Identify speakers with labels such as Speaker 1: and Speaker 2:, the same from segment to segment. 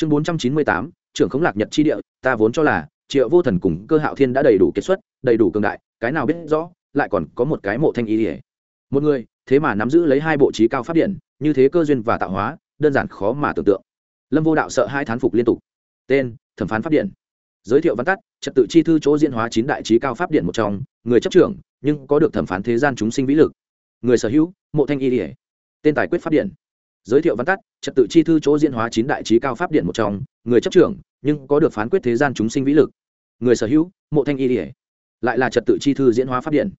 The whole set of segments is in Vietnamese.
Speaker 1: chương bốn trăm chín mươi tám, trưởng khống lạc nhật chi địa, ta vốn cho là triệu vô thần cùng cơ hạo thiên đã đầy đủ kết xuất, đầy đủ cường đại, cái nào biết rõ, lại còn có một cái mộ thanh ý ỉa một người, thế mà nắm giữ lấy hai bộ trí cao pháp điện, như thế cơ duyên và tạo hóa, đơn giản khó mà tưởng tượng. Lâm vô đạo sợ hai thán phục liên tục. Tên, thẩm phán phát điện. Giới thiệu văn tắt, trật tự chi thư chỗ diễn hóa chín đại trí cao pháp điện một trong, người chấp trưởng, nhưng có được thẩm phán thế gian chúng sinh vĩ lực. Người sở hữu, mộ thanh y ỉa tên tài quyết phát điện giới thiệu văn tắt, trật tự chi thư chỗ diễn hóa chín đại trí cao pháp điện một trong, người chấp trưởng, nhưng có được phán quyết thế gian chúng sinh vĩ lực. Người sở hữu, mộ thanh y ỉa lại là trật tự chi thư diễn hóa pháp điện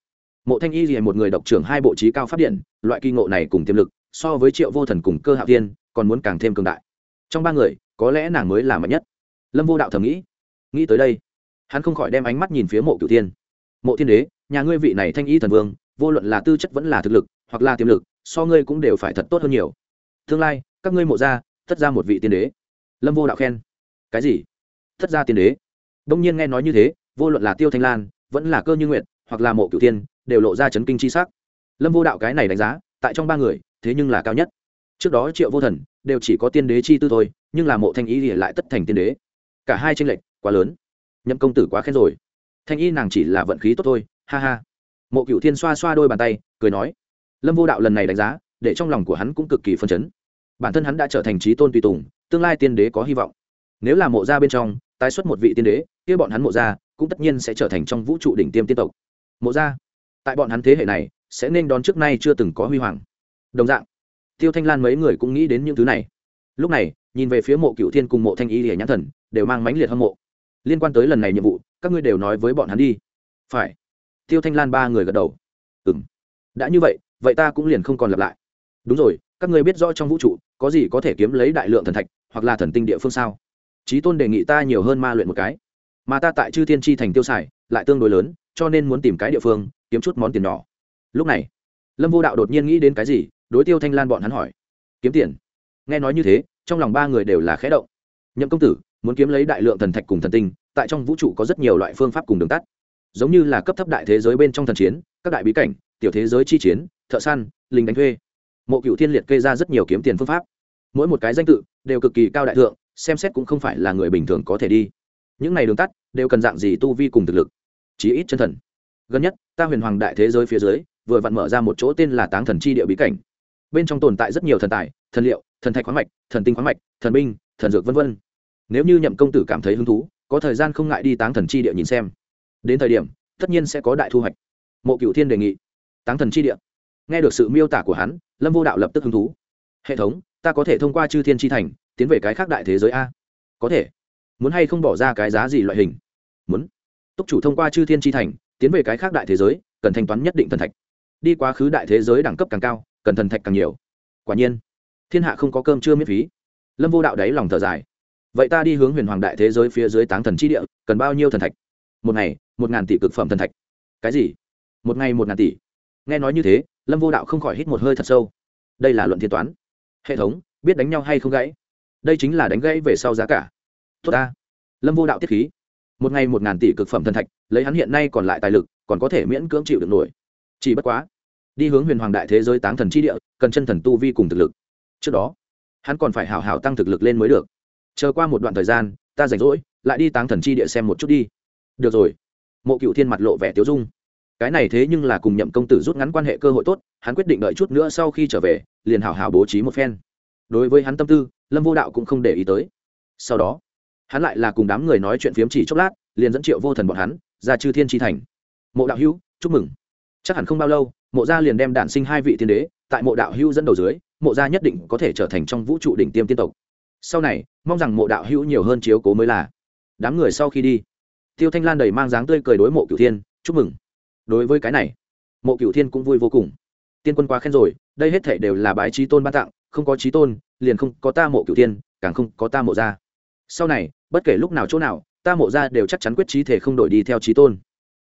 Speaker 1: mộ thanh y ỉa một người độc trưởng hai bộ trí cao pháp điện loại kỳ ngộ này cùng tiềm lực, so với triệu vô thần cùng cơ hạ tiên còn muốn càng thêm cường đại. Trong ba người, có lẽ nàng mới là mạnh nhất. Lâm vô đạo thầm nghĩ. Nghĩ tới đây, hắn không khỏi đem ánh mắt nhìn phía mộ cửu tiên mộ thiên đế, nhà ngươi vị này thanh y thần vương, vô luận là tư chất vẫn là thực lực, hoặc là tiềm lực, so ngươi cũng đều phải thật tốt hơn nhiều tương lai, các ngươi mộ ra thất ra một vị tiên đế. Lâm vô đạo khen. Cái gì? Thất ra tiên đế? Đông nhiên nghe nói như thế, vô luận là tiêu thanh lan, vẫn là cơ như nguyện hoặc là mộ cửu tiên đều lộ ra chấn kinh chi sắc. Lâm vô đạo cái này đánh giá, tại trong ba người, thế nhưng là cao nhất. Trước đó triệu vô thần đều chỉ có tiên đế chi tư thôi, nhưng là mộ thanh y thì lại tất thành tiên đế. Cả hai tranh lệch quá lớn. Nhậm công tử quá khen rồi. Thanh y nàng chỉ là vận khí tốt thôi, ha ha. Mộ cựu thiên xoa xoa đôi bàn tay, cười nói. Lâm vô đạo lần này đánh giá, để trong lòng của hắn cũng cực kỳ phân chấn bản thân hắn đã trở thành trí tôn tùy tùng, tương lai tiên đế có hy vọng. Nếu là mộ gia bên trong, tái xuất một vị tiên đế, kia bọn hắn mộ gia cũng tất nhiên sẽ trở thành trong vũ trụ đỉnh tiêm tiên tộc. Mộ gia, tại bọn hắn thế hệ này, sẽ nên đón trước nay chưa từng có huy hoàng. Đồng dạng, tiêu thanh lan mấy người cũng nghĩ đến những thứ này. Lúc này, nhìn về phía mộ cựu thiên cùng mộ thanh y hề nhãn thần, đều mang mãnh liệt hâm mộ. Liên quan tới lần này nhiệm vụ, các ngươi đều nói với bọn hắn đi. Phải. Tiêu thanh lan ba người gật đầu. Ừ m đã như vậy vậy ta cũng liền không còn lặp lại. Đúng rồi các ngươi biết rõ trong vũ trụ, có gì có thể kiếm lấy đại lượng thần thạch, hoặc là thần tinh địa phương sao? Trí tôn đề nghị ta nhiều hơn ma luyện một cái. Mà ta tại chư thiên tri thành tiêu xài, lại tương đối lớn, cho nên muốn tìm cái địa phương, kiếm chút món tiền nhỏ. Lúc này, lâm vô đạo đột nhiên nghĩ đến cái gì, đối tiêu thanh lan bọn hắn hỏi. Kiếm tiền? Nghe nói như thế, trong lòng ba người đều là khẽ động. Nhậm công tử, muốn kiếm lấy đại lượng thần thạch cùng thần tinh, tại trong vũ trụ có rất nhiều loại phương pháp cùng đường tắt. Giống như là cấp thấp đại thế giới bên trong thần chiến, các đại bí cảnh, tiểu thế giới chi chiến, thợ săn lính đánh thuê mộ cựu thiên liệt kê ra rất nhiều kiếm tiền phương pháp. Mỗi một cái danh tự đều cực kỳ cao đại thượng, xem xét cũng không phải là người bình thường có thể đi. Những này đường tắt đều cần dạng gì tu vi cùng thực lực? Chí ít chân thần. Gần nhất, ta huyền hoàng đại thế giới phía dưới, vừa vặn mở ra một chỗ tên là táng thần chi địa bí cảnh. Bên trong tồn tại rất nhiều thần tài, thần liệu, thần thạch khoáng mạch, thần tinh khoáng mạch, thần binh, thần dược v v nếu như nhậm công tử cảm thấy hứng thú, có thời gian không ngại đi táng thần chi địa nhìn xem. Đến thời điểm, tất nhiên sẽ có đại thu hoạch. Mộ cựu thiên đề nghị. Táng thần chi địa nghe được sự miêu tả của hắn, lâm vô đạo lập tức hứng thú. Hệ thống, ta có thể thông qua chư thiên tri thành, tiến về cái khác đại thế giới a. Có thể. Muốn hay không bỏ ra cái giá gì loại hình? Muốn. Túc chủ thông qua chư thiên tri thành, tiến về cái khác đại thế giới, cần thanh toán nhất định thần thạch. Đi quá khứ đại thế giới đẳng cấp càng cao, cần thần thạch càng nhiều. Quả nhiên, thiên hạ không có cơm chưa miễn phí. Lâm vô đạo đáy lòng thở dài. Vậy ta đi hướng huyền hoàng đại thế giới phía dưới táng thần chi địa, cần bao nhiêu thần thạch? Một ngày, một ngàn tỷ cực phẩm thần thạch. Cái gì? Một ngày một ngàn tỷ. Nghe nói như thế lâm vô đạo không khỏi hít một hơi thật sâu. Đây là luận thiên toán. Hệ thống, biết đánh nhau hay không gãy? Đây chính là đánh gãy về sau giá cả. Tốt ta. Lâm vô đạo tiết khí. Một ngày một ngàn tỷ cực phẩm thần thạch, lấy hắn hiện nay còn lại tài lực, còn có thể miễn cưỡng chịu được nổi. Chỉ bất quá, đi hướng huyền hoàng đại thế giới táng thần chi địa, cần chân thần tu vi cùng thực lực. Trước đó, hắn còn phải hào hào tăng thực lực lên mới được. Chờ qua một đoạn thời gian, ta rảnh rỗi, lại đi táng thần chi địa xem một chút đi. Được rồi. Mộ cựu thiên mặt lộ vẻ tiếu dung cái này thế nhưng là cùng nhậm công tử rút ngắn quan hệ cơ hội tốt, hắn quyết định đợi chút nữa sau khi trở về, liền hào hào bố trí một phen. Đối với hắn tâm tư, lâm vô đạo cũng không để ý tới. Sau đó, hắn lại là cùng đám người nói chuyện phiếm chỉ chốc lát, liền dẫn triệu vô thần bọn hắn ra chư thiên tri thành. Mộ đạo hữu, chúc mừng. Chắc hẳn không bao lâu, mộ gia liền đem đản sinh hai vị tiên đế, tại mộ đạo hữu dẫn đầu dưới, mộ gia nhất định có thể trở thành trong vũ trụ đỉnh tiêm tiên tộc. Sau này, mong rằng mộ đạo hữu nhiều hơn chiếu cố mới là. Đám người sau khi đi, tiêu thanh lan đầy mang dáng tươi cười đối mộ cửu thiên, chúc mừng đối với cái này, mộ cửu thiên cũng vui vô cùng. Tiên quân quá khen rồi, đây hết thể đều là bái trí tôn ban tặng, không có trí tôn, liền không có ta mộ cửu thiên, càng không có ta mộ gia. Sau này, bất kể lúc nào chỗ nào, ta mộ gia đều chắc chắn quyết trí thể không đổi đi theo trí tôn.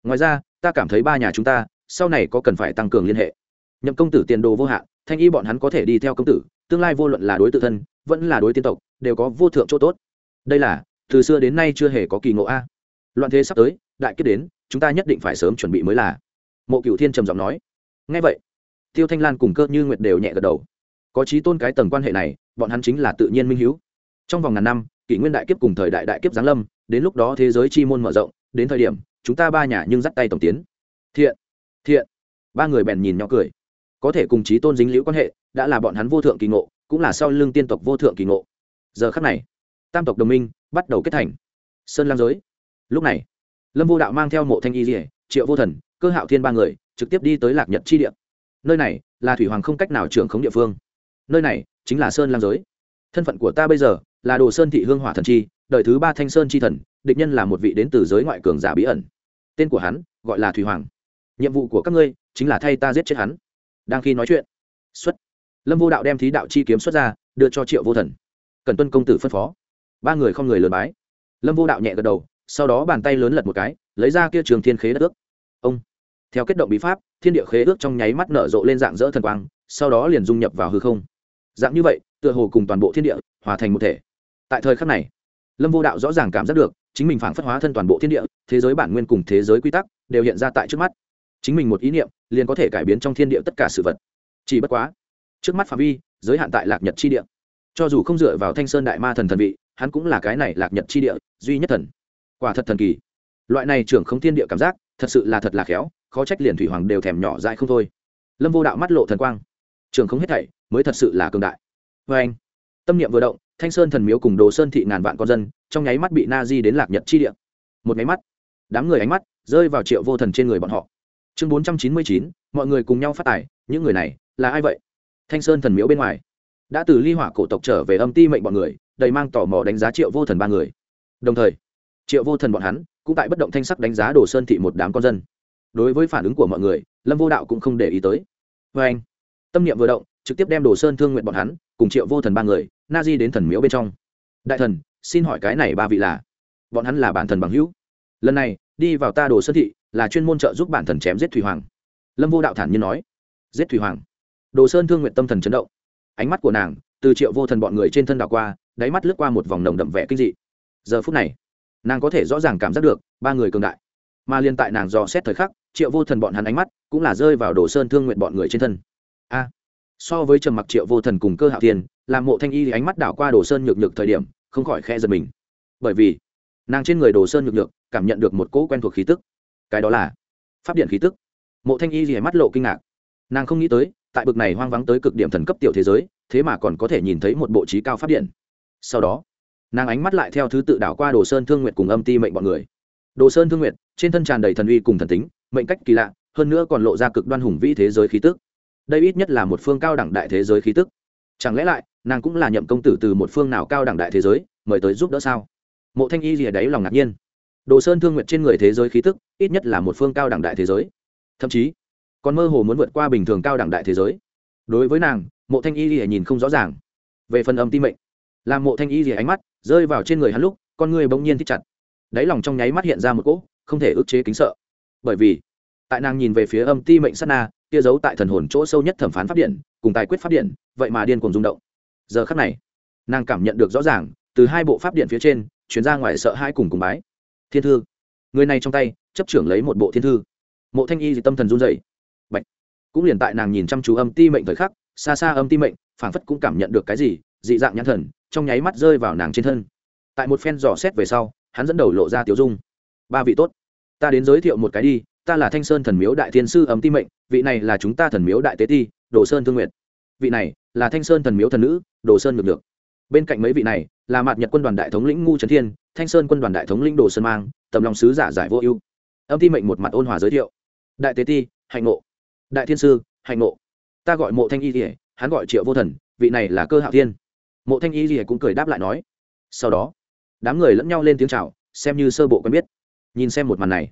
Speaker 1: Ngoài ra, ta cảm thấy ba nhà chúng ta, sau này có cần phải tăng cường liên hệ. Nhậm công tử tiền đồ vô hạn, thanh y bọn hắn có thể đi theo công tử, tương lai vô luận là đối tự thân, vẫn là đối tiên tộc, đều có vô thượng chỗ tốt. Đây là, từ xưa đến nay chưa hề có kỳ ngộ a. Loạn thế sắp tới, đại kết đến chúng ta nhất định phải sớm chuẩn bị mới là. Mộ cựu thiên trầm giọng nói. Ngay vậy, tiêu thanh lan cùng cơ như nguyệt đều nhẹ gật đầu. Có trí tôn cái tầng quan hệ này, bọn hắn chính là tự nhiên minh h trong vòng ngàn năm, kỷ nguyên đại kiếp cùng thời đại đại kiếp giáng lâm, đến lúc đó thế giới chi môn mở rộng, đến thời điểm, chúng ta ba nhà nhưng dắt tay tổng tiến. Thiện thiện. Ba người bèn nhìn nhỏ cười. Có thể cùng chí tôn dính liễu quan hệ, đã là bọn hắn vô thượng kỳ ngộ, cũng là sau lưng tiên tộc vô thượng kỳ ngộ. Giờ khắc này, tam tộc đồng minh bắt đầu kết thành. Sơn lam giới. Lúc này lâm vô đạo mang theo mộ thanh y dỉa triệu vô thần, cơ hạo thiên ba người, trực tiếp đi tới lạc nhật chi địa. Nơi này là thủy hoàng không cách nào trưởng khống địa phương. Nơi này chính là sơn lam giới. Thân phận của ta bây giờ là đồ sơn thị hương hỏa thần chi, đời thứ ba thanh sơn chi thần, địch nhân là một vị đến từ giới ngoại cường giả bí ẩn. Tên của hắn gọi là thủy hoàng. Nhiệm vụ của các ngươi chính là thay ta giết chết hắn. Đang khi nói chuyện, xuất, lâm vô đạo đem thí đạo chi kiếm xuất ra, đưa cho triệu vô thần. Cần tuân công tử phân phó. Ba người không người lớn bái. Lâm vô đạo nhẹ gật đầu sau đó bàn tay lớn lật một cái, lấy ra kia trường thiên khế đất ước. Ông, theo kết động bí pháp, thiên địa khế ước trong nháy mắt nở rộ lên dạng dỡ thần quang, sau đó liền dung nhập vào hư không. Dạng như vậy, tựa hồ cùng toàn bộ thiên địa hòa thành một thể. Tại thời khắc này, lâm vô đạo rõ ràng cảm giác được, chính mình phản phất hóa thân toàn bộ thiên địa, thế giới bản nguyên cùng thế giới quy tắc đều hiện ra tại trước mắt. Chính mình một ý niệm, liền có thể cải biến trong thiên địa tất cả sự vật. Chỉ bất quá, trước mắt phạm vi, giới hạn tại lạc nhật chi địa. Cho dù không dựa vào thanh sơn đại ma thần thần vị, hắn cũng là cái này lạc nhật chi địa duy nhất thần quả thật thần kỳ. Loại này trưởng không thiên địa cảm giác, thật sự là thật là khéo, khó trách liền thủy hoàng đều thèm nhỏ dại không thôi. Lâm vô đạo mắt lộ thần quang. Trưởng không hết thảy mới thật sự là cường đại. Vê anh, tâm niệm vừa động, thanh sơn thần miếu cùng đồ sơn thị ngàn vạn con dân, trong nháy mắt bị na di đến lạc nhật chi địa. Một nháy mắt, đám người ánh mắt rơi vào triệu vô thần trên người bọn họ. Chương bốn trăm chín mươi chín, mọi người cùng nhau phát tài, những người này là ai vậy? Thanh sơn thần miếu bên ngoài. Đã từ ly hỏa cổ tộc trở về âm ti mệnh bọn người, đầy mang tò mò đánh giá triệu vô thần ba người. Đồng thời triệu vô thần bọn hắn cũng tại bất động thanh sắc đánh giá đồ sơn thị một đám con dân đối với phản ứng của mọi người lâm vô đạo cũng không để ý tới vê anh tâm niệm vừa động trực tiếp đem đồ sơn thương nguyện bọn hắn cùng triệu vô thần ba người na di đến thần miếu bên trong đại thần xin hỏi cái này ba vị là bọn hắn là bản thần bằng hữu lần này đi vào ta đồ sơn thị là chuyên môn trợ giúp bản thần chém giết thủy hoàng lâm vô đạo thản nhiên nói giết thủy hoàng đồ sơn thương nguyện tâm thần chấn động ánh mắt của nàng từ triệu vô thần bọn người trên thân đảo qua đáy mắt lướt qua một vòng nồng đậm vẻ kinh dị giờ phút này nàng có thể rõ ràng cảm giác được, ba người cường đại. Mà liên tại nàng dò xét thời khắc, triệu vô thần bọn hắn ánh mắt cũng là rơi vào đồ sơn thương nguyện bọn người trên thân. A, so với trầm mặc triệu vô thần cùng cơ hạo tiền làm mộ thanh y thì ánh mắt đảo qua đồ sơn nhược nhược thời điểm, không khỏi khe giật mình. Bởi vì, nàng trên người đồ sơn nhược nhược cảm nhận được một cỗ quen thuộc khí tức. Cái đó là pháp điện khí tức. Mộ thanh y thì mắt lộ kinh ngạc. Nàng không nghĩ tới, tại bực này hoang vắng tới cực điểm thần cấp tiểu thế giới, thế mà còn có thể nhìn thấy một bộ trí cao pháp điện. Sau đó nàng ánh mắt lại theo thứ tự đảo qua đồ sơn thương nguyện cùng âm ti mệnh bọn người đồ sơn thương nguyện trên thân tràn đầy thần uy cùng thần tính mệnh cách kỳ lạ hơn nữa còn lộ ra cực đoan hùng vĩ thế giới khí tức đây ít nhất là một phương cao đẳng đại thế giới khí tức chẳng lẽ lại nàng cũng là nhậm công tử từ một phương nào cao đẳng đại thế giới mời tới giúp đỡ sao mộ thanh y gì ở đấy lòng ngạc nhiên đồ sơn thương nguyện trên người thế giới khí tức ít nhất là một phương cao đẳng đại thế giới thậm chí còn mơ hồ muốn vượt qua bình thường cao đẳng đại thế giới đối với nàng mộ thanh y gì nhìn không rõ ràng về phần âm ti mệnh làm mộ thanh y gì ánh mắt rơi vào trên người hắn lúc, con người bỗng nhiên thích chặt. Đáy lòng trong nháy mắt hiện ra một cỗ không thể ức chế kính sợ. Bởi vì, tại nàng nhìn về phía âm ti mệnh sát na, kia giấu tại thần hồn chỗ sâu nhất thẩm phán pháp điện, cùng tài quyết pháp điện, vậy mà điên cùng rung động. Giờ khắc này, nàng cảm nhận được rõ ràng, từ hai bộ pháp điện phía trên chuyển ra ngoài sợ hai cùng cùng bái. Thiên thư. Người này trong tay, chấp trưởng lấy một bộ thiên thư. Mộ thanh y thì tâm thần run dày Bạch. cũng liền tại nàng nhìn chăm chú âm ti mệnh thời khắc, xa xa âm ti mệnh, phảng phất cũng cảm nhận được cái gì, dị dạng nhãn thần trong nháy mắt rơi vào nàng trên thân. Tại một phen dò xét về sau, hắn dẫn đầu lộ ra tiểu dung. Ba vị tốt, ta đến giới thiệu một cái đi, ta là thanh sơn thần miếu đại thiên sư ấm ti mệnh, vị này là chúng ta thần miếu đại tế ti, đồ sơn thương nguyện vị này là thanh sơn thần miếu thần nữ, đồ sơn ngược được bên cạnh mấy vị này là mạt nhật quân đoàn đại thống lĩnh ngu trấn thiên, thanh sơn quân đoàn đại thống lĩnh đồ sơn mang, tầm lòng sứ giả giải vô ưu. Âm ti mệnh một mặt ôn hòa giới thiệu. Đại tế ti, hạnh ngộ. Đại thiên sư, hạnh ngộ. Ta gọi mộ thanh y thể hắn gọi triệu vô thần, vị này là cơ hạo thiên mộ thanh y thì cũng cười đáp lại nói, sau đó, đám người lẫn nhau lên tiếng chào, xem như sơ bộ quen biết. Nhìn xem một màn này,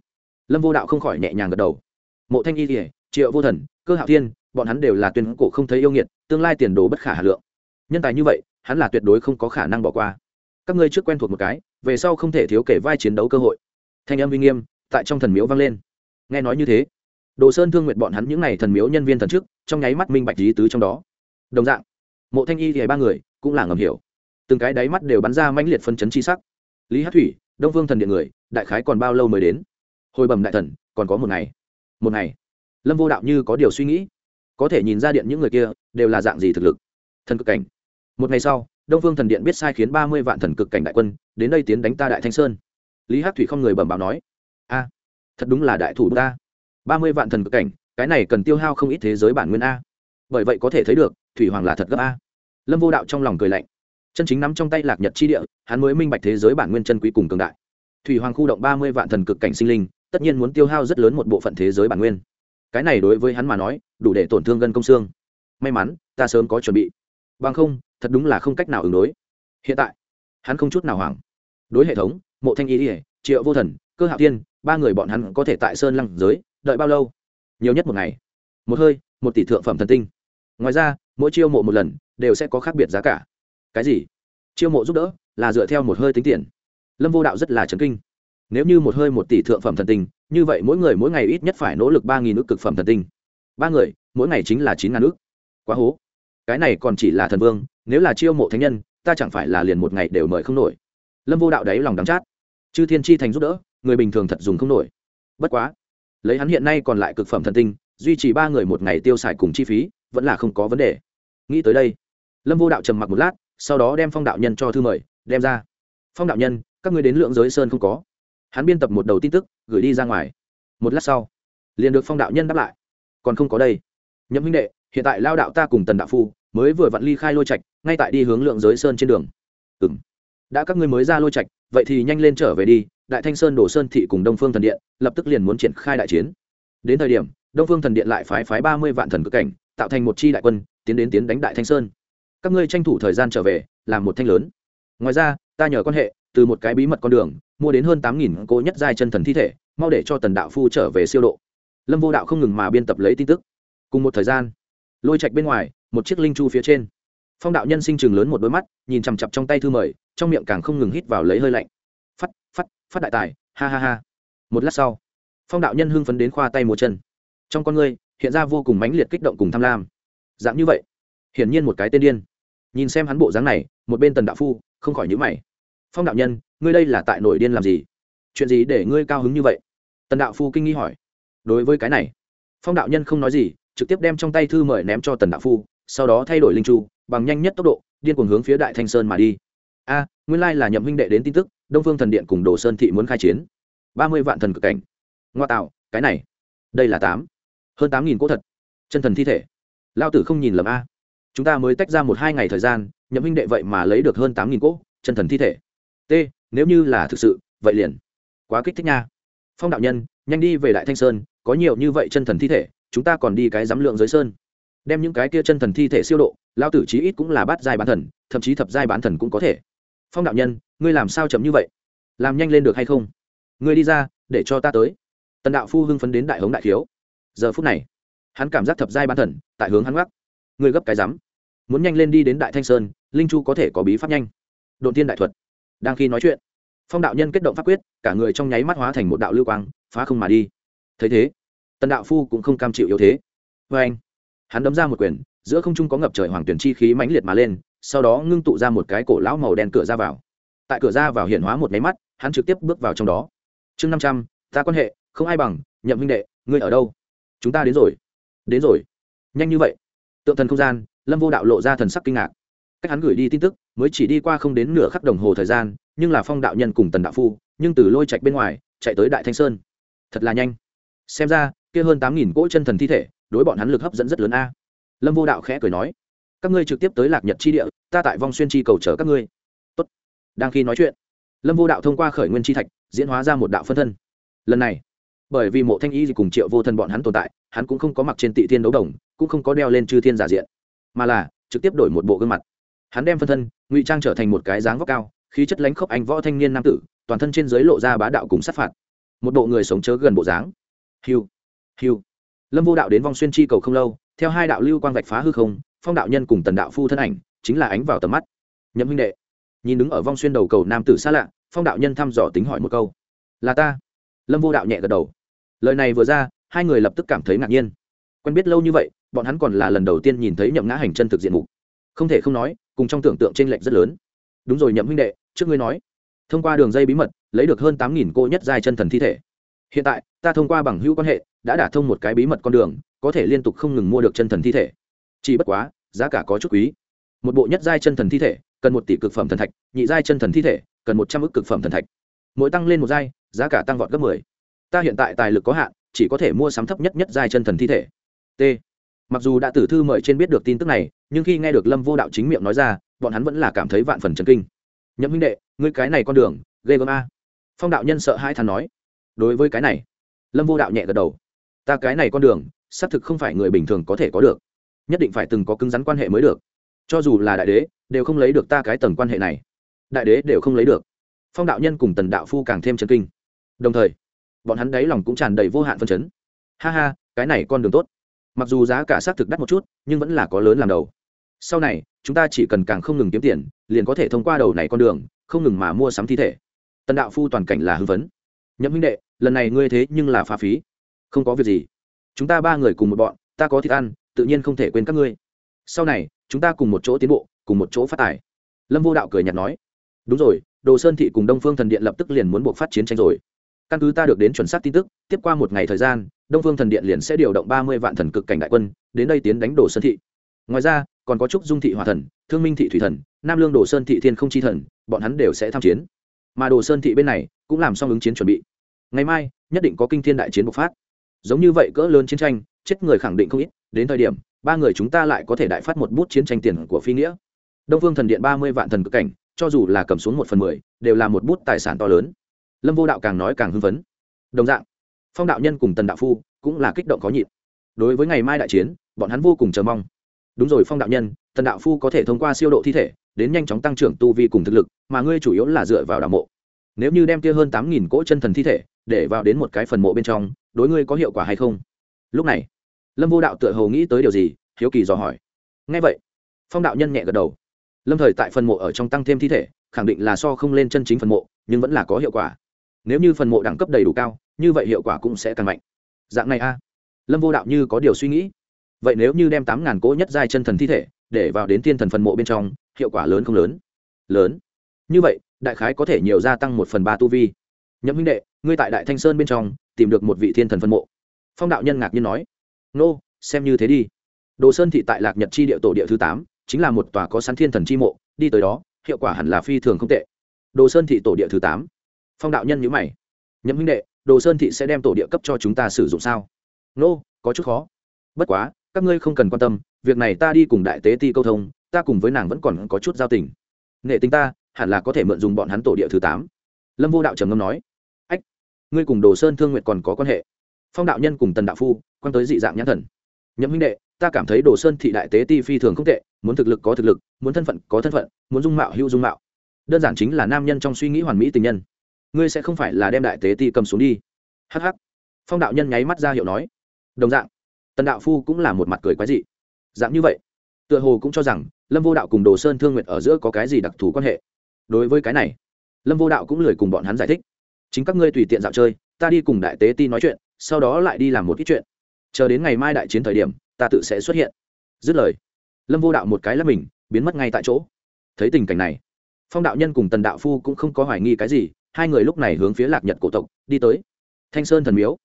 Speaker 1: lâm vô đạo không khỏi nhẹ nhàng gật đầu. Mộ thanh y thì triệu vô thần, cơ hạo thiên, bọn hắn đều là tuyên cổ không thấy yêu nghiệt, tương lai tiền đồ bất khả hà lượng. Nhân tài như vậy, hắn là tuyệt đối không có khả năng bỏ qua. Các ngươi trước quen thuộc một cái, về sau không thể thiếu kể vai chiến đấu cơ hội. Thanh âm uy nghiêm, tại trong thần miếu vang lên. Nghe nói như thế, đồ sơn thương nguyện bọn hắn những n à y thần miếu nhân viên thần chức trong nháy mắt minh bạch lý tứ trong đó. Đồng dạng, mộ thanh y thì ba người cũng là ngầm hiểu. Từng cái đáy mắt đều bắn ra mãnh liệt phân chấn chi sắc. Lý hát thủy, đông vương thần điện người, đại khái còn bao lâu mới đến? Hồi bẩm đại thần, còn có một ngày. Một ngày? Lâm vô đạo như có điều suy nghĩ. Có thể nhìn ra điện những người kia, đều là dạng gì thực lực? Thần cực cảnh. Một ngày sau, đông phương thần điện biết sai khiến ba mươi vạn thần cực cảnh đại quân, đến đây tiến đánh ta đại thanh sơn. Lý hắc thủy không người bẩm báo nói. A, thật đúng là đại thủ ta. ba mươi vạn thần cực cảnh, cái này cần tiêu hao không ít thế giới bản nguyên a. Bởi vậy có thể thấy được, thủy hoàng là thật gấp a lâm vô đạo trong lòng cười lạnh. Chân chính nắm trong tay lạc nhật chi địa, hắn mới minh bạch thế giới bản nguyên chân quý cùng cường đại. Thủy hoàng khu động ba mươi vạn thần cực cảnh sinh linh, tất nhiên muốn tiêu hao rất lớn một bộ phận thế giới bản nguyên. Cái này đối với hắn mà nói, đủ để tổn thương gân công xương. May mắn, ta sớm có chuẩn bị. Bằng không, thật đúng là không cách nào ứng đối. Hiện tại, hắn không chút nào hoảng. Đối hệ thống, mộ thanh y ỉa triệu vô thần, cơ hạ tiên ba người bọn hắn có thể tại sơn lăng giới, đợi bao lâu? Nhiều nhất một ngày. Một hơi, một tỷ thượng phẩm thần tinh. Ngoài ra, mỗi chiêu mộ một lần đều sẽ có khác biệt giá cả. Cái gì? Chiêu mộ giúp đỡ là dựa theo một hơi tính tiền. Lâm vô đạo rất là chấn kinh. Nếu như một hơi một tỷ thượng phẩm thần tinh, như vậy mỗi người mỗi ngày ít nhất phải nỗ lực ba nghìn ước cực phẩm thần tinh. Ba người, mỗi ngày chính là chín ngàn ước quá hố. Cái này còn chỉ là thần vương, nếu là chiêu mộ thánh nhân, ta chẳng phải là liền một ngày đều mời không nổi. Lâm vô đạo đáy lòng đắng chát. Chư thiên chi thành giúp đỡ, người bình thường thật dùng không nổi. Bất quá, lấy hắn hiện nay còn lại cực phẩm thần tinh, duy trì ba người một ngày tiêu xài cùng chi phí, vẫn là không có vấn đề. Nghĩ tới đây lâm vô đạo trầm mặc một lát, sau đó đem phong đạo nhân cho thư mời, đem ra. Phong đạo nhân, các người đến lượng giới sơn không có? Hắn biên tập một đầu tin tức, gửi đi ra ngoài. Một lát sau, liền được phong đạo nhân đáp lại. Còn không có đây. Nhậm huynh đệ, hiện tại lao đạo ta cùng tần đạo phu mới vừa vặn ly khai lôi trạch, ngay tại đi hướng lượng giới sơn trên đường. Ừ m đã các ngươi mới ra lôi trạch, vậy thì nhanh lên trở về đi, đại thanh sơn đổ sơn thị cùng đông phương thần điện, lập tức liền muốn triển khai đại chiến. Đến thời điểm, đông phương thần điện lại phái phái ba mươi vạn thần cực cảnh, tạo thành một chi đại quân, tiến đến tiến đánh đại thanh sơn các ngươi tranh thủ thời gian trở về, làm một thanh lớn. Ngoài ra, ta nhờ quan hệ, từ một cái bí mật con đường, mua đến hơn tám nghìn cô nhất giai chân thần thi thể, mau để cho tần đạo phu trở về siêu độ. Lâm vô đạo không ngừng mà biên tập lấy tin tức. Cùng một thời gian, lôi trạch bên ngoài, một chiếc linh chu phía trên. Phong đạo nhân sinh trường lớn một đôi mắt, nhìn chằm chặp trong tay thư mời, trong miệng càng không ngừng hít vào lấy hơi lạnh. Phắt phắt phát đại tài, ha ha ha. Một lát sau, phong đạo nhân hưng phấn đến khoa tay một chân. Trong con ngươi, hiện ra vô cùng mãnh liệt kích động cùng tham lam. Dạng như vậy hiển nhiên một cái tên điên. Nhìn xem hắn bộ dáng này, một bên tần đạo phu không khỏi nhữ mày. Phong đạo nhân, ngươi đây là tại nổi điên làm gì? Chuyện gì để ngươi cao hứng như vậy? Tần đạo phu kinh nghi hỏi. Đối với cái này, phong đạo nhân không nói gì, trực tiếp đem trong tay thư mời ném cho tần đạo phu, sau đó thay đổi linh chu bằng nhanh nhất tốc độ, điên cuồng hướng phía đại thanh sơn mà đi. A, nguyên lai là nhậm huynh đệ đến tin tức, đông phương thần điện cùng đồ sơn thị muốn khai chiến. Ba mươi vạn thần cực cảnh. Ngoa tạo, cái này, đây là tám. Hơn tám nghìn cỗ thật. Chân thần thi thể. Lao tử không nhìn lầm a chúng ta mới tách ra một hai ngày thời gian, nhậm huynh đệ vậy mà lấy được hơn tám nghìn cỗ, chân thần thi thể. T, nếu như là thực sự, vậy liền. Quá kích thích nha. Phong đạo nhân, nhanh đi về đại thanh sơn, có nhiều như vậy chân thần thi thể, chúng ta còn đi cái giám lượng dưới sơn. Đem những cái kia chân thần thi thể siêu độ lao tử chí ít cũng là bát giai bán thần, thậm chí thập giai bán thần cũng có thể. Phong đạo nhân, ngươi làm sao chậm như vậy? Làm nhanh lên được hay không? Ngươi đi ra, để cho ta tới. Tần đạo phu hưng phấn đến đại hống đại thiếu giờ phút này, hắn cảm giác thập giai bán thần, tại hướng hắn gác ngươi gấp cái rắm muốn nhanh lên đi đến đại thanh sơn, linh chu có thể có bí pháp nhanh. Đồn tiên đại thuật. Đang khi nói chuyện, phong đạo nhân kết động pháp quyết, cả người trong nháy mắt hóa thành một đạo lưu quang, phá không mà đi. Thấy thế, tần đạo phu cũng không cam chịu yếu thế. Vê anh, hắn đấm ra một quyền, giữa không trung có ngập trời hoàng tuyển chi khí mãnh liệt mà lên, sau đó ngưng tụ ra một cái cổ lão màu đen cửa ra vào. Tại cửa ra vào hiện hóa một máy mắt, hắn trực tiếp bước vào trong đó. Chương năm trăm, ta quan hệ, không ai bằng, nhậm huynh đệ, ngươi ở đâu? Chúng ta đến rồi. Đến rồi. Nhanh như vậy. Tượng thần không gian lâm vô đạo lộ ra thần sắc kinh ngạc. Cách hắn gửi đi tin tức, mới chỉ đi qua không đến nửa khắc đồng hồ thời gian, nhưng là phong đạo nhân cùng tần đạo phu, nhưng từ lôi trạch bên ngoài, chạy tới đại thanh sơn. Thật là nhanh. Xem ra, kia hơn tám nghìn cỗ chân thần thi thể, đối bọn hắn lực hấp dẫn rất lớn a. Lâm vô đạo khẽ cười nói, các ngươi trực tiếp tới lạc nhật chi địa, ta tại vong xuyên chi cầu chở các ngươi. Tốt. đang khi nói chuyện, lâm vô đạo thông qua khởi nguyên chi thạch, diễn hóa ra một đạo phân thân. Lần này, bởi vì mộ thanh y cùng triệu vô thân bọn hắn tồn tại, hắn cũng không có mặc trên tị thiên đấu đồng, cũng không có đeo lên chư thiên giả diện mà là trực tiếp đổi một bộ gương mặt. Hắn đem phân thân, ngụy trang trở thành một cái dáng vóc cao, khí chất lánh khốc anh võ thanh niên nam tử, toàn thân trên giới lộ ra bá đạo cùng sát phạt. Một bộ người sống chớ gần bộ dáng. Hiu hiu. Lâm vô đạo đến vong xuyên chi cầu không lâu, theo hai đạo lưu quang vạch phá hư không, phong đạo nhân cùng tần đạo phu thân ảnh, chính là ánh vào tầm mắt. Nhậm huynh đệ, nhìn đứng ở vong xuyên đầu cầu nam tử xa lạ, phong đạo nhân thăm dò tính hỏi một câu. Là ta. Lâm vô đạo nhẹ gật đầu. Lời này vừa ra, hai người lập tức cảm thấy ngạc nhiên quen biết lâu như vậy, bọn hắn còn là lần đầu tiên nhìn thấy nhậm ngã hành chân thực diện mục. Không thể không nói, cùng trong tưởng tượng t r ê n lệch rất lớn. Đúng rồi nhậm huynh đệ, trước ngươi nói. Thông qua đường dây bí mật, lấy được hơn tám nghìn cô nhất giai chân thần thi thể. Hiện tại, ta thông qua bằng hữu quan hệ, đã đả thông một cái bí mật con đường, có thể liên tục không ngừng mua được chân thần thi thể. Chỉ bất quá, giá cả có chút quý. Một bộ nhất giai chân thần thi thể, cần một tỷ cực phẩm thần thạch, nhị giai chân thần thi thể, cần một trăm ức cực phẩm thần thạch. Mỗi tăng lên một giai, giá cả tăng vọt gấp mười. Ta hiện tại tài lực có hạn, chỉ có thể mua sắm thấp nhất nhất giai chân thần thi thể t. Mặc dù đã tử thư mời trên biết được tin tức này, nhưng khi nghe được lâm vô đạo chính miệng nói ra, bọn hắn vẫn là cảm thấy vạn phần chấn kinh. Nhậm huynh đệ, ngươi cái này con đường, ghê gớm a. Phong đạo nhân sợ hai thằng nói. Đối với cái này, lâm vô đạo nhẹ gật đầu. Ta cái này con đường, xác thực không phải người bình thường có thể có được. Nhất định phải từng có cứng rắn quan hệ mới được. Cho dù là đại đế, đều không lấy được ta cái tầng quan hệ này. Đại đế đều không lấy được. Phong đạo nhân cùng tần đạo phu càng thêm chân kinh. Đồng thời, bọn hắn đáy lòng cũng tràn đầy vô hạn phân chấn. Ha ha, cái này con đường tốt mặc dù giá cả xác thực đắt một chút, nhưng vẫn là có lớn làm đầu. Sau này, chúng ta chỉ cần càng không ngừng kiếm tiền, liền có thể thông qua đầu này con đường, không ngừng mà mua sắm thi thể. Tần đạo phu toàn cảnh là hưng phấn. Nhậm huynh đệ, lần này ngươi thế nhưng là pha phí. Không có việc gì. Chúng ta ba người cùng một bọn, ta có thịt ăn, tự nhiên không thể quên các ngươi. Sau này, chúng ta cùng một chỗ tiến bộ, cùng một chỗ phát tài. Lâm vô đạo cười nhạt nói. Đúng rồi, đồ sơn thị cùng đông phương thần điện lập tức liền muốn buộc phát chiến tranh rồi căn cứ ta được đến chuẩn xác tin tức, tiếp qua một ngày thời gian, đông phương thần điện liền sẽ điều động ba mươi vạn thần cực cảnh đại quân, đến đây tiến đánh đồ sơn thị. Ngoài ra, còn có trúc dung thị hòa thần, thương minh thị thủy thần, nam lương đồ sơn thị thiên không chi thần, bọn hắn đều sẽ tham chiến. Mà đồ sơn thị bên này, cũng làm xong ứng chiến chuẩn bị. Ngày mai, nhất định có kinh thiên đại chiến bộc phát. Giống như vậy cỡ lớn chiến tranh, chết người khẳng định không ít, đến thời điểm, ba người chúng ta lại có thể đại phát một bút chiến tranh tiền của phi nghĩa. Đông phương thần điện ba mươi vạn thần cực cảnh, cho dù là cầm xuống một phần mười, đều là một bút tài sản to lớn lâm vô đạo càng nói càng hưng phấn. Đồng dạng, phong đạo nhân cùng tần đạo phu cũng là kích động có nhịn. Đối với ngày mai đại chiến, bọn hắn vô cùng chờ mong. Đúng rồi phong đạo nhân, tần đạo phu có thể thông qua siêu độ thi thể, đến nhanh chóng tăng trưởng tu vi cùng thực lực, mà ngươi chủ yếu là dựa vào đạo mộ. Nếu như đem kia hơn tám nghìn cỗ chân thần thi thể để vào đến một cái phần mộ bên trong, đối ngươi có hiệu quả hay không? Lúc này, lâm vô đạo tựa hồ nghĩ tới điều gì, hiếu kỳ dò hỏi. Ngay vậy, phong đạo nhân nhẹ gật đầu. Lâm thời tại phần mộ ở trong tăng thêm thi thể, khẳng định là so không lên chân chính phần mộ, nhưng vẫn là có hiệu quả nếu như phần mộ đẳng cấp đầy đủ cao, như vậy hiệu quả cũng sẽ càng mạnh. Dạng này a. Lâm vô đạo như có điều suy nghĩ. Vậy nếu như đem tám ngàn cỗ nhất giai chân thần thi thể để vào đến thiên thần phần mộ bên trong, hiệu quả lớn không lớn? Lớn. Như vậy, đại khái có thể nhiều gia tăng một phần ba tu vi. Nhậm huynh đệ, ngươi tại đại thanh sơn bên trong tìm được một vị thiên thần phân mộ. Phong đạo nhân ngạc nhiên nói. Nô, xem như thế đi. Đồ sơn thị tại lạc nhật chi địa tổ địa thứ tám chính là một tòa có sắn thiên thần chi mộ, đi tới đó, hiệu quả hẳn là phi thường không tệ. Đồ sơn thị tổ địa thứ tám phong đạo nhân nhữ mày. Nhậm huynh đệ, đồ sơn thị sẽ đem tổ địa cấp cho chúng ta sử dụng sao? Nô, có chút khó. Bất quá, các ngươi không cần quan tâm, việc này ta đi cùng đại tế ti câu thông, ta cùng với nàng vẫn còn có chút giao tình. Nghệ tính ta, hẳn là có thể mượn dùng bọn hắn tổ địa thứ tám. Lâm vô đạo trầm ngâm nói. Ách, ngươi cùng đồ sơn thương nguyện còn có quan hệ. Phong đạo nhân cùng tần đạo phu, quan tới dị dạng nhãn thần. Nhậm huynh đệ, ta cảm thấy đồ sơn thị đại tế ti phi thường không tệ, muốn thực lực có thực lực, muốn thân phận có thân phận, muốn dung mạo hữu dung mạo. Đơn giản chính là nam nhân trong suy nghĩ hoàn mỹ tình nhân ngươi sẽ không phải là đem đại tế ti cầm xuống đi. Hh phong đạo nhân nháy mắt ra hiệu nói. Đồng dạng, tần đạo phu cũng là một mặt cười quái dị. Dạng như vậy, tựa hồ cũng cho rằng lâm vô đạo cùng đồ sơn thương nguyện ở giữa có cái gì đặc thù quan hệ. Đối với cái này, lâm vô đạo cũng lười cùng bọn hắn giải thích. Chính các ngươi tùy tiện dạo chơi, ta đi cùng đại tế ti nói chuyện, sau đó lại đi làm một ít chuyện. Chờ đến ngày mai đại chiến thời điểm, ta tự sẽ xuất hiện. Dứt lời, lâm vô đạo một cái là mình, biến mất ngay tại chỗ. Thấy tình cảnh này phong đạo nhân cùng tần đạo phu cũng không có hoài nghi cái gì, hai người lúc này hướng phía lạc nhật cổ tộc, đi tới. Thanh sơn thần miếu.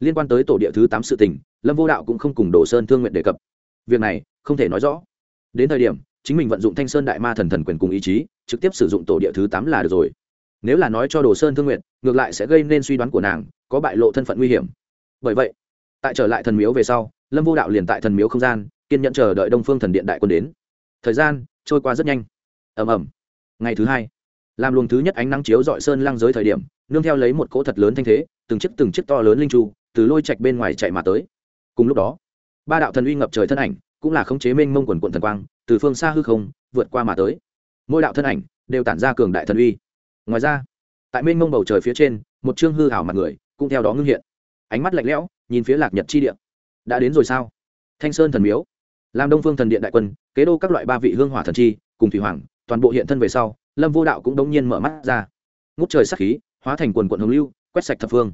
Speaker 1: Liên quan tới tổ địa thứ tám sự tình, lâm vô đạo cũng không cùng đồ sơn thương nguyện đề cập. Việc này, không thể nói rõ. Đến thời điểm, chính mình vận dụng thanh sơn đại ma thần thần quyền cùng ý chí, trực tiếp sử dụng tổ địa thứ tám là được rồi. Nếu là nói cho đồ sơn thương nguyện, ngược lại sẽ gây nên suy đoán của nàng, có bại lộ thân phận nguy hiểm. Bởi vậy, tại trở lại thần miếu về sau, lâm vô đạo liền tại thần miếu không gian, kiên nhẫn chờ đợi đông phương thần điện đại quân đến. Thời gian trôi qua rất nhanh. Ẩm ẩm ngày thứ hai. Làm luồng thứ nhất ánh nắng chiếu dọi sơn lăng giới thời điểm, nương theo lấy một cỗ thật lớn thanh thế, từng chiếc từng chiếc to lớn linh tru từ lôi trạch bên ngoài chạy mà tới. Cùng lúc đó, ba đạo thần uy ngập trời thân ảnh cũng là khống chế mênh mông quần quận thần quang, từ phương xa hư không vượt qua mà tới. Mỗi đạo thân ảnh đều tản ra cường đại thần uy. Ngoài ra, tại mênh mông bầu trời phía trên, một chương hư hảo mặt người cũng theo đó ngưng hiện. Ánh mắt lạnh lẽo nhìn phía lạc nhật chi điện đã đến rồi sao? Thanh sơn thần miếu. Làm đông phương thần điện đại quân, kế đô các loại ba vị hương hỏa thần chi, cùng thủy hoàng toàn bộ hiện thân về sau, lâm vô đạo cũng đống nhiên mở mắt ra. Ngút trời sắc khí, hóa thành quần quận hồng lưu, quét sạch thập phương.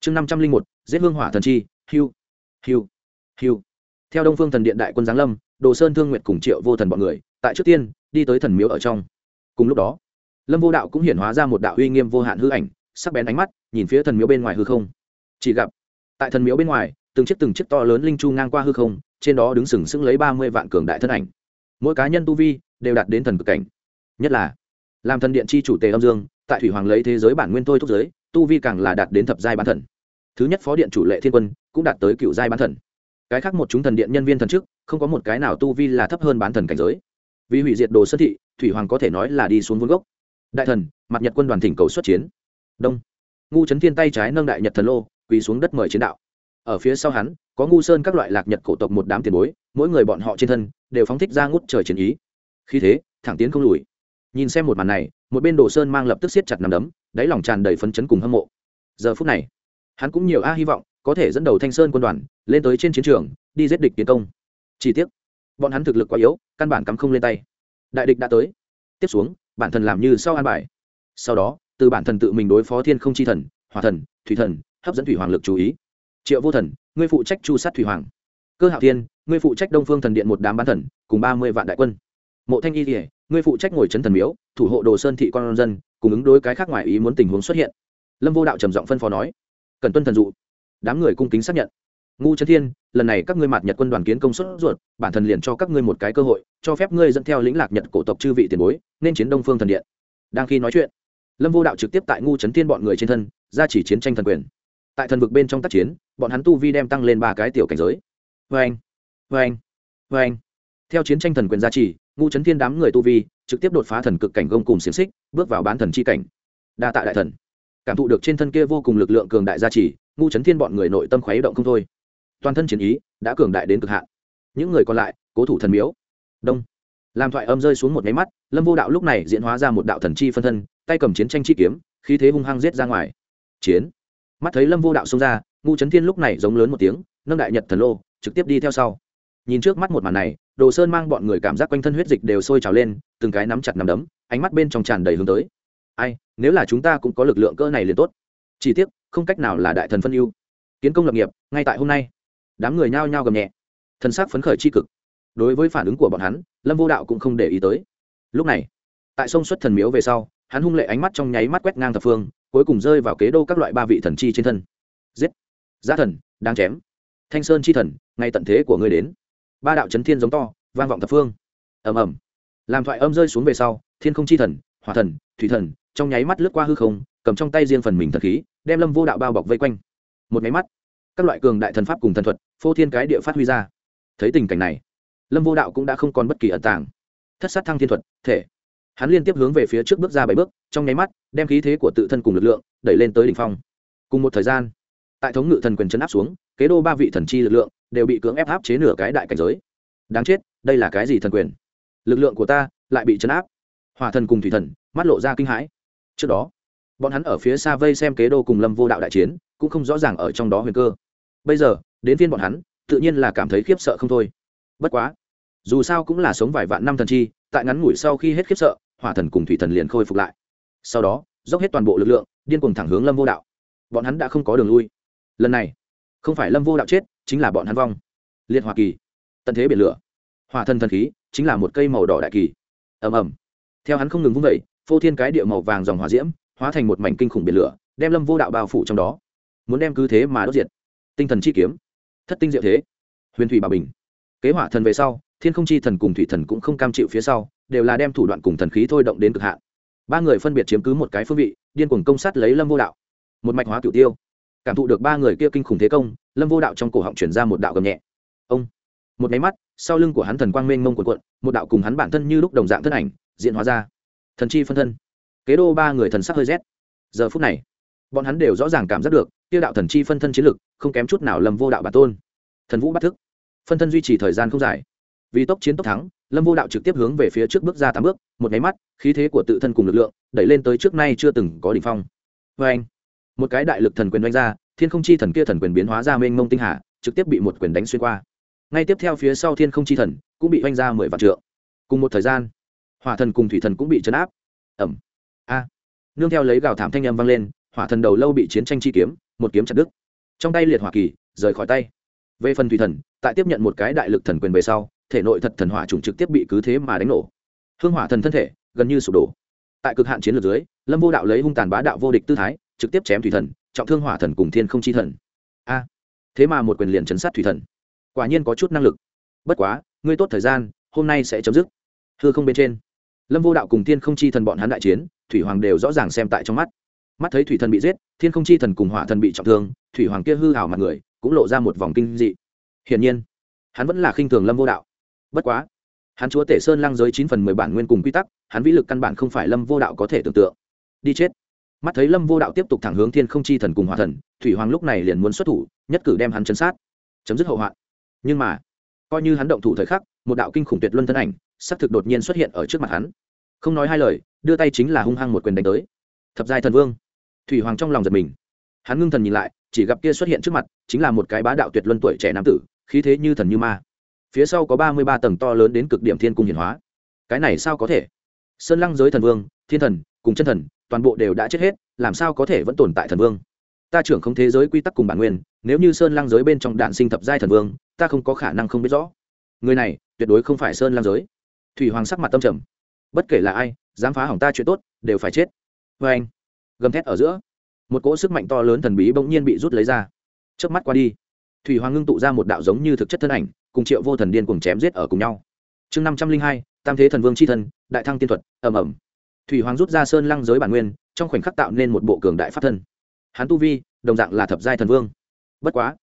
Speaker 1: Chương năm trăm linh một, giết hương hỏa thần chi, hiu hiu hiu. Theo đông phương thần điện đại quân giáng lâm, đồ sơn thương nguyệt cùng triệu vô thần bọn người, tại trước tiên, đi tới thần miếu ở trong. Cùng lúc đó, lâm vô đạo cũng hiển hóa ra một đạo uy nghiêm vô hạn hư ảnh, sắc bén ánh mắt, nhìn phía thần miếu bên ngoài hư không. Chỉ gặp, tại thần miếu bên ngoài, từng chiếc từng chiếc to lớn linh chu ngang qua hư không, trên đó đứng sừng sững lấy ba mươi vạn cường đại thân ảnh. Mỗi cá nhân tu vi đều đạt đến thần cực cảnh. Nhất là, làm thần điện chi chủ tề âm dương, tại thủy hoàng lấy thế giới bản nguyên thôi thúc giới, tu vi càng là đạt đến thập giai bán thần. Thứ nhất phó điện chủ lệ thiên quân cũng đạt tới cựu giai bán thần. Cái khác một chúng thần điện nhân viên thần chức không có một cái nào tu vi là thấp hơn bán thần cảnh giới. Vì hủy diệt đồ sơn thị, thủy hoàng có thể nói là đi xuống vốn gốc. Đại thần mặt nhật quân đoàn thỉnh cầu xuất chiến. Đông. Ngu trấn thiên tay trái nâng đại nhật thần lô, quỳ xuống đất mời chiến đạo. Ở phía sau hắn, có ngu sơn các loại lạc nhật cổ tộc một đám tiền bối, mỗi người bọn họ trên thân đều phóng thích ra ngút trời chiến ý khi thế thẳng tiến không lùi. Nhìn xem một màn này một bên đồ sơn mang lập tức siết chặt nằm đấm đáy lòng tràn đầy phấn chấn cùng hâm mộ. Giờ phút này hắn cũng nhiều a hy vọng có thể dẫn đầu thanh sơn quân đoàn lên tới trên chiến trường đi giết địch tiến công. Chỉ tiếc, bọn hắn thực lực quá yếu căn bản cắm không lên tay. Đại địch đã tới. Tiếp xuống bản thân làm như sau an bài. Sau đó từ bản thân tự mình đối phó thiên không chi thần hỏa thần thủy thần hấp dẫn thủy hoàng lực chú ý. Triệu vô thần ngươi phụ trách chu sát thủy hoàng. Cơ hạo thiên ngươi phụ trách đông phương thần điện một đám bán thần cùng ba mươi vạn đại quân mộ thanh y kỉa ngươi phụ trách ngồi c thần miếu, thủ hộ đồ sơn thị con dân, cùng ứng đối cái khác ngoài ý muốn tình huống xuất hiện. Lâm vô đạo trầm giọng phân phó nói. Cần tuân thần dụ. Đám người cung kính xác nhận. Ngu trấn thiên, lần này các ngươi mạt nhật quân đoàn kiến công suất ruột, bản thân liền cho các ngươi một cái cơ hội, cho phép ngươi dẫn theo lĩnh lạc nhật cổ tộc chư vị tiền bối, nên chiến đông phương thần điện. Đang khi nói chuyện, lâm vô đạo trực tiếp tại ngu trấn thiên bọn người trên thân, ra chỉ chiến tranh thần quyền. Tại thần vực bên trong tác chiến, bọn hắn tu vi đem tăng lên ba cái tiểu cảnh giới. Vê anh vê anh vê anh theo chiến tranh thần quyền gia trì ngu trấn thiên đám người tu vi, trực tiếp đột phá thần cực cảnh gông cùng xiềng xích, bước vào bán thần chi cảnh. Đa tạ đại thần. Cảm thụ được trên thân kia vô cùng lực lượng cường đại gia trì, ngu trấn thiên bọn người nội tâm khuấy động không thôi. Toàn thân chiến ý đã cường đại đến cực hạn. Những người còn lại, cố thủ thần miếu. Đông. Làm thoại âm rơi xuống một máy mắt, lâm vô đạo lúc này diễn hóa ra một đạo thần chi phân thân, tay cầm chiến tranh chi kiếm, khí thế hung hăng rết ra ngoài. Chiến. Mắt thấy lâm vô đạo xông ra, ngu trấn thiên lúc này giống lớn một tiếng, nâng đại nhật thần lô, trực tiếp đi theo sau nhìn trước mắt một màn này, đồ sơn mang bọn người cảm giác quanh thân huyết dịch đều sôi trào lên, từng cái nắm chặt nắm đấm, ánh mắt bên trong tràn đầy hướng tới. Ai, nếu là chúng ta cũng có lực lượng cỡ này liền tốt. Chỉ tiếc, không cách nào là đại thần phân ưu. Kiến công lập nghiệp, ngay tại hôm nay. Đám người nhao nhao gầm nhẹ. Thân xác phấn khởi c h i cực. Đối với phản ứng của bọn hắn, lâm vô đạo cũng không để ý tới. Lúc này, tại sông xuất thần miếu về sau, hắn hung lệ ánh mắt trong nháy mắt quét ngang thập phương, cuối cùng rơi vào kế đô các loại ba vị thần chi trên thân. Giết! Giá thần, đang chém. Thanh sơn chi thần, ngay tận thế của ngươi đến ba đạo chấn thiên giống to, vang vọng thập phương. Ầm ầm. Làm thoại âm rơi xuống về sau, thiên không chi thần, hỏa thần, thủy thần, trong nháy mắt lướt qua hư không, cầm trong tay riêng phần mình thần khí, đem lâm vô đạo bao bọc vây quanh. Một nháy mắt, các loại cường đại thần pháp cùng thần thuật, phô thiên cái địa phát huy ra. Thấy tình cảnh này, lâm vô đạo cũng đã không còn bất kỳ ẩn tàng. Thất sát thăng thiên thuật, thể. Hắn liên tiếp hướng về phía trước bước ra bảy bước, trong nháy mắt, đem khí thế của tự thân cùng lực lượng, đẩy lên tới đỉnh phong. Cùng một thời gian, tại thống ngự thần quyền chấn áp xuống, kế đô ba vị thần chi lực lượng đều bị cưỡng ép áp chế nửa cái đại cảnh giới. Đáng chết, đây là cái gì thần quyền? Lực lượng của ta lại bị chấn áp. Hòa thần cùng thủy thần, mắt lộ ra kinh hãi. Trước đó, bọn hắn ở phía xa vây xem kế đô cùng lâm vô đạo đại chiến, cũng không rõ ràng ở trong đó huyền cơ. Bây giờ, đến phiên bọn hắn, tự nhiên là cảm thấy khiếp sợ không thôi. Bất quá, dù sao cũng là sống vài vạn năm thần chi, tại ngắn ngủi sau khi hết khiếp sợ, hỏa thần cùng thủy thần liền khôi phục lại. Sau đó, dốc hết toàn bộ lực lượng, điên cùng thẳng hướng lâm vô đạo. Bọn hắn đã không có đường lui. Lần này, không phải lâm vô đạo chết chính là bọn hắn vong. Liệt hoa kỳ, tận thế biển lửa. Hỏa thần thần khí chính là một cây màu đỏ đại kỳ. Ầm ầm. Theo hắn không ngừng vung vẩy phô thiên cái địa màu vàng dòng hỏa diễm hóa thành một mảnh kinh khủng biển lửa, đem lâm vô đạo bao phủ trong đó. Muốn đem cứ thế mà đốt diệt. Tinh thần chi kiếm. Thất tinh diệu thế. Huyền thủy bà bình. Kế hỏa thần về sau, thiên không chi thần cùng thủy thần cũng không cam chịu phía sau, đều là đem thủ đoạn cùng thần khí thôi động đến cực hạn. Ba người phân biệt chiếm cứ một cái phương vị, điên cuồng công sát lấy lâm vô đạo. Một mạch hóa cửu tiêu. Cảm thụ được ba người kia kinh khủng thế công lâm vô đạo trong cổ họng chuyển ra một đạo gầm nhẹ. Ông, một máy mắt, sau lưng của hắn thần quang mênh mông cuộn cuộn, một đạo cùng hắn bản thân như lúc đồng dạng thân ảnh diện hóa ra. Thần chi phân thân. Kế đô ba người thần sắc hơi rét. Giờ phút này, bọn hắn đều rõ ràng cảm giác được tiêu đạo thần chi phân thân chiến lực, không kém chút nào lâm vô đạo bản tôn. Thần vũ bắt thức. Phân thân duy trì thời gian không dài. Vì tốc chiến tốc thắng, lâm vô đạo trực tiếp hướng về phía trước bước ra tám bước, một máy mắt, khí thế của tự thân cùng lực lượng, đẩy lên tới trước nay chưa từng có đ ỉ n h phong. Vê anh một cái đại lực thần quyền đánh ra thiên không chi thần kia thần quyền biến hóa ra mênh mông tinh hà, trực tiếp bị một quyền đánh xuyên qua. Ngay tiếp theo phía sau thiên không chi thần cũng bị oanh ra mười vạn trượng. Cùng một thời gian, hỏa thần cùng thủy thần cũng bị chấn áp. Ẩm. A. Nương theo lấy gào thảm thanh â m vang lên, hỏa thần đầu lâu bị chiến tranh chi kiếm, một kiếm chặt đứt. Trong tay liệt hỏa kỳ, rời khỏi tay. Về phần thủy thần, tại tiếp nhận một cái đại lực thần quyền về sau, thể nội thật thần hỏa trùng trực tiếp bị cứ thế mà đánh nổ. Hương hỏa thần thân thể gần như sụp đổ. Tại cực hạn chiến lược dưới, lâm vô đạo lấy hung tàn bá đạo vô địch tư thái, trực tiếp chém thủy thần trọng thương hỏa thần cùng thiên không chi thần. A, thế mà một quyền liền chấn sát thủy thần. Quả nhiên có chút năng lực. Bất quá, ngươi tốt thời gian, hôm nay sẽ chấm dứt. Hư không bên trên, lâm vô đạo cùng thiên không chi thần bọn hắn đại chiến, thủy hoàng đều rõ ràng xem tại trong mắt. Mắt thấy thủy thần bị giết, thiên không chi thần cùng hỏa thần bị trọng thương, thủy hoàng kia hư hảo mặt người, cũng lộ ra một vòng kinh dị. Hiển nhiên, hắn vẫn là khinh thường lâm vô đạo. Bất quá, hắn chúa tể sơn lăng giới chín phần mười bản nguyên cùng quy tắc, hắn vĩ lực căn bản không phải lâm vô đạo có thể tưởng tượng. Đi chết mắt thấy lâm vô đạo tiếp tục thẳng hướng thiên không chi thần cùng hòa thần, thủy hoàng lúc này liền muốn xuất thủ, nhất cử đem hắn chấn sát. Chấm dứt hậu hoạn. Nhưng mà, coi như hắn động thủ thời khắc, một đạo kinh khủng tuyệt luân thân ảnh xác thực đột nhiên xuất hiện ở trước mặt hắn. Không nói hai lời, đưa tay chính là hung hăng một quyền đánh tới. Thập giai thần vương. Thủy hoàng trong lòng giật mình. Hắn ngưng thần nhìn lại, chỉ gặp kia xuất hiện trước mặt, chính là một cái bá đạo tuyệt luân tuổi trẻ nam tử, khí thế như thần như ma. Phía sau có ba mươi ba tầng to lớn đến cực điểm thiên cung hiển hóa. Cái này sao có thể? Sơn lăng giới thần vương, thiên thần, cùng chân thần toàn bộ đều đã chết hết, làm sao có thể vẫn tồn tại thần vương? Ta trưởng không thế giới quy tắc cùng bản nguyên, nếu như sơn lăng giới bên trong đạn sinh thập giai thần vương, ta không có khả năng không biết rõ. Người này, tuyệt đối không phải sơn lăng giới. Thủy hoàng sắc mặt tâm trầm. Bất kể là ai, dám phá hỏng ta chuyện tốt, đều phải chết. Vê anh, gầm thét ở giữa, một cỗ sức mạnh to lớn thần bí bỗng nhiên bị rút lấy ra. Trước mắt qua đi, thủy hoàng ngưng tụ ra một đạo giống như thực chất thân ảnh, cùng triệu vô thần điên cùng chém giết ở cùng nhau. Chương năm trăm linh hai, tam thế thần vương c h i thân, đại thăng tiên thuật ẩm ẩm thủy hoàng rút ra sơn lăng giới bản nguyên, trong khoảnh khắc tạo nên một bộ cường đại pháp thân. Hắn tu vi, đồng dạng là thập giai thần vương. Bất quá,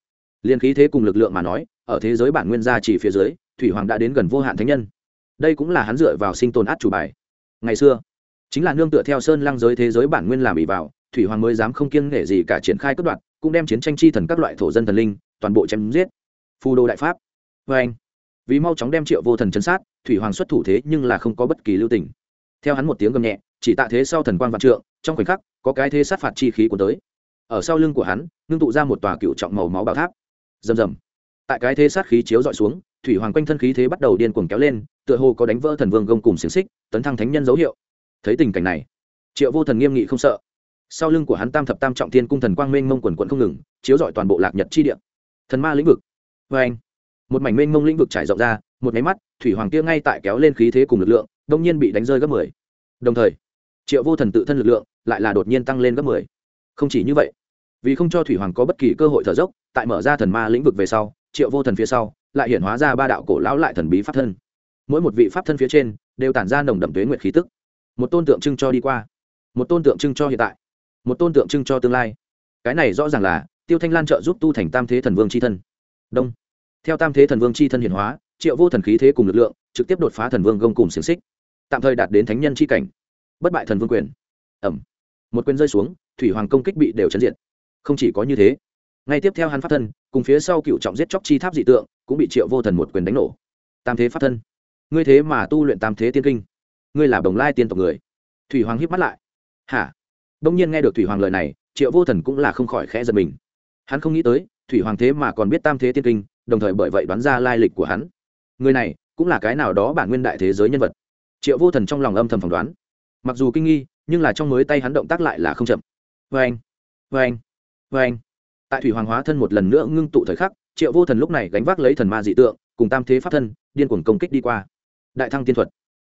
Speaker 1: liên khí thế cùng lực lượng mà nói, ở thế giới bản nguyên gia chỉ phía dưới, thủy hoàng đã đến gần vô hạn thánh nhân. Đây cũng là hắn dựa vào sinh tồn át chủ bài. Ngày xưa, chính là nương tựa theo sơn lăng giới thế giới bản nguyên làm ỉ vào, thủy hoàng mới dám không kiêng nể gì cả triển khai cất đoạn, cũng đem chiến tranh chi thần các loại thổ dân thần linh, toàn bộ chém giết. Phù đô đại pháp. Vê anh vì mau chóng đem triệu vô thần chấn sát, thủy hoàng xuất thủ thế nhưng là không có bất kỳ lưu tình theo hắn một tiếng gầm nhẹ, chỉ tạ thế sau thần quan vạn trượng, trong khoảnh khắc, có cái thế sát phạt chi khí của tới. Ở sau lưng của hắn, ngưng tụ ra một tòa cựu trọng màu máu bảo tháp. Rầm rầm. Tại cái thế sát khí chiếu dọi xuống, thủy hoàng quanh thân khí thế bắt đầu điên cuồng kéo lên, tựa hồ có đánh vỡ thần vương gông cùng xiềng xích, tấn thăng thánh nhân dấu hiệu. Thấy tình cảnh này, triệu vô thần nghiêm nghị không sợ. Sau lưng của hắn tam thập tam trọng thiên cung thần quang mênh mông quần quận không ngừng, chiếu dọi toàn bộ lạc nhật chi địa. Thần ma lĩnh vực. Vê anh một mảnh mênh mông lĩnh vực trải rộng ra, một máy mắt, thủy hoàng kia ngay tại kéo lên khí thế cùng lực lượng đông nhiên bị đánh rơi gấp mười. Đồng thời, triệu vô thần tự thân lực lượng lại là đột nhiên tăng lên gấp mười. Không chỉ như vậy, vì không cho thủy hoàng có bất kỳ cơ hội thở dốc, tại mở ra thần ma lĩnh vực về sau, triệu vô thần phía sau lại hiện hóa ra ba đạo cổ lão lại thần bí pháp thân. Mỗi một vị pháp thân phía trên đều tản ra nồng đậm tuế nguyệt khí tức. Một tôn tượng trưng cho đi qua, một tôn tượng trưng cho hiện tại, một tôn tượng trưng cho tương lai. Cái này rõ ràng là tiêu thanh lan trợ giúp tu thành tam thế thần vương chi thân. Đông. Theo tam thế thần vương chi thân hiển hóa, triệu vô thần khí thế cùng lực lượng trực tiếp đột phá thần vương gông cùng xiềng xích tạm thời đạt đến thánh nhân c h i cảnh. Bất bại thần vương quyền. Ẩm. Một quyền rơi xuống, thủy hoàng công kích bị đều chấn diện không chỉ có như thế, ngay tiếp theo hắn pháp thân, cùng phía sau cựu trọng giết chóc chi tháp dị tượng, cũng bị triệu vô thần một quyền đánh nổ. Tam thế pháp thân. Ngươi thế mà tu luyện tam thế tiên kinh. Ngươi là đồng lai tiên tộc người. Thủy hoàng hiếp mắt lại. Hả? Đông nhiên nghe được thủy hoàng lời này, triệu vô thần cũng là không khỏi khẽ giật mình. Hắn không nghĩ tới, thủy hoàng thế mà còn biết tam thế tiên kinh, đồng thời bởi vậy đoán ra lai lịch của hắn. Người này cũng là cái nào đó bản nguyên đại thế giới nhân vật triệu vô thần trong lòng âm thầm phỏng đoán. Mặc dù kinh nghi, nhưng là trong mới tay hắn động tác lại là không chậm. Vê anh vê anh vê anh tại thủy hoàng hóa thân một lần nữa ngưng tụ thời khắc, triệu vô thần lúc này gánh vác lấy thần ma dị tượng, cùng tam thế pháp thân, điên cuồng công kích đi qua. Đại thăng tiên thuật.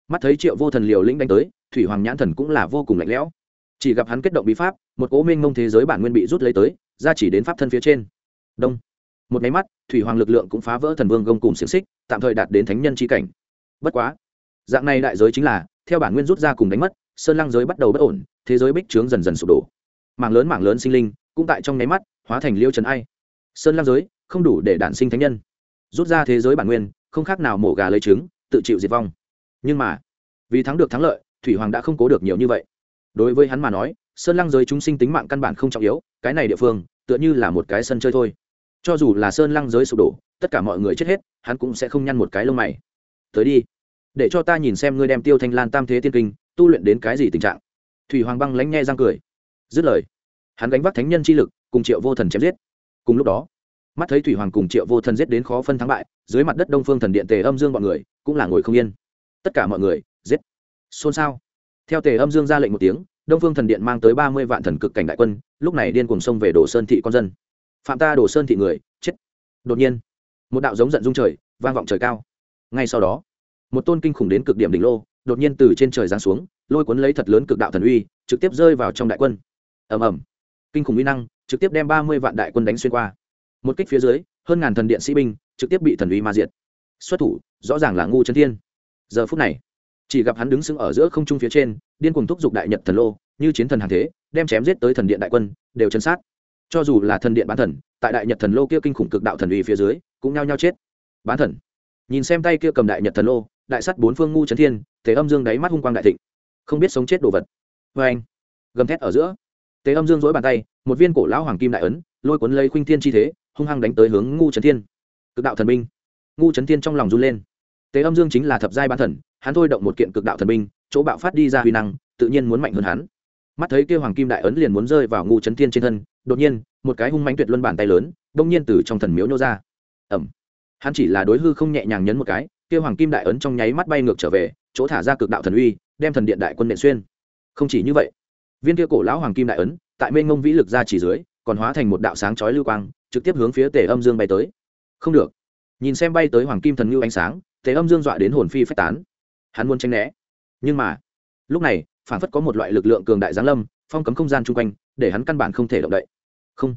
Speaker 1: Mắt thấy triệu vô thần liều lĩnh đánh tới, thủy hoàng nhãn thần cũng là vô cùng lạnh lẽo. Chỉ gặp hắn kết động bí pháp, một cố minh mông thế giới bản nguyên bị rút lấy tới, ra chỉ đến pháp thân phía trên. Đông. Một máy mắt, thủy hoàng lực lượng cũng phá vỡ thần vương gông cùng xiềng xích, tạm thời đạt đến thánh nhân c cảnh. Bất quá dạng này đại giới chính là, theo bản nguyên rút ra cùng đánh mất, sơn lăng giới bắt đầu bất ổn, thế giới bích trướng dần dần sụp đổ. Mảng lớn mảng lớn sinh linh cũng tại trong nháy mắt hóa thành liêu trần ai. Sơn lăng giới không đủ để đản sinh thánh nhân. Rút ra thế giới bản nguyên, không khác nào mổ gà lấy trứng, tự chịu diệt vong. Nhưng mà, vì thắng được thắng lợi, thủy hoàng đã không cố được nhiều như vậy. Đối với hắn mà nói, sơn lăng giới chúng sinh tính mạng căn bản không trọng yếu, cái này địa phương tựa như là một cái sân chơi thôi. Cho dù là sơn lăng giới sụp đổ, tất cả mọi người chết hết, hắn cũng sẽ không nhăn một cái lông mày. Tới đi để cho ta nhìn xem ngươi đem tiêu thanh lan tam thế tiên kinh, tu luyện đến cái gì tình trạng. Thủy hoàng băng lánh nghe răng cười. Dứt lời, hắn gánh vác thánh nhân chi lực, cùng triệu vô thần chém giết. Cùng lúc đó, mắt thấy thủy hoàng cùng triệu vô thần giết đến khó phân thắng bại, dưới mặt đất đông phương thần điện tề âm dương bọn người cũng là ngồi không yên. Tất cả mọi người, giết. Xôn xao. Theo tề âm dương ra lệnh một tiếng, đông phương thần điện mang tới ba mươi vạn thần cực cảnh đại quân, lúc này điên cùng xông về đồ sơn thị con dân. Phạm ta đồ sơn thị người, chết. Đột nhiên, một đạo giống giận dung trời, vang vọng trời cao. Ngay sau đó một tôn kinh khủng đến cực điểm đỉnh lô, đột nhiên từ trên trời giáng xuống, lôi cuốn lấy thật lớn cực đạo thần uy, trực tiếp rơi vào trong đại quân. Ầm ầm. Kinh khủng uy năng, trực tiếp đem ba mươi vạn đại quân đánh xuyên qua. Một kích phía dưới, hơn ngàn thần điện sĩ binh trực tiếp bị thần uy ma diệt. Xuất thủ, rõ ràng là ngu chân thiên. Giờ phút này, chỉ gặp hắn đứng sững ở giữa không trung phía trên, điên cuồng thúc giục đại nhật thần lô, như chiến thần hàng thế, đem chém giết tới thần điện đại quân, đều chân sát. Cho dù là thần điện bán thần, tại đại nhật thần lô kia kinh khủng cực đạo thần uy phía dưới, cũng nhao nhao chết. Bán thần. Nhìn xem tay kia cầm đại nhật thần lô đại sắt bốn phương ngu trấn thiên thế âm dương đáy mắt hung quang đại thịnh. Không biết sống chết đồ vật. Vê anh, gầm thét ở giữa. Tế âm dương dối bàn tay, một viên cổ lão hoàng kim đại ấn, lôi cuốn lấy khuynh thiên chi thế, hung hăng đánh tới hướng ngu trấn thiên. Cực đạo thần binh. Ngu trấn thiên trong lòng run lên. Tế âm dương chính là thập giai bán thần, hắn thôi động một kiện cực đạo thần binh, chỗ bạo phát đi ra huy năng, tự nhiên muốn mạnh hơn hắn. Mắt thấy kêu hoàng kim đại ấn liền muốn rơi vào ngu trấn thiên trên thân, đột nhiên, một cái hung mánh tuyệt luân bàn tay lớn đông nhiên từ trong thần miếu nhô ra. Ẩm hắn chỉ là đối hư không nhẹ nhàng nhấn một cái kia hoàng kim đại ấn trong nháy mắt bay ngược trở về, chỗ thả ra cực đạo thần uy, đem thần điện đại quân nện xuyên. Không chỉ như vậy, viên kia cổ lão hoàng kim đại ấn, tại mênh ngông vĩ lực ra chỉ dưới, còn hóa thành một đạo sáng chói lưu quang, trực tiếp hướng phía tề âm dương bay tới. Không được. Nhìn xem bay tới hoàng kim thần ngưu ánh sáng, tề âm dương dọa đến hồn phi phách tán. Hắn muốn tranh né. Nhưng mà, lúc này phản phất có một loại lực lượng cường đại giáng lâm, phong cấm không gian chung quanh, để hắn căn bản không thể động đậy. Không.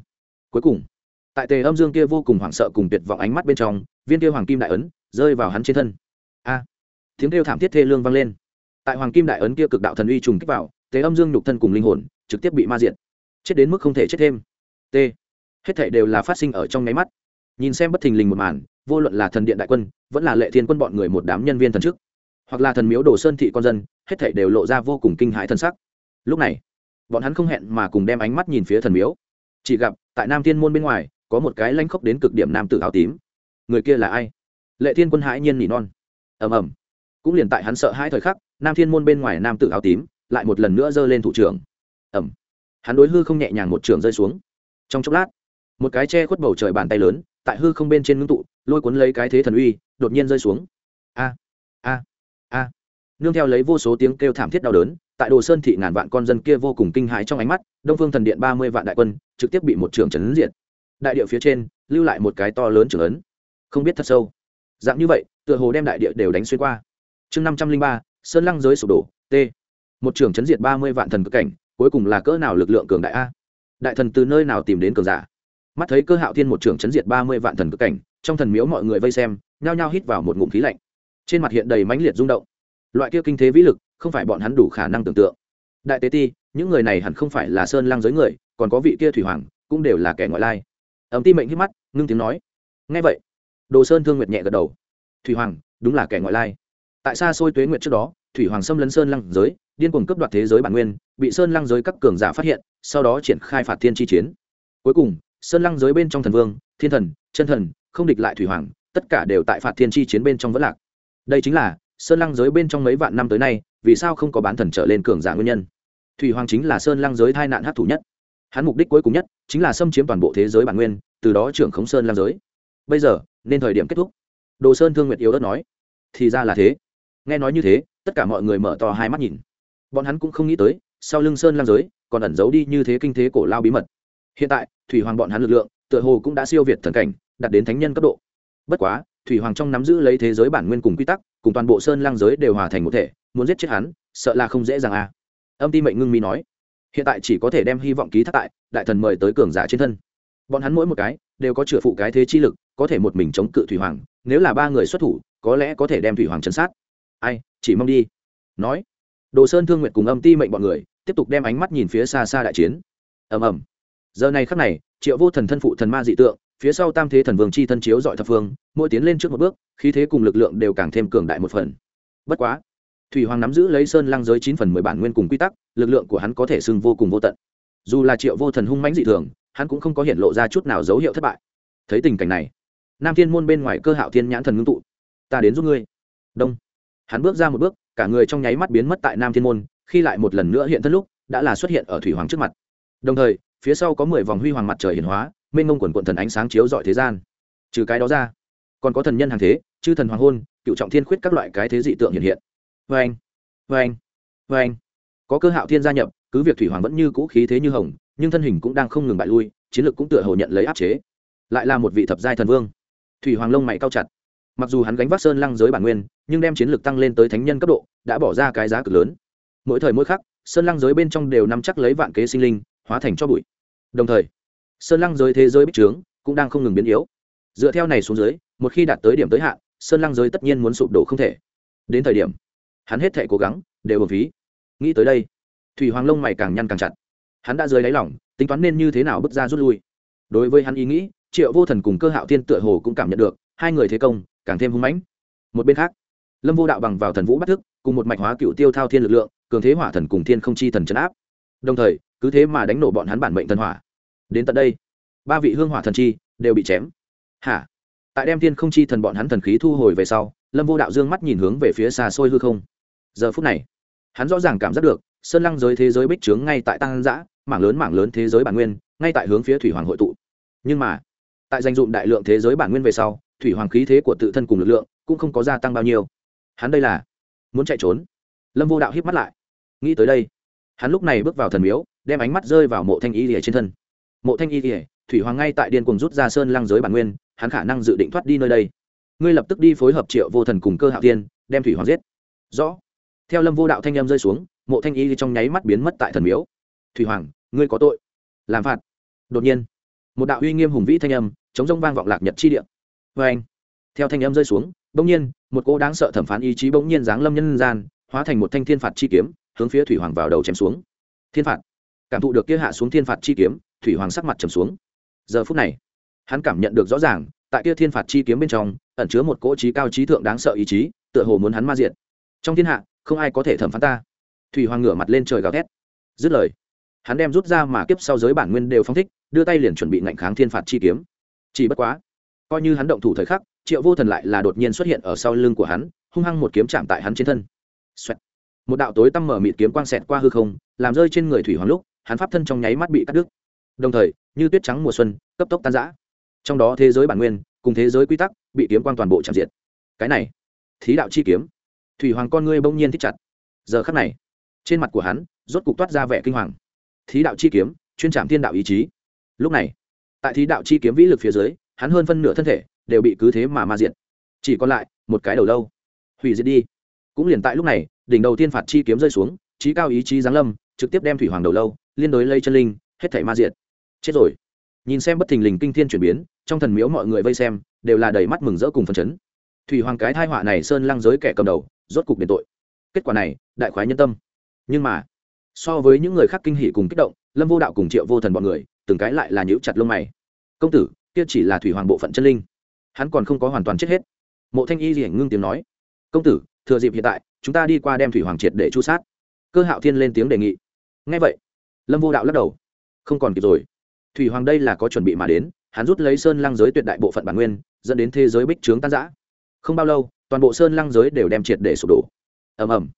Speaker 1: Cuối cùng, tại tề âm dương kia vô cùng hoảng sợ cùng tuyệt vọng ánh mắt bên trong, viên kia hoàng kim đại ấn rơi vào hắn trên thân. A! Tiếng kêu thảm thiết thê lương vang lên. Tại hoàng kim đại ấn kia cực đạo thần uy trùng kích vào, tề âm dương nhục thân cùng linh hồn, trực tiếp bị ma diệt. Chết đến mức không thể chết thêm. T. Hết thảy đều là phát sinh ở trong nháy mắt. Nhìn xem bất thình lình một màn, vô luận là thần điện đại quân, vẫn là lệ thiên quân bọn người một đám nhân viên thần chức hoặc là thần miếu đồ sơn thị con dân, hết thảy đều lộ ra vô cùng kinh hãi thần sắc. Lúc này, bọn hắn không hẹn mà cùng đem ánh mắt nhìn phía thần miếu. Chỉ gặp, tại nam thiên môn bên ngoài, có một cái lanh khốc đến cực điểm nam tử áo tím. Người kia là ai? Lệ thiên quân hãi nhiên nỉ non. Ầm ầm. Cũng liền tại hắn sợ hai thời khắc nam thiên môn bên ngoài nam tử áo tím lại một lần nữa giơ lên thủ trưởng. Ầm, hắn đối hư không nhẹ nhàng một trường rơi xuống. Trong chốc lát một cái che khuất bầu trời bàn tay lớn tại hư không bên trên ngưng tụ lôi cuốn lấy cái thế thần uy đột nhiên rơi xuống. A a a. Nương theo lấy vô số tiếng kêu thảm thiết đau đớn tại đồ sơn thị ngàn vạn con dân kia vô cùng kinh hãi trong ánh mắt đông phương thần điện ba mươi vạn đại quân trực tiếp bị một trường trấn diệt đại địa phía trên lưu lại một cái to lớn trưởng ấn. Không biết thật sâu dạng như vậy, tựa hồ đem đại địa đều đánh xuyên qua. Chương năm trăm linh ba, sơn lăng giới sụp đổ, t. Một trường chấn diệt ba mươi vạn thần cực cảnh, cuối cùng là cỡ nào lực lượng cường đại a? Đại thần từ nơi nào tìm đến cường giả? Mắt thấy cơ hạo thiên một trường chấn diệt ba mươi vạn thần cực cảnh, trong thần miếu mọi người vây xem, nhao nhao hít vào một ngụm khí lạnh. Trên mặt hiện đầy mãnh liệt rung động. Loại kia kinh thế vĩ lực, không phải bọn hắn đủ khả năng tưởng tượng. Đại tế ti, những người này hẳn không phải là sơn lăng giới người, còn có vị kia thủy hoàng, cũng đều là kẻ ngoại lai. Ấm ti mệnh hít mắt, ngưng tiếng nói. Ngay vậy đồ sơn thương nguyệt nhẹ gật đầu. Thủy hoàng, đúng là kẻ ngoại lai. Tại xa xôi tuế nguyệt trước đó, thủy hoàng xâm lấn sơn lăng giới, điên cuồng cấp đoạt thế giới bản nguyên, bị sơn lăng giới các cường giả phát hiện, sau đó triển khai phạt thiên chi chiến. Cuối cùng, sơn lăng giới bên trong thần vương, thiên thần, chân thần, không địch lại thủy hoàng, tất cả đều tại phạt thiên chi chiến bên trong vẫn lạc. Đây chính là sơn lăng giới bên trong mấy vạn năm tới nay, vì sao không có bán thần trở lên cường giả nguyên nhân? Thủy hoàng chính là sơn lăng giới tai nạn hát thủ nhất. Hắn mục đích cuối cùng nhất chính là xâm chiếm toàn bộ thế giới bản nguyên, từ đó trưởng khống sơn lăng giới. Bây giờ nên thời điểm kết thúc. Đồ sơn thương nguyệt yếu đất nói, thì ra là thế. Nghe nói như thế, tất cả mọi người mở to hai mắt nhìn. Bọn hắn cũng không nghĩ tới, sau lưng sơn lang giới, còn ẩn giấu đi như thế kinh thế cổ lao bí mật. Hiện tại, thủy hoàng bọn hắn lực lượng, tựa hồ cũng đã siêu việt thần cảnh, đạt đến thánh nhân cấp độ. Bất quá, thủy hoàng trong nắm giữ lấy thế giới bản nguyên cùng quy tắc, cùng toàn bộ sơn lang giới đều hòa thành một thể, muốn giết chết hắn, sợ là không dễ dàng à. Âm ti mệnh ngưng mi nói, hiện tại chỉ có thể đem hy vọng ký thác tại, đại thần mời tới cường giả trên thân. Bọn hắn mỗi một cái, đều có chữa phụ cái thế chi lực có thể một mình chống cự thủy hoàng, nếu là ba người xuất thủ, có lẽ có thể đem thủy hoàng chấn sát. Ai, chỉ mong đi. Nói, đồ sơn thương nguyện cùng âm ti mệnh bọn người tiếp tục đem ánh mắt nhìn phía xa xa đại chiến. Ầm ầm. Giờ này khắc này, triệu vô thần thân phụ thần ma dị tượng, phía sau tam thế thần vương chi thân chiếu dọi thập phương, mỗi tiến lên trước một bước, khí thế cùng lực lượng đều càng thêm cường đại một phần. Bất quá, thủy hoàng nắm giữ lấy sơn lăng giới chín phần mười bản nguyên cùng quy tắc, lực lượng của hắn có thể xưng vô cùng vô tận. Dù là triệu vô thần hung mãnh dị thường, hắn cũng không có hiện lộ ra chút nào dấu hiệu thất bại. Thấy tình cảnh này nam thiên môn bên ngoài cơ hạo thiên nhãn thần ngưng tụ. Ta đến giúp ngươi. Đông. Hắn bước ra một bước, cả người trong nháy mắt biến mất tại nam thiên môn, khi lại một lần nữa hiện thân lúc, đã là xuất hiện ở thủy hoàng trước mặt. Đồng thời, phía sau có mười vòng huy hoàng mặt trời hiển hóa, mênh ngông quần quận thần ánh sáng chiếu dọi thế gian. Trừ cái đó ra, còn có thần nhân hàng thế, chư thần hoàng hôn, cựu trọng thiên khuyết các loại cái thế dị tượng hiện hiện. Vê anh vê anh vê anh có cơ hạo thiên gia nhập, cứ việc thủy hoàng vẫn như cũ khí thế như hồng, nhưng thân hình cũng đang không ngừng bại lui, chiến lược cũng tựa hồ nhận lấy áp chế. Lại là một vị thập giai thần vương thủy hoàng lông mày cao chặt. Mặc dù hắn gánh vác sơn lăng giới bản nguyên, nhưng đem chiến lược tăng lên tới thánh nhân cấp độ, đã bỏ ra cái giá cực lớn. Mỗi thời mỗi khắc, sơn lăng giới bên trong đều nắm chắc lấy vạn kế sinh linh, hóa thành cho bụi. Đồng thời, sơn lăng giới thế giới bích trướng cũng đang không ngừng biến yếu. Dựa theo này xuống dưới, một khi đạt tới điểm tới hạn, sơn lăng giới tất nhiên muốn sụp đổ không thể. Đến thời điểm, hắn hết thể cố gắng, đều bổng phí. Nghĩ tới đây, thủy hoàng lông mày càng nhăn càng chặt. Hắn đã rơi đáy lỏng tính toán nên như thế nào bước ra rút lui. Đối với hắn ý nghĩ triệu vô thần cùng cơ hạo thiên tựa hồ cũng cảm nhận được, hai người thế công càng thêm hung mãnh. Một bên khác, lâm vô đạo bằng vào thần vũ bắt thức, cùng một mạch hóa cựu tiêu thao thiên lực lượng, cường thế hỏa thần cùng thiên không chi thần chấn áp. Đồng thời, cứ thế mà đánh nổ bọn hắn bản mệnh thần hỏa. Đến tận đây, ba vị hương hỏa thần chi đều bị chém. Hả? Tại đem thiên không chi thần bọn hắn thần khí thu hồi về sau, lâm vô đạo dương mắt nhìn hướng về phía xa xôi hư không. Giờ phút này, hắn rõ ràng cảm giác được, sơn lăng giới thế giới bích trướng ngay tại tăng giã mảng lớn mảng lớn thế giới bản nguyên, ngay tại hướng phía thủy hoàng hội tụ. Nhưng mà tại danh dụng đại lượng thế giới bản nguyên về sau, thủy hoàng khí thế của tự thân cùng lực lượng cũng không có gia tăng bao nhiêu. Hắn đây là muốn chạy trốn. Lâm vô đạo híp mắt lại. Nghĩ tới đây, hắn lúc này bước vào thần miếu, đem ánh mắt rơi vào mộ thanh y rỉa trên thân. Mộ thanh y rỉa thủy hoàng ngay tại điên cùng rút ra sơn lăng giới bản nguyên, hắn khả năng dự định thoát đi nơi đây. Ngươi lập tức đi phối hợp triệu vô thần cùng cơ hạo tiên đem thủy hoàng giết. Rõ. Theo lâm vô đạo thanh em rơi xuống, mộ thanh y trong nháy mắt biến mất tại thần miếu. Thủy hoàng, ngươi có tội. Làm phạt. Đột nhiên một đạo uy nghiêm hùng vĩ thanh âm, chống rông vang vọng lạc nhật chi địa. Vê anh, theo thanh âm rơi xuống, bỗng nhiên, một cô đáng sợ thẩm phán ý chí bỗng nhiên giáng lâm nhân gian, hóa thành một thanh thiên phạt chi kiếm, hướng phía thủy hoàng vào đầu chém xuống. Thiên phạt. Cảm thụ được kia hạ xuống thiên phạt chi kiếm, thủy hoàng sắc mặt trầm xuống. Giờ phút này, hắn cảm nhận được rõ ràng, tại kia thiên phạt chi kiếm bên trong, ẩn chứa một cỗ trí cao trí thượng đáng sợ ý chí, tựa hồ muốn hắn ma diện trong thiên hạ, không ai có thể thẩm phán ta. Thủy hoàng ngửa mặt lên trời gào thét. Dứt lời hắn đem rút ra mà kiếp sau giới bản nguyên đều phong thích, đưa tay liền chuẩn bị ngạnh kháng thiên phạt chi kiếm. Chỉ bất quá, coi như hắn động thủ thời khắc, triệu vô thần lại là đột nhiên xuất hiện ở sau lưng của hắn, hung hăng một kiếm chạm tại hắn trên thân、Xoẹt. một đạo tối tăm mở mịt kiếm quang xẹt qua hư không, làm rơi trên người thủy hoàng lúc, hắn pháp thân trong nháy mắt bị cắt đứt. Đồng thời, như tuyết trắng mùa xuân, cấp tốc tan giã trong đó thế giới bản nguyên, cùng thế giới quy tắc, bị kiếm quang toàn bộ chạm diệt. Cái này, thí đạo chi kiếm. Thủy hoàng con ngươi bỗng nhiên thích chặt. Giờ khắc này, trên mặt của hắn, rốt cục toát ra vẻ kinh hoàng thí đạo chi kiếm, chuyên trảm thiên đạo ý chí. Lúc này, tại thí đạo chi kiếm vĩ lực phía dưới, hắn hơn phân nửa thân thể đều bị cứ thế mà ma diệt. Chỉ còn lại một cái đầu lâu. Hủy diệt đi. Cũng liền tại lúc này, đỉnh đầu tiên phạt chi kiếm rơi xuống trí cao ý chí giáng lâm, trực tiếp đem thủy hoàng đầu lâu, liên đối lây chân linh, hết thảy ma diệt. Chết rồi. Nhìn xem bất thình lình kinh thiên chuyển biến, trong thần miếu mọi người vây xem, đều là đầy mắt mừng rỡ cùng phần chấn. Thủy hoàng cái thai họa này sơn lăng giới kẻ cầm đầu, rốt cục đền tội. Kết quả này, đại khoái nhân tâm. Nhưng mà so với những người khác kinh hỉ cùng kích động, lâm vô đạo cùng triệu vô thần bọn người, từng cái lại là nhữ chặt lông mày. Công tử, kia chỉ là thủy hoàng bộ phận chân linh, hắn còn không có hoàn toàn chết hết. Mộ thanh y gì ngưng tiếng nói. Công tử, thừa dịp hiện tại, chúng ta đi qua đem thủy hoàng triệt để chu sát. Cơ hạo thiên lên tiếng đề nghị. Ngay vậy, lâm vô đạo lắc đầu. Không còn kịp rồi. Thủy hoàng đây là có chuẩn bị mà đến, hắn rút lấy sơn lăng giới tuyệt đại bộ phận bản nguyên, dẫn đến thế giới bích trướng tan giã không bao lâu, toàn bộ sơn lăng giới đều đem triệt để sụp đổ. Ầm ầm.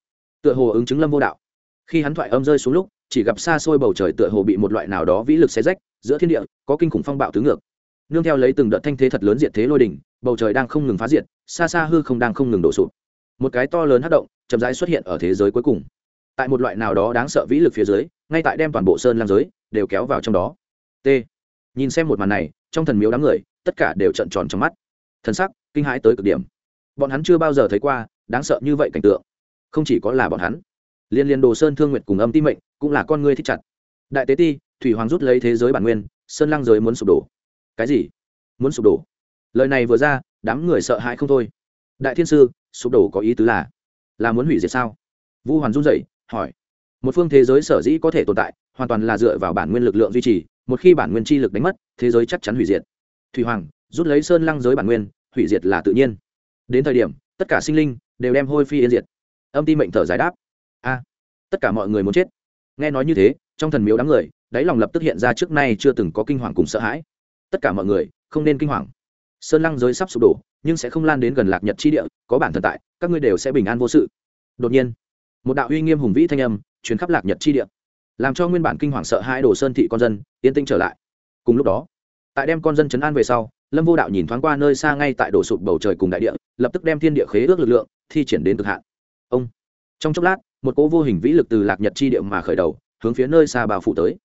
Speaker 1: Tựa hồ ứng chứng lâm vô đạo khi hắn thoại âm rơi xuống lúc, chỉ gặp xa xôi bầu trời tựa hồ bị một loại nào đó vĩ lực xé rách, giữa thiên địa, có kinh khủng phong bạo tứ ngược. Nương theo lấy từng đợt thanh thế thật lớn diệt thế lôi đỉnh, bầu trời đang không ngừng phá diệt, xa xa hư không đang không ngừng đổ sụp. Một cái to lớn hát động, chậm rãi xuất hiện ở thế giới cuối cùng. Tại một loại nào đó đáng sợ vĩ lực phía dưới, ngay tại đem toàn bộ sơn lam giới đều kéo vào trong đó. T. Nhìn xem một màn này, trong thần miếu đám người, tất cả đều trận tròn trong mắt. Thần sắc, kinh hãi tới cực điểm. Bọn hắn chưa bao giờ thấy qua đáng sợ như vậy cảnh tượng. Không chỉ có là bọn hắn liên liên đồ sơn thương nguyệt cùng âm ti mệnh cũng là con ngươi thích chặt. Đại tế ti, thủy hoàng rút lấy thế giới bản nguyên, sơn lăng giới muốn sụp đổ. Cái gì? Muốn sụp đổ? Lời này vừa ra, đám người sợ hãi không thôi. Đại thiên sư, sụp đổ có ý tứ là là muốn hủy diệt sao? Vu hoàn run rẩy, hỏi. Một phương thế giới sở dĩ có thể tồn tại, hoàn toàn là dựa vào bản nguyên lực lượng duy trì, một khi bản nguyên chi lực đánh mất, thế giới chắc chắn hủy diệt. Thủy hoàng, rút lấy sơn lăng giới bản nguyên, hủy diệt là tự nhiên. Đến thời điểm, tất cả sinh linh đều đem hôi phi yên diệt. Âm ti mệnh thở giải đáp a, tất cả mọi người muốn chết. Nghe nói như thế, trong thần miếu đám người, đáy lòng lập tức hiện ra trước nay chưa từng có kinh hoàng cùng sợ hãi. Tất cả mọi người, không nên kinh hoàng. Sơn lăng giới sắp sụp đổ, nhưng sẽ không lan đến gần lạc nhật chi địa, có bản thần tại, các ngươi đều sẽ bình an vô sự. Đột nhiên, một đạo uy nghiêm hùng vĩ thanh âm chuyến khắp lạc nhật chi địa, làm cho nguyên bản kinh hoàng sợ hãi đồ sơn thị con dân, yên tĩnh trở lại. Cùng lúc đó, tại đem con dân chấn an về sau, lâm vô đạo nhìn thoáng qua nơi xa ngay tại đổ sụp bầu trời cùng đại địa, lập tức đem thiên địa khế ước lực lượng thi triển đến cực hạn. Ông, trong chốc lát một cỗ vô hình vĩ lực từ lạc nhật chi địa mà khởi đầu, hướng phía nơi xa bao phủ tới.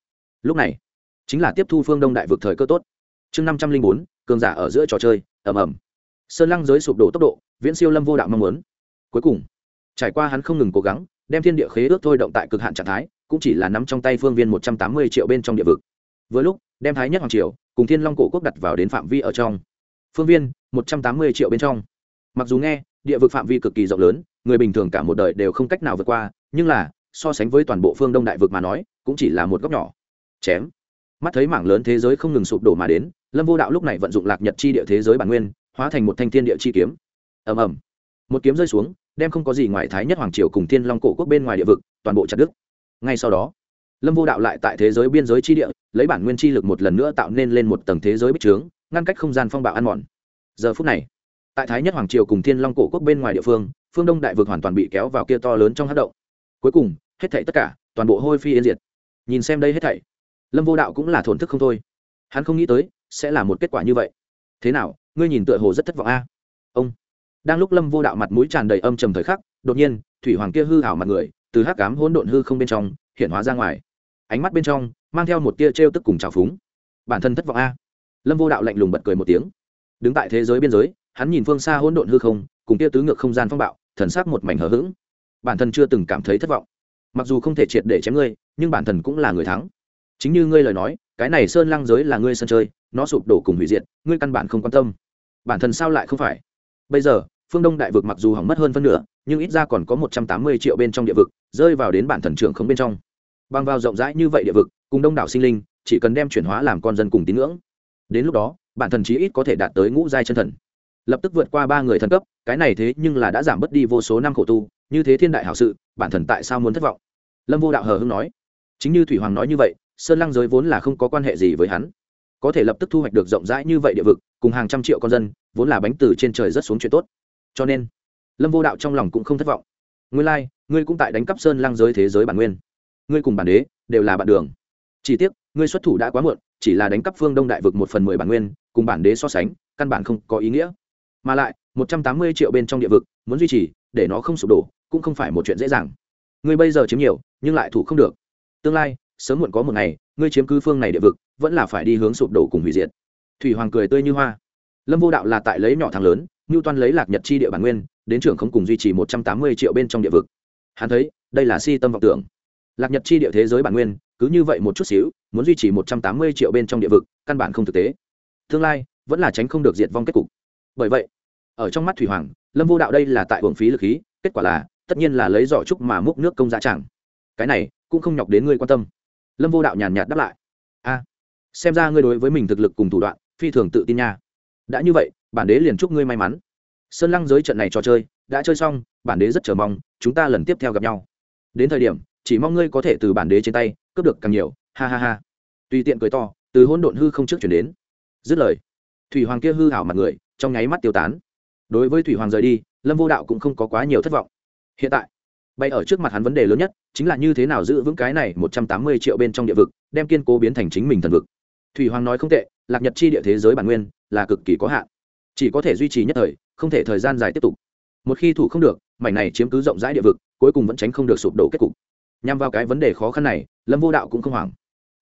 Speaker 1: Lúc này, chính là tiếp thu phương đông đại vực thời cơ tốt. Chương năm trăm linh bốn, cường giả ở giữa trò chơi, ầm ầm. Sơn lăng giới sụp đổ tốc độ, viễn siêu lâm vô đạo mong muốn. Cuối cùng, trải qua hắn không ngừng cố gắng, đem thiên địa khế ước thôi động tại cực hạn trạng thái, cũng chỉ là nắm trong tay phương viên một trăm tám mươi triệu bên trong địa vực. Với lúc, đem thái nhất hoàng triều cùng thiên long cổ quốc đặt vào đến phạm vi ở trong. Phương viên một trăm tám mươi triệu bên trong. Mặc dù nghe, địa vực phạm vi cực kỳ rộng lớn người bình thường cả một đời đều không cách nào vượt qua, nhưng là, so sánh với toàn bộ phương đông đại vực mà nói, cũng chỉ là một góc nhỏ. Chém. Mắt thấy mảng lớn thế giới không ngừng sụp đổ mà đến, lâm vô đạo lúc này vận dụng lạc nhật chi địa thế giới bản nguyên, hóa thành một thanh thiên địa chi kiếm. Ầm ầm. Một kiếm rơi xuống, đem không có gì ngoài thái nhất hoàng triều cùng thiên long cổ quốc bên ngoài địa vực, toàn bộ chặt đức ngay sau đó, lâm vô đạo lại tại thế giới biên giới chi địa, lấy bản nguyên chi lực một lần nữa tạo nên lên một tầng thế giới bích trướng, ngăn cách không gian phong bạo ăn mòn. Giờ phút này tại thái nhất hoàng triều cùng thiên long cổ quốc bên ngoài địa phương phương đông đại vực hoàn toàn bị kéo vào kia to lớn trong hát động. Cuối cùng, hết thảy tất cả, toàn bộ hôi phi yên diệt. Nhìn xem đây hết thảy, lâm vô đạo cũng là thổn thức không thôi. Hắn không nghĩ tới, sẽ là một kết quả như vậy. Thế nào, ngươi nhìn tựa hồ rất thất vọng a? Ông. Đang lúc lâm vô đạo mặt mũi tràn đầy âm trầm thời khắc, đột nhiên, thủy hoàng kia hư hảo mặt người, từ hắc cám hỗn độn hư không bên trong, hiện hóa ra ngoài. Ánh mắt bên trong, mang theo một tia trêu tức cùng trào phúng. Bản thân thất vọng a? Lâm vô đạo lạnh lùng bật cười một tiếng. Đứng tại thế giới biên giới hắn nhìn phương xa hỗn độn hư không, cùng kia tứ ngược không gian phong bạo, thần sắc một mảnh hờ hững. Bản thân chưa từng cảm thấy thất vọng. Mặc dù không thể triệt để chém ngươi, nhưng bản thân cũng là người thắng. Chính như ngươi lời nói, cái này sơn lăng giới là ngươi sân chơi, nó sụp đổ cùng hủy diệt, ngươi căn bản không quan tâm. Bản thân sao lại không phải? Bây giờ, phương đông đại vực mặc dù hỏng mất hơn phân nửa, nhưng ít ra còn có một trăm tám mươi triệu bên trong địa vực, rơi vào đến bản thần trưởng không bên trong. Bằng vào rộng rãi như vậy địa vực, cùng đông đảo sinh linh, chỉ cần đem chuyển hóa làm con dân cùng tín ngưỡng. Đến lúc đó, bản thần chí ít có thể đạt tới ngũ giai chân thần lập tức vượt qua ba người thần cấp cái này thế nhưng là đã giảm bớt đi vô số năm khổ tu như thế thiên đại hảo sự bản thần tại sao muốn thất vọng? Lâm vô đạo hờ hưng nói. Chính như thủy hoàng nói như vậy sơn lăng giới vốn là không có quan hệ gì với hắn. Có thể lập tức thu hoạch được rộng rãi như vậy địa vực cùng hàng trăm triệu con dân vốn là bánh từ trên trời rất xuống chuyện tốt. Cho nên lâm vô đạo trong lòng cũng không thất vọng. Ngươi lai、like, ngươi cũng tại đánh cắp sơn lăng giới thế giới bản nguyên. Ngươi cùng bản đế đều là bạn đường. Chỉ tiếc ngươi xuất thủ đã quá muộn chỉ là đánh cắp phương đông đại vực một phần mười bản nguyên cùng bản đế so sánh căn bản không có ý nghĩa mà lại, một trăm tám mươi triệu bên trong địa vực, muốn duy trì, để nó không sụp đổ, cũng không phải một chuyện dễ dàng. Ngươi bây giờ chiếm nhiều, nhưng lại thủ không được. Tương lai, sớm muộn có một ngày, ngươi chiếm cứ phương này địa vực, vẫn là phải đi hướng sụp đổ cùng hủy diệt. Thủy hoàng cười tươi như hoa. Lâm vô đạo là tại lấy nhỏ thằng lớn, ngưu toan lấy lạc nhật chi địa bản nguyên, đến trưởng không cùng duy trì một trăm tám mươi triệu bên trong địa vực. Hắn thấy, đây là si tâm vọng tưởng. Lạc nhật chi địa thế giới bản nguyên, cứ như vậy một chút xíu, muốn duy trì một trăm tám mươi triệu bên trong địa vực, căn bản không thực tế. Tương lai, vẫn là tránh không được diệt vong kết cục. Bởi vậy ở trong mắt thủy hoàng, lâm vô đạo đây là tại hưởng phí lực khí, kết quả là, tất nhiên là lấy giỏ trúc mà múc nước công giá chẳng. Cái này, cũng không nhọc đến ngươi quan tâm. Lâm vô đạo nhàn nhạt đáp lại. A, xem ra ngươi đối với mình thực lực cùng thủ đoạn, phi thường tự tin nha. Đã như vậy, bản đế liền chúc ngươi may mắn. Sơn lăng giới trận này trò chơi, đã chơi xong, bản đế rất chờ mong, chúng ta lần tiếp theo gặp nhau. Đến thời điểm, chỉ mong ngươi có thể từ bản đế trên tay, cướp được càng nhiều, ha ha ha. Tùy tiện cười to, từ hôn độn hư không trước chuyển đến. Dứt lời, thủy hoàng kia hư hảo mặt người, trong nháy mắt tiêu tán đối với thủy hoàng rời đi, lâm vô đạo cũng không có quá nhiều thất vọng. Hiện tại bay ở trước mặt hắn vấn đề lớn nhất chính là như thế nào giữ vững cái này một trăm tám mươi triệu bên trong địa vực, đem kiên cố biến thành chính mình thần vực. Thủy hoàng nói không tệ, lạc nhật chi địa thế giới bản nguyên là cực kỳ có hạn. Chỉ có thể duy trì nhất thời, không thể thời gian dài tiếp tục. Một khi thủ không được, mảnh này chiếm cứ rộng rãi địa vực, cuối cùng vẫn tránh không được sụp đổ kết cục. Nhằm vào cái vấn đề khó khăn này, lâm vô đạo cũng không hoảng.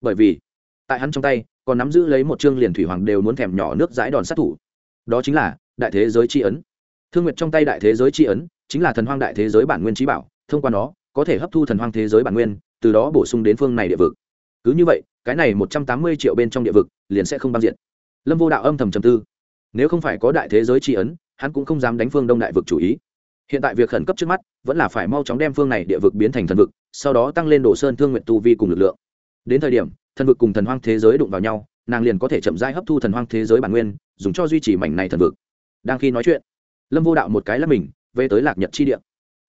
Speaker 1: Bởi vì, tại hắn trong tay, còn nắm giữ lấy một chương liền thủy hoàng đều muốn thèm nhỏ nước dãi đòn sát thủ. Đó chính là đại thế giới tri ấn. Thương nguyệt trong tay đại thế giới tri ấn chính là thần hoang đại thế giới bản nguyên trí bảo, thông qua nó, có thể hấp thu thần hoang thế giới bản nguyên, từ đó bổ sung đến phương này địa vực. Cứ như vậy, cái này một trăm tám mươi triệu bên trong địa vực liền sẽ không băng diện lâm vô đạo âm thầm trầm tư. Nếu không phải có đại thế giới tri ấn, hắn cũng không dám đánh phương đông đại vực chủ ý. Hiện tại việc khẩn cấp trước mắt vẫn là phải mau chóng đem phương này địa vực biến thành thần vực, sau đó tăng lên đồ sơn thương nguyện tu vi cùng lực lượng. Đến thời điểm, thần vực cùng thần hoang thế giới đụng vào nhau, nàng liền có thể chậm rãi hấp thu thần hoang thế giới bản nguyên, dùng cho duy trì mảnh này thần vực đang khi nói chuyện. Lâm vô đạo một cái là mình, về tới lạc nhật chi địa.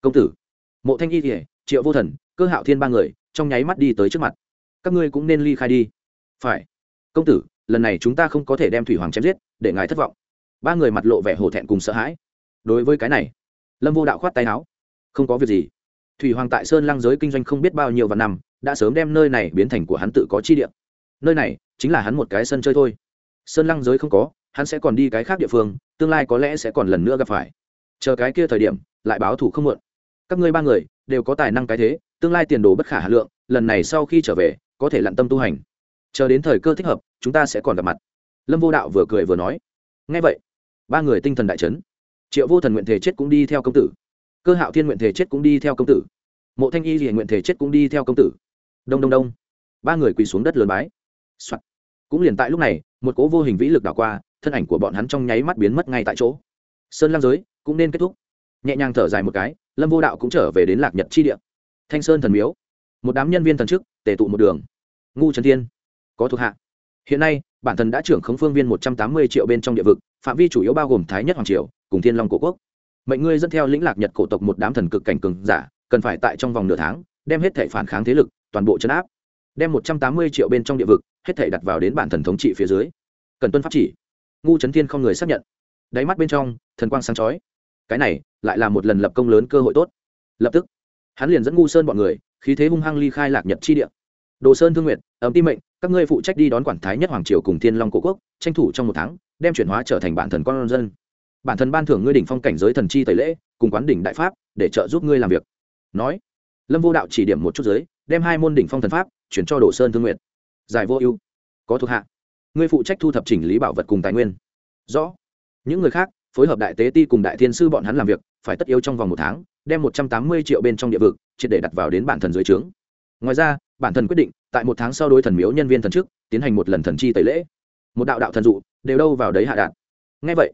Speaker 1: Công tử. Mộ thanh y thì triệu vô thần, cơ hạo thiên ba người, trong nháy mắt đi tới trước mặt. Các ngươi cũng nên ly khai đi. Phải. Công tử, lần này chúng ta không có thể đem thủy hoàng chém giết, để ngài thất vọng. Ba người mặt lộ vẻ hổ thẹn cùng sợ hãi. Đối với cái này, lâm vô đạo khoát tay áo. Không có việc gì. Thủy hoàng tại sơn lăng giới kinh doanh không biết bao nhiêu và năm, đã sớm đem nơi này biến thành của hắn tự có chi địa. Nơi này chính là hắn một cái sân chơi thôi. Sơn lăng giới không có hắn sẽ còn đi cái khác địa phương, tương lai có lẽ sẽ còn lần nữa gặp phải. Chờ cái kia thời điểm, lại báo thủ không muộn. Các ngươi ba người, đều có tài năng cái thế, tương lai tiền đồ bất khả hà lượng, lần này sau khi trở về, có thể lặn tâm tu hành. Chờ đến thời cơ thích hợp, chúng ta sẽ còn gặp mặt. Lâm vô đạo vừa cười vừa nói. Ngay vậy, ba người tinh thần đại chấn. Triệu vô thần nguyện thể chết cũng đi theo công tử. Cơ hạo thiên nguyện thể chết cũng đi theo công tử. Mộ thanh y thì nguyện thể chết cũng đi theo công tử. Đông đông đông. Ba người quỳ xuống đất lớn bái、Soạn. cũng liền tại lúc này, một cố vô hình vĩ lực đảo qua thân ảnh của bọn hắn trong nháy mắt biến mất ngay tại chỗ. Sơn lam giới cũng nên kết thúc. Nhẹ nhàng thở dài một cái, lâm vô đạo cũng trở về đến lạc nhật chi địa. Thanh sơn thần miếu. Một đám nhân viên thần chức, tề tụ một đường. Ngu trần thiên. Có thuộc hạ. Hiện nay, bản thân đã trưởng khống phương viên một trăm tám mươi triệu bên trong địa vực, phạm vi chủ yếu bao gồm thái nhất hoàng triều, cùng thiên long cổ quốc. Mệnh ngươi dẫn theo lĩnh lạc nhật cổ tộc một đám thần cực cảnh cường giả, cần phải tại trong vòng nửa tháng, đem hết thể phản kháng thế lực, toàn bộ chấn áp. Đem một trăm tám mươi triệu bên trong địa vực, hết thể đặt vào đến bản thần thống trị phía dưới. Cần tuân pháp chỉ ngu trấn thiên không người xác nhận. Đáy mắt bên trong, thần quang sáng chói. Cái này lại là một lần lập công lớn cơ hội tốt. Lập tức, hắn liền dẫn ngu sơn bọn người, khí thế hung hăng ly khai lạc nhật chi địa. Đồ sơn thương nguyện ấm tim mệnh, các ngươi phụ trách đi đón quản thái nhất hoàng triều cùng thiên long cổ quốc, tranh thủ trong một tháng, đem chuyển hóa trở thành bản thần con dân. Bản thần ban thưởng ngươi đỉnh phong cảnh giới thần chi tẩy lễ, cùng quán đỉnh đại pháp, để trợ giúp ngươi làm việc. Nói, lâm vô đạo chỉ điểm một chút giới, đem hai môn đỉnh phong thần pháp, chuyển cho đồ sơn thương nguyện giải vô ưu. Có thuộc hạ ngươi phụ trách thu thập chỉnh lý bảo vật cùng tài nguyên. Rõ. Những người khác, phối hợp đại tế ti cùng đại thiên sư bọn hắn làm việc, phải tất yếu trong vòng một tháng, đem một trăm tám mươi triệu bên trong địa vực, triệt để đặt vào đến bản thần dưới trướng. Ngoài ra, bản thần quyết định, tại một tháng sau đối thần miếu nhân viên thần chức tiến hành một lần thần chi tẩy lễ. Một đạo đạo thần dụ, đều đâu vào đấy hạ đạn. Ngay vậy,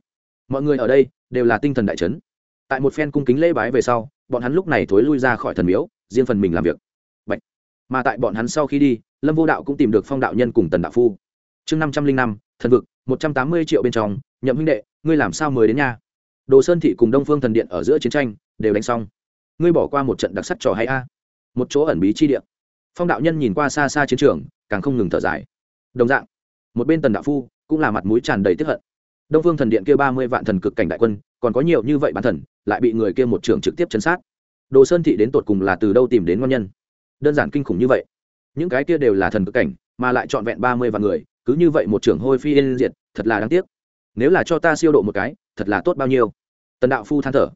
Speaker 1: mọi người ở đây, đều là tinh thần đại chấn. Tại một phen cung kính lễ bái về sau, bọn hắn lúc này thối lui ra khỏi thần miếu, riêng phần mình làm việc. Bạch. mà tại bọn hắn sau khi đi, lâm vô đạo cũng tìm được phong đạo nhân cùng tần đạo phu chương năm trăm linh năm, thần vực, một trăm tám mươi triệu bên trong, nhậm huynh đệ, ngươi làm sao mới đến nhà? Đồ sơn thị cùng đông phương thần điện ở giữa chiến tranh, đều đánh xong. Ngươi bỏ qua một trận đặc sắc trò hay a? Một chỗ ẩn bí chi điện phong đạo nhân nhìn qua xa xa chiến trường, càng không ngừng thở dài. Đồng dạng, một bên tần đạo phu cũng là mặt mũi tràn đầy tiếp hận. Đông phương thần điện kia ba mươi vạn thần cực cảnh đại quân, còn có nhiều như vậy bản thần, lại bị người kia một trường trực tiếp chấn sát. Đồ sơn thị đến tột cùng là từ đâu tìm đến ngon nhân? Đơn giản kinh khủng như vậy. Những cái kia đều là thần cực cảnh, mà lại trọn vẹn ba mươi vạn người cứ như vậy một trưởng hôi phi yên diệt, thật là đáng tiếc. Nếu là cho ta siêu độ một cái, thật là tốt bao nhiêu. Tần đạo phu than thở.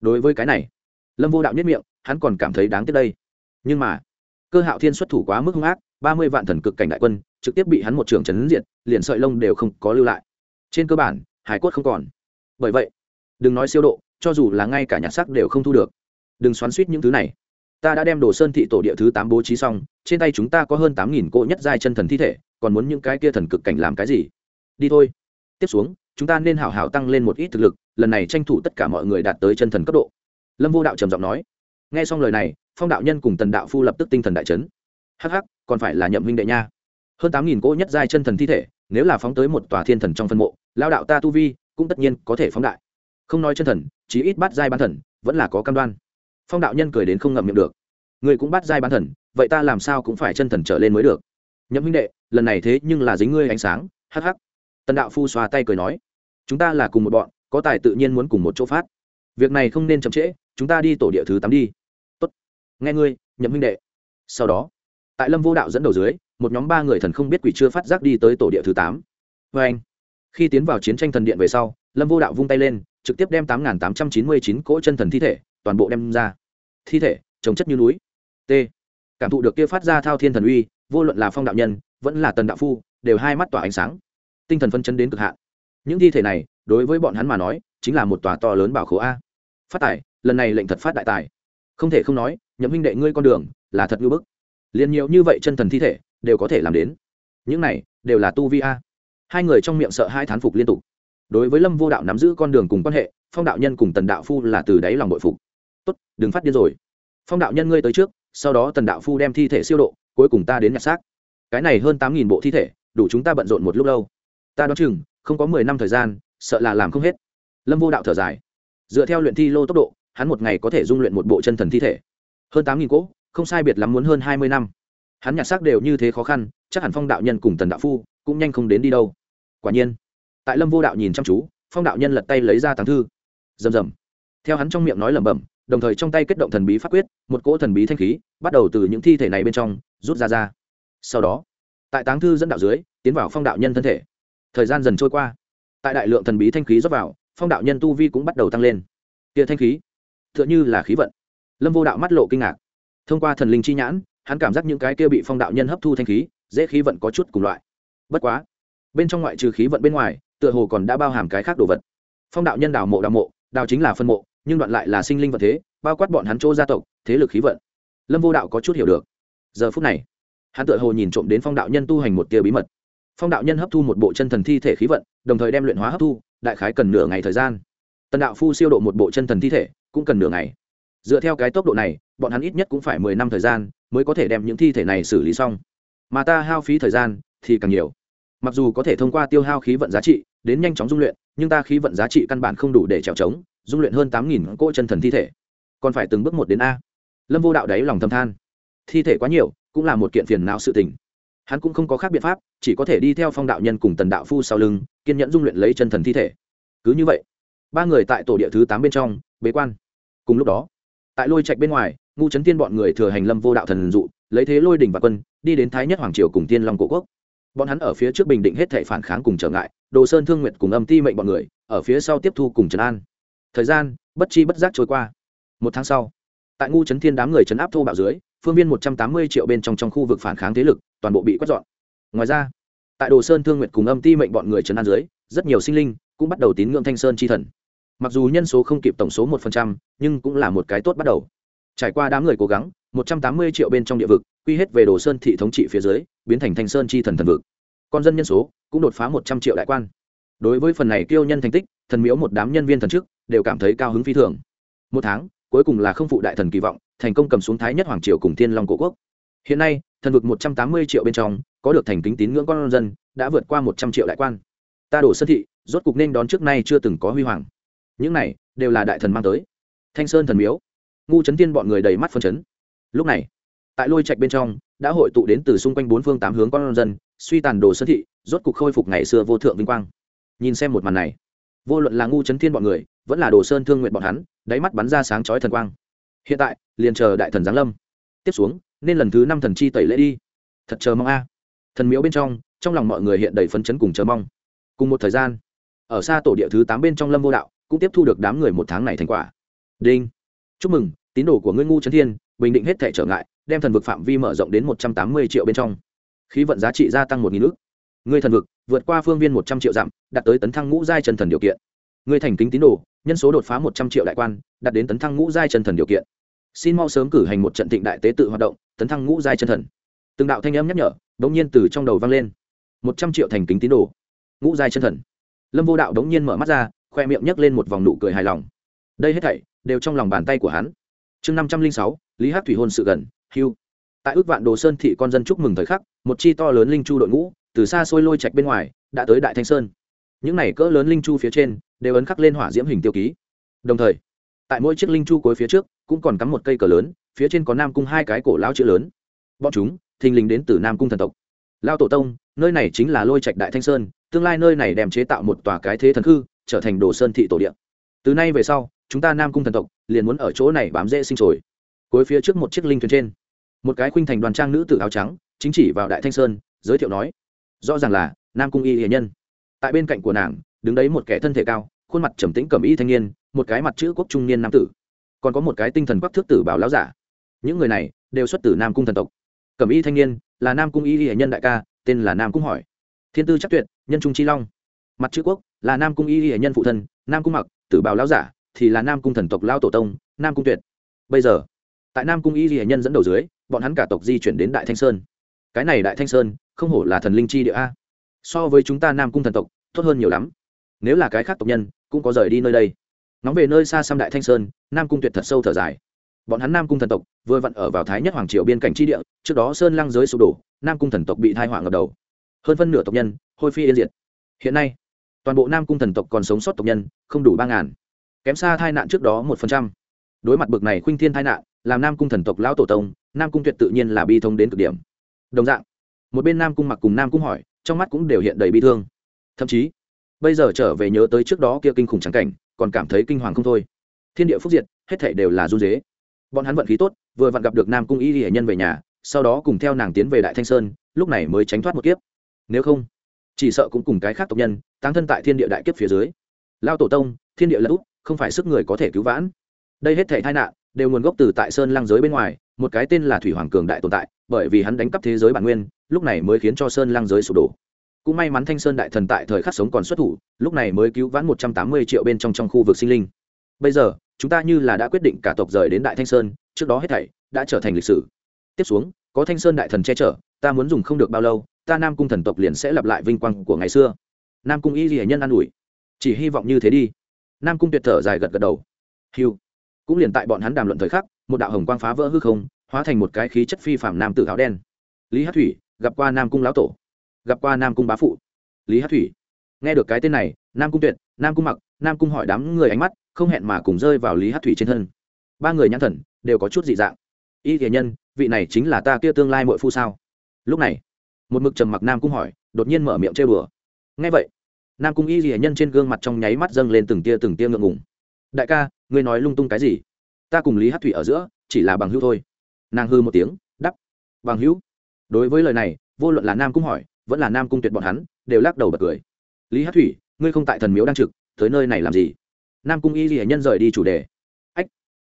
Speaker 1: Đối với cái này, lâm vô đạo nhất miệng, hắn còn cảm thấy đáng tiếc đây. Nhưng mà, cơ hạo thiên xuất thủ quá mức hung ác, ba mươi vạn thần cực cảnh đại quân, trực tiếp bị hắn một trưởng trấn diệt, liền sợi lông đều không có lưu lại. Trên cơ bản, hải quất không còn. Bởi vậy, đừng nói siêu độ, cho dù là ngay cả nhà sắc đều không thu được. Đừng xoắn suýt những thứ này ta đã đem đồ sơn thị tổ địa thứ tám bố trí xong, trên tay chúng ta có hơn tám nghìn cỗ nhất giai chân thần thi thể, còn muốn những cái kia thần cực cảnh làm cái gì? Đi thôi. Tiếp xuống, chúng ta nên hảo hảo tăng lên một ít thực lực, lần này tranh thủ tất cả mọi người đạt tới chân thần cấp độ. Lâm vô đạo trầm giọng nói. Nghe xong lời này, phong đạo nhân cùng tần đạo phu lập tức tinh thần đại chấn. Hh còn phải là nhậm huynh đệ nha. Hơn tám nghìn cỗ nhất giai chân thần thi thể, nếu là phóng tới một tòa thiên thần trong phân mộ lao đạo ta tu vi cũng tất nhiên có thể phóng đại. Không nói chân thần, chí ít bắt giai bán thần, vẫn là có cam đoan phong đạo nhân cười đến không ngậm miệng được. Người cũng bắt giai bán thần, vậy ta làm sao cũng phải chân thần trở lên mới được. Nhậm huynh đệ, lần này thế nhưng là dính ngươi ánh sáng hh tần đạo phu xoa tay cười nói, chúng ta là cùng một bọn, có tài tự nhiên muốn cùng một chỗ phát. Việc này không nên chậm trễ, chúng ta đi tổ địa thứ tám đi. Tốt. nghe ngươi, nhậm huynh đệ. Sau đó, tại lâm vô đạo dẫn đầu dưới, một nhóm ba người thần không biết quỷ chưa phát giác đi tới tổ địa thứ tám. Vê anh, khi tiến vào chiến tranh thần điện về sau, lâm vô đạo vung tay lên, trực tiếp đem tám tám trăm chín mươi chín cỗ chân thần thi thể toàn bộ đem ra. Thi thể, trồng chất như núi. T. Cảm thụ được kia phát ra thao thiên thần uy, vô luận là phong đạo nhân, vẫn là tần đạo phu, đều hai mắt tỏa ánh sáng. Tinh thần phân chân đến cực hạn. Những thi thể này, đối với bọn hắn mà nói, chính là một tòa to lớn bảo khố a. Phát tài, lần này lệnh thật phát đại tài. Không thể không nói, nhậm huynh đệ ngươi con đường, là thật ngưỡng bức. Liền nhiều như vậy chân thần thi thể, đều có thể làm đến. Những này, đều là tu vi a. Hai người trong miệng sợ hai thán phục liên tục. Đối với lâm vô đạo nắm giữ con đường cùng quan hệ, phong đạo nhân cùng tần đạo phu là từ đáy lòng bội phục tốt, đừng phát điên rồi. Phong đạo nhân ngươi tới trước, sau đó tần đạo phu đem thi thể siêu độ, cuối cùng ta đến nhặt xác. Cái này hơn tám nghìn bộ thi thể, đủ chúng ta bận rộn một lúc lâu. Ta đoán chừng, không có mười năm thời gian, sợ là làm không hết. Lâm vô đạo thở dài. Dựa theo luyện thi lô tốc độ, hắn một ngày có thể dung luyện một bộ chân thần thi thể. Hơn tám nghìn cỗ, không sai biệt lắm muốn hơn hai mươi năm. Hắn nhặt xác đều như thế khó khăn, chắc hẳn phong đạo nhân cùng tần đạo phu cũng nhanh không đến đi đâu. Quả nhiên, tại lâm vô đạo nhìn chăm chú, phong đạo nhân lật tay lấy ra tàng thư. Rầm rầm. Theo hắn trong miệng nói lẩm bẩm đồng thời trong tay kết động thần bí pháp quyết, một cỗ thần bí thanh khí, bắt đầu từ những thi thể này bên trong, rút ra ra. Sau đó, tại táng thư dẫn đạo dưới, tiến vào phong đạo nhân thân thể. Thời gian dần trôi qua. Tại đại lượng thần bí thanh khí rót vào, phong đạo nhân tu vi cũng bắt đầu tăng lên. Kia thanh khí t h ư ợ n h ư là khí vận. Lâm vô đạo mắt lộ kinh ngạc. Thông qua thần linh chi nhãn, hắn cảm giác những cái kia bị phong đạo nhân hấp thu thanh khí, dễ khí vận có chút cùng loại. Bất quá, bên trong ngoại trừ khí vận bên ngoài, tựa hồ còn đã bao hàm cái khác đồ vật. Phong đạo nhân đào mộ đào mộ, đào chính là phân mộ nhưng đoạn lại là sinh linh vật thế, bao quát bọn hắn chỗ gia tộc, thế lực khí vận. Lâm vô đạo có chút hiểu được. Giờ phút này, hắn tựa hồ nhìn trộm đến phong đạo nhân tu hành một tia bí mật. Phong đạo nhân hấp thu một bộ chân thần thi thể khí vận, đồng thời đem luyện hóa hấp thu, đại khái cần nửa ngày thời gian. Tần đạo phu siêu độ một bộ chân thần thi thể, cũng cần nửa ngày. Dựa theo cái tốc độ này, bọn hắn ít nhất cũng phải mười năm thời gian mới có thể đem những thi thể này xử lý xong. Mà ta hao phí thời gian thì càng nhiều. Mặc dù có thể thông qua tiêu hao khí vận giá trị đến nhanh chóng dung luyện, nhưng ta khí vận giá trị căn bản không đủ để trèo trống dung luyện hơn tám nghìn cỗ chân thần thi thể. Còn phải từng bước một đến a. Lâm vô đạo đáy lòng thâm than. Thi thể quá nhiều, cũng là một kiện phiền não sự tình. Hắn cũng không có khác biện pháp, chỉ có thể đi theo phong đạo nhân cùng tần đạo phu sau lưng, kiên nhẫn dung luyện lấy chân thần thi thể. Cứ như vậy, ba người tại tổ địa thứ tám bên trong, bế quan. Cùng lúc đó, tại lôi trạch bên ngoài, ngu trấn tiên bọn người thừa hành lâm vô đạo thần dụ, lấy thế lôi đỉnh và quân, đi đến thái nhất hoàng triều cùng tiên long cổ quốc. Bọn hắn ở phía trước bình định hết thể phản kháng cùng trở ngại, đồ sơn thương nguyện cùng âm ti mệnh bọn người, ở phía sau tiếp thu cùng trấn an thời gian, bất chi bất giác trôi qua. Một tháng sau, tại ngu trấn thiên đám người trấn áp thô bạo dưới, phương viên một trăm tám mươi triệu bên trong trong khu vực phản kháng thế lực, toàn bộ bị quét dọn. Ngoài ra, tại đồ sơn thương nguyện cùng âm ti mệnh bọn người trấn an dưới, rất nhiều sinh linh cũng bắt đầu tín ngưỡng thanh sơn chi thần. Mặc dù nhân số không kịp tổng số một phần trăm, nhưng cũng là một cái tốt bắt đầu. Trải qua đám người cố gắng, một trăm tám mươi triệu bên trong địa vực, quy hết về đồ sơn thị thống trị phía dưới, biến thành thanh sơn chi thần thần vực. Con dân nhân số cũng đột phá một trăm triệu đại quan. Đối với phần này kiêu nhân thành tích thần miếu một đám nhân viên thần chức, đều cảm thấy cao hứng phi thường. Một tháng, cuối cùng là không phụ đại thần kỳ vọng, thành công cầm xuống thái nhất hoàng triều cùng thiên long cổ quốc. Hiện nay, thần vực một trăm tám mươi triệu bên trong, có được thành kính tín ngưỡng con dân, đã vượt qua một trăm triệu đại quan. Ta đổ sơn thị, rốt cục nên đón trước nay chưa từng có huy hoàng. Những này, đều là đại thần mang tới. Thanh sơn thần miếu. Ngu chấn tiên bọn người đầy mắt phân chấn. Lúc này, tại lôi trạch bên trong, đã hội tụ đến từ xung quanh bốn phương tám hướng con dân, suy tàn đồ sơn thị, rốt cục khôi phục ngày xưa vô thượng vinh quang. Nhìn xem một màn này vô luận là ngu chấn thiên bọn người, vẫn là đồ sơn thương nguyện bọn hắn, đáy mắt bắn ra sáng chói thần quang. Hiện tại, liền chờ đại thần giáng lâm. Tiếp xuống, nên lần thứ năm thần chi tẩy lễ đi. Thật chờ mong a. Thần miếu bên trong trong lòng mọi người hiện đầy phấn chấn cùng chờ mong. Cùng một thời gian, ở xa tổ địa thứ tám bên trong lâm vô đạo, cũng tiếp thu được đám người một tháng này thành quả. Đinh. Chúc mừng, tín đồ của ngươi ngu trấn thiên, bình định hết thể trở ngại, đem thần vực phạm vi mở rộng đến một trăm tám mươi triệu bên trong. Khí vận giá trị gia tăng một nghìn ước ngươi thần vực, vượt qua phương viên một trăm triệu dặm, đạt tới tấn thăng ngũ giai chân thần điều kiện. Ngươi thành kính tín đồ, nhân số đột phá một trăm triệu đại quan, đạt đến tấn thăng ngũ giai chân thần điều kiện. Xin mau sớm cử hành một trận thịnh đại tế tự hoạt động, tấn thăng ngũ giai chân thần. Từng đạo thanh âm nhắc nhở đ n g nhiên từ trong đầu vang lên. Một trăm triệu thành kính tín đồ, ngũ giai chân thần. Lâm vô đạo đ n g nhiên mở mắt ra, khoe miệng nhấc lên một vòng nụ cười hài lòng. Đây hết thảy đều trong lòng bàn tay của hắn. Chương năm trăm linh sáu, lý hát thủy hôn sự gần hiu tại ước vạn đồ sơn thị con dân chúc mừng thời khắc, một chi to lớn linh chu đội ngũ từ xa xôi lôi trạch bên ngoài, đã tới đại thanh sơn. Những này cỡ lớn linh chu phía trên, đều ấn khắc lên hỏa diễm hình tiêu ký. Đồng thời, tại mỗi chiếc linh chu cuối phía trước, cũng còn cắm một cây cờ lớn, phía trên có nam cung hai cái cổ lao chữ lớn. Bọn chúng, thình lình đến từ nam cung thần tộc. Lao tổ tông, nơi này chính là lôi trạch đại thanh sơn, tương lai nơi này đem chế tạo một tòa cái thế thần khư, trở thành đồ sơn thị tổ địa. từ nay về sau, chúng ta nam cung thần tộc, liền muốn ở chỗ này bám dễ sinh sồi cuối phía trước một chiếc linh thuyền trên, một cái khuynh thành đoàn trang nữ tử áo trắng, chính chỉ vào đại thanh sơn, giới thiệu nói rõ ràng là nam cung y hiền nhân. Tại bên cạnh của nàng, đứng đấy một kẻ thân thể cao, khuôn mặt trầm tĩnh cầm y thanh niên, một cái mặt chữ quốc trung niên nam tử. Còn có một cái tinh thần quắc thước tử bảo lão giả. Những người này đều xuất từ nam cung thần tộc. Cầm y thanh niên là nam cung y Hiền nhân đại ca, tên là nam cung hỏi. Thiên tư chắc tuyệt, nhân trung chi long. Mặt chữ quốc là nam cung y Hiền nhân phụ thân, nam cung mặc, tử bảo lão giả, thì là nam cung thần tộc lao tổ tông, nam cung tuyệt. Bây giờ, tại nam cung y Hiền nhân dẫn đầu dưới, bọn hắn cả tộc di chuyển đến đại thanh sơn. Cái này đại thanh sơn không hổ là thần linh chi địa a. So với chúng ta nam cung thần tộc, tốt hơn nhiều lắm. Nếu là cái khác tộc nhân, cũng có rời đi nơi đây. Nóng về nơi xa xăm đại thanh sơn, nam cung tuyệt thật sâu thở dài. Bọn hắn nam cung thần tộc, vừa vặn ở vào thái nhất hoàng triều biên cảnh chi địa, trước đó sơn lăng giới sụp đổ, nam cung thần tộc bị thai họa ngập đầu. Hơn phân nửa tộc nhân, hôi phi yên diệt. Hiện nay, toàn bộ nam cung thần tộc còn sống sót tộc nhân, không đủ ba ngàn. Kém xa thai nạn trước đó một phần trăm. Đối mặt bực này khuynh thiên thai nạn, làm nam cung thần tộc lão tổ tông, nam cung tuyệt tự nhiên là bi thông đến cực điểm. Đồng dạng một bên nam cung mặc cùng nam cung hỏi, trong mắt cũng đều hiện đầy bi thương. Thậm chí, bây giờ trở về nhớ tới trước đó kia kinh khủng trắng cảnh, còn cảm thấy kinh hoàng không thôi. Thiên địa phúc diệt, hết thể đều là run dế bọn hắn vận khí tốt, vừa vặn gặp được nam cung y hệ nhân về nhà, sau đó cùng theo nàng tiến về đại thanh sơn, lúc này mới tránh thoát một kiếp. Nếu không, chỉ sợ cũng cùng cái khác tộc nhân tăng thân tại thiên địa đại kiếp phía dưới. Lao tổ tông, thiên địa lẫn út, không phải sức người có thể cứu vãn. Đây hết thể tai nạn đều nguồn gốc từ tại sơn lăng giới bên ngoài, một cái tên là thủy hoàng cường đại tồn tại, bởi vì hắn đánh cắp thế giới bản nguyên, lúc này mới khiến cho sơn lăng giới sụp đổ. Cũng may mắn thanh sơn đại thần tại thời khắc sống còn xuất thủ, lúc này mới cứu vãn một trăm tám mươi triệu bên trong trong khu vực sinh linh. Bây giờ, chúng ta như là đã quyết định cả tộc rời đến đại thanh sơn, trước đó hết thảy đã trở thành lịch sử. Tiếp xuống, có thanh sơn đại thần che chở, ta muốn dùng không được bao lâu, ta nam cung thần tộc liền sẽ lặp lại vinh quang của ngày xưa. Nam cung y hiển nhân an ủi. Chỉ hy vọng như thế đi. Nam cung tuyệt thở dài gật gật đầu. Hiu cũng liền tại bọn hắn đàm luận thời khắc, một đạo hồng quang phá vỡ hư không, hóa thành một cái khí chất phi phạm nam tử áo đen. Lý hát thủy, gặp qua nam cung lão tổ. Gặp qua nam cung bá phụ. Lý hát thủy. Nghe được cái tên này, nam cung tuyệt, nam cung mặc, nam cung hỏi đám người ánh mắt, không hẹn mà cùng rơi vào lý hát thủy trên thân. Ba người nhãn thần, đều có chút dị dạng. Y thể nhân, vị này chính là ta kia tương lai mội phu sao? Lúc này, một mực trầm mặc nam cung hỏi, đột nhiên mở miệng chơi bừa Nghe vậy. Nam cung y thể nhân trên gương mặt trong nháy mắt dâng lên từng tia từng tia ngượng ngùng đại ca, ngươi nói lung tung cái gì? Ta cùng lý hát thủy ở giữa, chỉ là bằng hữu thôi. Nàng hư một tiếng đắp bằng hữu? Đối với lời này, vô luận là nam cung hỏi, vẫn là nam cung tuyệt bọn hắn, đều lắc đầu bật cười. Lý hát thủy, ngươi không tại thần miếu đang trực, tới nơi này làm gì? Nam cung y ghi nhân rời đi chủ đề. Ách,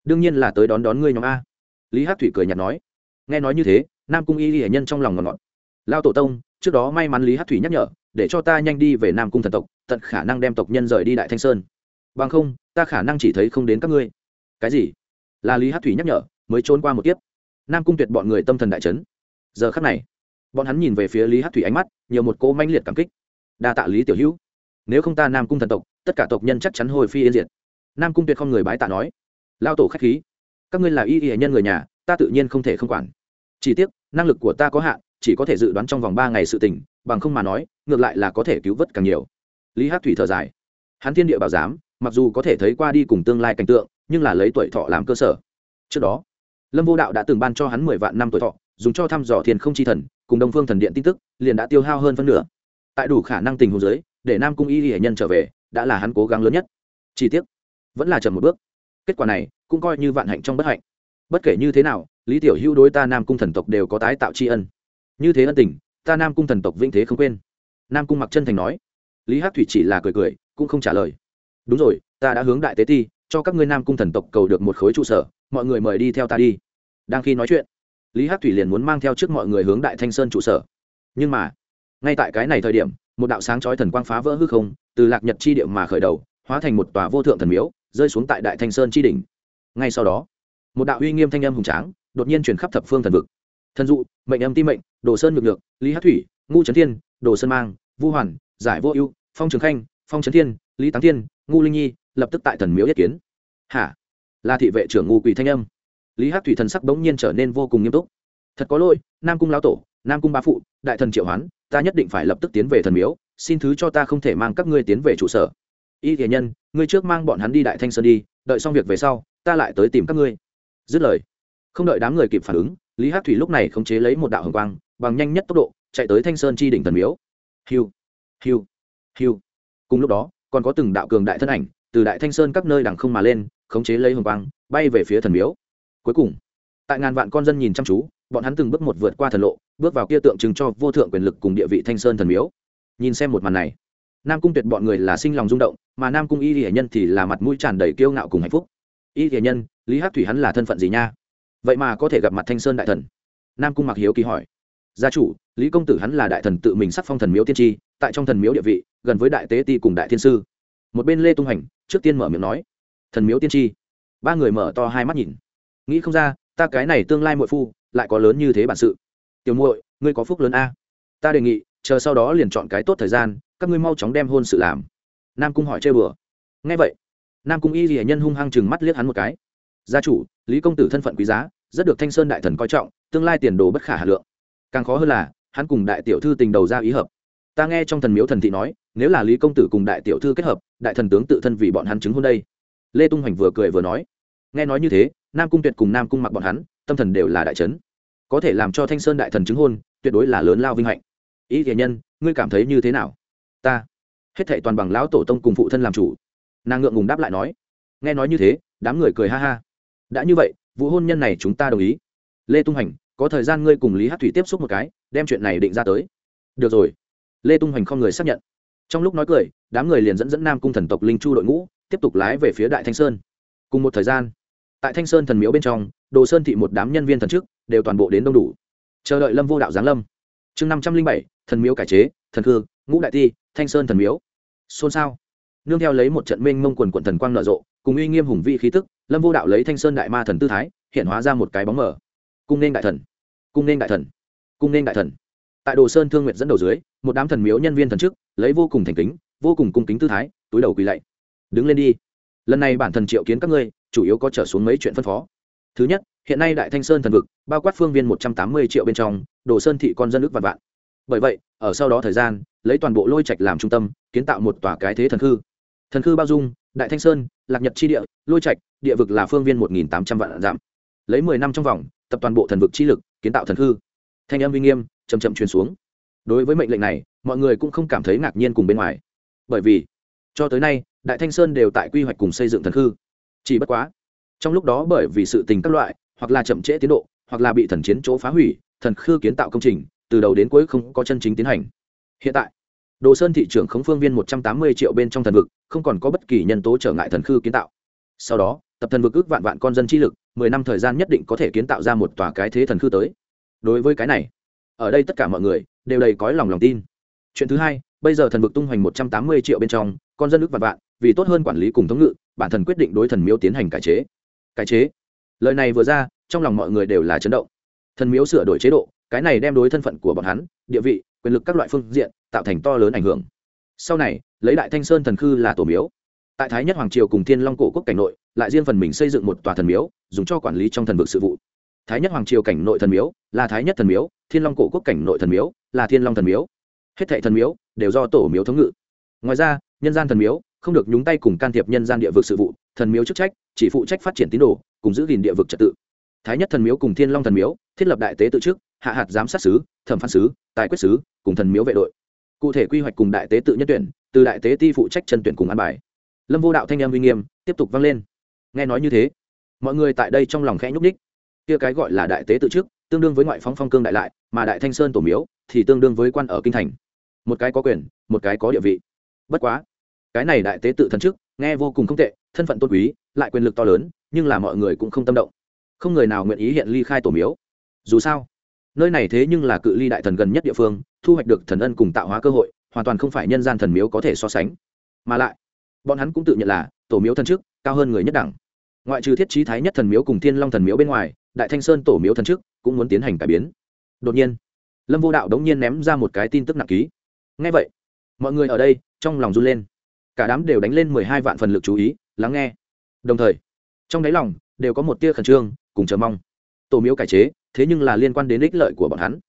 Speaker 1: đương nhiên là tới đón đón ngươi nhóm a. Lý hát thủy cười nhạt nói. Nghe nói như thế, nam cung y ghi nhân trong lòng ngọt ngọt. Lao tổ tông, trước đó may mắn lý hát thủy nhắc nhở, để cho ta nhanh đi về nam cung thần tộc, tận khả năng đem tộc nhân rời đi đại thanh sơn. Bằng không ta khả năng chỉ thấy không đến các ngươi. Cái gì? Là lý hát thủy nhắc nhở, mới trốn qua một tiếp nam cung tuyệt bọn người tâm thần đại trấn giờ khắc này, bọn hắn nhìn về phía lý hát thủy ánh mắt, nhiều một cỗ manh liệt cảm kích. Đa tạ lý tiểu hữu. Nếu không ta nam cung thần tộc, tất cả tộc nhân chắc chắn hồi phi yên diệt. Nam cung tuyệt không người bái tạ nói. Lao tổ k h á c h khí. Các ngươi là y y nhân người nhà, ta tự nhiên không thể không quản. Chỉ tiếc, năng lực của ta có hạn, chỉ có thể dự đoán trong vòng ba ngày sự tình, bằng không mà nói, ngược lại là có thể cứu vớt càng nhiều. Lý hát thủy thở dài. Hắn thiên địa bảo giám mặc dù có thể thấy qua đi cùng tương lai cảnh tượng, nhưng là lấy tuổi thọ làm cơ sở. Trước đó, lâm vô đạo đã từng ban cho hắn mười vạn năm tuổi thọ, dùng cho thăm dò thiền không chi thần, cùng đông phương thần điện tin tức, liền đã tiêu hao hơn phân nửa. Tại đủ khả năng tình hồ giới để nam cung y hệ nhân trở về, đã là hắn cố gắng lớn nhất. Chi tiết vẫn là chậm một bước. Kết quả này, cũng coi như vạn hạnh trong bất hạnh. Bất kể như thế nào, lý tiểu hữu đối ta nam cung thần tộc đều có tái tạo tri ân. Như thế ân tình, ta nam cung thần tộc vĩnh thế không quên. Nam cung mặc chân thành nói. Lý hát thủy chỉ là cười cười, cũng không trả lời đúng rồi ta đã hướng đại tế ti cho các ngươi nam cung thần tộc cầu được một khối trụ sở mọi người mời đi theo ta đi. Đang khi nói chuyện lý hát thủy liền muốn mang theo trước mọi người hướng đại thanh sơn trụ sở. Nhưng mà ngay tại cái này thời điểm một đạo sáng chói thần quang phá vỡ hư không từ lạc nhật chi điệu mà khởi đầu hóa thành một tòa vô thượng thần miếu rơi xuống tại đại thanh sơn chi đỉnh. Ngay sau đó một đạo uy nghiêm thanh âm hùng tráng đột nhiên chuyển khắp thập phương thần vực. Thần dụ mệnh âm ti mệnh đồ sơn nhược lược, lý hát thủy ngu trấn thiên đồ sơn mang vu hoàn giải vô ưu phong trường khanh phong trấn thiên lý táng thiên, ngu linh nhi, lập tức tại thần miếu yết kiến. Hả? Là thị vệ trưởng ngu quỳ thanh âm. Lý hát thủy thần sắc bỗng nhiên trở nên vô cùng nghiêm túc. Thật có lỗi, nam cung lão tổ, nam cung ba phụ, đại thần triệu hoán, ta nhất định phải lập tức tiến về thần miếu, xin thứ cho ta không thể mang các ngươi tiến về trụ sở. Y thể nhân, ngươi trước mang bọn hắn đi đại thanh sơn đi, đợi xong việc về sau, ta lại tới tìm các ngươi. Dứt lời, không đợi đám người kịp phản ứng, lý hát thủy lúc này khống chế lấy một đạo hồng quang, bằng nhanh nhất tốc độ, chạy tới thanh sơn chi đỉnh thần miếu. Hiu hiu hiu. Cùng lúc đó còn có từng đạo cường đại thân ảnh, từ đại thanh sơn các nơi đằng không mà lên, khống chế lấy hồng quang, bay về phía thần miếu. Cuối cùng, tại ngàn vạn con dân nhìn chăm chú, bọn hắn từng bước một vượt qua thần lộ, bước vào kia tượng trưng cho vô thượng quyền lực cùng địa vị thanh sơn thần miếu. Nhìn xem một màn này, nam cung tuyệt bọn người là sinh lòng rung động, mà nam cung y hiển nhân thì là mặt mũi tràn đầy kiêu ngạo cùng hạnh phúc. Y hiển nhân, lý hát thủy hắn là thân phận gì nha? Vậy mà có thể gặp mặt thanh sơn đại thần? Nam cung mặc hiếu kỳ hỏi gia chủ, lý công tử hắn là đại thần tự mình sắc phong thần miếu tiên tri, tại trong thần miếu địa vị, gần với đại tế ti cùng đại thiên sư. Một bên lê tung hành, trước tiên mở miệng nói, thần miếu tiên tri? Ba người mở to hai mắt nhìn. Nghĩ không ra, ta cái này tương lai muội phu, lại có lớn như thế bản sự. Tiểu muội, ngươi có phúc lớn a? Ta đề nghị, chờ sau đó liền chọn cái tốt thời gian, các ngươi mau chóng đem hôn sự làm. Nam cung hỏi chơi bừa. Nghe vậy. Nam cung y ghi nhân hung hăng chừng mắt liếc hắn một cái. Gia chủ, lý công tử thân phận quý giá, rất được thanh sơn đại thần coi trọng, tương lai tiền đồ bất khả hà lượng càng khó hơn là, hắn cùng đại tiểu thư tình đầu ra ý hợp. Ta nghe trong thần miếu thần thị nói, nếu là lý công tử cùng đại tiểu thư kết hợp, đại thần tướng tự thân vì bọn hắn chứng hôn đây. Lê tung hoành vừa cười vừa nói. Nghe nói như thế, nam cung tuyệt cùng nam cung mặc bọn hắn, tâm thần đều là đại trấn có thể làm cho thanh sơn đại thần chứng hôn, tuyệt đối là lớn lao vinh hạnh. Ý thiện nhân, ngươi cảm thấy như thế nào? Ta, hết thệ toàn bằng lão tổ tông cùng phụ thân làm chủ. Nàng ngượng ngùng đáp lại nói. Nghe nói như thế, đám người cười ha ha. Đã như vậy, vụ hôn nhân này chúng ta đồng ý. Lê tung hành có thời gian ngươi cùng lý hát thủy tiếp xúc một cái, đem chuyện này định ra tới. Được rồi. Lê tung hành không người xác nhận. Trong lúc nói cười, đám người liền dẫn dẫn nam cung thần tộc linh chu đội ngũ, tiếp tục lái về phía đại thanh sơn. Cùng một thời gian, tại thanh sơn thần miếu bên trong, đồ sơn thị một đám nhân viên thần chức đều toàn bộ đến đông đủ. Chờ đợi lâm vô đạo giáng lâm. Chương năm trăm linh bảy, thần miếu cải chế, thần cư, ngũ đại ti, thanh sơn thần miếu. Xôn xao. Nương theo lấy một trận mênh mông quần quận thần quang nở rộ, cùng uy nghiêm hùng vị khí tức, lâm vô đạo lấy thanh sơn đại ma thần tư thái, hiện hóa ra một cái bóng mở cung nên đại thần, cung nên đại thần, cung nên đại thần. Tại đồ sơn thương nguyện dẫn đầu dưới, một đám thần miếu nhân viên thần chức, lấy vô cùng thành kính, vô cùng cung kính tư thái, túi đầu quỳ lạy. Đứng lên đi. Lần này bản thần triệu kiến các ngươi, chủ yếu có trở xuống mấy chuyện phân phó. Thứ nhất, hiện nay đại thanh sơn thần vực, bao quát phương viên một trăm tám mươi triệu bên trong, đồ sơn thị con dân ước vạn vạn. Bởi vậy, ở sau đó thời gian, lấy toàn bộ lôi trạch làm trung tâm, kiến tạo một tòa cái thế thần khư. Thần khư bao dung, đại thanh sơn, lạc nhật chi địa, lôi trạch, địa vực là phương viên một nghìn tám trăm vạn giảm lấy mười năm trong vòng tập toàn bộ thần vực chi lực, kiến tạo thần hư. Thanh âm uy nghiêm chầm chậm truyền xuống. Đối với mệnh lệnh này, mọi người cũng không cảm thấy ngạc nhiên cùng bên ngoài. Bởi vì, cho tới nay, đại thanh sơn đều tại quy hoạch cùng xây dựng thần hư. Chỉ bất quá, trong lúc đó bởi vì sự tình các loại, hoặc là chậm trễ tiến độ, hoặc là bị thần chiến chỗ phá hủy, thần khư kiến tạo công trình, từ đầu đến cuối không có chân chính tiến hành. Hiện tại, đồ sơn thị trưởng khống phương viên một trăm tám mươi triệu bên trong thần vực, không còn có bất kỳ nhân tố trở ngại thần khư kiến tạo. Sau đó tập thần vực ước vạn vạn con dân chi lực, mười năm thời gian nhất định có thể kiến tạo ra một tòa cái thế thần khư tới. Đối với cái này, ở đây tất cả mọi người đều đầy cõi lòng lòng tin. Chuyện thứ hai, bây giờ thần vực tung hoành một trăm tám mươi triệu bên trong, con dân ước vạn vạn, vì tốt hơn quản lý cùng thống ngự, bản thần quyết định đối thần miếu tiến hành cải chế. Cải chế? Lời này vừa ra, trong lòng mọi người đều là chấn động. Thần miếu sửa đổi chế độ, cái này đem đối thân phận của bọn hắn, địa vị, quyền lực các loại phương diện, tạo thành to lớn ảnh hưởng. Sau này, lấy đại thanh sơn thần khư là tổ miếu tại thái nhất hoàng triều cùng thiên long cổ quốc cảnh nội, lại riêng phần mình xây dựng một tòa thần miếu, dùng cho quản lý trong thần vực sự vụ. Thái nhất hoàng triều cảnh nội thần miếu, là thái nhất thần miếu, thiên long cổ quốc cảnh nội thần miếu, là thiên long thần miếu. Hết thệ thần miếu đều do tổ miếu thống ngự. Ngoài ra, nhân gian thần miếu không được nhúng tay cùng can thiệp nhân gian địa vực sự vụ, thần miếu chức trách chỉ phụ trách phát triển tín đồ, cùng giữ gìn địa vực trật tự. Thái nhất thần miếu cùng thiên long thần miếu thiết lập đại tế tự trước, hạ hạt giám sát sứ, thẩm phán sứ, tài quyết sứ, cùng thần miếu vệ đội. Cụ thể quy hoạch cùng đại tế tự nhất tuyển, từ đại tế ti phụ trách chân tuyển cùng an bài lâm vô đạo thanh em uy nghiêm tiếp tục vang lên. Nghe nói như thế, mọi người tại đây trong lòng khẽ nhúc ních kia cái gọi là đại tế tự trước, tương đương với ngoại phóng phong cương đại lại, mà đại thanh sơn tổ miếu thì tương đương với quan ở kinh thành. Một cái có quyền, một cái có địa vị. Bất quá, cái này đại tế tự thần trước, nghe vô cùng không tệ, thân phận tôn quý, lại quyền lực to lớn, nhưng là mọi người cũng không tâm động. Không người nào nguyện ý hiện ly khai tổ miếu. Dù sao, nơi này thế nhưng là cự ly đại thần gần nhất địa phương, thu hoạch được thần ân cùng tạo hóa cơ hội, hoàn toàn không phải nhân gian thần miếu có thể so sánh. Mà lại bọn hắn cũng tự nhận là tổ miếu thần trước, cao hơn người nhất đẳng. Ngoại trừ thiết trí thái nhất thần miếu cùng thiên long thần miếu bên ngoài, đại thanh sơn tổ miếu thần trước cũng muốn tiến hành cải biến. Đột nhiên, lâm vô đạo đống nhiên ném ra một cái tin tức nặng ký. Ngay vậy, mọi người ở đây, trong lòng run lên. Cả đám đều đánh lên mười hai vạn phần lực chú ý, lắng nghe. Đồng thời, trong đáy lòng đều có một tia khẩn trương cùng chờ mong. Tổ miếu cải chế, thế nhưng là liên quan đến ích lợi của bọn hắn.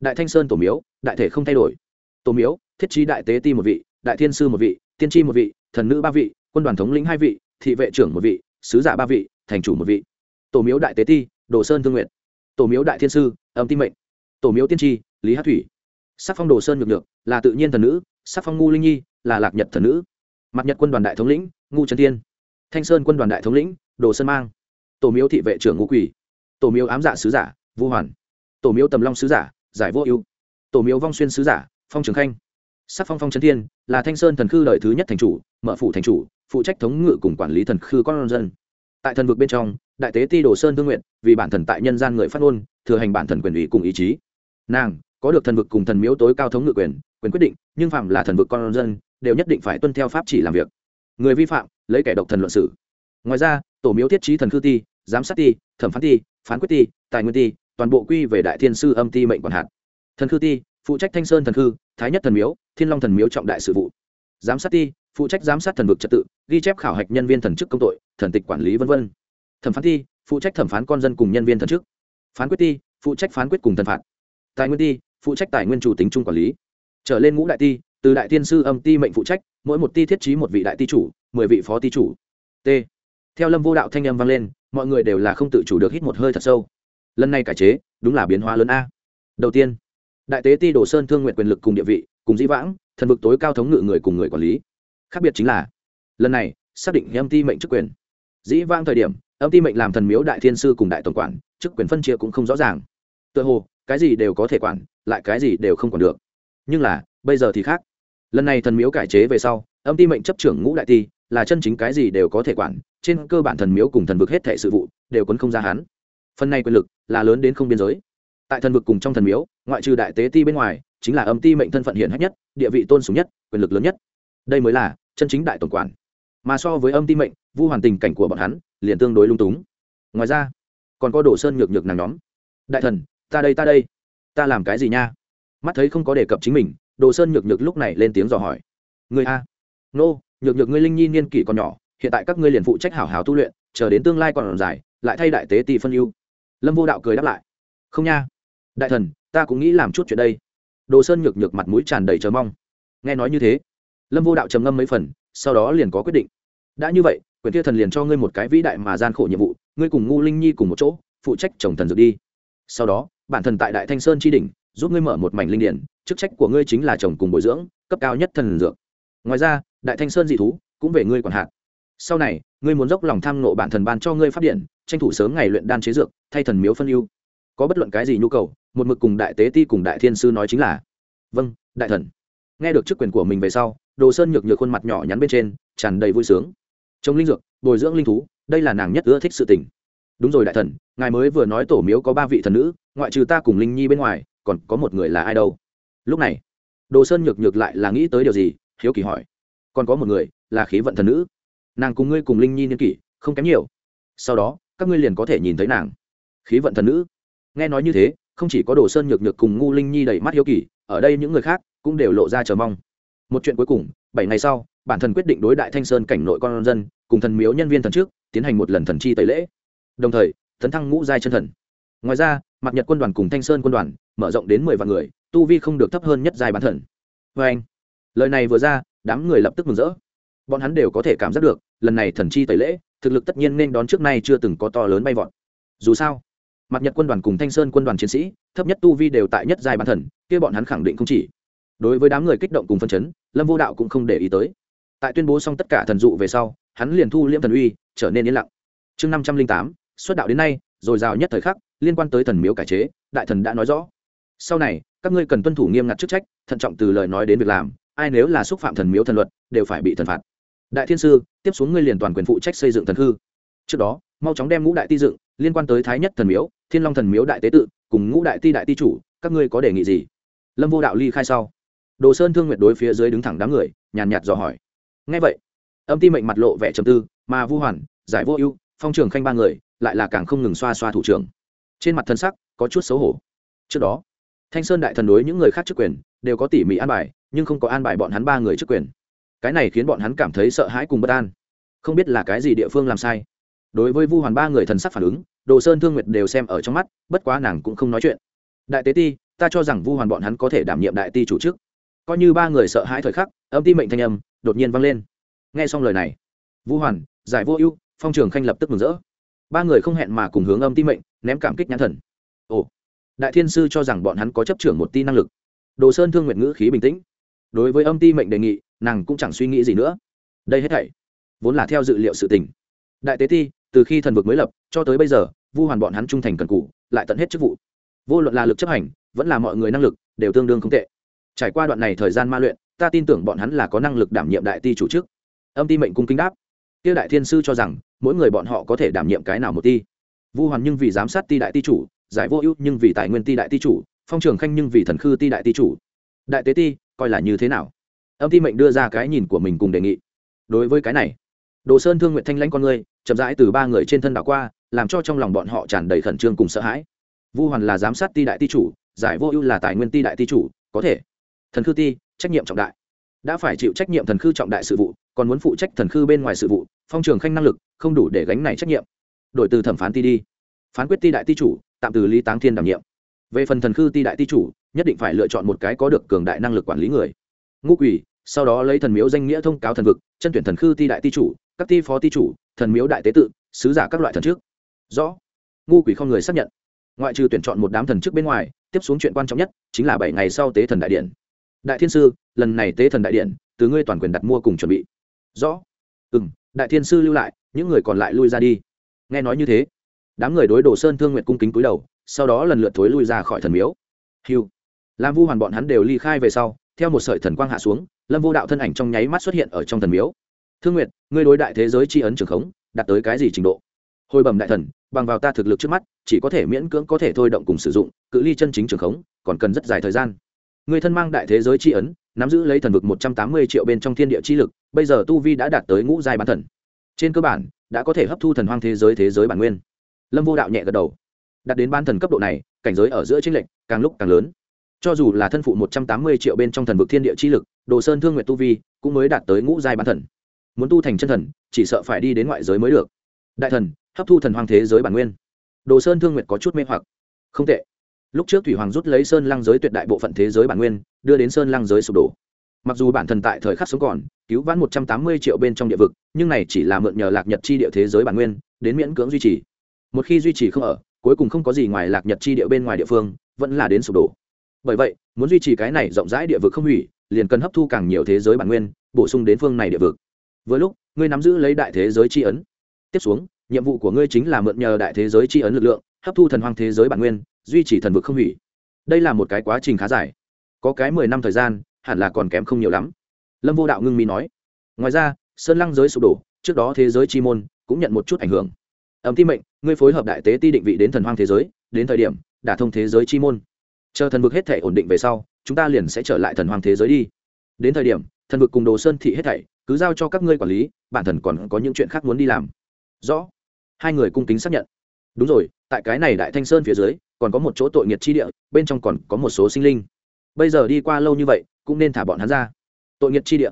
Speaker 1: Đại thanh sơn tổ miếu, đại thể không thay đổi. Tổ miếu, thiết trí đại tế ti một vị, đại thiên sư một vị, tiên tri một vị thần nữ ba vị, quân đoàn thống lĩnh hai vị, thị vệ trưởng một vị, sứ giả ba vị, thành chủ một vị. Tổ miếu đại tế ti, đồ sơn thương nguyện tổ miếu đại thiên sư, âm tin mệnh. Tổ miếu tiên tri, lý hát thủy. Sắc phong đồ sơn nhược nhược, là tự nhiên thần nữ, sắc phong ngu linh nhi, là lạc nhật thần nữ. Mặt nhật quân đoàn đại thống lĩnh, ngu trần tiên thanh sơn quân đoàn đại thống lĩnh, đồ sơn mang. Tổ miếu thị vệ trưởng ngũ quỷ tổ miếu ám giả sứ giả, vu hoàn. Tổ miếu tầm long sứ giả, giải vô ưu. Tổ miếu vong xuyên sứ giả, phong trường khanh sắc phong phong trấn thiên, là thanh sơn thần khư đời thứ nhất thành chủ, mở phủ thành chủ, phụ trách thống ngự cùng quản lý thần khư con dân. Tại thần vực bên trong, đại tế ti đồ sơn thương nguyện, vì bản thần tại nhân gian người phát ngôn, thừa hành bản thần quyền ủy cùng ý chí. Nàng, có được thần vực cùng thần miếu tối cao thống ngự quyền quyền quyết định, nhưng phạm là thần vực con dân, đều nhất định phải tuân theo pháp chỉ làm việc. Người vi phạm, lấy kẻ độc thần luận xử ngoài ra, tổ miếu thiết trí thần khư ti, giám sát ti, thẩm phán ti, phán quyết ti, tài nguyên ti, toàn bộ quy về đại thiên sư âm ti mệnh quản hạt. Thần khư ti, phụ trách thanh sơn thần khư thái nhất thần miếu, thiên long thần miếu trọng đại sự vụ. Giám sát ti, phụ trách giám sát thần vực trật tự, ghi chép khảo hạch nhân viên thần chức công tội, thần tịch quản lý v v thẩm phán ti, phụ trách thẩm phán con dân cùng nhân viên thần chức. Phán quyết ti, phụ trách phán quyết cùng thần phạt. Tài nguyên ti, phụ trách tài nguyên chủ tính chung quản lý. Trở lên ngũ đại ti, từ đại tiên sư âm ti mệnh phụ trách, mỗi một ti thiết trí một vị đại ti chủ, mười vị phó ti chủ. T. Theo lâm vô đạo thanh âm vang lên, mọi người đều là không tự chủ được hít một hơi thật sâu. Lần này cải chế, đúng là biến hóa lớn a. Đầu tiên đại tế ti đồ sơn thương nguyện quyền lực cùng địa vị, cùng dĩ vãng, thần vực tối cao thống ngự người cùng người quản lý. Khác biệt chính là, lần này, xác định âm ti mệnh chức quyền. Dĩ vãng thời điểm, âm ti mệnh làm thần miếu đại thiên sư cùng đại tổng quản, chức quyền phân chia cũng không rõ ràng. Tựa hồ, cái gì đều có thể quản, lại cái gì đều không quản được. Nhưng là, bây giờ thì khác. Lần này thần miếu cải chế về sau, âm ti mệnh chấp trưởng ngũ đại ti, là chân chính cái gì đều có thể quản, trên cơ bản thần miếu cùng thần vực hết thể sự vụ, đều quấn không ra hắn. Phần này quyền lực, là lớn đến không biên giới tại thần vực cùng trong thần miếu, ngoại trừ đại tế ti bên ngoài, chính là âm ti mệnh thân phận hiển hách nhất, địa vị tôn sùng nhất, quyền lực lớn nhất. Đây mới là chân chính đại tổng quản. Mà so với âm ti mệnh, vu hoàn tình cảnh của bọn hắn, liền tương đối lung túng. Ngoài ra, còn có đồ sơn nhược nhược nàng nhóm. Đại thần, ta đây ta đây. Ta làm cái gì nha? Mắt thấy không có đề cập chính mình, đồ sơn nhược nhược lúc này lên tiếng dò hỏi. Người a? Nô, nhược nhược ngươi linh nhi niên kỷ còn nhỏ, hiện tại các ngươi liền phụ trách hảo hảo tu luyện, chờ đến tương lai còn dài, lại thay đại tế ti phân ưu. Lâm vô đạo cười đáp lại. Không nha đại thần, ta cũng nghĩ làm chút chuyện đây. Đồ sơn nhược nhược mặt mũi tràn đầy chờ mong. Nghe nói như thế, lâm vô đạo trầm ngâm mấy phần, sau đó liền có quyết định. Đã như vậy quyền kia thần liền cho ngươi một cái vĩ đại mà gian khổ nhiệm vụ, ngươi cùng ngu linh nhi cùng một chỗ, phụ trách chồng thần dược đi. Sau đó, bản thần tại đại thanh sơn tri đỉnh, giúp ngươi mở một mảnh linh điển, chức trách của ngươi chính là chồng cùng bồi dưỡng, cấp cao nhất thần dược. Ngoài ra, đại thanh sơn dị thú cũng về ngươi còn hạn sau này, ngươi muốn dốc lòng tham nộ bản thần ban cho ngươi phát điện, tranh thủ sớm ngày luyện đan chế dược, thay thần miếu phân ưu. Có bất luận cái gì nhu cầu một mực cùng đại tế ti cùng đại thiên sư nói chính là vâng đại thần. Nghe được chức quyền của mình về sau, đồ sơn nhược nhược khuôn mặt nhỏ nhắn bên trên, tràn đầy vui sướng. Trồng linh dược, bồi dưỡng linh thú, đây là nàng nhất ưa thích sự tình. Đúng rồi đại thần, ngài mới vừa nói tổ miếu có ba vị thần nữ, ngoại trừ ta cùng linh nhi bên ngoài, còn có một người là ai đâu? Lúc này, đồ sơn nhược nhược lại là nghĩ tới điều gì, hiếu kỳ hỏi. Còn có một người là khí vận thần nữ. Nàng cùng ngươi cùng linh nhi niên kỷ, không kém nhiều. Sau đó, các ngươi liền có thể nhìn thấy nàng. Khí vận thần nữ? Nghe nói như thế không chỉ có đồ sơn nhược nhược cùng ngu linh nhi đầy mắt hiếu kỳ, ở đây những người khác cũng đều lộ ra chờ mong. Một chuyện cuối cùng, bảy ngày sau, bản thần quyết định đối đại thanh sơn cảnh nội con dân, cùng thần miếu nhân viên thần trước, tiến hành một lần thần chi tẩy lễ. Đồng thời tấn thăng ngũ giai chân thần. Ngoài ra mặt nhật quân đoàn cùng thanh sơn quân đoàn mở rộng đến mười vạn người, tu vi không được thấp hơn nhất giai bán thần. Vê anh, lời này vừa ra, đám người lập tức mừng rỡ. Bọn hắn đều có thể cảm giác được, lần này thần chi tẩy lễ, thực lực tất nhiên nên đón trước nay chưa từng có to lớn bay vọt. Dù sao Mặt nhật quân đoàn cùng thanh sơn quân đoàn chiến sĩ, thấp nhất tu vi đều tại nhất giai bản thần, kia bọn hắn khẳng định không chỉ. Đối với đám người kích động cùng phân chấn, lâm vô đạo cũng không để ý tới. Tại tuyên bố xong tất cả thần dụ về sau, hắn liền thu liễm thần uy, trở nên yên lặng. Chương năm trăm linh tám, xuất đạo đến nay rồi rào nhất thời khắc, liên quan tới thần miếu cải chế, đại thần đã nói rõ. Sau này, các ngươi cần tuân thủ nghiêm ngặt chức trách, thận trọng từ lời nói đến việc làm, ai nếu là xúc phạm thần miếu thần luật, đều phải bị thần phạt. Đại thiên sư, tiếp xuống ngươi liền toàn quyền phụ trách xây dựng thần hư. Trước đó, mau chóng đem ngũ đại ti dựng liên quan tới thái nhất thần miếu, thiên long thần miếu đại tế tự, cùng ngũ đại ti đại ti chủ, các ngươi có đề nghị gì? Lâm vô đạo ly khai sau. Đồ sơn thương nguyệt đối phía dưới đứng thẳng đám người, nhàn nhạt dò hỏi. Ngay vậy, âm ti mệnh mặt lộ vẻ trầm tư, mà vu hoàn, giải vô ưu, phong trường khanh ba người, lại là càng không ngừng xoa xoa thủ trưởng. Trên mặt thân sắc, có chút xấu hổ. Trước đó, thanh sơn đại thần đối những người khác chức quyền, đều có tỉ mỉ an bài, nhưng không có an bài bọn hắn ba người chức quyền. Cái này khiến bọn hắn cảm thấy sợ hãi cùng bất an. Không biết là cái gì địa phương làm sai đối với vu hoàn ba người thần sắc phản ứng, đồ sơn, thương nguyệt đều xem ở trong mắt, bất quá nàng cũng không nói chuyện. Đại tế ti, ta cho rằng vu hoàn bọn hắn có thể đảm nhiệm đại ti chủ chức. Coi như ba người sợ hãi thời khắc, âm ti mệnh thanh âm đột nhiên vang lên. Nghe xong lời này, vu hoàn, giải vô ưu, phong trường khanh lập tức mừng rỡ. Ba người không hẹn mà cùng hướng âm ti mệnh, ném cảm kích nhãn thần. Ồ, đại thiên sư cho rằng bọn hắn có chấp trưởng một ti năng lực. Đồ sơn, thương nguyện ngữ khí bình tĩnh. Đối với âm ti mệnh đề nghị, nàng cũng chẳng suy nghĩ gì nữa. Đây hết thảy vốn là theo dự liệu sự tình. Đại tế ti từ khi thần vực mới lập, cho tới bây giờ, vu hoàn bọn hắn trung thành cần cũ lại tận hết chức vụ. Vô luận là lực chấp hành, vẫn là mọi người năng lực, đều tương đương không tệ. Trải qua đoạn này thời gian ma luyện, ta tin tưởng bọn hắn là có năng lực đảm nhiệm đại ti chủ chức âm ti mệnh cung kính đáp. Tiêu đại thiên sư cho rằng, mỗi người bọn họ có thể đảm nhiệm cái nào một ti. Vu hoàn nhưng vì giám sát ti đại ti chủ, giải vô ưu nhưng vì tài nguyên ti đại ti chủ, phong trường khanh nhưng vì thần khư ti đại ti chủ. Đại tế ti, coi là như thế nào? Âm ti mệnh đưa ra cái nhìn của mình cùng đề nghị. Đối với cái này, đồ sơn thương nguyện thanh lãnh con người chậm rãi từ ba người trên thân đảo qua, làm cho trong lòng bọn họ tràn đầy khẩn trương cùng sợ hãi. Vu hoàn là giám sát ti đại ti chủ, giải vô ưu là tài nguyên ti đại ti chủ, có thể. Thần khư ti, trách nhiệm trọng đại. Đã phải chịu trách nhiệm thần khư trọng đại sự vụ, còn muốn phụ trách thần khư bên ngoài sự vụ, phong trường khanh năng lực, không đủ để gánh này trách nhiệm. Đổi từ thẩm phán ti đi. Phán quyết ti đại ti chủ, tạm từ lý táng thiên đảm nhiệm. Về phần thần khư ti đại ti chủ, nhất định phải lựa chọn một cái có được cường đại năng lực quản lý người. Ngũ quỷ sau đó lấy thần miếu danh nghĩa thông cáo thần vực, chân tuyển thần khư ti đại ti chủ, các ti phó ti chủ, thần miếu đại tế tự, sứ giả các loại thần trước. Rõ. Ngu quỷ không người xác nhận. Ngoại trừ tuyển chọn một đám thần trước bên ngoài, tiếp xuống chuyện quan trọng nhất chính là bảy ngày sau tế thần đại điện. Đại thiên sư, lần này tế thần đại điện, từ ngươi toàn quyền đặt mua cùng chuẩn bị. Rõ. Ừ m đại thiên sư lưu lại, những người còn lại lui ra đi. Nghe nói như thế, đám người đối đồ sơn thương nguyện cung kính cúi đầu, sau đó lần lượt thối lui ra khỏi thần miếu. Hiu làm vu hoàn bọn hắn đều ly khai về sau, theo một sợi thần quang hạ xuống lâm vô đạo thân ảnh trong nháy mắt xuất hiện ở trong thần miếu. Thương nguyện ngươi đối đại thế giới tri ấn trường khống, đạt tới cái gì trình độ? Hồi bẩm đại thần, bằng vào ta thực lực trước mắt, chỉ có thể miễn cưỡng có thể thôi động cùng sử dụng, cự ly chân chính trường khống, còn cần rất dài thời gian. Người thân mang đại thế giới tri ấn, nắm giữ lấy thần vực một trăm tám mươi triệu bên trong thiên địa chi lực, bây giờ tu vi đã đạt tới ngũ giai bán thần. Trên cơ bản, đã có thể hấp thu thần hoang thế giới thế giới bản nguyên. Lâm vô đạo nhẹ gật đầu. Đạt đến ban thần cấp độ này, cảnh giới ở giữa chính lệnh càng lúc càng lớn cho dù là thân phụ một trăm tám mươi triệu bên trong thần vực thiên địa chi lực, đồ sơn thương nguyện tu vi cũng mới đạt tới ngũ giai bán thần. Muốn tu thành chân thần, chỉ sợ phải đi đến ngoại giới mới được. Đại thần, hấp thu thần hoàng thế giới bản nguyên. Đồ sơn thương nguyệt có chút mê hoặc. Không tệ. Lúc trước thủy hoàng rút lấy sơn lăng giới tuyệt đại bộ phận thế giới bản nguyên, đưa đến sơn lăng giới sụp đổ. Mặc dù bản thần tại thời khắc sống còn, cứu vãn một trăm tám mươi triệu bên trong địa vực, nhưng này chỉ là mượn nhờ lạc nhật chi địa thế giới bản nguyên, đến miễn cưỡng duy trì. Một khi duy trì không ở, cuối cùng không có gì ngoài lạc nhật chi địa bên ngoài địa phương, vẫn là đến sụp đổ bởi vậy, muốn duy trì cái này rộng rãi địa vực không hủy, liền cần hấp thu càng nhiều thế giới bản nguyên, bổ sung đến phương này địa vực. Với lúc, ngươi nắm giữ lấy đại thế giới tri ấn. Tiếp xuống, nhiệm vụ của ngươi chính là mượn nhờ đại thế giới tri ấn lực lượng, hấp thu thần hoang thế giới bản nguyên, duy trì thần vực không hủy. Đây là một cái quá trình khá dài. Có cái mười năm thời gian, hẳn là còn kém không nhiều lắm. Lâm vô đạo ngưng mi nói. Ngoài ra, sơn lăng giới sụp đổ, trước đó thế giới chi môn cũng nhận một chút ảnh hưởng. Ẩm ti mệnh, ngươi phối hợp đại tế ti định vị đến thần hoang thế giới, đến thời điểm, đả thông thế giới chi môn chờ thần vực hết thể ổn định về sau, chúng ta liền sẽ trở lại thần hoàng thế giới đi. Đến thời điểm, thần vực cùng đồ sơn thị hết thảy, cứ giao cho các ngươi quản lý, bản thần còn có những chuyện khác muốn đi làm. Rõ. Hai người cung kính xác nhận. Đúng rồi, tại cái này đại thanh sơn phía dưới, còn có một chỗ tội nghiệt chi địa, bên trong còn có một số sinh linh. Bây giờ đi qua lâu như vậy, cũng nên thả bọn hắn ra. Tội nghiệt chi địa.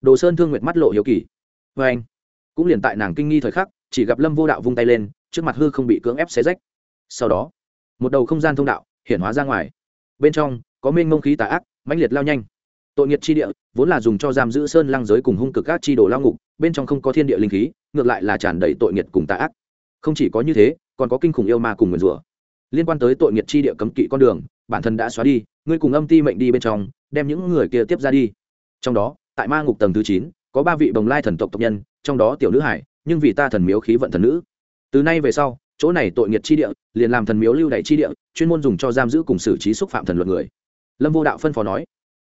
Speaker 1: Đồ sơn thương nguyệt mắt lộ hiếu kỳ. Vê anh, cũng liền tại nàng kinh nghi thời khắc, chỉ gặp lâm vô đạo vung tay lên, trước mặt hư không bị cưỡng ép xé rách. Sau đó, một đầu không gian thông đạo hiện hóa ra ngoài bên trong có mênh mông khí tà ác, mãnh liệt lao nhanh. Tội nghiệt chi địa vốn là dùng cho giam giữ sơn lăng giới cùng hung cực các chi đồ lao ngục, bên trong không có thiên địa linh khí, ngược lại là tràn đầy tội nghiệt cùng tà ác. Không chỉ có như thế, còn có kinh khủng yêu ma cùng nguyền rủa. Liên quan tới tội nghiệt chi địa cấm kỵ con đường, bản thân đã xóa đi, ngươi cùng âm ti mệnh đi bên trong, đem những người kia tiếp ra đi. Trong đó, tại ma ngục tầng thứ chín, có ba vị bồng lai thần tộc tộc nhân, trong đó tiểu nữ hải, nhưng vì ta thần miếu khí vận thần nữ. Từ nay về sau, chỗ này tội nghiệt chi địa liền làm thần miếu lưu đày chi địa chuyên môn dùng cho giam giữ cùng xử trí xúc phạm thần luật người. Lâm vô đạo phân phó nói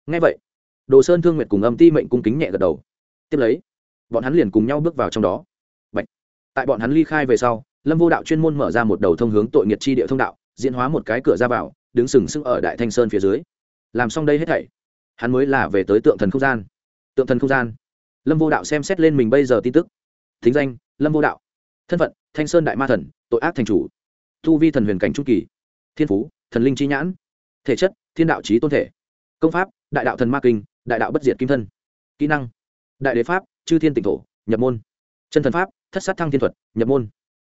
Speaker 1: ngay vậy, đồ sơn, thương nguyện cùng âm ti mệnh cung kính nhẹ gật đầu. Tiếp lấy, bọn hắn liền cùng nhau bước vào trong đó. Bạch. tại bọn hắn ly khai về sau, lâm vô đạo chuyên môn mở ra một đầu thông hướng tội nghiệt chi địa thông đạo, diễn hóa một cái cửa ra vào, đứng sừng sững ở đại thanh sơn phía dưới. Làm xong đây hết thảy, hắn mới là về tới tượng thần không gian. Tượng thần không gian. Lâm vô đạo xem xét lên mình bây giờ tin tức. Thính danh, lâm vô đạo. Thân phận, thanh sơn đại ma thần, tội ác thành chủ. Thu vi thần huyền cảnh trung kỳ thiên phú, thần linh chi nhãn, thể chất, thiên đạo trí tôn thể, công pháp, đại đạo thần ma kinh, đại đạo bất diệt kim thân, kỹ năng, đại đế pháp, chư thiên tịnh thổ, nhập môn, chân thần pháp, thất sát thăng thiên thuật, nhập môn,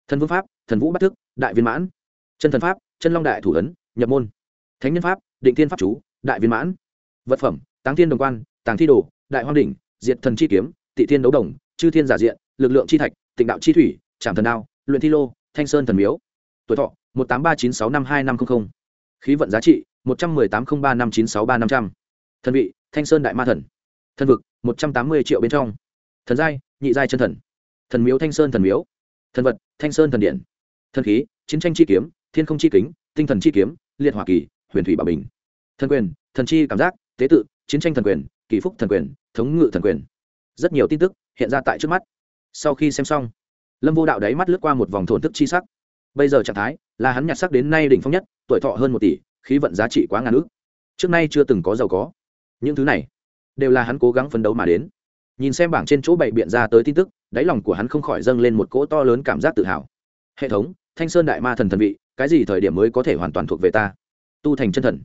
Speaker 1: thần vương pháp, thần vũ bắt thức, đại viên mãn, chân thần pháp, chân long đại thủ ấn, nhập môn, thánh nhân pháp, định thiên pháp chú, đại viên mãn, vật phẩm, táng thiên đồng quan, tàng thi đồ, đại hoang đỉnh, diệt thần chi kiếm, tị thiên đấu đồng, chư thiên giả diện, lực lượng chi thạch, tịnh đạo chi thủy, trảm thần đao, luyện thi lô, thanh sơn thần miếu, tuổi thọ một tám ba chín sáu năm hai năm trăm linh khí vận giá trị, một trăm mười tám không ba năm chín sáu ba năm trăm. Thần vị, thanh sơn đại ma thần. Thần vực, một trăm tám mươi triệu bên trong. Thần giai, nhị giai chân thần. Thần miếu, thanh sơn thần miếu. Thần vật, thanh sơn thần điện. Thần khí, chiến tranh chi kiếm, thiên không chi kính, tinh thần chi kiếm, liệt Hoa kỳ, huyền thủy bảo bình. Thần quyền, thần chi cảm giác, tế tự, chiến tranh thần quyền, kỳ phúc thần quyền, thống ngự thần quyền. Rất nhiều tin tức hiện ra tại trước mắt. Sau khi xem xong, lâm vô đạo đáy mắt lướt qua một vòng thổn thức chi sắc bây giờ trạng thái là hắn nhặt sắc đến nay đỉnh phong nhất, tuổi thọ hơn một tỷ, khí vận giá trị quá ngàn ước trước nay chưa từng có giàu có. Những thứ này đều là hắn cố gắng phấn đấu mà đến. Nhìn xem bảng trên chỗ bày biện ra tới tin tức, đáy lòng của hắn không khỏi dâng lên một cỗ to lớn cảm giác tự hào. Hệ thống, thanh sơn đại ma thần thần vị, cái gì thời điểm mới có thể hoàn toàn thuộc về ta? Tu thành chân thần.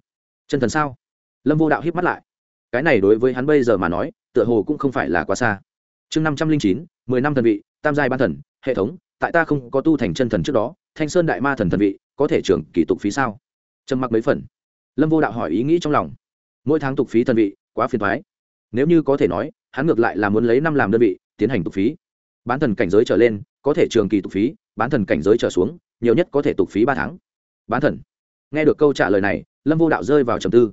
Speaker 1: Chân thần sao? Lâm vô đạo hiếp mắt lại. Cái này đối với hắn bây giờ mà nói, tựa hồ cũng không phải là quá xa. Chương năm trăm linh chín, mười năm thần vị, tam giai ban thần, hệ thống, tại ta không có tu thành chân thần trước đó thanh sơn đại ma thần thần vị, có thể trưởng kỳ tục phí sao? Trầm mặc mấy phần. Lâm vô đạo hỏi ý nghĩ trong lòng. Mỗi tháng tục phí thần vị, quá phiền thoái nếu như có thể nói, hắn ngược lại là muốn lấy năm làm đơn vị, tiến hành tục phí. Bán thần cảnh giới trở lên, có thể trường kỳ tục phí, bán thần cảnh giới trở xuống, nhiều nhất có thể tục phí ba tháng. Bán thần. Nghe được câu trả lời này, lâm vô đạo rơi vào trầm tư.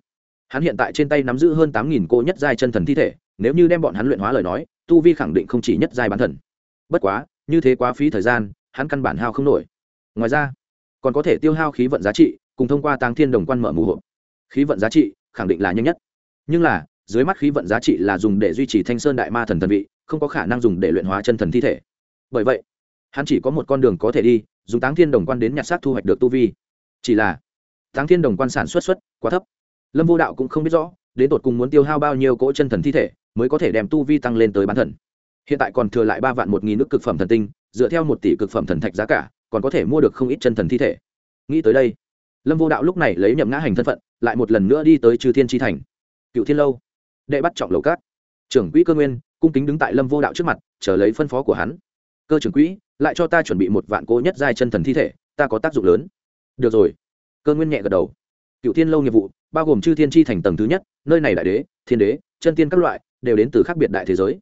Speaker 1: Hắn hiện tại trên tay nắm giữ hơn tám nghìn cô nhất giai chân thần thi thể, nếu như đem bọn hắn luyện hóa lời nói, tu vi khẳng định không chỉ nhất giai bán thần. Bất quá, như thế quá phí thời gian, hắn căn bản hao không nổi ngoài ra, còn có thể tiêu hao khí vận giá trị cùng thông qua tăng thiên đồng quan mở mù hộp. Khí vận giá trị khẳng định là nhanh nhất. Nhưng là, dưới mắt khí vận giá trị là dùng để duy trì thanh sơn đại ma thần thần vị, không có khả năng dùng để luyện hóa chân thần thi thể. Bởi vậy, hắn chỉ có một con đường có thể đi, dùng táng thiên đồng quan đến nhặt xác thu hoạch được tu vi. Chỉ là, táng thiên đồng quan sản xuất xuất quá thấp. Lâm vô đạo cũng không biết rõ, đến tột cùng muốn tiêu hao bao nhiêu cỗ chân thần thi thể mới có thể đem tu vi tăng lên tới bán thần. Hiện tại còn thừa lại ba vạn một nghìn nước cực phẩm thần tinh, dựa theo một tỷ cực phẩm thần thạch giá cả còn có thể mua được không ít chân thần thi thể. Nghĩ tới đây, lâm vô đạo lúc này lấy nhậm ngã hành thân phận, lại một lần nữa đi tới chư thiên tri thành. Cựu thiên lâu, đệ bắt trọng lầu cát. Trưởng quỹ cơ nguyên, cung kính đứng tại lâm vô đạo trước mặt, chờ lấy phân phó của hắn. Cơ trưởng quỹ, lại cho ta chuẩn bị một vạn cố nhất giai chân thần thi thể, ta có tác dụng lớn. Được rồi. Cơ nguyên nhẹ gật đầu. Cựu thiên lâu nghiệp vụ, bao gồm chư thiên tri thành tầng thứ nhất, nơi này đại đế, thiên đế, chân tiên các loại, đều đến từ khác biệt đại thế giới.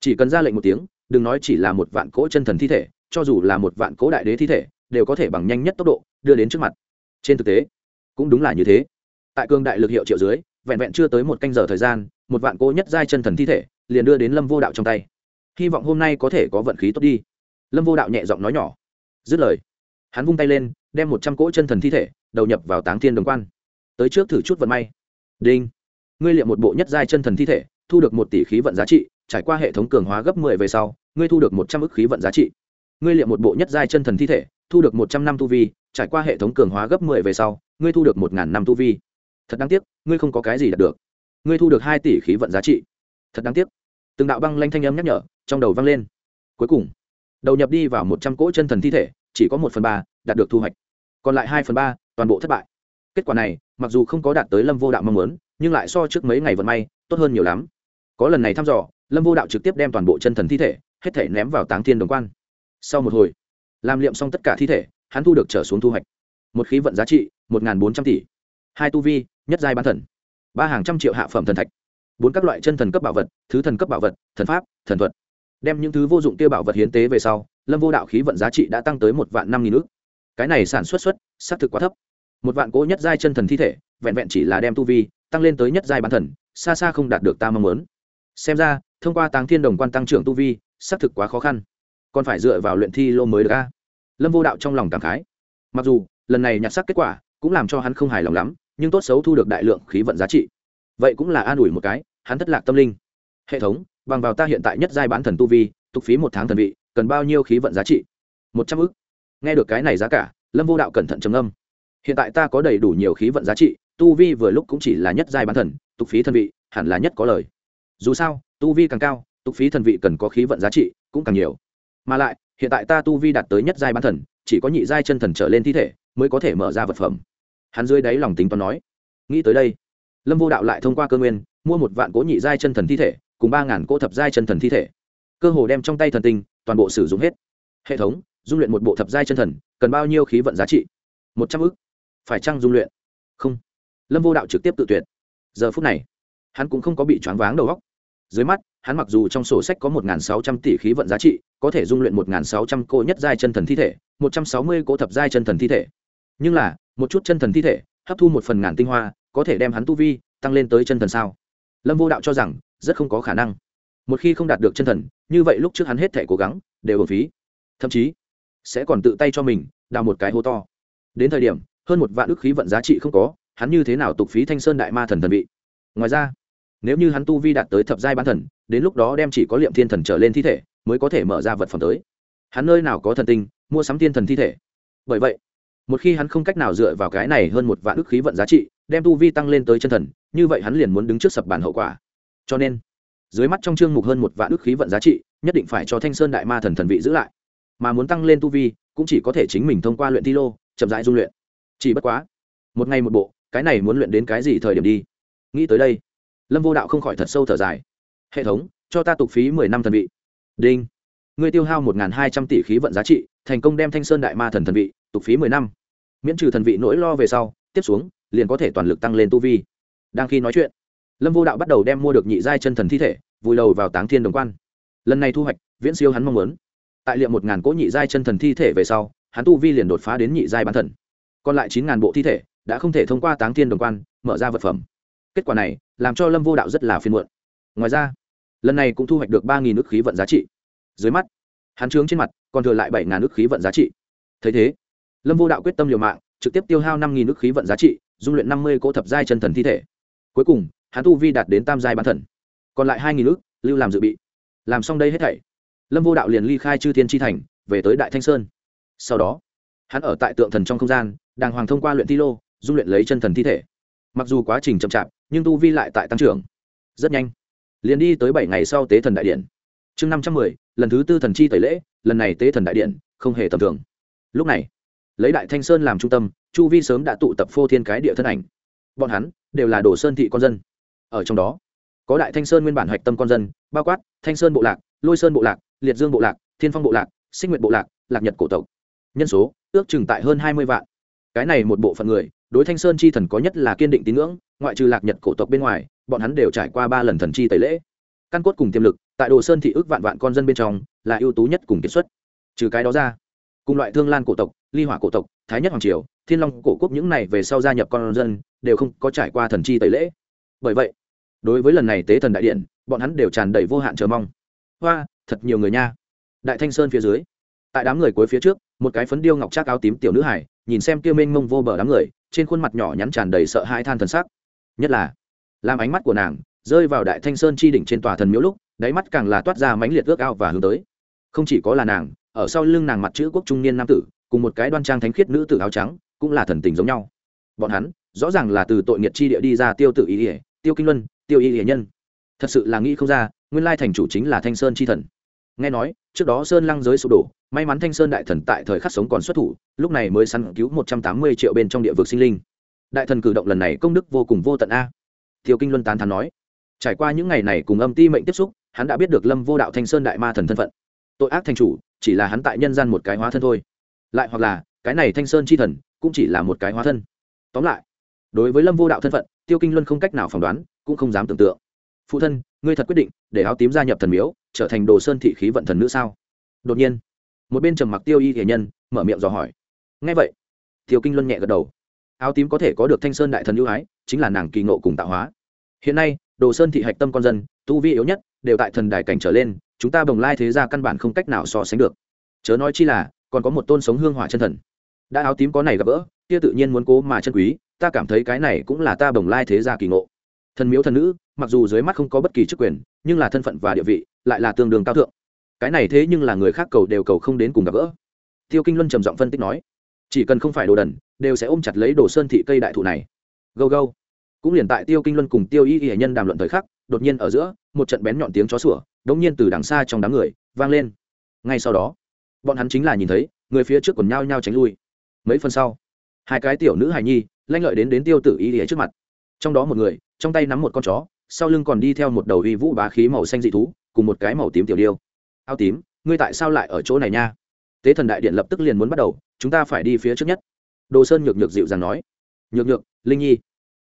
Speaker 1: Chỉ cần ra lệnh một tiếng, đừng nói chỉ là một vạn cỗ chân thần thi thể cho dù là một vạn cố đại đế thi thể, đều có thể bằng nhanh nhất tốc độ đưa đến trước mặt. Trên thực tế, cũng đúng là như thế. Tại cương đại lực hiệu triệu dưới, vẹn vẹn chưa tới một canh giờ thời gian, một vạn cố nhất giai chân thần thi thể liền đưa đến lâm vô đạo trong tay. Hy vọng hôm nay có thể có vận khí tốt đi. Lâm vô đạo nhẹ giọng nói nhỏ. Dứt lời, hắn vung tay lên, đem một trăm cỗ chân thần thi thể đầu nhập vào táng thiên đồng quan. Tới trước thử chút vận may. Đinh. Ngươi liệm một bộ nhất giai chân thần thi thể, thu được một tỷ khí vận giá trị, trải qua hệ thống cường hóa gấp mười về sau, ngươi thu được một trăm ức khí vận giá trị ngươi liệm một bộ nhất giai chân thần thi thể, thu được một trăm năm tu vi, trải qua hệ thống cường hóa gấp mười về sau, ngươi thu được một ngàn năm tu vi. Thật đáng tiếc, ngươi không có cái gì đạt được. Ngươi thu được hai tỷ khí vận giá trị. Thật đáng tiếc. Từng đạo băng lanh thanh âm nhắc nhở, trong đầu vang lên. Cuối cùng, đầu nhập đi vào một trăm cỗ chân thần thi thể, chỉ có một phần ba đạt được thu hoạch. Còn lại hai phần ba, toàn bộ thất bại. Kết quả này, mặc dù không có đạt tới lâm vô đạo mong muốn, nhưng lại so trước mấy ngày vận may, tốt hơn nhiều lắm. Có lần này thăm dò, lâm vô đạo trực tiếp đem toàn bộ chân thần thi thể, hết thể ném vào táng thiên đồng quan sau một hồi, làm liệm xong tất cả thi thể, hắn thu được trở xuống thu hoạch. Một khí vận giá trị, một bốn trăm tỷ. Hai tu vi, nhất giai bán thần. Ba hàng trăm triệu hạ phẩm thần thạch. Bốn các loại chân thần cấp bảo vật, thứ thần cấp bảo vật, thần pháp, thần thuật. Đem những thứ vô dụng tiêu bảo vật hiến tế về sau, lâm vô đạo khí vận giá trị đã tăng tới một vạn năm nghìn ước cái này sản xuất xuất, xác thực quá thấp. Một vạn cỗ nhất giai chân thần thi thể, vẹn vẹn chỉ là đem tu vi tăng lên tới nhất giai bán thần, xa xa không đạt được ta mong muốn. Xem ra, thông qua táng thiên đồng quan tăng trưởng tu vi, xác thực quá khó khăn còn phải dựa vào luyện thi lô mới được a. Lâm vô đạo trong lòng cảm khái. Mặc dù, lần này nhặt sắc kết quả cũng làm cho hắn không hài lòng lắm, nhưng tốt xấu thu được đại lượng khí vận giá trị. Vậy cũng là an ủi một cái, hắn thất lạc tâm linh. Hệ thống, bằng vào ta hiện tại nhất giai bán thần tu vi, tục phí một tháng thần vị, cần bao nhiêu khí vận giá trị? Một trăm ức. Nghe được cái này giá cả, lâm vô đạo cẩn thận trầm âm hiện tại ta có đầy đủ nhiều khí vận giá trị, tu vi vừa lúc cũng chỉ là nhất giai bán thần, tục phí thần vị hẳn là nhất có lời. Dù sao, tu vi càng cao, tục phí thần vị cần có khí vận giá trị cũng càng nhiều mà lại, hiện tại ta tu vi đạt tới nhất giai bán thần, chỉ có nhị giai chân thần trở lên thi thể mới có thể mở ra vật phẩm. Hắn dưới đáy lòng tính toán nói. Nghĩ tới đây, lâm vô đạo lại thông qua cơ nguyên, mua một vạn cỗ nhị giai chân thần thi thể, cùng ba ngàn cỗ thập giai chân thần thi thể. Cơ hồ đem trong tay thần tinh, toàn bộ sử dụng hết. Hệ thống, dung luyện một bộ thập giai chân thần, cần bao nhiêu khí vận giá trị? Một trăm ư c phải chăng dung luyện? Không. Lâm vô đạo trực tiếp tự tuyệt. Giờ phút này, hắn cũng không có bị choáng váng đầu góc dưới mắt hắn mặc dù trong sổ sách có một sáu trăm tỷ khí vận giá trị, có thể dung luyện một sáu trăm cô nhất giai chân thần thi thể, một trăm sáu mươi cỗ thập giai chân thần thi thể. Nhưng là, một chút chân thần thi thể, hấp thu một phần ngàn tinh hoa, có thể đem hắn tu vi tăng lên tới chân thần sao? Lâm vô đạo cho rằng, rất không có khả năng. Một khi không đạt được chân thần, như vậy lúc trước hắn hết thể cố gắng, đều uổng phí. Thậm chí, sẽ còn tự tay cho mình, đào một cái hố to. Đến thời điểm, hơn một vạn ức khí vận giá trị không có, hắn như thế nào tục phí thanh sơn đại ma thần thần vị? Ngoài ra nếu như hắn tu vi đạt tới thập giai bán thần, đến lúc đó đem chỉ có liệm thiên thần trở lên thi thể, mới có thể mở ra vật phẩm tới. Hắn nơi nào có thần tinh, mua sắm thiên thần thi thể. Bởi vậy, một khi hắn không cách nào dựa vào cái này hơn một vạn ức khí vận giá trị, đem tu vi tăng lên tới chân thần, như vậy hắn liền muốn đứng trước sập bản hậu quả. Cho nên, dưới mắt trong chương mục hơn một vạn ức khí vận giá trị, nhất định phải cho thanh sơn đại ma thần thần vị giữ lại. Mà muốn tăng lên tu vi, cũng chỉ có thể chính mình thông qua luyện thi lô, chậm rãi dung luyện. Chỉ bất quá, một ngày một bộ, cái này muốn luyện đến cái gì thời điểm đi? Nghĩ tới đây lâm vô đạo không khỏi thật sâu thở dài. Hệ thống, cho ta tục phí mười năm thần vị. Đinh. Ngươi tiêu hao một hai trăm tỷ khí vận giá trị, thành công đem thanh sơn đại ma thần thần vị, tục phí mười năm. Miễn trừ thần vị nỗi lo về sau, tiếp xuống, liền có thể toàn lực tăng lên tu vi. Đang khi nói chuyện, lâm vô đạo bắt đầu đem mua được nhị giai chân thần thi thể, vùi đầu vào táng thiên đồng quan. Lần này thu hoạch, viễn siêu hắn mong muốn. Tại liệm một ngàn cỗ nhị giai chân thần thi thể về sau, hắn tu vi liền đột phá đến nhị giai bán thần. Còn lại chín ngàn bộ thi thể đã không thể thông qua táng thiên đồng quan mở ra vật phẩm kết quả này, làm cho lâm vô đạo rất là phiên muộn. Ngoài ra, lần này cũng thu hoạch được ba nghìn ước khí vận giá trị. Dưới mắt, hắn trướng trên mặt, còn thừa lại bảy ngàn ước khí vận giá trị. Thấy thế, lâm vô đạo quyết tâm liều mạng, trực tiếp tiêu hao năm nghìn ước khí vận giá trị, dung luyện năm mươi cỗ thập giai chân thần thi thể. Cuối cùng, hắn tu vi đạt đến tam giai bán thần. Còn lại hai nghìn ước lưu làm dự bị. Làm xong đây hết thảy, lâm vô đạo liền ly khai chư thiên tri thành, về tới đại thanh sơn. Sau đó, hắn ở tại tượng thần trong không gian, đàng hoàng thông qua luyện thi lô, dung luyện lấy chân thần thi thể. Mặc dù quá trình chậm chạp nhưng tu vi lại tại tăng trưởng. Rất nhanh. Liền đi tới bảy ngày sau tế thần đại điện. Chương năm trăm mười, lần thứ tư thần chi tẩy lễ, lần này tế thần đại điện, không hề tầm thường. Lúc này, lấy đại thanh sơn làm trung tâm, chu vi sớm đã tụ tập phô thiên cái địa thân ảnh. Bọn hắn đều là đồ sơn thị con dân. Ở trong đó, có đại thanh sơn nguyên bản hạch tâm con dân, bao quát thanh sơn bộ lạc, lôi sơn bộ lạc, liệt dương bộ lạc, thiên phong bộ lạc, sinh nguyện bộ lạc lạc nhật cổ tộc. Nhân số ước chừng tại hơn hai mươi vạn. Cái này một bộ phận người, đối thanh sơn chi thần có nhất là kiên định tín ngưỡng ngoại trừ lạc nhật cổ tộc bên ngoài, bọn hắn đều trải qua ba lần thần chi tẩy lễ. Căn cốt cùng tiềm lực, tại đồ sơn thị ước vạn vạn con dân bên trong, là ưu tú nhất cùng kiệt xuất. Trừ cái đó ra, cùng loại thương lan cổ tộc, ly hỏa cổ tộc, thái nhất hoàng triều, thiên long cổ quốc những này về sau gia nhập con dân, đều không có trải qua thần chi tẩy lễ. Bởi vậy, đối với lần này tế thần đại điện, bọn hắn đều tràn đầy vô hạn chờ mong. Hoa, thật nhiều người nha. Đại thanh sơn phía dưới, tại đám người cuối phía trước, một cái phấn điêu ngọc trác áo tím tiểu nữ hải nhìn xem kia mênh mông vô bờ đám người, trên khuôn mặt nhỏ nhắn tràn đầy sợ hãi than thần sắc nhất là làm ánh mắt của nàng rơi vào đại thanh sơn chi đỉnh trên tòa thần miếu lúc, đáy mắt càng là toát ra mãnh liệt ước ao và hướng tới. Không chỉ có là nàng, ở sau lưng nàng mặt chữ quốc trung niên nam tử, cùng một cái đoan trang thánh khiết nữ tử áo trắng, cũng là thần tình giống nhau. Bọn hắn, rõ ràng là từ tội nghiệt chi địa đi ra tiêu tự ý ỉa, tiêu kinh luân, tiêu y ỉa nhân. Thật sự là nghĩ không ra, nguyên lai thành chủ chính là thanh sơn chi thần. Nghe nói, trước đó sơn lăng giới sụp đổ, may mắn thanh sơn đại thần tại thời khắc sống còn xuất thủ, lúc này mới săn cứu một trăm tám mươi triệu bên trong địa vực sinh linh đại thần cử động lần này công đức vô cùng vô tận a. Thiều kinh luân tán thán nói, trải qua những ngày này cùng âm ti mệnh tiếp xúc, hắn đã biết được lâm vô đạo thanh sơn đại ma thần thân phận. Tội ác thành chủ, chỉ là hắn tại nhân gian một cái hóa thân thôi. Lại hoặc là, cái này thanh sơn chi thần, cũng chỉ là một cái hóa thân. Tóm lại, đối với lâm vô đạo thân phận, tiêu kinh luân không cách nào phỏng đoán, cũng không dám tưởng tượng. Phụ thân, ngươi thật quyết định để áo tím gia nhập thần miếu, trở thành đồ sơn thị khí vận thần nữ sao? Đột nhiên, một bên trầm mặc tiêu y thể nhân mở miệng dò hỏi. Ngay vậy, tiêu kinh luân nhẹ gật đầu áo tím có thể có được thanh sơn đại thần ưu ái, chính là nàng kỳ ngộ cùng tạo hóa. Hiện nay, đồ sơn thị hạch tâm con dân, tu vi yếu nhất, đều tại thần đài cảnh trở lên, chúng ta bồng lai thế ra căn bản không cách nào so sánh được. Chớ nói chi là, còn có một tôn sống hương hỏa chân thần. Đã áo tím có này gặp gỡ, kia tự nhiên muốn cố mà chân quý, ta cảm thấy cái này cũng là ta bồng lai thế gia kỳ ngộ. Thần miếu thần nữ, mặc dù dưới mắt không có bất kỳ chức quyền, nhưng là thân phận và địa vị, lại là tương đương cao thượng. Cái này thế nhưng là người khác cầu đều cầu không đến cùng gặp gỡ. Tiêu kinh luân trầm giọng phân tích nói chỉ cần không phải đồ đần, đều sẽ ôm chặt lấy đồ sơn thị cây đại thụ này. Gâu gâu. Cũng liền tại tiêu kinh luân cùng tiêu y y nhân đàm luận thời khắc, đột nhiên ở giữa, một trận bén nhọn tiếng chó sủa, đống nhiên từ đằng xa trong đám người, vang lên. Ngay sau đó, bọn hắn chính là nhìn thấy, người phía trước còn nhao nhao tránh lui. Mấy phần sau, hai cái tiểu nữ hài nhi, lanh lợi đến đến tiêu tử y y trước mặt. Trong đó một người, trong tay nắm một con chó, sau lưng còn đi theo một đầu uy vũ bá khí màu xanh dị thú, cùng một cái màu tím tiểu điêu. Ao tím, ngươi tại sao lại ở chỗ này nha? Tế thần đại điện lập tức liền muốn bắt đầu, chúng ta phải đi phía trước nhất. Đồ sơn nhược nhược dịu dàng nói. Nhược nhược, linh nhi.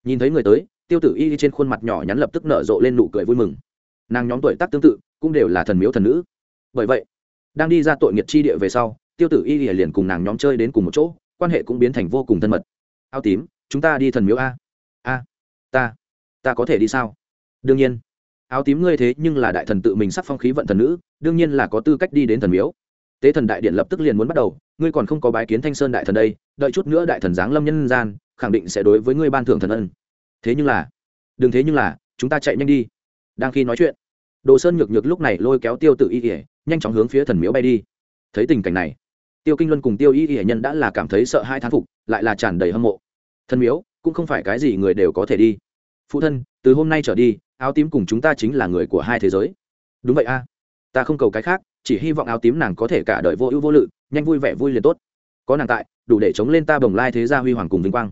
Speaker 1: Nhìn thấy người tới, tiêu tử y trên khuôn mặt nhỏ nhắn lập tức nở rộ lên nụ cười vui mừng. Nàng nhóm tuổi tác tương tự, cũng đều là thần miếu thần nữ. Bởi vậy, đang đi ra tội nghiệt chi địa về sau, tiêu tử y liền cùng nàng nhóm chơi đến cùng một chỗ, quan hệ cũng biến thành vô cùng thân mật. Ao tím, chúng ta đi thần miếu a. A, ta ta có thể đi sao? Đương nhiên. Áo tím ngươi thế nhưng là đại thần tự mình sắc phong khí vận thần nữ, đương nhiên là có tư cách đi đến thần miếu tế thần đại điện lập tức liền muốn bắt đầu, ngươi còn không có bái kiến thanh sơn đại thần đây, đợi chút nữa đại thần giáng lâm nhân gian, khẳng định sẽ đối với ngươi ban thưởng thần ân. Thế nhưng là, đừng thế nhưng là, chúng ta chạy nhanh đi. Đang khi nói chuyện, đồ sơn nhược nhược lúc này lôi kéo tiêu tự y ỉa nhanh chóng hướng phía thần miếu bay đi. Thấy tình cảnh này, tiêu kinh luân cùng tiêu y ỉa nhân đã là cảm thấy sợ hai thán phục, lại là tràn đầy hâm mộ. Thần miếu cũng không phải cái gì người đều có thể đi. Phụ thân, từ hôm nay trở đi, áo tím cùng chúng ta chính là người của hai thế giới. Đúng vậy a, ta không cầu cái khác chỉ hy vọng áo tím nàng có thể cả đời vô ưu vô lự, nhanh vui vẻ vui liền tốt. Có nàng tại, đủ để chống lên ta bồng lai thế gia huy hoàng cùng vinh quang.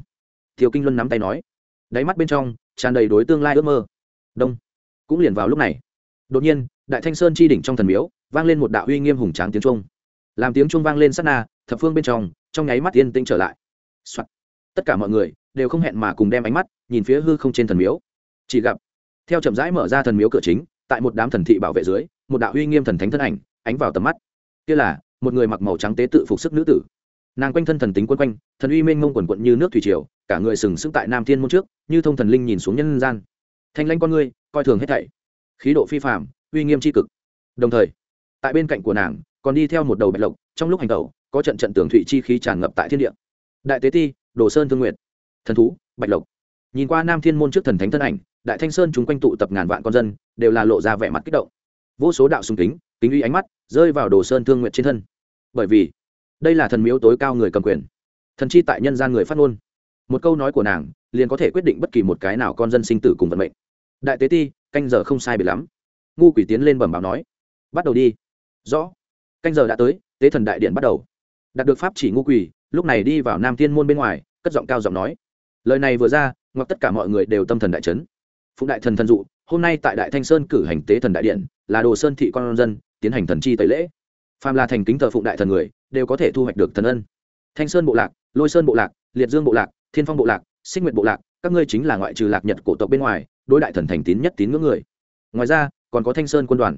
Speaker 1: Thiều kinh luân nắm tay nói. Đáy mắt bên trong, tràn đầy đối tương lai ước mơ. Đông. Cũng liền vào lúc này, đột nhiên, đại thanh sơn chi đỉnh trong thần miếu, vang lên một đạo uy nghiêm hùng tráng tiếng trung làm tiếng trung vang lên sát na, thập phương bên trong trong nháy mắt yên tĩnh trở lại、Soạn. tất cả mọi người đều không hẹn mà cùng đem ánh mắt nhìn phía hư không trên thần miếu. Chỉ gặp, theo chậm rãi mở ra thần miếu cửa chính, tại một đám thần thị bảo vệ dưới, một đạo uy nghiêm thần thánh thân ảnh ánh vào tầm mắt. Kia là, một người mặc màu trắng tế tự phục sức nữ tử. Nàng quanh thân thần tính quân quanh, thần uy mênh mông quần quận như nước thủy triều, cả người sừng sững tại nam thiên môn trước, như thông thần linh nhìn xuống nhân gian. Thanh lanh con ngươi, coi thường hết thảy. Khí độ phi phạm uy nghiêm tri cực. Đồng thời, tại bên cạnh của nàng, còn đi theo một đầu bạch lộc, trong lúc hành tẩu, có trận trận tường thụy chi khí tràn ngập tại thiên địa. Đại tế ti, đồ sơn thương nguyện thần thú, bạch lộc. Nhìn qua nam thiên môn trước thần thánh thân ảnh, đại thanh sơn chúng quanh tụ tập ngàn vạn con dân, đều là lộ ra vẻ mặt kích động. Vô số đạo sùng kính kính uy ánh mắt rơi vào đồ sơn thương nguyện trên thân. Bởi vì, đây là thần miếu tối cao người cầm quyền. Thần chi tại nhân gian người phát ngôn. Một câu nói của nàng liền có thể quyết định bất kỳ một cái nào con dân sinh tử cùng vận mệnh. Đại tế ti, canh giờ không sai biệt lắm. Ngu quỷ tiến lên bẩm báo nói, bắt đầu đi. Rõ. Canh giờ đã tới, tế thần đại điện bắt đầu. Đạt được pháp chỉ ngu quỷ, lúc này đi vào nam thiên môn bên ngoài, cất giọng cao giọng nói, lời này vừa ra, ngọc tất cả mọi người đều tâm thần đại chấn. Phụng đại thần thần dụ, hôm nay tại đại thanh sơn cử hành tế thần đại điện, là đồ sơn thị con dân tiến hành thần chi tẩy lễ. Phàm là thành kính thờ phụng đại thần người, đều có thể thu hoạch được thần ân. Thanh sơn bộ lạc, lôi sơn bộ lạc, liệt dương bộ lạc, thiên phong bộ lạc sinh nguyện bộ lạc, các ngươi chính là ngoại trừ lạc nhật cổ tộc bên ngoài, đối đại thần thành tín nhất tín ngưỡng người. Ngoài ra, còn có thanh sơn quân đoàn.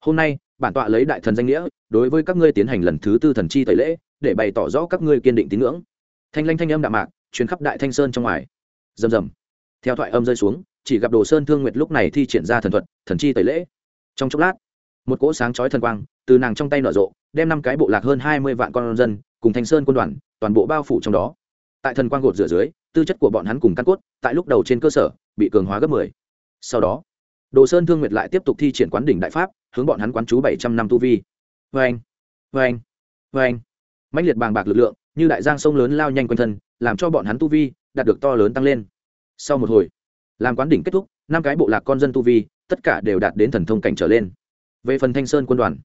Speaker 1: Hôm nay, bản tọa lấy đại thần danh nghĩa, đối với các ngươi tiến hành lần thứ tư thần chi tẩy lễ, để bày tỏ rõ các ngươi kiên định tín ngưỡng. Thanh lanh thanh âm đạm mạc chuyến khắp đại thanh sơn trong ngoài. Rầm rầm. Theo thoại âm rơi xuống, chỉ gặp đồ sơn thương nguyệt lúc này thi triển ra thần thuật, thần chi tẩy lễ. Trong chốc lát một cỗ sáng chói thần quang, từ nàng trong tay nở rộ, đem năm cái bộ lạc hơn hai mươi vạn con dân, cùng thanh sơn quân đoàn, toàn bộ bao phủ trong đó. Tại thần quang gột rửa dưới, tư chất của bọn hắn cùng căn cốt, tại lúc đầu trên cơ sở, bị cường hóa gấp mười. Sau đó, đồ sơn thương nguyệt lại tiếp tục thi triển quán đỉnh đại pháp, hướng bọn hắn quán chú bảy trăm năm tu vi. Vê anh vê anh vê anh mạnh liệt bàng bạc lực lượng, như đại giang sông lớn lao nhanh quanh thân, làm cho bọn hắn tu vi đạt được to lớn tăng lên. Sau một hồi, làm quán đỉnh kết thúc, năm cái bộ lạc con dân tu vi, tất cả đều đạt đến thần thông cảnh trở lên về phần thanh sơn quân đoàn,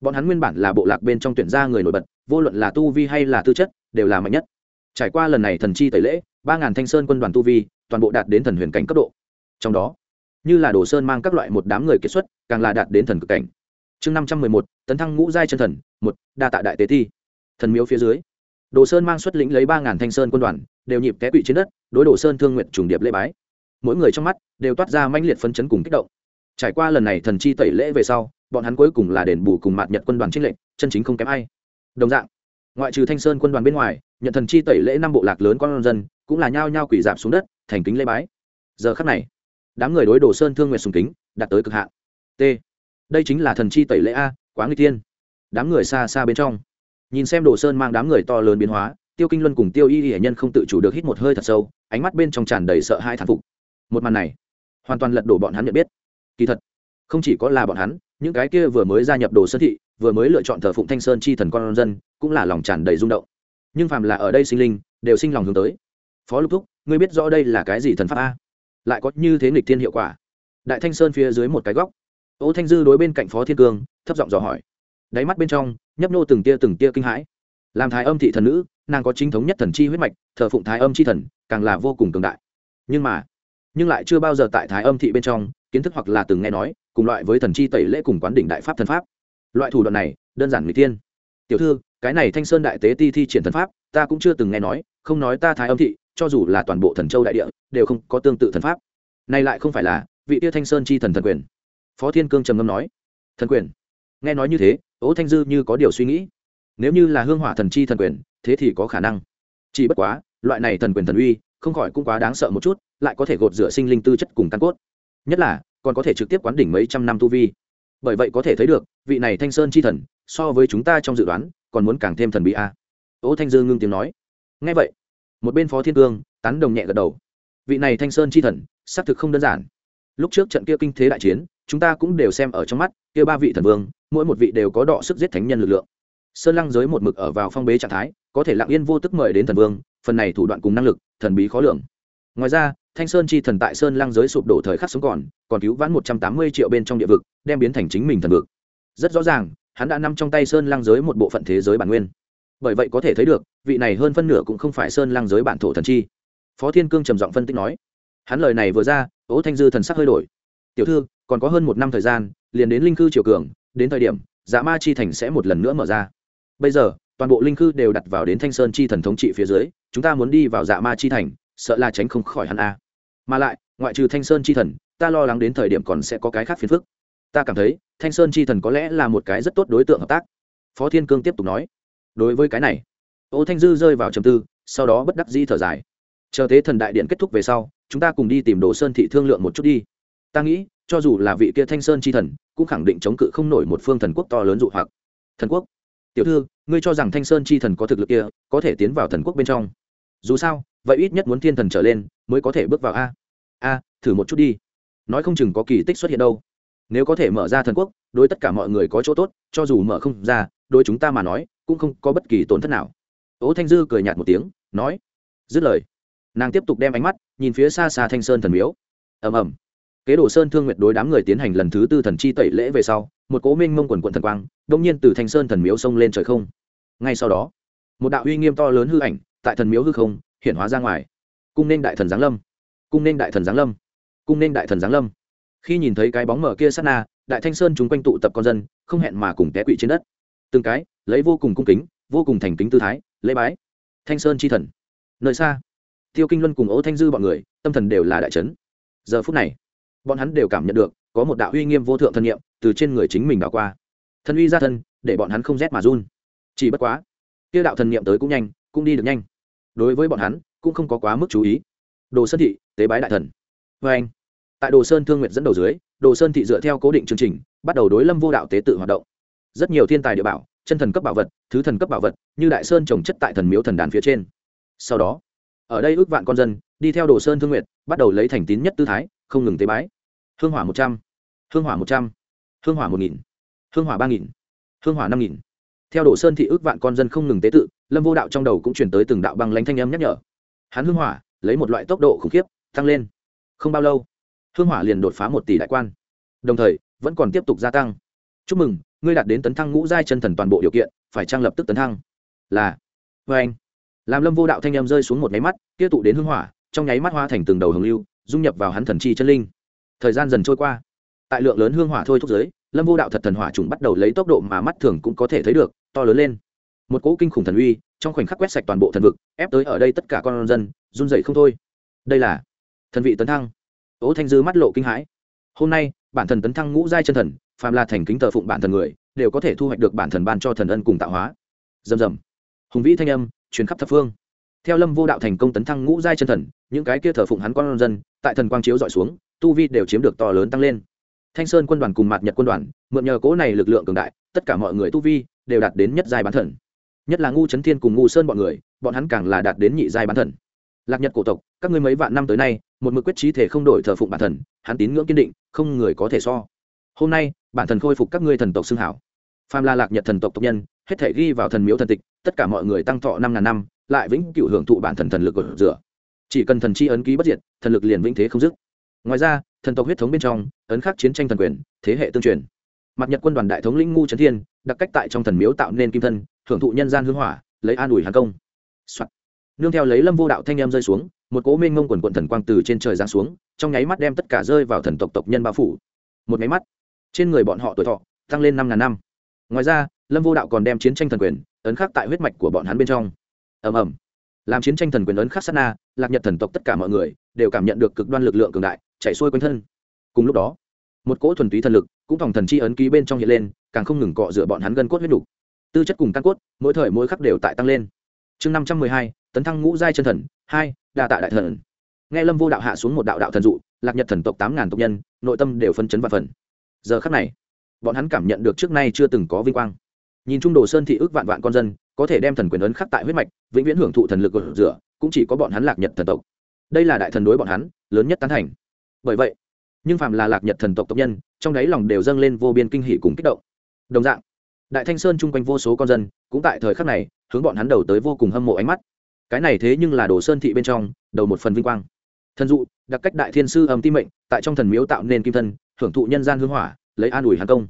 Speaker 1: bọn hắn nguyên bản là bộ lạc bên trong tuyển gia người nổi bật, vô luận là tu vi hay là tư chất, đều là mạnh nhất. Trải qua lần này thần chi tẩy lễ, ba ngàn thanh sơn quân đoàn tu vi toàn bộ đạt đến thần huyền cảnh cấp độ. Trong đó, như là đồ sơn mang các loại một đám người kết xuất, càng là đạt đến thần cực cảnh. Chương năm trăm mười một, tấn thăng ngũ giai chân thần, một, đa tạ đại tế thi. Thần miếu phía dưới, đồ sơn mang xuất lĩnh lấy ba ngàn thanh sơn quân đoàn, đều nhịp té quỵ trên đất, đối đồ sơn thương nguyện trùng điệp lễ bái. Mỗi người trong mắt đều toát ra manh liệt phấn chấn cùng kích động. Trải qua lần này thần chi tẩy lễ về sau bọn hắn cuối cùng là đền bù cùng mạt nhật quân đoàn trinh lệnh, chân chính không kém ai. Đồng dạng, ngoại trừ thanh sơn quân đoàn bên ngoài, nhận thần chi tẩy lễ năm bộ lạc lớn con dân, cũng là nhao nhao quỷ dạp xuống đất, thành kính lễ bái. Giờ khắc này, đám người đối đồ sơn thương nguyện sùng kính, đạt tới cực hạn. T. Đây chính là thần chi tẩy lễ a, quá nguy tiên đám người xa xa bên trong. Nhìn xem đồ sơn mang đám người to lớn biến hóa, tiêu kinh luân cùng tiêu y hiển nhân không tự chủ được hít một hơi thật sâu, ánh mắt bên trong tràn đầy sợ hai thán phục. Một màn này, hoàn toàn lật đổ bọn hắn nhận biết. Kỳ thật, không chỉ có là bọn hắn những cái kia vừa mới gia nhập đồ sơn thị, vừa mới lựa chọn thờ phụng thanh sơn chi thần con dân, cũng là lòng tràn đầy rung động. Nhưng phàm là ở đây sinh linh, đều sinh lòng hướng tới. Phó lục thúc, ngươi biết rõ đây là cái gì thần pháp a? Lại có như thế nghịch thiên hiệu quả. Đại thanh sơn phía dưới một cái góc. Ô thanh dư đối bên cạnh phó thiên cương, thấp giọng dò hỏi. Đáy mắt bên trong, nhấp nô từng tia từng tia kinh hãi. Làm thái âm thị thần nữ, nàng có chính thống nhất thần chi huyết mạch, thờ phụng thái âm chi thần, càng là vô cùng cường đại. Nhưng mà, nhưng lại chưa bao giờ tại thái âm thị bên trong, kiến thức hoặc là từng nghe nói cùng loại với thần chi tẩy lễ cùng quán đỉnh đại pháp thần pháp. Loại thủ đoạn này, đơn giản người tiên tiểu thư, cái này thanh sơn đại tế ti thi triển thần pháp, ta cũng chưa từng nghe nói, không nói ta thái âm thị, cho dù là toàn bộ thần châu đại địa, đều không có tương tự thần pháp. Này lại không phải là vị tia thanh sơn chi thần thần quyền. Phó thiên cương trầm ngâm nói, thần quyền? Nghe nói như thế, ố thanh dư như có điều suy nghĩ. Nếu như là hương hỏa thần chi thần quyền, thế thì có khả năng. Chỉ bất quá, loại này thần quyền thần uy, không khỏi cũng quá đáng sợ một chút, lại có thể gột rửa sinh linh tư chất cùng căn cốt. Nhất là còn có thể trực tiếp quán đỉnh mấy trăm năm tu vi. Bởi vậy có thể thấy được, vị này thanh sơn chi thần, so với chúng ta trong dự đoán, còn muốn càng thêm thần bí a. À. ô thanh dư ngưng tiếng nói. Ngay vậy, một bên phó thiên cương tán đồng nhẹ gật đầu. Vị này thanh sơn chi thần, xác thực không đơn giản. Lúc trước trận kia kinh thế đại chiến, chúng ta cũng đều xem ở trong mắt, kia ba vị thần vương, mỗi một vị đều có đọ sức giết thánh nhân lực lượng. Sơn lăng giới một mực ở vào phong bế trạng thái, có thể lặng yên vô tức mời đến thần vương, phần này thủ đoạn cùng năng lực, thần bí khó lường. Ngoài ra thanh sơn chi thần tại sơn lăng giới sụp đổ thời khắc sống còn còn cứu vãn một trăm tám mươi triệu bên trong địa vực, đem biến thành chính mình thần vực. Rất rõ ràng, hắn đã nằm trong tay sơn lăng giới một bộ phận thế giới bản nguyên. Bởi vậy có thể thấy được, vị này hơn phân nửa cũng không phải sơn lăng giới bản thổ thần chi. Phó thiên cương trầm giọng phân tích nói, hắn lời này vừa ra, ố thanh dư thần sắc hơi đổi. Tiểu thư, còn có hơn một năm thời gian, liền đến linh cư triều cường, đến thời điểm dạ ma chi thành sẽ một lần nữa mở ra. Bây giờ, toàn bộ linh cư đều đặt vào đến thanh sơn chi thần thống trị phía dưới, chúng ta muốn đi vào dạ ma chi thành sợ là tránh không khỏi hắn a. Mà lại, ngoại trừ thanh sơn chi thần, ta lo lắng đến thời điểm còn sẽ có cái khác phiền phức. Ta cảm thấy, thanh sơn chi thần có lẽ là một cái rất tốt đối tượng hợp tác. Phó thiên cương tiếp tục nói. Đối với cái này, ô thanh dư rơi vào trầm tư, sau đó bất đắc dĩ thở dài. Chờ thế thần đại điện kết thúc về sau, chúng ta cùng đi tìm đồ sơn thị thương lượng một chút đi. Ta nghĩ, cho dù là vị kia thanh sơn chi thần, cũng khẳng định chống cự không nổi một phương thần quốc to lớn dụ hoặc. Thần quốc. Tiểu thư, ngươi cho rằng thanh sơn chi thần có thực lực kia, có thể tiến vào thần quốc bên trong dù sao, vậy ít nhất muốn thiên thần trở lên mới có thể bước vào a. A, thử một chút đi. Nói không chừng có kỳ tích xuất hiện đâu. Nếu có thể mở ra thần quốc, đối tất cả mọi người có chỗ tốt, cho dù mở không ra, đối chúng ta mà nói, cũng không có bất kỳ tổn thất nào. Ố thanh dư cười nhạt một tiếng, nói, dứt lời. Nàng tiếp tục đem ánh mắt nhìn phía xa xa thanh sơn thần miếu. Ầm ầm. Kế đồ sơn thương nguyệt đối đám người tiến hành lần thứ tư thần chi tẩy lễ về sau, một cố minh mông quần quận thần quang, đông nhiên từ thanh sơn thần miếu xông lên trời không. Ngay sau đó, một đạo uy nghiêm to lớn hư ảnh tại thần miếu hư không hiện hóa ra ngoài. Cung nên đại thần giáng lâm. Cung nên đại thần giáng lâm. Cung nên đại thần giáng lâm. Khi nhìn thấy cái bóng mở kia sát na, đại thanh sơn chúng quanh tụ tập con dân, không hẹn mà cùng té quỵ trên đất. Từng cái, lấy vô cùng cung kính, vô cùng thành kính tư thái, lễ bái. Thanh sơn chi thần. Nơi xa, tiêu kinh luân cùng ố thanh dư bọn người, tâm thần đều là đại trấn giờ phút này, bọn hắn đều cảm nhận được, có một đạo uy nghiêm vô thượng thân nhiệm từ trên người chính mình đảo qua. Thân uy ra thân, để bọn hắn không rét mà run. Chỉ bất quá, kia đạo thần niệm tới cũng nhanh, cũng đi được nhanh đối với bọn hắn cũng không có quá mức chú ý. Đồ sơn thị, tế bái đại thần. Vê anh, tại đồ sơn thương nguyện dẫn đầu dưới, đồ sơn thị dựa theo cố định chương trình, bắt đầu đối lâm vô đạo tế tự hoạt động. Rất nhiều thiên tài địa bảo, chân thần cấp bảo vật, thứ thần cấp bảo vật, như đại sơn trồng chất tại thần miếu thần đàn phía trên. Sau đó, ở đây ước vạn con dân, đi theo đồ sơn thương nguyện bắt đầu lấy thành tín nhất tư thái, không ngừng tế bái. Hương hỏa một trăm, hương hỏa một trăm, hương hỏa một nghìn, hương hỏa ba nghìn, hương hỏa năm nghìn. Theo đồ sơn thị ước vạn con dân không ngừng tế tự lâm vô đạo trong đầu cũng chuyển tới từng đạo băng lanh thanh âm nhắc nhở. Hắn hưng hỏa, lấy một loại tốc độ khủng khiếp, tăng lên. Không bao lâu, hưng hỏa liền đột phá một tỷ đại quan. Đồng thời, vẫn còn tiếp tục gia tăng. Chúc mừng, ngươi đạt đến tấn thăng ngũ giai chân thần toàn bộ điều kiện, phải trang lập tức tấn thăng. Là vê anh. Làm lâm vô đạo thanh âm rơi xuống một nháy mắt tiêu tụ đến hưng hỏa, trong nháy mắt hoa thành từng đầu hồng lưu, dung nhập vào hắn thần chi chân linh. Thời gian dần trôi qua. Tại lượng lớn hương hỏa thôi thúc giới, lâm vô đạo thật thần hỏa trùng bắt đầu lấy tốc độ mà mắt thường cũng có thể thấy được, to lớn lên một cỗ kinh khủng thần uy, trong khoảnh khắc quét sạch toàn bộ thần vực, ép tới ở đây tất cả con dân, run dậy không thôi. Đây là thần vị tấn thăng. Ố thanh dư mắt lộ kinh hãi. Hôm nay, bản thần tấn thăng ngũ giai chân thần, phàm là thành kính tờ phụng bản thần người, đều có thể thu hoạch được bản thần ban cho thần ân cùng tạo hóa. Dầm dầm hùng vĩ thanh âm truyền khắp thập phương. Theo lâm vô đạo thành công tấn thăng ngũ giai chân thần, những cái kia thờ phụng hắn con dân, tại thần quang chiếu dọi xuống, tu vi đều chiếm được to lớn tăng lên. Thanh sơn quân đoàn cùng mạt nhật quân đoàn, mượn nhờ cỗ này lực lượng cường đại, tất cả mọi người tu vi đều đạt đến nhất giai bán thần nhất là ngu trấn thiên cùng ngu sơn bọn người, bọn hắn càng là đạt đến nhị giai bán thần. Lạc nhật cổ tộc, các ngươi mấy vạn năm tới nay, một mực quyết trí thể không đổi thờ phụng bản thần, hắn tín ngưỡng kiên định, không người có thể so. Hôm nay, bản thần khôi phục các ngươi thần tộc xưng hảo. Phàm la lạc nhật thần tộc tộc nhân, hết thể ghi vào thần miếu thần tịch, tất cả mọi người tăng thọ năm ngàn năm, lại vĩnh cửu hưởng thụ bản thần thần lực của rửa. Chỉ cần thần chi ấn ký bất diệt, thần lực liền vĩnh thế không dứt. Ngoài ra, thần tộc huyết thống bên trong, ấn khắc chiến tranh thần quyền, thế hệ tương truyền. Mặt nhật quân đoàn đại thống lĩnh ngu trấn thiên đặc cách tại trong thần miếu tạo nên kim thân hưởng thụ nhân gian hương hỏa, lấy an ủi hàng công、Soạn. nương theo lấy lâm vô đạo thanh em rơi xuống, một cố mênh ngông quần quận thần quang từ trên trời giáng xuống, trong nháy mắt đem tất cả rơi vào thần tộc tộc nhân bao phủ. Một nháy mắt, trên người bọn họ tuổi thọ tăng lên năm ngàn năm. Ngoài ra, lâm vô đạo còn đem chiến tranh thần quyền, ấn khắc tại huyết mạch của bọn hắn bên trong. Ầm ầm. Làm chiến tranh thần quyền ấn khắc sát na, lạc nhật thần tộc tất cả mọi người đều cảm nhận được cực đoan lực lượng cường đại chạy xuôi quanh thân. Cùng lúc đó, một cỗ thuần túy thần lực cũng thòng thần chi ấn ký bên trong hiện lên, càng không ngừng cọ rửa bọn hắn gân cốt huyết đủ. tư chất cùng căn cốt, mỗi thời mỗi khắc đều tại tăng lên. Chương năm trăm mười hai, tấn thăng ngũ giai chân thần, hai, đa tạ đại thần. Nghe lâm vô đạo hạ xuống một đạo đạo thần dụ, lạc nhật thần tộc tám ngàn tộc nhân, nội tâm đều phân chấn và phần. Giờ khắc này, bọn hắn cảm nhận được trước nay chưa từng có vinh quang. Nhìn trung đồ sơn thị ước vạn vạn con dân, có thể đem thần quyền ấn khắc tại huyết mạch, vĩnh viễn hưởng thụ thần lực của rửa, cũng chỉ có bọn hắn lạc nhật thần tộc. Đây là đại thần đối bọn hắn, lớn nhất tán thành. Bởi vậy nhưng phàm là lạc nhật thần tộc tộc nhân, trong đáy lòng đều dâng lên vô biên kinh hỷ cùng kích động. Đồng dạng, đại thanh sơn chung quanh vô số con dân, cũng tại thời khắc này, hướng bọn hắn đầu tới vô cùng hâm mộ ánh mắt. Cái này thế nhưng là đồ sơn thị bên trong, đầu một phần vinh quang. Thần dụ, đặc cách đại thiên sư âm ti mệnh, tại trong thần miếu tạo nên kim thân, hưởng thụ nhân gian hương hỏa, lấy an ủi hàng công.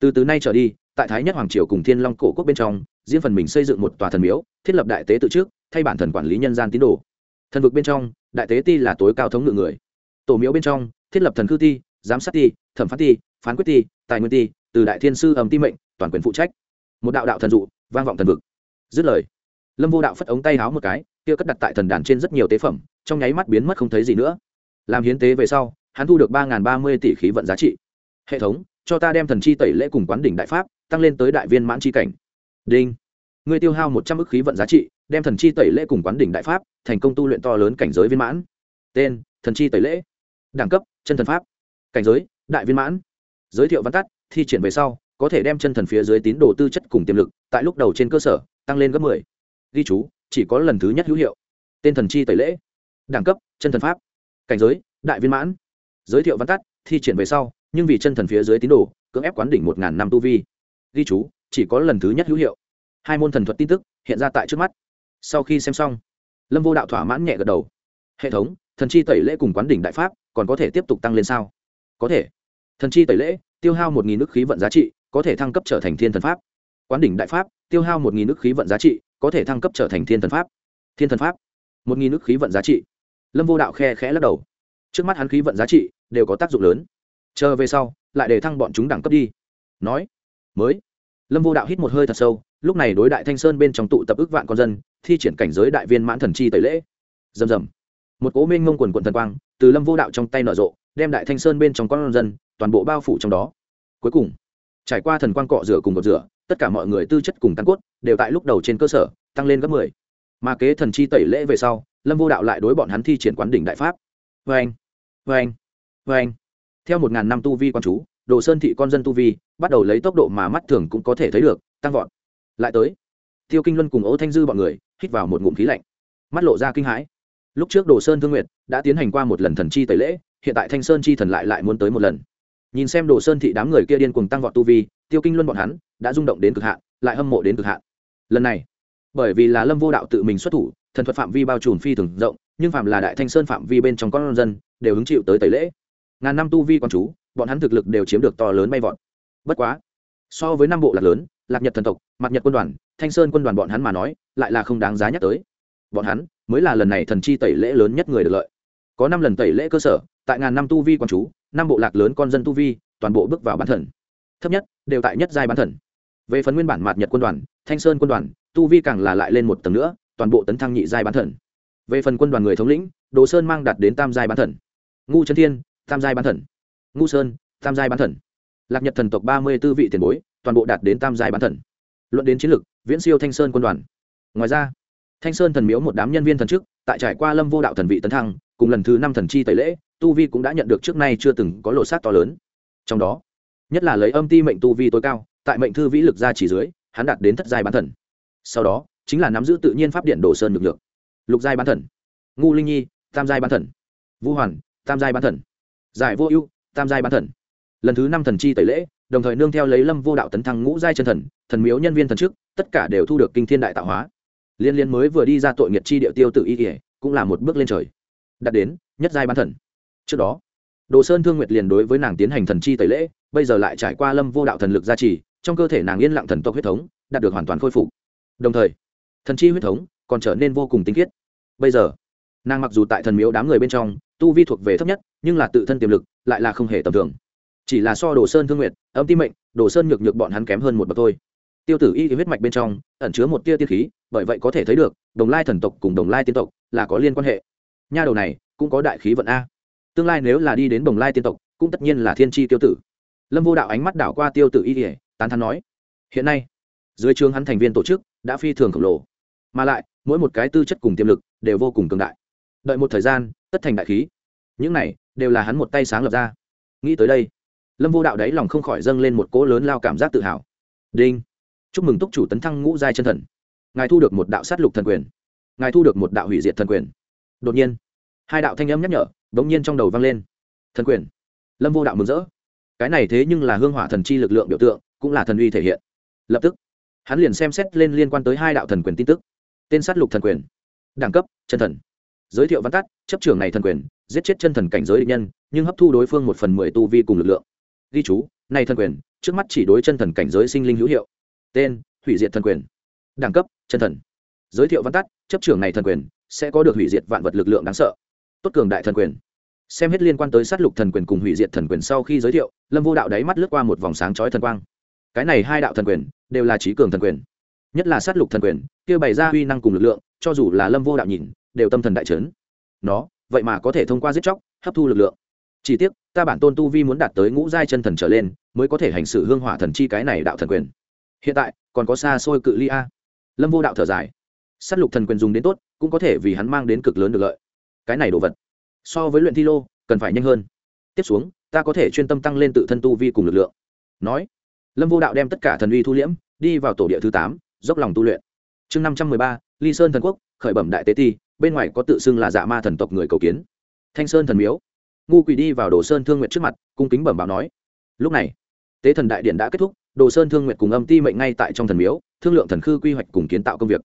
Speaker 1: Từ từ nay trở đi, tại thái nhất hoàng triều cùng thiên long cổ quốc bên trong, riêng phần mình xây dựng một tòa thần miếu, thiết lập đại tế tự trước, thay bản thần quản lý nhân gian tín đồ. Thần vực bên trong, đại tế ti là tối cao thống ngự người. Tổ miếu bên trong thiết lập thần khư ti, giám sát ti, thẩm phán ti, phán quyết ti, tài nguyên ti, từ đại thiên sư ẩm ti mệnh, toàn quyền phụ trách. Một đạo đạo thần dụ, vang vọng thần vực. Dứt lời, lâm vô đạo phất ống tay háo một cái, kia cất đặt tại thần đàn trên rất nhiều tế phẩm, trong nháy mắt biến mất không thấy gì nữa. Làm hiến tế về sau, hắn thu được ba ba mươi tỷ khí vận giá trị. Hệ thống, cho ta đem thần chi tẩy lễ cùng quán đỉnh đại pháp, tăng lên tới đại viên mãn chi cảnh. Đinh. Ngươi tiêu hao một trăm ức khí vận giá trị, đem thần chi tẩy lễ cùng quán đỉnh đại pháp, thành công tu luyện to lớn cảnh giới viên mãn. Tên, thần chi tẩy lễ. Đẳng cấp chân thần pháp, cảnh giới, đại viên mãn. Giới thiệu văn tắt, thi triển về sau, có thể đem chân thần phía dưới tín đồ tư chất cùng tiềm lực, tại lúc đầu trên cơ sở, tăng lên gấp mười. Ghi chú, chỉ có lần thứ nhất hữu hiệu. Tên thần chi tẩy lễ. Đẳng cấp, chân thần pháp. Cảnh giới, đại viên mãn. Giới thiệu văn tắt, thi triển về sau, nhưng vì chân thần phía dưới tín đồ, cưỡng ép quán đỉnh một ngàn năm tu vi. Ghi chú, chỉ có lần thứ nhất hữu hiệu. Hai môn thần thuật tin tức, hiện ra tại trước mắt. Sau khi xem xong, lâm vô đạo thỏa mãn nhẹ gật đầu. Hệ thống, thần chi tẩy lễ cùng quán đỉnh đại pháp còn có thể tiếp tục tăng lên sao? Có thể. Thần chi tẩy lễ, tiêu hao một nghìn nước khí vận giá trị, có thể thăng cấp trở thành thiên thần pháp. Quán đỉnh đại pháp, tiêu hao một nghìn nước khí vận giá trị, có thể thăng cấp trở thành thiên thần pháp. Thiên thần pháp, một nghìn nước khí vận giá trị. Lâm vô đạo khe khẽ lắc đầu. Trước mắt hắn khí vận giá trị đều có tác dụng lớn. Chờ về sau, lại để thăng bọn chúng đẳng cấp đi. Nói, mới. Lâm vô đạo hít một hơi thật sâu, lúc này đối đại thanh sơn bên trong tụ tập ức vạn con dân, thi triển cảnh giới đại viên mãn thần chi tẩy lễ. Rầm rầm một cố minh ngông quần quận thần quang từ lâm vô đạo trong tay nở rộ, đem đại thanh sơn bên trong con dân toàn bộ bao phủ trong đó. Cuối cùng, trải qua thần quang cọ rửa cùng cột rửa, tất cả mọi người tư chất cùng căn cốt đều tại lúc đầu trên cơ sở, tăng lên gấp mười. Mà kế thần chi tẩy lễ về sau, lâm vô đạo lại đối bọn hắn thi triển quán đỉnh đại pháp. Vê anh vê anh vê anh theo một ngàn năm tu vi quan chú, đồ sơn thị con dân tu vi bắt đầu lấy tốc độ mà mắt thường cũng có thể thấy được, tăng vọt. Lại tới, tiêu kinh luân cùng ố thanh dư bọn người hít vào một ngụm khí lạnh. Mắt lộ ra kinh hãi lúc trước đồ sơn thương nguyệt đã tiến hành qua một lần thần chi tẩy lễ, hiện tại thanh sơn chi thần lại lại muốn tới một lần. Nhìn xem đồ sơn thị đám người kia điên cùng tăng vọt tu vi, tiêu kinh luân bọn hắn đã rung động đến cực hạn, lại hâm mộ đến cực hạn. Lần này, bởi vì là lâm vô đạo tự mình xuất thủ, thần thuật phạm vi bao trùm phi thường rộng, nhưng phạm là đại thanh sơn phạm vi bên trong con dân, đều hứng chịu tới tẩy lễ. Ngàn năm tu vi con chú, bọn hắn thực lực đều chiếm được to lớn bay vọt. Bất quá, so với năm bộ lạc lớn, lạc nhật thần tộc mặt nhật quân đoàn, thanh sơn quân đoàn bọn hắn mà nói, lại là không đáng giá nhắc tới. Bọn hắn mới là lần này thần chi tẩy lễ lớn nhất người được lợi. Có năm lần tẩy lễ cơ sở, tại ngàn năm tu vi quan chú, năm bộ lạc lớn con dân tu vi, toàn bộ bước vào bán thần. Thấp nhất, đều tại nhất giai bán thần. Về phần nguyên bản mạt nhật quân đoàn, thanh sơn quân đoàn, tu vi càng là lại lên một tầng nữa, toàn bộ tấn thăng nhị giai bán thần. Về phần quân đoàn người thống lĩnh, đồ sơn mang đạt đến tam giai bán thần. Ngu trấn thiên, tam giai bán thần. Ngu sơn, tam giai bán thần. Lạc nhật thần tộc ba mươi b ố vị tiền bối, toàn bộ đạt đến tam giai bán thần. Luận đến chiến lược viễn siêu thanh sơn quân đoàn. Ngoài ra thanh sơn thần miếu một đám nhân viên thần chức, tại trải qua lâm vô đạo thần vị tấn thăng, cùng lần thứ năm thần chi tẩy lễ, tu vi cũng đã nhận được trước nay chưa từng có lộ sát to lớn. Trong đó, nhất là lấy âm ti mệnh tu vi tối cao, tại mệnh thư vĩ lực ra chỉ dưới, hắn đạt đến thất giai bán thần. Sau đó, chính là nắm giữ tự nhiên pháp điện đồ sơn lực lượng. Lục giai bán thần. Ngu linh nhi, tam giai bán thần. Vũ hoàn, tam giai bán thần. Giải vô ưu, tam giai bán thần. Lần thứ năm thần chi tẩy lễ, đồng thời nương theo lấy lâm vô đạo tấn thăng ngũ giai chân thần thần miếu nhân viên thần trước tất cả đều thu được kinh thiên đại tạo hóa liên liên mới vừa đi ra tội nghiệt chi điệu tiêu tự y kỉa cũng là một bước lên trời. Đặt đến, nhất giai bán thần. Trước đó, đồ sơn thương nguyệt liền đối với nàng tiến hành thần chi tẩy lễ, bây giờ lại trải qua lâm vô đạo thần lực gia trì, trong cơ thể nàng yên lặng thần tộc huyết thống, đạt được hoàn toàn khôi phục. Đồng thời, thần chi huyết thống còn trở nên vô cùng tinh khiết. Bây giờ, nàng mặc dù tại thần miếu đám người bên trong, tu vi thuộc về thấp nhất, nhưng là tự thân tiềm lực lại là không hề tầm thường. Chỉ là so đồ sơn thương nguyệt, âm ti mệnh, đồ sơn nhược nhược bọn hắn kém hơn một bậc thôi. Tiêu tử y huyết mạch bên trong, ẩn chứa một tia tiên khí bởi vậy có thể thấy được, đồng lai thần tộc cùng đồng lai tiên tộc là có liên quan hệ. Nha đầu này cũng có đại khí vận a. Tương lai nếu là đi đến đồng lai tiên tộc, cũng tất nhiên là thiên tri tiêu tử. Lâm vô đạo ánh mắt đảo qua tiêu tử y kỉa tán thắn nói, hiện nay, dưới trường hắn thành viên tổ chức đã phi thường khổng lồ. Mà lại, mỗi một cái tư chất cùng tiềm lực đều vô cùng cường đại. Đợi một thời gian, tất thành đại khí. Những này đều là hắn một tay sáng lập ra. Nghĩ tới đây, lâm vô đạo đáy lòng không khỏi dâng lên một cỗ lớn lao cảm giác tự hào. Đinh. Chúc mừng túc chủ tấn thăng ngũ giai chân thần ngài thu được một đạo sát lục thần quyền. Ngài thu được một đạo hủy diệt thần quyền. Đột nhiên, hai đạo thanh âm nhắc nhở đ ỗ n g nhiên trong đầu vang lên. Thần quyền. Lâm vô đạo mừng rỡ. Cái này thế nhưng là hương hỏa thần chi lực lượng biểu tượng, cũng là thần uy thể hiện. Lập tức, hắn liền xem xét lên liên quan tới hai đạo thần quyền tin tức. Tên sát lục thần quyền. Đẳng cấp, chân thần. Giới thiệu văn tắt, chấp trưởng này thần quyền, giết chết chân thần cảnh giới định nhân, nhưng hấp thu đối phương một phần mười tu vi cùng lực lượng. Ghi chú, này thần quyền, trước mắt chỉ đối chân thần cảnh giới sinh linh hữu hiệu. Tên, hủy diệt thần quyền đẳng cấp, chân thần. Giới thiệu văn tắt, chấp trưởng này thần quyền, sẽ có được hủy diệt vạn vật lực lượng đáng sợ. Tốt cường đại thần quyền. Xem hết liên quan tới sát lục thần quyền cùng hủy diệt thần quyền sau khi giới thiệu, lâm vô đạo đáy mắt lướt qua một vòng sáng chói thần quang. Cái này hai đạo thần quyền, đều là trí cường thần quyền. Nhất là sát lục thần quyền, kia bày ra uy năng cùng lực lượng, cho dù là lâm vô đạo nhìn, đều tâm thần đại trấn nó, vậy mà có thể thông qua giết chóc, hấp thu lực lượng. Chỉ tiếc, ta bản tôn tu vi muốn đạt tới ngũ giai chân thần trở lên, mới có thể hành xử hương hỏa thần chi cái này đạo thần quyền. Hiện tại, còn có xa xôi cự ly a lâm vô đạo thở dài. S á t lục thần quyền dùng đến tốt, cũng có thể vì hắn mang đến cực lớn được lợi. Cái này đồ vật, so với luyện thi lô, cần phải nhanh hơn. Tiếp xuống, ta có thể chuyên tâm tăng lên tự thân tu vi cùng lực lượng. Nói, lâm vô đạo đem tất cả thần uy thu liễm, đi vào tổ địa thứ tám, dốc lòng tu luyện. Chương năm trăm mười ba, ly sơn thần quốc, khởi bẩm đại tế ti, bên ngoài có tự xưng là dạ ma thần tộc người cầu kiến. Thanh sơn thần miếu. Ngu quỷ đi vào đồ sơn thương nguyện trước mặt, cung kính bẩm báo nói. Lúc này, tế thần đại điện đã kết thúc đồ sơn thương nguyện cùng âm ti mệnh ngay tại trong thần miếu, thương lượng thần khư quy hoạch cùng kiến tạo công việc.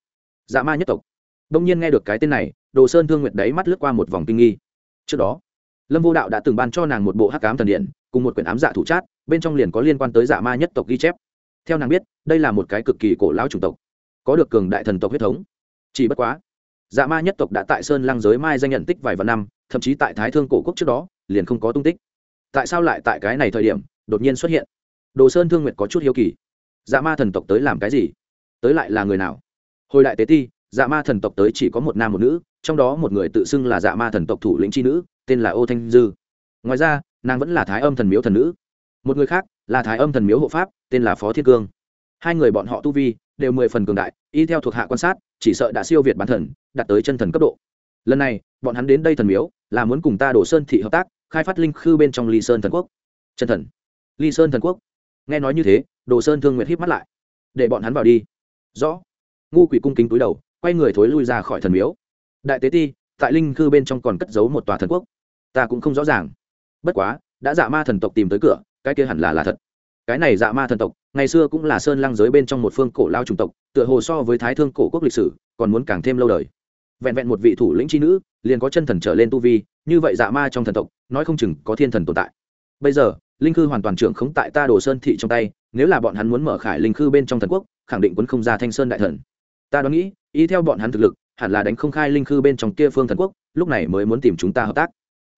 Speaker 1: Dạ ma nhất tộc. Đông nhiên nghe được cái tên này, đồ sơn thương nguyện đáy mắt lướt qua một vòng kinh nghi. Trước đó, lâm vô đạo đã từng ban cho nàng một bộ hắc cám thần điện, cùng một quyển ám dạ thủ chát, bên trong liền có liên quan tới dạ ma nhất tộc ghi chép. Theo nàng biết, đây là một cái cực kỳ cổ lão chủng tộc, có được cường đại thần tộc huyết thống. Chỉ bất quá dạ ma nhất tộc đã tại sơn lăng giới mai danh nhận tích vài vạn năm, thậm chí tại thái thương cổ quốc trước đó, liền không có tung tích. Tại sao lại tại cái này thời điểm, đột nhiên xuất hiện? Đồ sơn thương nguyệt có chút hiếu kỳ. Dạ ma thần tộc tới làm cái gì? Tới lại là người nào? Hồi đại tế ti dạ ma thần tộc tới chỉ có một nam một nữ, trong đó một người tự xưng là dạ ma thần tộc thủ lĩnh c h i nữ, tên là ô thanh dư. Ngoài ra, nàng vẫn là thái âm thần miếu thần nữ. Một người khác là thái âm thần miếu hộ pháp, tên là phó thiên cương. Hai người bọn họ tu vi đều mười phần cường đại, y theo thuộc hạ quan sát, chỉ sợ đã siêu việt bản thần, đạt tới chân thần cấp độ. Lần này, bọn hắn đến đây thần miếu, là muốn cùng ta đổ sơn thị hợp tác, khai phát linh khư bên trong ly sơn thần quốc. Chân thần. Ly sơn thần quốc nghe nói như thế, đồ sơn thương nguyệt híp mắt lại. Để bọn hắn vào đi. Rõ. Ngu quỷ cung kính túi đầu, quay người thối lui ra khỏi thần miếu. Đại tế ti, tại linh khư bên trong còn cất giấu một tòa thần quốc. Ta cũng không rõ ràng. Bất quá, đã dạ ma thần tộc tìm tới cửa, cái kia hẳn là là thật. Cái này dạ ma thần tộc, ngày xưa cũng là sơn lăng giới bên trong một phương cổ lao chủng tộc, tựa hồ so với thái thương cổ quốc lịch sử, còn muốn càng thêm lâu đời. Vẹn vẹn một vị thủ lĩnh tri nữ, liền có chân thần trở lên tu vi, như vậy dạ ma trong thần tộc, nói không chừng có thiên thần tồn tại. Bây giờ linh khư hoàn toàn trưởng khống tại ta đồ sơn thị trong tay nếu là bọn hắn muốn mở khải linh khư bên trong thần quốc khẳng định quân không ra thanh sơn đại thần. Ta đoán nghĩ ý theo bọn hắn thực lực hẳn là đánh không khai linh khư bên trong kia phương thần quốc lúc này mới muốn tìm chúng ta hợp tác.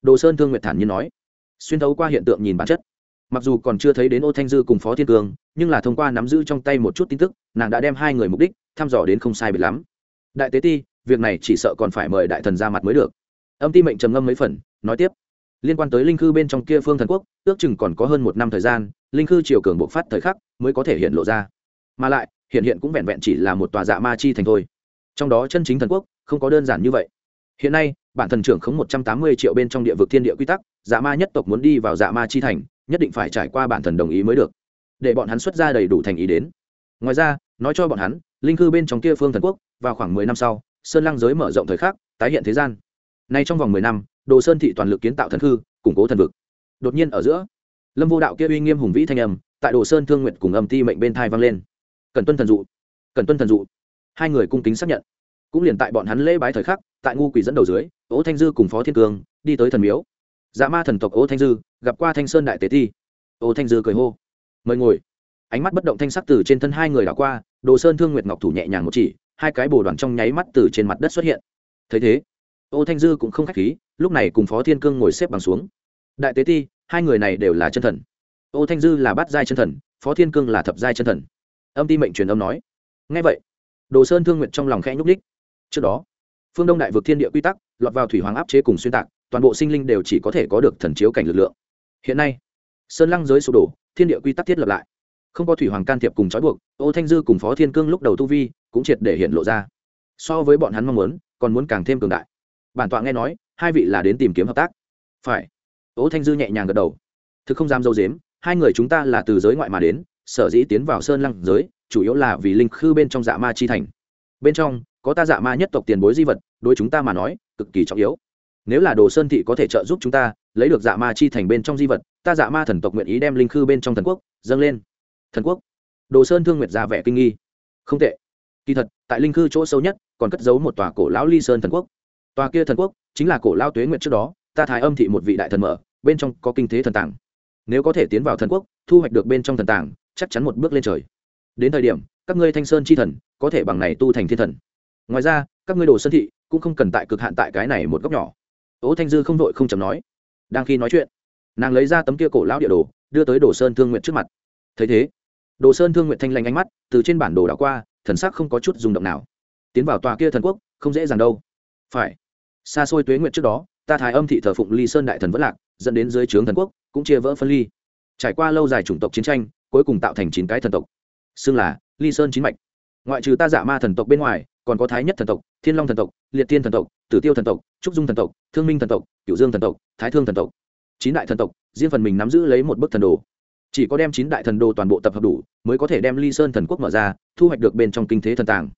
Speaker 1: Đồ sơn thương nguyệt thản nhiên nói. Xuyên thấu qua hiện tượng nhìn bản chất. Mặc dù còn chưa thấy đến ô thanh dư cùng phó thiên cường, nhưng là thông qua nắm giữ trong tay một chút tin tức nàng đã đem hai người mục đích thăm dò đến không sai biệt lắm. Đại tế ti việc này chỉ sợ còn phải mời đại thần ra mặt mới được. Âm ti mệnh trầm ngâm mấy phần nói tiếp liên quan tới linh khư bên trong kia phương thần quốc, ước chừng còn có hơn một năm thời gian, linh khư triều cường bộc phát thời khắc mới có thể hiện lộ ra. Mà lại, hiện hiện cũng vẹn vẹn chỉ là một tòa dạ ma chi thành thôi. Trong đó chân chính thần quốc, không có đơn giản như vậy. Hiện nay, bản thần trưởng khống một trăm tám mươi triệu bên trong địa vực thiên địa quy tắc dạ ma nhất tộc muốn đi vào dạ ma chi thành, nhất định phải trải qua bản thần đồng ý mới được. Để bọn hắn xuất ra đầy đủ thành ý đến. Ngoài ra, nói cho bọn hắn, linh cư bên trong kia phương thần quốc, vào khoảng mười năm sau, sơn lăng giới mở rộng thời khắc, tái hiện thế gian. Nay trong vòng mười năm đồ sơn thị toàn lực kiến tạo thần hư, củng cố thần vực. Đột nhiên ở giữa lâm vô đạo kia uy nghiêm hùng vĩ thanh âm tại đồ sơn thương nguyện cùng âm ti mệnh bên thai vang lên. Cần tuân thần dụ cần tuân thần dụ. Hai người cung kính xác nhận. Cũng liền tại bọn hắn lễ bái thời khắc tại ngu quỷ dẫn đầu dưới ố thanh dư cùng phó thiên Cường đi tới thần miếu. Dạ ma thần tộc ố thanh dư gặp qua thanh sơn đại tế thi ô thanh dư cười hô mời ngồi. Ánh mắt bất động thanh sắc từ trên thân hai người đảo qua đồ sơn thương nguyệt ngọc thủ nhẹ nhàng một chỉ hai cái bồ đoàn trong nháy mắt từ trên mặt đất xuất hiện. Thấy thế ô thanh dư cũng không k h á c h khí lúc này cùng phó thiên cương ngồi xếp bằng xuống. Đại tế ti, hai người này đều là chân thần. Ô thanh dư là bát giai chân thần, phó thiên cương là thập giai chân thần. Âm ti mệnh truyền âm nói. Ngay vậy, đồ sơn thương nguyện trong lòng khẽ nhúc ních trước đó, phương đông đại vực thiên địa quy tắc, lọt vào thủy hoàng áp chế cùng xuyên tạc, toàn bộ sinh linh đều chỉ có thể có được thần chiếu cảnh lực lượng. Hiện nay, sơn lăng giới sụp đổ, thiên địa quy tắc thiết lập lại. Không có thủy hoàng can thiệp cùng trói buộc, ô thanh dư cùng phó thiên cương lúc đầu tu vi cũng triệt để hiện lộ ra. So với bọn hắn mong muốn, còn muốn càng thêm cường đại. Bản tọa nghe nói hai vị là đến tìm kiếm hợp tác. Phải. Ố thanh dư nhẹ nhàng gật đầu. Thực không dám dâu dếm, hai người chúng ta là từ giới ngoại mà đến, sở dĩ tiến vào sơn lăng giới, chủ yếu là vì linh khư bên trong dạ ma chi thành. Bên trong, có ta dạ ma nhất tộc tiền bối di vật, đối chúng ta mà nói, cực kỳ trọng yếu. Nếu là đồ sơn thị có thể trợ giúp chúng ta, lấy được dạ ma chi thành bên trong di vật, ta dạ ma thần tộc nguyện ý đem linh khư bên trong thần quốc, dâng lên. Thần quốc. Đồ sơn thương nguyệt ra vẻ kinh nghi. Không tệ. Kỳ thật, tại linh khư chỗ sâu nhất, còn cất giấu một tòa cổ lão ly sơn thần quốc tòa kia thần quốc chính là cổ lao tuế nguyện trước đó, ta thái âm thị một vị đại thần mở, bên trong có kinh thế thần tàng. Nếu có thể tiến vào thần quốc, thu hoạch được bên trong thần tàng, chắc chắn một bước lên trời. Đến thời điểm, các ngươi thanh sơn chi thần có thể bằng này tu thành thiên thần. Ngoài ra, các ngươi đồ sơn thị cũng không cần tại cực hạn tại cái này một góc nhỏ. Ố thanh dư không đội không chầm nói. Đang khi nói chuyện, nàng lấy ra tấm kia cổ lão địa đồ, đưa tới đồ sơn thương nguyện trước mặt. Thấy thế, đồ sơn thương nguyện thanh lanh ánh mắt từ trên bản đồ đảo qua, thần sắc không có chút rung động nào. Tiến vào tòa kia thần quốc, không dễ dàng đâu phải. Xa xôi tuế nguyện trước đó, ta thái âm thị thờ phụng ly sơn đại thần vẫn lạc, dẫn đến dưới trướng thần quốc, cũng chia vỡ phân ly. Trải qua lâu dài chủng tộc chiến tranh, cuối cùng tạo thành chín cái thần tộc. Xưng là ly sơn chín mạch. Ngoại trừ ta giả ma thần tộc bên ngoài, còn có thái nhất thần tộc, thiên long thần tộc, liệt tiên thần tộc, tử tiêu thần tộc, trúc dung thần tộc, thương minh thần tộc, cửu dương thần tộc, thái thương thần tộc. Chín đại thần tộc, riêng phần mình nắm giữ lấy một bức thần đồ. Chỉ có đem chín đại thần đồ toàn bộ tập hợp đủ, mới có thể đem ly sơn thần quốc mở ra, thu hoạch được bên trong kinh thế thần tàng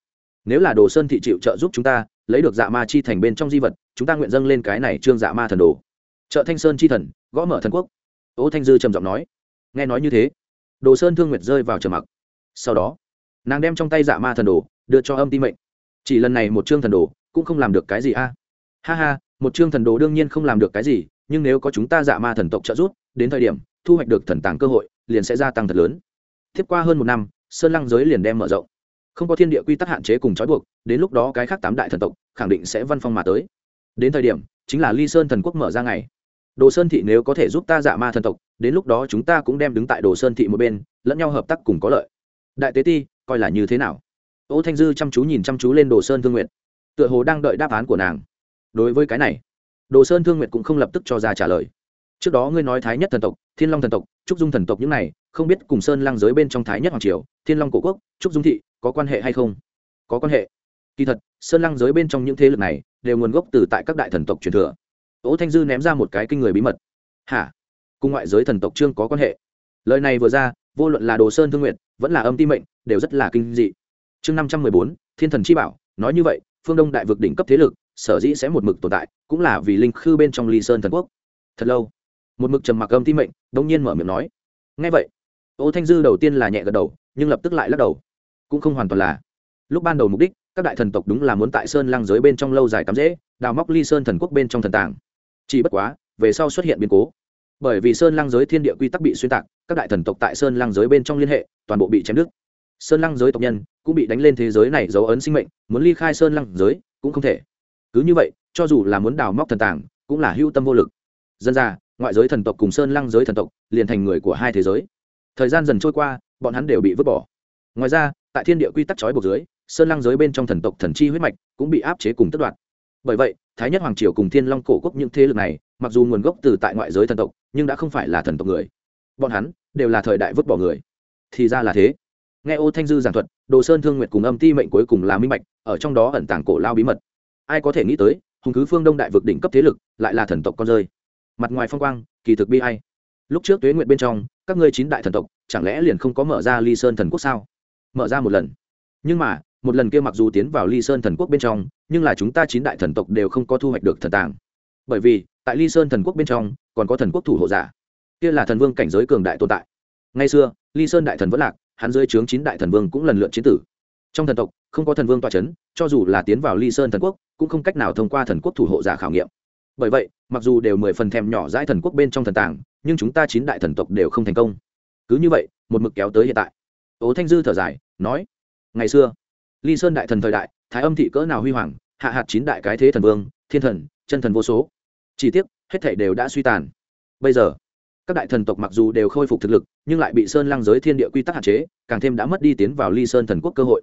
Speaker 1: nếu là đồ sơn thị chịu trợ giúp chúng ta, lấy được dạ ma chi thành bên trong di vật, chúng ta nguyện dâng lên cái này trương dạ ma thần đồ. Trợ thanh sơn chi thần, gõ mở thần quốc. Ô thanh dư trầm giọng nói. Nghe nói như thế, đồ sơn thương nguyệt rơi vào trầm mặc. Sau đó, nàng đem trong tay dạ ma thần đồ, đưa cho âm ti mệnh. Chỉ lần này một chương thần đồ, cũng không làm được cái gì a. Ha ha, một chương thần đồ đương nhiên không làm được cái gì, nhưng nếu có chúng ta dạ ma thần tộc trợ giúp, đến thời điểm, thu hoạch được thần tàng cơ hội, liền sẽ gia tăng thật lớn. Tiếp qua hơn một năm, sơn lăng giới liền đem mở rộng không có thiên địa quy tắc hạn chế cùng trói buộc, đến lúc đó cái khác tám đại thần tộc khẳng định sẽ văn phong mà tới. Đến thời điểm, chính là ly sơn thần quốc mở ra ngày. Đồ sơn thị nếu có thể giúp ta giả ma thần tộc, đến lúc đó chúng ta cũng đem đứng tại đồ sơn thị một bên, lẫn nhau hợp tác cùng có lợi. Đại tế ti, coi là như thế nào? Ô thanh dư chăm chú nhìn chăm chú lên đồ sơn thương nguyện tựa hồ đang đợi đáp án của nàng. Đối với cái này, đồ sơn thương nguyện cũng không lập tức cho ra trả lời. Trước đó ngươi nói thái nhất thần tộc, thiên long thần tộc, trúc dung thần tộc những này, không biết cùng sơn lang giới bên trong thái nhất hoàng triều, thiên long cổ quốc, trúc dung thị có quan hệ hay không? Có quan hệ. Kỳ thật, sơn lăng giới bên trong những thế lực này đều nguồn gốc từ tại các đại thần tộc truyền thừa. Ỗ thanh dư ném ra một cái kinh người bí mật. Hả? Cùng ngoại giới thần tộc trương có quan hệ? Lời này vừa ra, vô luận là đồ sơn thương nguyện vẫn là âm ti mệnh, đều rất là kinh dị. Chương năm trăm mười bốn, thiên thần chi bảo, nói như vậy, phương đông đại vực đỉnh cấp thế lực, sở dĩ sẽ một mực tồn tại, cũng là vì linh khư bên trong ly sơn thần quốc. Thật lâu, một mực trầm mặc âm ti mệnh đông nhiên mở miệng nói. Ngay vậy ô thanh dư đầu tiên là nhẹ gật đầu, nhưng lập tức lại lắc đầu cũng không hoàn toàn là. Lúc ban đầu mục đích, các đại thần tộc đúng là muốn tại sơn lăng giới bên trong lâu dài cắm dễ, đào móc ly sơn thần quốc bên trong thần tàng. Chỉ bất quá, về sau xuất hiện biến cố. Bởi vì sơn lăng giới thiên địa quy tắc bị xuyên tạc, các đại thần tộc tại sơn lăng giới bên trong liên hệ, toàn bộ bị chém đứt. Sơn lăng giới tộc nhân cũng bị đánh lên thế giới này dấu ấn sinh mệnh, muốn ly khai sơn lăng giới cũng không thể. Cứ như vậy, cho dù là muốn đào móc thần tàng, cũng là hưu tâm vô lực. Dân ra, ngoại giới thần tộc cùng sơn lăng giới thần tộc liền thành người của hai thế giới. Thời gian dần trôi qua, bọn hắn đều bị vứt bỏ. Ngoài ra tại thiên địa quy tắc trói buộc dưới, sơn lăng giới bên trong thần tộc thần chi huyết mạch cũng bị áp chế cùng tất đoạt. Bởi vậy, thái nhất hoàng triều cùng thiên long cổ quốc những thế lực này, mặc dù nguồn gốc từ tại ngoại giới thần tộc, nhưng đã không phải là thần tộc người. Bọn hắn đều là thời đại vứt bỏ người. Thì ra là thế. Nghe ô thanh dư giảng thuật, đồ sơn thương nguyệt cùng âm ti mệnh cuối cùng là minh bạch, ở trong đó ẩn tàng cổ lao bí mật. Ai có thể nghĩ tới, hùng cứ phương đông đại vực đỉnh cấp thế lực lại là thần tộc con rơi. Mặt ngoài phong quang, kỳ thực bi ai. lúc trước tuế nguyện bên trong, các ngươi chín đại thần tộc, chẳng lẽ liền không có mở ra ly sơn thần quốc sao? Mở ra một lần. Nhưng mà, một lần kia mặc dù tiến vào ly sơn thần quốc bên trong, nhưng là chúng ta chín đại thần tộc đều không có thu hoạch được thần tàng. Bởi vì, tại ly sơn thần quốc bên trong, còn có thần quốc thủ hộ giả. Kia là thần vương cảnh giới cường đại tồn tại. Ngay xưa, ly sơn đại thần vẫn lạc, hắn dưới trướng chín đại thần vương cũng lần lượt chiến tử. Trong thần tộc, không có thần vương toa c h ấ n cho dù là tiến vào ly sơn thần quốc, cũng không cách nào thông qua thần quốc thủ hộ giả khảo nghiệm. Bởi vậy, mặc dù đều mười phần thèm nhỏ dãi thần quốc bên trong thần tàng, nhưng chúng ta chín đại thần tộc đều không thành công. Cứ như vậy, một mực kéo tới hiện tại ố thanh dư thở dài, nói, ngày xưa, ly sơn đại thần thời đại, thái âm thị cỡ nào huy hoàng, hạ hạt chín đại cái thế thần vương, thiên thần, chân thần vô số. Chỉ tiếc, hết thể đều đã suy tàn. Bây giờ, các đại thần tộc mặc dù đều khôi phục thực lực, nhưng lại bị sơn lăng giới thiên địa quy tắc hạn chế, càng thêm đã mất đi tiến vào ly sơn thần quốc cơ hội.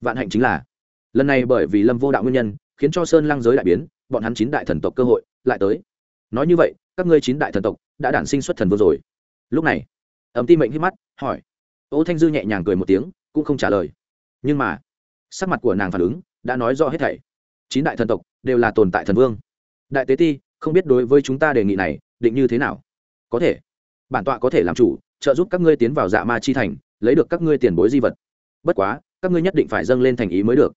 Speaker 1: Vạn hạnh chính là, lần này bởi vì lâm vô đạo nguyên nhân, khiến cho sơn lăng giới đại biến, bọn hắn chín đại thần tộc cơ hội lại tới. Nói như vậy, các ngươi chín đại thần tộc đã đản sinh xuất thần vương rồi. Lúc này ấm ti mệnh hít mắt, hỏi ô thanh dư nhẹ nhàng cười một tiếng, cũng không trả lời. Nhưng mà, sắc mặt của nàng phản ứng đã nói rõ hết thảy. Chín đại thần tộc đều là tồn tại thần vương. Đại tế ti, không biết đối với chúng ta đề nghị này, định như thế nào? Có thể. Bản tọa có thể làm chủ, trợ giúp các ngươi tiến vào dạ ma chi thành, lấy được các ngươi tiền bối di vật. Bất quá, các ngươi nhất định phải dâng lên thành ý mới được.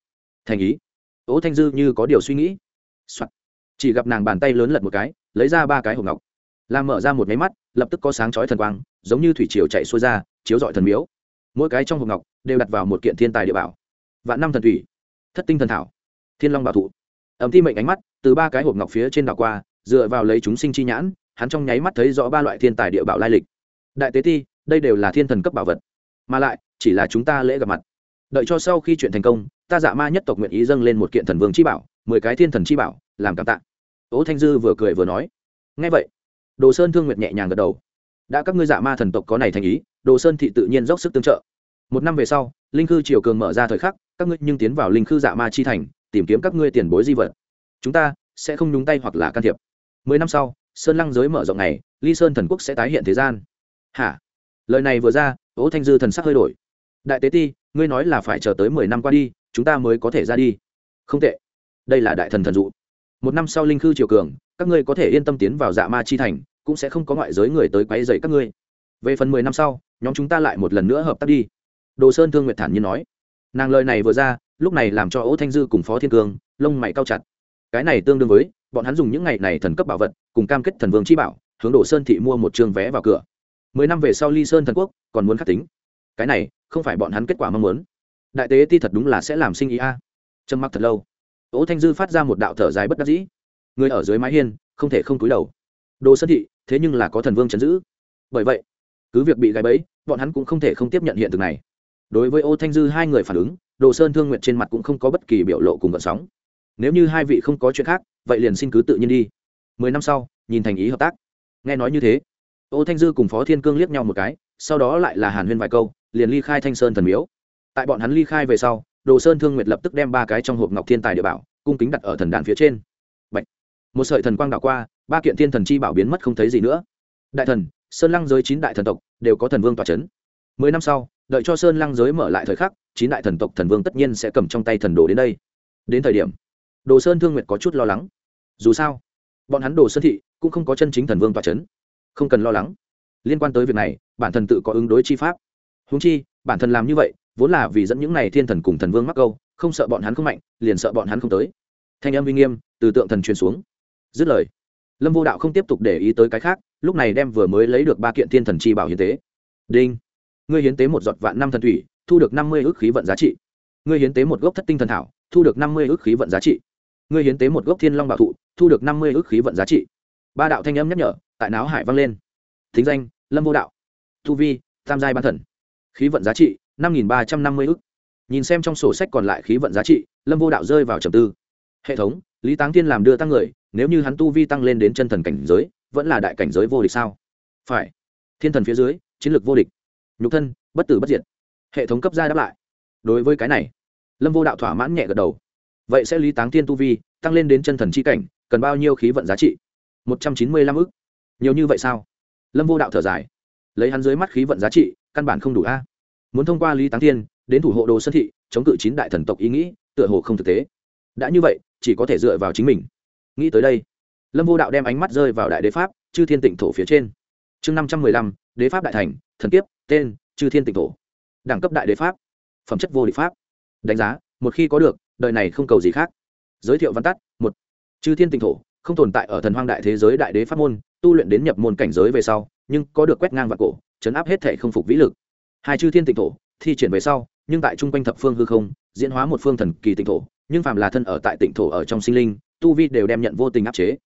Speaker 1: Thành ý? Ố thanh dư như có điều suy nghĩ、Soạn. chỉ gặp nàng bàn tay lớn lật một cái, lấy ra ba cái hộp ngọc. Làm mở ra một máy mắt, lập tức có sáng chói thần quang, giống như thủy triều chạy xuôi ra chiếu dọi thần miếu. Mỗi cái trong hộp ngọc đều đặt vào một kiện thiên tài địa bảo. Vạn năm thần thủy, thất tinh thần thảo, thiên long bảo thụ. Ẩm thi mệnh ánh mắt từ ba cái hộp ngọc phía trên đảo qua, dựa vào lấy chúng sinh chi nhãn, hắn trong nháy mắt thấy rõ ba loại thiên tài địa bảo lai lịch. Đại tế ti, đây đều là thiên thần cấp bảo vật. Mà lại, chỉ là chúng ta lễ gặp mặt. Đợi cho sau khi chuyện thành công, ta dạ ma nhất tộc nguyện ý dâng lên một kiện thần vương chi bảo, mười cái thiên thần chi bảo, làm cảm tạ. Ố thanh dư vừa cười vừa nói. Ngay vậy, đồ sơn thương nguyệt nhẹ nhàng gật đầu đã các ngươi dạ ma thần tộc có này thành ý, đồ sơn thị tự nhiên dốc sức tương trợ. Một năm về sau, linh khư triều cường mở ra thời khắc, các ngươi nhưng tiến vào linh khư dạ ma chi thành, tìm kiếm các ngươi tiền bối di vật. Chúng ta sẽ không nhúng tay hoặc là can thiệp. Mười năm sau, sơn lăng giới mở rộng này, ly sơn thần quốc sẽ tái hiện thế gian. Hả? Lời này vừa ra, ố thanh dư thần sắc hơi đổi. Đại tế ti, ngươi nói là phải chờ tới mười năm qua đi, chúng ta mới có thể ra đi. Không tệ. Đây là đại thần thần dụ. Một năm sau linh khư triều cường, các ngươi có thể yên tâm tiến vào dạ ma chi thành cũng sẽ không có ngoại giới người tới quấy rầy các ngươi. Về phần mười năm sau, nhóm chúng ta lại một lần nữa hợp tác đi. Đồ sơn thương nguyệt thản nhiên nói. Nàng lời này vừa ra, lúc này làm cho ỗ thanh dư cùng phó thiên cương lông mày cao chặt. Cái này tương đương với, bọn hắn dùng những ngày này thần cấp bảo vật, cùng cam kết thần vương chi bảo, hướng đồ sơn thị mua một trường vé vào cửa. Mười năm về sau ly sơn thần quốc còn muốn khắc tính. Cái này, không phải bọn hắn kết quả mong muốn. Đại tế ti thật đúng là sẽ làm sinh ý a. À. trầm mặc thật lâu. Ỗ thanh dư phát ra một đạo thở dài bất đắc dĩ. Người ở dưới mái hiên, không thể không túi đầu. Đồ sơn thị thế nhưng là có thần vương chấn giữ. Bởi vậy, cứ việc bị gáy bẫy, bọn hắn cũng không thể không tiếp nhận hiện thực này. Đối với ô thanh dư hai người phản ứng, đồ sơn thương nguyện trên mặt cũng không có bất kỳ biểu lộ cùng vận sóng. Nếu như hai vị không có chuyện khác, vậy liền xin cứ tự nhiên đi. Mười năm sau, nhìn thành ý hợp tác. Nghe nói như thế, ô thanh dư cùng phó thiên cương liếc nhau một cái, sau đó lại là hàn huyên vài câu, liền ly khai thanh sơn thần miếu. Tại bọn hắn ly khai về sau, đồ sơn thương nguyệt lập tức đem ba cái trong hộp ngọc thiên tài địa bảo, cung kính đặt ở thần đàn phía trên. Bạch. một sợi thần quang đảo qua ba kiện thiên thần chi bảo biến mất không thấy gì nữa. Đại thần, sơn lăng giới chín đại thần tộc đều có thần vương tỏa c h ấ n mười năm sau, đợi cho sơn lăng giới mở lại thời khắc, chín đại thần tộc thần vương tất nhiên sẽ cầm trong tay thần đồ đến đây. Đến thời điểm, đồ sơn thương nguyệt có chút lo lắng. Dù sao, bọn hắn đồ sơn thị cũng không có chân chính thần vương tỏa c h ấ n không cần lo lắng. Liên quan tới việc này, bản thần tự có ứng đối chi pháp. Húng chi, bản thần làm như vậy, vốn là vì dẫn những này thiên thần cùng thần vương mắc câu, không sợ bọn hắn không mạnh, liền sợ bọn hắn không tới. Thanh âm uy nghiêm, từ tượng thần truyền xuống. Dứt lời lâm vô đạo không tiếp tục để ý tới cái khác, lúc này đem vừa mới lấy được ba kiện thiên thần chi bảo hiến tế. Đinh. Ngươi hiến tế một giọt vạn năm thần thủy, thu được năm mươi ước khí vận giá trị. Ngươi hiến tế một gốc thất tinh thần thảo, thu được năm mươi ước khí vận giá trị. Ngươi hiến tế một gốc thiên long bảo thụ, thu được năm mươi ước khí vận giá trị. Ba đạo thanh âm nhắc nhở, tại náo hải vang lên. Thính danh, lâm vô đạo. Thu vi, tam giai ban thần. Khí vận giá trị, năm nghìn ba trăm năm mươi ước. Nhìn xem trong sổ sách còn lại khí vận giá trị, lâm vô đạo rơi vào trầm tư. Hệ thống, lý táng thiên làm đưa tăng người nếu như hắn tu vi tăng lên đến chân thần cảnh giới, vẫn là đại cảnh giới vô địch sao? Phải. Thiên thần phía dưới, chiến lược vô địch. Nhục thân, bất tử bất diệt. Hệ thống cấp gia đáp lại. Đối với cái này, lâm vô đạo thỏa mãn nhẹ gật đầu. Vậy sẽ lý táng thiên tu vi, tăng lên đến chân thần c h i cảnh, cần bao nhiêu khí vận giá trị? Một trăm chín mươi lăm ức. Nhiều như vậy sao? Lâm vô đạo thở dài. Lấy hắn dưới mắt khí vận giá trị, căn bản không đủ a. Muốn thông qua lý táng thiên, đến thủ hộ đồ sơn thị, chống cự chín đại thần tộc ý nghĩ, tựa hồ không thực tế. Đã như vậy, chỉ có thể dựa vào chính mình nghĩ tới đây lâm vô đạo đem ánh mắt rơi vào đại đế pháp chư thiên tịnh thổ phía trên. Chương năm trăm mười lăm đế pháp đại thành thần tiếp, tên chư thiên tịnh thổ. Đẳng cấp đại đế pháp phẩm chất vô địch pháp. Đánh giá một khi có được đời này không cầu gì khác. Giới thiệu văn tắt một. Chư thiên tịnh thổ không tồn tại ở thần hoang đại thế giới đại đế pháp môn tu luyện đến nhập môn cảnh giới về sau nhưng có được quét ngang và cổ chấn áp hết thể không phục vĩ lực. Hai chư thiên tịnh thổ thi triển về sau nhưng tại trung quanh thập phương hư không diễn hóa một phương thần kỳ tịnh thổ nhưng phàm là thân ở tại tịnh thổ ở trong sinh linh tu vi đều đem nhận vô tình áp chế.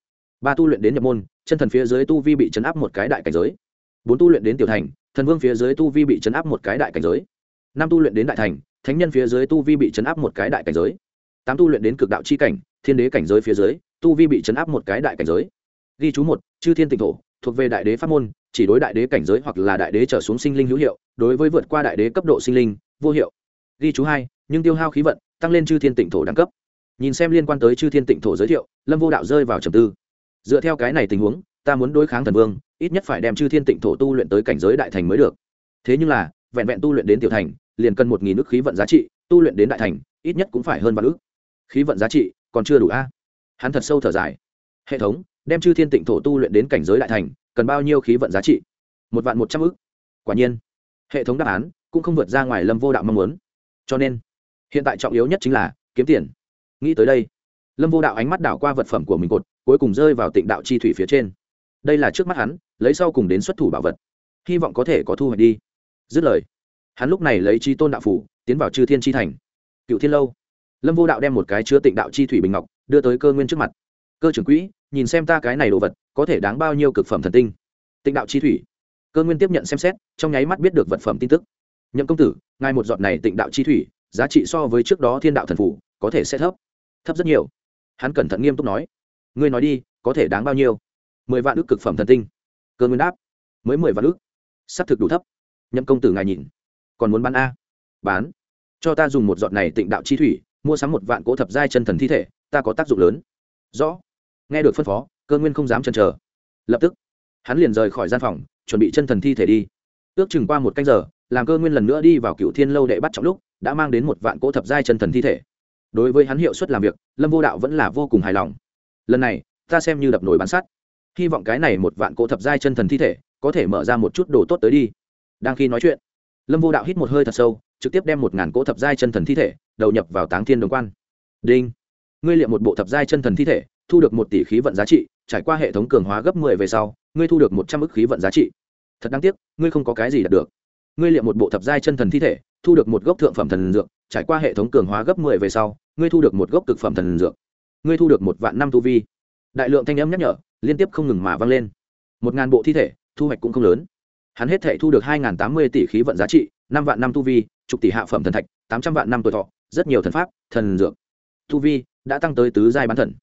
Speaker 1: Ba tu luyện đến nhập môn, chân thần phía dưới tu vi bị chấn áp một cái đại cảnh giới. Bốn tu luyện đến tiểu thành, thần vương phía dưới tu vi bị chấn áp một cái đại cảnh giới. Năm tu luyện đến đại thành, thánh nhân phía dưới tu vi bị chấn áp một cái đại cảnh giới. Tám tu luyện đến cực đạo c h i cảnh, thiên đế cảnh giới phía dưới, tu vi bị chấn áp một cái đại cảnh giới. Ghi chú một, chư thiên tịnh thổ, thuộc về đại đế pháp môn, chỉ đối đại đế cảnh giới hoặc là đại đế trở xuống sinh linh hữu hiệu, đối với vượt qua đại đế cấp độ sinh linh, vô hiệu. Ghi chú hai, nhưng tiêu hao khí vận, tăng lên chư thiên tịnh thổ đẳng cấp nhìn xem liên quan tới chư thiên tịnh thổ giới thiệu, lâm vô đạo rơi vào trầm tư. Dựa theo cái này tình huống, ta muốn đối kháng thần vương, ít nhất phải đem chư thiên tịnh thổ tu luyện tới cảnh giới đại thành mới được. Thế nhưng là, vẹn vẹn tu luyện đến tiểu thành, liền cần một nghìn ước khí vận giá trị, tu luyện đến đại thành, ít nhất cũng phải hơn vạn ước khí vận giá trị còn chưa đủ a. Hắn thật sâu thở dài. Hệ thống, đem chư thiên tịnh thổ tu luyện đến cảnh giới đại thành, cần bao nhiêu khí vận giá trị? Một vạn một trăm ước quả nhiên, hệ thống đáp án cũng không vượt ra ngoài lâm vô đạo mong muốn. Cho nên, hiện tại trọng yếu nhất chính là kiếm tiền nghĩ tới đây, lâm vô đạo ánh mắt đảo qua vật phẩm của mình cột, cuối cùng rơi vào tịnh đạo chi thủy phía trên. Đây là trước mắt hắn, lấy sau cùng đến xuất thủ bảo vật. Hy vọng có thể có thu hoạch đi. Dứt lời, hắn lúc này lấy chi tôn đạo phủ, tiến vào chư thiên chi thành. Cựu thiên lâu, lâm vô đạo đem một cái chứa tịnh đạo chi thủy bình ngọc, đưa tới cơ nguyên trước mặt. Cơ trưởng quỹ, nhìn xem ta cái này đồ vật, có thể đáng bao nhiêu cực phẩm thần tinh? Tịnh đạo chi thủy. Cơ nguyên tiếp nhận xem xét, trong nháy mắt biết được vật phẩm tin tức. Nhậm công tử, ngài một giọt này tịnh đạo chi thủy, giá trị so với trước đó thiên đạo thần phủ, có thể sẽ thấp thấp rất nhiều. Hắn cẩn thận nghiêm túc nói, ngươi nói đi, có thể đáng bao nhiêu? Mười vạn ước cực phẩm thần tinh. Cơ nguyên đáp, mới mười vạn ước s ắ c thực đủ thấp. Nhậm công tử ngài nhìn, còn muốn bán a? Bán. Cho ta dùng một giọt này tịnh đạo chi thủy, mua sắm một vạn cỗ thập giai chân thần thi thể, ta có tác dụng lớn. Rõ. Nghe được phân phó, cơ nguyên không dám chần chờ. Lập tức, hắn liền rời khỏi gian phòng, chuẩn bị chân thần thi thể đi. Ước chừng qua một canh giờ, làm cơ nguyên lần nữa đi vào cựu thiên lâu đệ bắt trọng lúc, đã mang đến một vạn cỗ thập giai chân thần thi thể đối với hắn hiệu suất làm việc, lâm vô đạo vẫn là vô cùng hài lòng. Lần này, ta xem như đập nổi bán sắt. Hy vọng cái này một vạn cỗ thập giai chân thần thi thể có thể mở ra một chút đồ tốt tới đi. Đang khi nói chuyện, lâm vô đạo hít một hơi thật sâu, trực tiếp đem một ngàn cỗ thập giai chân thần thi thể đầu nhập vào táng thiên đồng quan. Đinh! Ngươi liệm một bộ thập giai chân thần thi thể, thu được một tỷ khí vận giá trị, trải qua hệ thống cường hóa gấp mười về sau, ngươi thu được một trăm ức khí vận giá trị. Thật đáng tiếc, ngươi không có cái gì đạt được. Ngươi liệm một bộ thập giai chân thần thi thể, thu được một gốc thượng phẩm thần dược trải qua hệ thống cường hóa gấp mười về sau, ngươi thu được một gốc cực phẩm thần dược. Ngươi thu được một vạn năm tu vi. Đại lượng thanh âm nhắc nhở, liên tiếp không ngừng mà vang lên. Một ngàn bộ thi thể, thu hoạch cũng không lớn. Hắn hết thể thu được hai tám mươi tỷ khí vận giá trị, năm vạn năm tu vi, chục tỷ hạ phẩm thần thạch, tám trăm vạn năm tuổi thọ, rất nhiều thần pháp, thần dược. Tu vi đã tăng tới tứ giai bán thần.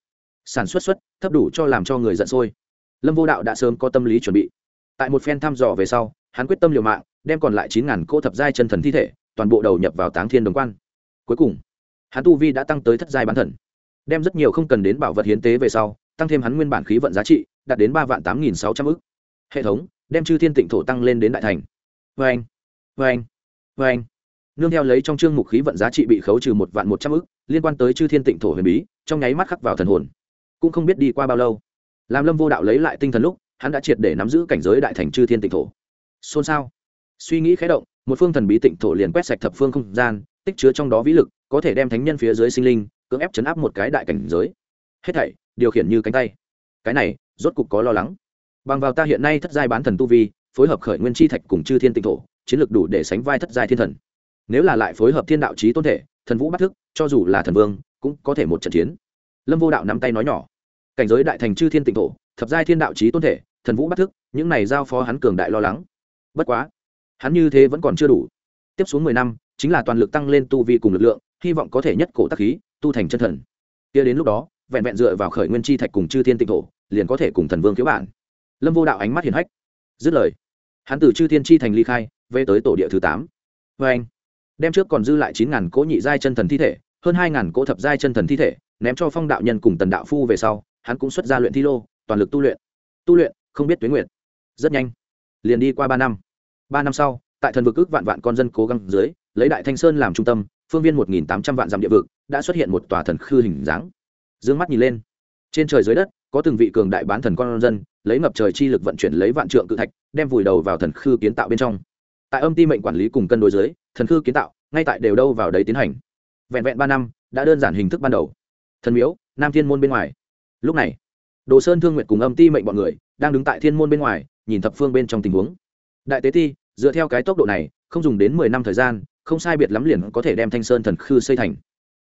Speaker 1: Sản xuất xuất, thấp đủ cho làm cho người giận sôi. Lâm vô đạo đã sớm có tâm lý chuẩn bị. Tại một phen thăm dò về sau, hắn quyết tâm liều mạng, đem còn lại chín ngàn cô thập giai chân thần thi thể toàn bộ đầu nhập vào táng thiên đồng quan. Cuối cùng, hắn tu vi đã tăng tới thất giai bán thần. Đem rất nhiều không cần đến bảo vật hiến tế về sau, tăng thêm hắn nguyên bản khí vận giá trị, đạt đến ba vạn tám nghìn sáu trăm ư c hệ thống, đem chư thiên tịnh thổ tăng lên đến đại thành. Vê anh vê anh vê anh nương theo lấy trong chương mục khí vận giá trị bị khấu trừ một vạn một trăm ư c liên quan tới chư thiên tịnh thổ huyền bí, trong nháy mắt khắc vào thần hồn. Cũng không biết đi qua bao lâu làm lâm vô đạo lấy lại tinh thần lúc, hắn đã triệt để nắm giữ cảnh giới đại thành chư thiên tịnh thổ. Xôn xao. Suy nghĩ khé động một phương thần bí tịnh thổ liền quét sạch thập phương không gian, tích chứa trong đó vĩ lực, có thể đem thánh nhân phía dưới sinh linh cưỡng ép chấn áp một cái đại cảnh giới. Hết thảy, điều khiển như cánh tay. Cái này, rốt cục có lo lắng. Bằng vào ta hiện nay thất giai bán thần tu vi, phối hợp khởi nguyên chi thạch cùng chư thiên tịnh thổ, chiến lược đủ để sánh vai thất giai thiên thần. Nếu là lại phối hợp thiên đạo trí tôn thể, thần vũ bắt thức, cho dù là thần vương, cũng có thể một trận chiến. Lâm vô đạo nắm tay nói nhỏ. Cảnh giới đại thành chư thiên tịnh thổ, thập giai thiên đạo trí tôn thể, thần vũ bắt thức, những này giao phó hắn cường đại lo lắng. Bất quá hắn như thế vẫn còn chưa đủ. Tiếp xuống mười năm, chính là toàn lực tăng lên tu vi cùng lực lượng, hy vọng có thể nhất cổ tắc khí, tu thành chân thần. Kia đến lúc đó, vẹn vẹn dựa vào khởi nguyên chi thạch cùng chư thiên tịnh thổ, liền có thể cùng thần vương thiếu bản lâm vô đạo ánh mắt hiền hách. Dứt lời, hắn từ chư thiên chi thành ly khai, về tới tổ địa thứ tám. Vê anh, đem trước còn dư lại chín ngàn cỗ nhị giai chân thần thi thể, hơn hai ngàn cỗ thập giai chân thần thi thể, ném cho phong đạo nhân cùng tần đạo phu về sau, hắn cũng xuất ra luyện thi lô, toàn lực tu luyện. Tu luyện, không biết tuyến nguyện rất nhanh, liền đi qua ba năm ba năm sau, tại thần vực ước vạn vạn con dân cố gắng dưới, lấy đại thanh sơn làm trung tâm, phương viên một nghìn tám trăm vạn dặm địa vực, đã xuất hiện một tòa thần khư hình dáng. D ư ơ n g mắt nhìn lên. Trên trời dưới đất, có từng vị cường đại bán thần con dân, lấy ngập trời chi lực vận chuyển lấy vạn trượng cự thạch, đem vùi đầu vào thần khư kiến tạo bên trong. Tại âm ti mệnh quản lý cùng cân đối dưới, thần khư kiến tạo ngay tại đều đâu vào đấy tiến hành. Vẹn vẹn ba năm, đã đơn giản hình thức ban đầu. Thần miếu, nam thiên môn bên ngoài. Lúc này, đồ sơn thương nguyện cùng âm ti mệnh bọn người đang đứng tại thiên môn bên ngoài, nhìn thập phương bên trong tình huống đại tế ti, dựa theo cái tốc độ này, không dùng đến mười năm thời gian, không sai biệt lắm liền có thể đem thanh sơn thần khư xây thành.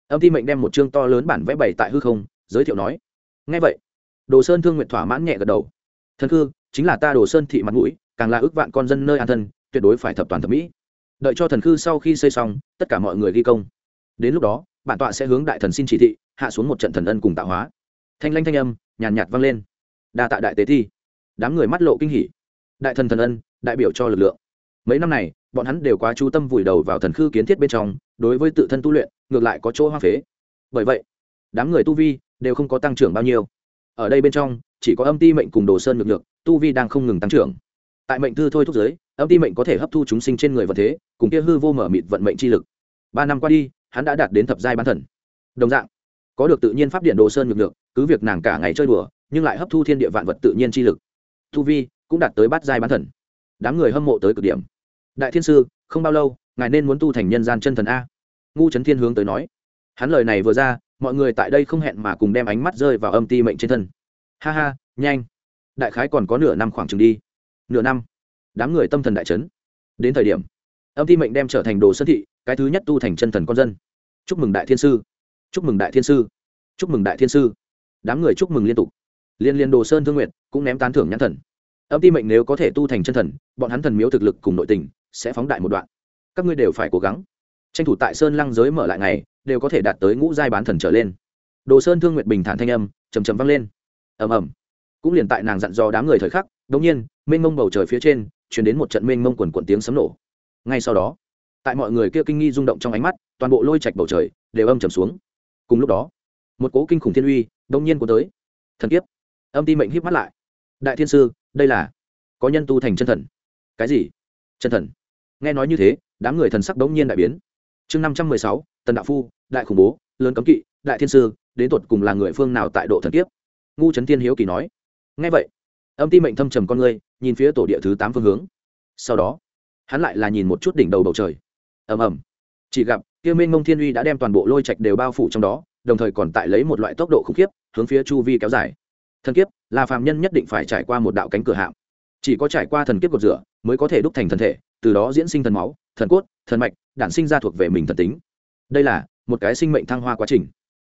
Speaker 1: Âm ti mệnh đem một chương to lớn bản vẽ bày tại hư không, giới thiệu nói. Ngay vậy, đồ sơn thương nguyện thỏa mãn nhẹ gật đầu. Thần khư, chính là ta đồ sơn thị mặt mũi, càng là ước vạn con dân nơi an thân, tuyệt đối phải thập toàn thẩm mỹ. Đợi cho thần khư sau khi xây xong, tất cả mọi người ghi công. Đến lúc đó, bản tọa sẽ hướng đại thần xin chỉ thị, hạ xuống một trận thần ân cùng tạo hóa. Thanh lanh thanh âm, nhàn nhạt vang lên. Đa tạ đại tế thi đám người mắt lộ kinh hỉ đại thần thần ân, đại biểu cho lực lượng. Mấy năm này, bọn hắn đều quá chú tâm vùi đầu vào thần khư kiến thiết bên trong, đối với tự thân tu luyện, ngược lại có chỗ hoa phế. Bởi vậy, đám người tu vi đều không có tăng trưởng bao nhiêu. Ở đây bên trong, chỉ có âm ti mệnh cùng đồ sơn ngược ngược tu vi đang không ngừng tăng trưởng. Tại mệnh thư thôi thúc giới, âm ti mệnh có thể hấp thu chúng sinh trên người vật thế, cùng kia hư vô mở mịt vận mệnh chi lực. Ba năm qua đi, hắn đã đạt đến thập giai bán thần. Đồng dạng, có được tự nhiên pháp điện đồ sơn ngược ngược cứ việc nàng cả ngày chơi đùa, nhưng lại hấp thu thiên địa vạn vật tự nhiên chi lực. Tu vi cũng đạt tới bát giai bán thần. Đám người hâm mộ tới cực điểm. Đại thiên sư, không bao lâu, ngài nên muốn tu thành nhân gian chân thần a. Ngu trấn thiên hướng tới nói. Hắn lời này vừa ra, mọi người tại đây không hẹn mà cùng đem ánh mắt rơi vào âm ti mệnh trên thân. Ha ha, nhanh. Đại khái còn có nửa năm khoảng chừng đi. Nửa năm. Đám người tâm thần đại trấn đến thời điểm, âm ti mệnh đem trở thành đồ sơn thị, cái thứ nhất tu thành chân thần con dân. Chúc mừng đại thiên sư. Chúc mừng đại thiên sư. Chúc mừng đại thiên sư. Đám người chúc mừng liên tục. Liên liên đồ sơn thương nguyện, cũng ném tán thưởng nhãn thần âm ti mệnh nếu có thể tu thành chân thần, bọn hắn thần miếu thực lực cùng nội tình sẽ phóng đại một đoạn. Các ngươi đều phải cố gắng. Tranh thủ tại sơn lăng giới mở lại ngày, đều có thể đạt tới ngũ giai bán thần trở lên. Đồ sơn thương nguyệt bình thản thanh âm chầm chầm vang lên. Ầm ầm. Cũng liền tại nàng dặn dò đám người thời khắc đ ỗ n g nhiên, mênh mông bầu trời phía trên chuyển đến một trận mênh mông quần quần tiếng sấm nổ. Ngay sau đó, tại mọi người kia kinh nghi rung động trong ánh mắt, toàn bộ lôi trạch bầu trời đều âm trầm xuống. Cùng lúc đó, một cố kinh khủng thiên uy đông nhiên của tới. Thần kiếp. Âm ti mệnh híp mắt lại. Đại thiên sư đây là có nhân tu thành chân thần. Cái gì? Chân thần? Nghe nói như thế, đám người thần sắc đống nhiên đại biến. Chương năm trăm mười sáu, tần đạo phu, đại khủng bố, lớn cấm kỵ, đại thiên sư, đến tột cùng là người phương nào tại độ thần kiếp? Ngu trấn thiên hiếu kỳ nói. Nghe vậy, âm ti mệnh thâm trầm con ngươi nhìn phía tổ địa thứ tám phương hướng. Sau đó, hắn lại là nhìn một chút đỉnh đầu bầu trời. Ầm ầm. Chỉ gặp, kia minh mông thiên uy đã đem toàn bộ lôi trạch đều bao phủ trong đó, đồng thời còn tại lấy một loại tốc độ khủng khiếp, hướng phía chu vi kéo dài thần kiếp, là phàm nhân nhất định phải trải qua một đạo cánh cửa hạm. Chỉ có trải qua thần kiếp cột rửa mới có thể đúc thành thần thể, từ đó diễn sinh thần máu, thần cốt, thần mạch, đản sinh ra thuộc về mình thần tính. Đây là một cái sinh mệnh thăng hoa quá trình.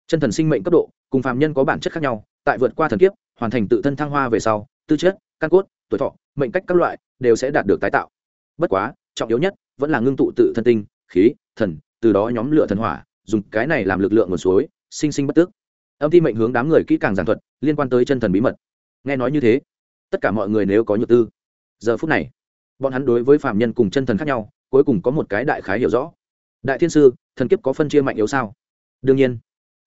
Speaker 1: Chân thần sinh mệnh cấp độ cùng phàm nhân có bản chất khác nhau, tại vượt qua thần kiếp, hoàn thành tự thân thăng hoa về sau, tư chất, căn cốt, tuổi thọ, mệnh cách các loại đều sẽ đạt được tái tạo. Bất quá, trọng yếu nhất vẫn là ngưng tụ tự thân tinh, khí, thần, từ đó nhóm lửa thần hỏa, dùng cái này làm lực lượng nguồn suối, sinh sinh bất tước âm ti mệnh hướng đám người kỹ càng giảng thuật, liên quan tới chân thần bí mật. Nghe nói như thế, tất cả mọi người nếu có nhược tư, giờ phút này, bọn hắn đối với phạm nhân cùng chân thần khác nhau, cuối cùng có một cái đại khái hiểu rõ. Đại thiên sư, thần kiếp có phân chia mạnh yếu sao? Đương nhiên,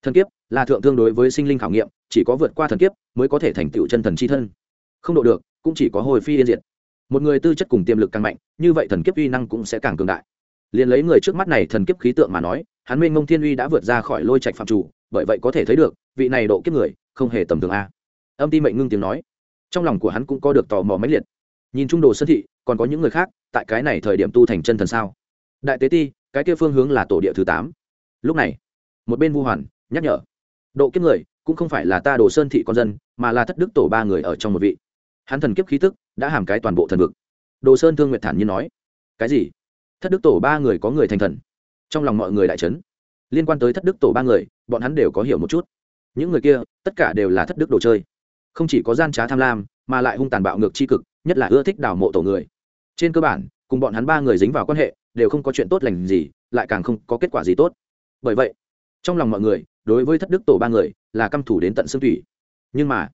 Speaker 1: thần kiếp là thượng tương đối với sinh linh khảo nghiệm, chỉ có vượt qua thần kiếp mới có thể thành tựu chân thần c h i thân. Không độ được, cũng chỉ có hồi phi yên diệt. Một người tư chất cùng tiềm lực càng mạnh, như vậy thần kiếp uy năng cũng sẽ càng cường đại. Liền lấy người trước mắt này thần kiếp khí tượng mà nói, hắn minh ngông thiên uy đã vượt ra khỏi lôi trạch phạm chủ, bởi vậy có thể thấy được vị này độ kiếp người, không hề tầm thường a. Âm ti mệnh ngưng tiếng nói. Trong lòng của hắn cũng có được tò mò máy liệt. Nhìn trung đồ sân thị, còn có những người khác, tại cái này thời điểm tu thành chân thần sao? Đại tế ti, cái kia phương hướng là tổ địa thứ tám. Lúc này, một bên vu hoàn nhắc nhở. Độ kiếp người, cũng không phải là ta đồ sơn thị con dân, mà là thất đức tổ ba người ở trong một vị. Hắn thần kiếp khí tức đã hàm cái toàn bộ thần vực. Đồ sơn thương nguyệt thản nhiên nói. Cái gì? Thất đức tổ ba người có người thành thần? Trong lòng mọi người đại trấn liên quan tới thất đức tổ ba người, bọn hắn đều có hiểu một chút những người kia, tất cả đều là thất đức đồ chơi. Không chỉ có gian trá tham lam, mà lại hung tàn bạo ngược c cực, nhất là ưa thích đào mộ tổ người. Trên cơ bản, cùng bọn hắn ba người dính vào quan hệ, đều không có chuyện tốt lành gì, lại càng không có kết quả gì tốt. Bởi vậy, trong lòng mọi người, đối với thất đức tổ ba người, là căm thủ đến tận xương thủy nhưng mà,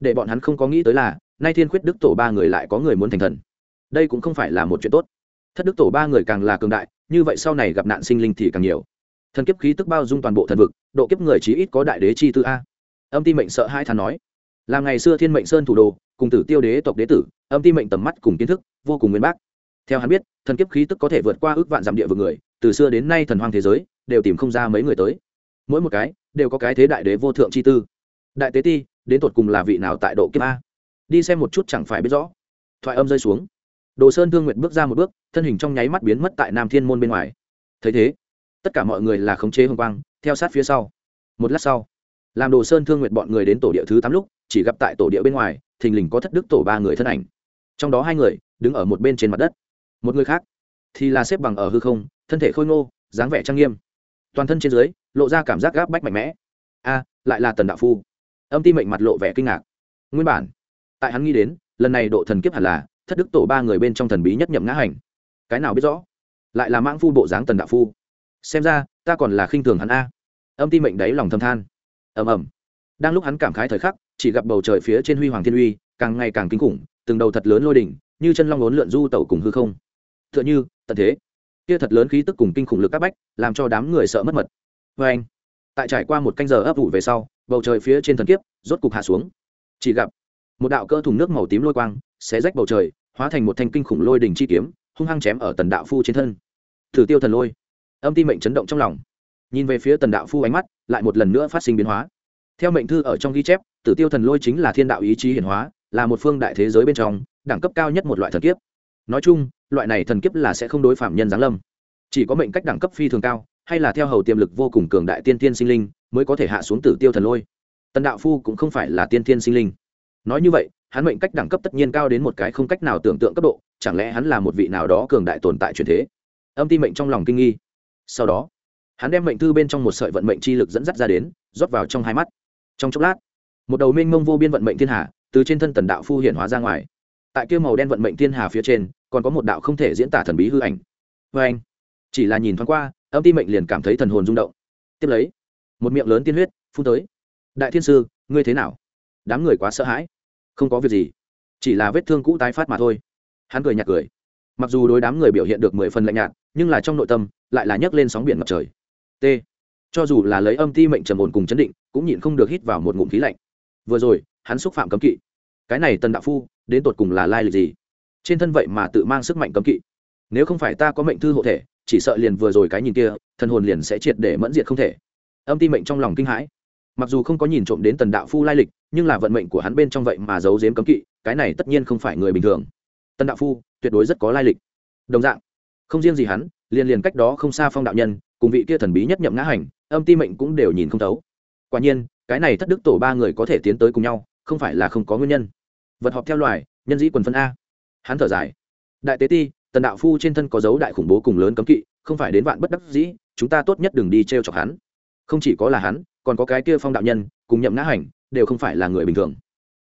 Speaker 1: để bọn hắn không có nghĩ tới là, nay thiên khuyết đức tổ ba người lại có người muốn thành thần. Đây cũng không phải là một chuyện tốt. Thất đức tổ ba người càng là cường đại, như vậy sau này gặp nạn sinh linh thì càng nhiều thần kiếp khí tức bao dung toàn bộ thần vực, độ kiếp người chí ít có đại đế chi tư a. Âm ti mệnh sợ hai thằng nói. Là ngày xưa thiên mệnh sơn thủ đồ, cùng tử tiêu đế tộc đế tử, âm ti mệnh tầm mắt cùng kiến thức, vô cùng nguyên bác. Theo hắn biết, thần kiếp khí tức có thể vượt qua ước vạn dặm địa vực người, từ xưa đến nay thần hoang thế giới, đều tìm không ra mấy người tới. Mỗi một cái, đều có cái thế đại đế vô thượng chi tư. Đại tế ti, đến tột cùng là vị nào tại độ kiếp a? Đi xem một chút chẳng phải biết rõ. Thoại âm rơi xuống. Đồ sơn thương nguyện bước ra một bước, thân hình trong nháy mắt biến mất tại nam thiên môn bên ngoài. Thấy thế tất cả mọi người là khống chế hồng quang, theo sát phía sau. Một lát sau, làm đồ sơn thương nguyện bọn người đến tổ địa thứ tám lúc, chỉ gặp tại tổ địa bên ngoài, thình lình có thất đức tổ ba người thân ảnh. Trong đó hai người đứng ở một bên trên mặt đất. Một người khác thì là xếp bằng ở hư không, thân thể khôi ngô, dáng vẻ trang nghiêm. Toàn thân trên dưới lộ ra cảm giác gáp bách mạnh mẽ. A, lại là tần đạo phu. Âm ti mệnh mặt lộ vẻ kinh ngạc. Nguyên bản, tại hắn nghĩ đến, lần này độ thần kiếp hẳn là thất đức tổ ba người bên trong thần bí nhất nhậm ngã hành. Cái nào biết rõ? Lại là mãng phu bộ dáng tần đạo phu xem ra, ta còn là khinh thường hắn a. Âm ti mệnh đáy lòng thâm than. Ầm ầm. Đang lúc hắn cảm khái thời khắc, chỉ gặp bầu trời phía trên huy hoàng thiên uy, càng ngày càng kinh khủng, từng đầu thật lớn lôi đỉnh, như chân long lốn lượn du tẩu cùng hư không. Tựa như, tận thế. Kia thật lớn khí tức cùng kinh khủng lực các bách, làm cho đám người sợ mất mật. Vê anh, tại trải qua một canh giờ ấp ủ về sau, bầu trời phía trên thần kiếp rốt cục hạ xuống. Chỉ gặp, một đạo cơ thùng nước màu tím lôi quang xé rách bầu trời, hóa thành một thanh kinh khủng lôi đỉnh chi kiếm, hung hăng chém ở tần đạo phu trên thân. Thử tiêu thần lôi âm ti mệnh chấn động trong lòng. Nhìn về phía tần đạo phu ánh mắt, lại một lần nữa phát sinh biến hóa. Theo mệnh thư ở trong ghi chép, tử tiêu thần lôi chính là thiên đạo ý chí hiển hóa, là một phương đại thế giới bên trong, đẳng cấp cao nhất một loại thần kiếp. Nói chung, loại này thần kiếp là sẽ không đối phạm nhân giáng lâm. Chỉ có mệnh cách đẳng cấp phi thường cao, hay là theo hầu tiềm lực vô cùng cường đại tiên tiên sinh linh, mới có thể hạ xuống tử tiêu thần lôi. Tần đạo phu cũng không phải là tiên tiên sinh linh. Nói như vậy, hắn mệnh cách đẳng cấp tất nhiên cao đến một cái không cách nào tưởng tượng cấp độ, chẳng lẽ hắn là một vị nào đó cường đại tồn tại truyền thế? Âm ti mệnh trong lòng kinh nghi sau đó, hắn đem mệnh thư bên trong một sợi vận mệnh chi lực dẫn dắt ra đến, rót vào trong hai mắt. Trong chốc lát, một đầu mênh mông vô biên vận mệnh thiên hà từ trên thân tần đạo phu hiển hóa ra ngoài. Tại kia màu đen vận mệnh thiên hà phía trên, còn có một đạo không thể diễn tả thần bí hư ảnh. Vê anh, chỉ là nhìn thoáng qua, âm ti mệnh liền cảm thấy thần hồn rung động. Tiếp lấy, một miệng lớn tiên huyết phun tới. Đại thiên sư, ngươi thế nào? Đám người quá sợ hãi. Không có việc gì, chỉ là vết thương cũ tái phát mà thôi. Hắn cười nhạt cười. Mặc dù đối đám người biểu hiện được mười phần lạnh nhạt, nhưng là trong nội tâm lại là nhấc lên sóng biển ngập trời. T. Cho dù là lấy âm ti mệnh trầm ổn cùng chấn định, cũng nhịn không được hít vào một ngụm khí lạnh. Vừa rồi, hắn xúc phạm cấm kỵ. Cái này tần đạo phu, đến tột cùng là lai lịch gì? Trên thân vậy mà tự mang sức mạnh cấm kỵ. Nếu không phải ta có mệnh thư hộ thể, chỉ sợ liền vừa rồi cái nhìn kia, thần hồn liền sẽ triệt để mẫn diệt không thể. Âm ti mệnh trong lòng kinh hãi. Mặc dù không có nhìn trộm đến tần đạo phu lai lịch, nhưng là vận mệnh của hắn bên trong vậy mà giấu giếm cấm kỵ, cái này tất nhiên không phải người bình thường. Tần đạo phu, tuyệt đối rất có lai lịch. Đồng dạng, không riêng gì hắn liền liền cách đó không xa phong đạo nhân, cùng vị kia thần bí nhất nhậm ngã hành, âm ti mệnh cũng đều nhìn không thấu. Quả nhiên, cái này thất đức tổ ba người có thể tiến tới cùng nhau, không phải là không có nguyên nhân. Vật họp theo loài, nhân dĩ quần phân a. Hắn thở dài. Đại tế ti, tần đạo phu trên thân có dấu đại khủng bố cùng lớn cấm kỵ, không phải đến vạn bất đắc dĩ, chúng ta tốt nhất đừng đi t r e o chọc hắn. Không chỉ có là hắn, còn có cái kia phong đạo nhân, cùng nhậm ngã hành, đều không phải là người bình thường.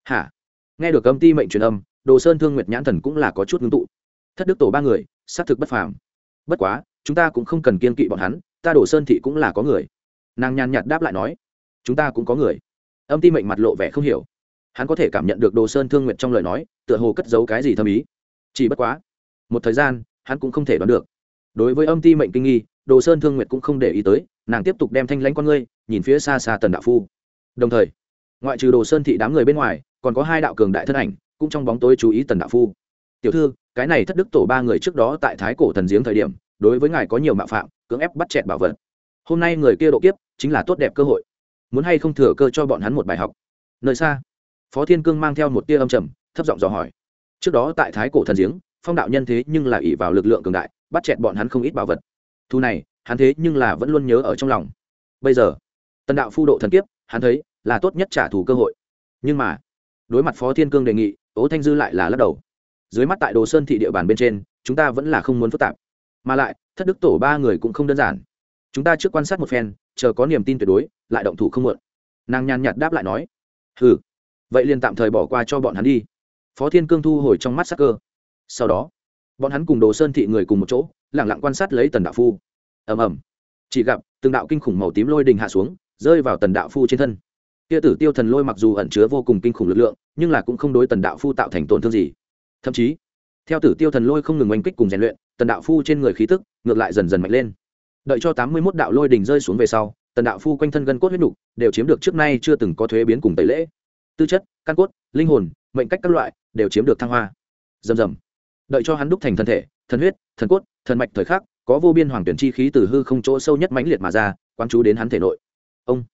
Speaker 1: Hả? Nghe được âm ti mệnh truyền âm, đồ sơn thương nguyệt nhãn thần cũng là có chút ngưng tụ. Thất đức tổ ba người, xác thực bất phàm bất quá, chúng ta cũng không cần kiên kỵ bọn hắn, ta đồ sơn thị cũng là có người. Nàng nhàn nhạt đáp lại nói, chúng ta cũng có người. Âm ti mệnh mặt lộ vẻ không hiểu. Hắn có thể cảm nhận được đồ sơn thương nguyện trong lời nói, tựa hồ cất giấu cái gì thâm ý. Chỉ bất quá, một thời gian, hắn cũng không thể đoán được. Đối với âm ti mệnh kinh nghi, đồ sơn thương nguyệt cũng không để ý tới, nàng tiếp tục đem thanh lãnh con ngươi, nhìn phía xa xa tần đạo phu. Đồng thời, ngoại trừ đồ sơn thị đám người bên ngoài, còn có hai đạo cường đại thân ảnh, cũng trong bóng tối chú ý tần đạo phu. Tiểu thư cái này thất đức tổ ba người trước đó tại thái cổ thần giếng thời điểm, đối với ngài có nhiều mạo phạm, cưỡng ép bắt chẹt bảo vật. Hôm nay người kia độ kiếp, chính là tốt đẹp cơ hội. Muốn hay không thừa cơ cho bọn hắn một bài học? Nơi xa, phó thiên cương mang theo một tia âm trầm, thấp giọng dò hỏi. Trước đó tại thái cổ thần giếng, phong đạo nhân thế nhưng là ỷ vào lực lượng cường đại, bắt chẹt bọn hắn không ít bảo vật. Thu này, hắn thế nhưng là vẫn luôn nhớ ở trong lòng. Bây giờ, tần đạo phu độ thần kiếp, hắn thấy là tốt nhất trả thù cơ hội. Nhưng mà, đối mặt phó thiên cương đề nghị, ố thanh dư lại là lắc đầu dưới mắt tại đồ sơn thị địa bàn bên trên, chúng ta vẫn là không muốn phức tạp. Mà lại, thất đức tổ ba người cũng không đơn giản. Chúng ta trước quan sát một phen, chờ có niềm tin tuyệt đối, lại động thủ không muộn. Nàng nhàn nhạt đáp lại nói ừ vậy liền tạm thời bỏ qua cho bọn hắn đi. Phó thiên cương thu hồi trong mắt sắc cơ. Sau đó, bọn hắn cùng đồ sơn thị người cùng một chỗ lẳng lặng quan sát lấy tần đạo phu. Ầm ầm. Chỉ gặp từng đạo kinh khủng màu tím lôi đình hạ xuống, rơi vào tần đạo phu trên thân. Kia tử tiêu thần lôi mặc dù ẩn chứa vô cùng kinh khủng lực lượng, nhưng là cũng không đối tần đạo phu tạo thành tổn thương gì thậm chí, theo tử tiêu thần lôi không ngừng oanh kích cùng rèn luyện, tần đạo phu trên người khí tức ngược lại dần dần mạnh lên. Đợi cho tám mươi mốt đạo lôi đình rơi xuống về sau, tần đạo phu quanh thân gân cốt huyết nục đều chiếm được trước nay chưa từng có thuế biến cùng tẩy lễ. Tư chất, căn cốt, linh hồn, mệnh cách các loại đều chiếm được thăng hoa. Dầm dầm đợi cho hắn đúc thành thân thể, thần huyết, thần cốt, thần mạch thời khắc, có vô biên hoàng tuyển chi khí từ hư không chỗ sâu nhất mãnh liệt mà ra, quán chú đến hắn thể nội. Ông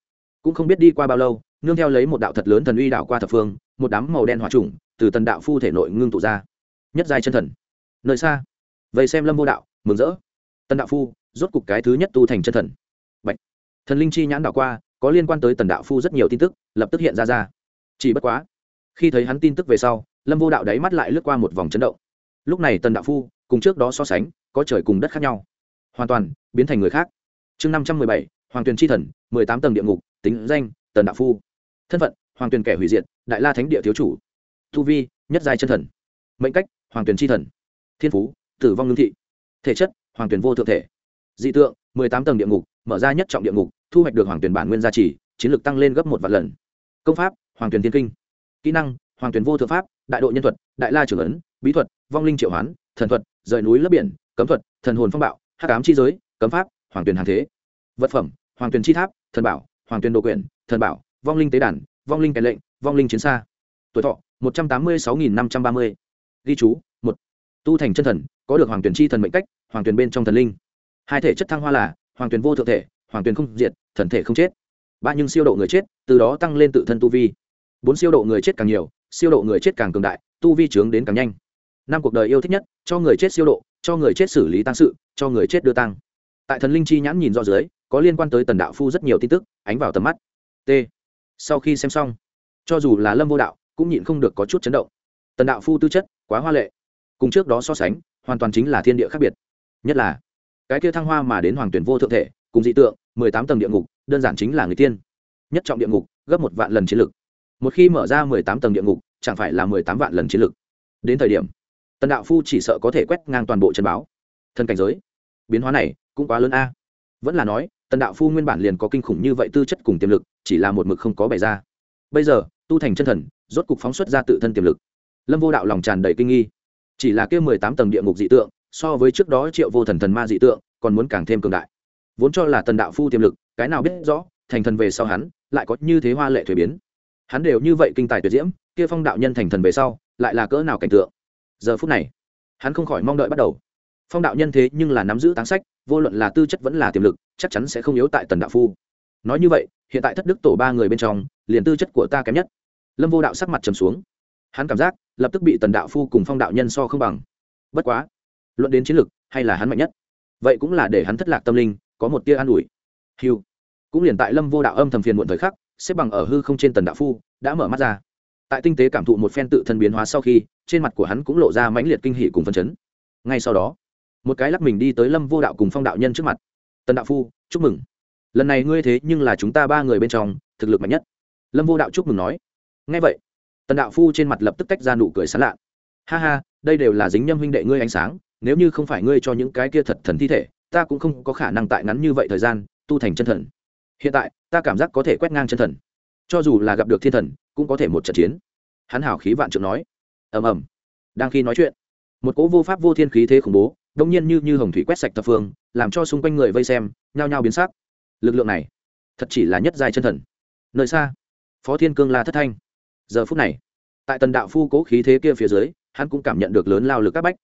Speaker 1: cũng không biết đi qua bao lâu, nương theo lấy một đạo thật lớn thần uy đạo qua thập phương, một đám màu đen hỏa trùng từ tần đạo phu thể nội ngưng tụ ra. Nhất giai chân thần. Nơi xa. Vậy xem lâm vô đạo, mừng rỡ. Tần đạo phu, rốt cục cái thứ nhất tu thành chân thần. Bạch. thần linh chi nhãn đạo qua, có liên quan tới tần đạo phu rất nhiều tin tức, lập tức hiện ra ra. Chỉ bất quá, khi thấy hắn tin tức về sau, lâm vô đạo đáy mắt lại lướt qua một vòng chấn động. Lúc này tần đạo phu, cùng trước đó so sánh, có trời cùng đất khác nhau. Hoàn toàn biến thành người khác. Chương năm trăm mười bảy, hoàng tuyền tri thần, mười tám tầng địa ngục, tính danh, tần đạo phu. Thân phận, hoàng tuyền kẻ hủy diệt, đại la thánh địa thiếu chủ. Thu vi, nhất giai chân thần. Mệnh cách, hoàng tuyển tri thần. Thiên phú, tử vong ngưng thị. Thể chất, hoàng tuyển vô thượng thể. Dị tượng, mười tám tầng địa ngục, mở ra nhất trọng địa ngục, thu hoạch được hoàng tuyển bản nguyên gia trì, chiến lược tăng lên gấp một vạn lần. Công pháp, hoàng tuyển thiên kinh. Kỹ năng, hoàng tuyển vô thượng pháp, đại độ nhân thuật, đại la trưởng ấn, bí thuật, vong linh triệu hoán, thần thuật, rời núi lấp biển, cấm thuật, thần hồn phong bạo, hắc ám chi giới, cấm pháp, hoàng tuyển hàng thế. Vật phẩm, hoàng tuyển chi tháp, thần bảo, hoàng tuyển đồ quyển thần bảo, vong linh tế đàn, vong linh kèn lệnh, vong linh chiến xa. Tuổi thọ một trăm tám mươi sáu nghìn năm trăm ba mươi. Ghi chú, một. Tu thành chân thần, có được hoàng tuyền chi thần mệnh cách, hoàng tuyền bên trong thần linh. Hai thể chất thăng hoa là, hoàng tuyền vô thượng thể, hoàng tuyền không diệt, thần thể không chết. Ba nhưng siêu độ người chết, từ đó tăng lên tự thân tu vi. Bốn siêu độ người chết càng nhiều, siêu độ người chết càng cường đại, tu vi trướng đến càng nhanh. Năm cuộc đời yêu thích nhất, cho người chết siêu độ, cho người chết xử lý tăng sự, cho người chết đưa tăng. Tại thần linh chi nhãn nhìn rõ dưới, có liên quan tới tần đạo phu rất nhiều tin tức, ánh vào tầm mắt. T. Sau khi xem xong, cho dù là lâm vô đạo cũng nhịn không được có chút chấn động. Tần đạo phu tư chất quá hoa lệ, cùng trước đó so sánh, hoàn toàn chính là thiên địa khác biệt. Nhất là, cái kia thăng hoa mà đến hoàng tuyển vô thượng thể, cùng dị tượng, mười tám tầng địa ngục, đơn giản chính là người tiên. Nhất trọng địa ngục, gấp một vạn lần chiến lực. Một khi mở ra mười tám tầng địa ngục, chẳng phải là mười tám vạn lần chiến lực. Đến thời điểm, tần đạo phu chỉ sợ có thể quét ngang toàn bộ chân báo. Thân cảnh giới, biến hóa này cũng quá lớn a. Vẫn là nói, tần đạo phu nguyên bản liền có kinh khủng như vậy tư chất cùng tiềm lực, chỉ là một mực không có bày ra. Bây giờ tu thành chân thần, rốt cục phóng xuất ra tự thân tiềm lực. Lâm vô đạo lòng tràn đầy kinh nghi. Chỉ là kêu mười tám tầng địa ngục dị tượng, so với trước đó triệu vô thần thần ma dị tượng, còn muốn càng thêm cường đại. Vốn cho là tần đạo phu tiềm lực, cái nào biết rõ, thành thần về sau hắn, lại có như thế hoa lệ thuế biến. Hắn đều như vậy kinh tài tuyệt diễm, kia phong đạo nhân thành thần về sau, lại là cỡ nào cảnh tượng. Giờ phút này, hắn không khỏi mong đợi bắt đầu. Phong đạo nhân thế nhưng là nắm giữ táng sách, vô luận là tư chất vẫn là tiềm lực, chắc chắn sẽ không yếu tại tần đạo phu. Nói như vậy, hiện tại thất đức tổ ba người bên trong liền tư chất của ta kém nhất. Lâm vô đạo sắc mặt trầm xuống. Hắn cảm giác lập tức bị tần đạo phu cùng phong đạo nhân so không bằng. Bất quá luận đến chiến lược, hay là hắn mạnh nhất vậy cũng là để hắn thất lạc tâm linh có một tia an ủi. Hiu cũng liền tại lâm vô đạo âm thầm phiền muộn thời khắc xếp bằng ở hư không trên tần đạo phu đã mở mắt ra. Tại tinh tế cảm thụ một phen tự thân biến hóa sau khi trên mặt của hắn cũng lộ ra mãnh liệt kinh hỉ cùng phân chấn. Ngay sau đó một cái lắc mình đi tới lâm vô đạo cùng phong đạo nhân trước mặt. Tần đạo phu chúc mừng. Lần này ngươi thế nhưng là chúng ta ba người bên trong thực lực mạnh nhất lâm vô đạo chúc mừng nói. Ngay vậy, tần đạo phu trên mặt lập tức tách ra nụ cười sán lạ. Ha ha, đây đều là dính nhâm huynh đệ ngươi ánh sáng, nếu như không phải ngươi cho những cái kia thật thần thi thể, ta cũng không có khả năng tại ngắn như vậy thời gian, tu thành chân thần. Hiện tại, ta cảm giác có thể quét ngang chân thần. Cho dù là gặp được thiên thần, cũng có thể một trận chiến. Hắn hảo khí vạn trượng nói. Ầm ầm. Đang khi nói chuyện, một cỗ vô pháp vô thiên khí thế khủng bố, đông nhiên như như hồng thủy quét sạch thập phương, làm cho xung quanh người vây xem, nhao nhao biến sắc. Lực lượng này, thật chỉ là nhất giai chân thần. Nơi xa phó thiên cương la thất thanh. Giờ phút này, tại tần đạo phu cố khí thế kia phía dưới, hắn cũng cảm nhận được lớn lao lực các bách.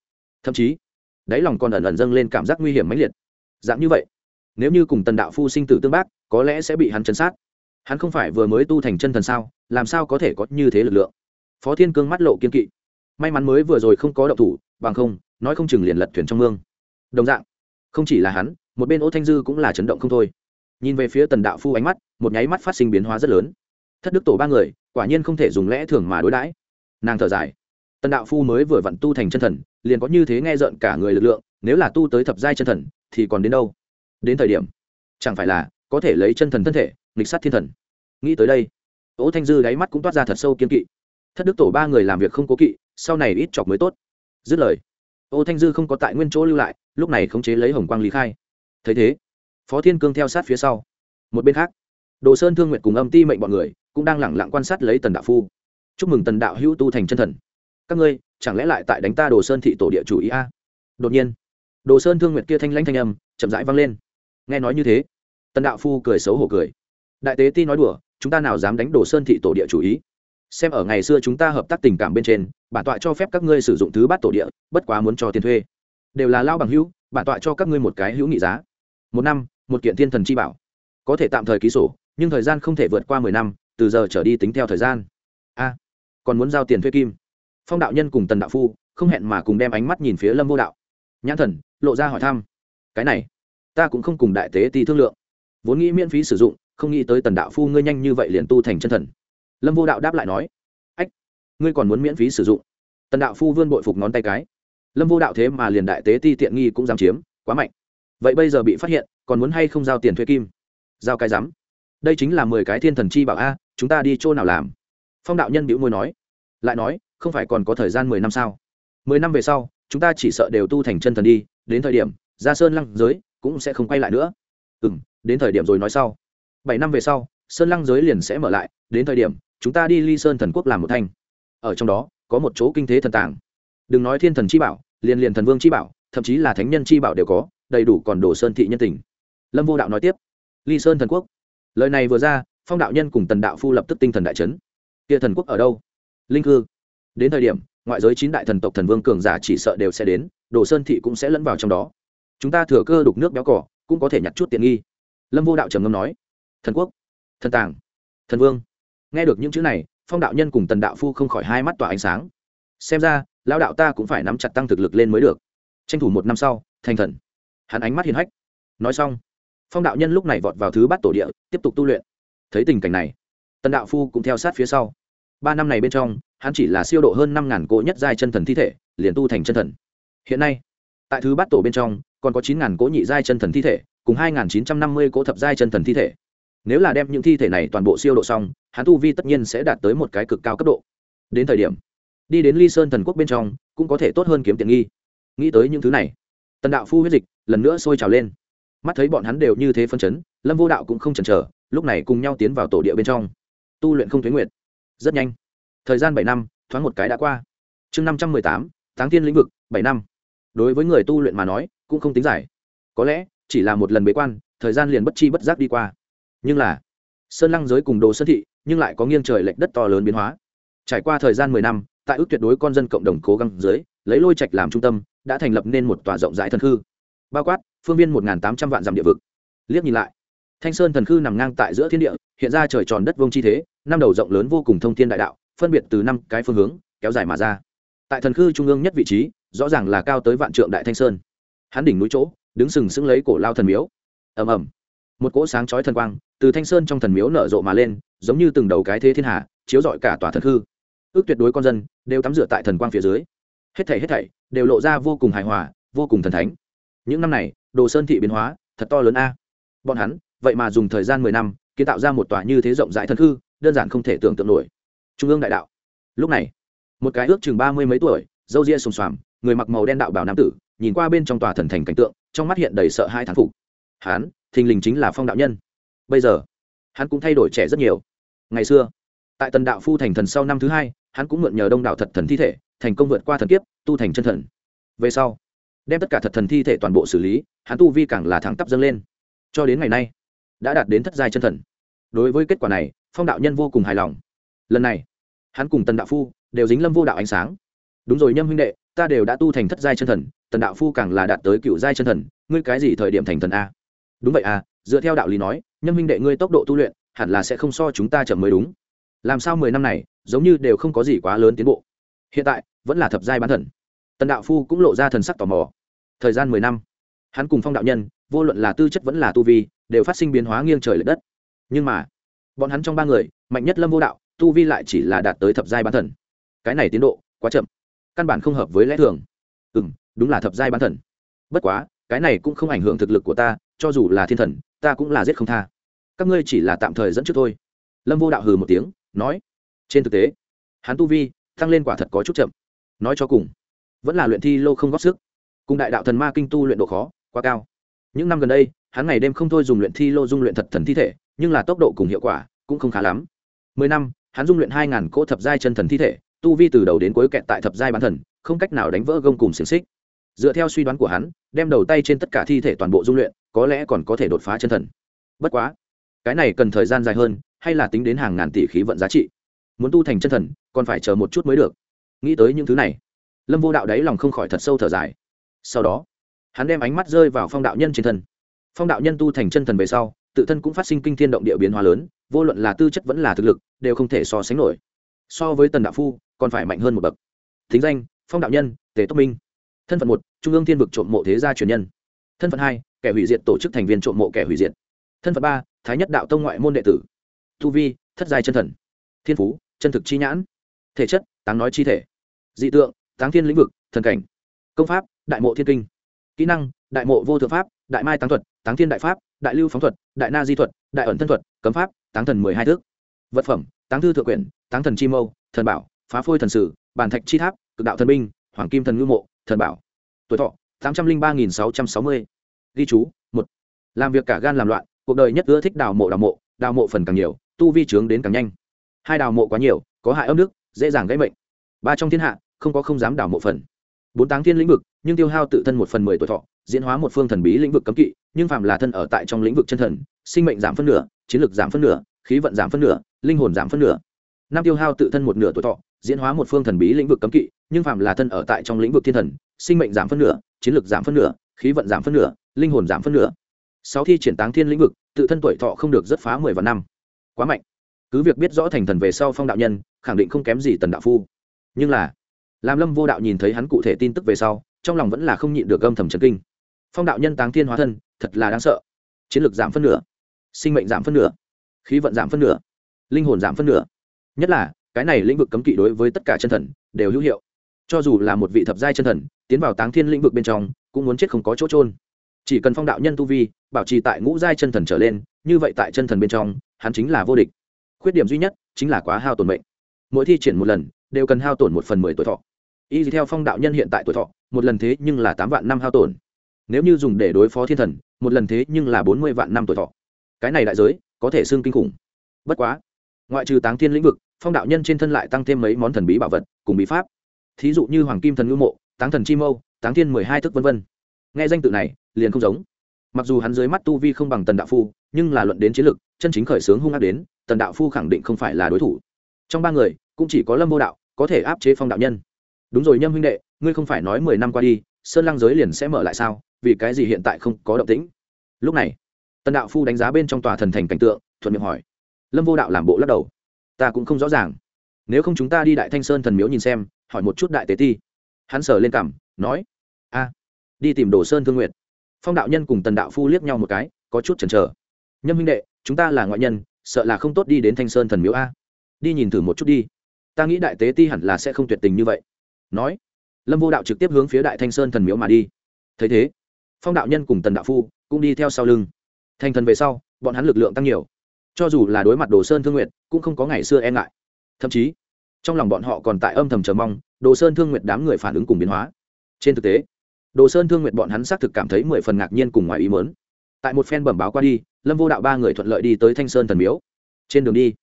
Speaker 1: Thậm chí, đáy lòng còn ẩn ẩn dâng lên cảm giác nguy hiểm mãnh liệt. Dạng như vậy, nếu như cùng tần đạo phu sinh tử tương bác, có lẽ sẽ bị hắn chấn sát. Hắn không phải vừa mới tu thành chân thần sao, làm sao có thể có như thế lực lượng? Phó thiên cương mắt lộ kiên kỵ. May mắn mới vừa rồi không có động thủ, bằng không, nói không chừng liền lật thuyền trong mương. Đồng dạng, không chỉ là hắn, một bên ô thanh dư cũng là chấn động không thôi. Nhìn về phía tần đạo phu ánh mắt, một nháy mắt phát sinh biến hóa rất lớn thất đức tổ ba người, quả nhiên không thể dùng lẽ thường mà đối đãi. Nàng thở dài. Tần đạo phu mới vừa vặn tu thành chân thần, liền có như thế nghe rợn cả người lực lượng, nếu là tu tới thập giai chân thần, thì còn đến đâu? Đến thời điểm, chẳng phải là có thể lấy chân thần thân thể, nghịch sát thiên thần. Nghĩ tới đây ỗ thanh dư đáy mắt cũng toát ra thật sâu kiên kỵ. Thất đức tổ ba người làm việc không cố kỵ, sau này ít chọc mới tốt. Dứt lời ô thanh dư không có tại nguyên chỗ lưu lại, lúc này khống chế lấy hồng quang lý khai. Thấy thế, phó thiên cương theo sát phía sau. Một bên khác, đồ sơn thương nguyện cùng âm ti mệnh bọn người cũng đang lẳng lặng quan sát lấy tần đạo phu. Chúc mừng tần đạo hữu tu thành chân thần. Các ngươi, chẳng lẽ lại tại đánh ta đồ sơn thị tổ địa chủ ý a? Đột nhiên, đồ sơn thương nguyệt kia thanh lãnh thanh âm chậm rãi vang lên. Nghe nói như thế, tần đạo phu cười xấu hổ cười. Đại tế ti nói đùa, chúng ta nào dám đánh đồ sơn thị tổ địa chủ ý? Xem ở ngày xưa chúng ta hợp tác tình cảm bên trên, bản tọa cho phép các ngươi sử dụng thứ bát tổ địa, bất quá muốn cho tiền thuê. Đều là lao bằng hữu, bản tọa cho các ngươi một cái hữu nghị giá. Một năm, một kiện thiên thần chi bảo. Có thể tạm thời ký sổ, nhưng thời gian không thể vượt qua mười năm từ giờ trở đi tính theo thời gian. A, còn muốn giao tiền thuê kim? Phong đạo nhân cùng tần đạo phu không hẹn mà cùng đem ánh mắt nhìn phía lâm vô đạo. Nhãn thần, lộ ra hỏi thăm. Cái này, ta cũng không cùng đại tế ti thương lượng. Vốn nghĩ miễn phí sử dụng, không nghĩ tới tần đạo phu ngươi nhanh như vậy liền tu thành chân thần. Lâm vô đạo đáp lại nói, ách, ngươi còn muốn miễn phí sử dụng? Tần đạo phu vươn bội phục ngón tay cái. Lâm vô đạo thế mà liền đại tế ti tiện nghi cũng dám chiếm, quá mạnh. Vậy bây giờ bị phát hiện, còn muốn hay không giao tiền thuê kim? Giao cái rắm đây chính là mười cái thiên thần chi bảo a chúng ta đi chỗ nào làm? Phong đạo nhân bĩu môi nói. Lại nói, không phải còn có thời gian mười năm sao? Mười năm về sau, chúng ta chỉ sợ đều tu thành chân thần đi, đến thời điểm, ra sơn lăng giới cũng sẽ không quay lại nữa. Ừ m đến thời điểm rồi nói sau. Bảy năm về sau, sơn lăng giới liền sẽ mở lại, đến thời điểm, chúng ta đi ly sơn thần quốc làm một thanh. Ở trong đó, có một chỗ kinh thế thần tàng. Đừng nói thiên thần chi bảo, liền liền thần vương chi bảo, thậm chí là thánh nhân chi bảo đều có, đầy đủ còn đồ sơn thị nhân tình. Lâm vô đạo nói tiếp. Ly sơn thần quốc. Lời này vừa ra phong đạo nhân cùng tần đạo phu lập tức tinh thần đại trấn kia thần quốc ở đâu? Linh hư đến thời điểm, ngoại giới chín đại thần tộc thần vương cường giả chỉ sợ đều sẽ đến, đồ sơn thị cũng sẽ lẫn vào trong đó. Chúng ta thừa cơ đục nước béo cỏ, cũng có thể nhặt chút tiện nghi. Lâm vô đạo trầm ngâm nói, thần quốc, thần tàng, thần vương. Nghe được những chữ này, phong đạo nhân cùng tần đạo phu không khỏi hai mắt tỏa ánh sáng. Xem ra lao đạo ta cũng phải nắm chặt tăng thực lực lên mới được. Tranh thủ một năm sau, thành thần. Hắn ánh mắt hiền hách. Nói xong, phong đạo nhân lúc này vọt vào thứ bắt tổ địa, tiếp tục tu luyện thấy tình cảnh này. Tần đạo phu cũng theo sát phía sau. Ba năm này bên trong, hắn chỉ là siêu độ hơn năm ngàn cỗ nhất giai chân thần thi thể, liền tu thành chân thần. Hiện nay, tại thứ bát tổ bên trong, còn có chín ngàn cỗ nhị giai chân thần thi thể, cùng hai ngàn chín trăm năm mươi cỗ thập giai chân thần thi thể. Nếu là đem những thi thể này toàn bộ siêu độ xong, hắn tu vi tất nhiên sẽ đạt tới một cái cực cao cấp độ. Đến thời điểm, đi đến ly sơn thần quốc bên trong, cũng có thể tốt hơn kiếm tiện nghi. Nghĩ tới những thứ này, tần đạo phu huyết dịch lần nữa sôi trào lên. Mắt thấy bọn hắn đều như thế phân chấn lâm vô đạo cũng không chần chờ, lúc này cùng nhau tiến vào tổ địa bên trong. Tu luyện không thuế nguyện rất nhanh. Thời gian bảy năm, thoáng một cái đã qua. Chương năm trăm mười tám tháng tiên lĩnh vực, bảy năm. Đối với người tu luyện mà nói, cũng không tính giải có lẽ, chỉ là một lần bế quan, thời gian liền bất chi bất giác đi qua. Nhưng là, sơn lăng giới cùng đồ sơn thị, nhưng lại có nghiêng trời lệch đất to lớn biến hóa. Trải qua thời gian mười năm, tại ước tuyệt đối con dân cộng đồng cố gắng dưới, lấy lôi trạch làm trung tâm, đã thành lập nên một tòa rộng rãi thân khư. Bao quát, phương viên một tám trăm vạn dặm địa vực. Liếc nhìn lại thanh sơn thần khư nằm ngang tại giữa thiên địa, hiện ra trời tròn đất vông chi thế, năm đầu rộng lớn vô cùng thông thiên đại đạo, phân biệt từ năm cái phương hướng, kéo dài mà ra. Tại thần khư trung ương nhất vị trí, rõ ràng là cao tới vạn trượng đại thanh sơn. Hắn đỉnh núi chỗ, đứng sừng sững lấy cổ lao thần miếu. Ầm ầm. Một cỗ sáng chói thần quang, từ thanh sơn trong thần miếu nở rộ mà lên, giống như từng đầu cái thế thiên hạ, chiếu rọi cả tòa thần khư. Ước tuyệt đối con dân, đều tắm rửa tại thần quang phía dưới. Hết thảy hết thảy, đều lộ ra vô cùng hài hòa, vô cùng thần thánh. Những năm này, đồ sơn thị biến hóa, thật to lớn a. Bọn hắn vậy mà dùng thời gian mười năm, kiến tạo ra một tòa như thế rộng rãi thần hư đơn giản không thể tưởng tượng nổi. Trung ương đại đạo. Lúc này, một cái ước chừng ba mươi mấy tuổi dâu ria xồm xoàm, người mặc màu đen đạo bảo nam tử, nhìn qua bên trong tòa thần thành cảnh tượng, trong mắt hiện đầy sợ hai thán phục. Hắn, thình lình chính là phong đạo nhân. Bây giờ, hắn cũng thay đổi trẻ rất nhiều. Ngày xưa, tại tần đạo phu thành thần sau năm thứ hai, hắn cũng mượn nhờ đông đạo thật thần thi thể, thành công vượt qua thần kiếp, tu thành chân thần. Về sau, đem tất cả thật thần thi thể toàn bộ xử lý, hắn tu vi càng là thẳng tắp dâng lên. Cho đến ngày nay đã đạt đến thất giai chân thần. Đối với kết quả này, phong đạo nhân vô cùng hài lòng. Lần này, hắn cùng tần đạo phu đều dính lâm vô đạo ánh sáng. Đúng rồi nhâm huynh đệ, ta đều đã tu thành thất giai chân thần, tần đạo phu càng là đạt tới cựu giai chân thần, ngươi cái gì thời điểm thành thần a? Đúng vậy à dựa theo đạo lý nói, nhâm huynh đệ ngươi tốc độ tu luyện hẳn là sẽ không so chúng ta chậm mới đúng. Làm sao mười năm này, giống như đều không có gì quá lớn tiến bộ. Hiện tại, vẫn là thập giai bán thần. Tần đạo phu cũng lộ ra thần sắc tò mò. Thời gian mười năm, hắn cùng phong đạo nhân, vô luận là tư chất vẫn là tu vi đều phát sinh biến hóa nghiêng trời l ệ đất. Nhưng mà, bọn hắn trong ba người, mạnh nhất lâm vô đạo, tu vi lại chỉ là đạt tới thập giai bán thần. Cái này tiến độ quá chậm, căn bản không hợp với lẽ thường. Ừ m đúng là thập giai bán thần. Bất quá, cái này cũng không ảnh hưởng thực lực của ta, cho dù là thiên thần, ta cũng là giết không tha. Các ngươi chỉ là tạm thời dẫn trước thôi. Lâm vô đạo hừ một tiếng, nói, trên thực tế, hắn tu vi tăng lên quả thật có chút chậm. Nói cho cùng, vẫn là luyện thi lô không góp sức. Cùng đại đạo thần ma kinh tu luyện độ khó quá cao. Những năm gần đây hắn ngày đêm không thôi dùng luyện thi lô dung luyện thật thần thi thể, nhưng là tốc độ cùng hiệu quả cũng không khá lắm. Mười năm, hắn dung luyện hai ngàn cỗ thập giai chân thần thi thể, tu vi từ đầu đến cuối kẹt tại thập giai bán thần, không cách nào đánh vỡ gông cùng xiềng xích. Dựa theo suy đoán của hắn, đem đầu tay trên tất cả thi thể toàn bộ dung luyện, có lẽ còn có thể đột phá chân thần. Bất quá, cái này cần thời gian dài hơn, hay là tính đến hàng ngàn tỷ khí vận giá trị. Muốn tu thành chân thần, còn phải chờ một chút mới được. Nghĩ tới những thứ này, lâm vô đạo đáy lòng không khỏi thật sâu thở dài. Sau đó, hắn đem ánh mắt rơi vào phong đạo nhân trên thân phong đạo nhân tu thành chân thần về sau, tự thân cũng phát sinh kinh thiên động địa biến hóa lớn, vô luận là tư chất vẫn là thực lực, đều không thể so sánh nổi. So với tần đạo phu, còn phải mạnh hơn một bậc. Thính danh, phong đạo nhân, tề tốc minh. Thân phận một, trung ương thiên vực trộm mộ thế gia truyền nhân. Thân phận hai, kẻ hủy diệt tổ chức thành viên trộm mộ kẻ hủy diệt. Thân phận ba, thái nhất đạo tông ngoại môn đệ tử. Tu vi, thất giai chân thần. Thiên phú, chân thực chi nhãn. Thể chất, táng nói chi thể. Dị tượng, táng thiên lĩnh vực, thần cảnh. Công pháp, đại mộ thiên kinh. Kỹ năng, đại mộ vô thượng pháp đại mai táng thuật, táng thiên đại pháp, đại lưu phóng thuật, đại na di thuật, đại ẩn thân thuật, cấm pháp, táng thần mười hai thước vật phẩm, táng thư thượng quyển, táng thần chi mâu, thần bảo, phá phôi thần sử bàn thạch chi tháp, cực đạo thần binh, hoàng kim thần ngư mộ, thần bảo. Tuổi thọ, tám trăm linh ba nghìn sáu trăm sáu mươi. Ghi chú, một. Làm việc cả gan làm loạn, cuộc đời nhất ưa thích đào mộ đào mộ đào mộ phần càng nhiều, tu vi trướng đến càng nhanh. Hai đào mộ quá nhiều, có hại ấm nước dễ dàng gãy mệnh. Ba trong thiên hạ, không có không dám đào mộ phần. Bốn táng thiên lĩnh vực, nhưng tiêu hao tự thân một phần mười tuổi thọ diễn hóa một phương thần bí lĩnh vực cấm kỵ, nhưng phạm là thân ở tại trong lĩnh vực chân thần, sinh mệnh giảm phân nửa, chiến lược giảm phân nửa, khí vận giảm phân nửa, linh hồn giảm phân nửa. Năm tiêu hao tự thân một nửa tuổi thọ, diễn hóa một phương thần bí lĩnh vực cấm kỵ, nhưng phạm là thân ở tại trong lĩnh vực thiên thần, sinh mệnh giảm phân nửa, chiến lược giảm phân nửa, khí vận giảm phân nửa, linh hồn giảm phân nửa. Sáu thi triển táng thiên lĩnh vực, tự thân tuổi thọ không được rất phá mười vạn năm. Quá mạnh. Cứ việc biết rõ thành thần về sau phong đạo nhân, khẳng định không kém gì tần đạo phu. Nhưng là làm lâm vô đạo nhìn thấy hắn cụ thể tin tức về sau, trong lòng vẫn là không nhịn được âm thầm chấn kinh phong đạo nhân táng thiên hóa thân, thật là đáng sợ. Chiến lược giảm phân nửa, sinh mệnh giảm phân nửa, khí vận giảm phân nửa, linh hồn giảm phân nửa. Nhất là, cái này lĩnh vực cấm kỵ đối với tất cả chân thần đều hữu hiệu. Cho dù là một vị thập giai chân thần, tiến vào táng thiên lĩnh vực bên trong, cũng muốn chết không có chỗ trôn chỉ cần phong đạo nhân tu vi, bảo trì tại ngũ giai chân thần trở lên, như vậy tại chân thần bên trong, hắn chính là vô địch. Khuyết điểm duy nhất chính là quá hao tổn mệnh. Mỗi thi triển một lần, đều cần hao tổn một phần mười tuổi thọ. Y theo phong đạo nhân hiện tại tuổi thọ, một lần thế nhưng là tám vạn năm hao tổn nếu như dùng để đối phó thiên thần, một lần thế nhưng là bốn mươi vạn năm tuổi thọ. Cái này đại giới, có thể xương kinh khủng. Bất quá, ngoại trừ táng thiên lĩnh vực, phong đạo nhân trên thân lại tăng thêm mấy món thần bí bảo vật, cùng bí pháp. Thí dụ như hoàng kim thần ngư mộ, táng thần chi mâu, táng thiên mười hai thức v v nghe danh tự này, liền không giống. Mặc dù hắn dưới mắt tu vi không bằng tần đạo phu, nhưng là luận đến chiến lược chân chính khởi xướng hung ác đến, tần đạo phu khẳng định không phải là đối thủ. Trong ba người, cũng chỉ có lâm vô đạo, có thể áp chế phong đạo nhân. Đúng rồi nhâm huynh đệ, ngươi không phải nói mười năm qua đi, sơn lăng giới liền sẽ mở lại sao? Vì cái gì hiện tại không có động tĩnh? Lúc này, tần đạo phu đánh giá bên trong tòa thần thành cảnh tượng, thuận miệng hỏi. Lâm vô đạo làm bộ lắc đầu. Ta cũng không rõ ràng. Nếu không chúng ta đi đại thanh sơn thần miếu nhìn xem, hỏi một chút đại tế ti. Hắn sờ lên cảm nói, a, đi tìm đồ sơn thương nguyện phong đạo nhân cùng tần đạo phu liếc nhau một cái, có chút chần chờ. Nhâm huynh đệ, chúng ta là ngoại nhân, sợ là không tốt đi đến thanh sơn thần miếu a. Đi nhìn thử một chút đi. Ta nghĩ đại tế ti hẳn là sẽ không tuyệt tình như vậy. Nói, lâm vô đạo trực tiếp hướng phía đại thanh sơn thần miếu mà đi. Thấy thế phong đạo nhân cùng tần đạo phu cũng đi theo sau lưng. Thành thần về sau, bọn hắn lực lượng tăng nhiều. Cho dù là đối mặt đồ sơn thương nguyện cũng không có ngày xưa e ngại. Thậm chí, trong lòng bọn họ còn tại âm thầm chờ mong, đồ sơn thương nguyện đám người phản ứng cùng biến hóa. Trên thực tế, đồ sơn thương nguyện bọn hắn xác thực cảm thấy mười phần ngạc nhiên cùng ngoài ý mớn tại một phen bẩm báo qua đi, lâm vô đạo ba người thuận lợi đi tới thanh sơn thần miếu. Trên đường đi,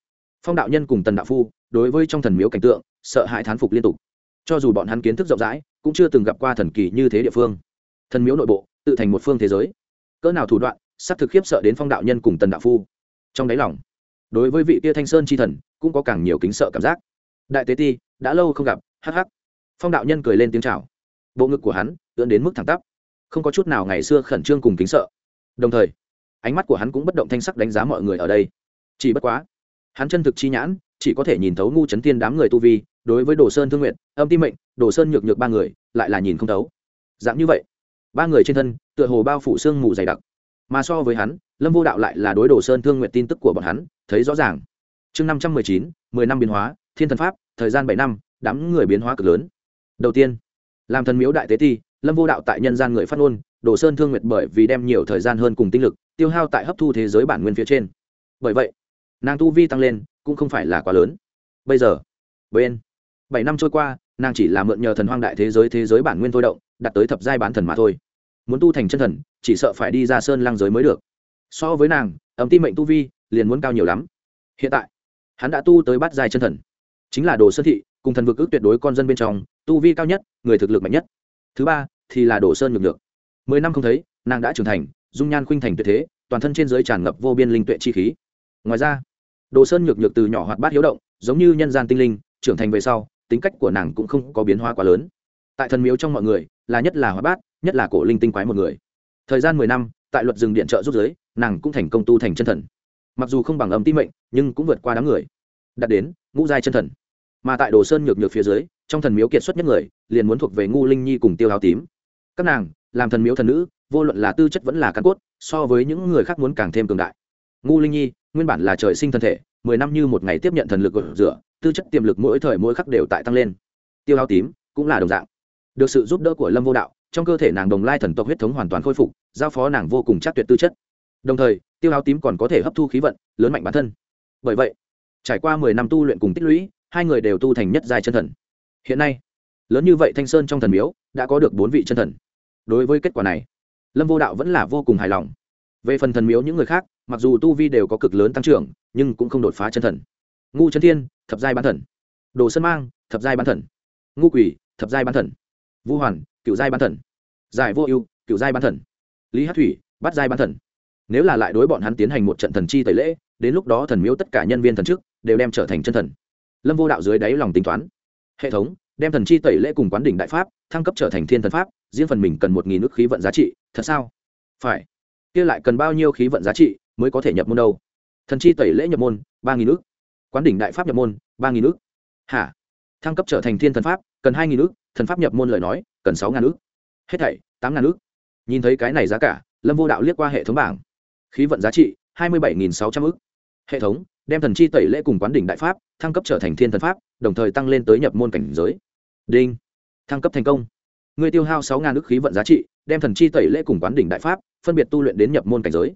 Speaker 1: phong đạo nhân cùng tần đạo phu đối với trong thần miếu cảnh tượng, sợ hãi thán phục liên tục. Cho dù bọn hắn kiến thức rộng rãi, cũng chưa từng gặp qua thần kỳ như thế địa phương. Thần miếu nội bộ tự thành một phương thế giới. Cỡ nào thủ đoạn sắp thực khiếp sợ đến phong đạo nhân cùng tần đạo phu. Trong đáy lòng, đối với vị tia thanh sơn chi thần, cũng có càng nhiều kính sợ cảm giác. Đại tế ti, đã lâu không gặp hh phong đạo nhân cười lên tiếng chào. Bộ ngực của hắn, ưỡn đến mức thẳng tắp. Không có chút nào ngày xưa khẩn trương cùng kính sợ. Đồng thời, ánh mắt của hắn cũng bất động thanh sắc đánh giá mọi người ở đây. Chỉ bất quá, hắn chân thực chi nhãn, chỉ có thể nhìn thấu ngu chấn tiên đám người tu vi, đối với đồ sơn thương nguyện, âm ti mệnh, đồ sơn nhược nhược ba người, lại là nhìn không thấu. Dạng như vậy ba người trên thân, tựa hồ bao phủ sương mù dày đặc. Mà so với hắn, lâm vô đạo lại là đối đồ sơn thương nguyện tin tức của bọn hắn, thấy rõ ràng. Chương năm trăm mười chín, mười năm biến hóa, thiên thần pháp, thời gian bảy năm, đám người biến hóa cực lớn. Đầu tiên, làm thần miếu đại tế ti, lâm vô đạo tại nhân gian người phát ngôn, đồ sơn thương nguyệt bởi vì đem nhiều thời gian hơn cùng tinh lực, tiêu hao tại hấp thu thế giới bản nguyên phía trên. Bởi vậy, nàng tu vi tăng lên cũng không phải là quá lớn. Bây giờ, bên, bảy năm trôi qua, nàng chỉ là mượn nhờ thần hoang đại thế giới thế giới bản nguyên thôi động đạt tới thập giai bán thần mà thôi. Muốn tu thành chân thần, chỉ sợ phải đi ra sơn lang giới mới được. So với nàng ấm tim mệnh tu vi liền muốn cao nhiều lắm. Hiện tại, hắn đã tu tới bát giai chân thần. Chính là đồ sơn thị, cùng thần vực ước tuyệt đối con dân bên trong, tu vi cao nhất, người thực lực mạnh nhất. Thứ ba thì là đồ sơn nhược nhược. Mười năm không thấy, nàng đã trưởng thành, dung nhan khuynh thành tuyệt thế, toàn thân trên giới tràn ngập vô biên linh tuệ chi khí. Ngoài ra, đồ sơn nhược nhược từ nhỏ hoạt bát hiếu động, giống như nhân gian tinh linh, trưởng thành về sau, tính cách của nàng cũng không có biến hóa quá lớn tại thần miếu trong mọi người, là nhất là hóa bát, nhất là cổ linh tinh quái một người. Thời gian mười năm, tại luật rừng điện trợ giúp giới, nàng cũng thành công tu thành chân thần. Mặc dù không bằng âm tim mệnh, nhưng cũng vượt qua đám người. Đạt đến, ngũ giai chân thần. Mà tại đồ sơn nhược nhược phía dưới, trong thần miếu kiệt xuất nhất người, liền muốn thuộc về ngu linh nhi cùng tiêu áo tím. Các nàng, làm thần miếu thần nữ, vô luận là tư chất vẫn là căn cốt, so với những người khác muốn càng thêm cường đại. Ngu linh nhi, nguyên bản là trời sinh thân thể, mười năm như một ngày tiếp nhận thần lực ở rửa, tư chất tiềm lực mỗi thời mỗi khắc đều tại tăng lên. Tiêu hao tím cũng là đồng dạng được sự giúp đỡ của lâm vô đạo, trong cơ thể nàng đồng lai thần tộc huyết thống hoàn toàn khôi phục, giao phó nàng vô cùng chắc tuyệt tư chất. Đồng thời, tiêu áo tím còn có thể hấp thu khí vận, lớn mạnh bản thân. Bởi vậy, trải qua mười năm tu luyện cùng tích lũy, hai người đều tu thành nhất giai chân thần. Hiện nay, lớn như vậy thanh sơn trong thần miếu, đã có được bốn vị chân thần. Đối với kết quả này, lâm vô đạo vẫn là vô cùng hài lòng. Về phần thần miếu những người khác, mặc dù tu vi đều có cực lớn tăng trưởng, nhưng cũng không đột phá chân thần. Ngu chân thiên, thập giai bán thần. Đồ sơn mang, thập giai bán thần. Ngu quỷ, thập giai bán thần vũ hoàn, cựu giai bán thần. Giải vô ưu, cựu giai bán thần. Lý hát thủy bắt giai bán thần. Nếu là lại đối bọn hắn tiến hành một trận thần chi tẩy lễ, đến lúc đó thần miếu tất cả nhân viên thần chức đều đem trở thành chân thần. Lâm vô đạo dưới đáy lòng tính toán. Hệ thống, đem thần chi tẩy lễ cùng quán đỉnh đại pháp, thăng cấp trở thành thiên thần pháp, riêng phần mình cần một nghìn nước khí vận giá trị, thật sao? Phải. Kia lại cần bao nhiêu khí vận giá trị mới có thể nhập môn đâu? Thần chi tẩy lễ nhập môn, ba nghìn nước. Quán đỉnh đại pháp nhập môn, ba nghìn nước. Hả? Thăng cấp trở thành thiên thần pháp, cần hai nghìn nước thần pháp nhập môn lời nói, cần sáu ngàn ước hết thảy, tám ngàn ước nhìn thấy cái này giá cả, lâm vô đạo liếc qua hệ thống bảng. Khí vận giá trị, hai mươi bảy sáu trăm ước hệ thống, đem thần chi tẩy lễ cùng quán đỉnh đại pháp, thăng cấp trở thành thiên thần pháp, đồng thời tăng lên tới nhập môn cảnh giới. Đinh. Thăng cấp thành công. Người tiêu hao sáu ngàn ước khí vận giá trị, đem thần chi tẩy lễ cùng quán đỉnh đại pháp, phân biệt tu luyện đến nhập môn cảnh giới.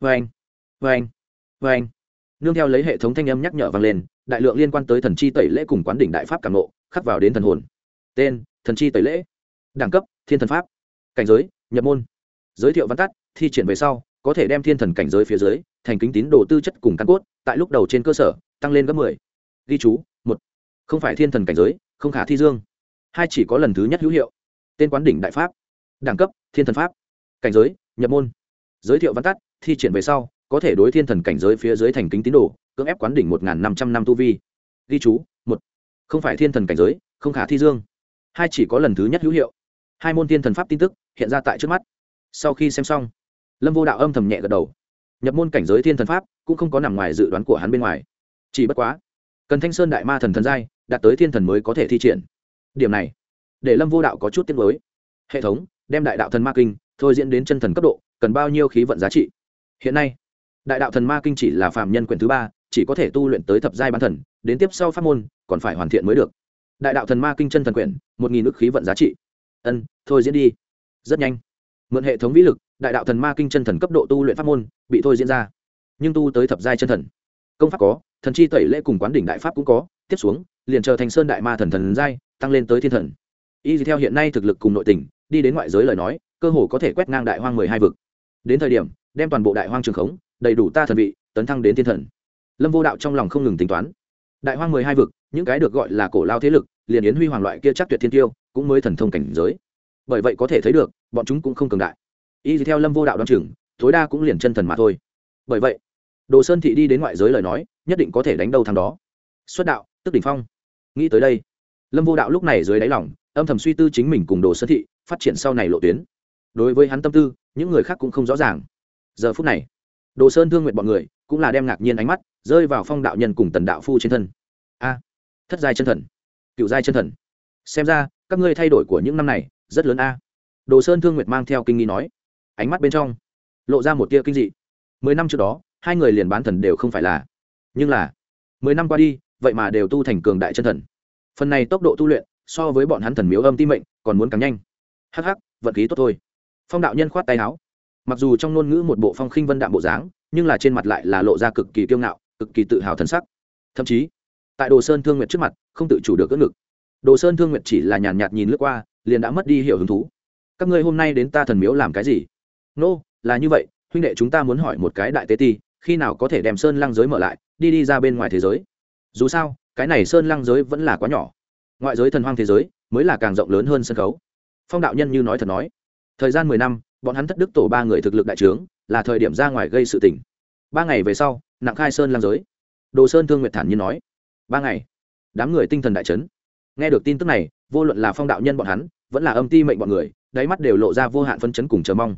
Speaker 1: Vê anh vê anh vê anh nương theo lấy hệ thống thanh âm nhắc nhở vang lên, đại lượng liên quan tới thần chi tẩy lễ cùng quán đỉnh đại pháp cảm nộ khắc vào đến thần hồn tên, thần chi tẩy lễ. Đẳng cấp, thiên thần pháp. Cảnh giới, nhập môn. Giới thiệu văn tắt, thi triển về sau, có thể đem thiên thần cảnh giới phía dưới, thành kính tín đồ tư chất cùng căn cốt, tại lúc đầu trên cơ sở, tăng lên gấp mười. Ghi chú, một. Không phải thiên thần cảnh giới, không khả thi dương. Hai chỉ có lần thứ nhất hữu hiệu. Tên quán đỉnh đại pháp. Đẳng cấp, thiên thần pháp. Cảnh giới, nhập môn. Giới thiệu văn tắt, thi triển về sau, có thể đối thiên thần cảnh giới phía dưới thành kính tín đồ, cưỡng ép quán đỉnh một năm trăm năm tu vi. Ghi chú, một. Không phải thiên thần cảnh giới, không khả thi dương hai chỉ có lần thứ nhất hữu hiệu. Hai môn tiên thần pháp tin tức hiện ra tại trước mắt. Sau khi xem xong, lâm vô đạo âm thầm nhẹ gật đầu. Nhập môn cảnh giới thiên thần pháp cũng không có nằm ngoài dự đoán của hắn bên ngoài. Chỉ bất quá, cần thanh sơn đại ma thần thần giai đạt tới thiên thần mới có thể thi triển. Điểm này, để lâm vô đạo có chút tiết mới hệ thống, đem đại đạo thần ma kinh thôi diễn đến chân thần cấp độ, cần bao nhiêu khí vận giá trị? Hiện nay, đại đạo thần ma kinh chỉ là phạm nhân quyển thứ ba, chỉ có thể tu luyện tới thập giai bán thần, đến tiếp sau pháp môn còn phải hoàn thiện mới được đại đạo thần ma kinh chân thần quyển, một nghìn ước khí vận giá trị. Ân, thôi diễn đi. Rất nhanh. Mượn hệ thống vĩ lực, đại đạo thần ma kinh chân thần cấp độ tu luyện pháp môn bị thôi diễn ra. Nhưng tu tới thập giai chân thần. Công pháp có, thần chi tẩy lễ cùng quán đỉnh đại pháp cũng có, tiếp xuống, liền chờ thành sơn đại ma thần thần giai, tăng lên tới thiên thần. Y theo hiện nay thực lực cùng nội tình, đi đến ngoại giới lời nói, cơ hồ có thể quét ngang đại hoang mười hai vực. Đến thời điểm, đem toàn bộ đại hoang trường khống, đầy đủ ta thần vị, tấn thăng đến thiên thần. Lâm vô đạo trong lòng không ngừng tính toán đại hoang mười hai vực, những cái được gọi là cổ lao thế lực, liền yến huy hoàng loại kia chắc tuyệt thiên tiêu, cũng mới thần thông cảnh giới. Bởi vậy có thể thấy được, bọn chúng cũng không cường đại. Y theo lâm vô đạo đoan chừng, tối đa cũng liền chân thần mà thôi. Bởi vậy, đồ sơn thị đi đến ngoại giới lời nói, nhất định có thể đánh đầu thằng đó. Xuất đạo, tức đỉnh phong. Nghĩ tới đây, lâm vô đạo lúc này dưới đáy lòng, âm thầm suy tư chính mình cùng đồ sơn thị, phát triển sau này lộ tuyến. Đối với hắn tâm tư, những người khác cũng không rõ ràng. Giờ phút này, đồ sơn thương nguyện bọn người, cũng là đem ngạc nhiên ánh mắt rơi vào phong đạo nhân cùng tần đạo phu trên thân. A, thất giai chân thần, cựu giai chân thần. Xem ra, các ngươi thay đổi của những năm này, rất lớn a. Đồ sơn thương nguyệt mang theo kinh nghi nói. Ánh mắt bên trong, lộ ra một tia kinh dị. Mười năm trước đó, hai người liền bán thần đều không phải là. Nhưng là, mười năm qua đi, vậy mà đều tu thành cường đại chân thần. Phần này tốc độ tu luyện, so với bọn hắn thần miếu âm ti mệnh, còn muốn càng nhanh. Hắc hắc, vận khí tốt thôi. Phong đạo nhân khoát tay áo. Mặc dù trong ngôn ngữ một bộ phong khinh vân đạm bộ dáng, nhưng là trên mặt lại là lộ ra cực kỳ kiêu ngạo cực kỳ tự hào thân sắc. Thậm chí tại đồ sơn thương nguyệt trước mặt không tự chủ được cỡ ngực. Đồ sơn thương nguyệt chỉ là nhàn nhạt nhìn lướt qua liền đã mất đi hiểu hứng thú. Các ngươi hôm nay đến ta thần miếu làm cái gì? Nô、no, là như vậy huynh đệ chúng ta muốn hỏi một cái đại tế ti khi nào có thể đem sơn lăng giới mở lại đi đi ra bên ngoài thế giới? Dù sao cái này sơn lăng giới vẫn là quá nhỏ. Ngoại giới thần hoang thế giới mới là càng rộng lớn hơn sân khấu. Phong đạo nhân như nói thật nói. Thời gian mười năm bọn hắn thất đức tổ ba người thực lực đại trướng là thời điểm ra ngoài gây sự tình. Ba ngày về sau nặng khai sơn lang giới. Đồ sơn thương nguyệt thản nhiên nói, ba ngày, đám người tinh thần đại trấn nghe được tin tức này, vô luận là phong đạo nhân bọn hắn, vẫn là âm ti mệnh bọn người, đáy mắt đều lộ ra vô hạn phân chấn cùng chờ mong.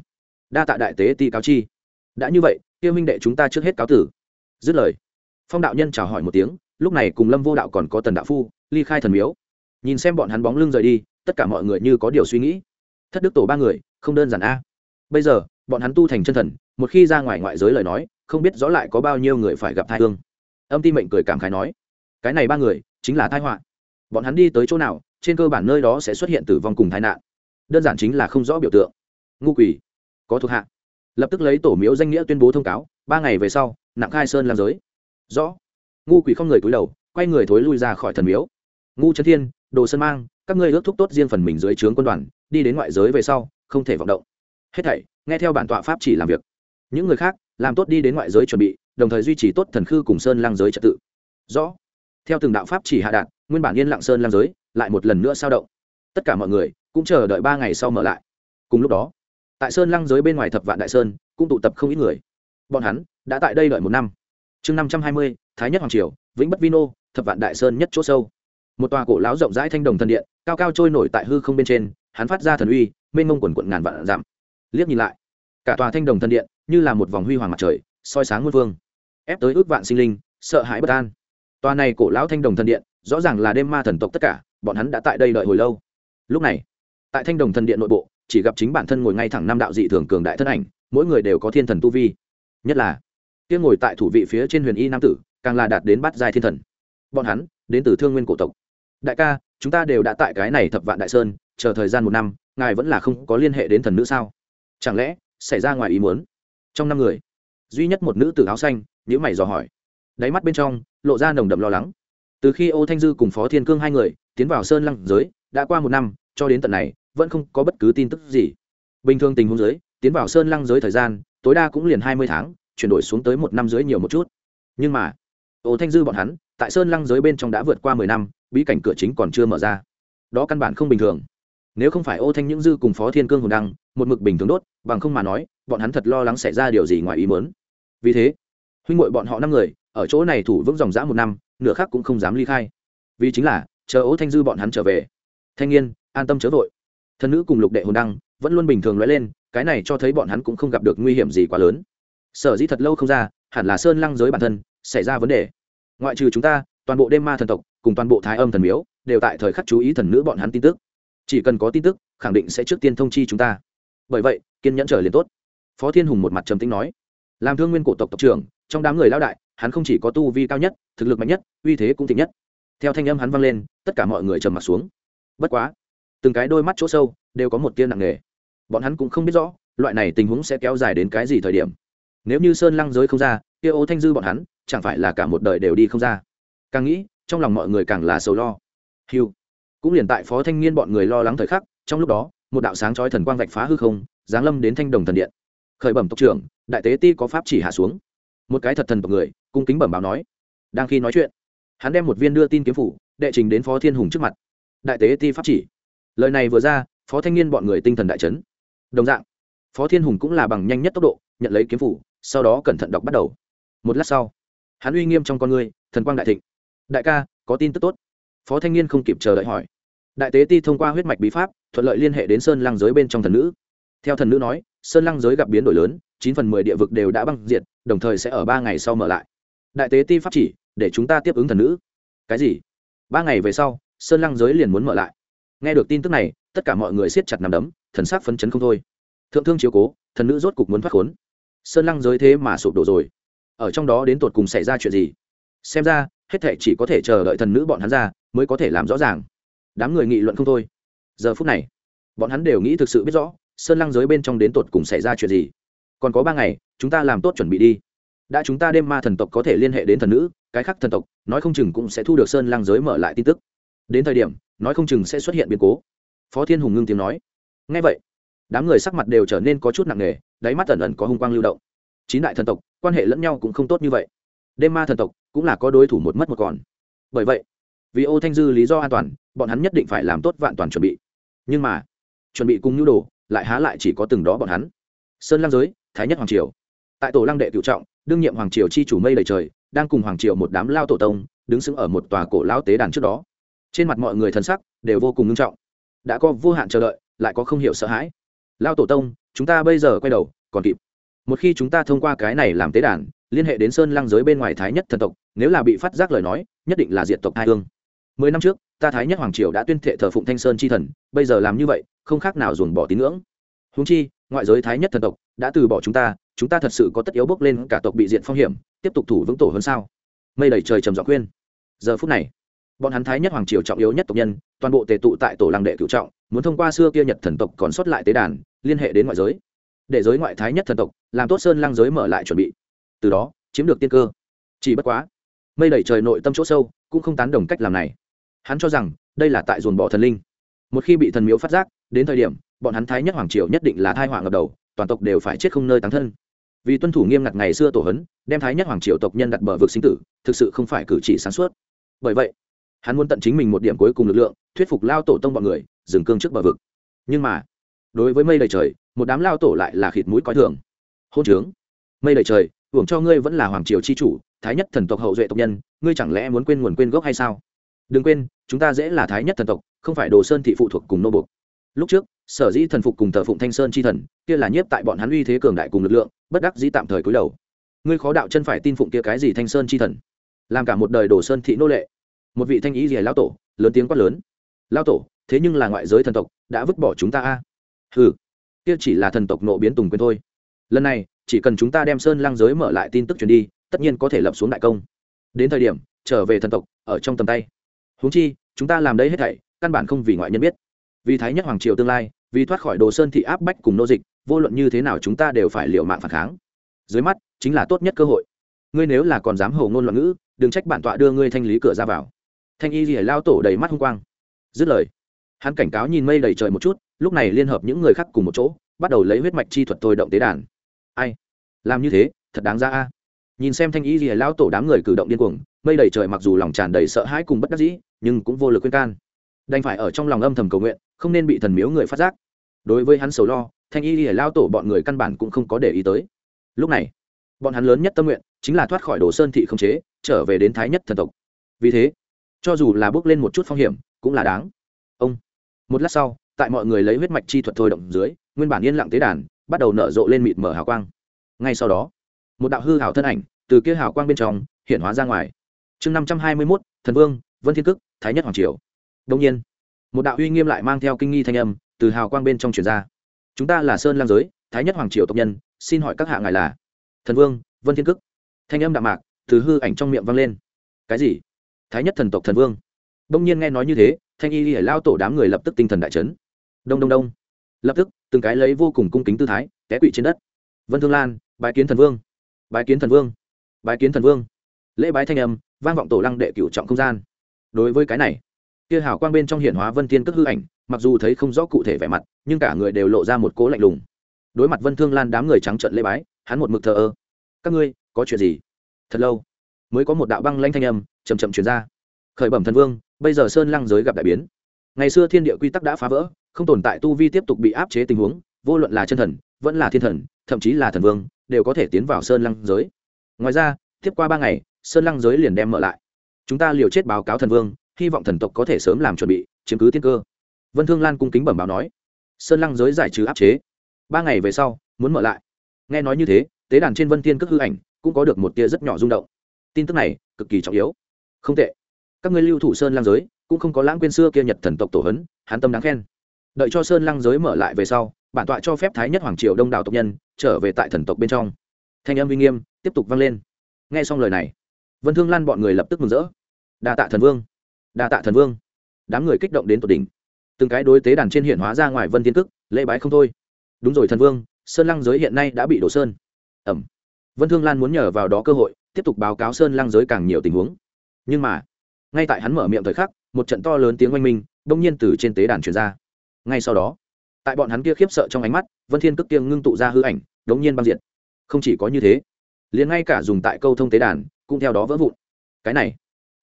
Speaker 1: Đa tạ đại tế ti cáo chi. Đã như vậy, tiêu minh đệ chúng ta trước hết cáo tử. Dứt lời, phong đạo nhân chào hỏi một tiếng, lúc này cùng lâm vô đạo còn có tần đạo phu, ly khai thần miếu. Nhìn xem bọn hắn bóng lưng rời đi, tất cả mọi người như có điều suy nghĩ. Thất đức tổ ba người, không đơn giản a. Bây giờ, bọn hắn tu thành chân thần, một khi ra ngoài ngoại giới lời nói không biết rõ lại có bao nhiêu người phải gặp thai hương. Âm ti mệnh cười cảm khái nói, cái này ba người chính là thai họa. Bọn hắn đi tới chỗ nào, trên cơ bản nơi đó sẽ xuất hiện tử vong cùng tai nạn. Đơn giản chính là không rõ biểu tượng. Ngu quỷ, có thuộc hạ. Lập tức lấy tổ miếu danh nghĩa tuyên bố thông cáo, ba ngày về sau nặng khai sơn làm giới. Rõ. Ngu quỷ không người cúi đầu, quay người thối lui ra khỏi thần miếu. Ngu trấn thiên, đồ sơn mang, các ngươi ước thúc tốt riêng phần mình dưới trướng quân đoàn, đi đến ngoại giới về sau, không thể vọng động. Hết thảy, nghe theo bản tọa pháp chỉ làm việc. Những người khác làm tốt đi đến ngoại giới chuẩn bị, đồng thời duy trì tốt thần khư cùng sơn lang giới trật tự. Rõ. Theo từng đạo pháp chỉ hạ đạt, nguyên bản yên lặng sơn lang giới lại một lần nữa sao động. Tất cả mọi người cũng chờ đợi ba ngày sau mở lại. Cùng lúc đó, tại sơn lang giới bên ngoài thập vạn đại sơn cũng tụ tập không ít người. Bọn hắn đã tại đây đợi một năm. Chương năm trăm hai mươi, thái nhất hoàng triều, vĩnh bất vino, thập vạn đại sơn nhất chỗ sâu. Một tòa cổ láo rộng rãi thanh đồng thần điện, cao cao trôi nổi tại hư không bên trên, hắn phát ra thần uy, mênh mông quần quận ngàn vạn giảm liếc nhìn lại cả tòa thanh đồng thần điện như là một vòng huy hoàng mặt trời, soi sáng muôn vương ép tới ước vạn sinh linh, sợ hãi bất an. Tòa này cổ lão thanh đồng thần điện, rõ ràng là đêm ma thần tộc tất cả, bọn hắn đã tại đây đợi hồi lâu. Lúc này, tại thanh đồng thần điện nội bộ, chỉ gặp chính bản thân ngồi ngay thẳng năm đạo dị thường cường đại thân ảnh, mỗi người đều có thiên thần tu vi. Nhất là, kia ngồi tại thủ vị phía trên huyền y nam tử, càng là đạt đến bắt giai thiên thần. Bọn hắn, đến từ thương nguyên cổ tộc. Đại ca, chúng ta đều đã tại cái này thập vạn đại sơn, chờ thời gian một năm, ngài vẫn là không có liên hệ đến thần nữ sao? Chẳng lẽ xảy ra ngoài ý muốn. Trong năm người, duy nhất một nữ tử áo xanh nhữ mày dò hỏi. Đáy mắt bên trong, lộ ra nồng đậm lo lắng. Từ khi ô thanh dư cùng phó thiên cương hai người tiến vào sơn lăng giới, đã qua một năm, cho đến tận này, vẫn không có bất cứ tin tức gì. Bình thường tình huống giới tiến vào sơn lăng giới thời gian, tối đa cũng liền hai mươi tháng, chuyển đổi xuống tới một năm dưới nhiều một chút. Nhưng mà, ô thanh dư bọn hắn, tại sơn lăng giới bên trong đã vượt qua mười năm, bí cảnh cửa chính còn chưa mở ra. Đó căn bản không bình thường nếu không phải ô thanh những dư cùng phó thiên cương hồn đăng, một mực bình thường đốt, bằng không mà nói, bọn hắn thật lo lắng xảy ra điều gì ngoài ý mớn vì thế, huynh ngội bọn họ năm người, ở chỗ này thủ vững dòng dã một năm, nửa khác cũng không dám ly khai. Vì chính là, chờ ô thanh dư bọn hắn trở về. Thanh niên, an tâm chớ vội. Thân nữ cùng lục đệ hồn đăng, vẫn luôn bình thường lóe lên, cái này cho thấy bọn hắn cũng không gặp được nguy hiểm gì quá lớn. Sở dĩ thật lâu không ra, hẳn là sơn lăng giới bản thân, xảy ra vấn đề. Ngoại trừ chúng ta, toàn bộ đêm ma thần tộc, cùng toàn bộ thái âm thần miếu, đều tại thời khắc chú ý thần nữ bọn hắn tin tức chỉ cần có tin tức, khẳng định sẽ trước tiên thông chi chúng ta. Bởi vậy, kiên nhẫn trở liền tốt. Phó thiên hùng một mặt trầm tính nói. Làm thương nguyên cổ tộc tộc trưởng, trong đám người lao đại, hắn không chỉ có tu vi cao nhất, thực lực mạnh nhất, uy thế cũng thịnh nhất. Theo thanh âm hắn vang lên, tất cả mọi người trầm mặt xuống. Bất quá, từng cái đôi mắt chỗ sâu đều có một tia nặng nề. Bọn hắn cũng không biết rõ, loại này tình huống sẽ kéo dài đến cái gì thời điểm. Nếu như sơn lăng giới không ra, kia ô thanh dư bọn hắn, chẳng phải là cả một đời đều đi không ra. Càng nghĩ, trong lòng mọi người càng là sầu lo. Hiu cũng liền tại phó thanh niên bọn người lo lắng thời khắc, trong lúc đó, một đạo sáng chói thần quang vạch phá hư không, giáng lâm đến thanh đồng thần điện. Khởi bẩm tộc trưởng, đại tế ti có pháp chỉ hạ xuống. Một cái thật thần tộc người, cung kính bẩm báo nói. Đang khi nói chuyện, hắn đem một viên đưa tin kiếm phủ, đệ trình đến phó thiên hùng trước mặt. Đại tế ti pháp chỉ. Lời này vừa ra, phó thanh niên bọn người tinh thần đại chấn. Đồng dạng, phó thiên hùng cũng là bằng nhanh nhất tốc độ, nhận lấy kiếm phủ, sau đó cẩn thận đọc bắt đầu. Một lát sau, hắn uy nghiêm trong con người, thần quang đại thịnh. Đại ca, có tin tức tốt phó thanh niên không kịp chờ đợi hỏi. Đại tế ti thông qua huyết mạch bí pháp, thuận lợi liên hệ đến sơn lăng giới bên trong thần nữ. Theo thần nữ nói, sơn lăng giới gặp biến đổi lớn, chín phần mười địa vực đều đã băng diệt, đồng thời sẽ ở ba ngày sau mở lại. Đại tế ti pháp chỉ, để chúng ta tiếp ứng thần nữ. Cái gì? Ba ngày về sau, sơn lăng giới liền muốn mở lại. Nghe được tin tức này, tất cả mọi người siết chặt nằm đấm, thần sắc phấn chấn không thôi. Thượng thương chiếu cố, thần nữ rốt cục muốn thoát khốn. Sơn lăng giới thế mà sụp đổ rồi. Ở trong đó đến tột cùng xảy ra chuyện gì? Xem ra hết thệ chỉ có thể chờ đợi thần nữ bọn hắn ra, mới có thể làm rõ ràng. Đám người nghị luận không thôi. Giờ phút này, bọn hắn đều nghĩ thực sự biết rõ, sơn lăng giới bên trong đến tột cùng xảy ra chuyện gì. Còn có ba ngày, chúng ta làm tốt chuẩn bị đi. Đã chúng ta đêm ma thần tộc có thể liên hệ đến thần nữ, cái khác thần tộc, nói không chừng cũng sẽ thu được sơn lăng giới mở lại tin tức. Đến thời điểm, nói không chừng sẽ xuất hiện biến cố. Phó thiên hùng ngưng tiếng nói. Ngay vậy, đám người sắc mặt đều trở nên có chút nặng nề, đáy mắt ẩn ẩn có hung quang lưu động. Chín đại thần tộc, quan hệ lẫn nhau cũng không tốt như vậy đêm ma thần tộc cũng là có đối thủ một mất một còn. Bởi vậy, vì ô thanh dư lý do an toàn, bọn hắn nhất định phải làm tốt vạn toàn chuẩn bị. Nhưng mà, chuẩn bị cùng nhu đồ lại há lại chỉ có từng đó bọn hắn. Sơn Lang giới, thái nhất hoàng triều. Tại tổ lăng đệ cựu trọng, đương nhiệm hoàng triều chi chủ mây đầy trời, đang cùng hoàng triều một đám lao tổ tông đứng sững ở một tòa cổ lao tế đàn trước đó. Trên mặt mọi người thân sắc đều vô cùng nghiêm trọng. Đã có vô hạn chờ đợi, lại có không hiểu sợ hãi. Lao tổ tông, chúng ta bây giờ quay đầu, còn kịp. Một khi chúng ta thông qua cái này làm tế đàn liên hệ đến sơn lăng giới bên ngoài thái nhất thần tộc, nếu là bị phát giác lời nói, nhất định là diệt tộc hai hương. Mười năm trước, ta thái nhất hoàng triều đã tuyên thệ thờ phụng thanh sơn chi thần, bây giờ làm như vậy, không khác nào dồn bỏ tín ngưỡng. Húng chi, ngoại giới thái nhất thần tộc đã từ bỏ chúng ta chúng ta thật sự có tất yếu bước lên cả tộc bị diện phong hiểm, tiếp tục thủ vững tổ hơn sao? Mây đầy trời trầm giọng khuyên. Giờ phút này, bọn hắn thái nhất hoàng triều trọng yếu nhất tộc nhân, toàn bộ tề tụ tại tổ làng đệ cựu trọng, muốn thông qua xưa kia nhật thần tộc còn sót lại tế đàn, liên hệ đến ngoại giới. Để giới ngoại thái nhất thần tộc, làm tốt sơn lăng giới mở lại chuẩn bị từ đó chiếm được tiên cơ. Chỉ bất quá, mây đẩy trời nội tâm chỗ sâu cũng không tán đồng cách làm này. Hắn cho rằng đây là tại dồn bỏ thần linh. Một khi bị thần miếu phát giác, đến thời điểm, bọn hắn thái nhất hoàng triều nhất định là thai hoàng ngập đầu, toàn tộc đều phải chết không nơi tán thân. Vì tuân thủ nghiêm ngặt ngày xưa tổ hấn, đem thái nhất hoàng triều tộc nhân đặt bờ vực sinh tử, thực sự không phải cử chỉ sáng suốt. Bởi vậy, hắn muốn tận chính mình một điểm cuối cùng lực lượng, thuyết phục lao tổ tông bọn người, dừng cương trước bờ vực. Nhưng mà, đối với mây đầy trời, một đám lao tổ lại là khịt mũi coi thường. Hôn trướng. Mây đầy trời hưởng cho ngươi vẫn là hoàng triều chi chủ, thái nhất thần tộc hậu duệ tộc nhân, ngươi chẳng lẽ muốn quên nguồn quên gốc hay sao? Đừng quên, chúng ta dễ là thái nhất thần tộc, không phải đồ sơn thị phụ thuộc cùng nô buộc. lúc trước, sở dĩ thần phục cùng thờ phụng thanh sơn chi thần, kia là nhiếp tại bọn hắn uy thế cường đại cùng lực lượng, bất đắc dĩ tạm thời cúi đầu. Ngươi khó đạo chân phải tin phụng kia cái gì thanh sơn chi thần? Làm cả một đời đồ sơn thị nô lệ. Một vị thanh ý rìa lão tổ, lớn tiếng quát lớn. Lão tổ, thế nhưng là ngoại giới thần tộc, đã vứt bỏ chúng ta a. Ừ kia chỉ là thần tộc nộ biến tùng quyền thôi lần này, chỉ cần chúng ta đem sơn lăng giới mở lại tin tức truyền đi, tất nhiên có thể lập xuống đại công. Đến thời điểm, trở về thần tộc, ở trong tầm tay. Huống chi, chúng ta làm đây hết thảy, căn bản không vì ngoại nhân biết. Vì thái nhất hoàng triều tương lai, vì thoát khỏi đồ sơn thị áp bách cùng nô dịch, vô luận như thế nào chúng ta đều phải liệu mạng phản kháng. Dưới mắt, chính là tốt nhất cơ hội. Ngươi nếu là còn dám hầu ngôn loạn ngữ, đừng trách bản tọa đưa ngươi thanh lý cửa ra vào. Thanh y rỉa lao tổ đầy mắt hung quang. Dứt lời, hắn cảnh cáo nhìn mây đầy trời một chút, lúc này liên hợp những người khác cùng một chỗ, bắt đầu lấy huyết mạch chi thuật thôi động tế đàn ai? Làm như thế, thật đáng ra a. Nhìn xem thanh y rìa lao tổ đám người cử động điên cuồng, mây đầy trời mặc dù lòng tràn đầy sợ hãi cùng bất đắc dĩ, nhưng cũng vô lực khuyên can. Đành phải ở trong lòng âm thầm cầu nguyện, không nên bị thần miếu người phát giác. Đối với hắn sầu lo, thanh y rìa lao tổ bọn người căn bản cũng không có để ý tới. Lúc này, bọn hắn lớn nhất tâm nguyện chính là thoát khỏi đồ sơn thị không chế, trở về đến thái nhất thần tộc. Vì thế, cho dù là bước lên một chút phong hiểm, cũng là đáng. Ông, một lát sau, tại mọi người lấy huyết mạch chi thuật thôi động dưới, nguyên bản yên lặng tế đàn bắt đầu nở rộ lên mịt mở hào quang. Ngay sau đó, một đạo hư hảo thân ảnh từ kia hào quang bên trong hiện hóa ra ngoài. Chương năm trăm hai mươi mốt, thần vương, vân thiên cức thái nhất hoàng triều. Đông nhiên, một đạo uy nghiêm lại mang theo kinh nghi thanh âm từ hào quang bên trong truyền ra. Chúng ta là sơn lam giới, thái nhất hoàng triều tộc nhân, xin hỏi các hạ ngài là thần vương, vân thiên cức thanh âm đạm mạc từ hư ảnh trong miệng vang lên. Cái gì? Thái nhất thần tộc thần vương. Đông nhiên nghe nói như thế, thanh y lìa lao tổ đám người lập tức tinh thần đại chấn. Đông đông đông lập tức, từng cái lấy vô cùng cung kính tư thái, té quỵ trên đất. Vân thương lan, bái kiến thần vương, bái kiến thần vương, bái kiến thần vương. Lễ bái thanh âm, vang vọng tổ lăng đệ cửu trọng không gian. Đối với cái này, kia hào quang bên trong hiển hóa vân thiên cất hư ảnh, mặc dù thấy không rõ cụ thể vẻ mặt, nhưng cả người đều lộ ra một cố lạnh lùng. Đối mặt vân thương lan đám người trắng trận lễ bái, hắn một mực thờ ơ. Các ngươi, có chuyện gì? Thật lâu, mới có một đạo băng lanh thanh âm chầm chậm chuyển ra. Khởi bẩm thần vương, bây giờ sơn lăng giới gặp đại biến ngày xưa thiên địa quy tắc đã phá vỡ, không tồn tại tu vi tiếp tục bị áp chế tình huống, vô luận là chân thần, vẫn là thiên thần, thậm chí là thần vương, đều có thể tiến vào sơn lăng giới. Ngoài ra, tiếp qua ba ngày, sơn lăng giới liền đem mở lại. Chúng ta liều chết báo cáo thần vương, hy vọng thần tộc có thể sớm làm chuẩn bị, chiếm cứ tiên cơ. Vân thương lan cung kính bẩm báo nói. Sơn lăng giới giải trừ áp chế. Ba ngày về sau, muốn mở lại. Nghe nói như thế, tế đàn trên vân thiên cước hư ảnh cũng có được một tia rất nhỏ rung động. Tin tức này cực kỳ trọng yếu. Không tệ. Các ngươi lưu thủ sơn lăng giới cũng không có lãng quên xưa kia nhật thần tộc tổ hấn hán tâm đáng khen. Đợi cho sơn lăng giới mở lại về sau, bản tọa cho phép thái nhất hoàng triều đông đảo tộc nhân trở về tại thần tộc bên trong. Thanh âm uy nghiêm tiếp tục vang lên. Nghe xong lời này, vân thương lan bọn người lập tức mừng rỡ. Đa tạ thần vương, đa tạ thần vương. Đám người kích động đến tột đỉnh. Từng cái đối tế đàn trên hiện hóa ra ngoài vân thiên cức lễ bái không thôi. Đúng rồi thần vương, sơn lăng giới hiện nay đã bị đổ sơn. Ẩm. Vân thương lan muốn nhờ vào đó cơ hội, tiếp tục báo cáo sơn lăng giới càng nhiều tình huống. Nhưng mà, ngay tại hắn mở miệng thời khắc một trận to lớn tiếng oanh minh đông nhiên từ trên tế đàn truyền ra. Ngay sau đó, tại bọn hắn kia khiếp sợ trong ánh mắt, vân thiên cước kiêng ngưng tụ ra hư ảnh, đống nhiên băng diện không chỉ có như thế, liền ngay cả dùng tại câu thông tế đàn cũng theo đó vỡ vụn. Cái này,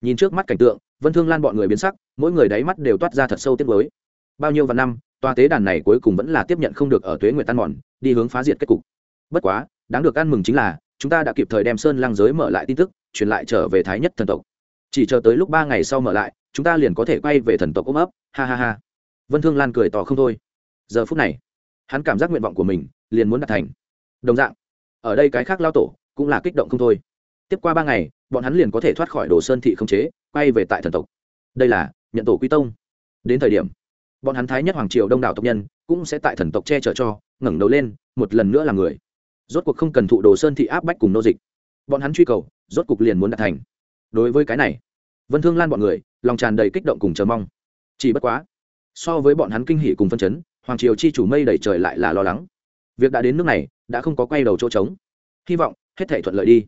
Speaker 1: nhìn trước mắt cảnh tượng, vân thương lan bọn người biến sắc, mỗi người đáy mắt đều toát ra thật sâu tiếc mới bao nhiêu vạn năm, tòa tế đàn này cuối cùng vẫn là tiếp nhận không được ở tuế nguyệt tan mòn, đi hướng phá diệt kết cục. Bất quá, đáng được ăn mừng chính là, chúng ta đã kịp thời đem sơn lang giới mở lại tin tức, truyền lại trở về thái nhất thần tộc chỉ chờ tới lúc ba ngày sau mở lại, chúng ta liền có thể quay về thần tộc ôm ấp. Ha ha ha. Vân thương lan cười tỏ không thôi. Giờ phút này, hắn cảm giác nguyện vọng của mình liền muốn đạt thành. Đồng dạng, ở đây cái khác lao tổ cũng là kích động không thôi. Tiếp qua ba ngày, bọn hắn liền có thể thoát khỏi đồ sơn thị không chế, quay về tại thần tộc. Đây là nhận tổ quy tông. Đến thời điểm, bọn hắn thái nhất hoàng triều đông đảo tộc nhân cũng sẽ tại thần tộc che chở cho, ngẩng đầu lên, một lần nữa là người. Rốt cuộc không cần thụ đồ sơn thị áp bách cùng nô dịch. Bọn hắn truy cầu, rốt cuộc liền muốn đạt thành. Đối với cái này vân thương lan bọn người, lòng tràn đầy kích động cùng chờ mong. Chỉ bất quá, so với bọn hắn kinh hỉ cùng phân chấn, hoàng triều chi chủ mây đầy trời lại là lo lắng. Việc đã đến nước này, đã không có quay đầu chỗ trống. Hy vọng, hết thể thuận lợi đi.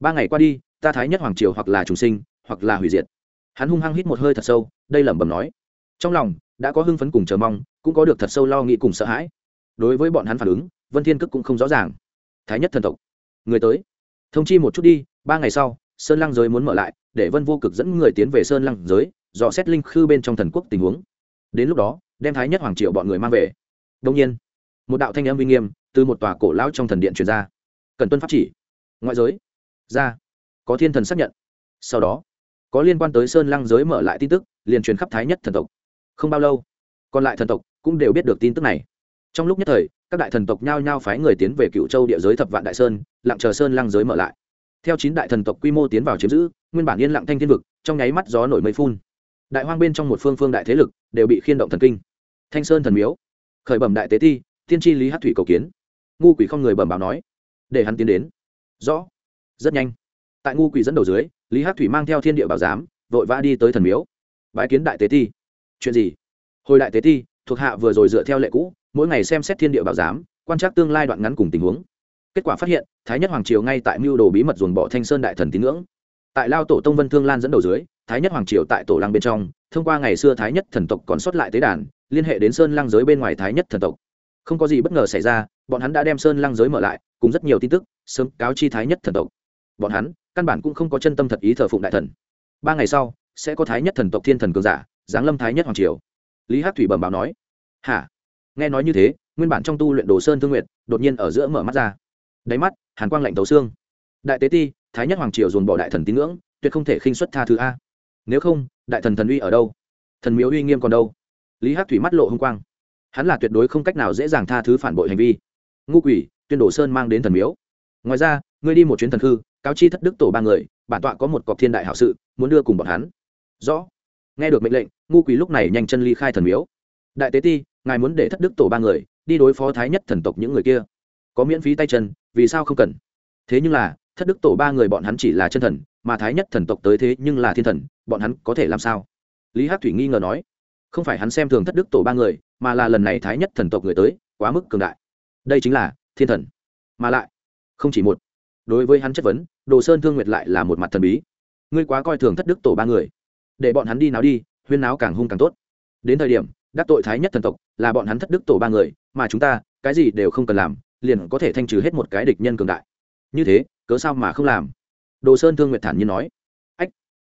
Speaker 1: Ba ngày qua đi, ta thái nhất hoàng triều hoặc là trùng sinh, hoặc là hủy diệt. Hắn hung hăng hít một hơi thật sâu, đây lẩm bẩm nói. Trong lòng, đã có hưng phấn cùng chờ mong, cũng có được thật sâu lo nghĩ cùng sợ hãi. Đối với bọn hắn phản ứng, vân thiên cức cũng không rõ ràng. Thái nhất thần tộc, người tới. Thông chi một chút đi, ba ngày sau sơn lăng giới muốn mở lại, để vân vô cực dẫn người tiến về sơn lăng giới, dò xét linh khư bên trong thần quốc tình huống. Đến lúc đó, đem thái nhất hoàng triệu bọn người mang về. Đông nhiên, một đạo thanh âm uy nghiêm từ một tòa cổ lão trong thần điện truyền ra. Cần tuân pháp chỉ. Ngoại giới. Ra. Có thiên thần xác nhận. Sau đó, có liên quan tới sơn lăng giới mở lại tin tức, liền truyền khắp thái nhất thần tộc. Không bao lâu, còn lại thần tộc cũng đều biết được tin tức này. Trong lúc nhất thời, các đại thần tộc nhao nhao phái người tiến về cựu châu địa giới thập vạn đại sơn, lặng chờ sơn lăng giới mở lại theo chín đại thần tộc quy mô tiến vào chiếm giữ, nguyên bản yên lặng thanh thiên vực, trong nháy mắt gió nổi mây phun. Đại hoang bên trong một phương phương đại thế lực đều bị khiên động thần kinh. Thanh sơn thần miếu, khởi bẩm đại tế thi tiên tri lý hát thủy cầu kiến. Ngu quỷ không người bẩm báo nói, để hắn tiến đến. Rõ, rất nhanh. Tại ngu quỷ dẫn đầu dưới, lý hát thủy mang theo thiên địa bảo giám, vội vã đi tới thần miếu. Bái kiến đại tế thi chuyện gì? Hồi đại tế thi thuộc hạ vừa rồi dựa theo lệ cũ, mỗi ngày xem xét thiên địa bảo giám, quan trắc tương lai đoạn ngắn cùng tình huống kết quả phát hiện, thái nhất hoàng triều ngay tại mưu đồ bí mật dồn bỏ thanh sơn đại thần tín ngưỡng. Tại lao tổ tông vân thương lan dẫn đầu dưới, thái nhất hoàng triều tại tổ lăng bên trong, thông qua ngày xưa thái nhất thần tộc còn sót lại tế đàn, liên hệ đến sơn lăng giới bên ngoài thái nhất thần tộc. Không có gì bất ngờ xảy ra, bọn hắn đã đem sơn lăng giới mở lại, cùng rất nhiều tin tức, sớm cáo chi thái nhất thần tộc. Bọn hắn, căn bản cũng không có chân tâm thật ý thờ phụng đại thần. Ba ngày sau, sẽ có thái nhất thần tộc thiên thần cường giả, giáng lâm thái nhất hoàng triều. Lý hắc thủy bẩm báo nói, hả? Nghe nói như thế, nguyên bản trong tu luyện đồ sơn thương nguyện đột nhiên ở giữa mở mắt ra đáy mắt, hàn quang lạnh tấu xương. Đại tế ti, thái nhất hoàng triều dồn bỏ đại thần tín ngưỡng, tuyệt không thể khinh xuất tha thứ a. Nếu không, đại thần thần uy ở đâu? Thần miếu uy nghiêm còn đâu? Lý hắc thủy mắt lộ h ư n g quang. Hắn là tuyệt đối không cách nào dễ dàng tha thứ phản bội hành vi. Ngu quỷ, tuyên đổ sơn mang đến thần miếu. Ngoài ra, ngươi đi một chuyến thần hư cáo chi thất đức tổ ba người, bản tọa có một cọc thiên đại hảo sự, muốn đưa cùng bọn hắn. Rõ. Nghe được mệnh lệnh, ngu quỷ lúc này nhanh chân ly khai thần miếu. Đại tế ti, ngài muốn để thất đức tổ ba người, đi đối phó thái nhất thần tộc những người kia có miễn phí tay chân, vì sao không cần? Thế nhưng là, thất đức tổ ba người bọn hắn chỉ là chân thần, mà thái nhất thần tộc tới thế nhưng là thiên thần, bọn hắn có thể làm sao? Lý hát thủy nghi ngờ nói, không phải hắn xem thường thất đức tổ ba người, mà là lần này thái nhất thần tộc người tới, quá mức cường đại. Đây chính là thiên thần. Mà lại, không chỉ một. Đối với hắn chất vấn, đồ sơn thương nguyệt lại là một mặt thần bí. Ngươi quá coi thường thất đức tổ ba người. Để bọn hắn đi náo đi, huyên náo càng hung càng tốt. Đến thời điểm, đắc tội thái nhất thần tộc là bọn hắn thất đức tổ ba người, mà chúng ta, cái gì đều không cần làm liền có thể thanh trừ hết một cái địch nhân cường đại. Như thế, cớ sao mà không làm? Đồ sơn thương nguyệt thản nhiên nói. Ách,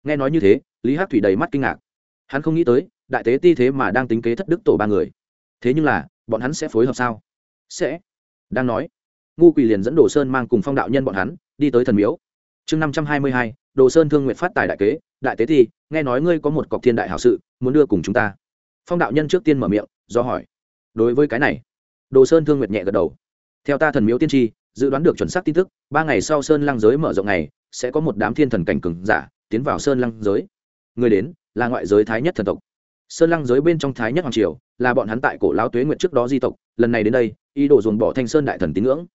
Speaker 1: nghe nói như thế, lý hắc thủy đầy mắt kinh ngạc. Hắn không nghĩ tới, đại tế ti thế mà đang tính kế thất đức tổ ba người. Thế nhưng là, bọn hắn sẽ phối hợp sao? Sẽ. Đang nói, ngu quỳ liền dẫn đồ sơn mang cùng phong đạo nhân bọn hắn, đi tới thần miếu. Chương năm trăm hai mươi hai, đồ sơn thương nguyện phát tài đại kế, đại tế ti, nghe nói ngươi có một cọc thiên đại hảo sự, muốn đưa cùng chúng ta. Phong đạo nhân trước tiên mở miệng, do hỏi. Đối với cái này, đồ sơn thương nguyệt nhẹ gật đầu theo ta thần miếu tiên tri, dự đoán được chuẩn xác tin tức, ba ngày sau sơn lăng giới mở rộng này, sẽ có một đám thiên thần cảnh cường giả tiến vào sơn lăng giới. Người đến là ngoại giới thái nhất thần tộc. Sơn lăng giới bên trong thái nhất hoàng triều là bọn hắn tại cổ lão tuế nguyện trước đó di tộc, lần này đến đây, ý đồ dồn bỏ thanh sơn đại thần tín ngưỡng.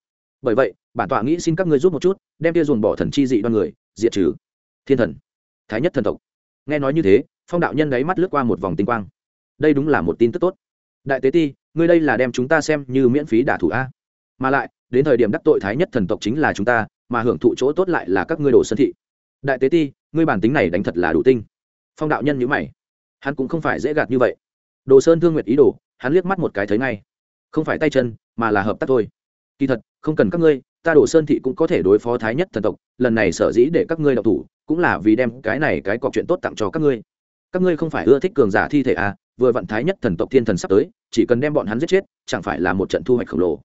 Speaker 1: Bởi vậy, bản tọa nghĩ xin các ngươi giúp một chút, đem tia dồn bỏ thần chi dị đoan người, diệt trừ. Thiên thần, thái nhất thần tộc. Nghe nói như thế, phong đạo nhân đáy mắt lướt qua một vòng tinh quang. Đây đúng là một tin tức tốt. Đại tế ti, ngươi đây là đem chúng ta xem như miễn phí đả thủ a mà lại, đến thời điểm đắc tội thái nhất thần tộc chính là chúng ta, mà hưởng thụ chỗ tốt lại là các ngươi đồ sơn thị. Đại tế ti, ngươi bản tính này đánh thật là đủ tinh. Phong đạo nhân nhữ mày. Hắn cũng không phải dễ gạt như vậy. Đồ sơn thương nguyệt ý đồ, hắn liếc mắt một cái thấy ngay. Không phải tay chân, mà là hợp tác thôi. Kỳ thật, không cần các ngươi, ta đồ sơn thị cũng có thể đối phó thái nhất thần tộc, lần này sở dĩ để các ngươi đọc thủ, cũng là vì đem cái này cái cọc chuyện tốt tặng cho các ngươi. Các ngươi không phải ưa thích cường giả thi thể à vừa vận thái nhất thần tộc thiên thần sắp tới, chỉ cần đem bọn hắn giết chết, chẳng phải là một trận thu hoạch khổng lồ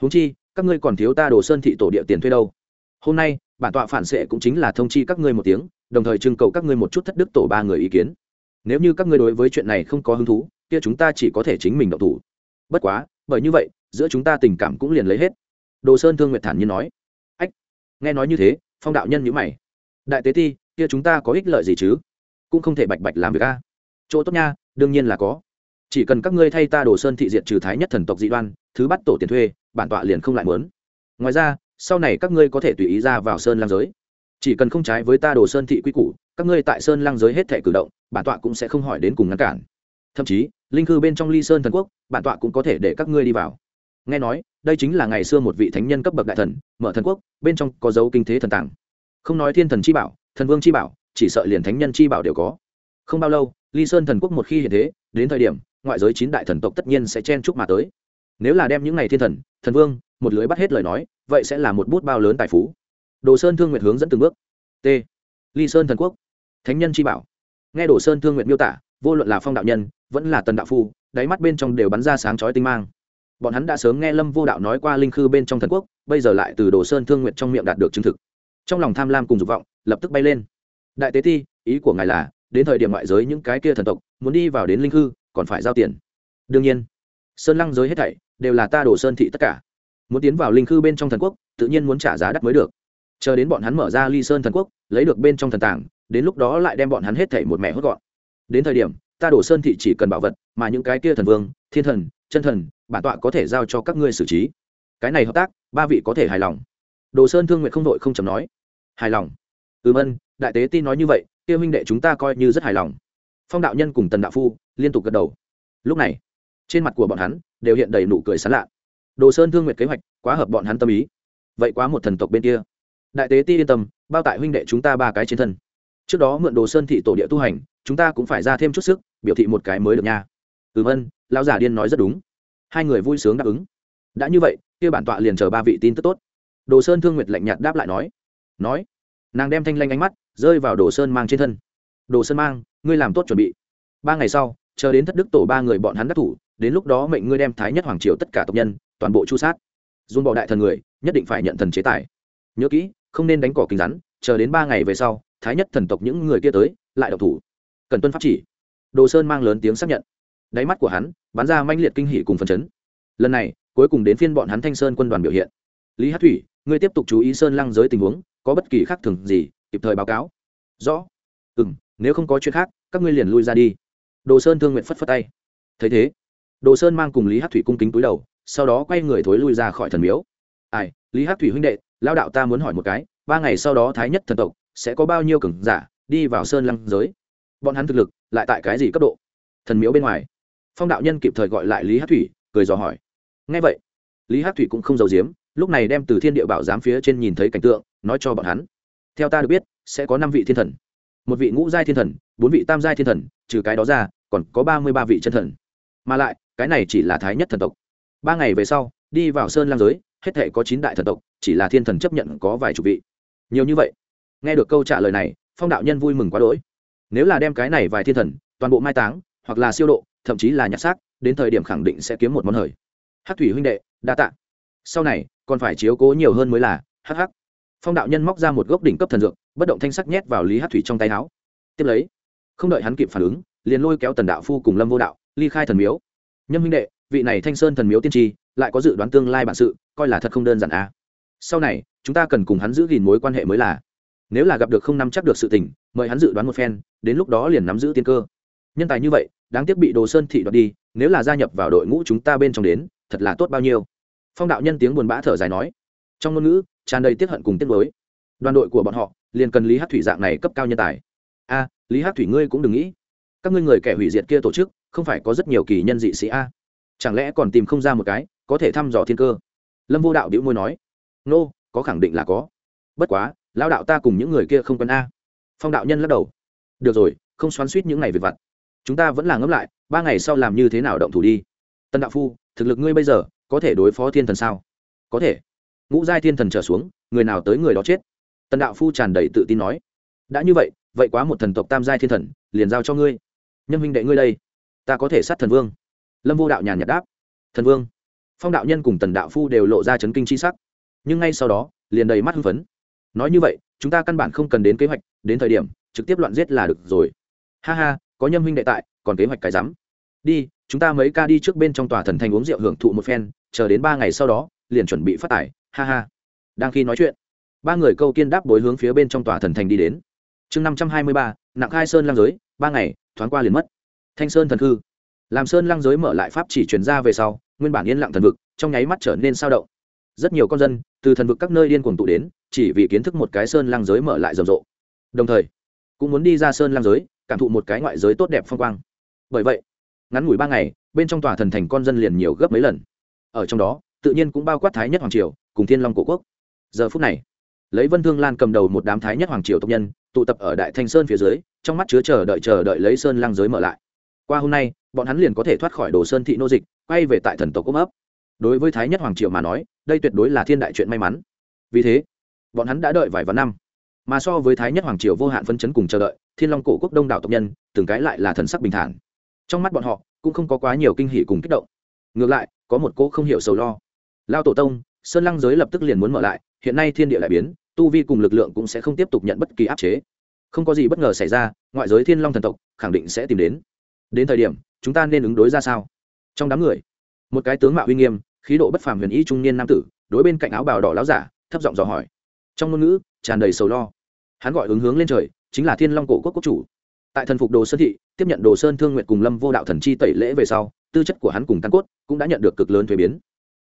Speaker 1: huống chi, các ngươi còn thiếu ta đồ sơn thị tổ địa tiền thuê đâu. Hôm nay, bản tọa phản xệ cũng chính là thông chi các ngươi một tiếng, đồng thời trưng cầu các ngươi một chút thất đức tổ ba người ý kiến. Nếu như các ngươi đối với chuyện này không có hứng thú, kia chúng ta chỉ có thể chính mình động thủ. Bất quá, bởi như vậy, giữa chúng ta tình cảm cũng liền lấy hết. Đồ sơn thương nguyệt thản nhiên nói. Ách, nghe nói như thế, phong đạo nhân nhữ mày. Đại tế ti, kia chúng ta có ích lợi gì chứ? Cũng không thể bạch bạch làm việc a. Chỗ tốt nha, đương nhiên là có. Chỉ cần các ngươi thay ta đồ sơn thị diệt trừ thái nhất thần tộc dị đoan, thứ bắt tổ tiền thuê bản tọa liền không lại muốn. Ngoài ra, sau này các ngươi có thể tùy ý ra vào sơn lang giới. Chỉ cần không trái với ta đồ sơn thị quy củ, các ngươi tại sơn lang giới hết thể cử động, bản tọa cũng sẽ không hỏi đến cùng ngăn cản. Thậm chí, linh cư bên trong ly sơn thần quốc, bản tọa cũng có thể để các ngươi đi vào. Nghe nói, đây chính là ngày xưa một vị thánh nhân cấp bậc đại thần, mở thần quốc, bên trong có dấu kinh thế thần tàng. Không nói thiên thần chi bảo, thần vương chi bảo, chỉ sợ liền thánh nhân chi bảo đều có. Không bao lâu, ly sơn thần quốc một khi hiện thế, đến thời điểm, ngoại giới chín đại thần tộc tất nhiên sẽ chen chúc mà tới nếu là đem những ngày thiên thần thần vương, một lưới bắt hết lời nói, vậy sẽ là một bút bao lớn tài phú. Đồ sơn thương nguyện hướng dẫn từng bước. T. Ly sơn thần quốc. Thánh nhân chi bảo. Nghe đồ sơn thương nguyện miêu tả, vô luận là phong đạo nhân, vẫn là tần đạo phu, đáy mắt bên trong đều bắn ra sáng chói tinh mang. Bọn hắn đã sớm nghe lâm vô đạo nói qua linh khư bên trong thần quốc, bây giờ lại từ đồ sơn thương nguyện trong miệng đạt được chứng thực. Trong lòng tham lam cùng dục vọng, lập tức bay lên. Đại tế ti, ý của ngài là, đến thời điểm ngoại giới những cái kia thần tộc, muốn đi vào đến linh hư còn phải giao tiền. Đương nhiên, sơn lăng giới hết thảy đều là ta đổ sơn thị tất cả. Muốn tiến vào linh khư bên trong thần quốc, tự nhiên muốn trả giá đắt mới được. Chờ đến bọn hắn mở ra ly sơn thần quốc, lấy được bên trong thần tàng đến lúc đó lại đem bọn hắn hết thảy một mẹ hốt gọn. Đến thời điểm, ta đổ sơn thị chỉ cần bảo vật, mà những cái kia thần vương, thiên thần, chân thần, bản tọa có thể giao cho các ngươi xử trí. Cái này hợp tác, ba vị có thể hài lòng. Đồ sơn thương nguyện không đội không chầm nói. Hài lòng. Ừm ân đại tế tin nói như vậy, kia huynh đệ chúng ta coi như rất hài lòng. Phong đạo nhân cùng tần đạo phu liên tục gật đầu. Lúc này, trên mặt của bọn hắn đều hiện đầy nụ cười sán lạ. Đồ sơn thương nguyệt kế hoạch, quá hợp bọn hắn tâm ý. Vậy quá một thần tộc bên kia. Đại tế ti yên tâm, bao tại huynh đệ chúng ta ba cái trên thân. Trước đó mượn đồ sơn thị tổ địa tu hành, chúng ta cũng phải ra thêm chút sức, biểu thị một cái mới được nha. Ừ vân, lão giả điên nói rất đúng. Hai người vui sướng đáp ứng. Đã như vậy, kia bản tọa liền chờ ba vị tin tức tốt. Đồ sơn thương nguyệt lạnh nhạt đáp lại nói. Nói. Nàng đem thanh lanh ánh mắt rơi vào đồ sơn mang trên thân. Đồ sơn mang, ngươi làm tốt chuẩn bị. Ba ngày sau, chờ đến thất đức tổ ba người bọn hắn đắc thủ đến lúc đó mệnh ngươi đem thái nhất hoàng triều tất cả tộc nhân, toàn bộ chu sát. Dùng bỏ đại thần người, nhất định phải nhận thần chế tài. Nhớ kỹ, không nên đánh cỏ kính rắn, chờ đến ba ngày về sau, thái nhất thần tộc những người kia tới, lại độc thủ. Cần tuân pháp chỉ. Đồ sơn mang lớn tiếng xác nhận. Đáy mắt của hắn, bắn ra manh liệt kinh hỷ cùng phần chấn. Lần này, cuối cùng đến phiên bọn hắn thanh sơn quân đoàn biểu hiện. Lý hát thủy, ngươi tiếp tục chú ý sơn lăng giới tình huống, có bất kỳ khác thường gì, kịp thời báo cáo. Rõ. Ừ m nếu không có chuyện khác, các ngươi liền lui ra đi. Đồ sơn thương nguyện phất phất tay. Thấy thế đồ sơn mang cùng lý hát thủy cung kính túi đầu, sau đó quay người thối lui ra khỏi thần miếu. Ai, lý hát thủy huynh đệ lao đạo ta muốn hỏi một cái, ba ngày sau đó thái nhất thần tộc sẽ có bao nhiêu cường giả đi vào sơn lăng giới? Bọn hắn thực lực lại tại cái gì cấp độ? Thần miếu bên ngoài. Phong đạo nhân kịp thời gọi lại lý hát thủy, cười dò hỏi. Ngay vậy. Lý hát thủy cũng không giàu giếm, lúc này đem từ thiên địa bảo giám phía trên nhìn thấy cảnh tượng, nói cho bọn hắn. Theo ta được biết, sẽ có năm vị thiên thần, một vị ngũ giai thiên thần, bốn vị tam giai thiên thần, trừ cái đó ra, còn có ba mươi ba vị chân thần. Mà lại cái này chỉ là thái nhất thần tộc. Ba ngày về sau, đi vào sơn lam giới, hết thể có chín đại thần tộc, chỉ là thiên thần chấp nhận có vài chục vị. Nhiều như vậy. Nghe được câu trả lời này, phong đạo nhân vui mừng quá đỗi. Nếu là đem cái này vài thiên thần, toàn bộ mai táng, hoặc là siêu độ, thậm chí là nhặt xác, đến thời điểm khẳng định sẽ kiếm một món hời. Hát thủy huynh đệ, đa tạ. Sau này, còn phải chiếu cố nhiều hơn mới là hh phong đạo nhân móc ra một gốc đỉnh cấp thần dược, bất động thanh sắc nhét vào lý hát thủy trong tay áo. Tiếp lấy, không đợi hắn kịp phản ứng, liền lôi kéo tần đạo phu cùng lâm vô đạo, ly khai thần miếu nhâm huynh đệ, vị này thanh sơn thần miếu tiên tri, lại có dự đoán tương lai bản sự, coi là thật không đơn giản à. sau này, chúng ta cần cùng hắn giữ gìn mối quan hệ mới là. Nếu là gặp được không nắm chắc được sự tình, mời hắn dự đoán một phen, đến lúc đó liền nắm giữ tiên cơ. Nhân tài như vậy, đáng tiếc bị đồ sơn thị đoạt đi, nếu là gia nhập vào đội ngũ chúng ta bên trong đến, thật là tốt bao nhiêu. Phong đạo nhân tiếng buồn bã thở dài nói. Trong ngôn ngữ, tràn đầy tiết hận cùng tiết mới đoàn đội của bọn họ, liền cần lý hát thủy dạng này cấp cao nhân tài. A lý hát thủy ngươi cũng đừng nghĩ. Các ngươi người kẻ hủy diệt kia tổ chức không phải có rất nhiều kỳ nhân dị sĩ a. Chẳng lẽ còn tìm không ra một cái có thể thăm dò thiên cơ? Lâm vô đạo đĩu môi nói. Nô、no, có khẳng định là có. Bất quá lao đạo ta cùng những người kia không cần a. Phong đạo nhân lắc đầu. Được rồi không xoắn suýt những ngày về vặt. Chúng ta vẫn là ngẫm lại ba ngày sau làm như thế nào động thủ đi. Tân đạo phu thực lực ngươi bây giờ có thể đối phó thiên thần sao? Có thể. Ngũ giai thiên thần trở xuống người nào tới người đó chết? Tần đạo phu tràn đầy tự tin nói. Đã như vậy vậy quá một thần tộc tam giai thiên thần liền giao cho ngươi. Nhân huynh đệ ngươi đây ta có thể sát thần vương. Lâm vô đạo nhàn nhạt đáp. Thần vương. Phong đạo nhân cùng tần đạo phu đều lộ ra chấn kinh c h i sắc. Nhưng ngay sau đó, liền đầy mắt hưng phấn. Nói như vậy, chúng ta căn bản không cần đến kế hoạch, đến thời điểm, trực tiếp loạn giết là được rồi. Ha ha, có nhâm huynh đệ tại, còn kế hoạch cái rắm. Đi, chúng ta mấy ca đi trước bên trong tòa thần thành uống rượu hưởng thụ một phen, chờ đến ba ngày sau đó, liền chuẩn bị phát tải. Ha ha. Đang khi nói chuyện, ba người câu kiên đáp bối hướng phía bên trong tòa thần thành đi đến. Chương năm trăm hai mươi ba, nặng khai sơn lang giới, ba ngày, thoáng qua liền mất thanh sơn thần hư làm sơn lang giới mở lại pháp chỉ chuyển ra về sau, nguyên bản yên lặng thần vực, trong nháy mắt trở nên sao động. Rất nhiều con dân, từ thần vực các nơi điên cuồng tụ đến, chỉ vì kiến thức một cái sơn lang giới mở lại rầm rộ. Đồng thời, cũng muốn đi ra sơn lang giới, cảm thụ một cái ngoại giới tốt đẹp phong quang. Bởi vậy, ngắn ngủi ba ngày, bên trong tòa thần thành con dân liền nhiều gấp mấy lần. Ở trong đó, tự nhiên cũng bao quát thái nhất hoàng triều, cùng thiên long cổ quốc. Giờ phút này, lấy vân thương lan cầm đầu một đám thái nhất hoàng triều tộc nhân, tụ tập ở đại thanh sơn phía dưới, trong mắt chứa chờ đợi chờ đợi lấy sơn lăng giới mở lại qua hôm nay, bọn hắn liền có thể thoát khỏi đồ sơn thị nô dịch, quay về tại thần tộc ôm ấp. Đối với thái nhất hoàng triều mà nói, đây tuyệt đối là thiên đại chuyện may mắn. Vì thế, bọn hắn đã đợi vài vạn năm. Mà so với thái nhất hoàng triều vô hạn phân chấn cùng chờ đợi, thiên long cổ quốc đông đảo tộc nhân, từng cái lại là thần sắc bình thản. Trong mắt bọn họ, cũng không có quá nhiều kinh hỉ cùng kích động. Ngược lại, có một cô không hiểu sầu lo. Lao tổ tông, sơn lăng giới lập tức liền muốn mở lại, hiện nay thiên địa lại biến, tu vi cùng lực lượng cũng sẽ không tiếp tục nhận bất kỳ áp chế. Không có gì bất ngờ xảy ra, ngoại giới thiên long thần tộc khẳng định sẽ tìm đến đến thời điểm, chúng ta nên ứng đối ra sao? Trong đám người, một cái tướng mạo uy nghiêm, khí độ bất phàm huyền y trung niên nam tử, đối bên cạnh áo bào đỏ láo giả, thấp giọng dò hỏi. Trong ngôn ngữ, tràn đầy sầu lo. Hắn gọi ứng hướng lên trời, chính là thiên long cổ quốc quốc chủ. Tại thần phục đồ sơn thị, tiếp nhận đồ sơn thương nguyện cùng lâm vô đạo thần chi tẩy lễ về sau, tư chất của hắn cùng căn cốt cũng đã nhận được cực lớn thuế biến.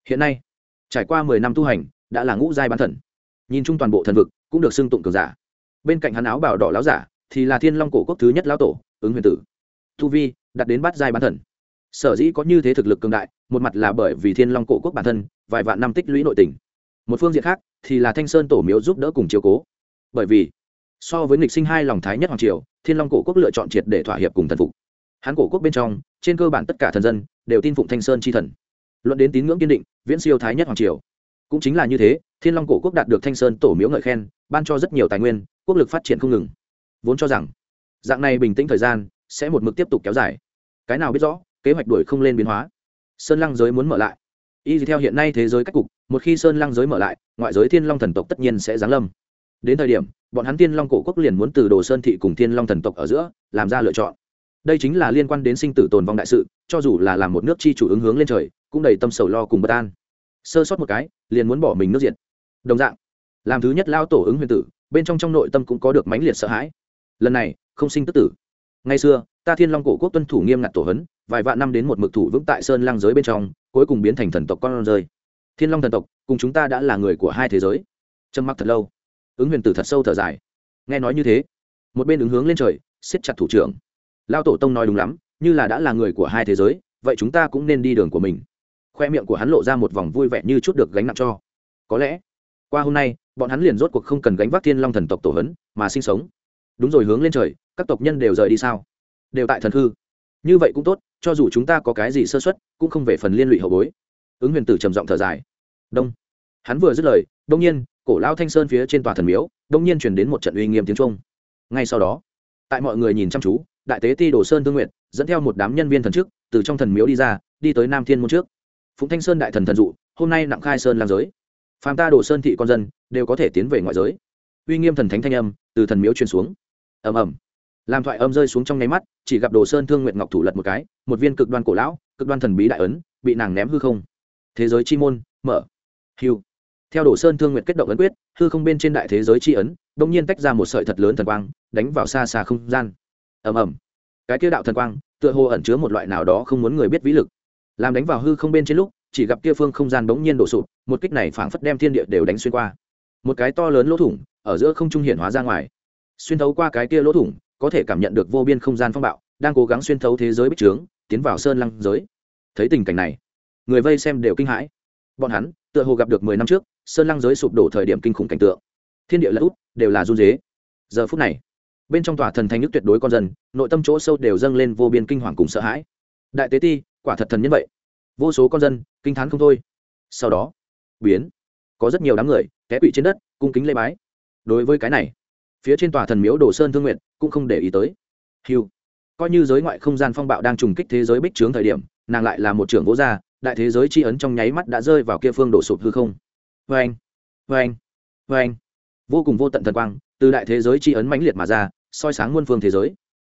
Speaker 1: Hiện nay, trải qua mười năm tu hành, đã là ngũ giai bán thần. Nhìn chung toàn bộ thần vực, cũng được xưng tụng cường giả. Bên cạnh hắn áo bảo đỏ láo giả, thì là thiên long cổ quốc thứ nhất lão tổ, ứng huyền tử. Tu vi đặt đến bát giai bán thần. Sở dĩ có như thế thực lực cường đại, một mặt là bởi vì thiên long cổ quốc bản thân, vài vạn năm tích lũy nội tình. Một phương diện khác, thì là thanh sơn tổ miếu giúp đỡ cùng chiếu cố. Bởi vì, so với nghịch sinh hai lòng thái nhất hoàng triều, thiên long cổ quốc lựa chọn triệt để thỏa hiệp cùng thần phục. Hán cổ quốc bên trong, trên cơ bản tất cả thần dân đều tin phụng thanh sơn chi thần. Luận đến tín ngưỡng kiên định, viễn siêu thái nhất hoàng triều. Cũng chính là như thế, thiên long cổ quốc đạt được thanh sơn tổ miếu ngợi khen, ban cho rất nhiều tài nguyên, quốc lực phát triển không ngừng. Vốn cho rằng, dạng này bình tĩnh thời gian sẽ một mực tiếp tục kéo dài. Cái nào biết rõ, kế hoạch đuổi không lên biến hóa. Sơn lăng giới muốn mở lại. Y theo hiện nay thế giới cách cục, một khi sơn lăng giới mở lại, ngoại giới thiên long thần tộc tất nhiên sẽ giáng lâm. Đến thời điểm, bọn hắn thiên long cổ quốc liền muốn từ đồ sơn thị cùng thiên long thần tộc ở giữa, làm ra lựa chọn. Đây chính là liên quan đến sinh tử tồn vong đại sự, cho dù là làm một nước chi chủ ứng hướng lên trời, cũng đầy tâm sầu lo cùng bất an. Sơ sót một cái, liền muốn bỏ mình nước diện đồng dạng, làm thứ nhất lao tổ ứng huyền tử, bên trong trong nội tâm cũng có được mãnh liệt sợ hãi. Lần này, không sinh tức tử ngày xưa, ta thiên long cổ quốc tuân thủ nghiêm ngặt tổ hấn, vài vạn năm đến một mực thủ vững tại sơn lăng giới bên trong, cuối cùng biến thành thần tộc con rơi. Thiên long thần tộc, cùng chúng ta đã là người của hai thế giới. Trầm mặc thật lâu. Ứng huyền tử thật sâu thở dài. Nghe nói như thế, một bên ứng hướng lên trời, siết chặt thủ trưởng. Lao tổ tông nói đúng lắm, như là đã là người của hai thế giới, vậy chúng ta cũng nên đi đường của mình. Khoe miệng của hắn lộ ra một vòng vui vẻ như chút được gánh nặng cho. Có lẽ, qua hôm nay, bọn hắn liền rốt cuộc không cần gánh vác thiên long thần tộc tổ hấn, mà sinh sống. Đúng rồi, hướng lên trời các tộc nhân đều rời đi sao? Đều tại thần hư như vậy cũng tốt, cho dù chúng ta có cái gì sơ xuất cũng không về phần liên lụy hậu bối. Ứng huyền tử trầm giọng thở dài. Đông. Hắn vừa dứt lời, đông nhiên, cổ lao thanh sơn phía trên tòa thần miếu, đông nhiên chuyển đến một trận uy nghiêm tiếng trung ngay sau đó, tại mọi người nhìn chăm chú, đại tế ti đồ sơn thương nguyện dẫn theo một đám nhân viên thần chức, từ trong thần miếu đi ra, đi tới nam thiên môn trước. Phụng thanh sơn đại thần thần dụ, hôm nay nặng khai sơn làm giới. Phàm ta đổ sơn thị con dân, đều có thể tiến về ngoại giới. Uy nghiêm thần thánh thanh âm, từ thần miếu truyền xuống. Ầm ầm làm thoại âm rơi xuống trong nháy mắt, chỉ gặp đồ sơn thương nguyện ngọc thủ lật một cái, một viên cực đoan cổ lão, cực đoan thần bí đại ấn, bị nàng ném hư không. Thế giới chi môn, mở. Hiu theo đồ sơn thương nguyện kết động ấn quyết, hư không bên trên đại thế giới chi ấn, đông nhiên tách ra một sợi thật lớn thần quang, đánh vào xa xa không gian. Ầm ầm. Cái kia đạo thần quang, tựa hồ ẩn chứa một loại nào đó không muốn người biết vĩ lực. Làm đánh vào hư không bên trên lúc, chỉ gặp kia phương không gian bỗng nhiên đổ sụp, một kích này phảng phất đem thiên địa đều đánh xuyên qua. Một cái to lớn lỗ thủng, ở giữa không trung hiển hóa ra ngoài. Xuyên thấu qua cái kia lỗ thủng có thể cảm nhận được vô biên không gian phong bạo, đang cố gắng xuyên thấu thế giới bích trướng, tiến vào sơn lăng giới. Thấy tình cảnh này, người vây xem đều kinh hãi. Bọn hắn, tựa hồ gặp được mười năm trước, sơn lăng giới sụp đổ thời điểm kinh khủng cảnh tượng. Thiên địa lẫn út đều là run dế giờ phút này, bên trong tòa thần thánh nước tuyệt đối con dân, nội tâm chỗ sâu đều dâng lên vô biên kinh hoàng cùng sợ hãi. Đại tế ti, quả thật thần nhân vậy. Vô số con dân, kinh t h á n không thôi. Sau đó, biến, có rất nhiều đám người, té quỵ trên đất, cung kính lê bái. Đối với cái này, phía trên tòa thần miếu đồ sơn thương nguyện cũng không để ý tới. Hiu coi như giới ngoại không gian phong bạo đang trùng kích thế giới bích trướng thời điểm, nàng lại là một trưởng gỗ gia, đại thế giới chi ấn trong nháy mắt đã rơi vào kia phương đổ sụp hư không. Vê anh vê anh vê anh vô cùng vô tận thần quang, từ đại thế giới chi ấn mãnh liệt mà ra, soi sáng muôn phương thế giới.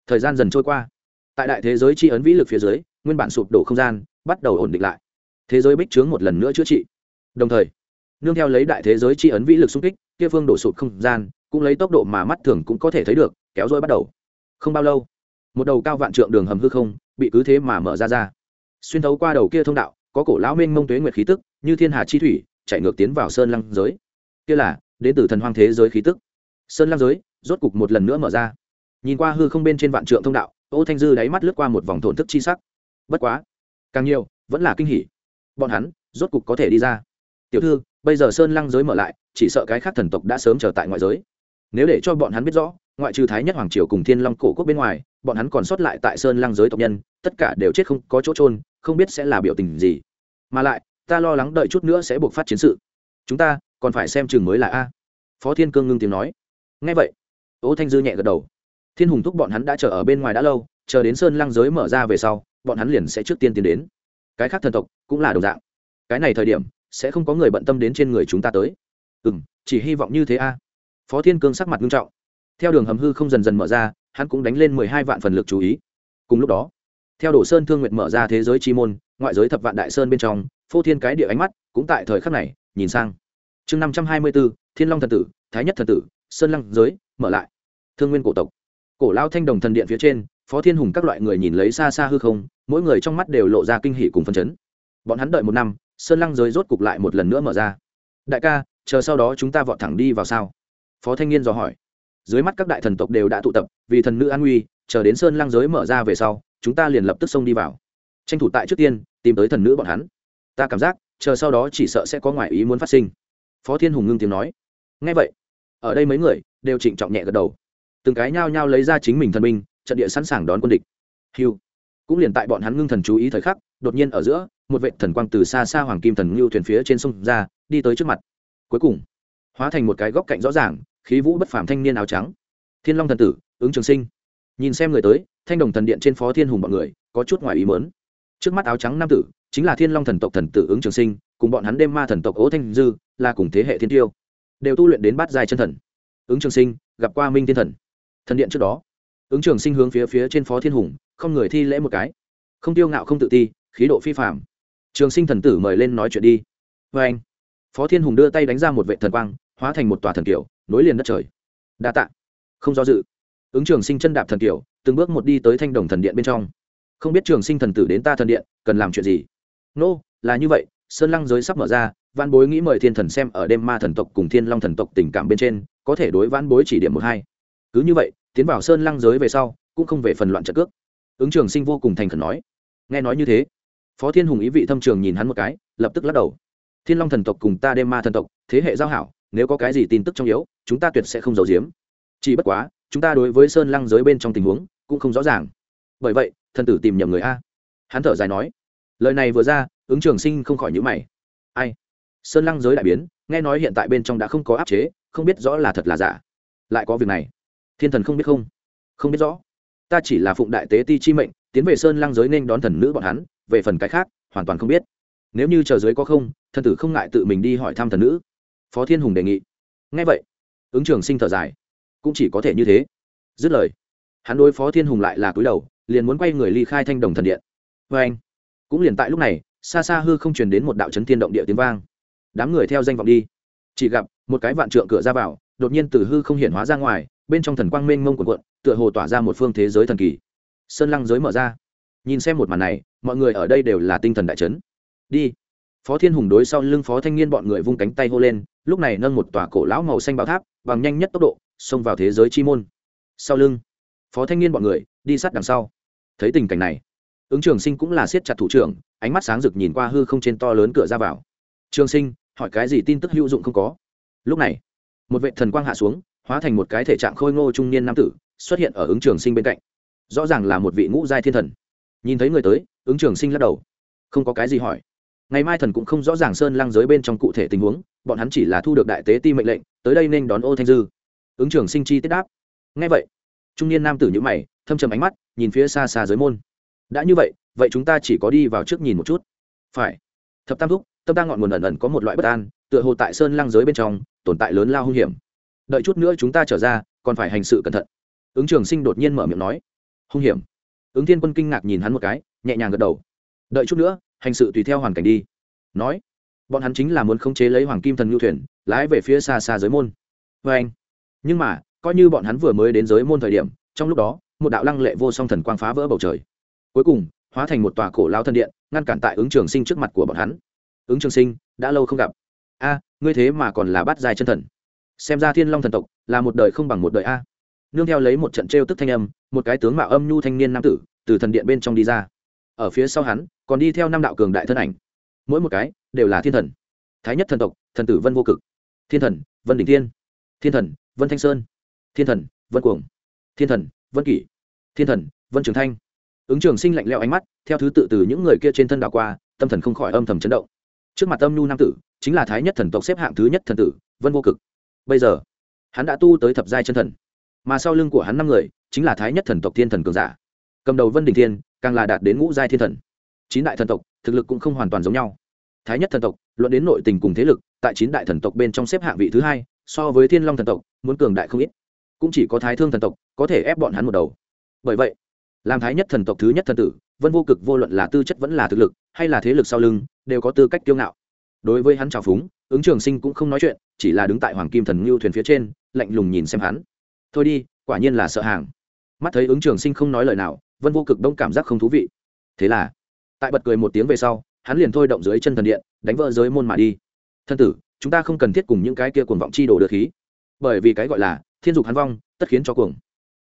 Speaker 1: Thời gian dần trôi qua. Tại đại thế giới chi ấn vĩ lực phía dưới, nguyên bản sụp đổ không gian bắt đầu ổn định lại. Thế giới bích trướng một lần nữa chữa trị. Đồng thời, nương theo lấy đại thế giới chi ấn vĩ lực xung kích, kia phương đổ sụp không gian cũng lấy tốc độ mà mắt thường cũng có thể thấy được kéo dối bắt đầu. Không bao lâu, một đầu cao vạn trượng đường hầm hư không bị cứ thế mà mở ra ra. Xuyên thấu qua đầu kia thông đạo, có cổ lão minh mông tuế nguyệt khí tức, như thiên hà chi thủy, chạy ngược tiến vào sơn lăng giới. Kia là, đến từ thần hoang thế giới khí tức. Sơn lăng giới, rốt cục một lần nữa mở ra. Nhìn qua hư không bên trên vạn trượng thông đạo, ô thanh dư đáy mắt lướt qua một vòng thổn thức chi sắc. Bất quá, càng nhiều, vẫn là kinh hỉ. Bọn hắn, rốt cục có thể đi ra. Tiểu thư, bây giờ sơn lăng giới mở lại, chỉ sợ cái khác thần tộc đã sớm trở tại ngoại giới. Nếu để cho bọn hắn biết rõ ngoại trừ thái nhất hoàng triều cùng thiên long cổ quốc bên ngoài, bọn hắn còn sót lại tại sơn Lang giới tộc nhân, tất cả đều chết không có chỗ trôn không biết sẽ là biểu tình gì. Mà lại, ta lo lắng đợi chút nữa sẽ buộc phát chiến sự. Chúng ta, còn phải xem chừng mới là a. Phó thiên cương ngưng tiếng nói. Ngay vậy, ô thanh dư nhẹ gật đầu. Thiên hùng thúc bọn hắn đã chờ ở bên ngoài đã lâu, chờ đến sơn Lang giới mở ra về sau, bọn hắn liền sẽ trước tiên tiến đến. Cái khác thần tộc cũng là đồng dạng. Cái này thời điểm, sẽ không có người bận tâm đến trên người chúng ta tới. Ừ m chỉ hy vọng như thế a. Phó thiên cương sắc mặt nghiêm trọng theo đường hầm hư không dần dần mở ra, hắn cũng đánh lên mười hai vạn phần lực chú ý. Cùng lúc đó, theo đổ sơn thương nguyện mở ra thế giới chi môn, ngoại giới thập vạn đại sơn bên trong, phô thiên cái địa ánh mắt cũng tại thời khắc này nhìn sang. Chương năm trăm hai mươi b ố thiên long thần tử, thái nhất thần tử, sơn lăng giới, mở lại. Thương nguyên cổ tộc. Cổ lao thanh đồng thần điện phía trên, phó thiên hùng các loại người nhìn lấy xa xa hư không, mỗi người trong mắt đều lộ ra kinh hỉ cùng phân chấn. Bọn hắn đợi một năm, sơn lăng giới rốt cục lại một lần nữa mở ra. Đại ca, chờ sau đó chúng ta vọt thẳng đi vào sao? Phó thanh niên dò hỏi dưới mắt các đại thần tộc đều đã tụ tập, vì thần nữ an nguy, chờ đến sơn lang giới mở ra về sau, chúng ta liền lập tức xông đi vào. Tranh thủ tại trước tiên, tìm tới thần nữ bọn hắn. Ta cảm giác, chờ sau đó chỉ sợ sẽ có ngoại ý muốn phát sinh. Phó thiên hùng ngưng tiếng nói. Ngay vậy, ở đây mấy người đều trịnh trọng nhẹ gật đầu. Từng cái nhao nhao lấy ra chính mình thần binh, trận địa sẵn sàng đón quân địch. Hiu. Cũng liền tại bọn hắn ngưng thần chú ý thời khắc, đột nhiên ở giữa, một vệ thần quang từ xa xa hoàng kim thần ngưu thuyền phía trên sông ra, đi tới trước mặt. Cuối cùng, hóa thành một cái góc cạnh rõ ràng khí vũ bất phàm thanh niên áo trắng. Thiên long thần tử, ứng trường sinh. Nhìn xem người tới, thanh đồng thần điện trên phó thiên hùng bọn người, có chút ngoài ý mớn trước mắt áo trắng nam tử, chính là thiên long thần tộc thần tử ứng trường sinh, cùng bọn hắn đêm ma thần tộc ố thanh dư, là cùng thế hệ thiên tiêu. Đều tu luyện đến bát dài chân thần. Ứng trường sinh, gặp qua minh thiên thần. Thần điện trước đó, ứng trường sinh hướng phía phía trên phó thiên hùng, không người thi lễ một cái. Không tiêu ngạo không tự ti, khí độ phi phạm trường sinh thần tử mời lên nói chuyện đi. Vê anh phó thiên hùng đưa tay đánh ra một vệ thần quang, hóa thành một tòa thần kiểu nối liền đất trời. Đa t ạ không do dự. Ứng trường sinh chân đạp thần kiểu từng bước một đi tới thanh đồng thần điện bên trong. Không biết trường sinh thần tử đến ta thần điện cần làm chuyện gì? Nô、no, là như vậy sơn lăng giới sắp mở ra văn bối nghĩ mời thiên thần xem ở đêm ma thần tộc cùng thiên long thần tộc tình cảm bên trên có thể đối văn bối chỉ điểm một hai. Cứ như vậy tiến vào sơn lăng giới về sau cũng không về phần loạn trận cước. Ứng trường sinh vô cùng thành khẩn nói. Nghe nói như thế phó thiên hùng ý vị thâm trường nhìn hắn một cái lập tức lắc đầu. Thiên long thần tộc cùng ta đêm ma thần tộc thế hệ giao hảo nếu có cái gì tin tức trong yếu chúng ta tuyệt sẽ không giấu giếm. Chỉ bất quá, chúng ta đối với sơn lăng giới bên trong tình huống cũng không rõ ràng. Bởi vậy, thần tử tìm nhầm người a. Hắn thở dài nói, lời này vừa ra, ứng trường sinh không khỏi nhữ mày. Ai? Sơn lăng giới đại biến, nghe nói hiện tại bên trong đã không có áp chế, không biết rõ là thật là giả. Lại có việc này. Thiên thần không biết không? Không biết rõ. Ta chỉ là phụng đại tế ti chi mệnh, tiến về sơn lăng giới nên đón thần nữ bọn hắn, về phần cái khác, hoàn toàn không biết. Nếu như chờ giới có không, thần tử không ngại tự mình đi hỏi thăm thần nữ. Phó thiên hùng đề nghị. Ngay vậy ứng trường sinh thở dài. Cũng chỉ có thể như thế. Dứt lời, hắn đối phó thiên hùng lại là cúi đầu, liền muốn quay người ly khai thanh đồng thần điện. Vê anh, cũng liền tại lúc này, xa xa hư không truyền đến một đạo chấn thiên động địa tiếng vang. Đám người theo danh vọng đi. Chỉ gặp, một cái vạn trượng cửa ra vào, đột nhiên từ hư không hiện hóa ra ngoài, bên trong thần quang mênh mông quần quận tựa hồ tỏa ra một phương thế giới thần kỳ. Sơn lăng giới mở ra. Nhìn xem một màn này, mọi người ở đây đều là tinh thần đại chấn. Đi phó thiên hùng đối sau lưng phó thanh niên bọn người vung cánh tay hô lên, lúc này nâng một tòa cổ lão màu xanh bảo tháp, bằng nhanh nhất tốc độ, xông vào thế giới chi môn. Sau lưng, phó thanh niên bọn người, đi sát đằng sau. Thấy tình cảnh này, ứng trường sinh cũng là siết chặt thủ trưởng, ánh mắt sáng rực nhìn qua hư không trên to lớn cửa ra vào. Trường sinh, hỏi cái gì tin tức hữu dụng không có? Lúc này, một vệ thần quang hạ xuống, hóa thành một cái thể trạng khôi ngô trung niên nam tử, xuất hiện ở ứng trường sinh bên cạnh. Rõ ràng là một vị ngũ giai thiên thần. Nhìn thấy người tới, ứng trường sinh lắc đầu. Không có cái gì hỏi ngày mai thần cũng không rõ ràng sơn lăng giới bên trong cụ thể tình huống, bọn hắn chỉ là thu được đại tế ti mệnh lệnh, tới đây nên đón ô thanh dư. Ứng trưởng sinh chi tiết đáp. Ngay vậy, trung niên nam tử nhữ mày, thâm trầm ánh mắt, nhìn phía xa xa giới môn. Đã như vậy vậy chúng ta chỉ có đi vào trước nhìn một chút. Phải. Thập tam thúc, tâm ta ngọn nguồn ẩn ẩn có một loại bất an, tựa hồ tại sơn lăng giới bên trong, tồn tại lớn lao hung hiểm. Đợi chút nữa chúng ta trở ra, còn phải hành sự cẩn thận. Ứng trường sinh đột nhiên mở miệng nói. Hung hiểm. Ứng thiên quân kinh ngạc nhìn hắn một cái, nhẹ nhàng gật đầu. Đợi chút nữa hành sự tùy theo hoàn cảnh đi. Nói, bọn hắn chính là muốn khống chế lấy hoàng kim thần Ngưu thuyền, lái về phía xa xa giới môn. Vê anh, nhưng mà, coi như bọn hắn vừa mới đến giới môn thời điểm, trong lúc đó, một đạo lăng lệ vô song thần quang phá vỡ bầu trời. Cuối cùng, hóa thành một tòa cổ lao thân điện, ngăn cản tại ứng trường sinh trước mặt của bọn hắn. Ứng trường sinh, đã lâu không gặp. A, ngươi thế mà còn là bát dài chân thần. Xem ra thiên long thần tộc là một đời không bằng một đời a. Nương theo lấy một trận t tức thanh âm, một cái tướng mạo âm nhu thanh niên nam tử, từ thần điện bên trong đi ra ở phía sau hắn, còn đi theo năm đạo cường đại thân ảnh. Mỗi một cái đều là thiên thần. Thái nhất thần tộc, thần tử vân vô cực. Thiên thần, vân đình thiên. Thiên thần, vân thanh sơn. Thiên thần, vân cuồng. Thiên thần, vân kỷ. Thiên thần, vân trường thanh. Ứng trường sinh lạnh leo ánh mắt, theo thứ tự từ những người kia trên thân đảo qua, tâm thần không khỏi âm thầm chấn động. Trước mặt âm nhu nam tử, chính là thái nhất thần tộc xếp hạng thứ nhất thần tử, vân vô cực. Bây giờ, hắn đã tu tới thập giai chân thần. Mà sau lưng của hắn năm người, chính là thái nhất thần tộc thiên thần cường giả cầm đầu vân đình thiên càng là đạt đến ngũ giai thiên thần chín đại thần tộc thực lực cũng không hoàn toàn giống nhau thái nhất thần tộc luận đến nội tình cùng thế lực tại chín đại thần tộc bên trong xếp hạng vị thứ hai so với thiên long thần tộc muốn cường đại không ít cũng chỉ có thái thương thần tộc có thể ép bọn hắn một đầu bởi vậy làm thái nhất thần tộc thứ nhất thần tử vân vô cực vô luận là tư chất vẫn là thực lực hay là thế lực sau lưng đều có tư cách kiêu ngạo đối với hắn trào phúng ứng trường sinh cũng không nói chuyện chỉ là đứng tại hoàng kim thần ngưu thuyền phía trên lạnh lùng nhìn xem hắn thôi đi quả nhiên là sợ hàng mắt thấy ứng trường sinh không nói lời nào vân vô cực đông cảm giác không thú vị. Thế là, tại bật cười một tiếng về sau, hắn liền thôi động dưới chân thần điện, đánh vỡ giới môn mà đi. Thân tử, chúng ta không cần thiết cùng những cái kia cuồng vọng chi đồ được khí. Bởi vì cái gọi là thiên dục hắn vong, tất khiến cho cuồng.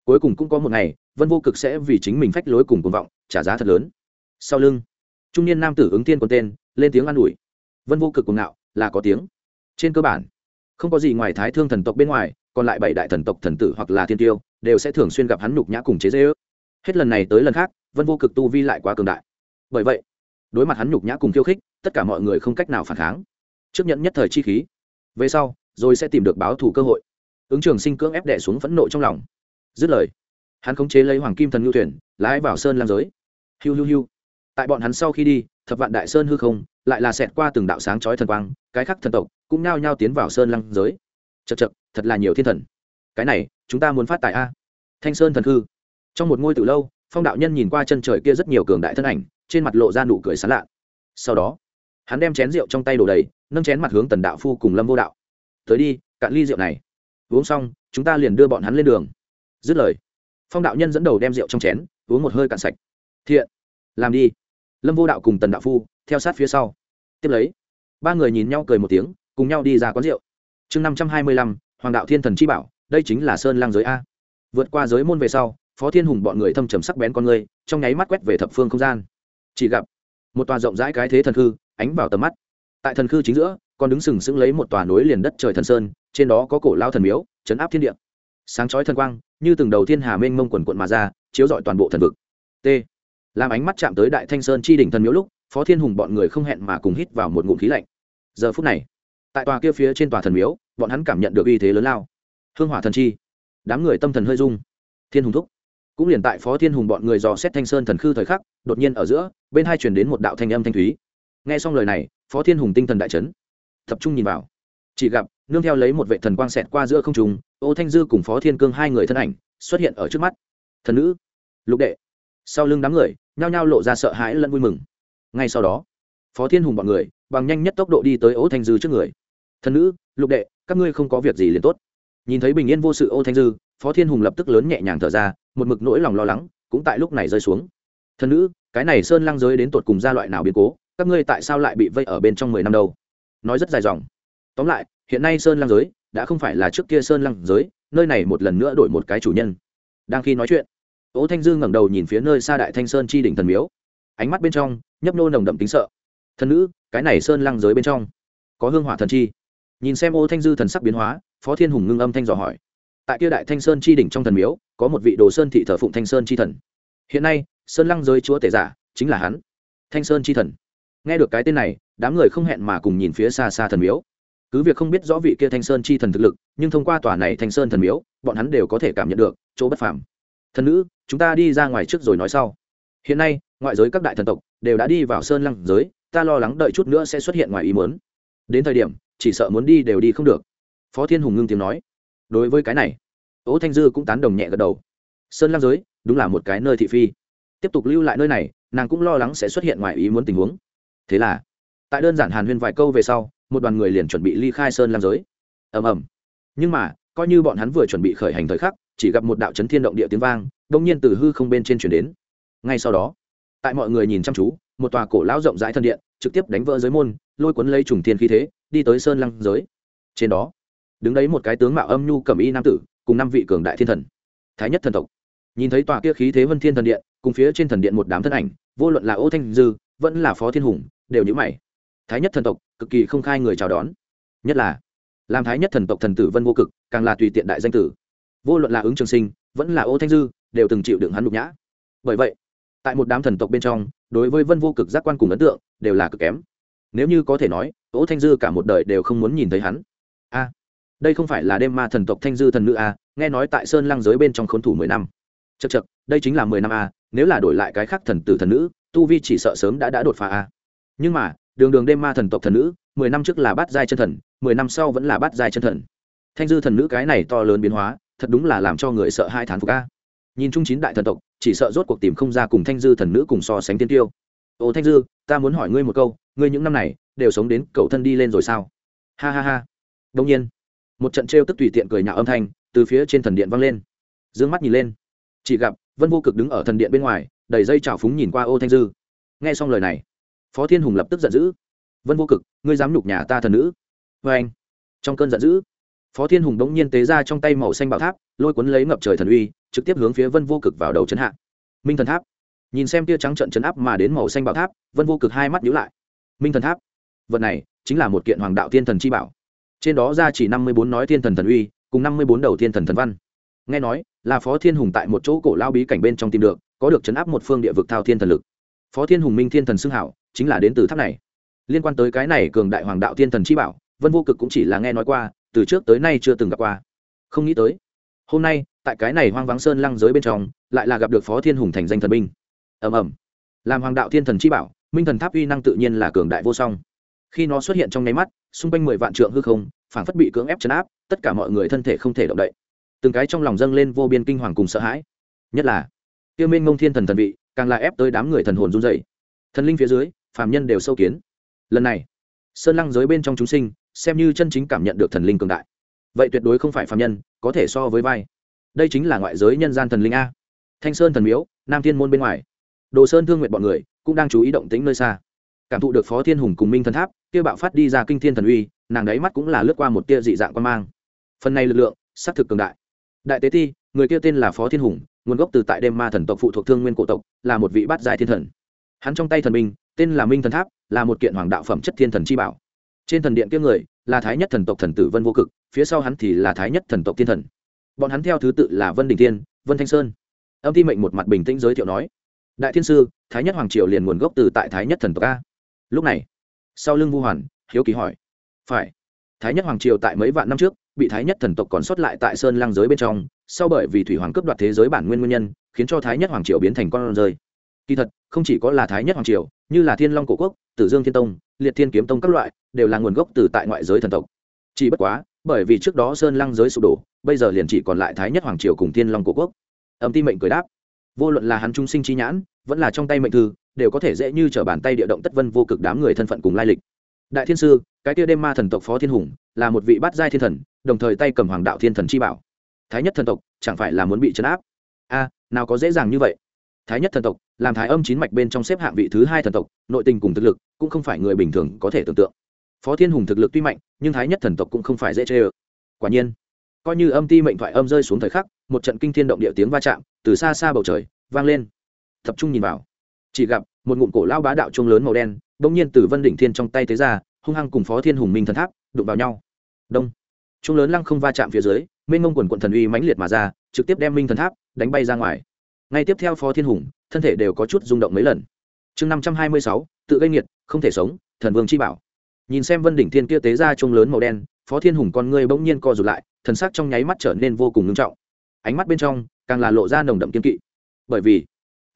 Speaker 1: Cuối cùng cũng có một ngày, vân vô cực sẽ vì chính mình phách lối cùng cuồng vọng, trả giá thật lớn. Sau lưng, trung niên nam tử ứng tiên còn tên, lên tiếng an ủi. Vân vô cực cuồng ngạo, là có tiếng. Trên cơ bản, không có gì ngoài thái thương thần tộc bên ngoài, còn lại bảy đại thần tộc thần tử hoặc là thiên tiêu, đều sẽ thường xuyên gặp hắn nhục nhã cùng chế dễ ước hết lần này tới lần khác, vân vô cực tu vi lại quá cường đại. Bởi vậy, đối mặt hắn nhục nhã cùng khiêu khích, tất cả mọi người không cách nào phản kháng. Trước nhận nhất thời chi khí, về sau, rồi sẽ tìm được báo thù cơ hội. Ứng trường sinh cưỡng ép đệ xuống phẫn nộ trong lòng. Dứt lời, hắn khống chế lấy hoàng kim thần ngưu thuyền lái vào sơn lam giới. Hiu hiu hiu. Tại bọn hắn sau khi đi, thập vạn đại sơn hư không, lại là xẹt qua từng đạo sáng chói thần quang, cái khắc thần tộc cũng nao nhao tiến vào sơn lăng giới. Chật chật thật là nhiều thiên thần. Cái này, chúng ta muốn phát tại a. Thanh sơn thần hư trong một ngôi từ lâu, phong đạo nhân nhìn qua chân trời kia rất nhiều cường đại thân ảnh, trên mặt lộ ra nụ cười sán lạ. Sau đó, hắn đem chén rượu trong tay đổ đầy, nâng chén mặt hướng tần đạo phu cùng lâm vô đạo. Tới đi, cạn ly rượu này. Uống xong, chúng ta liền đưa bọn hắn lên đường. Dứt lời, phong đạo nhân dẫn đầu đem rượu trong chén, uống một hơi cạn sạch. Thiện, làm đi. Lâm vô đạo cùng tần đạo phu theo sát phía sau. Tiếp lấy, ba người nhìn nhau cười một tiếng, cùng nhau đi ra quán rượu. Chương năm trăm hai mươi lăm, hoàng đạo thiên thần chi bảo, đây chính là sơn lang giới a. Vượt qua giới môn về sau phó thiên hùng bọn người thâm trầm sắc bén con người, trong nháy mắt quét về thập phương không gian. Chỉ gặp, một tòa rộng rãi cái thế thần khư ánh vào tầm mắt. Tại thần khư chính giữa, còn đứng sừng sững lấy một tòa núi liền đất trời thần sơn, trên đó có cổ lao thần miếu chấn áp thiên địa. Sáng chói thần quang, như từng đầu thiên hà mênh mông quần quận mà ra, chiếu rọi toàn bộ thần vực. T. Làm ánh mắt chạm tới đại thanh sơn chi đỉnh thần miếu lúc, phó thiên hùng bọn người không hẹn mà cùng hít vào một ngụm khí lạnh. Giờ phút này, tại tòa kia phía trên tòa thần miếu, bọn hắn cảm nhận được uy thế lớn lao. Hương hỏa thần chi, đám người tâm thần hơi rung. Thiên hùng thúc cũng liền tại phó thiên hùng bọn người dò xét thanh sơn thần khư thời khắc, đột nhiên ở giữa, bên hai chuyển đến một đạo thanh âm thanh thúy. Nghe xong lời này, phó thiên hùng tinh thần đại chấn. Tập trung nhìn vào. Chỉ gặp, nương theo lấy một vệ thần quang xẹt qua giữa không trùng ô thanh dư cùng phó thiên cương hai người thân ảnh xuất hiện ở trước mắt. Thần nữ, lục đệ. Sau lưng đám người, nhao nhao lộ ra sợ hãi lẫn vui mừng. Ngay sau đó, phó thiên hùng bọn người, bằng nhanh nhất tốc độ đi tới ô thanh dư trước người. Thần nữ, lục đệ, các ngươi không có việc gì liền tốt. Nhìn thấy bình yên vô sự ô thanh dư, phó thiên hùng lập tức lớn nhẹ nhàng thở ra một mực nỗi lòng lo lắng cũng tại lúc này rơi xuống. Thần nữ, cái này sơn lăng giới đến tột cùng gia loại nào biến cố, các ngươi tại sao lại bị vây ở bên trong mười năm đâu? Nói rất dài dòng. Tóm lại, hiện nay sơn lăng giới đã không phải là trước kia sơn lăng giới, nơi này một lần nữa đổi một cái chủ nhân. Đang khi nói chuyện, ố thanh Dương ngẩng đầu nhìn phía nơi xa đại thanh sơn chi đỉnh thần miếu. Ánh mắt bên trong, nhấp nô nồng đậm tính sợ. Thần nữ, cái này sơn lăng giới bên trong có hương hỏa thần chi. Nhìn xem ô thanh dư thần sắc biến hóa, phó thiên hùng ngưng âm thanh dò hỏi tại kia đại thanh sơn chi đỉnh trong thần miếu, có một vị đồ sơn thị thờ phụng thanh sơn chi thần. Hiện nay, sơn lăng giới chúa tể giả chính là hắn. Thanh sơn chi thần. Nghe được cái tên này, đám người không hẹn mà cùng nhìn phía xa xa thần miếu. Cứ việc không biết rõ vị kia thanh sơn chi thần thực lực, nhưng thông qua tòa này thanh sơn thần miếu, bọn hắn đều có thể cảm nhận được chỗ bất phàm. Thần nữ, chúng ta đi ra ngoài trước rồi nói sau. Hiện nay, ngoại giới các đại thần tộc đều đã đi vào sơn lăng giới, ta lo lắng đợi chút nữa sẽ xuất hiện ngoài ý muốn. Đến thời điểm, chỉ sợ muốn đi đều đi không được. Phó thiên hùng ngưng tiếng nói đối với cái này, ố thanh dư cũng tán đồng nhẹ gật đầu. Sơn lăng giới đúng là một cái nơi thị phi. Tiếp tục lưu lại nơi này, nàng cũng lo lắng sẽ xuất hiện ngoài ý muốn tình huống. Thế là, tại đơn giản hàn huyên vài câu về sau, một đoàn người liền chuẩn bị ly khai sơn lam giới. Ầm ầm. Nhưng mà, coi như bọn hắn vừa chuẩn bị khởi hành thời khắc, chỉ gặp một đạo chấn thiên động địa tiếng vang, đông nhiên từ hư không bên trên chuyển đến. Ngay sau đó, tại mọi người nhìn chăm chú, một tòa cổ lão rộng rãi thân điện, trực tiếp đánh vỡ giới môn, lôi cuốn lấy trùng thiên khí thế, đi tới sơn lăng giới. Trên đó đứng đấy một cái tướng mạo âm nhu cẩm y nam tử, cùng năm vị cường đại thiên thần. Thái nhất thần tộc. Nhìn thấy tòa kia khí thế vân thiên thần điện, cùng phía trên thần điện một đám thân ảnh, vô luận là ô thanh dư, vẫn là phó thiên hùng, đều nhữ mày. Thái nhất thần tộc, cực kỳ không khai người chào đón. Nhất là, làm thái nhất thần tộc thần tử vân vô cực, càng là tùy tiện đại danh tử. Vô luận là ứng trường sinh, vẫn là ô thanh dư, đều từng chịu đựng hắn nhục nhã. Bởi vậy, tại một đám thần tộc bên trong, đối với vân vô cực giác quan cùng ấn tượng, đều là cực kém. Nếu như có thể nói, ô thanh dư cả một đời đều không muốn nhìn thấy hắn. A đây không phải là đêm ma thần tộc thanh dư thần nữ a nghe nói tại sơn lăng giới bên trong khốn thủ mười năm. Chật chật đây chính là mười năm a nếu là đổi lại cái khác thần tử thần nữ, tu vi chỉ sợ sớm đã đã đột phá a nhưng mà, đường đường đêm ma thần tộc thần nữ, mười năm trước là bát giai chân thần, mười năm sau vẫn là bát giai chân thần. Thanh dư thần nữ cái này to lớn biến hóa, thật đúng là làm cho người sợ hai thán phục a nhìn chung chín đại thần tộc, chỉ sợ rốt cuộc tìm không ra cùng thanh dư thần nữ cùng so sánh tiên tiêu. Ô thanh dư, ta muốn hỏi ngươi một câu, ngươi những năm này, đều sống đến cầu thân đi lên rồi sao? Ha ha ha. Đông nhiên một trận trêu tức tùy tiện cười nhạo âm thanh từ phía trên thần điện vang lên. D ư ơ n g mắt nhìn lên. Chỉ gặp vân vô cực đứng ở thần điện bên ngoài đẩy dây trào phúng nhìn qua ô thanh dư. Nghe xong lời này, phó thiên hùng lập tức giận dữ. Vân vô cực, ngươi dám nhục nhà ta thần nữ? Vê anh, trong cơn giận dữ, phó thiên hùng đống nhiên tế ra trong tay màu xanh bảo tháp, lôi cuốn lấy ngập trời thần uy, trực tiếp hướng phía vân vô cực vào đầu chấn hạ. Minh thần tháp. Nhìn xem tia trắng trận chấn áp mà đến màu xanh bảo tháp, vân vô cực hai mắt nhíu lại. Minh thần tháp, vật này chính là một kiện hoàng đạo thiên thần chi bảo trên đó ra chỉ năm mươi bốn nói thiên thần thần uy, cùng năm mươi bốn đầu thiên thần thần văn. Nghe nói, là phó thiên hùng tại một chỗ cổ lao bí cảnh bên trong tìm được, có được chấn áp một phương địa vực thao thiên thần lực. Phó thiên hùng minh thiên thần xưng hảo, chính là đến từ tháp này. Liên quan tới cái này cường đại hoàng đạo thiên thần chi bảo, vân vô cực cũng chỉ là nghe nói qua, từ trước tới nay chưa từng gặp qua. Không nghĩ tới, hôm nay, tại cái này hoang vắng sơn lăng giới bên trong, lại là gặp được phó thiên hùng thành danh thần binh. Ầm ầm. Làm hoàng đạo thiên thần chi bảo, minh thần tháp uy năng tự nhiên là cường đại vô song. Khi nó xuất hiện trong nháy mắt xung quanh mười vạn trượng hư không, phảng phất bị cưỡng ép chấn áp, tất cả mọi người thân thể không thể động đậy. Từng cái trong lòng dâng lên vô biên kinh hoàng cùng sợ hãi. Nhất là tiêu minh ngông thiên thần thần vị, càng là ép tới đám người thần hồn run dậy thần linh phía dưới, phàm nhân đều sâu kiến. Lần này, sơn lăng giới bên trong chúng sinh, xem như chân chính cảm nhận được thần linh cường đại. Vậy tuyệt đối không phải phàm nhân, có thể so với vai. Đây chính là ngoại giới nhân gian thần linh a. Thanh sơn thần miếu, nam thiên môn bên ngoài. Đồ sơn thương nguyện bọn người, cũng đang chú ý động tĩnh nơi xa cảm thụ được phó thiên hùng cùng minh thần tháp, kia bạo phát đi ra kinh thiên thần uy, nàng đáy mắt cũng là lướt qua một tia dị dạng quan mang. Phần này lực lượng xác thực cường đại. Đại tế ti, người kia tên là phó thiên hùng, nguồn gốc từ tại đêm ma thần tộc phụ thuộc thương nguyên cổ tộc, là một vị bát giai thiên thần. Hắn trong tay thần minh tên là minh thần tháp, là một kiện hoàng đạo phẩm chất thiên thần chi bảo. Trên thần điện kia người, là thái nhất thần tộc thần tử vân vô cực, phía sau hắn thì là thái nhất thần tộc thiên thần. Bọn hắn theo thứ tự là vân đình tiên vân thanh sơn. Âm thi mệnh một mặt bình tĩnh giới thiệu nói, đại thiên sư, thái nhất hoàng triều liền nguồn gốc từ tại thái nhất thần tộc a lúc này, sau lưng vu hoàn, hiếu kỳ hỏi, phải, thái nhất hoàng triều tại mấy vạn năm trước, bị thái nhất thần tộc còn sót lại tại sơn lang giới bên trong, sau bởi vì thủy hoàng cướp đoạt thế giới bản nguyên nguyên nhân, khiến cho thái nhất hoàng triều biến thành con rơi. Kỳ thật, không chỉ có là thái nhất hoàng triều, như là thiên long cổ quốc, tử dương thiên tông, liệt thiên kiếm tông các loại, đều là nguồn gốc từ tại ngoại giới thần tộc. Chỉ bất quá, bởi vì trước đó sơn lăng giới sụp đổ, bây giờ liền chỉ còn lại thái nhất hoàng triều cùng thiên long cổ quốc. Âm ti mệnh cười đáp, vô luận là hắn trung sinh chi nhãn, vẫn là trong tay mệnh thư đều có thể dễ như t bàn tay địa động tất vân vô cực đám người thân phận cùng lai lịch. Đại thiên sư, cái kia đêm ma thần tộc phó thiên hùng, là một vị bát giai thiên thần, đồng thời tay cầm hoàng đạo thiên thần chi bảo. Thái nhất thần tộc, chẳng phải là muốn bị chấn áp? A à, nào có dễ dàng như vậy. Thái nhất thần tộc, làm thái âm chín mạch bên trong xếp hạng vị thứ hai thần tộc, nội tình cùng thực lực cũng không phải người bình thường có thể tưởng tượng. Phó thiên hùng thực lực tuy mạnh, nhưng thái nhất thần tộc cũng không phải dễ chê ơ. Quả nhiên, coi như âm ti mệnh thoại âm rơi xuống thời khắc, một trận kinh thiên động địa tiếng va chạm từ xa xa bầu trời vang lên. Tập trung nhìn vào chỉ gặp, một ngụm cổ lao bá đạo chuông lớn màu đen, bỗng nhiên từ vân đỉnh thiên trong tay tế ra, hung hăng cùng phó thiên hùng minh thần tháp, đụng vào nhau. Đông. Chuông lớn lăng không va chạm phía dưới, mênh mông quần quận thần uy mãnh liệt mà ra, trực tiếp đem minh thần tháp đánh bay ra ngoài. Ngay tiếp theo phó thiên hùng, thân thể đều có chút rung động mấy lần. Chương năm trăm hai mươi sáu, tự gây nghiệt, không thể sống, thần vương chi bảo. Nhìn xem vân đỉnh thiên kia tế ra chuông lớn màu đen, phó thiên hùng con ngươi bỗng nhiên co rụt lại, thần sắc trong nháy mắt trở nên vô cùng ngưng trọng. Ánh mắt bên trong, càng là lộ ra nồng đậm kiên kỵ. Bởi vì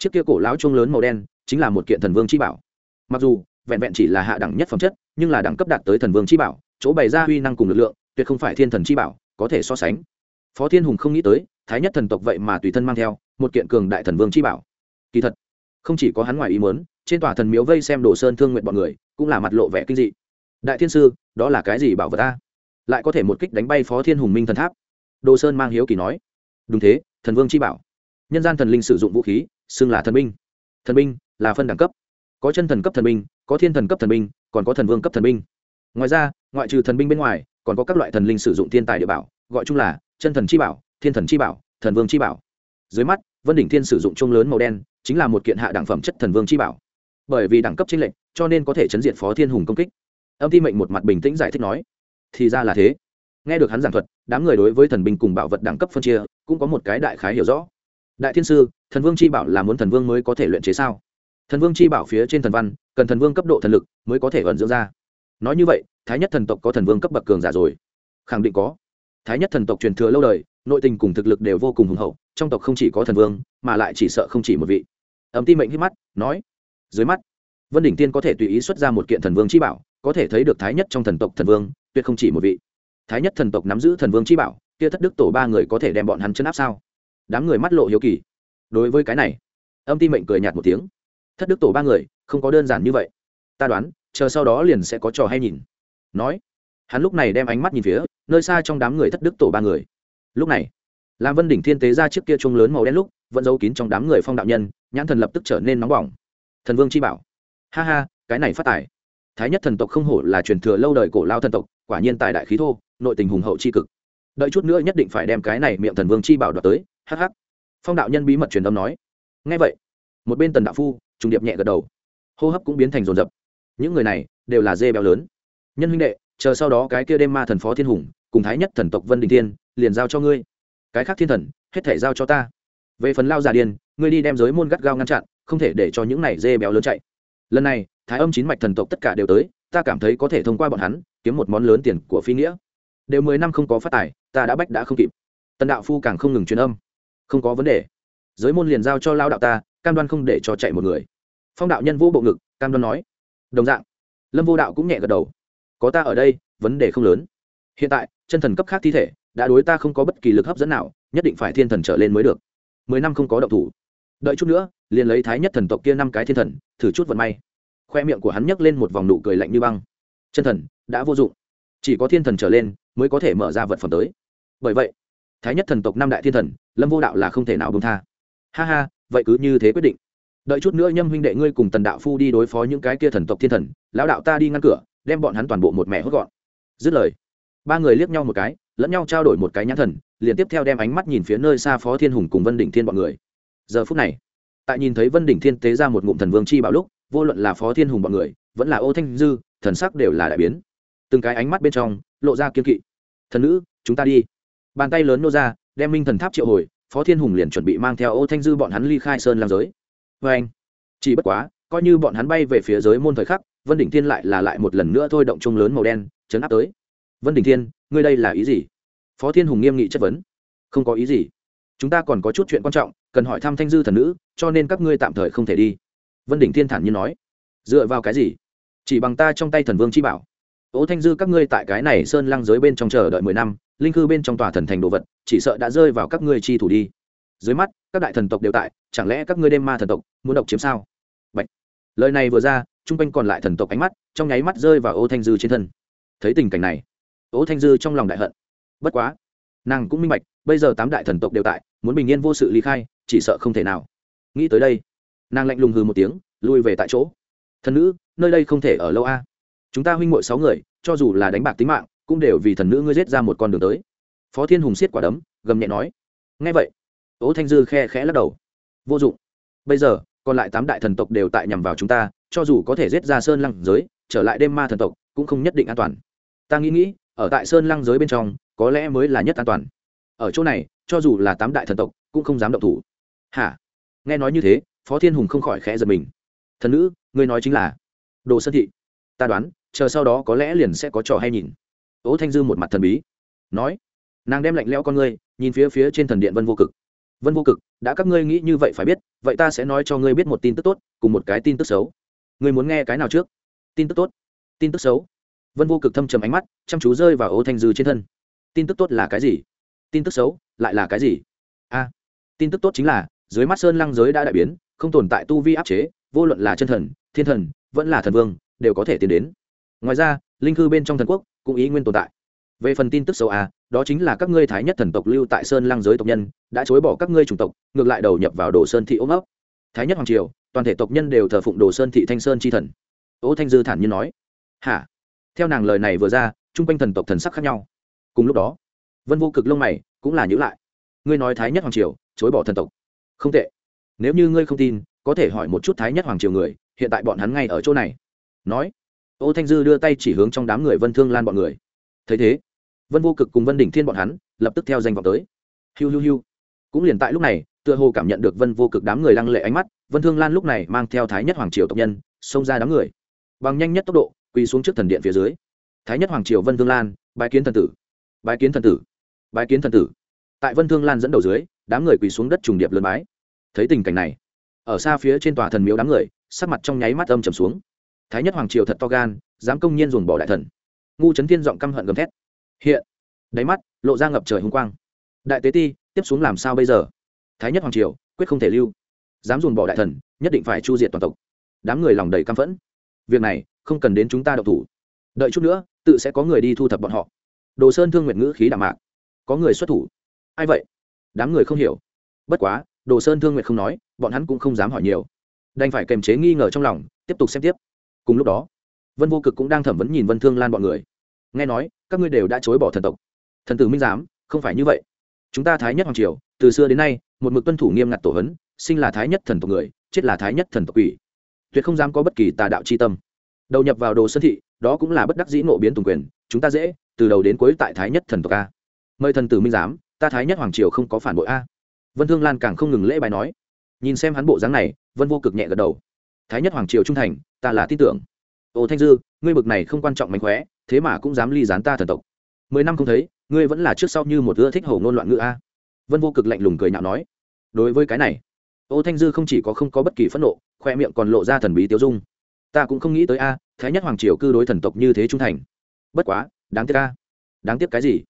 Speaker 1: chiếc kia cổ lão chuông lớn màu đen chính là một kiện thần vương chi bảo. Mặc dù, vẹn vẹn chỉ là hạ đẳng nhất phẩm chất, nhưng là đẳng cấp đạt tới thần vương chi bảo, chỗ bày ra uy năng cùng lực lượng, tuyệt không phải thiên thần chi bảo, có thể so sánh. Phó thiên hùng không nghĩ tới, thái nhất thần tộc vậy mà tùy thân mang theo, một kiện cường đại thần vương chi bảo. Kỳ thật, không chỉ có hắn ngoài ý muốn, trên tòa thần miếu vây xem đồ sơn thương nguyện bọn người, cũng là mặt lộ vẻ kinh dị. Đại thiên sư, đó là cái gì bảo vật ta? Lại có thể một kích đánh bay phó thiên hùng minh thần tháp. Đồ sơn mang hiếu kỳ nói. Đúng thế, thần vương chi bảo. Nhân gian thần linh sử dụng vũ khí xưng là thần binh. Thần binh là phân đẳng cấp. Có chân thần cấp thần binh, có thiên thần cấp thần binh, còn có thần vương cấp thần binh. Ngoài ra, ngoại trừ thần binh bên ngoài, còn có các loại thần linh sử dụng thiên tài địa bảo, gọi chung là chân thần chi bảo, thiên thần chi bảo, thần vương chi bảo. Dưới mắt, vân đỉnh thiên sử dụng chung lớn màu đen, chính là một kiện hạ đẳng phẩm chất thần vương chi bảo. Bởi vì đẳng cấp chính lệnh cho nên có thể chấn diện phó thiên hùng công kích. Âm ti mệnh một mặt bình tĩnh giải thích nói, thì ra là thế. Nghe được hắn giảng thuật, đám người đối với thần binh cùng bảo vật đẳng cấp phân chia, cũng có một cái đại khái hiểu rõ. Đại thiên sư thần vương chi bảo là muốn thần vương mới có thể luyện chế sao? Thần vương chi bảo phía trên thần văn, cần thần vương cấp độ thần lực mới có thể ẩn dưỡng ra. Nói như vậy, thái nhất thần tộc có thần vương cấp bậc cường giả rồi. Khẳng định có. Thái nhất thần tộc truyền thừa lâu đời, nội tình cùng thực lực đều vô cùng hùng hậu, trong tộc không chỉ có thần vương, mà lại chỉ sợ không chỉ một vị. Ấm ti mệnh hít mắt, nói, dưới mắt, vân đỉnh tiên có thể tùy ý xuất ra một kiện thần vương chi bảo, có thể thấy được thái nhất trong thần tộc thần vương, tuyệt không chỉ một vị. Thái nhất thần tộc nắm giữ thần vương chi bảo, kia thất đức tổ ba người có thể đem bọn hắn chấn áp sao? Đám người mắt lộ hiếu kỳ đối với cái này, âm ti mệnh cười nhạt một tiếng. Thất đức tổ ba người, không có đơn giản như vậy. Ta đoán, chờ sau đó liền sẽ có trò hay nhìn. Nói, hắn lúc này đem ánh mắt nhìn phía nơi xa trong đám người thất đức tổ ba người. Lúc này làm vân đỉnh thiên tế ra chiếc kia chung lớn màu đen lúc, vẫn giấu kín trong đám người phong đạo nhân, nhãn thần lập tức trở nên nóng bỏng. Thần vương chi bảo. Ha ha, cái này phát tài. Thái nhất thần tộc không hổ là truyền thừa lâu đời cổ lao thần tộc, quả nhiên tài đại khí thô, nội tình hùng hậu chi cực. Đợi chút nữa nhất định phải đem cái này miệng thần vương chi bảo đoạt tới hh phong đạo nhân bí mật truyền âm nói. Ngay vậy, một bên tần đạo phu, trùng điệp nhẹ gật đầu. Hô hấp cũng biến thành rồn rập những người này đều là dê béo lớn. Nhân huynh đệ, chờ sau đó cái kia đêm ma thần phó thiên hùng, cùng thái nhất thần tộc vân đình thiên, liền giao cho ngươi. Cái khác thiên thần, hết thể giao cho ta. Về phần lao giả điên ngươi đi đem giới môn gắt gao ngăn chặn, không thể để cho những này dê béo lớn chạy. Lần này, thái âm chín mạch thần tộc tất cả đều tới, ta cảm thấy có thể thông qua bọn hắn, kiếm một món lớn tiền của phi nghĩa. Đều mười năm không có phát tài, ta đã bách đã không kịp. Tần đạo phu càng không ngừng truyền âm không có vấn đề. Giới môn liền giao cho lao đạo ta, cam đoan không để cho chạy một người. Phong đạo nhân vũ bộ ngực, cam đoan nói, đồng dạng. Lâm vô đạo cũng nhẹ gật đầu. Có ta ở đây, vấn đề không lớn. Hiện tại, chân thần cấp khác thi thể, đã đối ta không có bất kỳ lực hấp dẫn nào, nhất định phải thiên thần trở lên mới được. Mười năm không có động thủ. Đợi chút nữa, liền lấy thái nhất thần tộc kia năm cái thiên thần, thử chút vận may. Khoe miệng của hắn nhấc lên một vòng nụ cười lạnh như băng. Chân thần, đã vô dụng. Chỉ có thiên thần trở lên, mới có thể mở ra vật phẩm tới. Bởi vậy, thái nhất thần tộc năm đại thiên thần lâm vô đạo là không thể nào bông tha. Ha ha, vậy cứ như thế quyết định. Đợi chút nữa nhâm huynh đệ ngươi cùng tần đạo phu đi đối phó những cái kia thần tộc thiên thần, lão đạo ta đi ngăn cửa, đem bọn hắn toàn bộ một mẹ hốt gọn. Dứt lời, ba người liếc nhau một cái, lẫn nhau trao đổi một cái nhãn thần, liền tiếp theo đem ánh mắt nhìn phía nơi xa phó thiên hùng cùng vân đỉnh thiên bọn người. Giờ phút này, tại nhìn thấy vân đỉnh thiên tế ra một ngụm thần vương chi bảo lúc, vô luận là phó thiên hùng bọn người, vẫn là ô thanh dư, thần sắc đều là đại biến. Từng cái ánh mắt bên trong, lộ ra kiên kỵ. Thần nữ, chúng ta đi. Bàn tay lớn nô ra đem minh thần tháp triệu hồi, phó thiên hùng liền chuẩn bị mang theo ô thanh dư bọn hắn ly khai sơn làm giới. Vê anh, chỉ bất quá, coi như bọn hắn bay về phía giới môn thời khắc, vân đỉnh thiên lại là lại một lần nữa thôi động chung lớn màu đen, chấn áp tới. Vân đỉnh thiên, ngươi đây là ý gì? Phó thiên hùng nghiêm nghị chất vấn. Không có ý gì. Chúng ta còn có chút chuyện quan trọng, cần hỏi thăm thanh dư thần nữ, cho nên các ngươi tạm thời không thể đi. Vân đỉnh thiên thản nhiên nói. Dựa vào cái gì? Chỉ bằng ta trong tay thần vương chi bảo. Ố thanh dư các ngươi tại cái này sơn lăng giới bên trong chờ đợi mười năm linh cư bên trong tòa thần thành đồ vật, chỉ sợ đã rơi vào các ngươi chi thủ đi. Dưới mắt, các đại thần tộc đều tại, chẳng lẽ các ngươi đêm ma thần tộc muốn độc chiếm sao? Bạch. lời này vừa ra, chung quanh còn lại thần tộc ánh mắt, trong nháy mắt rơi vào ô thanh dư trên thân. Thấy tình cảnh này, ô thanh dư trong lòng đại hận. Bất quá, nàng cũng minh bạch, bây giờ tám đại thần tộc đều tại, muốn bình yên vô sự ly khai, chỉ sợ không thể nào. Nghĩ tới đây, nàng lạnh lùng hừ một tiếng, lui về tại chỗ. Thần nữ, nơi đây không thể ở lâu a. Chúng ta huynh muội sáu người, cho dù là đánh bạc tính mạng cũng đều vì thần nữ ngươi giết ra một con đường tới. Phó thiên hùng siết quả đấm, gầm nhẹ nói. Ngay vậy, ố thanh dư khe khẽ lắc đầu. Vô dụng. Bây giờ, còn lại tám đại thần tộc đều tại nhằm vào chúng ta, cho dù có thể giết ra sơn lăng giới, trở lại đêm ma thần tộc, cũng không nhất định an toàn. Ta nghĩ nghĩ, ở tại sơn lăng giới bên trong, có lẽ mới là nhất an toàn. Ở chỗ này, cho dù là tám đại thần tộc, cũng không dám động thủ. Hả? Nghe nói như thế, phó thiên hùng không khỏi khẽ giật mình. Thần nữ, ngươi nói chính là. Đồ sơn thị. Ta đoán, chờ sau đó có lẽ liền sẽ có trò hay nhìn ố thanh dư một mặt thần bí, nói, nàng đem lạnh lẽo con ngươi nhìn phía phía trên thần điện vân vô cực. Vân vô cực, đã các ngươi nghĩ như vậy phải biết, vậy ta sẽ nói cho ngươi biết một tin tức tốt, cùng một cái tin tức xấu. Ngươi muốn nghe cái nào trước? Tin tức tốt, tin tức xấu. Vân vô cực thâm trầm ánh mắt, chăm chú rơi vào ô thanh dư trên thân. Tin tức tốt là cái gì? Tin tức xấu lại là cái gì? A, tin tức tốt chính là, dưới mắt sơn lăng giới đã đại biến, không tồn tại tu vi áp chế, vô luận là chân thần, thiên thần, vẫn là thần vương, đều có thể tiến đến. Ngoài ra, linh cư bên trong thần quốc cũng ý nguyên tồn tại. Về phần tin tức xấu a đó chính là các ngươi thái nhất thần tộc lưu tại sơn lăng giới tộc nhân, đã chối bỏ các ngươi chủng tộc, ngược lại đầu nhập vào đồ sơn thị ôm ấp. Thái nhất hoàng triều, toàn thể tộc nhân đều thờ phụng đồ sơn thị thanh sơn c h i thần. Ô thanh dư thản nhiên nói, hả? Theo nàng lời này vừa ra trung quanh thần tộc thần sắc khác nhau. Cùng lúc đó, vân vô cực lông mày cũng là nhữ lại. Ngươi nói thái nhất hoàng triều, chối bỏ thần tộc. Không tệ. Nếu như ngươi không tin, có thể hỏi một chút thái nhất hoàng triều người, hiện tại bọn hắn ngay ở chỗ này. Nói ô thanh dư đưa tay chỉ hướng trong đám người vân thương lan bọn người. Thấy thế, vân vô cực cùng vân đỉnh thiên bọn hắn lập tức theo danh vọng tới. Hiu hiu hiu. Cũng liền tại lúc này, tựa hồ cảm nhận được vân vô cực đám người lăng lệ ánh mắt, vân thương lan lúc này mang theo thái nhất hoàng triều tộc nhân, xông ra đám người. Bằng nhanh nhất tốc độ, quỳ xuống trước thần điện phía dưới. Thái nhất hoàng triều vân thương lan, bái kiến thần tử. Bái kiến thần tử. Bái kiến thần tử. Tại vân thương lan dẫn đầu dưới, đám người quỳ xuống đất trùng điệp lớn bái. Thấy tình cảnh này, ở xa phía trên tòa thần miếu đám người, sắc mặt trong nháy mắt âm trầm xuống thái nhất hoàng triều thật to gan, dám công nhiên dồn bỏ đại thần. Ngu trấn thiên giọng căm hận gầm thét. Hiện, đáy mắt lộ ra ngập trời hùng quang. Đại tế ti, tiếp xuống làm sao bây giờ? Thái nhất hoàng triều, quyết không thể lưu. Dám dùn bỏ đại thần, nhất định phải chu diệt toàn tộc. Đám người lòng đầy căm phẫn. Việc này, không cần đến chúng ta đậu thủ. Đợi chút nữa, tự sẽ có người đi thu thập bọn họ. Đồ sơn thương nguyện ngữ khí đạm mạc. Có người xuất thủ. Ai vậy? Đám người không hiểu. Bất quá, đồ sơn thương nguyện không nói, bọn hắn cũng không dám hỏi nhiều. Đành phải kềm chế nghi ngờ trong lòng, tiếp tục xem tiếp cùng lúc đó, vân vô cực cũng đang thẩm vấn nhìn vân thương lan bọn người. Nghe nói, các ngươi đều đã chối bỏ thần tộc. Thần tử minh giám, không phải như vậy. Chúng ta thái nhất hoàng triều, từ xưa đến nay, một mực tuân thủ nghiêm ngặt tổ hấn, sinh là thái nhất thần tộc người, chết là thái nhất thần tộc quỷ. Tuyệt không dám có bất kỳ tà đạo c h i tâm. Đầu nhập vào đồ sơn thị, đó cũng là bất đắc dĩ nộ biến tùng quyền, chúng ta dễ, từ đầu đến cuối tại thái nhất thần tộc a. Mời thần tử minh giám, ta thái nhất hoàng triều không có phản bội a. Vân thương lan càng không ngừng lễ bài nói. Nhìn xem hắn bộ dáng này, vân vô cực nhẹ gật đầu thái nhất hoàng triều trung thành, ta là tin tưởng. Ô thanh dư, ngươi bực này không quan trọng mánh khóe, thế mà cũng dám ly dán ta thần tộc. Mười năm không thấy, ngươi vẫn là trước sau như một ưa thích hầu ngôn loạn ngữ a. Vân vô cực lạnh lùng cười nhạo nói. Đối với cái này, ô thanh dư không chỉ có không có bất kỳ phẫn nộ, khoe miệng còn lộ ra thần bí tiêu dung. Ta cũng không nghĩ tới a, thái nhất hoàng triều cư đối thần tộc như thế trung thành. Bất quá, đáng tiếc a. Đáng tiếc cái gì?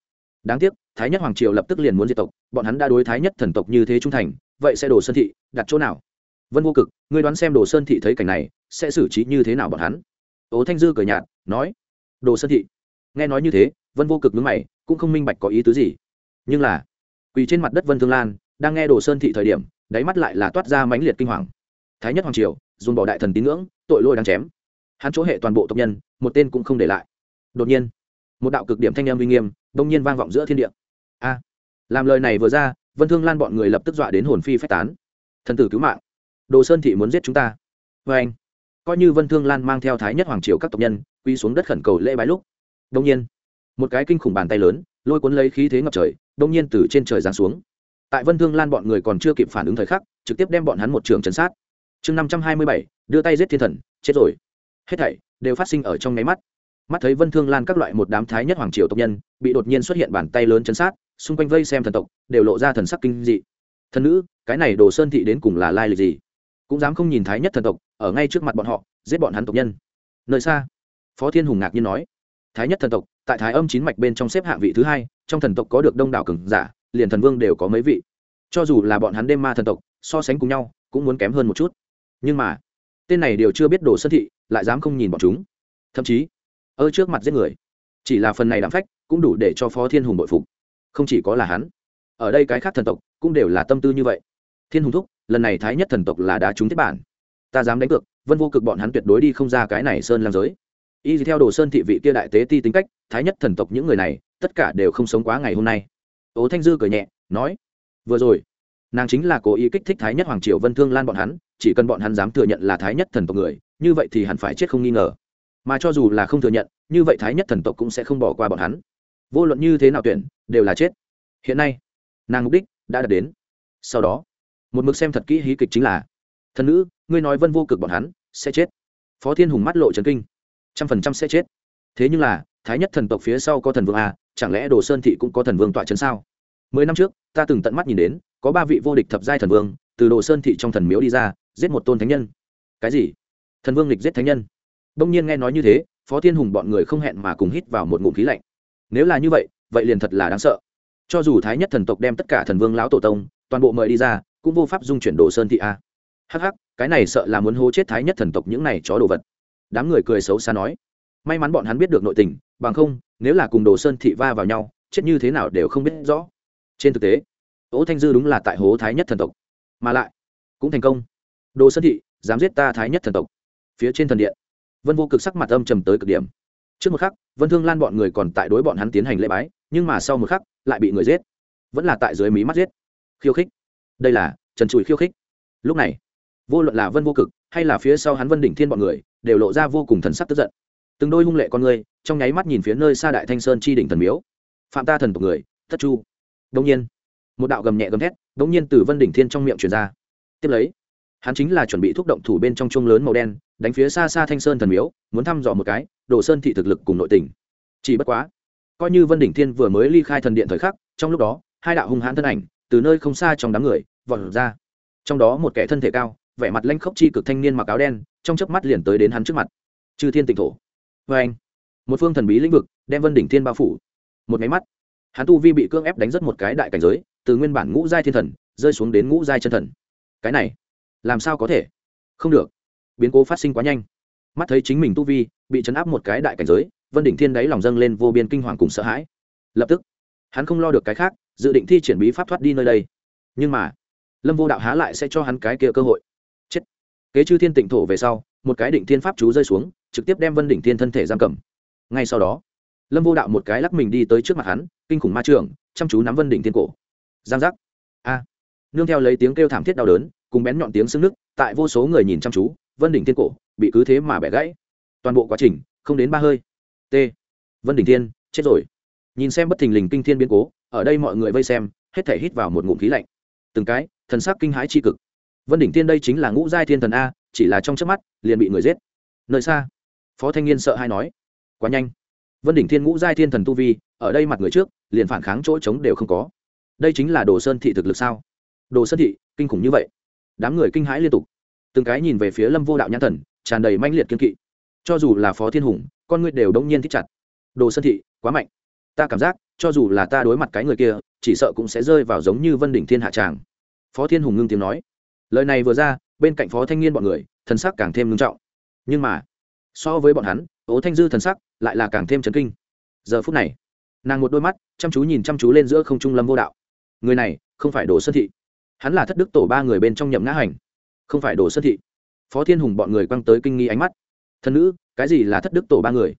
Speaker 1: Đáng tiếc, thái nhất hoàng triều lập tức liền muốn diệt tộc, bọn hắn đã đối thái nhất thần tộc như thế trung thành, vậy sẽ đổ sơn thị, đặt chỗ nào? Vân vô cực, ngươi đoán xem đồ sơn thị thấy cảnh này, sẽ xử trí như thế nào bọn hắn? Ố thanh dư cười nhạt, nói, đồ sơn thị. Nghe nói như thế, vân vô cực ngứng mày, cũng không minh bạch có ý tứ gì. Nhưng là, quỳ trên mặt đất vân thương lan, đang nghe đồ sơn thị thời điểm, đáy mắt lại là toát ra mãnh liệt kinh hoàng. Thái nhất hoàng triều dùng bỏ đại thần tín ngưỡng, tội lôi đang chém. Hắn chỗ hệ toàn bộ tộc nhân, một tên cũng không để lại. Đột nhiên, một đạo cực điểm thanh âm uy nghiêm, đông nhiên vang vọng giữa thiên địa. A! Làm lời này vừa ra, vân thương lan bọn người lập tức dọa đến hồn phi phách tán. Thần tử cứu mạng đồ sơn thị muốn giết chúng ta. Vê anh, coi như vân thương lan mang theo thái nhất hoàng triều các tộc nhân, quy xuống đất khẩn cầu lễ bái lúc. Đông nhiên, một cái kinh khủng bàn tay lớn, lôi cuốn lấy khí thế ngập trời, đông nhiên từ trên trời giáng xuống. Tại vân thương lan bọn người còn chưa kịp phản ứng thời khắc, trực tiếp đem bọn hắn một trường chấn sát. Chương năm trăm hai mươi bảy, đưa tay giết thiên thần, chết rồi. Hết thảy đều phát sinh ở trong nháy mắt. Mắt thấy vân thương lan các loại một đám thái nhất hoàng triều tộc nhân bị đột nhiên xuất hiện bàn tay lớn chấn sát, xung quanh vây xem thần tộc, đều lộ ra thần sắc kinh dị. Thần nữ, cái này đồ sơn thị đến cùng là lai lịch gì? Cũng dám không nhìn thái nhất thần tộc, ở ngay trước mặt bọn họ, giết bọn hắn tộc nhân. Nơi xa, phó thiên hùng ngạc nhiên nói, thái nhất thần tộc, tại thái âm chín mạch bên trong xếp hạng vị thứ hai, trong thần tộc có được đông đảo cường giả, liền thần vương đều có mấy vị. Cho dù là bọn hắn đêm ma thần tộc, so sánh cùng nhau, cũng muốn kém hơn một chút. Nhưng mà, tên này đều chưa biết đồ sân thị, lại dám không nhìn bọn chúng. Thậm chí ơ trước mặt giết người, chỉ là phần này đảm phách, cũng đủ để cho phó thiên hùng bội phục. Không chỉ có là hắn, ở đây cái khác thần tộc, cũng đều là tâm tư như vậy. Thiên hùng thúc lần này thái nhất thần tộc là đá trúng thiết bản. Ta dám đánh cược, vân vô cực bọn hắn tuyệt đối đi không ra cái này sơn làm giới. Y theo đồ sơn thị vị kia đại tế ti tính cách, thái nhất thần tộc những người này, tất cả đều không sống quá ngày hôm nay. Ố thanh dư cười nhẹ, nói, vừa rồi, nàng chính là cố ý kích thích thái nhất hoàng triều vân thương lan bọn hắn, chỉ cần bọn hắn dám thừa nhận là thái nhất thần tộc người, như vậy thì hẳn phải chết không nghi ngờ. Mà cho dù là không thừa nhận, như vậy thái nhất thần tộc cũng sẽ không bỏ qua bọn hắn. Vô luận như thế nào tuyển, đều là chết. Hiện nay, nàng mục đích đã đạt đến. Sau đó một mực xem thật kỹ hí kịch chính là, thần nữ, ngươi nói vân vô cực bọn hắn sẽ chết. Phó thiên hùng mắt lộ trần kinh. Trăm phần trăm sẽ chết. Thế nhưng là, thái nhất thần tộc phía sau có thần vương à chẳng lẽ đồ sơn thị cũng có thần vương tọa trấn sao? Mười năm trước, ta từng tận mắt nhìn đến, có ba vị vô địch thập giai thần vương, từ đồ sơn thị trong thần miếu đi ra, giết một tôn thánh nhân. Cái gì? Thần vương lịch giết thánh nhân? Đông nhiên nghe nói như thế, phó thiên hùng bọn người không hẹn mà cùng hít vào một ngụm khí lạnh. Nếu là như vậy vậy liền thật là đáng sợ. Cho dù thái nhất thần tộc đem tất cả thần vương lão tổ tông toàn bộ mời đi ra cũng vô pháp dung chuyển đồ sơn thị a. Hắc hắc, cái này sợ là muốn hô chết thái nhất thần tộc những này chó đồ vật. Đám người cười xấu xa nói. May mắn bọn hắn biết được nội tình, bằng không, nếu là cùng đồ sơn thị va vào nhau, chết như thế nào đều không biết rõ. Trên thực tế ỗ thanh dư đúng là tại hố thái nhất thần tộc. Mà lại, cũng thành công. Đồ sơn thị, dám giết ta thái nhất thần tộc. Phía trên thần điện, vân vô cực sắc mặt âm trầm tới cực điểm. Trước một khắc, vân thương lan bọn người còn tại đối bọn hắn tiến hành lễ bái, nhưng mà sau một khắc, lại bị người giết. Vẫn là tại dưới mí mắt giết. Khiêu khích đây là trần trụi khiêu khích. Lúc này, vô luận là vân vô cực hay là phía sau hắn vân đỉnh thiên bọn người, đều lộ ra vô cùng thần sắc tức giận. Từng đôi hung lệ con người, trong nháy mắt nhìn phía nơi xa đại thanh sơn chi đỉnh thần miếu. Phạm ta thần tộc người, thất chu. Đông nhiên, một đạo gầm nhẹ gầm thét đông nhiên từ vân đỉnh thiên trong miệng truyền ra. Tiếp lấy, hắn chính là chuẩn bị thúc động thủ bên trong chuông lớn màu đen, đánh phía xa xa thanh sơn thần miếu, muốn thăm dò một cái, đồ sơn thị thực lực cùng nội tình. Chỉ bất quá, coi như vân đỉnh thiên vừa mới ly khai thần điện thời khắc, trong lúc đó, hai đạo hung hãn thân ảnh từ nơi không xa trong đám người, vọt ra. Trong đó một kẻ thân thể cao, vẻ mặt lanh khốc chi cực thanh niên mặc áo đen, trong chớp mắt liền tới đến hắn trước mặt. Chư thiên tịnh thổ. Vê anh. Một phương thần bí lĩnh vực, đem vân đỉnh thiên bao phủ. Một máy mắt, hắn tu vi bị cưỡng ép đánh rất một cái đại cảnh giới, từ nguyên bản ngũ giai thiên thần, rơi xuống đến ngũ giai chân thần. Cái này, làm sao có thể? Không được. Biến cố phát sinh quá nhanh. Mắt thấy chính mình tu vi bị chấn áp một cái đại cảnh giới, vân đỉnh thiên đáy lòng dâng lên vô biên kinh hoàng cùng sợ hãi. Lập tức, hắn không lo được cái khác dự định thi triển bí pháp thoát đi nơi đây. Nhưng mà, lâm vô đạo há lại sẽ cho hắn cái kia cơ hội. Chết. Kế chư thiên tịnh thổ về sau, một cái định thiên pháp chú rơi xuống, trực tiếp đem vân đỉnh thiên thân thể giam cầm. Ngay sau đó, lâm vô đạo một cái lắc mình đi tới trước mặt hắn, kinh khủng ma trường chăm chú nắm vân đỉnh thiên cổ. Giang giác. A. Nương theo lấy tiếng kêu thảm thiết đau đớn, cùng bén nhọn tiếng sưng nức, tại vô số người nhìn chăm chú, vân đỉnh thiên cổ bị cứ thế mà bẻ gãy. Toàn bộ quá trình, không đến ba hơi. T. Vân đỉnh thiên, chết rồi nhìn xem bất thình lình kinh thiên biến cố, ở đây mọi người vây xem, hết thể hít vào một ngụm khí lạnh. Từng cái, thần sắc kinh hãi tri cực. Vân đỉnh tiên đây chính là ngũ giai thiên thần a, chỉ là trong chớp mắt, liền bị người giết. Nơi xa, phó thanh niên sợ hay nói, quá nhanh. Vân đỉnh thiên ngũ giai thiên thần tu vi, ở đây mặt người trước, liền phản kháng chỗ trống đều không có. Đây chính là đồ sơn thị thực lực sao? Đồ sơn thị, kinh khủng như vậy. Đám người kinh hãi liên tục. Từng cái nhìn về phía lâm vô đạo nhãn thần, tràn đầy manh liệt kiên kỵ. Cho dù là phó thiên hùng, con người đều đông nhiên thích chặt. Đồ sơn thị, quá mạnh ta cảm giác, cho dù là ta đối mặt cái người kia, chỉ sợ cũng sẽ rơi vào giống như vân đỉnh thiên hạ tràng. Phó thiên hùng ngưng tiếng nói. Lời này vừa ra, bên cạnh phó thanh niên bọn người, thần sắc càng thêm ngưng trọng. Nhưng mà, so với bọn hắn, ố thanh dư thần sắc lại là càng thêm chấn kinh. Giờ phút này, nàng một đôi mắt chăm chú nhìn chăm chú lên giữa không trung lâm vô đạo. Người này không phải đồ sơn thị. Hắn là thất đức tổ ba người bên trong nhậm ngã hành. Không phải đồ sơn thị. Phó thiên hùng bọn người quăng tới kinh nghi ánh mắt. Thân nữ, cái gì là thất đức tổ ba người?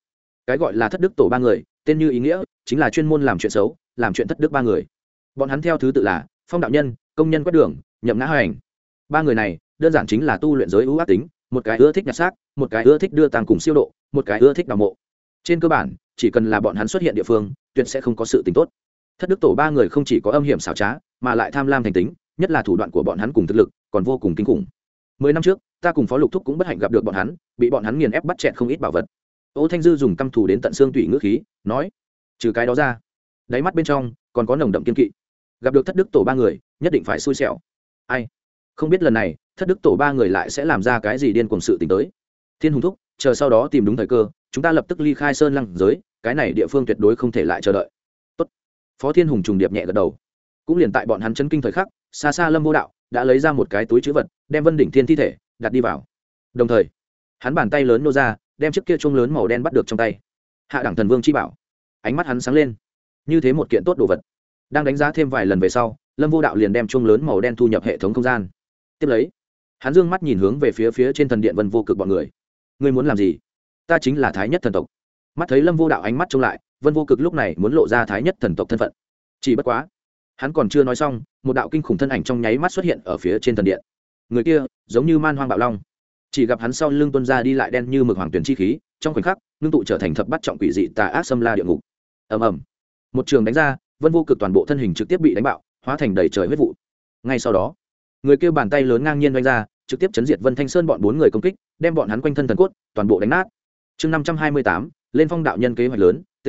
Speaker 1: Cái gọi là thất đức tổ ba người tên như ý nghĩa chính là chuyên môn làm chuyện xấu, làm chuyện thất đức ba người. Bọn hắn theo thứ tự là phong đạo nhân, công nhân quét đường, nhậm ngã hoành. ba người này đơn giản chính là tu luyện giới ưu ác tính, một cái ưa thích nhặt xác, một cái ưa thích đưa tàng cùng siêu độ, một cái ưa thích đào mộ. Trên cơ bản, chỉ cần là bọn hắn xuất hiện địa phương, tuyệt sẽ không có sự tính tốt. Thất đức tổ ba người không chỉ có âm hiểm xảo trá, mà lại tham lam thành tính, nhất là thủ đoạn của bọn hắn cùng thực lực, còn vô cùng kinh khủng. Mười năm trước, ta cùng phó lục thúc cũng bất hạnh gặp được bọn hắn, bị bọn hắn nghiền ép bắt chẹn không ít bảo vật ô thanh dư dùng căm thù đến tận xương tủy ngữ khí, nói, trừ cái đó ra, đáy mắt bên trong còn có nồng đậm kiên kỵ. Gặp được thất đức tổ ba người, nhất định phải xui xẻo. Ai? Không biết lần này, thất đức tổ ba người lại sẽ làm ra cái gì điên cuồng sự t tới. Thiên hùng thúc, chờ sau đó tìm đúng thời cơ, chúng ta lập tức ly khai sơn lăng giới, cái này địa phương tuyệt đối không thể lại chờ đợi. Tốt. phó thiên hùng trùng điệp nhẹ gật đầu. Cũng liền tại bọn hắn chân kinh thời khắc, xa xa lâm vô đạo đã lấy ra một cái túi chữ vật, đem vân đỉnh thiên thi thể đặt đi vào. Đồng thời, hắn bàn tay lớn nô ra đem chiếc kia chuông lớn màu đen bắt được trong tay. Hạ đẳng thần vương chi bảo. Ánh mắt hắn sáng lên. Như thế một kiện tốt đồ vật. Đang đánh giá thêm vài lần về sau, lâm vô đạo liền đem chuông lớn màu đen thu nhập hệ thống không gian. Tiếp lấy, hắn dương mắt nhìn hướng về phía phía trên thần điện vân vô cực bọn người. Ngươi muốn làm gì? Ta chính là thái nhất thần tộc. Mắt thấy lâm vô đạo ánh mắt trông lại, vân vô cực lúc này muốn lộ ra thái nhất thần tộc thân phận. Chỉ bất quá, hắn còn chưa nói xong, một đạo kinh khủng thân ảnh trong nháy mắt xuất hiện ở phía trên thần điện. Người kia, giống như man hoang bạo long chỉ gặp hắn sau lưng tuân ra đi lại đen như mực hoàng tuyển chi khí, trong khoảnh khắc, ngưng tụ trở thành thập bắt trọng quỷ dị tà ác xâm la địa ngục. Ầm ầm. Một trường đánh ra, vân vô cực toàn bộ thân hình trực tiếp bị đánh bạo, hóa thành đầy trời huyết vụ. Ngay sau đó, người kêu bàn tay lớn ngang nhiên đánh ra, trực tiếp chấn diệt vân thanh sơn bọn bốn người công kích, đem bọn hắn quanh thân thần cốt, toàn bộ đánh nát. Chương năm trăm hai mươi tám, lên phong đạo nhân kế hoạch lớn, t.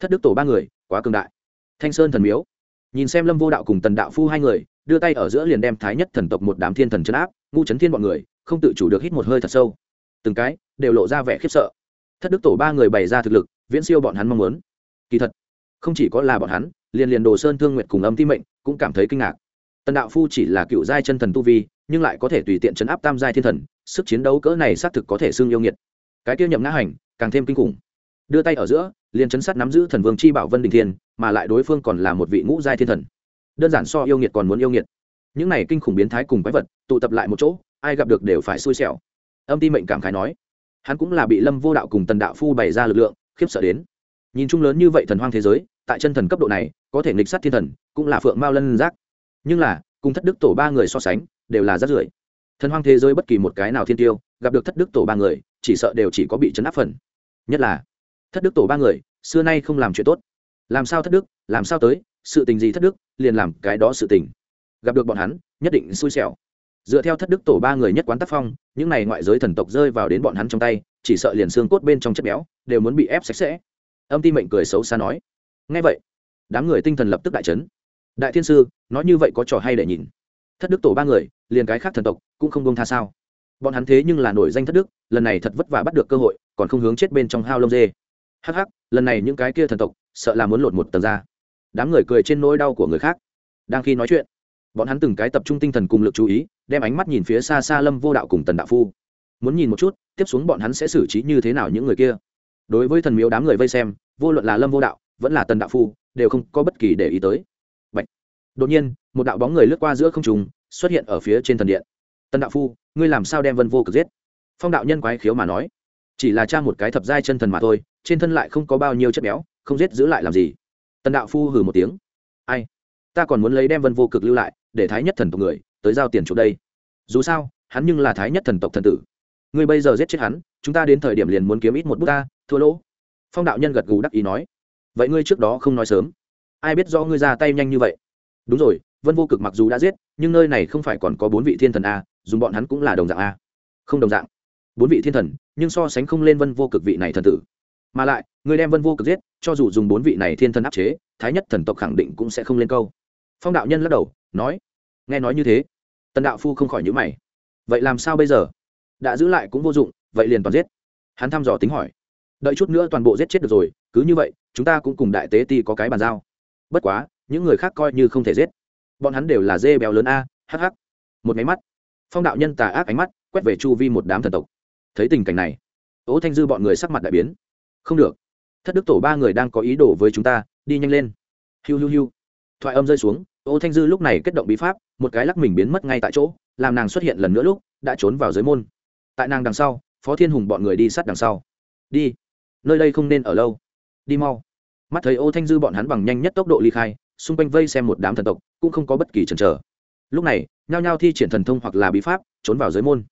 Speaker 1: Thất đức tổ ba người, quá cường đại. Thanh sơn thần miếu. Nhìn xem lâm vô đạo cùng tần đạo phu hai người, đưa tay ở giữa liền đem thái nhất thần tộc một đám thiên thần chấn áp, ngu chấn thiên bọn người không tự chủ được hít một hơi thật sâu. Từng cái đều lộ ra vẻ khiếp sợ. Thất đức tổ ba người bày ra thực lực, viễn siêu bọn hắn mong muốn. Kỳ thật, không chỉ có là bọn hắn, liền liền đồ sơn thương nguyện cùng âm ti mệnh cũng cảm thấy kinh ngạc. Tần đạo phu chỉ là cựu giai chân thần tu vi, nhưng lại có thể tùy tiện chấn áp tam giai thiên thần, sức chiến đấu cỡ này xác thực có thể xương yêu nghiệt. Cái tiêu nhậm ngã hành, càng thêm kinh khủng. Đưa tay ở giữa, liền chấn sát nắm giữ thần vương chi bảo vân đình thiên, mà lại đối phương còn là một vị ngũ giai thiên thần. Đơn giản so yêu nghiệt còn muốn yêu nghiệt. Những này kinh khủng biến thái cùng quái vật, tụ tập lại một chỗ ai gặp được đều phải xui xẻo. Âm ti mệnh cảm khái nói, hắn cũng là bị lâm vô đạo cùng tần đạo phu bày ra lực lượng, khiếp sợ đến. Nhìn chung lớn như vậy thần hoang thế giới, tại chân thần cấp độ này, có thể nghịch sát thiên thần, cũng là phượng mao lân giác. Nhưng là, cùng thất đức tổ ba người so sánh, đều là rát rưởi. Thần hoang thế giới bất kỳ một cái nào thiên tiêu, gặp được thất đức tổ ba người, chỉ sợ đều chỉ có bị chấn áp phần. Nhất là, thất đức tổ ba người, xưa nay không làm chuyện tốt. Làm sao thất đức, làm sao tới, sự tình gì thất đức, liền làm cái đó sự tình. Gặp được bọn hắn, nhất định xui xẻo dựa theo thất đức tổ ba người nhất quán tác phong, những n à y ngoại giới thần tộc rơi vào đến bọn hắn trong tay, chỉ sợ liền xương cốt bên trong chất béo, đều muốn bị ép sạch sẽ. Âm ti mệnh cười xấu xa nói. Ngay vậy, đám người tinh thần lập tức đại trấn đại thiên sư, nói như vậy có trò hay để nhìn. Thất đức tổ ba người, liền cái khác thần tộc, cũng không bông tha sao. Bọn hắn thế nhưng là nổi danh thất đức, lần này thật vất vả bắt được cơ hội, còn không hướng chết bên trong hao lông dê. Hắc hắc, lần này những cái kia thần tộc, sợ là muốn lột một tầng ra. Đám người cười trên nỗi đau của người khác. Đang khi nói chuyện, bọn hắn từng cái tập trung tinh thần cùng lực chú ý đem ánh mắt nhìn phía xa xa lâm vô đạo cùng tần đạo phu. Muốn nhìn một chút, tiếp xuống bọn hắn sẽ xử trí như thế nào những người kia. Đối với thần miếu đám người vây xem, vô luận là lâm vô đạo, vẫn là tần đạo phu, đều không có bất kỳ để ý tới. Bạch. đột nhiên, một đạo bóng người lướt qua giữa không trùng xuất hiện ở phía trên thần điện. Tần đạo phu, ngươi làm sao đem vân vô cực giết? Phong đạo nhân quái khiếu mà nói. Chỉ là cha một cái thập giai chân thần mà thôi, trên thân lại không có bao nhiêu chất béo, không giết giữ lại làm gì? Tần đạo phu hừ một tiếng. Ai? Ta còn muốn lấy đem vân vô cực lưu lại, để thái nhất thần tộc người tới giao tiền chuộc đây. Dù sao, hắn nhưng là thái nhất thần tộc thần tử. Ngươi bây giờ giết chết hắn, chúng ta đến thời điểm liền muốn kiếm ít một bút ta, thua lỗ. Phong đạo nhân gật gù đắc ý nói. Vậy ngươi trước đó không nói sớm. Ai biết do ngươi ra tay nhanh như vậy? Đúng rồi, vân vô cực mặc dù đã giết, nhưng nơi này không phải còn có bốn vị thiên thần a, dùng bọn hắn cũng là đồng dạng a. Không đồng dạng. Bốn vị thiên thần, nhưng so sánh không lên vân vô cực vị này thần tử. Mà lại người đem vân vô cực giết, cho dù dùng bốn vị này thiên thần áp chế, thái nhất thần tộc khẳng định cũng sẽ không lên câu. Phong đạo nhân lắc đầu, nói nghe nói như thế, tần đạo phu không khỏi nhữ mày. Vậy làm sao bây giờ? Đã giữ lại cũng vô dụng, vậy liền toàn giết. Hắn thăm dò tính hỏi. Đợi chút nữa toàn bộ giết chết được rồi, cứ như vậy, chúng ta cũng cùng đại tế ti có cái bàn giao. Bất quá, những người khác coi như không thể giết. Bọn hắn đều là dê béo lớn a hh một máy mắt. Phong đạo nhân tà ác ánh mắt quét về chu vi một đám thần tộc. Thấy tình cảnh này, ố thanh dư bọn người sắc mặt đại biến. Không được. Thất đức tổ ba người đang có ý đồ với chúng ta, đi nhanh lên. Hiu hiu hiu. Thoại âm rơi xuống ô thanh dư lúc này kết động bí pháp, một cái lắc mình biến mất ngay tại chỗ, làm nàng xuất hiện lần nữa lúc, đã trốn vào giới môn. Tại nàng đằng sau, phó thiên hùng bọn người đi sát đằng sau. Đi. Nơi đây không nên ở lâu. Đi mau. Mắt thấy ô thanh dư bọn hắn bằng nhanh nhất tốc độ ly khai, xung quanh vây xem một đám thần tộc, cũng không có bất kỳ chần chờ. Lúc này, nhao nhao thi triển thần thông hoặc là bí pháp, trốn vào giới môn.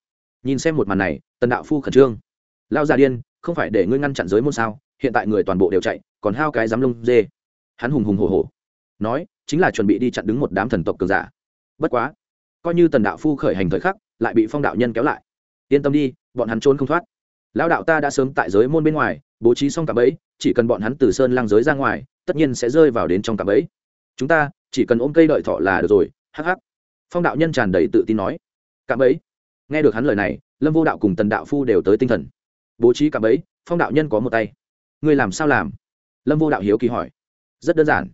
Speaker 1: Nhìn xem một màn này, tần đạo phu khẩn trương. Lao ra điên, không phải để ngươi ngăn chặn giới môn sao? Hiện tại người toàn bộ đều chạy, còn hao cái dám lông dê. Hắn hùng hùng hổ hổ nói, chính là chuẩn bị đi chặn đứng một đám thần tộc cường giả. Bất quá, coi như tần đạo phu khởi hành thời khắc, lại bị phong đạo nhân kéo lại. Yên tâm đi, bọn hắn trốn không thoát. Lao đạo ta đã sớm tại giới môn bên ngoài, bố trí xong cả bẫy, chỉ cần bọn hắn từ sơn lang giới ra ngoài, tất nhiên sẽ rơi vào đến trong cả bẫy. Chúng ta, chỉ cần ôm cây đợi thọ là được rồi, hắc hắc. Phong đạo nhân tràn đầy tự tin nói. Cạm ấy nghe được hắn lời này, lâm vô đạo cùng tần đạo phu đều tới tinh thần. Bố trí cạm ấy phong đạo nhân có một tay. Ngươi làm sao làm? Lâm vô đạo hiếu kỳ hỏi. Rất đơn giản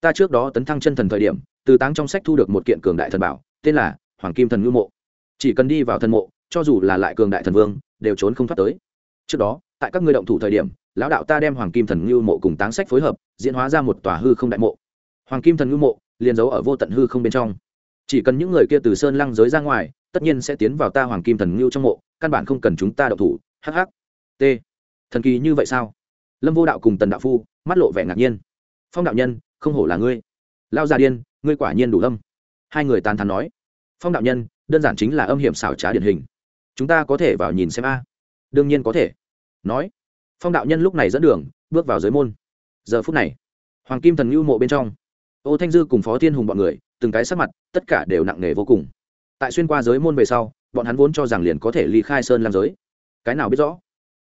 Speaker 1: ta trước đó tấn thăng chân thần thời điểm, từ táng trong sách thu được một kiện cường đại thần bảo, tên là hoàng kim thần ngư mộ. Chỉ cần đi vào thần mộ, cho dù là lại cường đại thần vương, đều trốn không thoát tới. Trước đó, tại các ngươi động thủ thời điểm, lão đạo ta đem hoàng kim thần ngư mộ cùng táng sách phối hợp, diễn hóa ra một tòa hư không đại mộ. Hoàng kim thần ngư mộ, liền giấu ở vô tận hư không bên trong. Chỉ cần những người kia từ sơn lăng giới ra ngoài, tất nhiên sẽ tiến vào ta hoàng kim thần ngưu trong mộ, căn bản không cần chúng ta động thủ hh t. Thần kỳ như vậy sao? Lâm vô đạo cùng tần đạo phu, mắt lộ vẻ ngạc nhiên. Phong đạo nhân không hổ là ngươi. Lao già điên, ngươi quả nhiên đủ âm. Hai người tán thắn nói. Phong đạo nhân, đơn giản chính là âm hiểm xảo trá điển hình. Chúng ta có thể vào nhìn xem a. Đương nhiên có thể. Nói. Phong đạo nhân lúc này dẫn đường, bước vào giới môn. Giờ phút này, hoàng kim thần ngưu mộ bên trong, ô thanh dư cùng phó thiên hùng bọn người, từng cái sắc mặt, tất cả đều nặng nề vô cùng. Tại xuyên qua giới môn về sau, bọn hắn vốn cho rằng liền có thể ly khai sơn làm giới. Cái nào biết rõ?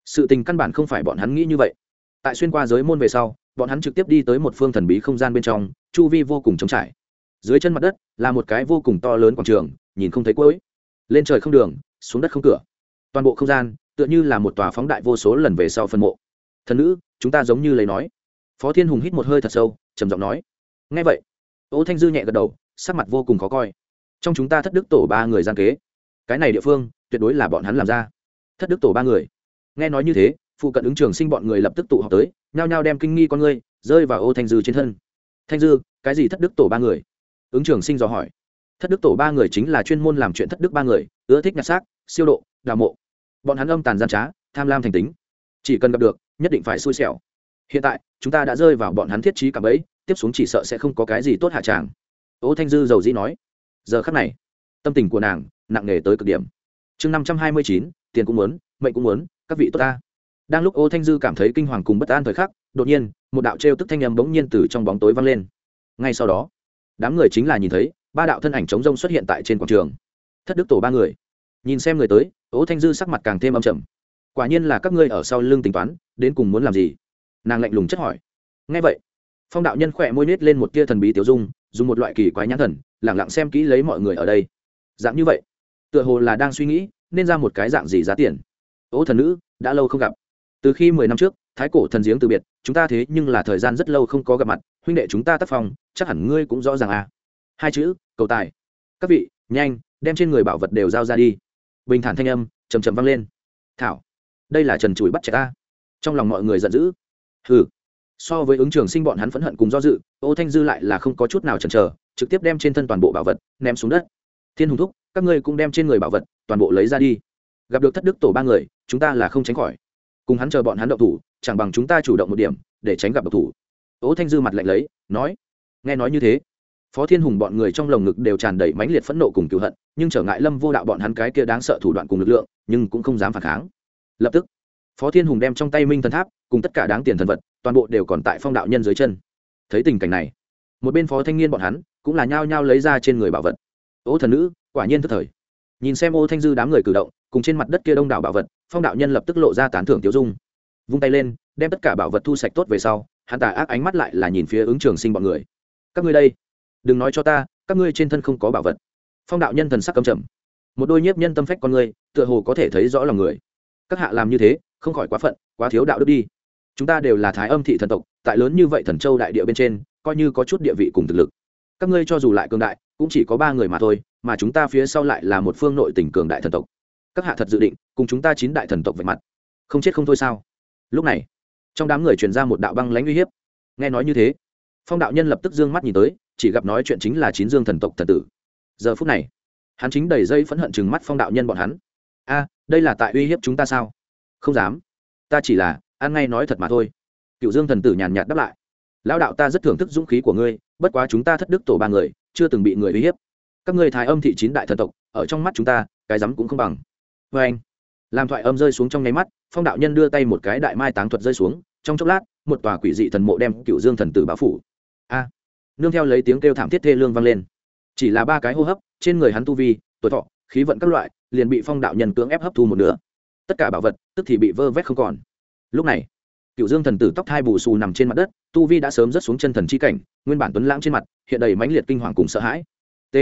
Speaker 1: Sự tình căn bản không phải bọn hắn nghĩ như vậy. Tại xuyên qua giới môn về sau bọn hắn trực tiếp đi tới một phương thần bí không gian bên trong, chu vi vô cùng trống trải. Dưới chân mặt đất là một cái vô cùng to lớn quảng trường, nhìn không thấy cuối. Lên trời không đường, xuống đất không cửa. Toàn bộ không gian tựa như là một tòa phóng đại vô số lần về sau phân mộ. Thần nữ, chúng ta giống như lấy nói. Phó thiên hùng hít một hơi thật sâu, trầm giọng nói. Ngay vậy, ô thanh dư nhẹ gật đầu, sắc mặt vô cùng khó coi. Trong chúng ta thất đức tổ ba người gian kế. Cái này địa phương tuyệt đối là bọn hắn làm ra. Thất đức tổ ba người. Nghe nói như thế phụ cận ứng trường sinh bọn người lập tức tụ họp tới, nhao nhao đem kinh nghi con ngươi rơi vào ô thanh dư trên thân. Thanh dư, cái gì thất đức tổ ba người? Ứng trường sinh dò hỏi. Thất đức tổ ba người chính là chuyên môn làm chuyện thất đức ba người, ưa thích nhặt xác, siêu độ, đào mộ. Bọn hắn âm tàn gian trá, tham lam thành tính. Chỉ cần gặp được, nhất định phải xui xẻo. Hiện tại, chúng ta đã rơi vào bọn hắn thiết trí cả bẫy, tiếp xuống chỉ sợ sẽ không có cái gì tốt hạ tràng. Ô thanh dư giàu dĩ nói. Giờ khắc này, tâm tình của nàng nặng nề tới cực điểm. Chương năm trăm hai mươi chín, tiền cũng muốn, mệnh cũng muốn, các vị tốt ta đang lúc ô thanh dư cảm thấy kinh hoàng cùng bất an thời khắc, đột nhiên, một đạo trêu tức thanh âm bỗng nhiên từ trong bóng tối vang lên. Ngay sau đó, đám người chính là nhìn thấy, ba đạo thân ảnh chống rông xuất hiện tại trên quảng trường. Thất đức tổ ba người. Nhìn xem người tới, ô thanh dư sắc mặt càng thêm âm trầm. Quả nhiên là các ngươi ở sau lưng tính toán, đến cùng muốn làm gì? Nàng lạnh lùng chất hỏi. Ngay vậy, phong đạo nhân khỏe môi nít lên một tia thần bí tiểu dung, dùng một loại kỳ quái nhãn thần lẳng lặng xem kỹ lấy mọi người ở đây. Dạng như vậy, tựa hồ là đang suy nghĩ, nên ra một cái dạng gì giá tiền. Ô thần nữ, đã lâu không gặp từ khi mười năm trước, thái cổ thần giếng từ biệt, chúng ta thế nhưng là thời gian rất lâu không có gặp mặt, huynh đệ chúng ta tác phong, chắc hẳn ngươi cũng rõ ràng à. Hai chữ, cầu tài. Các vị, nhanh, đem trên người bảo vật đều giao ra đi. Bình thản thanh âm chầm chầm vang lên. Thảo, đây là trần chùi bắt trẻ ta. Trong lòng mọi người giận dữ. Hừ. So với ứng trường sinh bọn hắn phẫn hận cùng do dự, ô thanh dư lại là không có chút nào chần chờ, trực tiếp đem trên thân toàn bộ bảo vật ném xuống đất. Thiên hùng thúc, các ngươi cũng đem trên người bảo vật toàn bộ lấy ra đi. Gặp được thất đức tổ ba người, chúng ta là không tránh khỏi cùng hắn chờ bọn hắn động thủ, chẳng bằng chúng ta chủ động một điểm, để tránh gặp độc thủ. Ố thanh dư mặt lạnh lấy, nói, nghe nói như thế. Phó thiên hùng bọn người trong lồng ngực đều tràn đầy mãnh liệt phẫn nộ cùng cựu hận, nhưng trở ngại lâm vô đạo bọn hắn cái kia đáng sợ thủ đoạn cùng lực lượng, nhưng cũng không dám phản kháng. Lập tức, phó thiên hùng đem trong tay minh thần tháp, cùng tất cả đáng tiền thần vật, toàn bộ đều còn tại phong đạo nhân dưới chân. Thấy tình cảnh này, một bên phó thanh niên bọn hắn cũng là nhao nhao lấy ra trên người bảo vật. Ô thần nữ, quả nhiên thức thời. Nhìn xem ô thanh dư đám người cử động cùng trên mặt đất kia đông đảo bảo vật phong đạo nhân lập tức lộ ra tán thưởng tiêu dung. Vung tay lên đem tất cả bảo vật thu sạch tốt về sau hắn tà ác ánh mắt lại là nhìn phía ứng trường sinh bọn người. Các ngươi đây đừng nói cho ta các ngươi trên thân không có bảo vật. Phong đạo nhân thần sắc cầm chậm, một đôi nhiếp nhân tâm phách con người tựa hồ có thể thấy rõ lòng người. Các hạ làm như thế không khỏi quá phận quá thiếu đạo đức đi. Chúng ta đều là thái âm thị thần tộc tại lớn như vậy thần châu đại địa bên trên coi như có chút địa vị cùng thực lực. Các ngươi cho dù lại cường đại cũng chỉ có ba người mà thôi mà chúng ta phía sau lại là một phương nội tỉnh cường đại thần tộc các hạ thật dự định, cùng chúng ta chín đại thần tộc về mặt. Không chết không thôi sao? Lúc này, trong đám người truyền ra một đạo băng lãnh uy hiếp. Nghe nói như thế, phong đạo nhân lập tức d ư ơ n g mắt nhìn tới, chỉ gặp nói chuyện chính là chín dương thần tộc thần tử. Giờ phút này, hắn chính đầy dây phẫn hận chừng mắt phong đạo nhân bọn hắn. A, đây là tại uy hiếp chúng ta sao? Không dám. Ta chỉ là, ăn ngay nói thật mà thôi. Cựu dương thần tử nhàn nhạt đáp lại. Lão đạo ta rất thưởng thức dũng khí của ngươi, bất quá chúng ta thất đức tổ ba người, chưa từng bị người uy hiếp. Các người thái âm thị chín đại thần tộc, ở trong mắt chúng ta, cái rắm cũng không bằng vê anh. Làm thoại âm rơi xuống trong nháy mắt, phong đạo nhân đưa tay một cái đại mai táng thuật rơi xuống, trong chốc lát, một tòa quỷ dị thần mộ đem cựu dương thần tử báo phủ. A. Nương theo lấy tiếng kêu thảm thiết thê lương vang lên. Chỉ là ba cái hô hấp, trên người hắn tu vi, tuổi thọ, khí vận các loại, liền bị phong đạo nhân cưỡng ép hấp thu một nửa. Tất cả bảo vật, tức thì bị vơ vét không còn. Lúc này, cựu dương thần tử tóc thai bù xù nằm trên mặt đất, tu vi đã sớm rớt xuống chân thần chi cảnh, nguyên bản tuấn lãng trên mặt, hiện đầy mãnh liệt kinh hoàng cùng sợ hãi. T.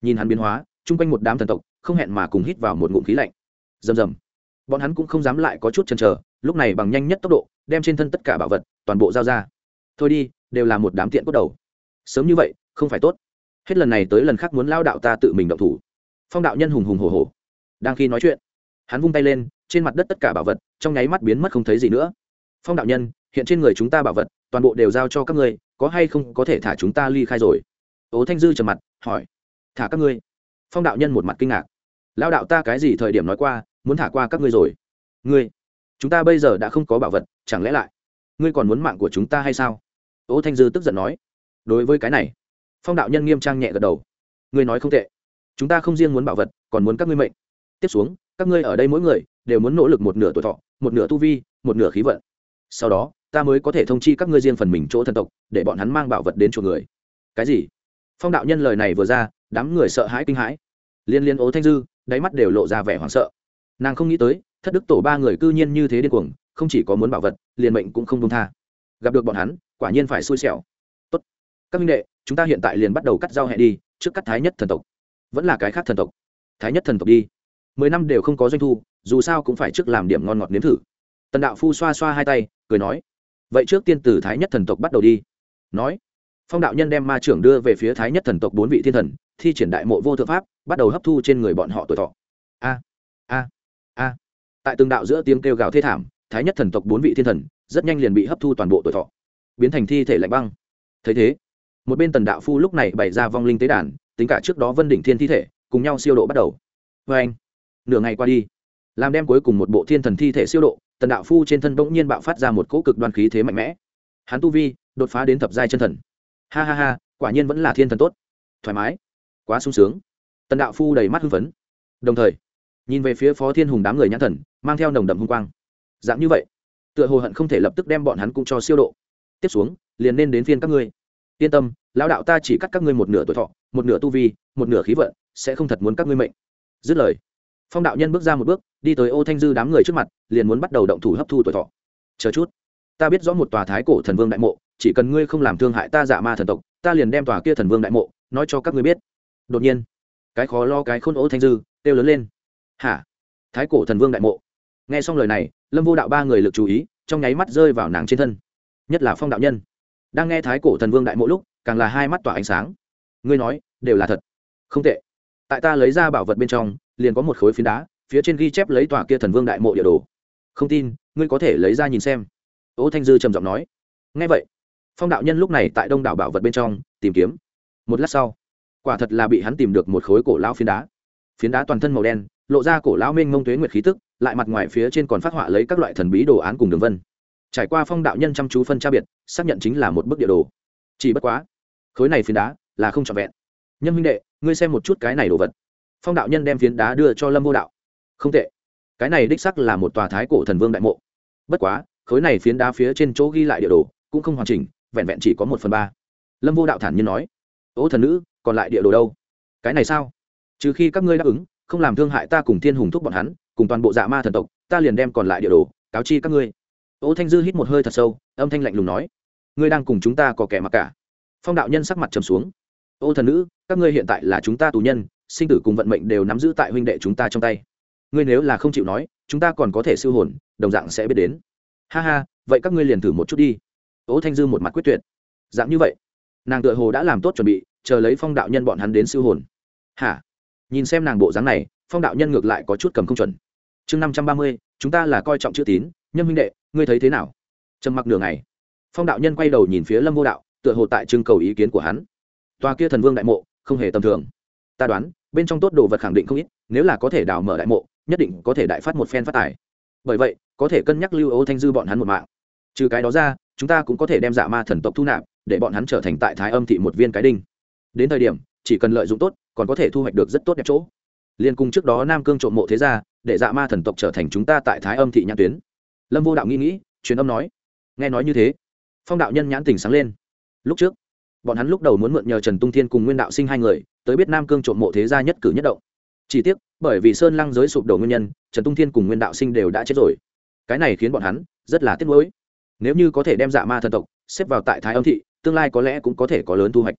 Speaker 1: Nhìn hắn biến hóa, chung quanh một đám thần tộc, không hẹn mà cùng hít vào một ngụm khí lạnh rầm rầm. Bọn hắn cũng không dám lại có chút chần chờ, lúc này bằng nhanh nhất tốc độ, đem trên thân tất cả bảo vật, toàn bộ giao ra. Thôi đi, đều là một đám tiện cốt đầu. Sớm như vậy, không phải tốt. Hết lần này tới lần khác muốn lao đạo ta tự mình động thủ. Phong đạo nhân hùng hùng hồ hồ đang khi nói chuyện, hắn vung tay lên, trên mặt đất tất cả bảo vật, trong nháy mắt biến mất không thấy gì nữa. Phong đạo nhân, hiện trên người chúng ta bảo vật, toàn bộ đều giao cho các ngươi, có hay không có thể thả chúng ta ly khai rồi? Ố thanh dư trầm mặt, hỏi. Thả các ngươi. Phong đạo nhân một mặt kinh ngạc. Lao đạo ta cái gì thời điểm nói qua muốn thả qua các ngươi rồi. Ngươi, chúng ta bây giờ đã không có bảo vật, chẳng lẽ lại, ngươi còn muốn mạng của chúng ta hay sao? Ô thanh dư tức giận nói. Đối với cái này, phong đạo nhân nghiêm trang nhẹ gật đầu. Ngươi nói không tệ. Chúng ta không riêng muốn bảo vật, còn muốn các ngươi mệnh. Tiếp xuống, các ngươi ở đây mỗi người đều muốn nỗ lực một nửa tuổi thọ, một nửa tu vi, một nửa khí vận. Sau đó, ta mới có thể thông chi các ngươi riêng phần mình chỗ thần tộc, để bọn hắn mang bảo vật đến chỗ người. Cái gì? Phong đạo nhân lời này vừa ra, đám người sợ hãi kinh hãi. Liên liên ố thanh dư, đáy mắt đều lộ ra vẻ hoảng sợ nàng không nghĩ tới, thất đức tổ ba người cư nhiên như thế điên cuồng, không chỉ có muốn bảo vật, liền mệnh cũng không công tha. Gặp được bọn hắn, quả nhiên phải xui xẻo. Tốt. Các minh đệ, chúng ta hiện tại liền bắt đầu cắt giao hẹ đi, trước cắt thái nhất thần tộc. Vẫn là cái khác thần tộc. Thái nhất thần tộc đi. Mười năm đều không có doanh thu, dù sao cũng phải trước làm điểm ngon ngọt nếm thử. Tần đạo phu xoa xoa hai tay, cười nói, vậy trước tiên từ thái nhất thần tộc bắt đầu đi. Nói, phong đạo nhân đem ma trưởng đưa về phía thái nhất thần tộc bốn vị thiên thần, thi triển đại mộ vô thượng pháp, bắt đầu hấp thu trên người bọn họ tuổi thọ. A a a. Tại từng đạo giữa tiếng kêu gào thê thảm, thái nhất thần tộc bốn vị thiên thần rất nhanh liền bị hấp thu toàn bộ tuổi thọ, biến thành thi thể lạnh băng. Thấy thế, một bên tần đạo phu lúc này bày ra vong linh tế đàn, tính cả trước đó vân đỉnh thiên thi thể, cùng nhau siêu độ bắt đầu. Vê anh, nửa ngày qua đi, làm đem cuối cùng một bộ thiên thần thi thể siêu độ, tần đạo phu trên thân bỗng nhiên bạo phát ra một cỗ cực đoan khí thế mạnh mẽ. Hắn tu vi đột phá đến thập giai chân thần. Ha ha ha, quả nhiên vẫn là thiên thần tốt. Thoải mái, quá sung sướng. Tần đạo phu đầy mắt hưng phấn. Đồng thời nhìn về phía phó thiên hùng đám người nhãn thần, mang theo nồng đậm hung quang. Dạng như vậy, tựa hồ hận không thể lập tức đem bọn hắn cũng cho siêu độ. Tiếp xuống, liền nên đến phiên các ngươi. Yên tâm, lão đạo ta chỉ cắt các ngươi một nửa tuổi thọ, một nửa tu vi, một nửa khí vận, sẽ không thật muốn các ngươi mệnh. Dứt lời, phong đạo nhân bước ra một bước, đi tới ô thanh dư đám người trước mặt, liền muốn bắt đầu động thủ hấp thu tuổi thọ. Chờ chút, ta biết rõ một tòa thái cổ thần vương đại mộ, chỉ cần ngươi không làm thương hại ta giả ma thần tộc, ta liền đem tòa kia thần vương đại mộ nói cho các ngươi biết. Đột nhiên, cái khó lo cái khôn ô thanh dư kêu lớn lên hả? Thái cổ thần vương đại mộ. Nghe xong lời này, lâm vô đạo ba người lực chú ý, trong nháy mắt rơi vào nàng trên thân. Nhất là phong đạo nhân. Đang nghe thái cổ thần vương đại mộ lúc, càng là hai mắt tỏa ánh sáng. Ngươi nói, đều là thật. Không tệ. Tại ta lấy ra bảo vật bên trong, liền có một khối phiến đá, phía trên ghi chép lấy tòa kia thần vương đại mộ địa đồ. Không tin, ngươi có thể lấy ra nhìn xem. Ô thanh dư trầm giọng nói. Ngay vậy, phong đạo nhân lúc này tại đông đảo bảo vật bên trong, tìm kiếm. Một lát sau, quả thật là bị hắn tìm được một khối cổ lão phiến đá. Phiến đá toàn thân màu đen lộ ra cổ lão mênh mông tuế nguyệt khí tức, lại mặt ngoài phía trên còn phát họa lấy các loại thần bí đồ án cùng đường vân. Trải qua phong đạo nhân chăm chú phân tra biệt, xác nhận chính là một bức địa đồ. Chỉ bất quá, khối này phiến đá là không trọn vẹn. Nhân huynh đệ, ngươi xem một chút cái này đồ vật. Phong đạo nhân đem phiến đá đưa cho lâm vô đạo. Không tệ. Cái này đích sắc là một tòa thái cổ thần vương đại mộ. Bất quá, khối này phiến đá phía trên chỗ ghi lại địa đồ cũng không hoàn chỉnh, vẹn vẹn chỉ có một phần ba. Lâm vô đạo thản nhiên nói, ô thần nữ, còn lại địa đồ đâu? Cái này sao? Trừ khi các ngươi đáp ứng không làm thương hại ta cùng thiên hùng thúc bọn hắn, cùng toàn bộ dạ ma thần tộc, ta liền đem còn lại địa đồ cáo chi các ngươi. Ô thanh dư hít một hơi thật sâu, âm thanh lạnh lùng nói, ngươi đang cùng chúng ta có kẻ mặc cả. Phong đạo nhân sắc mặt trầm xuống, ô thần nữ, các ngươi hiện tại là chúng ta tù nhân, sinh tử cùng vận mệnh đều nắm giữ tại huynh đệ chúng ta trong tay. Ngươi nếu là không chịu nói, chúng ta còn có thể siêu hồn, đồng dạng sẽ biết đến. Ha ha, vậy các ngươi liền thử một chút đi. Ô thanh dư một mặt quyết tuyệt. Dạng như vậy, nàng tựa hồ đã làm tốt chuẩn bị, chờ lấy phong đạo nhân bọn hắn đến siêu hồn. Hả? Nhìn xem nàng bộ dáng này, phong đạo nhân ngược lại có chút cầm không chuẩn. Chương năm trăm ba mươi, chúng ta là coi trọng chữ tín nhân huynh đệ, ngươi thấy thế nào? Trầm mặc nửa ngày. Phong đạo nhân quay đầu nhìn phía lâm vô đạo, tựa hồ tại trưng cầu ý kiến của hắn. Tòa kia thần vương đại mộ, không hề tầm thường. Ta đoán, bên trong tốt đồ vật khẳng định không ít, nếu là có thể đào mở đại mộ, nhất định có thể đại phát một phen phát tài. Bởi vậy, có thể cân nhắc lưu ô thanh dư bọn hắn một mạng. Trừ cái đó ra, chúng ta cũng có thể đem dạ ma thần tộc thu nạp, để bọn hắn trở thành tại thái âm thị một viên cái đinh. Đến thời điểm, chỉ cần lợi dụng tốt còn có thể thu hoạch được rất tốt đẹp chỗ. Liên cùng trước đó nam cương trộm mộ thế gia, để dạ ma thần tộc trở thành chúng ta tại thái âm thị nhãn tuyến. Lâm vô đạo nghĩ nghĩ, truyền âm nói. Nghe nói như thế, phong đạo nhân nhãn tình sáng lên. Lúc trước, bọn hắn lúc đầu muốn mượn nhờ trần tung thiên cùng nguyên đạo sinh hai người, tới biết nam cương trộm mộ thế gia nhất cử nhất động. Chỉ tiếc, bởi vì sơn lăng giới sụp đổ nguyên nhân, trần tung thiên cùng nguyên đạo sinh đều đã chết rồi. Cái này khiến bọn hắn rất là tiếc nuối. Nếu như có thể đem dạ ma thần tộc xếp vào tại thái âm thị, tương lai có lẽ cũng có thể có lớn thu hoạch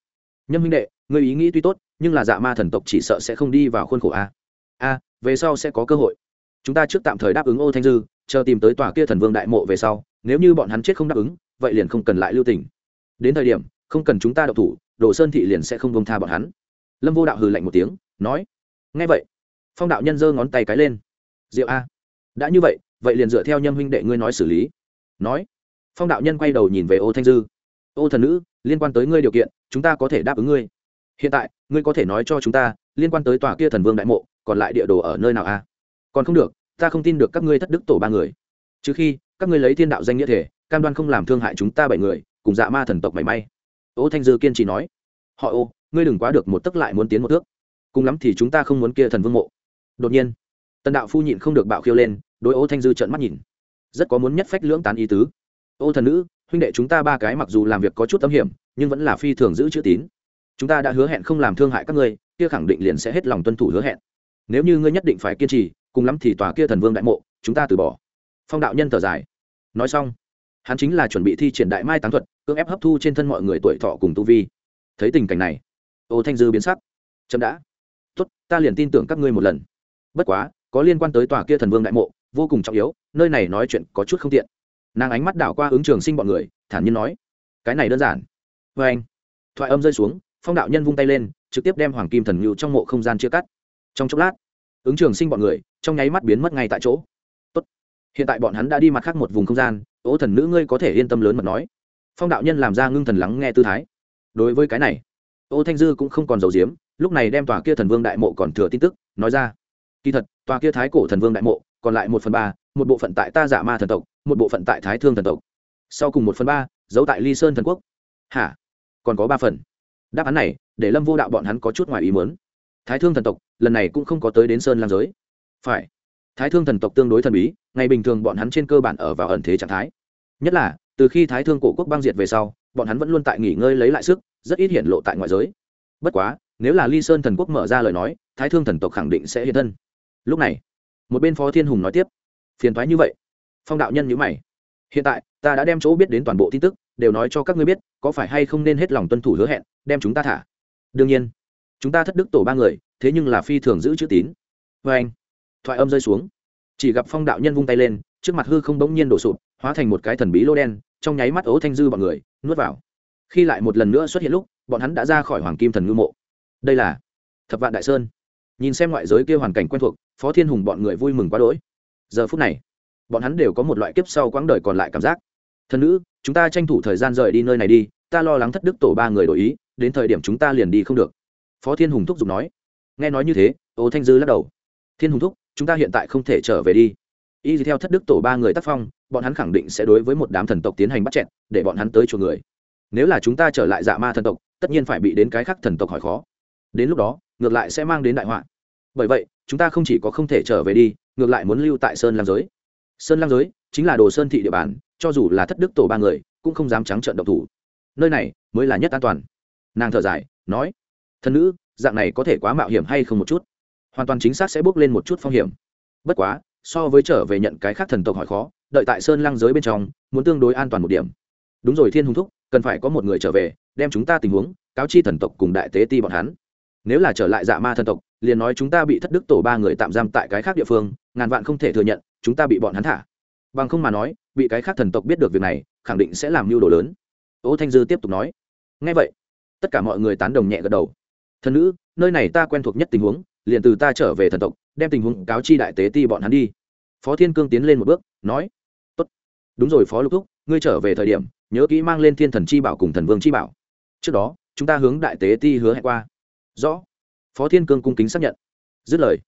Speaker 1: nhâm huynh đệ người ý nghĩ tuy tốt, nhưng là dạ ma thần tộc chỉ sợ sẽ không đi vào khuôn khổ a. A, về sau sẽ có cơ hội. Chúng ta trước tạm thời đáp ứng ô thanh dư, chờ tìm tới tòa kia thần vương đại mộ về sau, nếu như bọn hắn chết không đáp ứng, vậy liền không cần lại lưu tình. Đến thời điểm, không cần chúng ta độc thủ, đồ sơn thị liền sẽ không bông tha bọn hắn. Lâm vô đạo hừ lạnh một tiếng, nói ngay vậy. Phong đạo nhân giơ ngón tay cái lên. Diệu a, đã như vậy vậy liền dựa theo nhâm huynh đệ ngươi nói xử lý. Nói, phong đạo nhân quay đầu nhìn về ô thanh dư. Ô thần nữ liên quan tới ngươi điều kiện, chúng ta có thể đáp ứng ngươi. Hiện tại, ngươi có thể nói cho chúng ta, liên quan tới tòa kia thần vương đại mộ, còn lại địa đồ ở nơi nào a còn không được, ta không tin được các ngươi thất đức tổ ba người. Trừ khi, các ngươi lấy thiên đạo danh nghĩa thể, cam đoan không làm thương hại chúng ta bảy người, cùng dạ ma thần tộc mảy may. Ô thanh dư kiên trì nói. Họ ô, ngươi đừng quá được một tấc lại muốn tiến một thước. Cùng lắm thì chúng ta không muốn kia thần vương mộ. Đột nhiên, tần đạo phu nhịn không được bạo khiêu lên, đối ô thanh dư trợn mắt nhìn. Rất có muốn nhất phách lưỡng tán ý tứ. Ô thần nữ huynh đệ chúng ta ba cái mặc dù làm việc có chút tâm hiểm, nhưng vẫn là phi thường giữ chữ tín. Chúng ta đã hứa hẹn không làm thương hại các ngươi, kia khẳng định liền sẽ hết lòng tuân thủ hứa hẹn. Nếu như ngươi nhất định phải kiên trì, cùng lắm thì tòa kia thần vương đại mộ, chúng ta từ bỏ. Phong đạo nhân thở dài. Nói xong, hắn chính là chuẩn bị thi triển đại mai tán thuật, cưỡng ép hấp thu trên thân mọi người tuổi thọ cùng tu vi. Thấy tình cảnh này, ô thanh dư biến sắc. Chậm đã. Tốt, ta liền tin tưởng các ngươi một lần. Bất quá, có liên quan tới tòa kia thần vương đại mộ, vô cùng trọng yếu, nơi này nói chuyện có chút không tiện nàng ánh mắt đảo qua ứng trường sinh bọn người, thản nhiên nói, cái này đơn giản. Vê anh, thoại âm rơi xuống, phong đạo nhân vung tay lên, trực tiếp đem hoàng kim thần ngưu trong mộ không gian chia cắt. Trong chốc lát, ứng trường sinh bọn người, trong nháy mắt biến mất ngay tại chỗ. Tốt. hiện tại bọn hắn đã đi mặt khác một vùng không gian ố thần nữ ngươi có thể yên tâm lớn mật nói. Phong đạo nhân làm ra ngưng thần lắng nghe tư thái. Đối với cái này, ô thanh dư cũng không còn giấu diếm lúc này đem tòa kia thần vương đại mộ còn thừa tin tức, nói ra. Kỳ thật, tòa kia thái cổ thần vương đại mộ còn lại một phần ba, một bộ phận tại ta giả ma thần tộc, một bộ phận tại thái thương thần tộc. Sau cùng một phần ba, giấu tại ly sơn thần quốc. Hả? Còn có ba phần. Đáp án này, để lâm vô đạo bọn hắn có chút ngoài ý muốn. Thái thương thần tộc, lần này cũng không có tới đến sơn lam giới. Phải. Thái thương thần tộc tương đối thần bí, ngày bình thường bọn hắn trên cơ bản ở vào ẩn thế trạng thái. Nhất là, từ khi thái thương cổ quốc băng diệt về sau, bọn hắn vẫn luôn tại nghỉ ngơi lấy lại sức, rất ít hiện lộ tại ngoại giới. Bất quá, nếu là ly sơn thần quốc mở ra lời nói, thái thương thần tộc khẳng định sẽ hiện thân. Lúc này một bên phó thiên hùng nói tiếp, phiền thoái như vậy. Phong đạo nhân nhữ mày. Hiện tại, ta đã đem chỗ biết đến toàn bộ tin tức, đều nói cho các ngươi biết, có phải hay không nên hết lòng tuân thủ hứa hẹn, đem chúng ta thả? Đương nhiên, chúng ta thất đức tổ ba người, thế nhưng là phi thường giữ chữ tín. Vê anh, thoại âm rơi xuống. Chỉ gặp phong đạo nhân vung tay lên, trước mặt hư không bỗng nhiên đổ sụp, hóa thành một cái thần bí lô đen, trong nháy mắt ấu thanh dư bọn người, nuốt vào. Khi lại một lần nữa xuất hiện lúc, bọn hắn đã ra khỏi hoàng kim thần ngư mộ. Đây là thập vạn đại sơn nhìn xem ngoại giới kia hoàn cảnh quen thuộc, phó thiên hùng bọn người vui mừng quá đỗi. Giờ phút này, bọn hắn đều có một loại kiếp sau quãng đời còn lại cảm giác. Thân nữ, chúng ta tranh thủ thời gian rời đi nơi này đi, ta lo lắng thất đức tổ ba người đổi ý, đến thời điểm chúng ta liền đi không được. Phó thiên hùng thúc giục nói. Nghe nói như thế, ô thanh dư lắc đầu. Thiên hùng thúc, chúng ta hiện tại không thể trở về đi. Y theo thất đức tổ ba người tác phong, bọn hắn khẳng định sẽ đối với một đám thần tộc tiến hành bắt chẹn để bọn hắn tới chuộc người. Nếu là chúng ta trở lại dạ ma thần tộc, tất nhiên phải bị đến cái khác thần tộc hỏi khó. Đến lúc đó, ngược lại sẽ mang đến đại họa bởi vậy, chúng ta không chỉ có không thể trở về đi, ngược lại muốn lưu tại sơn lam giới. Sơn lam giới chính là đồ sơn thị địa bàn, cho dù là thất đức tổ ba người, cũng không dám trắng trợn độc thủ. Nơi này mới là nhất an toàn. Nàng thở dài, nói thân nữ, dạng này có thể quá mạo hiểm hay không một chút? Hoàn toàn chính xác sẽ bước lên một chút phong hiểm. Bất quá, so với trở về nhận cái khác thần tộc hỏi khó, đợi tại sơn lăng giới bên trong, muốn tương đối an toàn một điểm. Đúng rồi thiên hùng thúc, cần phải có một người trở về, đem chúng ta tình huống, cáo chi thần tộc cùng đại tế ti bọn hắn. Nếu là trở lại dạ ma thần tộc liền nói chúng ta bị thất đức tổ ba người tạm giam tại cái khác địa phương, ngàn vạn không thể thừa nhận, chúng ta bị bọn hắn thả. Bằng không mà nói, bị cái khác thần tộc biết được việc này, khẳng định sẽ làm mưu đồ lớn. Ô thanh dư tiếp tục nói. Ngay vậy, tất cả mọi người tán đồng nhẹ gật đầu. Thần nữ, nơi này ta quen thuộc nhất tình huống, liền từ ta trở về thần tộc, đem tình huống cáo chi đại tế ti bọn hắn đi. Phó thiên cương tiến lên một bước, nói. Tốt. Đúng rồi phó lục thúc, ngươi trở về thời điểm, nhớ kỹ mang lên thiên thần chi bảo cùng thần vương chi bảo. Trước đó, chúng ta hướng đại tế ti hứa hẹn qua. Rõ phó thiên cương cung kính xác nhận. Dứt lời,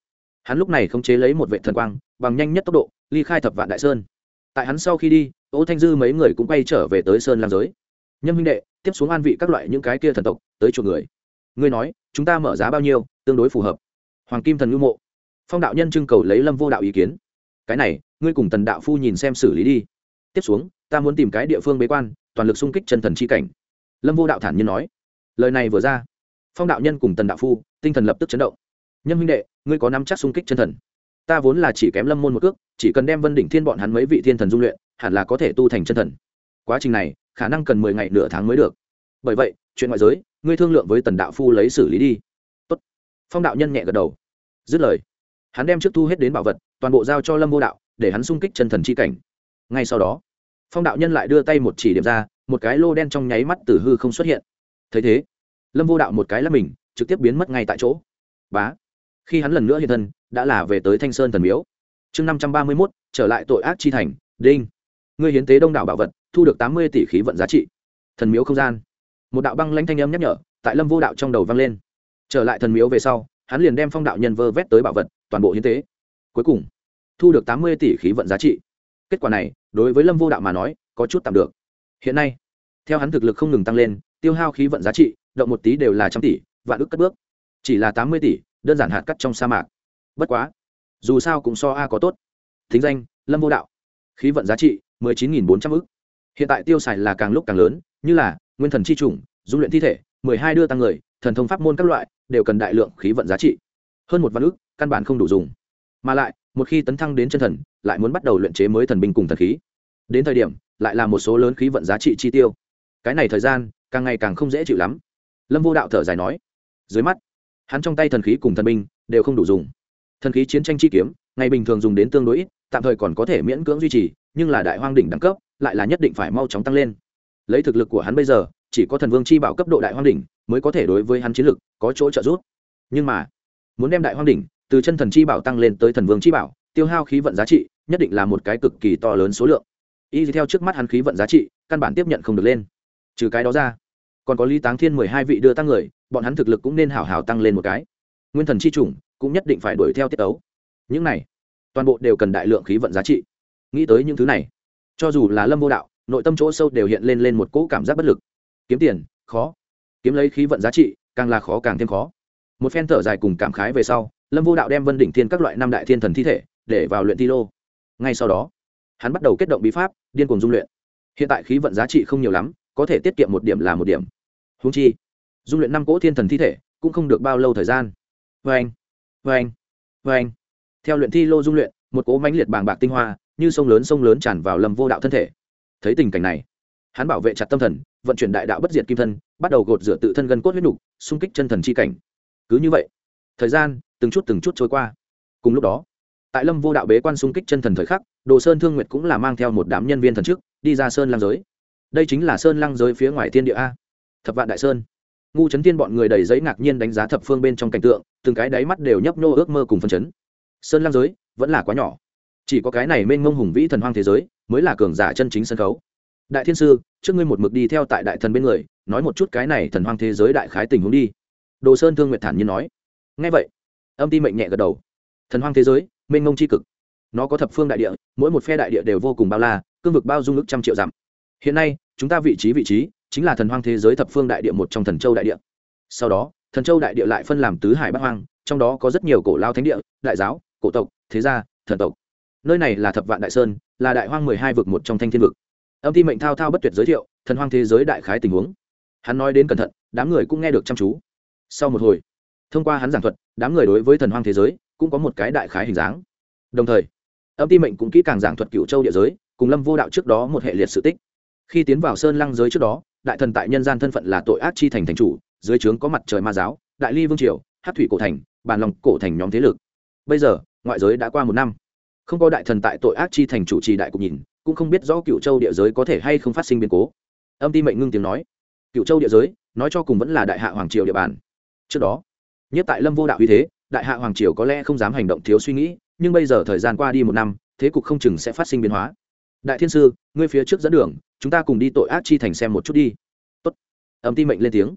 Speaker 1: hắn lúc này không chế lấy một vệ thần quang, bằng nhanh nhất tốc độ, ly khai thập vạn đại sơn. Tại hắn sau khi đi, ô thanh dư mấy người cũng quay trở về tới sơn làm giới. Nhân huynh đệ, tiếp xuống an vị các loại những cái kia thần tộc, tới chuộc người. Ngươi nói, chúng ta mở giá bao nhiêu, tương đối phù hợp. Hoàng kim thần ngư mộ. Phong đạo nhân trưng cầu lấy lâm vô đạo ý kiến. Cái này, ngươi cùng tần đạo phu nhìn xem xử lý đi. Tiếp xuống, ta muốn tìm cái địa phương bế quan, toàn lực xung kích chân thần c h i cảnh. Lâm vô đạo thản nhiên nói. Lời này vừa ra phong đạo nhân cùng tần đạo phu, tinh thần lập tức chấn động. Nhân huynh đệ, ngươi có nắm chắc xung kích chân thần? Ta vốn là chỉ kém lâm môn một cước, chỉ cần đem vân đỉnh thiên bọn hắn mấy vị thiên thần dung luyện, hẳn là có thể tu thành chân thần. Quá trình này, khả năng cần mười ngày nửa tháng mới được. Bởi vậy, chuyện ngoại giới, ngươi thương lượng với tần đạo phu lấy xử lý đi. Tốt. phong đạo nhân nhẹ gật đầu. Dứt lời, hắn đem trước thu hết đến bảo vật, toàn bộ giao cho lâm vô đạo, để hắn sung kích chân thần c h i cảnh. Ngay sau đó, phong đạo nhân lại đưa tay một chỉ điểm ra, một cái lô đen trong nháy mắt từ hư không xuất hiện. Thấy thế lâm vô đạo một cái là mình, trực tiếp biến mất ngay tại chỗ. Bá. Khi hắn lần nữa hiện thân, đã là về tới thanh sơn thần miếu. Chương năm trăm ba mươi mốt, trở lại tội ác chi thành, đinh. Ngươi hiến tế đông đảo bảo vật, thu được tám mươi tỷ khí vận giá trị. Thần miếu không gian. Một đạo băng lanh thanh âm nhắc nhở, tại lâm vô đạo trong đầu vang lên. Trở lại thần miếu về sau, hắn liền đem phong đạo nhân vơ vét tới bảo vật, toàn bộ hiến tế. Cuối cùng, thu được tám mươi tỷ khí vận giá trị. Kết quả này, đối với lâm vô đạo mà nói, có chút tạm được. Hiện nay, theo hắn thực lực không ngừng tăng lên, tiêu hao khí vận giá trị động một tí đều là trăm tỷ, vạn ước cất bước. Chỉ là tám mươi tỷ, đơn giản hạt cắt trong sa mạc. Bất quá, dù sao cũng so a có tốt. Thính danh, lâm vô đạo. Khí vận giá trị, mười chín nghìn bốn trăm ước hiện tại tiêu xài là càng lúc càng lớn, như là nguyên thần c h i chủng, dung luyện thi thể, mười hai đưa tăng người, thần thông pháp môn các loại, đều cần đại lượng khí vận giá trị. Hơn một vạn ước căn bản không đủ dùng. Mà lại, một khi tấn thăng đến chân thần, lại muốn bắt đầu luyện chế mới thần binh cùng thần khí. Đến thời điểm, lại là một số lớn khí vận giá trị chi tiêu. Cái này thời gian, càng ngày càng không dễ chịu lắm lâm vô đạo thở dài nói, dưới mắt, hắn trong tay thần khí cùng thần binh đều không đủ dùng. Thần khí chiến tranh chi kiếm, ngày bình thường dùng đến tương đối ít, tạm thời còn có thể miễn cưỡng duy trì, nhưng là đại hoang đỉnh đẳng cấp, lại là nhất định phải mau chóng tăng lên. Lấy thực lực của hắn bây giờ, chỉ có thần vương chi bảo cấp độ đại hoang đỉnh mới có thể đối với hắn chiến lực có chỗ trợ giúp. Nhưng mà, muốn đem đại hoang đỉnh từ chân thần chi bảo tăng lên tới thần vương chi bảo, tiêu hao khí vận giá trị nhất định là một cái cực kỳ to lớn số lượng. Y theo trước mắt hắn khí vận giá trị, căn bản tiếp nhận không được lên. Trừ cái đó ra còn có lý táng thiên mười hai vị đưa tăng người, bọn hắn thực lực cũng nên hảo hảo tăng lên một cái. Nguyên thần chi chủng cũng nhất định phải đuổi theo tiết ấu những này, toàn bộ đều cần đại lượng khí vận giá trị. Nghĩ tới những thứ này, cho dù là lâm vô đạo, nội tâm chỗ sâu đều hiện lên lên một cỗ cảm giác bất lực. Kiếm tiền, khó. Kiếm lấy khí vận giá trị, càng là khó càng thêm khó. Một phen thở dài cùng cảm khái về sau, lâm vô đạo đem vân đỉnh thiên các loại năm đại thiên thần thi thể để vào luyện thi lô. Ngay sau đó, hắn bắt đầu kết động bí pháp, điên cuồng dung luyện. Hiện tại khí vận giá trị không nhiều lắm có thể tiết kiệm một điểm là một điểm. Húng chi, dung luyện năm cỗ thiên thần thi thể cũng không được bao lâu thời gian. Vê anh vê anh vê anh theo luyện thi lô dung luyện, một cỗ mãnh liệt bàng bạc tinh hoa như sông lớn sông lớn tràn vào lâm vô đạo thân thể. Thấy tình cảnh này, hắn bảo vệ chặt tâm thần, vận chuyển đại đạo bất diệt kim thân, bắt đầu gột rửa tự thân gân cốt huyết nục, xung kích chân thần chi cảnh. Cứ như vậy, thời gian từng chút từng chút trôi qua. Cùng lúc đó, tại lâm vô đạo bế quan xung kích chân thần thời khắc, đồ sơn thương nguyệt cũng là mang theo một đám nhân viên thần chức đi ra sơn làm giới đây chính là sơn lăng giới phía ngoài thiên địa a. Thập vạn đại sơn. Ngu trấn thiên bọn người đầy giấy ngạc nhiên đánh giá thập phương bên trong cảnh tượng, từng cái đáy mắt đều nhấp nhô ước mơ cùng phân chấn. Sơn lăng giới vẫn là quá nhỏ. Chỉ có cái này mênh mông hùng vĩ thần hoang thế giới mới là cường giả chân chính sân khấu. Đại thiên sư, trước ngươi một mực đi theo tại đại thần bên người, nói một chút cái này thần hoang thế giới đại khái tình huống đi. Đồ sơn thương nguyệt thản nhiên nói. Ngay vậy, âm ti mệnh nhẹ gật đầu. Thần hoang thế giới, mênh mông c h i cực. Nó có thập phương đại địa, mỗi một phe đại địa đều vô cùng bao la, cương vực bao dung ức trăm triệu dặm. Hiện nay chúng ta vị trí vị trí chính là thần hoang thế giới thập phương đại địa một trong thần châu đại địa. Sau đó, thần châu đại địa lại phân làm tứ hải bắc hoang, trong đó có rất nhiều cổ lao thánh địa, đại giáo, cổ tộc, thế gia, thần tộc. Nơi này là thập vạn đại sơn, là đại hoang mười hai vực một trong thanh thiên vực. Âm ti mệnh thao thao bất tuyệt giới thiệu, thần hoang thế giới đại khái tình huống. Hắn nói đến cẩn thận, đám người cũng nghe được chăm chú. Sau một hồi, thông qua hắn giảng thuật, đám người đối với thần hoang thế giới cũng có một cái đại khái hình dáng. Đồng thời, âm ti mệnh cũng kỹ càng giảng thuật cựu châu địa giới, cùng lâm vô đạo trước đó một hệ liệt sự tích khi tiến vào sơn lăng giới trước đó, đại thần tại nhân gian thân phận là tội ác chi thành thành chủ, dưới trướng có mặt trời ma giáo, đại ly vương triều, hát thủy cổ thành, bàn lòng cổ thành nhóm thế lực. Bây giờ, ngoại giới đã qua một năm. Không có đại thần tại tội ác chi thành chủ trì đại cục nhìn, cũng không biết rõ cựu châu địa giới có thể hay không phát sinh biến cố. Âm ti mệnh ngưng tiếng nói. Cựu châu địa giới, nói cho cùng vẫn là đại hạ hoàng triều địa bàn. Trước đó, nhất tại lâm vô đạo uy thế, đại hạ hoàng triều có lẽ không dám hành động thiếu suy nghĩ, nhưng bây giờ thời gian qua đi một năm, thế cục không chừng sẽ phát sinh biến hóa. Đại thiên sư, ngươi phía trước dẫn đường chúng ta cùng đi tội ác chi thành xem một chút đi. Tốt. âm ti mệnh lên tiếng.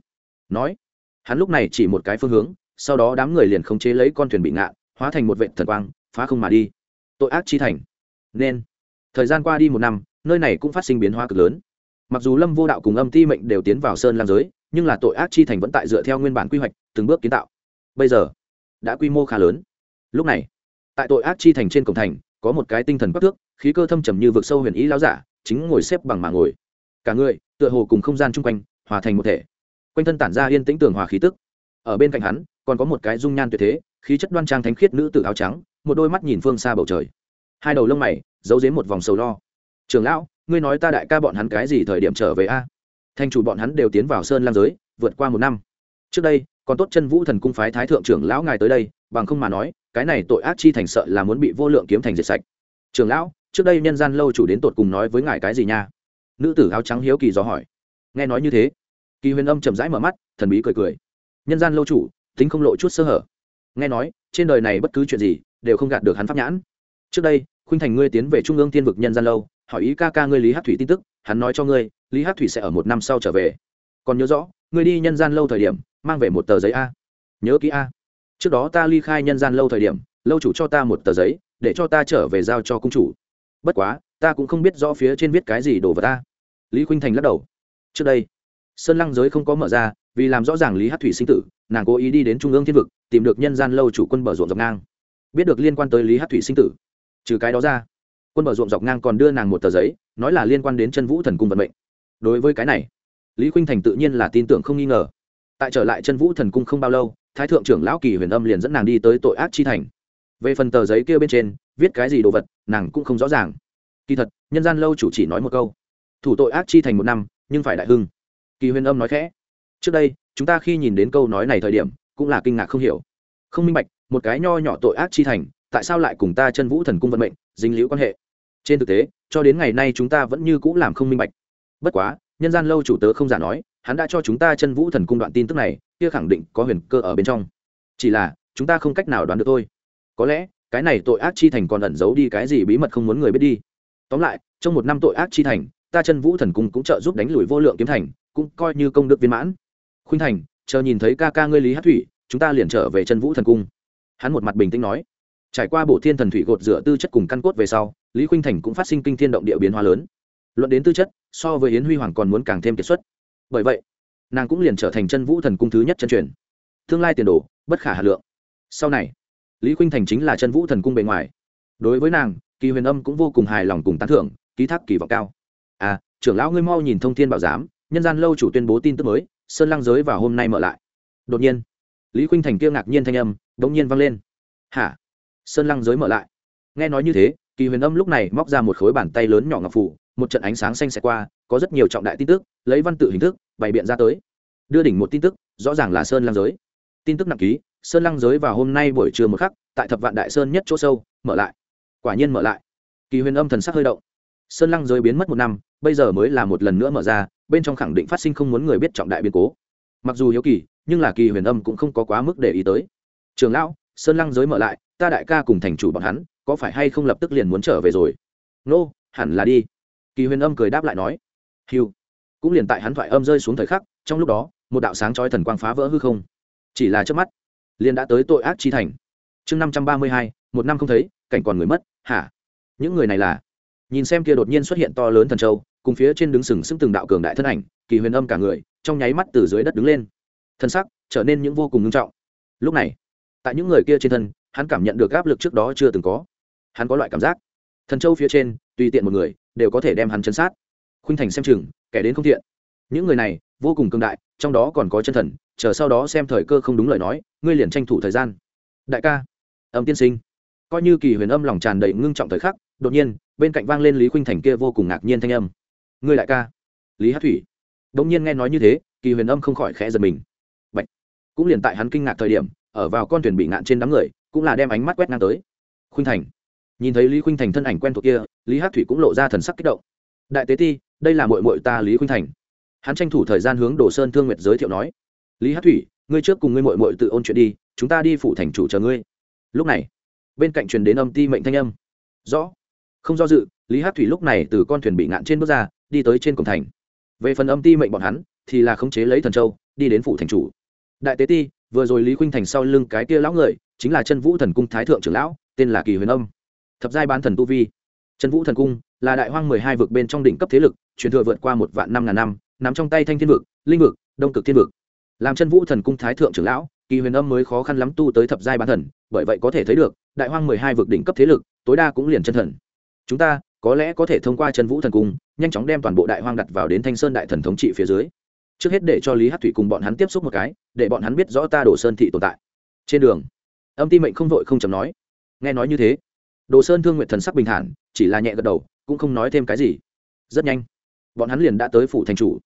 Speaker 1: Nói. Hắn lúc này chỉ một cái phương hướng, sau đó đám người liền khống chế lấy con thuyền bị ngạn hóa thành một vệ thần quang, phá không mà đi. Tội ác chi thành. Nên. Thời gian qua đi một năm, nơi này cũng phát sinh biến hóa cực lớn. Mặc dù lâm vô đạo cùng âm ti mệnh đều tiến vào sơn lam giới, nhưng là tội ác chi thành vẫn tại dựa theo nguyên bản quy hoạch, từng bước kiến tạo. Bây giờ, đã quy mô khá lớn. Lúc này, tại tội ác chi thành trên cổng thành, có một cái tinh thần bắc thước khí cơ thâm trầm như vực sâu huyền ý lao giả chính ngồi xếp bằng mà ngồi. Cả người, tựa hồ cùng không gian chung quanh, hòa thành một thể. Quanh thân tản ra yên tĩnh tường hòa khí tức. Ở bên cạnh hắn, còn có một cái dung nhan tuyệt thế, khí chất đoan trang thánh khiết nữ tử áo trắng, một đôi mắt nhìn phương xa bầu trời. Hai đầu lông mày, giấu dếm một vòng sầu lo. Trường lão, ngươi nói ta đại ca bọn hắn cái gì thời điểm trở về a? Thanh chủ bọn hắn đều tiến vào sơn lam giới, vượt qua một năm. Trước đây, còn tốt chân vũ thần cung phái thái thượng trưởng lão ngài tới đây, bằng không mà nói, cái này tội ác chi thành sợ là muốn bị vô lượng kiếm thành diệt sạch. Trường lão trước đây nhân gian lâu chủ đến tột cùng nói với ngài cái gì nha? Nữ tử áo trắng hiếu kỳ dò hỏi. Nghe nói như thế, kỳ huyền âm chậm rãi mở mắt, thần bí cười cười. Nhân gian lâu chủ, tính không lộ chút sơ hở. Nghe nói, trên đời này bất cứ chuyện gì đều không gạt được hắn pháp nhãn. Trước đây, khuynh thành ngươi tiến về trung ương tiên vực nhân gian lâu, hỏi ý ca ca ngươi lý hát thủy tin tức, hắn nói cho ngươi, lý hát thủy sẽ ở một năm sau trở về. Còn nhớ rõ, ngươi đi nhân gian lâu thời điểm, mang về một tờ giấy a. Nhớ kỹ a. Trước đó ta ly khai nhân gian lâu thời điểm, lâu chủ cho ta một tờ giấy, để cho ta trở về giao cho cung chủ bất quá, ta cũng không biết rõ phía trên viết cái gì đổ vào ta. Lý khuynh thành lắc đầu. Trước đây, sơn lăng giới không có mở ra, vì làm rõ ràng lý hát thủy sinh tử, nàng cố ý đi đến trung ương thiên vực, tìm được nhân gian lâu chủ quân bờ ruộng dọc ngang. Biết được liên quan tới lý hát thủy sinh tử, trừ cái đó ra, quân bờ ruộng dọc ngang còn đưa nàng một tờ giấy, nói là liên quan đến chân vũ thần cung vận mệnh. Đối với cái này, lý khuynh thành tự nhiên là tin tưởng không nghi ngờ. Tại trở lại chân vũ thần cung không bao lâu, thái thượng trưởng lão kỳ huyền âm liền dẫn nàng đi tới tội ác chi thành. Về phần tờ giấy kia bên trên viết cái gì đồ vật, nàng cũng không rõ ràng. Kỳ thật, nhân gian lâu chủ chỉ nói một câu, thủ tội ác chi thành một năm, nhưng phải đại hưng. Kỳ huyền âm nói khẽ, trước đây, chúng ta khi nhìn đến câu nói này thời điểm, cũng là kinh ngạc không hiểu. Không minh bạch, một cái nho nhỏ tội ác chi thành, tại sao lại cùng ta chân vũ thần cung vận mệnh, dính liễu quan hệ? Trên thực tế, cho đến ngày nay chúng ta vẫn như cũng làm không minh bạch. Bất quá, nhân gian lâu chủ tớ không giả nói, hắn đã cho chúng ta chân vũ thần cung đoạn tin tức này, kia khẳng định có huyền cơ ở bên trong. Chỉ là, chúng ta không cách nào đoán được thôi. Có lẽ cái này tội ác chi thành còn ẩn giấu đi cái gì bí mật không muốn người biết đi. Tóm lại, trong một năm tội ác chi thành, ta chân vũ thần cung cũng trợ giúp đánh lùi vô lượng kiếm thành, cũng coi như công đức viên mãn. Khuynh thành, chờ nhìn thấy ca ca ngươi lý hát thủy, chúng ta liền trở về chân vũ thần cung. Hắn một mặt bình tĩnh nói. Trải qua bộ thiên thần thủy gột rửa tư chất cùng căn cốt về sau, lý khuynh thành cũng phát sinh kinh thiên động địa biến hóa lớn. Luận đến tư chất, so với yến huy hoàng còn muốn càng thêm kiệt xuất. Bởi vậy, nàng cũng liền trở thành chân vũ thần cung thứ nhất chân truyền. Tương lai tiền đồ, bất khả hà lượng. Sau này lý khuynh thành chính là chân vũ thần cung bề ngoài. Đối với nàng, kỳ huyền âm cũng vô cùng hài lòng cùng tán thưởng, ký thác kỳ vọng cao. À trưởng lão ngươi mau nhìn thông thiên bảo giám, nhân gian lâu chủ tuyên bố tin tức mới, sơn lăng giới vào hôm nay mở lại. Đột nhiên, lý khuynh thành kia ngạc nhiên thanh âm đ ỗ n g nhiên vang lên. Hả? Sơn lăng giới mở lại. Nghe nói như thế, kỳ huyền âm lúc này móc ra một khối bàn tay lớn nhỏ ngọc phủ, một trận ánh sáng xanh xẹt qua, có rất nhiều trọng đại tin tức, lấy văn tự hình thức, bày biện ra tới. Đưa đỉnh một tin tức, rõ ràng là sơn lăng giới. Tin tức nặng ký sơn lăng giới vào hôm nay buổi trưa một khắc tại thập vạn đại sơn nhất chỗ sâu mở lại. Quả nhiên mở lại. Kỳ huyền âm thần sắc hơi động. Sơn lăng giới biến mất một năm bây giờ mới là một lần nữa mở ra bên trong khẳng định phát sinh không muốn người biết trọng đại biến cố. Mặc dù hiếu kỳ nhưng là kỳ huyền âm cũng không có quá mức để ý tới. Trường lão sơn lăng giới mở lại ta đại ca cùng thành chủ bọn hắn có phải hay không lập tức liền muốn trở về rồi? Nô、no, hẳn là đi. Kỳ huyền âm cười đáp lại nói. Hiu cũng liền tại hắn thoại âm rơi xuống thời khắc trong lúc đó một đạo sáng trói thần quang phá vỡ hư không. Chỉ là trước mắt liền đã tới tội ác chi thành. Chương năm trăm ba mươi hai, một năm không thấy, cảnh còn người mất, hả? Những người này là? Nhìn xem kia đột nhiên xuất hiện to lớn thần châu, cùng phía trên đứng sừng sững từng đạo cường đại thân ảnh, kỳ huyền âm cả người, trong nháy mắt từ dưới đất đứng lên. Thân sắc trở nên những vô cùng nghiêm trọng. Lúc này, tại những người kia trên thân, hắn cảm nhận được áp lực trước đó chưa từng có. Hắn có loại cảm giác, thần châu phía trên, tùy tiện một người, đều có thể đem hắn chấn sát. Khuynh thành xem chừng, kẻ đến không thiện. Những người này, vô cùng cường đại, trong đó còn có chân thần chờ sau đó xem thời cơ không đúng lời nói, ngươi liền tranh thủ thời gian. Đại ca, âm tiên sinh. Coi như kỳ huyền âm lòng tràn đầy ngưng trọng thời khắc, đột nhiên, bên cạnh vang lên lý khuynh thành kia vô cùng ngạc nhiên thanh âm. Ngươi đại ca, lý hát thủy. Đ ỗ n g nhiên nghe nói như thế, kỳ huyền âm không khỏi khẽ giật mình. Bạch. cũng liền tại hắn kinh ngạc thời điểm, ở vào con thuyền bị ngạn trên đám người, cũng là đem ánh mắt quét ngang tới. Khuynh thành. Nhìn thấy lý khuynh thành thân ảnh quen thuộc kia, lý hát thủy cũng lộ ra thần sắc kích động. Đại tế ti, đây là mội mội ta lý khuynh thành. Hắn tranh thủ thời gian hướng đồ sơn thương nguyệt giới thiệu nói lý hát thủy, ngươi trước cùng ngươi mội mội tự ôn chuyện đi, chúng ta đi phủ thành chủ chờ ngươi. Lúc này, bên cạnh truyền đến âm ti mệnh thanh âm. Rõ. Không do dự, lý hát thủy lúc này từ con thuyền bị ngạn trên bước ra, đi tới trên cổng thành. Về phần âm ti mệnh bọn hắn, thì là khống chế lấy thần châu, đi đến phủ thành chủ. Đại tế ti, vừa rồi lý khuynh thành sau lưng cái kia lão người, chính là chân vũ thần cung thái thượng trưởng lão, tên là kỳ huyền âm. Thập giai bán thần tu vi. Chân vũ thần cung là đại hoang mười hai vực bên trong đỉnh cấp thế lực, truyền thừa vượt qua một vạn năm ngàn năm nằm trong tay thanh thiên vực, linh vực, đông cực thiên vực làm chân vũ thần cung thái thượng trưởng lão, kỳ huyền âm mới khó khăn lắm tu tới thập giai bán thần, bởi vậy có thể thấy được, đại hoang mười hai vực đỉnh cấp thế lực, tối đa cũng liền chân thần. Chúng ta, có lẽ có thể thông qua chân vũ thần cung, nhanh chóng đem toàn bộ đại hoang đặt vào đến thanh sơn đại thần thống trị phía dưới. Trước hết để cho lý hát thủy cùng bọn hắn tiếp xúc một cái, để bọn hắn biết rõ ta đồ sơn thị tồn tại. Trên đường, âm ti mệnh không vội không chấm nói. Nghe nói như thế, đồ sơn thương nguyện thần sắc bình thản, chỉ là nhẹ gật đầu, cũng không nói thêm cái gì. Rất nhanh, bọn hắn liền đã tới phủ thành chủ.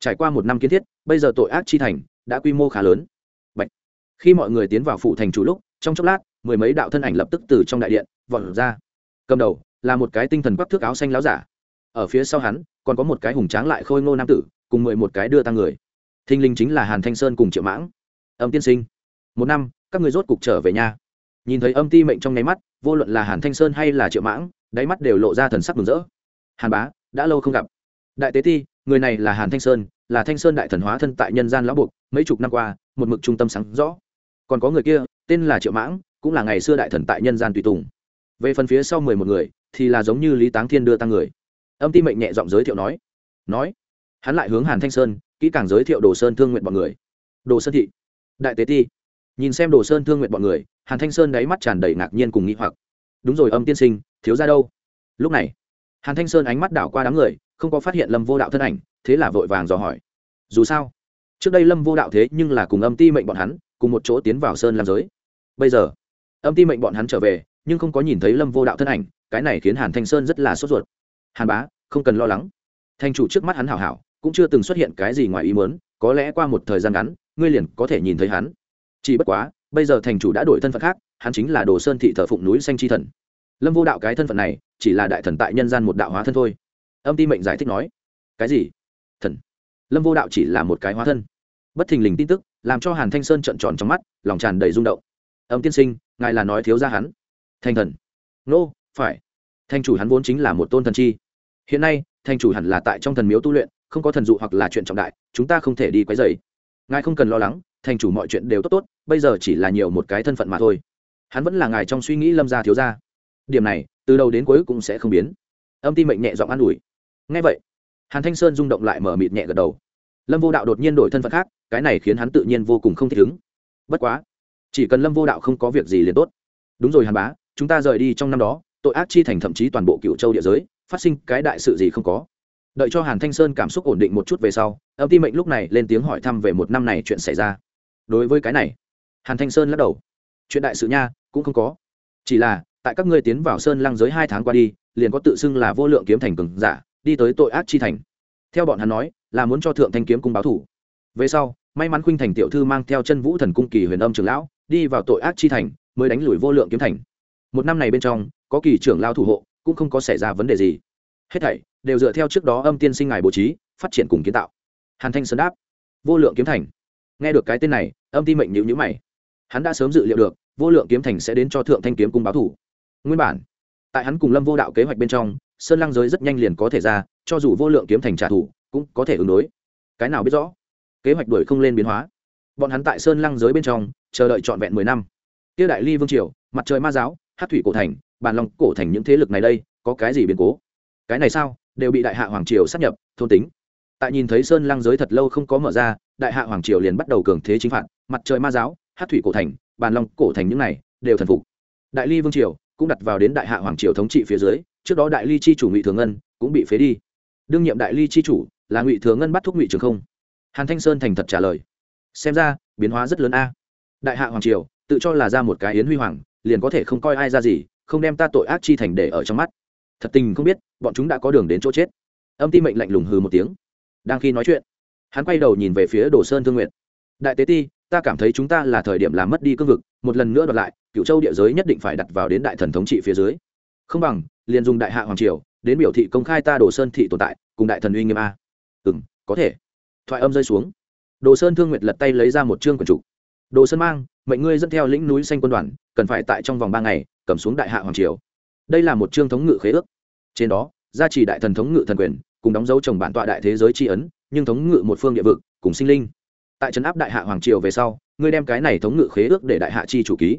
Speaker 1: Trải qua một năm kiến thiết, bây giờ tội ác chi thành đã quy mô khá lớn. Bạch. khi mọi người tiến vào phủ thành chủ lúc, trong chốc lát, mười mấy đạo thân ảnh lập tức từ trong đại điện vọt ra. Cầm đầu là một cái tinh thần quắc thước áo xanh láo giả. Ở phía sau hắn, còn có một cái hùng tráng lại khôi ngô nam tử, cùng mười một cái đưa tăng người. Thinh linh chính là hàn thanh sơn cùng triệu mãng. Âm tiên sinh, một năm, các người rốt cục trở về nhà. Nhìn thấy âm ti mệnh trong nháy mắt, vô luận là hàn thanh sơn hay là triệu mãng, đáy mắt đều lộ ra thần sắc mừng rỡ. Hàn bá, đã lâu không gặp. Đại tế ti, người này là hàn thanh sơn là thanh sơn đại thần hóa thân tại nhân gian lão buộc, mấy chục năm qua, một mực trung tâm sáng rõ. Còn có người kia, tên là triệu mãng, cũng là ngày xưa đại thần tại nhân gian tùy tùng. Về phần phía sau mười một người, thì là giống như lý táng thiên đưa tăng người. Âm ti mệnh nhẹ giọng giới thiệu nói. Nói, hắn lại hướng hàn thanh sơn, kỹ càng giới thiệu đồ sơn thương nguyện bọn người. Đồ sơn thị, đại tế ti. Nhìn xem đồ sơn thương nguyện bọn người, hàn thanh sơn đáy mắt tràn đầy ngạc nhiên cùng nghĩ hoặc. Đúng rồi, âm tiên sinh, thiếu ra đâu? Lúc này, hàn thanh sơn ánh mắt đảo qua đám người không có phát hiện lâm vô đạo thân ảnh, thế là vội vàng dò hỏi. Dù sao, trước đây lâm vô đạo thế nhưng là cùng âm ti mệnh bọn hắn, cùng một chỗ tiến vào sơn làm giới. Bây giờ, âm ti mệnh bọn hắn trở về, nhưng không có nhìn thấy lâm vô đạo thân ảnh, cái này khiến hàn thanh sơn rất là sốt ruột. Hàn bá, không cần lo lắng. Thành chủ trước mắt hắn hảo hảo, cũng chưa từng xuất hiện cái gì ngoài ý muốn, có lẽ qua một thời gian ngắn, ngươi liền có thể nhìn thấy hắn. Chỉ bất quá, bây giờ thành chủ đã đổi thân phận khác, hắn chính là đồ sơn thị thờ phụng núi xanh chi thần. Lâm vô đạo cái thân phận này, chỉ là đại thần tại nhân gian một đạo hóa thân thôi âm ti mệnh giải thích nói cái gì? Thần. Lâm vô đạo chỉ là một cái hóa thân. Bất thình lình tin tức làm cho hàn thanh sơn trợn tròn trong mắt lòng tràn đầy rung động. Âm tiên sinh ngài là nói thiếu ra hắn. Thành thần. Nô、no, phải. Thanh chủ hắn vốn chính là một tôn thần chi. Hiện nay thanh chủ hẳn là tại trong thần miếu tu luyện không có thần dụ hoặc là chuyện trọng đại chúng ta không thể đi quấy dày ngài không cần lo lắng thanh chủ mọi chuyện đều tốt tốt bây giờ chỉ là nhiều một cái thân phận mà thôi. Hắn vẫn là ngài trong suy nghĩ lâm gia thiếu gia. Điểm này từ đầu đến cuối cũng sẽ không biến. Âm ti mệnh nhẹ giọng an ủi ngay vậy, hàn thanh sơn rung động lại mở mịt nhẹ gật đầu. Lâm vô đạo đột nhiên đổi thân phận khác, cái này khiến hắn tự nhiên vô cùng không thích ứng. Bất quá, chỉ cần lâm vô đạo không có việc gì liền tốt. Đúng rồi hàn bá, chúng ta rời đi trong năm đó, tội ác chi thành thậm chí toàn bộ cựu châu địa giới, phát sinh cái đại sự gì không có. Đợi cho hàn thanh sơn cảm xúc ổn định một chút về sau, âm ti mệnh lúc này lên tiếng hỏi thăm về một năm này chuyện xảy ra. Đối với cái này, hàn thanh sơn lắc đầu. Chuyện đại sự nha, cũng không có. Chỉ là, tại các ngươi tiến vào sơn lăng giới hai tháng qua đi, liền có tự xưng là vô lượng kiếm thành cường giả đi tới tội ác chi thành. Theo bọn hắn nói, là muốn cho thượng thanh kiếm cung báo thủ. Về sau, may mắn khuynh thành tiểu thư mang theo chân vũ thần cung kỳ huyền âm trường lão, đi vào tội ác chi thành, mới đánh lùi vô lượng kiếm thành. Một năm này bên trong, có kỳ trưởng lao thủ hộ, cũng không có xảy ra vấn đề gì. Hết thảy, đều dựa theo trước đó âm tiên sinh ngài bố trí, phát triển cùng kiến tạo. Hàn thanh sơn đáp, vô lượng kiếm thành. Nghe được cái tên này, âm ti mệnh nhữ nhữ mày. Hắn đã sớm dự liệu được, vô lượng kiếm thành sẽ đến cho thượng thanh kiếm cung báo thủ. Nguyên bản, tại hắn cùng lâm vô đạo kế hoạch bên trong sơn lăng giới rất nhanh liền có thể ra, cho dù vô lượng kiếm thành trả thù, cũng có thể ứng đối. Cái nào biết rõ? Kế hoạch đuổi không lên biến hóa. Bọn hắn tại sơn lăng giới bên trong, chờ đợi trọn vẹn mười năm. Tiêu đại ly vương triều, mặt trời ma giáo, hát thủy cổ thành bàn long cổ thành những thế lực này đây, có cái gì biến cố? Cái này sao? Đều bị đại hạ hoàng triều sắp nhập, thôn tính. Tại nhìn thấy sơn lăng giới thật lâu không có mở ra, đại hạ hoàng triều liền bắt đầu cường thế chính phạt. Mặt trời ma giáo, hát thủy cổ thành bàn long cổ thành những này, đều thần phục. Đại ly vương triều cũng đặt vào đến đại hạ hoàng triều thống trị phía dưới trước đó đại ly chi chủ ngụy thường ngân cũng bị phế đi đương nhiệm đại ly chi chủ là ngụy thường ngân bắt thúc ngụy trường không hàn thanh sơn thành thật trả lời xem ra biến hóa rất lớn a đại hạ hoàng triều tự cho là ra một cái yến huy hoàng liền có thể không coi ai ra gì không đem ta tội ác chi thành để ở trong mắt thật tình không biết bọn chúng đã có đường đến chỗ chết âm ti mệnh lạnh lùng hừ một tiếng đang khi nói chuyện hắn quay đầu nhìn về phía đồ sơn thương nguyện đại tế ti ta cảm thấy chúng ta là thời điểm làm mất đi cương vực một lần nữa đoạt lại cựu châu địa giới nhất định phải đặt vào đến đại thần thống trị phía dưới không bằng liền dùng đại hạ hoàng triều đến biểu thị công khai ta đồ sơn thị tồn tại, cùng đại thần uy nghiêm a. Ừ m có thể. Thoại âm rơi xuống. Đồ sơn thương nguyệt lật tay lấy ra một chương quần trục. Đồ sơn mang, mệnh ngươi dẫn theo lĩnh núi xanh quân đoàn, cần phải tại trong vòng ba ngày, cầm xuống đại hạ hoàng triều. Đây là một chương thống ngự khế ước. Trên đó, gia trì đại thần thống ngự thần quyền, cùng đóng dấu chồng bản tọa đại thế giới tri ấn, nhưng thống ngự một phương địa vực, cùng sinh linh. Tại trấn áp đại hạ hoàng triều về sau, ngươi đem cái này thống ngự khế ước để đại hạ chi chủ ký.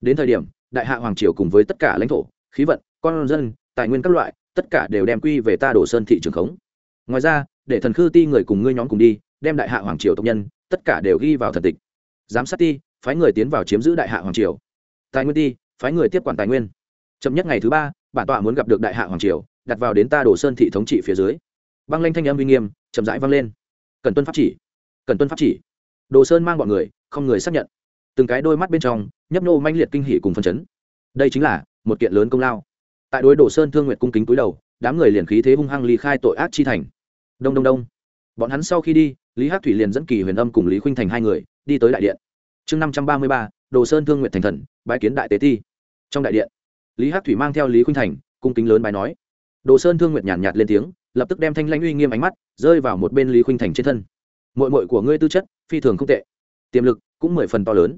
Speaker 1: Đến thời điểm, đại hạ hoàng triều cùng với tất cả lãnh thổ, khí vận con dân, tài nguyên các loại, tất cả đều đem quy về ta đổ sơn thị trường khống. Ngoài ra, để thần khư ti người cùng ngươi nhóm cùng đi, đem đại hạ hoàng triều tộc nhân, tất cả đều ghi vào thần tịch. Giám sát ti, phái người tiến vào chiếm giữ đại hạ hoàng triều. Tài nguyên ti, phái người tiếp quản tài nguyên. Chậm nhất ngày thứ ba, bản tọa muốn gặp được đại hạ hoàng triều, đặt vào đến ta đổ sơn thị thống trị phía dưới. Băng lanh thanh âm uy nghiêm, chậm rãi vang lên. Cần tuân pháp chỉ. Cần tuân pháp chỉ. Đồ sơn mang bọn người, không người xác nhận. Từng cái đôi mắt bên trong, nhấp nô manh liệt kinh hỉ cùng phân chấn. Đây chính là một kiện lớn công lao tại đối đồ sơn thương nguyện cung kính túi đầu đám người liền khí thế hung hăng ly khai tội ác chi thành. Đông đông đông. Bọn hắn sau khi đi lý hát thủy liền dẫn kỳ huyền âm cùng lý khuynh thành hai người đi tới đại điện. Chương năm trăm ba mươi ba đồ sơn thương nguyện thành thần bái kiến đại tế thi trong đại điện lý hát thủy mang theo lý khuynh thành cung kính lớn bài nói. Đồ sơn thương nguyện nhàn nhạt, nhạt lên tiếng lập tức đem thanh lãnh uy nghiêm ánh mắt rơi vào một bên lý khuynh thành trên thân. Mội mội của ngươi tư chất phi thường không tệ. Tiềm lực cũng mười phần to lớn.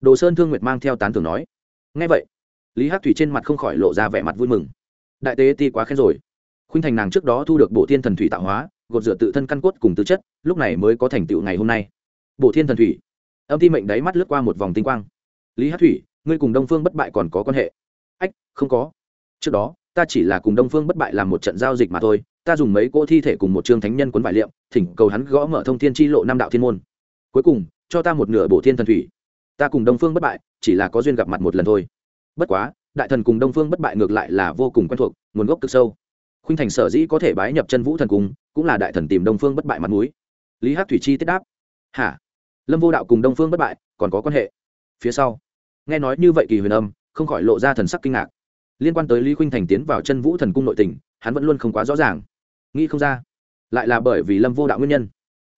Speaker 1: Đồ sơn thương nguyệt mang theo tán thường nói. Ngay vậy lý hát thủy trên mặt không khỏi lộ ra vẻ mặt vui mừng. Đại tế ti quá khen rồi. Khuynh thành nàng trước đó thu được bộ thiên thần thủy tạo hóa, gột rửa tự thân căn cốt cùng tư chất, lúc này mới có thành tựu ngày hôm nay. Bộ thiên thần thủy. Âm ti mệnh đáy mắt lướt qua một vòng tinh quang. Lý hát thủy, ngươi cùng đông phương bất bại còn có quan hệ? Ách, không có. Trước đó, ta chỉ là cùng đông phương bất bại làm một trận giao dịch mà thôi. Ta dùng mấy cỗ thi thể cùng một trương thánh nhân quấn vải liệm, thỉnh cầu hắn gõ mở thông thiên chi lộ năm đạo thiên môn. Cuối cùng, cho ta một nửa bộ thiên thần thủy. Ta cùng đông phương bất bại chỉ là có duyên gặp mặt một lần thôi bất quá, đại thần cùng đông phương bất bại ngược lại là vô cùng quen thuộc, nguồn gốc cực sâu. Khuynh thành sở dĩ có thể bái nhập chân vũ thần cung, cũng là đại thần tìm đông phương bất bại mặt mũi. Lý hát thủy chi tiết đáp, hả? Lâm vô đạo cùng đông phương bất bại còn có quan hệ? Phía sau, nghe nói như vậy kỳ huyền âm, không khỏi lộ ra thần sắc kinh ngạc. Liên quan tới lý khuynh thành tiến vào chân vũ thần cung nội tình, hắn vẫn luôn không quá rõ ràng. Nghĩ không ra, lại là bởi vì lâm vô đạo nguyên nhân.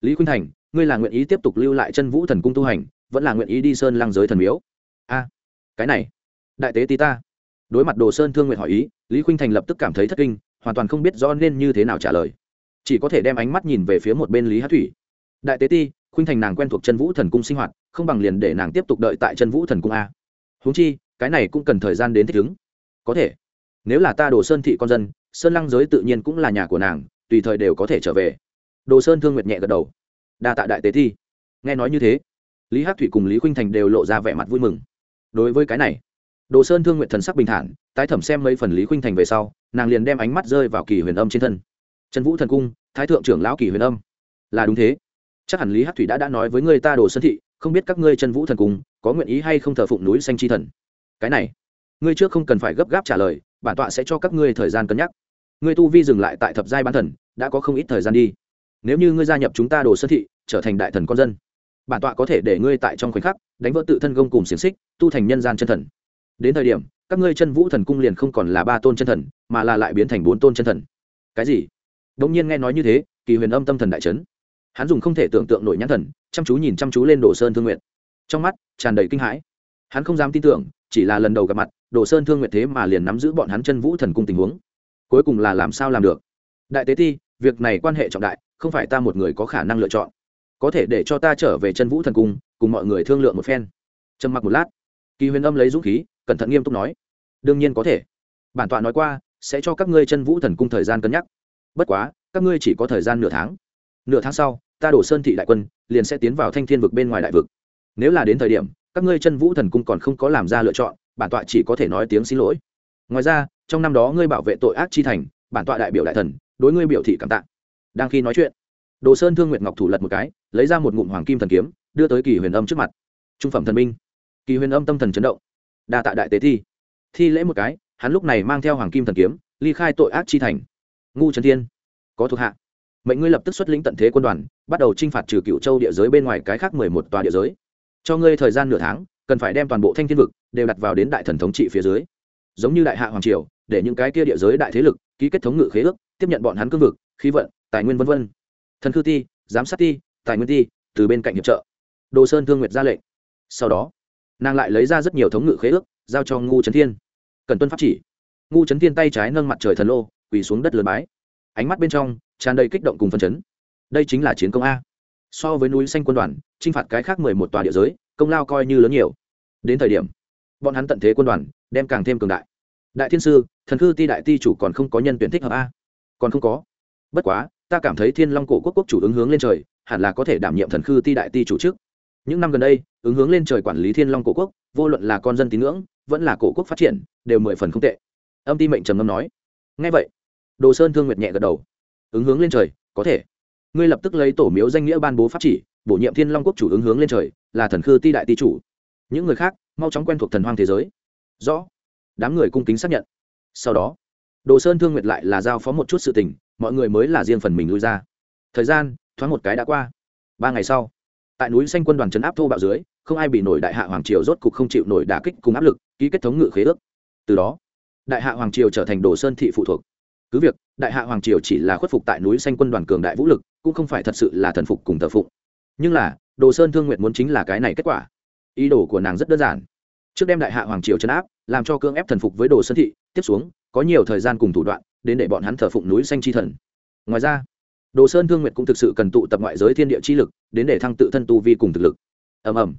Speaker 1: Lý khuynh thành, ngươi là nguyện ý tiếp tục lưu lại chân vũ thần cung tu hành, vẫn là nguyện ý đi sơn lăng giới thần miếu? A, cái này đại tế tí ta. Đối mặt đồ sơn thương nguyện hỏi ý, lý khuynh thành lập tức cảm thấy thất kinh, hoàn toàn không biết rõ nên như thế nào trả lời. Chỉ có thể đem ánh mắt nhìn về phía một bên lý hát thủy. Đại tế ti, khuynh thành nàng quen thuộc chân vũ thần cung sinh hoạt, không bằng liền để nàng tiếp tục đợi tại chân vũ thần cung a. Huống chi, cái này cũng cần thời gian đến thích ứng. Có thể. Nếu là ta đồ sơn thị con dân, sơn lăng giới tự nhiên cũng là nhà của nàng, tùy thời đều có thể trở về. Đồ sơn thương nguyệt nhẹ gật đầu. Đa tạ đại tế thi nghe nói như thế, lý hát thủy cùng lý khuynh thành đều lộ ra vẻ mặt vui mừng. Đối với cái này đồ sơn thương nguyện thần sắc bình thản, tái thẩm xem mấy phần lý khuynh thành về sau, nàng liền đem ánh mắt rơi vào kỳ huyền âm trên thân. Trần vũ thần cung, thái thượng trưởng lão kỳ huyền âm. Là đúng thế. Chắc hẳn lý hát thủy đã đã nói với người ta đồ sơn thị, không biết các ngươi trần vũ thần cung có nguyện ý hay không thờ phụng núi xanh chi thần. Cái này, ngươi trước không cần phải gấp gáp trả lời, bản tọa sẽ cho các ngươi thời gian cân nhắc. Ngươi tu vi dừng lại tại thập giai ban thần, đã có không ít thời gian đi. Nếu như ngươi gia nhập chúng ta đồ sơn thị, trở thành đại thần con dân, bản tọa có thể để ngươi tại trong khoảnh khắc đánh vỡ tự thân gông cùng xiềng xích, tu thành nhân gian chân thần đến thời điểm, các ngươi chân vũ thần cung liền không còn là ba tôn chân thần, mà là lại biến thành bốn tôn chân thần. Cái gì? Đông nhiên nghe nói như thế, kỳ huyền âm tâm thần đại trấn hắn dùng không thể tưởng tượng nổi nhãn thần, chăm chú nhìn chăm chú lên đồ sơn thương nguyện trong mắt, tràn đầy kinh hãi. Hắn không dám tin tưởng, chỉ là lần đầu gặp mặt, đồ sơn thương nguyện thế mà liền nắm giữ bọn hắn chân vũ thần cung tình huống. Cuối cùng là làm sao làm được? Đại tế ti, việc này quan hệ trọng đại, không phải ta một người có khả năng lựa chọn. Có thể để cho ta trở về chân vũ thần cung, cùng mọi người thương lượng một phen. Trầm mặc một lát, kỳ huyền âm lấy dũng khí cẩn thận nghiêm túc nói. Đương nhiên có thể. Bản tọa nói qua, sẽ cho các ngươi chân vũ thần cung thời gian cân nhắc. Bất quá, các ngươi chỉ có thời gian nửa tháng. Nửa tháng sau, ta đổ sơn thị đại quân, liền sẽ tiến vào thanh thiên vực bên ngoài đại vực. Nếu là đến thời điểm, các ngươi chân vũ thần cung còn không có làm ra lựa chọn, bản tọa chỉ có thể nói tiếng xin lỗi. Ngoài ra, trong năm đó ngươi bảo vệ tội ác chi thành, bản tọa đại biểu đại thần, đối ngươi biểu thị cảm tạ. Đang khi nói chuyện, đồ sơn thương nguyệt ngọc thủ lật một cái, lấy ra một ngụm hoàng kim thần kiếm, đưa tới kỳ huyền âm trước mặt. Trung phẩm thần minh kỳ huyền âm tâm thần chấn động đa tạ đại tế thi. Thi lễ một cái, hắn lúc này mang theo hoàng kim thần kiếm, ly khai tội ác chi thành. Ngu trần thiên, có thuộc hạ. Mệnh ngươi lập tức xuất lĩnh tận thế quân đoàn, bắt đầu t r i n h phạt trừ cựu châu địa giới bên ngoài cái khác mười một tòa địa giới. Cho ngươi thời gian nửa tháng, cần phải đem toàn bộ thanh thiên vực đều đặt vào đến đại thần thống trị phía dưới. Giống như đại hạ hoàng triều, để những cái kia địa giới đại thế lực ký kết thống ngự khế ước, tiếp nhận bọn hắn cương vực, khí vận, tài nguyên v v thần khư ti, giám sát ti, tài nguyên ti, từ bên cạnh hiệp trợ. Đồ sơn thương nguyệt ra lệnh. Sau đó nàng lại lấy ra rất nhiều thống ngự khế ước, giao cho ngu trấn thiên. Cần tuân pháp chỉ. Ngu trấn thiên tay trái nâng mặt trời thần lô, quỳ xuống đất lớn bái. Ánh mắt bên trong tràn đầy kích động cùng phân chấn. Đây chính là chiến công a. So với núi xanh quân đoàn t r i n h phạt cái khác mười một tòa địa giới, công lao coi như lớn nhiều. Đến thời điểm, bọn hắn tận thế quân đoàn, đem càng thêm cường đại. Đại thiên sư, thần khư ti đại ti chủ còn không có nhân tuyển thích hợp a? Còn không có. Bất quá, ta cảm thấy thiên long cổ quốc quốc chủ ứng hướng lên trời, hẳn là có thể đảm nhiệm thần khư ti đại ti chủ trước những năm gần đây, ứng hướng lên trời quản lý thiên long cổ quốc, vô luận là con dân tín ngưỡng, vẫn là cổ quốc phát triển, đều mười phần không tệ. Âm ti mệnh trầm ngâm nói. Ngay vậy, đồ sơn thương nguyệt nhẹ gật đầu. Ứng hướng lên trời, có thể. Ngươi lập tức lấy tổ miếu danh nghĩa ban bố pháp chỉ, bổ nhiệm thiên long quốc chủ ứng hướng lên trời, là thần khư ti đại ti chủ. Những người khác, mau chóng quen thuộc thần hoang thế giới. Rõ. Đám người cung kính xác nhận. Sau đó, đồ sơn thương nguyệt lại là giao phó một chút sự tình, mọi người mới là riêng phần mình lui ra. Thời gian, thoáng một cái đã qua. Ba ngày sau tại núi xanh quân đoàn trấn áp thô bạo dưới, không ai bị nổi đại hạ hoàng triều rốt cục không chịu nổi đả kích cùng áp lực, ký kết thống ngự khế ước. Từ đó, đại hạ hoàng triều trở thành đồ sơn thị phụ thuộc. Cứ việc, đại hạ hoàng triều chỉ là khuất phục tại núi xanh quân đoàn cường đại vũ lực, cũng không phải thật sự là thần phục cùng thờ phụng. Nhưng là, đồ sơn thương nguyện muốn chính là cái này kết quả. Ý đồ của nàng rất đơn giản. Trước đem đại hạ hoàng triều chấn áp, làm cho cưỡng ép thần phục với đồ sơn thị, tiếp xuống, có nhiều thời gian cùng thủ đoạn, đến để bọn hắn thờ phụng núi xanh chi thần. Ngoài ra đồ sơn thương Nguyệt cũng thực sự cần tụ tập ngoại giới thiên địa chi lực, đến để thăng tự thân tu vi cùng thực lực. Ầm ầm.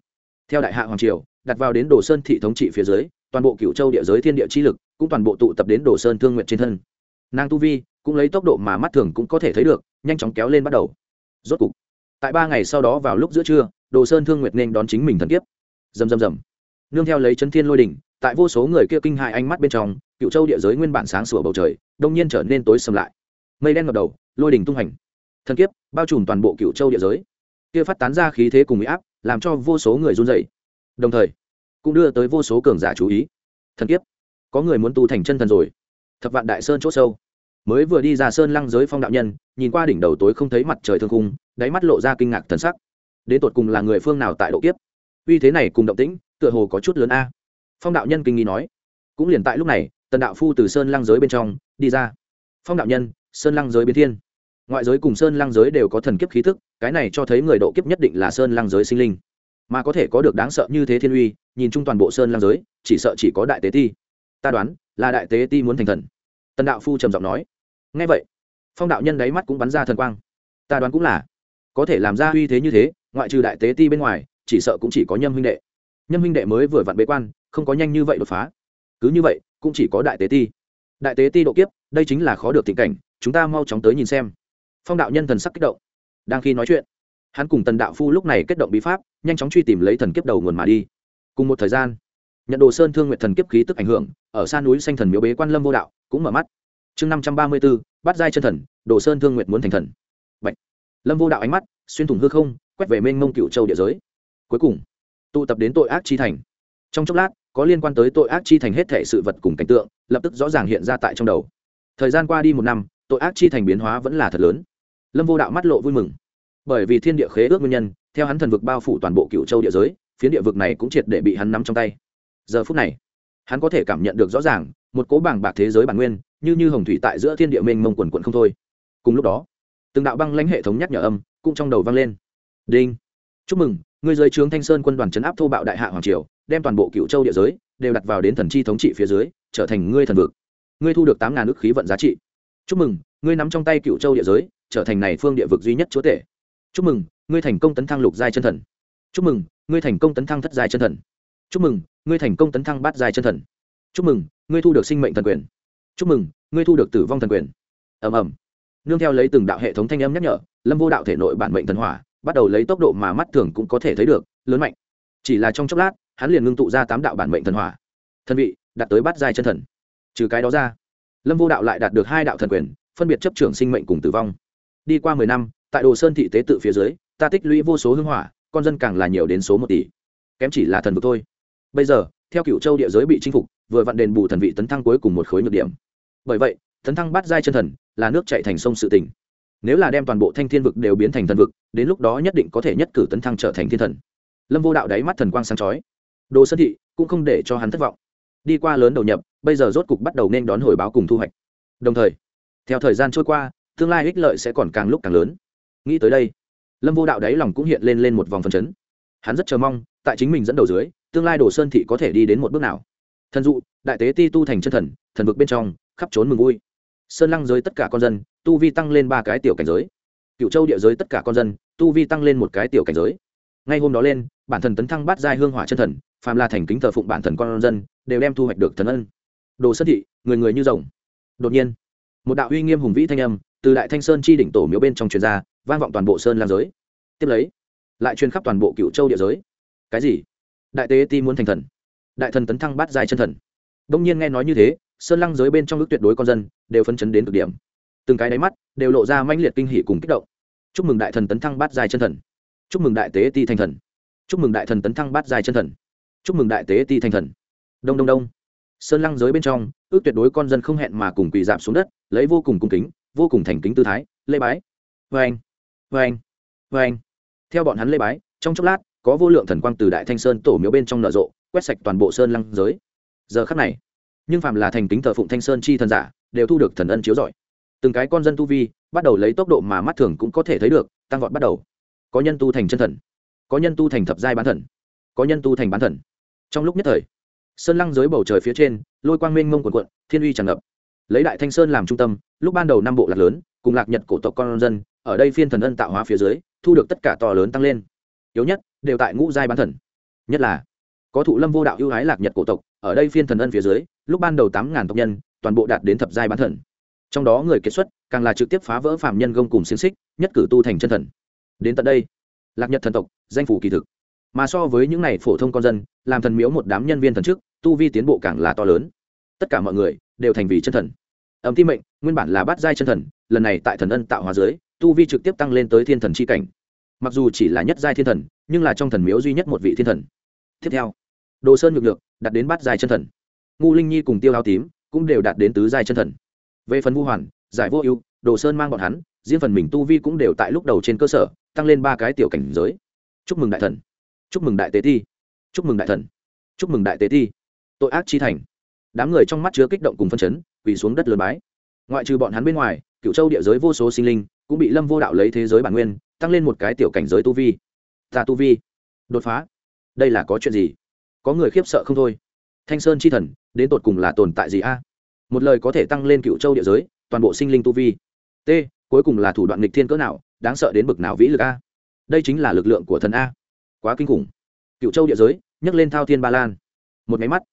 Speaker 1: Theo đại hạ hoàng triều, đặt vào đến đồ sơn thị thống trị phía dưới, toàn bộ cựu châu địa giới thiên địa chi lực cũng toàn bộ tụ tập đến đồ sơn thương Nguyệt trên thân. Nàng tu vi cũng lấy tốc độ mà mắt thường cũng có thể thấy được, nhanh chóng kéo lên bắt đầu. Rốt cục, tại ba ngày sau đó vào lúc giữa trưa, đồ sơn thương nguyệt nên đón chính mình thần kiếp. Rầm rầm rầm. Nương theo lấy chấn thiên lôi đỉnh, tại vô số người kia kinh hại ánh mắt bên trong cựu châu địa giới nguyên bản sáng sủa bầu trời, đông nhiên trở nên tối sầm lại. Mây đen ngập đầu, lôi đỉnh tung hành thần kiếp, bao trùm toàn bộ cựu châu địa giới. Kia phát tán ra khí thế cùng bị áp, làm cho vô số người run dậy đồng thời, cũng đưa tới vô số cường giả chú ý. Thần kiếp, có người muốn tu thành chân thần rồi. Thập vạn đại sơn c h ỗ sâu. Mới vừa đi ra sơn lăng giới phong đạo nhân, nhìn qua đỉnh đầu tối không thấy mặt trời thương khung, đáy mắt lộ ra kinh ngạc thần sắc. Đến tột cùng là người phương nào tại độ kiếp? Uy thế này cùng động tĩnh, tựa hồ có chút lớn a. Phong đạo nhân kinh nghi nói. Cũng liền tại lúc này, tần đạo phu từ sơn lăng giới bên trong đi ra. Phong đạo nhân, sơn lăng giới biến thiên ngoại giới cùng sơn lang giới đều có thần kiếp khí thức cái này cho thấy người độ kiếp nhất định là sơn lang giới sinh linh. Mà có thể có được đáng sợ như thế thiên uy, nhìn chung toàn bộ sơn lang giới, chỉ sợ chỉ có đại tế ti. Ta đoán, là đại tế ti muốn thành thần. Tần đạo phu trầm giọng nói. Ngay vậy, phong đạo nhân đáy mắt cũng bắn ra thần quang. Ta đoán cũng là. Có thể làm ra uy thế như thế, ngoại trừ đại tế ti bên ngoài, chỉ sợ cũng chỉ có nhâm huynh đệ. Nhâm huynh đệ mới vừa vặn bế quan, không có nhanh như vậy đột phá. Cứ như vậy, cũng chỉ có đại tế ti. Đại tế ti độ kiếp, đây chính là khó được tình cảnh, chúng ta mau chóng tới nhìn xem phong đạo nhân thần sắc kích động. Đang khi nói chuyện, hắn cùng tần đạo phu lúc này kết động bí pháp, nhanh chóng truy tìm lấy thần kiếp đầu nguồn mà đi. Cùng một thời gian, nhận đồ sơn thương nguyện thần kiếp khí tức ảnh hưởng, ở xa núi xanh thần miếu bế quan lâm vô đạo, cũng mở mắt. Chương năm trăm ba mươi b ố bắt giai chân thần, đồ sơn thương nguyện muốn thành thần. Bạch. lâm vô đạo ánh mắt, xuyên thủng hư không, quét về mênh mông cựu châu địa giới. Cuối cùng, tụ tập đến tội ác chi thành. Trong chốc lát, có liên quan tới tội ác chi thành hết thể sự vật cùng cảnh tượng, lập tức rõ ràng hiện ra tại trong đầu. Thời gian qua đi một năm tội ác chi thành biến hóa vẫn là thật lớn. Lâm vô đạo mắt lộ vui mừng. Bởi vì thiên địa khế ước nguyên nhân, theo hắn thần vực bao phủ toàn bộ cựu châu địa giới, phiến địa vực này cũng triệt để bị hắn nắm trong tay. Giờ phút này, hắn có thể cảm nhận được rõ ràng, một cố bảng bạc thế giới bản nguyên, như như hồng thủy tại giữa thiên địa mênh mông quần quận không thôi. Cùng lúc đó, từng đạo băng lãnh hệ thống nhắc nhở âm cũng trong đầu vang lên. Đinh. Chúc mừng, ngươi giới trướng thanh sơn quân đoàn chấn áp thô bạo đại hạ hoàng triều, đem toàn bộ cựu châu địa giới đều đặt vào đến thần chi thống trị phía dưới, trở thành ngươi thần vực. Ngươi thu được tám ngàn ước khí vận giá trị chúc mừng, ngươi nắm trong tay cựu châu địa giới, trở thành này phương địa vực duy nhất chúa tể. Chúc mừng, ngươi thành công tấn thăng lục giai chân thần. Chúc mừng, ngươi thành công tấn thăng thất giai chân thần. Chúc mừng, ngươi thành công tấn thăng bát giai chân thần. Chúc mừng, ngươi thu được sinh mệnh thần quyền. Chúc mừng, ngươi thu được tử vong thần quyền. Ầm ầm. Nương theo lấy từng đạo hệ thống thanh âm nhắc nhở, lâm vô đạo thể nội bản mệnh thần hỏa, bắt đầu lấy tốc độ mà mắt thường cũng có thể thấy được, lớn mạnh. Chỉ là trong chốc lát, hắn liền ngưng tụ ra tám đạo bản mệnh thần hỏa. Thân vị, đạt tới bát giai chân thần. Trừ cái đó ra lâm vô đạo lại đạt được hai đạo thần quyền, phân biệt chấp trưởng sinh mệnh cùng tử vong. Đi qua mười năm, tại đồ sơn thị tế tự phía dưới, ta tích lũy vô số hưng hỏa, con dân càng là nhiều đến số một tỷ. Kém chỉ là thần vực thôi. Bây giờ, theo cựu châu địa giới bị chinh phục, vừa vặn đền bù thần vị tấn thăng cuối cùng một khối nhược điểm. Bởi vậy, tấn thăng bắt giai chân thần là nước chạy thành sông sự tỉnh nếu là đem toàn bộ thanh thiên vực đều biến thành thần vực, đến lúc đó nhất định có thể nhất cử tấn thăng trở thành thiên thần. Lâm vô đạo đáy mắt thần quang sáng chói. Đồ sơn thị cũng không để cho hắn thất vọng. Đi qua lớn đầu nhập bây giờ rốt cục bắt đầu nên đón hồi báo cùng thu hoạch. Đồng thời, theo thời gian trôi qua, tương lai ích lợi sẽ còn càng lúc càng lớn. Nghĩ tới đây, lâm vô đạo đáy lòng cũng hiện lên lên một vòng phần chấn. Hắn rất chờ mong, tại chính mình dẫn đầu dưới, tương lai đồ sơn thị có thể đi đến một bước nào. Thần dụ, đại tế ti tu thành chân thần thần vực bên trong, khắp trốn mừng vui. Sơn lăng giới tất cả con dân, tu vi tăng lên ba cái tiểu cảnh giới. Cựu châu địa giới tất cả con dân, tu vi tăng lên một cái tiểu cảnh giới. Ngay hôm đó lên, bản thần tấn thăng bát giai hương hỏa chân thần, phàm là thành kính thờ phụng bản thần con dân, đều đem thu hoạch được thần ân đồ sơn thị, người người như rồng. Đột nhiên, một đạo uy nghiêm hùng vĩ thanh âm từ đại thanh sơn chi đỉnh tổ miếu bên trong truyền ra, vang vọng toàn bộ sơn lam giới. Tiếp lấy, lại truyền khắp toàn bộ cựu châu địa giới. Cái gì? Đại tế ti muốn thành thần. Đại thần tấn thăng bát giai chân thần. Đông nhiên nghe nói như thế, sơn lăng giới bên trong ước tuyệt đối con dân đều phân chấn đến cực điểm. Từng cái đáy mắt đều lộ ra manh liệt kinh hỷ cùng kích động. Chúc mừng đại thần tấn thăng bát giai chân thần. Chúc mừng đại tế ti thành thần. Chúc mừng đại thần tấn thăng bát giai chân thần. Chúc mừng đại tế ti thành thần. Đông đông đông sơn lăng giới bên trong, ước tuyệt đối con dân không hẹn mà cùng quỳ dạp xuống đất, lấy vô cùng cung kính, vô cùng thành kính tư thái lê bái. Vê anh vê anh vê anh theo bọn hắn lê bái, trong chốc lát, có vô lượng thần quang từ đại thanh sơn tổ miếu bên trong nở rộ, quét sạch toàn bộ sơn lăng giới. Giờ khắc này, nhưng phạm là thành kính thờ phụng thanh sơn chi thần giả, đều thu được thần ân chiếu giỏi từng cái con dân tu vi, bắt đầu lấy tốc độ mà mắt thường cũng có thể thấy được, tăng vọt bắt đầu. Có nhân tu thành chân thần, có nhân tu thành thập giai bán thần, có nhân tu thành bán thần. Trong lúc nhất thời sơn lăng dưới bầu trời phía trên, lôi quang minh mông quần quận thiên uy tràn ngập. Lấy đại thanh sơn làm trung tâm, lúc ban đầu năm bộ lạc lớn, cùng lạc nhật cổ tộc con dân, ở đây phiên thần ân tạo hóa phía dưới, thu được tất cả to lớn tăng lên. Yếu nhất, đều tại ngũ giai bán thần. Nhất là, có thụ lâm vô đạo ưu ái lạc nhật cổ tộc, ở đây phiên thần ân phía dưới, lúc ban đầu tám ngàn tộc nhân, toàn bộ đạt đến thập giai bán thần. Trong đó người kết xuất, càng là trực tiếp phá vỡ phạm nhân gông cùng xiềng xích, nhất cử tu thành chân thần. Đến tận đây, lạc nhật thần tộc, danh phủ kỳ thực mà so với những này phổ thông con dân, làm thần miếu một đám nhân viên thần trước tu vi tiến bộ càng là to lớn. Tất cả mọi người đều thành vì chân thần. Ẩm ti mệnh, nguyên bản là bát giai chân thần, lần này tại thần ân tạo hóa giới, tu vi trực tiếp tăng lên tới thiên thần c h i cảnh. Mặc dù chỉ là nhất giai thiên thần, nhưng là trong thần miếu duy nhất một vị thiên thần. Tiếp theo, đồ sơn nhược được đạt đến bát giai chân thần. Ngu linh nhi cùng tiêu áo tím cũng đều đạt đến tứ giai chân thần. Về phần vu hoàn, giải vô ưu, đồ sơn mang bọn hắn, riêng phần mình tu vi cũng đều tại lúc đầu trên cơ sở, tăng lên ba cái tiểu cảnh giới. Chúc mừng đại thần chúc mừng đại tế thi chúc mừng đại thần. Chúc mừng đại tế thi tội ác chi thành. Đám người trong mắt chứa kích động cùng phân chấn, quỳ xuống đất lớn bái. Ngoại trừ bọn hắn bên ngoài, cựu châu địa giới vô số sinh linh cũng bị lâm vô đạo lấy thế giới bản nguyên, tăng lên một cái tiểu cảnh giới tu vi. Ta tu vi. Đột phá. Đây là có chuyện gì? Có người khiếp sợ không thôi. Thanh sơn chi thần, đến tột cùng là tồn tại gì a? Một lời có thể tăng lên cựu châu địa giới, toàn bộ sinh linh tu vi. T, cuối cùng là thủ đoạn nghịch thiên cỡ nào, đáng sợ đến bực nào vĩ lực a? Đây chính là lực lượng của thần a quá kinh khủng. Cựu châu địa giới, nhấc lên thao thiên ba lan. Một máy mắt,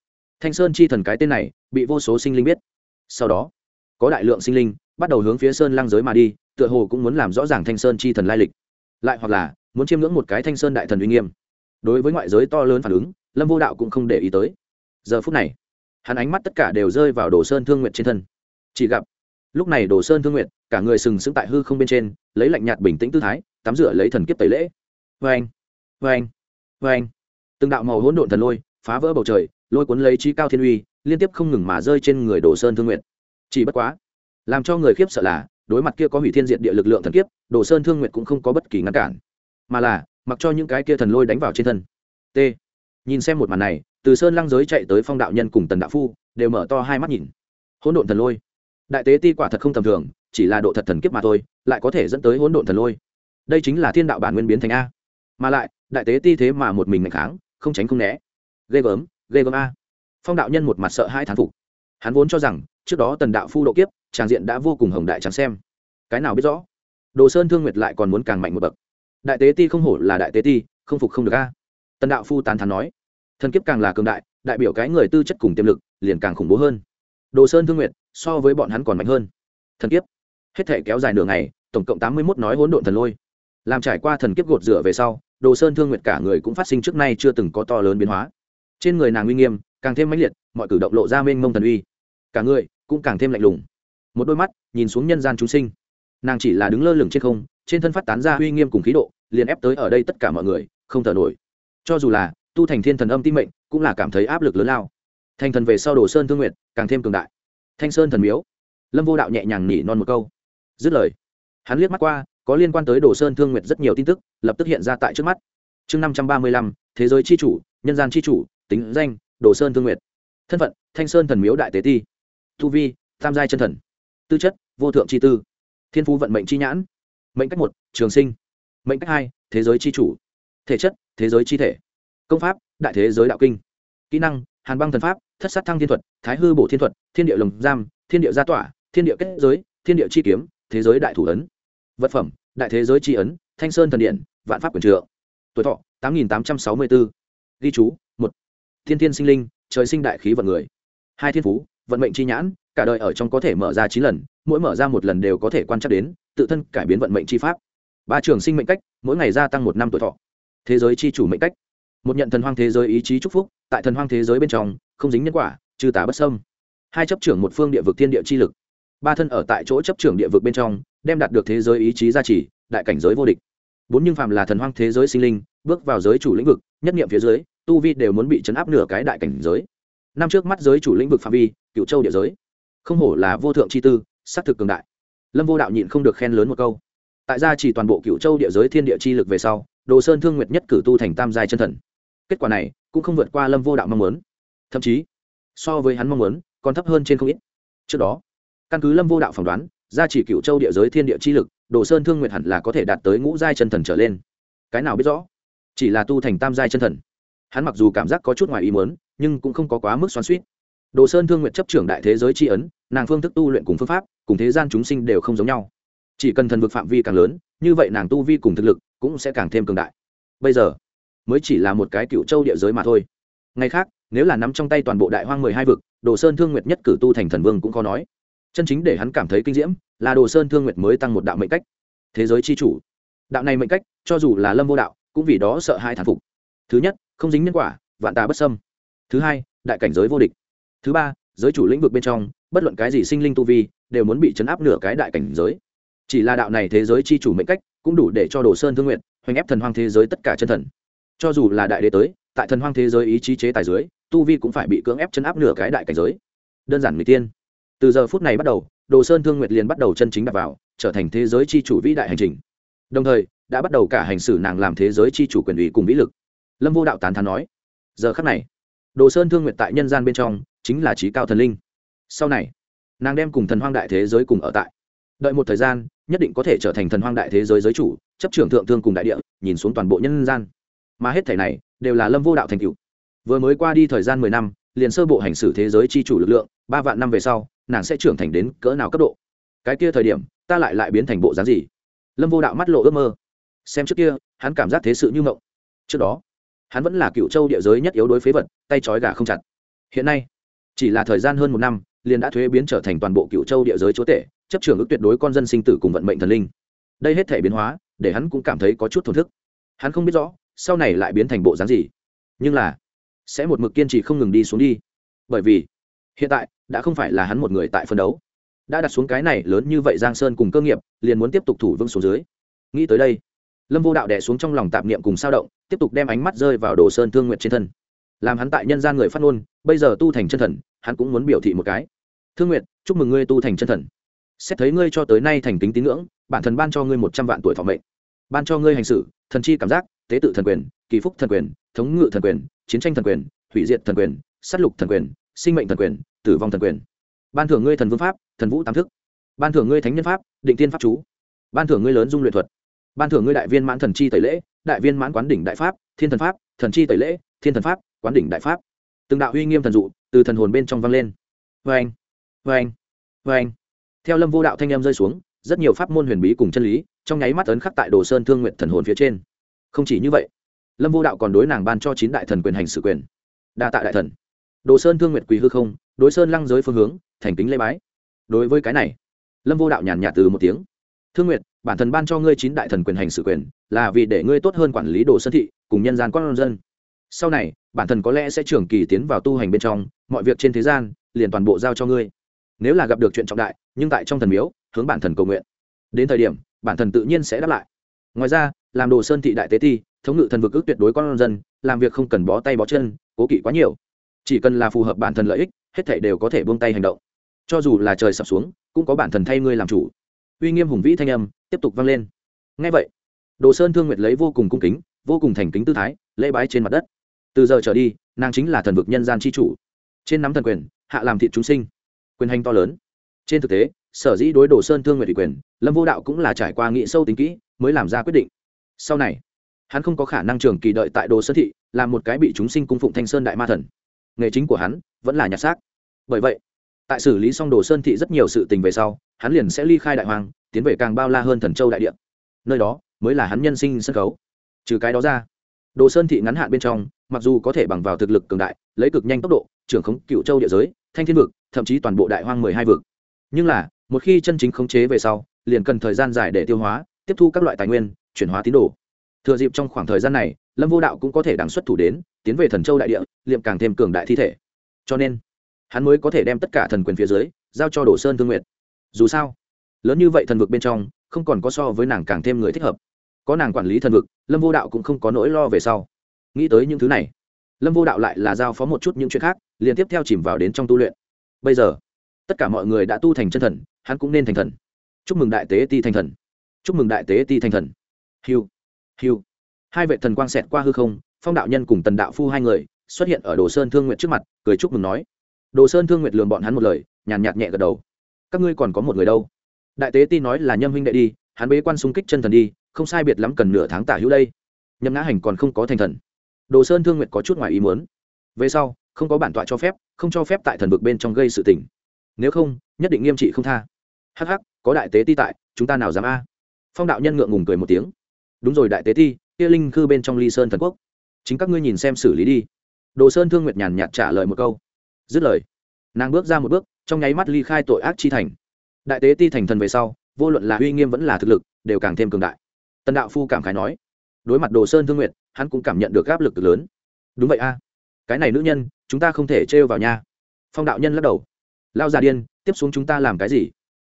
Speaker 1: thanh sơn chi thần cái tên này bị vô số sinh linh biết. Sau đó, có đại lượng sinh linh bắt đầu hướng phía sơn lang giới mà đi, tựa hồ cũng muốn làm rõ ràng thanh sơn chi thần lai lịch. Lại hoặc là muốn chiêm ngưỡng một cái thanh sơn đại thần uy nghiêm. Đối với ngoại giới to lớn phản ứng, lâm vô đạo cũng không để ý tới. Giờ phút này, hắn ánh mắt tất cả đều rơi vào đồ sơn thương nguyện trên thân. Chỉ gặp, lúc này đồ sơn thương nguyện cả người sừng sững tại hư không bên trên, lấy lạnh nhạt bình tĩnh tư thái, tắm rửa lấy thần kiếp tẩy lễ. Vê anh vê anh vê anh. Từng đạo màu hỗn độn thần lôi phá vỡ bầu trời, lôi cuốn lấy trí cao thiên uy, liên tiếp không ngừng mà rơi trên người đồ sơn thương nguyện chỉ bất quá, làm cho người khiếp sợ là, đối mặt kia có hủy thiên diện địa lực lượng thần kiếp, đồ sơn thương nguyện cũng không có bất kỳ ngăn cản, mà là mặc cho những cái kia thần lôi đánh vào trên thân. T. Nhìn xem một màn này, từ sơn lăng giới chạy tới phong đạo nhân cùng tần đạo phu, đều mở to hai mắt nhìn. Hỗn độn thần lôi. Đại tế ti quả thật không tầm thường, chỉ là độ thật thần kiếp mà thôi, lại có thể dẫn tới hỗn độn thần lôi. Đây chính là thiên đạo bản nguyên biến thành a. Mà lại đại tế ti thế mà một mình ngày kháng, không tránh không né. Ghê gớm ghê gớm a. Phong đạo nhân một mặt sợ hai thán phục. Hắn vốn cho rằng, trước đó tần đạo phu độ kiếp, tràng diện đã vô cùng hồng đại trắng xem. Cái nào biết rõ? Đồ sơn thương nguyệt lại còn muốn càng mạnh một bậc. Đại tế ti không hổ là đại tế ti, không phục không được a. Tần đạo phu tán thán nói. Thần kiếp càng là cường đại đại biểu cái người tư chất cùng tiềm lực liền càng khủng bố hơn. Đồ sơn thương nguyệt, so với bọn hắn còn mạnh hơn. Thần kiếp. Hết thể kéo dài nửa ngày, tổng cộng tám mươi mốt nói hỗn độn thần lôi. Làm trải qua thần kiếp gột rửa về sau đồ sơn thương nguyệt cả người cũng phát sinh trước nay chưa từng có to lớn biến hóa. Trên người nàng uy nghiêm, càng thêm mãnh liệt, mọi cử động lộ ra mênh mông thần uy. Cả người cũng càng thêm lạnh lùng. Một đôi mắt nhìn xuống nhân gian chúng sinh. Nàng chỉ là đứng lơ lửng trên không, trên thân phát tán ra uy nghiêm cùng khí độ, liền ép tới ở đây tất cả mọi người, không thở nổi. Cho dù là tu thành thiên thần âm tim mệnh, cũng là cảm thấy áp lực lớn lao. Thành thần về sau đồ sơn thương nguyện càng thêm cường đại. Thanh sơn thần miếu. Lâm vô đạo nhẹ nhàng nỉ non một câu. Dứt lời, hắn liếc mắt qua có liên quan tới đồ sơn thương nguyệt rất nhiều tin tức, lập tức hiện ra tại trước mắt. Chương năm trăm ba mươi lăm, thế giới c h i chủ, nhân gian c h i chủ, tính danh, đồ sơn thương nguyệt. Thân phận, thanh sơn thần miếu đại tế ti. Thu vi, tam giai chân thần. Tư chất, vô thượng c h i tư. Thiên phú vận mệnh c h i nhãn. Mệnh cách một, trường sinh. Mệnh cách hai, thế giới c h i chủ. Thể chất, thế giới chi thể. Công pháp, đại thế giới đạo kinh. Kỹ năng, hàn băng thần pháp, thất sát thăng thiên thuật, thái hư bổ thiên thuật, thiên địa lồng giam, thiên địa gia tỏa, thiên địa kết giới, thiên địa chi kiếm, thế giới đại thủ ấn vật phẩm, đại thế giới chi ấn, thanh sơn thần điện, vạn pháp quyền trượng. Tuổi thọ, tám nghìn tám trăm sáu mươi bốn ghi chú, một. Thiên thiên sinh linh, trời sinh đại khí vận người. Hai thiên phú, vận mệnh chi nhãn, cả đời ở trong có thể mở ra chín lần, mỗi mở ra một lần đều có thể quan trắc đến, tự thân cải biến vận mệnh chi pháp. Ba trường sinh mệnh cách, mỗi ngày gia tăng một năm tuổi thọ. Thế giới chi chủ mệnh cách. Một nhận thần hoang thế giới ý chí chúc phúc, tại thần hoang thế giới bên trong, không dính nhân quả, trừ tà bất sâm hai chấp trưởng một phương địa vực thiên địa chi lực. Ba thân ở tại chỗ chấp trưởng địa vực bên trong đem đạt được thế giới ý chí gia trì, đại cảnh giới vô địch. Bốn nhưng phạm là thần hoang thế giới sinh linh, bước vào giới chủ lĩnh vực, nhất nghiệm phía dưới, tu vi đều muốn bị chấn áp nửa cái đại cảnh giới. Năm trước mắt giới chủ lĩnh vực phạm vi, cựu châu địa giới. Không hổ là vô thượng chi tư s á c thực cường đại. Lâm vô đạo nhịn không được khen lớn một câu. Tại gia chỉ toàn bộ cựu châu địa giới thiên địa chi lực về sau, đồ sơn thương nguyệt nhất cử tu thành tam giai chân thần. Kết quả này, cũng không vượt qua lâm vô đạo mong muốn. Thậm chí, so với hắn mong muốn, còn thấp hơn trên không ít. Trước đó, căn cứ lâm vô đạo phỏng đoán gia chỉ cựu châu địa giới thiên địa chi lực, đồ sơn thương nguyệt hẳn là có thể đạt tới ngũ giai chân thần trở lên. Cái nào biết rõ? Chỉ là tu thành tam giai chân thần. Hắn mặc dù cảm giác có chút ngoài ý muốn, nhưng cũng không có quá mức xoắn suýt đồ sơn thương nguyệt chấp trưởng đại thế giới tri ấn, nàng phương thức tu luyện cùng phương pháp, cùng thế gian chúng sinh đều không giống nhau. Chỉ cần thần vực phạm vi càng lớn, như vậy nàng tu vi cùng thực lực cũng sẽ càng thêm cường đại. Bây giờ, mới chỉ là một cái cựu châu địa giới mà thôi. Ngày khác, nếu là nắm trong tay toàn bộ đại hoang mười hai vực, đồ sơn thương nguyệt nhất cử tu thành thần vương cũng khó nói. Chân chính để hắn cảm thấy kinh diễm là đồ sơn thương nguyệt mới tăng một đạo mệnh cách. Thế giới c h i chủ. Đạo này mệnh cách, cho dù là lâm vô đạo, cũng vì đó sợ hai thản phục. Thứ nhất, không dính nhân quả, vạn tà bất sâm thứ hai, đại cảnh giới vô địch. Thứ ba, giới chủ lĩnh vực bên trong, bất luận cái gì sinh linh tu vi, đều muốn bị chấn áp nửa cái đại cảnh giới. Chỉ là đạo này thế giới c h i chủ mệnh cách, cũng đủ để cho đồ sơn thương nguyện hoành ép thần hoang thế giới tất cả chân thần. Cho dù là đại đế tới, tại thần hoang thế giới ý chí chế tài dưới, tu vi cũng phải bị cưỡng ép chấn áp nửa cái đại cảnh giới. Đơn giản người tiên. Từ giờ phút này bắt đầu đồ sơn thương nguyệt liền bắt đầu chân chính đặt vào, trở thành thế giới c h i chủ vĩ đại hành trình. Đồng thời, đã bắt đầu cả hành xử nàng làm thế giới c h i chủ quyền ủy cùng vĩ lực. Lâm vô đạo tán thán nói, giờ khắc này, đồ sơn thương nguyệt tại nhân gian bên trong, chính là trí cao thần linh. Sau này, nàng đem cùng thần hoang đại thế giới cùng ở tại. Đợi một thời gian, nhất định có thể trở thành thần hoang đại thế giới giới chủ, chấp trưởng thượng thương cùng đại địa, nhìn xuống toàn bộ nhân gian. Mà hết thể này, đều là lâm vô đạo thành cựu vừa mới qua đi thời gian mười năm, liền sơ bộ hành xử thế giới c h i chủ lực lượng, ba vạn năm về sau nàng sẽ trưởng thành đến cỡ nào cấp độ? Cái kia thời điểm, ta lại lại biến thành bộ dáng gì? Lâm vô đạo mắt lộ ước mơ. Xem trước kia, hắn cảm giác thế sự như mộng. Trước đó, hắn vẫn là cựu châu địa giới nhất yếu đối phế vật, tay trói gà không chặt. Hiện nay, chỉ là thời gian hơn một năm, liền đã thuế biến trở thành toàn bộ cựu châu địa giới chúa tể, chấp trưởng ước tuyệt đối con dân sinh tử cùng vận mệnh thần linh. Đây hết thể biến hóa, để hắn cũng cảm thấy có chút thổn thức. Hắn không biết rõ, sau này lại biến thành bộ dáng gì. Nhưng là, sẽ một mực kiên trì không ngừng đi xuống đi. Bởi vì hiện tại, đã không phải là hắn một người tại phân đấu. Đã đặt xuống cái này lớn như vậy giang sơn cùng cơ nghiệp, liền muốn tiếp tục thủ vững xuống dưới. Nghĩ tới đây, lâm vô đạo đẻ xuống trong lòng tạp niệm cùng sao động, tiếp tục đem ánh mắt rơi vào đồ sơn thương nguyện trên thân. Làm hắn tại nhân gian người phát ngôn, bây giờ tu thành chân thần, hắn cũng muốn biểu thị một cái. Thương nguyện chúc mừng ngươi tu thành chân thần. Xét thấy ngươi cho tới nay thành kính tín ngưỡng, bản thần ban cho ngươi một trăm vạn tuổi thọ mệnh. Ban cho ngươi hành xử thần chi cảm giác, tế tự thần quyền, kỳ phúc thần quyền, thống ngự thần quyền, chiến tranh thần quyền, hủy diệt thần quyền s á t lục thần quyền sinh mệnh thần quyền, tử vong thần quyền. Ban thưởng ngươi thần vương pháp, thần vũ tam thức. Ban thưởng ngươi thánh nhân pháp, định tiên pháp chú. Ban thưởng ngươi lớn dung luyện thuật. Ban thưởng ngươi đại viên mãn thần chi tẩy lễ, đại viên mãn quán đỉnh đại pháp, thiên thần pháp, thần chi tẩy lễ, thiên thần pháp, quán đỉnh đại pháp. Từng đạo uy nghiêm thần dụ từ thần hồn bên trong vang lên. Vê anh vê anh vê anh theo lâm vô đạo thanh em rơi xuống, rất nhiều pháp môn huyền bí cùng chân lý trong nháy mắt ấn khắc tại đồ sơn thương nguyện thần hồn phía trên. Không chỉ như vậy, lâm vô đạo còn đối nàng ban cho chín đại thần quyền hành xử quyền. Đa tạ đại thần đồ sơn thương nguyện quỳ hư không, đối sơn lăng giới phương hướng, thành kính lê bái. Đối với cái này, lâm vô đạo nhàn nhạt từ một tiếng. Thương nguyện bản thần ban cho ngươi chín đại thần quyền hành sự quyền, là vì để ngươi tốt hơn quản lý đồ sơn thị, cùng nhân gian con dân. Sau này, bản thần có lẽ sẽ trưởng kỳ tiến vào tu hành bên trong, mọi việc trên thế gian, liền toàn bộ giao cho ngươi. Nếu là gặp được chuyện trọng đại, nhưng tại trong thần miếu, hướng bản thần cầu nguyện. Đến thời điểm, bản thần tự nhiên sẽ đáp lại. Ngoài ra, làm đồ sơn thị đại tế ti, thống ngự thần vực ước tuyệt đối con dân, làm việc không cần bó tay bó chân, cố kỵ quá nhiều chỉ cần là phù hợp bản thân lợi ích, hết thảy đều có thể buông tay hành động. Cho dù là trời sập xuống, cũng có bản thân thay ngươi làm chủ. Uy nghiêm hùng vĩ thanh âm tiếp tục vang lên. Ngay vậy, đồ sơn thương nguyệt lấy vô cùng cung kính, vô cùng thành kính tư thái, lễ bái trên mặt đất. Từ giờ trở đi, nàng chính là thần vực nhân gian c h i chủ. Trên nắm thần quyền, hạ làm thị chúng sinh. Quyền hành to lớn. Trên thực tế, sở dĩ đối đồ sơn thương nguyệt ủy quyền, lâm vô đạo cũng là trải qua nghị sâu tính kỹ, mới làm ra quyết định. Sau này, hắn không có khả năng trường kỳ đợi tại đồ sơn thị, làm một cái bị chúng sinh cung phụng thanh sơn đại ma thần nghề chính của hắn vẫn là nhặt xác. Bởi vậy, tại xử lý xong đồ sơn thị rất nhiều sự tình về sau, hắn liền sẽ ly khai đại hoàng tiến về càng bao la hơn thần châu đại địa. Nơi đó mới là hắn nhân sinh sân khấu. Trừ cái đó ra, đồ sơn thị ngắn hạn bên trong, mặc dù có thể bằng vào thực lực cường đại, lấy cực nhanh tốc độ, trưởng khống cựu châu địa giới, thanh thiên vực, thậm chí toàn bộ đại hoang mười hai vực. Nhưng là, một khi chân chính khống chế về sau, liền cần thời gian dài để tiêu hóa, tiếp thu các loại tài nguyên, chuyển hóa tín đồ. Thừa dịp trong khoảng thời gian này, lâm vô đạo cũng có thể đằng xuất thủ đến tiến về thần châu đại địa, liệm càng thêm cường đại thi thể. Cho nên, hắn mới có thể đem tất cả thần quyền phía dưới, giao cho đồ sơn thương nguyệt. Dù sao, lớn như vậy thần vực bên trong, không còn có so với nàng càng thêm người thích hợp. Có nàng quản lý thần vực, lâm vô đạo cũng không có nỗi lo về sau. Nghĩ tới những thứ này, lâm vô đạo lại là giao phó một chút những chuyện khác, liền tiếp theo chìm vào đến trong tu luyện. Bây giờ, tất cả mọi người đã tu thành chân thần, hắn cũng nên thành thần. Chúc mừng đại tế ti thành thần. Chúc mừng đại tế ti thành thần. Hiu hiu. Hai vệ thần quang xẹt qua hư không phong đạo nhân cùng tần đạo phu hai người xuất hiện ở đồ sơn thương nguyện trước mặt, cười chúc mừng nói, đồ sơn thương nguyện lường bọn hắn một lời, nhàn nhạt nhẹ gật đầu. Các ngươi còn có một người đâu? Đại tế ti nói là nhâm huynh đệ đi, hắn bế quan xung kích chân thần đi, không sai biệt lắm cần nửa tháng tả hữu đây. Nhâm ngã hành còn không có thành thần. Đồ sơn thương nguyệt có chút ngoài ý muốn. Về sau, không có bản tọa cho phép, không cho phép tại thần vực bên trong gây sự tình. Nếu không, nhất định nghiêm trị không tha. Hắc hắc, có đại tế ti tại, chúng ta nào dám a? Phong đạo nhân ngượng ngùng cười một tiếng. Đúng rồi đại tế ti kia linh khư bên trong ly sơn thần quốc chính các ngươi nhìn xem xử lý đi. Đồ sơn thương nguyệt nhàn nhạt trả lời một câu. Dứt lời, nàng bước ra một bước, trong nháy mắt ly khai tội ác chi thành. Đại tế ti thành thần về sau, vô luận là uy nghiêm vẫn là thực lực, đều càng thêm cường đại. Tần đạo phu cảm khái nói, đối mặt đồ sơn thương nguyệt, hắn cũng cảm nhận được áp lực lớn. Đúng vậy a, cái này nữ nhân, chúng ta không thể trêu vào nha. Phong đạo nhân lắc đầu. Lao già điên, tiếp xuống chúng ta làm cái gì?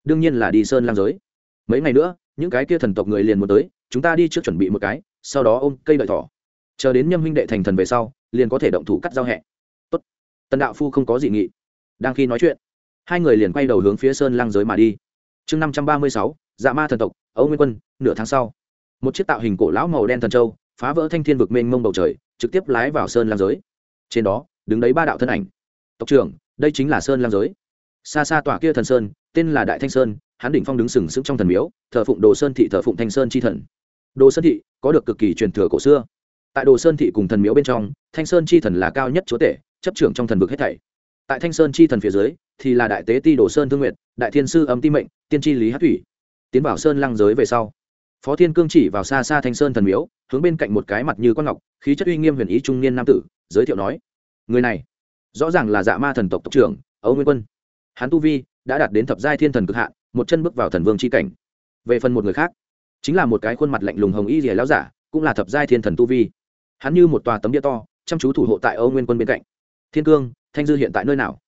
Speaker 1: Đương nhiên là đi sơn lang giới. Mấy ngày nữa, những cái kia thần tộc người liền muốn tới, chúng ta đi trước chuẩn bị một cái, sau đó ôm cây đợi thỏ chờ đến nhâm huynh đệ thành thần về sau, liền có thể động thủ cắt giao hẹ. Tốt. Tần đạo phu không có dị nghị. Đang khi nói chuyện, hai người liền quay đầu hướng phía sơn lang giới mà đi. Chương năm trăm ba mươi sáu dạ ma thần tộc, âu nguyên quân, nửa tháng sau. Một chiếc tạo hình cổ lão màu đen thần châu, phá vỡ thanh thiên vực mênh mông bầu trời, trực tiếp lái vào sơn lang giới. Trên đó, đứng đấy ba đạo thân ảnh. Tộc trưởng, đây chính là sơn lang giới. Xa xa tòa kia thần sơn, tên là đại thanh sơn hán đỉnh phong đứng sừng sững trong thần miếu, thờ phụng đồ sơn thị thờ phụng thanh sơn chi thần. Đồ sơn thị có được cực kỳ truyền thừa cổ xưa tại đồ sơn thị cùng thần miếu bên trong, thanh sơn chi thần là cao nhất chúa tể, chấp trưởng trong thần vực hết thảy. Tại thanh sơn chi thần phía dưới, thì là đại tế ti đồ sơn thương nguyệt, đại thiên sư âm ti mệnh, tiên tri lý hát thủy. Tiến vào sơn lăng giới về sau, phó thiên cương chỉ vào xa xa thanh sơn thần miếu, hướng bên cạnh một cái mặt như con ngọc, khí chất uy nghiêm huyền ý trung niên nam tử, giới thiệu nói, người này, rõ ràng là dạ ma thần tộc tộc trưởng, âu nguyên quân. Hắn tu vi đã đạt đến thập giai thiên thần cực hạn, một chân bước vào thần vương c h i cảnh. Về phần một người khác, chính là một cái khuôn mặt lạnh lùng hồng y rìa láo giả, cũng là thập giai thiên thần tu vi hắn như một tòa tấm địa to, chăm chú thủ hộ tại âu nguyên quân bên cạnh. Thiên cương, thanh dư hiện tại nơi nào?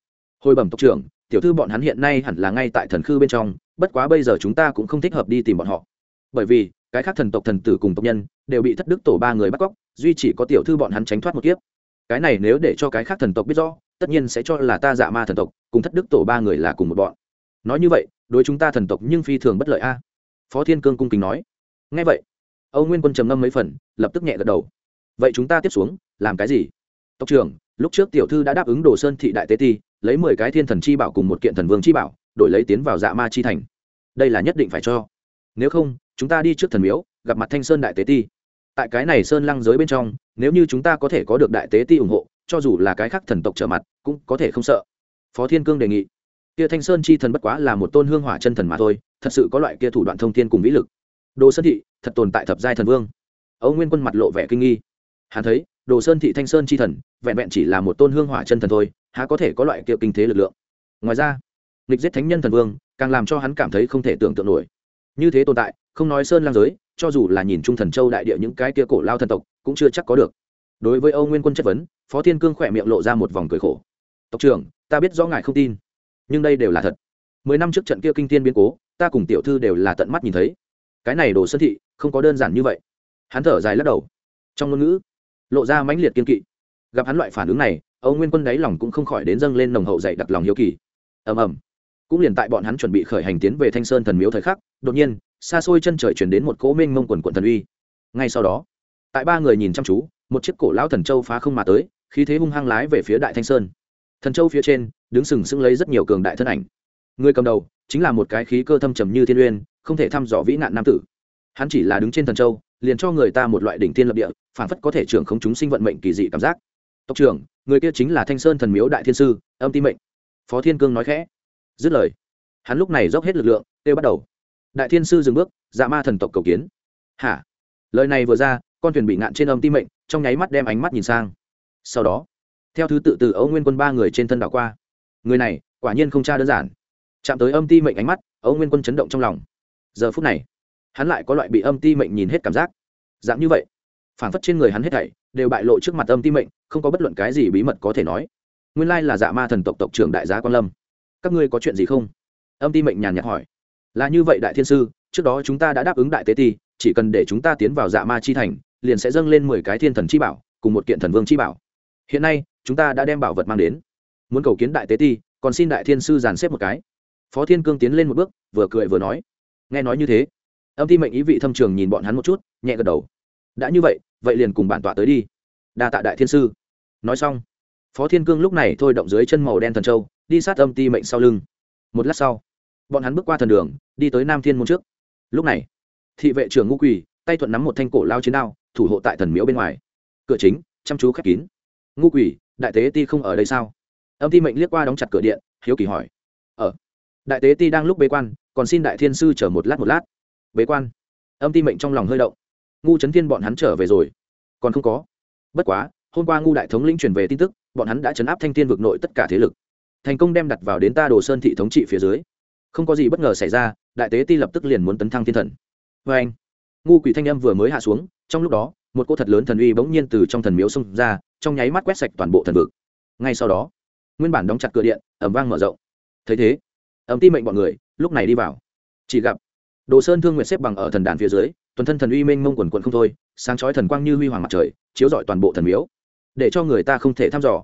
Speaker 1: Hồi bẩm tộc trưởng, tiểu thư bọn hắn hiện nay hẳn là ngay tại thần khư bên trong, bất quá bây giờ chúng ta cũng không thích hợp đi tìm bọn họ. Bởi vì, cái khác thần tộc thần tử cùng tộc nhân đều bị thất đức tổ ba người bắt cóc, duy chỉ có tiểu thư bọn hắn tránh thoát một kiếp. Cái này nếu để cho cái khác thần tộc biết rõ, tất nhiên sẽ cho là ta dạ ma thần tộc, cùng thất đức tổ ba người là cùng một bọn. Nói như vậy, đối chúng ta thần tộc nhưng phi thường bất lợi a. Phó thiên cương cung kính nói. Ngay vậy, âu nguyên quân trầm ngâm mấy phần, lập tức nhẹ gật đầu vậy chúng ta tiếp xuống, làm cái gì? Tộc trưởng, lúc trước tiểu thư đã đáp ứng đồ sơn thị đại tế ti, lấy mười cái thiên thần chi bảo cùng một kiện thần vương chi bảo, đổi lấy tiến vào dạ ma chi thành. Đây là nhất định phải cho. Nếu không, chúng ta đi trước thần miếu, gặp mặt thanh sơn đại tế ti. Tại cái này sơn lăng giới bên trong, nếu như chúng ta có thể có được đại tế ti ủng hộ, cho dù là cái khác thần tộc trở mặt, cũng có thể không sợ. Phó thiên cương đề nghị. Kia thanh sơn chi thần bất quá là một tôn hương hỏa chân thần mà thôi, thật sự có loại kia thủ đoạn thông thiên cùng vĩ lực. Đồ sơn thị, thật tồn tại thập giai thần vương. Âu nguyên quân mặt lộ vẻ kinh nghi hắn thấy, đồ sơn thị thanh sơn chi thần, vẹn vẹn chỉ là một tôn hương hỏa chân thần thôi, há có thể có loại kiệu kinh thế lực lượng. Ngoài ra, nghịch giết thánh nhân thần vương, càng làm cho hắn cảm thấy không thể tưởng tượng nổi. Như thế tồn tại, không nói sơn lang giới, cho dù là nhìn trung thần châu đại địa những cái kia cổ lao thần tộc, cũng chưa chắc có được. Đối với âu nguyên quân chất vấn, phó thiên cương khỏe miệng lộ ra một vòng cười khổ. Tộc trưởng, ta biết rõ ngài không tin, nhưng đây đều là thật. Mười năm trước trận kia kinh tiên biến cố, ta cùng tiểu thư đều là tận mắt nhìn thấy. Cái này đồ sơn thị, không có đơn giản như vậy. Hắn thở dài lắc đầu. Trong ngôn ngữ lộ ra mãnh liệt kiên kỵ. Gặp hắn loại phản ứng này, âu nguyên quân đáy lòng cũng không khỏi đến dâng lên nồng hậu dạy đặt lòng hiếu kỳ. Ầm ầm. Cũng liền tại bọn hắn chuẩn bị khởi hành tiến về thanh sơn thần miếu thời khắc, đột nhiên, xa xôi chân trời chuyển đến một cỗ mênh mông quần quận thần uy. Ngay sau đó, tại ba người nhìn chăm chú, một chiếc cổ lão thần châu phá không mà tới, khí thế hung hăng lái về phía đại thanh sơn. Thần châu phía trên, đứng sừng sững lấy rất nhiều cường đại thân ảnh. Người cầm đầu, chính là một cái khí cơ thâm trầm như thiên uyên, không thể thăm dò vĩ nạn nam tử. Hắn chỉ là đứng trên thần châu liền cho người ta một loại đỉnh thiên lập địa phản phất có thể trưởng không chúng sinh vận mệnh kỳ dị cảm giác. Tộc trưởng, người kia chính là thanh sơn thần miếu đại thiên sư, âm ti mệnh. Phó thiên cương nói khẽ. Dứt lời, hắn lúc này dốc hết lực lượng, kêu bắt đầu. Đại thiên sư dừng bước dạ ma thần tộc cầu kiến. Hả? Lời này vừa ra, con thuyền bị ngạn trên âm ti mệnh, trong nháy mắt đem ánh mắt nhìn sang. Sau đó, theo thứ tự từ ấu nguyên quân ba người trên thân đảo qua. Người này, quả nhiên không cha đơn giản. Chạm tới âm ti mệnh ánh mắt ấu nguyên quân chấn động trong lòng. Giờ phút này hắn lại có loại bị âm ti mệnh nhìn hết cảm giác. Dạng như vậy phản phất trên người hắn hết thảy đều bại lộ trước mặt âm ti mệnh, không có bất luận cái gì bí mật có thể nói. Nguyên lai là dạ ma thần tộc tộc trưởng đại giá quan lâm. Các ngươi có chuyện gì không? Âm ti mệnh nhàn nhạt hỏi. Là như vậy đại thiên sư, trước đó chúng ta đã đáp ứng đại tế ti, chỉ cần để chúng ta tiến vào dạ ma chi thành, liền sẽ dâng lên mười cái thiên thần chi bảo, cùng một kiện thần vương chi bảo. Hiện nay, chúng ta đã đem bảo vật mang đến. Muốn cầu kiến đại tế ti, còn xin đại thiên sư dàn xếp một cái. Phó thiên cương tiến lên một bước, vừa cười vừa nói. Nghe nói như thế âm ti mệnh ý vị thâm trường nhìn bọn hắn một chút, nhẹ gật đầu. Đã như vậy vậy liền cùng bản tọa tới đi. Đa tạ đại thiên sư. Nói xong, phó thiên cương lúc này thôi động dưới chân màu đen thần châu, đi sát âm ti mệnh sau lưng. Một lát sau, bọn hắn bước qua thần đường, đi tới nam thiên môn trước. Lúc này, thị vệ trưởng ngũ quỳ, tay thuận nắm một thanh cổ lao chiến đao, thủ hộ tại thần miếu bên ngoài. Cửa chính, chăm chú khép kín. Ngũ quỳ, đại tế ti không ở đây sao? Âm ti mệnh liếc qua đóng chặt cửa điện, hiếu kỳ hỏi. Ở đại tế ti đang lúc bế quan, còn xin đại thiên sư chờ một lát một lát bế quan. Âm ti mệnh trong lòng hơi động. Ngu trấn thiên bọn hắn trở về rồi. Còn không có. Bất quá, hôm qua ngu đại thống lĩnh truyền về tin tức, bọn hắn đã chấn áp thanh thiên vực nội tất cả thế lực. Thành công đem đặt vào đến ta đồ sơn thị thống trị phía dưới. Không có gì bất ngờ xảy ra, đại tế ti lập tức liền muốn tấn thăng thiên thần. Vê anh, ngu quỷ thanh âm vừa mới hạ xuống, trong lúc đó, một cô thật lớn thần uy bỗng nhiên từ trong thần miếu xông ra, trong nháy mắt quét sạch toàn bộ thần vực. Ngay sau đó, nguyên bản đóng chặt cửa điện ẩm vang mở rộng. Thấy thế ẩm ti mệnh bọn người lúc này đi vào. Chỉ gặp đồ sơn thương nguyệt xếp bằng ở thần đàn phía dưới tuần thân thần uy mênh mông quần quần không thôi, sáng chói thần quang như huy hoàng mặt trời, chiếu rọi toàn bộ thần miếu. Để cho người ta không thể thăm dò.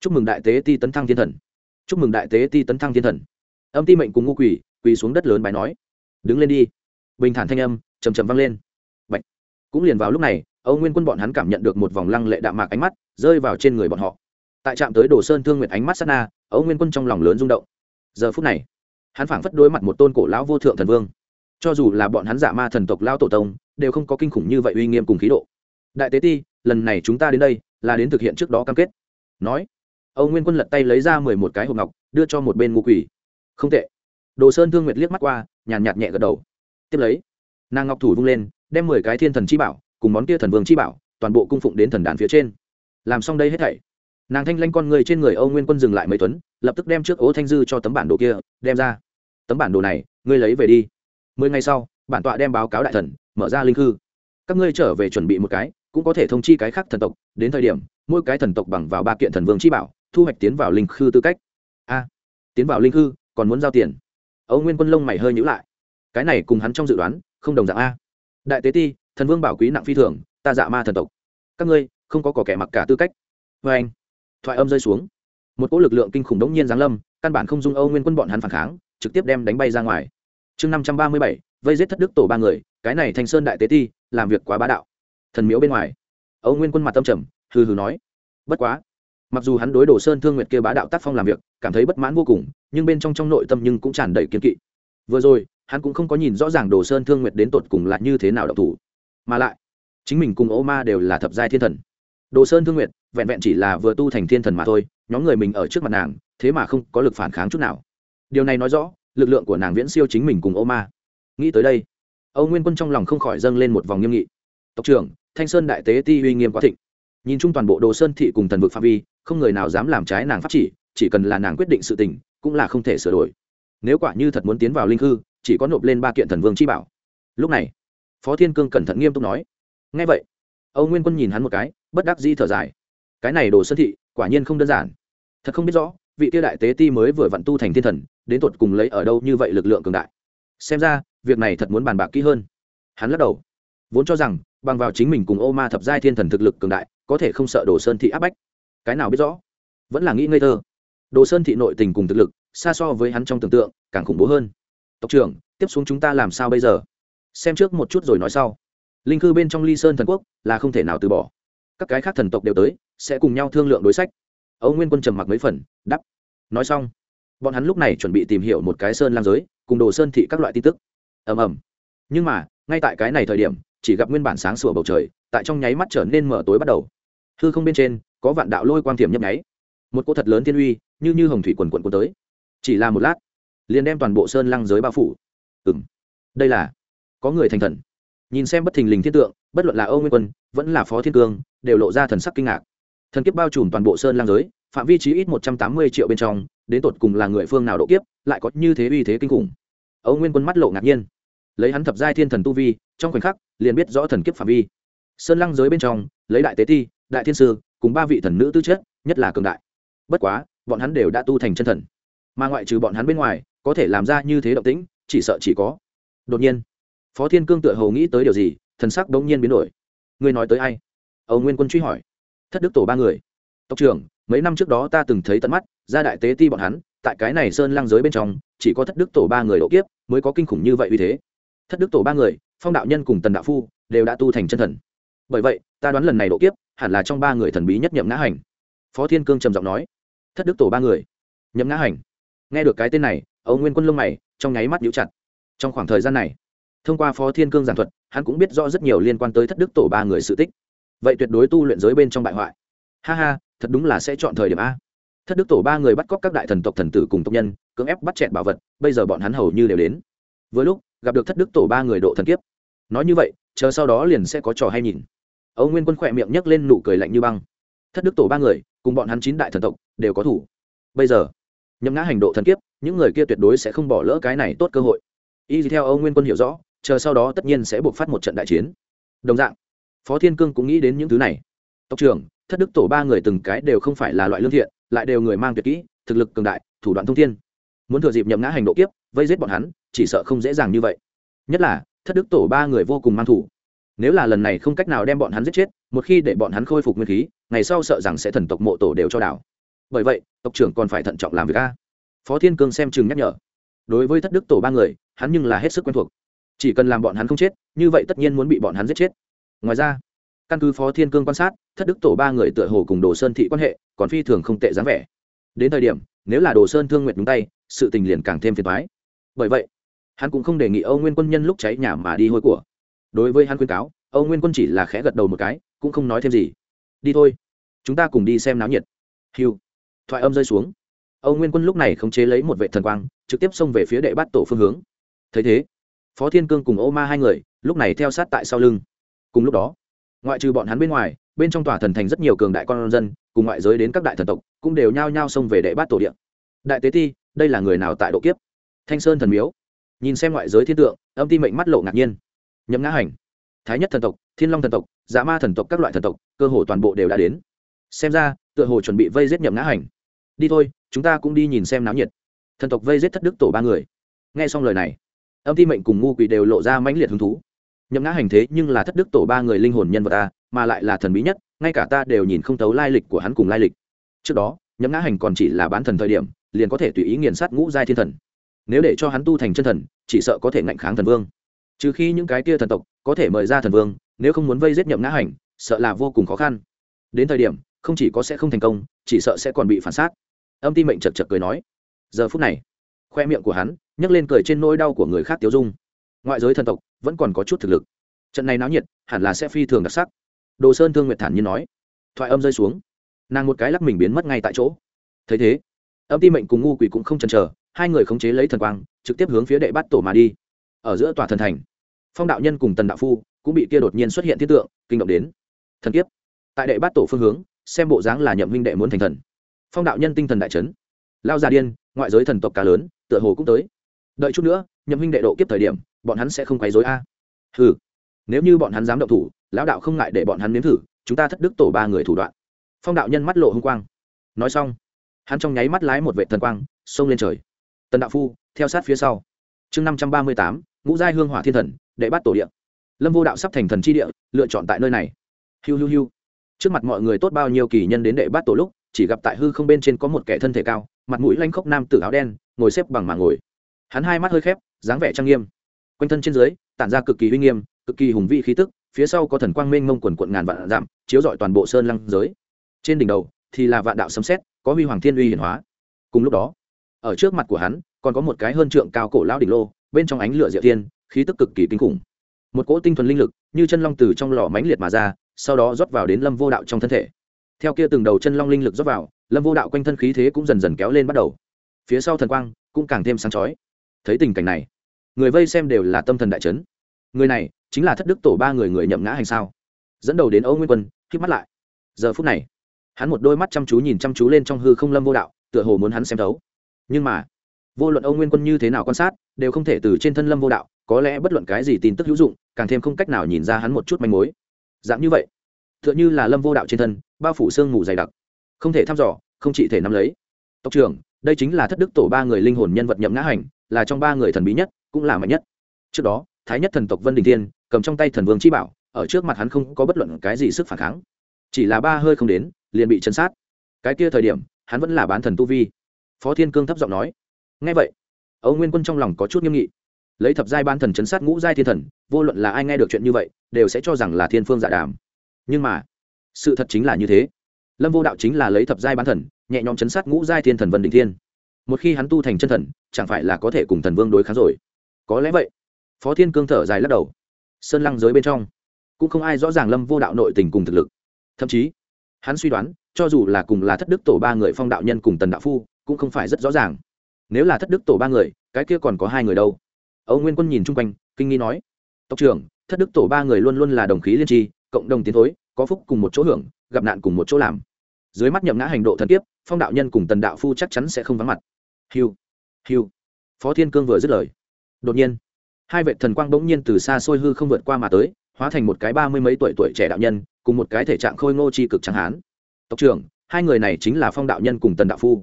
Speaker 1: Chúc mừng đại tế ti tấn thăng thiên thần. Chúc mừng đại tế ti tấn thăng thiên thần. Âm ti mệnh cùng ngu quỳ quỳ xuống đất lớn bài nói. Đứng lên đi. Bình thản thanh âm chầm chầm vang lên. Bạch. cũng liền vào lúc này, âu nguyên quân bọn hắn cảm nhận được một vòng lăng lệ đạm mạc ánh mắt, rơi vào trên người bọn họ. Tại trạm tới đồ sơn thương nguyệt ánh mắt sát na, âu nguyên quân trong lòng lớn rung động. Giờ phút này, hắn phảng phất đối mặt một tôn cổ lão vô thượng thần vương cho dù là bọn hắn giả ma thần tộc lao tổ tông, đều không có kinh khủng như vậy uy nghiêm cùng khí độ. Đại tế ti, lần này chúng ta đến đây, là đến thực hiện trước đó cam kết. Nói, âu nguyên quân lật tay lấy ra mười một cái hộp ngọc, đưa cho một bên ngũ quỷ. Không tệ. Đồ sơn thương nguyệt liếc mắt qua, nhàn nhạt nhẹ gật đầu. Tiếp lấy, nàng ngọc thủ vung lên, đem mười cái thiên thần chi bảo, cùng món kia thần vương chi bảo, toàn bộ cung phụng đến thần đàn phía trên. Làm xong đây hết thảy, nàng thanh lanh con người trên người âu nguyên quân dừng lại mấy tuấn, lập tức đem trước ố thanh dư cho tấm bản đồ kia, đem ra. Tấm bản đồ này, ngươi lấy về đi mười ngày sau, bản tọa đem báo cáo đại thần, mở ra linh hư các ngươi trở về chuẩn bị một cái, cũng có thể thông chi cái khác thần tộc. Đến thời điểm, mỗi cái thần tộc bằng vào ba kiện thần vương chi bảo, thu hoạch tiến vào linh khư tư cách. A, tiến vào linh khư, còn muốn giao tiền. Âu nguyên quân lông mày hơi nhữ lại. Cái này cùng hắn trong dự đoán, không đồng dạng a. Đại tế ti, thần vương bảo quý nặng phi thường, ta dạ ma thần tộc. Các ngươi, không có cỏ kẻ mặc cả tư cách. Vê anh, thoại âm rơi xuống. Một cỗ lực lượng kinh khủng đống nhiên giáng lâm, căn bản không dung âu nguyên quân bọn hắn phản kháng, trực tiếp đem đánh bay ra ngoài chương năm trăm ba mươi bảy, vây giết thất đức tổ ba người, cái này thành sơn đại tế ti, làm việc quá bá đạo. Thần miếu bên ngoài. Âu nguyên quân mặt tâm trầm, hừ hừ nói. Bất quá, mặc dù hắn đối đồ sơn thương nguyệt kia bá đạo tác phong làm việc, cảm thấy bất mãn vô cùng, nhưng bên trong trong nội tâm nhưng cũng tràn đầy kiên kỵ. Vừa rồi, hắn cũng không có nhìn rõ ràng đồ sơn thương nguyệt đến tột cùng là như thế nào độc thủ. Mà lại, chính mình cùng ô ma đều là thập giai thiên thần. Đồ sơn thương nguyệt, vẹn vẹn chỉ là vừa tu thành thiên thần mà thôi, nhóm người mình ở trước mặt nàng, thế mà không có lực phản kháng chút nào. Điều này nói rõ lực lượng của nàng viễn siêu chính mình cùng ô ma. Nghĩ tới đây, âu nguyên quân trong lòng không khỏi dâng lên một vòng nghiêm nghị. Tộc trưởng, thanh sơn đại tế ti uy nghiêm quá thịnh. Nhìn chung toàn bộ đồ sơn thị cùng thần vực phạm vi, không người nào dám làm trái nàng pháp chỉ chỉ cần là nàng quyết định sự tình, cũng là không thể sửa đổi. Nếu quả như thật muốn tiến vào linh hư, chỉ có nộp lên ba kiện thần vương chi bảo. Lúc này, phó thiên cương cẩn thận nghiêm túc nói. Ngay vậy, âu nguyên quân nhìn hắn một cái, bất đắc di thở dài. Cái này đồ sơn thị, quả nhiên không đơn giản. Thật không biết rõ vị kia đại tế ti mới vừa vặn tu thành thiên thần, đến tột cùng lấy ở đâu như vậy lực lượng cường đại. Xem ra, việc này thật muốn bàn bạc kỹ hơn. Hắn lắc đầu. Vốn cho rằng, bằng vào chính mình cùng ô ma thập giai thiên thần thực lực cường đại, có thể không sợ đồ sơn thị áp bách. Cái nào biết rõ? Vẫn là nghĩ ngây thơ. Đồ sơn thị nội tình cùng thực lực, xa so với hắn trong tưởng tượng, càng khủng bố hơn. Tộc trưởng, tiếp xuống chúng ta làm sao bây giờ? Xem trước một chút rồi nói sau. Linh cư bên trong ly sơn thần quốc là không thể nào từ bỏ. Các cái khác thần tộc đều tới, sẽ cùng nhau thương lượng đối sách âu nguyên quân trầm mặc mấy phần đắp nói xong. Bọn hắn lúc này chuẩn bị tìm hiểu một cái sơn lam giới cùng đồ sơn thị các loại tin tức. Ầm ầm. Nhưng mà ngay tại cái này thời điểm chỉ gặp nguyên bản sáng sủa bầu trời tại trong nháy mắt trở nên mở tối bắt đầu. Hư không bên trên có vạn đạo lôi quang thiểm nhấp nháy. Một cô thật lớn thiên uy như như hồng thủy quần quần cuốn tới. Chỉ là một lát liền đem toàn bộ sơn lăng giới bao phủ. Ừm, đây là có người thành thần. Nhìn xem bất thình lình thiên tượng bất luận là âu nguyên quân vẫn là phó thiên cương đều lộ ra thần sắc kinh ngạc thần kiếp bao trùm toàn bộ sơn lăng giới, phạm vi trí ít một trăm tám mươi triệu bên trong, đến tột cùng là người phương nào độ kiếp, lại có như thế uy thế kinh khủng. Âu nguyên quân mắt lộ ngạc nhiên. Lấy hắn thập giai thiên thần tu vi, trong khoảnh khắc, liền biết rõ thần kiếp phạm vi. Sơn lăng giới bên trong, lấy đại tế ti, đại thiên sư, cùng ba vị thần nữ tư chất, nhất là cường đại. Bất quá, bọn hắn đều đã tu thành chân thần. Mà ngoại trừ bọn hắn bên ngoài, có thể làm ra như thế động tĩnh, chỉ sợ chỉ có. Đột nhiên, phó thiên cương tựa hầu nghĩ tới điều gì, thần sắc bỗng nhiên biến đổi. Ngươi nói tới ai? Âu nguyên quân truy hỏi thất đức tổ ba người. Tộc trưởng, mấy năm trước đó ta từng thấy tận mắt, ra đại tế ti bọn hắn, tại cái này sơn lăng giới bên trong, chỉ có thất đức tổ ba người độ kiếp mới có kinh khủng như vậy uy thế. Thất đức tổ ba người, phong đạo nhân cùng tần đạo phu, đều đã tu thành chân thần. Bởi vậy, ta đoán lần này độ kiếp hẳn là trong ba người thần bí nhất nhậm ngã hành. Phó thiên cương trầm giọng nói. Thất đức tổ ba người. Nhậm ngã hành. Nghe được cái tên này, âu nguyên quân lông mày trong nháy mắt nhũ chặt. Trong khoảng thời gian này, thông qua phó thiên cương giảng thuật, hắn cũng biết rõ rất nhiều liên quan tới thất đức tổ ba người sự tích vậy tuyệt đối tu luyện giới bên trong bại hoại. Ha ha, thật đúng là sẽ chọn thời điểm a. Thất đức tổ ba người bắt cóc các đại thần tộc thần tử cùng tộc nhân, cưỡng ép bắt chẹn bảo vật, bây giờ bọn hắn hầu như đều đến. Vừa lúc, gặp được thất đức tổ ba người độ thần kiếp. Nói như vậy, chờ sau đó liền sẽ có trò hay nhìn. Âu nguyên quân khỏe miệng nhấc lên nụ cười lạnh như băng. Thất đức tổ ba người, cùng bọn hắn chín đại thần tộc, đều có thủ. Bây giờ nhấm ngã hành độ thần kiếp, những người kia tuyệt đối sẽ không bỏ lỡ cái này tốt cơ hội. Y theo âu nguyên quân hiểu rõ, chờ sau đó tất nhiên sẽ buộc phát một trận đại chiến. Đồng dạng phó thiên cương cũng nghĩ đến những thứ này. Tộc trưởng, thất đức tổ ba người từng cái đều không phải là loại lương thiện, lại đều người mang tuyệt kỹ, thực lực cường đại, thủ đoạn thông thiên. Muốn thừa dịp nhậm ngã hành độ kiếp, vây giết bọn hắn, chỉ sợ không dễ dàng như vậy. Nhất là, thất đức tổ ba người vô cùng mang thủ. Nếu là lần này không cách nào đem bọn hắn giết chết, một khi để bọn hắn khôi phục nguyên khí, ngày sau sợ rằng sẽ thần tộc mộ tổ đều cho đảo. Bởi vậy, tộc trưởng còn phải thận trọng làm việc a. Phó thiên cương xem chừng nhắc nhở. Đối với thất đức tổ ba người, hắn nhưng là hết sức quen thuộc. Chỉ cần làm bọn hắn không chết, như vậy tất nhiên muốn bị bọn hắn giết chết ngoài ra, căn cứ phó thiên cương quan sát, thất đức tổ ba người tựa hồ cùng đồ sơn thị quan hệ còn phi thường không tệ dáng vẻ. Đến thời điểm, nếu là đồ sơn thương nguyện đúng tay, sự tình liền càng thêm phiền thoái bởi vậy, hắn cũng không đề nghị âu nguyên quân nhân lúc cháy nhà mà đi hôi của. Đối với hắn khuyên cáo, âu nguyên quân chỉ là khẽ gật đầu một cái, cũng không nói thêm gì. Đi thôi, chúng ta cùng đi xem náo nhiệt. Hiu thoại âm rơi xuống. Âu nguyên quân lúc này khống chế lấy một vệ thần quang, trực tiếp xông về phía đệ bát tổ phương hướng. Thấy thế, phó thiên cương cùng ô ma hai người, lúc này theo sát tại sau lưng cùng lúc đó, ngoại trừ bọn hắn bên ngoài, bên trong tòa thần thành rất nhiều cường đại con dân, cùng ngoại giới đến các đại thần tộc, cũng đều nhao nhao xông về đệ bát tổ điện đại tế ti, đây là người nào tại độ kiếp? Thanh sơn thần miếu. Nhìn xem ngoại giới thiên tượng, âm ti mệnh mắt lộ ngạc nhiên. Nhậm ngã hành, thái nhất thần tộc, thiên long thần tộc dạ ma thần tộc các loại thần tộc, cơ hồ toàn bộ đều đã đến. Xem ra, tựa hồ chuẩn bị vây giết nhậm ngã hành. Đi thôi, chúng ta cũng đi nhìn xem náo nhiệt. Thần tộc vây giết thất đức tổ ba người. Nghe xong lời này, âm ti mệnh cùng ngu quỷ đều lộ ra mãnh liệt hứng thú nhậm ngã hành thế nhưng là thất đức tổ ba người linh hồn nhân vật ta, mà lại là thần bí nhất, ngay cả ta đều nhìn không thấu lai lịch của hắn cùng lai lịch. Trước đó, nhậm ngã hành còn chỉ là bán thần thời điểm, liền có thể tùy ý nghiền sát ngũ giai thiên thần. Nếu để cho hắn tu thành chân thần, chỉ sợ có thể ngạnh kháng thần vương. Trừ khi những cái kia thần tộc có thể mời ra thần vương, nếu không muốn vây giết nhậm ngã hành, sợ là vô cùng khó khăn. Đến thời điểm, không chỉ có sẽ không thành công, chỉ sợ sẽ còn bị phản xác âm ti mệnh chật chật cười nói. Giờ phút này, khoe miệng của hắn nhấc lên cười trên nỗi đau của người khác tiêu dung ngoại giới thần tộc vẫn còn có chút thực lực. Trận này náo nhiệt hẳn là sẽ phi thường đặc sắc. Đồ sơn thương nguyệt thản nhiên nói. Thoại âm rơi xuống. Nàng một cái lắc mình biến mất ngay tại chỗ. Thấy thế, âm ti mệnh cùng ngu quỷ cũng không chần chờ, hai người khống chế lấy thần quang, trực tiếp hướng phía đệ bát tổ mà đi. Ở giữa tòa thần thành, phong đạo nhân cùng tần đạo phu cũng bị kia đột nhiên xuất hiện thiết tượng, kinh động đến. Thần kiếp. Tại đệ bát tổ phương hướng, xem bộ dáng là nhậm minh đệ muốn thành thần. Phong đạo nhân tinh thần đại trấn lao già điên, ngoại giới thần tộc cá lớn, tựa hồ cũng tới. Đợi chút nữa, nhậm minh đệ độ kiếp thời điểm bọn hắn sẽ không quấy rối a. Ừ nếu như bọn hắn dám động thủ, lão đạo không ngại để bọn hắn nếm thử, chúng ta thất đức tổ ba người thủ đoạn. Phong đạo nhân mắt lộ hung quang. Nói xong, hắn trong nháy mắt lái một vệ thần quang, xông lên trời. Tần đạo phu, theo sát phía sau. Chương năm trăm ba mươi tám, ngũ giai hương hỏa thiên thần, đệ bắt tổ địa. Lâm vô đạo sắp thành thần chi địa, lựa chọn tại nơi này. Hiu hiu hiu. Trước mặt mọi người tốt bao nhiêu kỳ nhân đến đệ bắt tổ lúc, chỉ gặp tại hư không bên trên có một kẻ thân thể cao, mặt mũi lanh khốc nam tử áo đen, ngồi xếp bằng mà ngồi. Hắn hai mắt hơi khép, dáng vẻ trang nghiêm quanh thân trên dưới, tản ra cực kỳ uy nghiêm, cực kỳ hùng vị khí tức, phía sau có thần quang mênh mông quần quận ngàn vạn dặm, chiếu rọi toàn bộ sơn lăng giới. Trên đỉnh đầu thì là vạn đạo sấm xét có huy hoàng thiên uy hiển hóa. Cùng lúc đó, ở trước mặt của hắn còn có một cái hơn trượng cao cổ lão đỉnh lô, bên trong ánh lửa diệu thiên, khí tức cực kỳ kinh khủng. Một cỗ tinh thuần linh lực như chân long từ trong lò mãnh liệt mà ra, sau đó rót vào đến lâm vô đạo trong thân thể. Theo kia từng đầu chân long linh lực rót vào, lâm vô đạo quanh thân khí thế cũng dần dần kéo lên bắt đầu. Phía sau thần quang cũng càng thêm sáng chói. Thấy tình cảnh này người vây xem đều là tâm thần đại chấn. Người này chính là thất đức tổ ba người người nhậm ngã hành sao? Dẫn đầu đến âu nguyên quân, Khép mắt lại. Giờ phút này, hắn một đôi mắt chăm chú nhìn chăm chú lên trong hư không lâm vô đạo, tựa hồ muốn hắn xem thấu. Nhưng mà, vô luận âu nguyên quân như thế nào quan sát, đều không thể từ trên thân lâm vô đạo, có lẽ bất luận cái gì tin tức hữu dụng, càng thêm không cách nào nhìn ra hắn một chút manh mối. Dạng như vậy t h ư ợ n h ư là lâm vô đạo trên thân, bao phủ sương mù dày đặc. Không thể thăm dò, không chỉ thể nắm lấy. Tộc trưởng, đây chính là thất đức tổ ba người linh hồn nhân vật nhậm ngã hành, là trong ba người thần bí nhất cũng là mạnh nhất. Trước đó, thái nhất thần tộc vân đình thiên cầm trong tay thần vương chi bảo, ở trước mặt hắn không có bất luận cái gì sức phản kháng. Chỉ là ba hơi không đến, liền bị chấn sát. Cái kia thời điểm, hắn vẫn là bán thần tu vi. Phó thiên cương thấp giọng nói ngay vậy, âu nguyên quân trong lòng có chút nghiêm nghị. Lấy thập giai ban thần chấn sát ngũ giai thiên thần, vô luận là ai nghe được chuyện như vậy, đều sẽ cho rằng là thiên phương giả đàm. Nhưng mà, sự thật chính là như thế. Lâm vô đạo chính là lấy thập giai bán thần, nhẹ nhõm chấn sát ngũ giai thiên thần vân đình thiên. Một khi hắn tu thành chân thần, chẳng phải là có thể cùng thần vương đối kháng rồi có lẽ vậy. Phó thiên cương thở dài lắc đầu. Sơn lăng giới bên trong, cũng không ai rõ ràng lâm vô đạo nội tình cùng thực lực. Thậm chí, hắn suy đoán, cho dù là cùng là thất đức tổ ba người phong đạo nhân cùng tần đạo phu, cũng không phải rất rõ ràng. Nếu là thất đức tổ ba người, cái kia còn có hai người đâu? Âu nguyên quân nhìn chung quanh, kinh nghi nói. Tộc trưởng, thất đức tổ ba người luôn luôn là đồng khí liên tri, cộng đồng tiến thối, có phúc cùng một chỗ hưởng, gặp nạn cùng một chỗ làm. Dưới mắt nhậm ngã hành độ thần kiếp, phong đạo nhân cùng tần đạo phu chắc chắn sẽ không vắng mặt. Hiu hiu. Phó thiên cương vừa dứt lời đột nhiên, hai vệ thần quang bỗng nhiên từ xa xôi hư không vượt qua mà tới, hóa thành một cái ba mươi mấy tuổi tuổi trẻ đạo nhân, cùng một cái thể trạng khôi ngô chi cực chẳng hán. Tộc trưởng, hai người này chính là phong đạo nhân cùng tần đạo phu.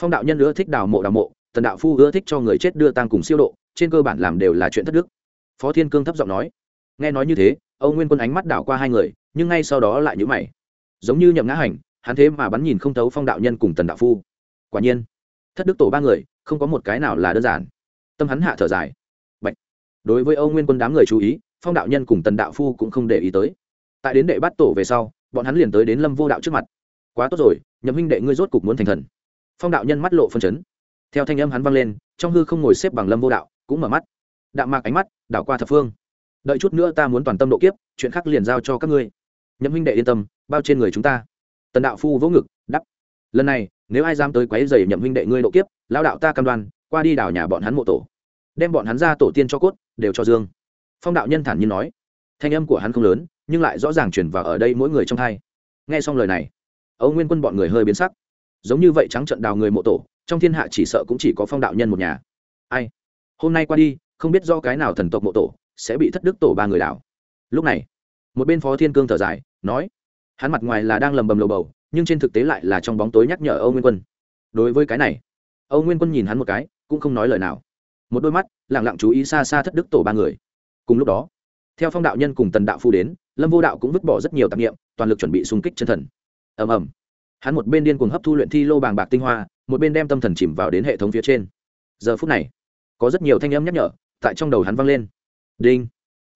Speaker 1: Phong đạo nhân ưa thích đào mộ đào mộ, tần đạo phu ưa thích cho người chết đưa tăng cùng siêu độ, trên cơ bản làm đều là chuyện thất đức. Phó thiên cương thấp giọng nói, nghe nói như thế, âu nguyên quân ánh mắt đảo qua hai người, nhưng ngay sau đó lại nhữ mày. Giống như nhậm ngã hành, hắn thế mà bắn nhìn không thấu phong đạo nhân cùng tần đạo phu. Quả nhiên, thất đức tổ ba người, không có một cái nào là đơn giản tâm hắn hạ thở dài. Bạch. đối với âu nguyên quân đám người chú ý, phong đạo nhân cùng tần đạo phu cũng không để ý tới. Tại đến đệ bắt tổ về sau, bọn hắn liền tới đến lâm vô đạo trước mặt. Quá tốt rồi, nhậm huynh đệ ngươi rốt cục muốn thành thần. Phong đạo nhân mắt lộ phân chấn. Theo thanh âm hắn vang lên, trong hư không ngồi xếp bằng lâm vô đạo, cũng mở mắt. Đạm mạc ánh mắt, đảo qua thập phương. Đợi chút nữa ta muốn toàn tâm độ kiếp, chuyện khác liền giao cho các ngươi. Nhậm huynh đệ yên tâm, bao trên người chúng ta. Tần đạo phu vỗ ngực đắp lần này, nếu ai dám tới quấy giày nhậm huynh đệ ngươi độ kiếp lao đạo ta cam đoan, qua đi đảo nhà bọn hắn mộ tổ đem bọn hắn ra tổ tiên cho cốt, đều cho dương. Phong đạo nhân thản nhiên nói. Thanh âm của hắn không lớn, nhưng lại rõ ràng chuyển vào ở đây mỗi người trong thai nghe xong lời này, âu nguyên quân bọn người hơi biến sắc. Giống như vậy trắng trận đào người mộ tổ, trong thiên hạ chỉ sợ cũng chỉ có phong đạo nhân một nhà. Ai? Hôm nay qua đi, không biết do cái nào thần tộc mộ tổ sẽ bị thất đức tổ ba người đảo. Lúc này, một bên phó thiên cương thở dài, nói. Hắn mặt ngoài là đang lầm bầm lầu bầu, nhưng trên thực tế lại là trong bóng tối nhắc nhở âu nguyên quân. Đối với cái này, âu nguyên quân nhìn hắn một cái, cũng không nói lời nào một đôi mắt lẳng lặng chú ý xa xa thất đức tổ ba người. Cùng lúc đó, theo phong đạo nhân cùng tần đạo phu đến, lâm vô đạo cũng vứt bỏ rất nhiều tạp nghiệm toàn lực chuẩn bị xung kích chân thần. Ầm ầm. Hắn một bên điên cuồng hấp thu luyện thi lô bàng bạc tinh hoa, một bên đem tâm thần chìm vào đến hệ thống phía trên. Giờ phút này, có rất nhiều thanh âm nhắc nhở tại trong đầu hắn vang lên. Đinh.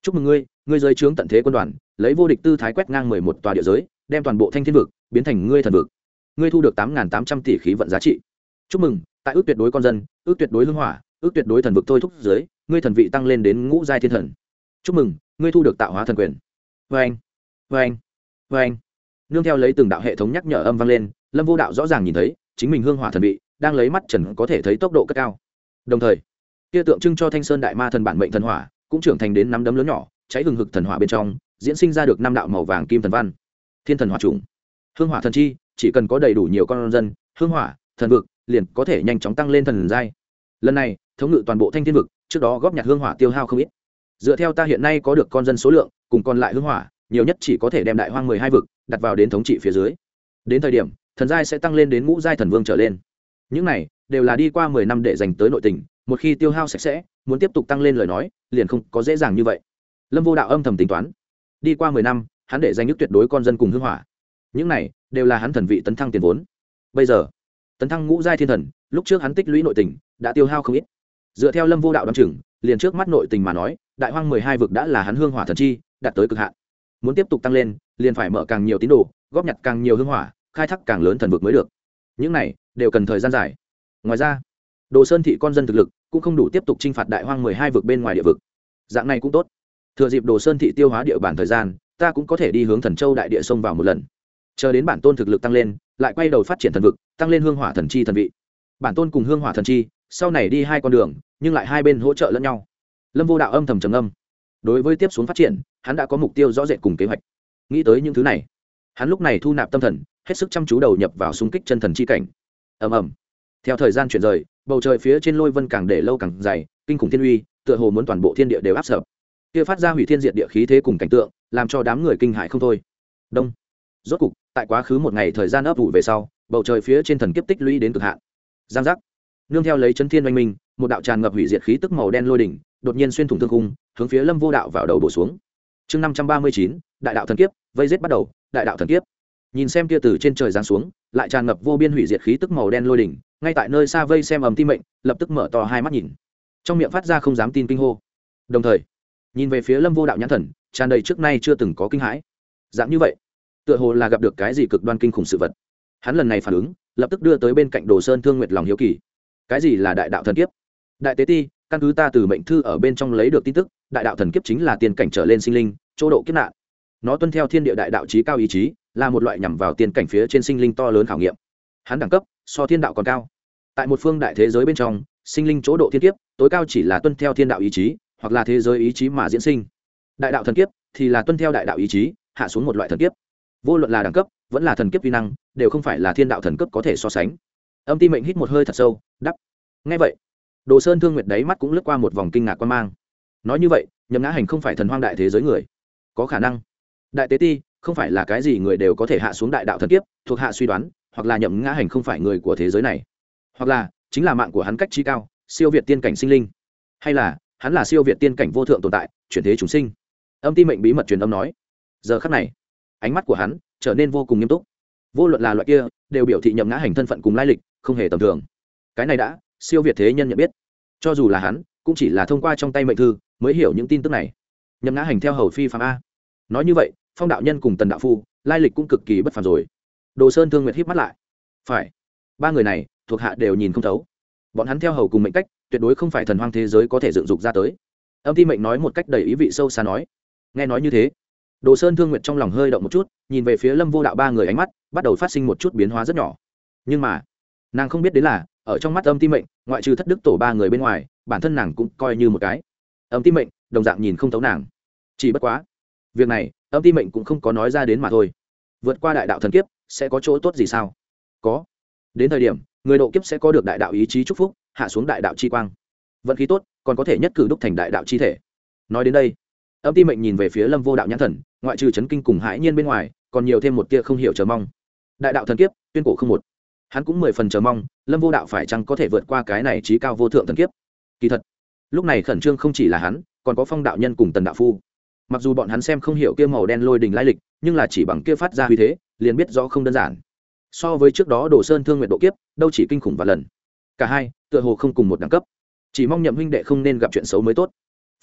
Speaker 1: Chúc mừng ngươi ngươi giới trướng tận thế quân đoàn, lấy vô địch tư thái quét ngang mười một tòa địa giới, đem toàn bộ thanh thiên vực biến thành ngươi thần vực. Ngươi thu được tám tám trăm tỷ khí vận giá trị. Chúc mừng, tại ước tuyệt đối con dân, ước tuyệt đối hưng hỏa ước tuyệt đối thần vực thôi thúc dưới, ngươi thần vị tăng lên đến ngũ giai thiên thần. Chúc mừng, ngươi thu được tạo hóa thần quyền. Vê anh vê anh vê anh. Nương theo lấy từng đạo hệ thống nhắc nhở âm vang lên, lâm vô đạo rõ ràng nhìn thấy, chính mình hương hỏa thần vị, đang lấy mắt trần có thể thấy tốc độ cất cao. Đồng thời, kia tượng trưng cho thanh sơn đại ma thần bản mệnh thần hỏa, cũng trưởng thành đến năm đấm lớn nhỏ, cháy hừng hực thần hỏa bên trong, diễn sinh ra được năm đạo màu vàng kim thần văn. Thiên thần hỏa trùng hương hỏa thần chi, chỉ cần có đầy đủ nhiều con dân, hương hỏa, thần vực, liền có thể nhanh chóng tăng lên thần giai lần này, thống ngự toàn bộ thanh thiên vực, trước đó góp nhặt hương hỏa tiêu hao không ít. Dựa theo ta hiện nay có được con dân số lượng, cùng còn lại hương hỏa, nhiều nhất chỉ có thể đem đại hoang mười hai vực đặt vào đến thống trị phía dưới. Đến thời điểm, thần giai sẽ tăng lên đến ngũ giai thần vương trở lên. Những này, đều là đi qua mười năm để dành tới nội tình, một khi tiêu hao sạch sẽ, muốn tiếp tục tăng lên lời nói, liền không có dễ dàng như vậy. Lâm vô đạo âm thầm tính toán. Đi qua mười năm, hắn để danh nhất tuyệt đối con dân cùng hưng hỏa. Những này, đều là hắn thần vị tấn thăng tiền vốn. Bây giờ tấn thăng ngũ giai thiên thần, lúc trước hắn tích lũy nội tình, đã tiêu hao không ít. Dựa theo lâm vô đạo đ o chừng, liền trước mắt nội tình mà nói, đại hoang mười hai vực đã là hắn hương hỏa thần chi, đạt tới cực hạn. Muốn tiếp tục tăng lên, liền phải mở càng nhiều tín đồ, góp nhặt càng nhiều hương hỏa, khai thác càng lớn thần vực mới được. Những này, đều cần thời gian dài. Ngoài ra, đồ sơn thị con dân thực lực cũng không đủ tiếp tục t r i n h phạt đại hoang mười hai vực bên ngoài địa vực. Dạng này cũng tốt. Thừa dịp đồ sơn thị tiêu hóa địa bàn thời gian, ta cũng có thể đi hướng thần châu đại địa sông vào một lần. Chờ đến bản tôn thực lực tăng lên lại quay đầu phát triển thần vực, tăng lên hương hỏa thần chi thần vị. Bản tôn cùng hương hỏa thần chi, sau này đi hai con đường, nhưng lại hai bên hỗ trợ lẫn nhau. Lâm vô đạo âm thầm trầm âm đối với tiếp xuống phát triển, hắn đã có mục tiêu rõ rệt cùng kế hoạch. Nghĩ tới những thứ này, hắn lúc này thu nạp tâm thần, hết sức chăm chú đầu nhập vào xung kích chân thần chi cảnh. Ầm ầm. Theo thời gian chuyển rời, bầu trời phía trên lôi vân càng để lâu càng dày, kinh khủng thiên uy, tựa hồ muốn toàn bộ thiên địa đều áp sập. Kia phát ra hủy thiên diệt địa khí thế cùng cảnh tượng, làm cho đám người kinh hại không thôi. Đông. Rốt cục tại quá khứ một ngày thời gian ấp ủ về sau, bầu trời phía trên thần kiếp tích lũy đến cực hạn. Giang giác. Nương theo lấy chân thiên oanh minh, một đạo tràn ngập hủy diệt khí tức màu đen lôi đỉnh, đột nhiên xuyên thủng thương cung hướng phía lâm vô đạo vào đầu bổ xuống. Chương năm trăm ba mươi chín, đại đạo thần kiếp, vây rết bắt đầu, đại đạo thần kiếp. Nhìn xem kia từ trên trời giáng xuống, lại tràn ngập vô biên hủy diệt khí tức màu đen lôi đỉnh, ngay tại nơi xa vây xem ầm tim mệnh, lập tức mở to hai mắt nhìn. Trong miệng phát ra không dám tin kinh hô. Đồng thời, nhìn về phía lâm vô đạo nhãn thần, tràn đầy trước nay chưa từng có kinh hãi. Dạng như vậy tựa hồ là gặp được cái gì cực đoan kinh khủng sự vật. Hắn lần này phản ứng, lập tức đưa tới bên cạnh đồ sơn thương nguyệt lòng hiếu kỳ. Cái gì là đại đạo thần kiếp? Đại tế ti, căn cứ ta từ mệnh thư ở bên trong lấy được tin tức, đại đạo thần kiếp chính là tiền cảnh trở lên sinh linh, chỗ độ kiếp nạn. Nó tuân theo thiên địa đại đạo trí cao ý chí, là một loại nhằm vào tiền cảnh phía trên sinh linh to lớn khảo nghiệm. Hắn đẳng cấp, so thiên đạo còn cao. Tại một phương đại thế giới bên trong, sinh linh chỗ độ thiên kiếp, tối cao chỉ là tuân theo thiên đạo ý chí, hoặc là thế giới ý chí mà diễn sinh. Đại đạo thần kiếp thì là tuân theo đại đạo ý chí, hạ xuống một loại thần kiếp vô luận là đẳng cấp, vẫn là thần kiếp vi năng, đều không phải là thiên đạo thần cấp có thể so sánh. Âm ti mệnh hít một hơi thật sâu đắp ngay vậy, đồ sơn thương nguyệt đáy mắt cũng lướt qua một vòng kinh ngạc quan mang. Nói như vậy, nhậm ngã hành không phải thần hoang đại thế giới người. Có khả năng. Đại tế ti, không phải là cái gì người đều có thể hạ xuống đại đạo thần kiếp, thuộc hạ suy đoán, hoặc là nhậm ngã hành không phải người của thế giới này. Hoặc là, chính là mạng của hắn cách trí cao, siêu việt tiên cảnh sinh linh. Hay là, hắn là siêu việt tiên cảnh vô thượng tồn tại, chuyển thế chúng sinh. Âm ti mệnh bí mật truyền âm nói. Giờ khắc này ánh mắt của hắn trở nên vô cùng nghiêm túc. Vô luận là loại kia, đều biểu thị nhậm ngã hành thân phận cùng lai lịch, không hề tầm thường. Cái này đã, siêu việt thế nhân nhận biết. Cho dù là hắn, cũng chỉ là thông qua trong tay mệnh thư mới hiểu những tin tức này. Nhậm ngã hành theo hầu phi phạm a. Nói như vậy, phong đạo nhân cùng tần đạo phu, lai lịch cũng cực kỳ bất phàm rồi. Đồ sơn thương nguyệt híp mắt lại. Phải, ba người này thuộc hạ đều nhìn không thấu. Bọn hắn theo hầu cùng mệnh cách, tuyệt đối không phải thần hoang thế giới có thể dựng dục ra tới. Âm ti mệnh nói một cách đầy ý vị sâu xa nói. Nghe nói như thế đồ sơn thương nguyệt trong lòng hơi động một chút, nhìn về phía lâm vô đạo ba người ánh mắt, bắt đầu phát sinh một chút biến hóa rất nhỏ. Nhưng mà, nàng không biết đến là, ở trong mắt âm ti mệnh, ngoại trừ thất đức tổ ba người bên ngoài, bản thân nàng cũng coi như một cái. Âm ti mệnh, đồng dạng nhìn không thấu nàng. Chỉ bất quá, việc này, âm ti mệnh cũng không có nói ra đến mà thôi. Vượt qua đại đạo thần kiếp, sẽ có chỗ tốt gì sao? Có. Đến thời điểm, người độ kiếp sẽ có được đại đạo ý chí chúc phúc, hạ xuống đại đạo chi quang. Vận khí tốt, còn có thể nhất cử đúc thành đại đạo chi thể. Nói đến đây âm ti mệnh nhìn về phía lâm vô đạo nhãn thần, ngoại trừ chấn kinh cùng hãi nhiên bên ngoài, còn nhiều thêm một tia không hiểu chờ mong. Đại đạo thần kiếp, tuyên cổ không một. Hắn cũng mười phần chờ mong, lâm vô đạo phải chăng có thể vượt qua cái này trí cao vô thượng thần kiếp? Kỳ thật, lúc này khẩn trương không chỉ là hắn, còn có phong đạo nhân cùng tần đạo phu. Mặc dù bọn hắn xem không hiểu kia màu đen lôi đình lai lịch, nhưng là chỉ bằng kia phát ra uy thế, liền biết rõ không đơn giản. So với trước đó đồ sơn thương nguyện độ kiếp, đâu chỉ kinh khủng và lần. Cả hai, tựa hồ không cùng một đẳng cấp. Chỉ mong nhậm huynh đệ không nên gặp chuyện xấu mới tốt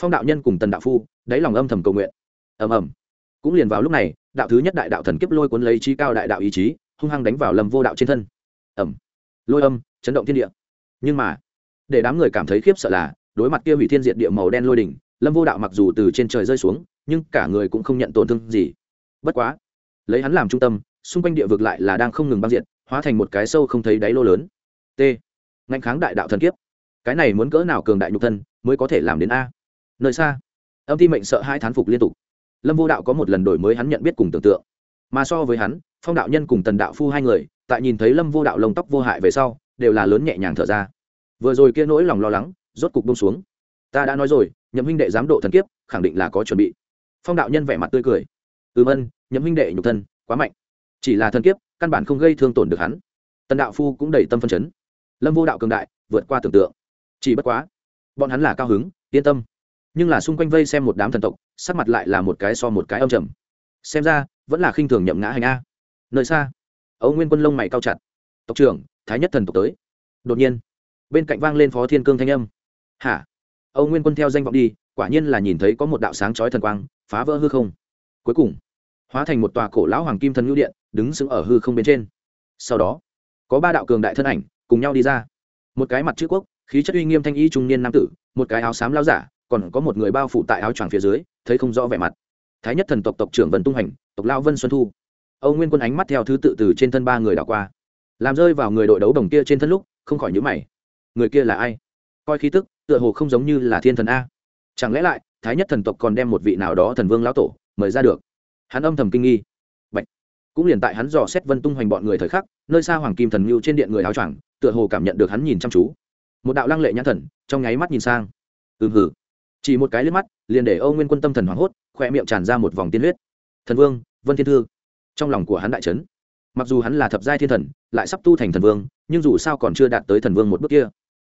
Speaker 1: phong đạo nhân cùng tần đạo phu đáy lòng âm thầm cầu nguyện. Ầm ầm. Cũng liền vào lúc này đạo thứ nhất đại đạo thần kiếp lôi cuốn lấy trí cao đại đạo ý chí hung hăng đánh vào lâm vô đạo trên thân. Ầm, lôi âm chấn động thiên địa. Nhưng mà để đám người cảm thấy khiếp sợ là đối mặt kia hủy thiên diệt địa màu đen lôi đỉnh lâm vô đạo mặc dù từ trên trời rơi xuống nhưng cả người cũng không nhận tổn thương gì. Bất quá lấy hắn làm trung tâm xung quanh địa vực lại là đang không ngừng băng diện hóa thành một cái sâu không thấy đáy lô lớn. T. Ngạnh kháng đại đạo thần kiếp. Cái này muốn cỡ nào cường đại nhục thân mới có thể làm đến a? Nơi xa. Âm ti mệnh sợ hai thán phục liên tục. Lâm vô đạo có một lần đổi mới hắn nhận biết cùng tưởng tượng. Mà so với hắn, phong đạo nhân cùng tần đạo phu hai người, tại nhìn thấy lâm vô đạo lông tóc vô hại về sau, đều là lớn nhẹ nhàng thở ra. Vừa rồi kia nỗi lòng lo lắng, rốt cục bông xuống. Ta đã nói rồi, nhậm huynh đệ giám độ thần kiếp, khẳng định là có chuẩn bị. Phong đạo nhân vẻ mặt tươi cười. Ừm ân, nhậm huynh đệ nhục thân, quá mạnh. Chỉ là thần kiếp, căn bản không gây thương tổn được hắn. Tần đạo phu cũng đầy tâm phân chấn. Lâm vô đạo cường đại, vượt qua tưởng tượng. Chỉ bất quá, bọn hắn là cao hứng, yên tâm nhưng là xung quanh vây xem một đám thần tộc, sắc mặt lại là một cái so một cái âm trầm. Xem ra, vẫn là khinh thường nhậm ngã hành a. Nơi xa ấu nguyên quân lông mày cao chặt. Tộc trưởng, thái nhất thần tộc tới. Đột nhiên, bên cạnh vang lên phó thiên cương thanh âm. Hả? Âu nguyên quân theo danh vọng đi, quả nhiên là nhìn thấy có một đạo sáng chói thần quang, phá vỡ hư không. Cuối cùng, hóa thành một tòa cổ lão hoàng kim thần ngưu điện, đứng sững ở hư không bên trên. Sau đó, có ba đạo cường đại thân ảnh cùng nhau đi ra. Một cái mặt chữ quốc, khí chất uy nghiêm thanh y trung niên nam tử, một cái áo xám lao giả còn có một người bao phủ tại áo choàng phía dưới, thấy không rõ vẻ mặt. Thái nhất thần tộc tộc trưởng vân tung hành, tộc lao vân xuân thu. Âu nguyên quân ánh mắt theo thứ tự từ trên thân ba người đảo qua. Làm rơi vào người đội đấu đồng kia trên thân lúc, không khỏi nhữ mày. Người kia là ai? Coi khí tức, tựa hồ không giống như là thiên thần a. Chẳng lẽ lại, thái nhất thần tộc còn đem một vị nào đó thần vương lão tổ, mời ra được? Hắn âm thầm kinh nghi. Bạch. cũng liền tại hắn dò xét vân tung hoành bọn người thời khắc, nơi xa hoàng kim thần mưu trên điện người áo choàng, tựa hồ cảm nhận được hắn nhìn chăm chú. Một đạo lăng lệ nhãn thần, trong nháy mắt nhìn sang. Ừm hử chỉ một cái liếc mắt, liền để âu nguyên quân tâm thần hoảng hốt khoe miệng tràn ra một vòng tiên huyết. Thần vương, vân thiên thư. Trong lòng của hắn đại trấn mặc dù hắn là thập giai thiên thần, lại sắp tu thành thần vương, nhưng dù sao còn chưa đạt tới thần vương một bước kia.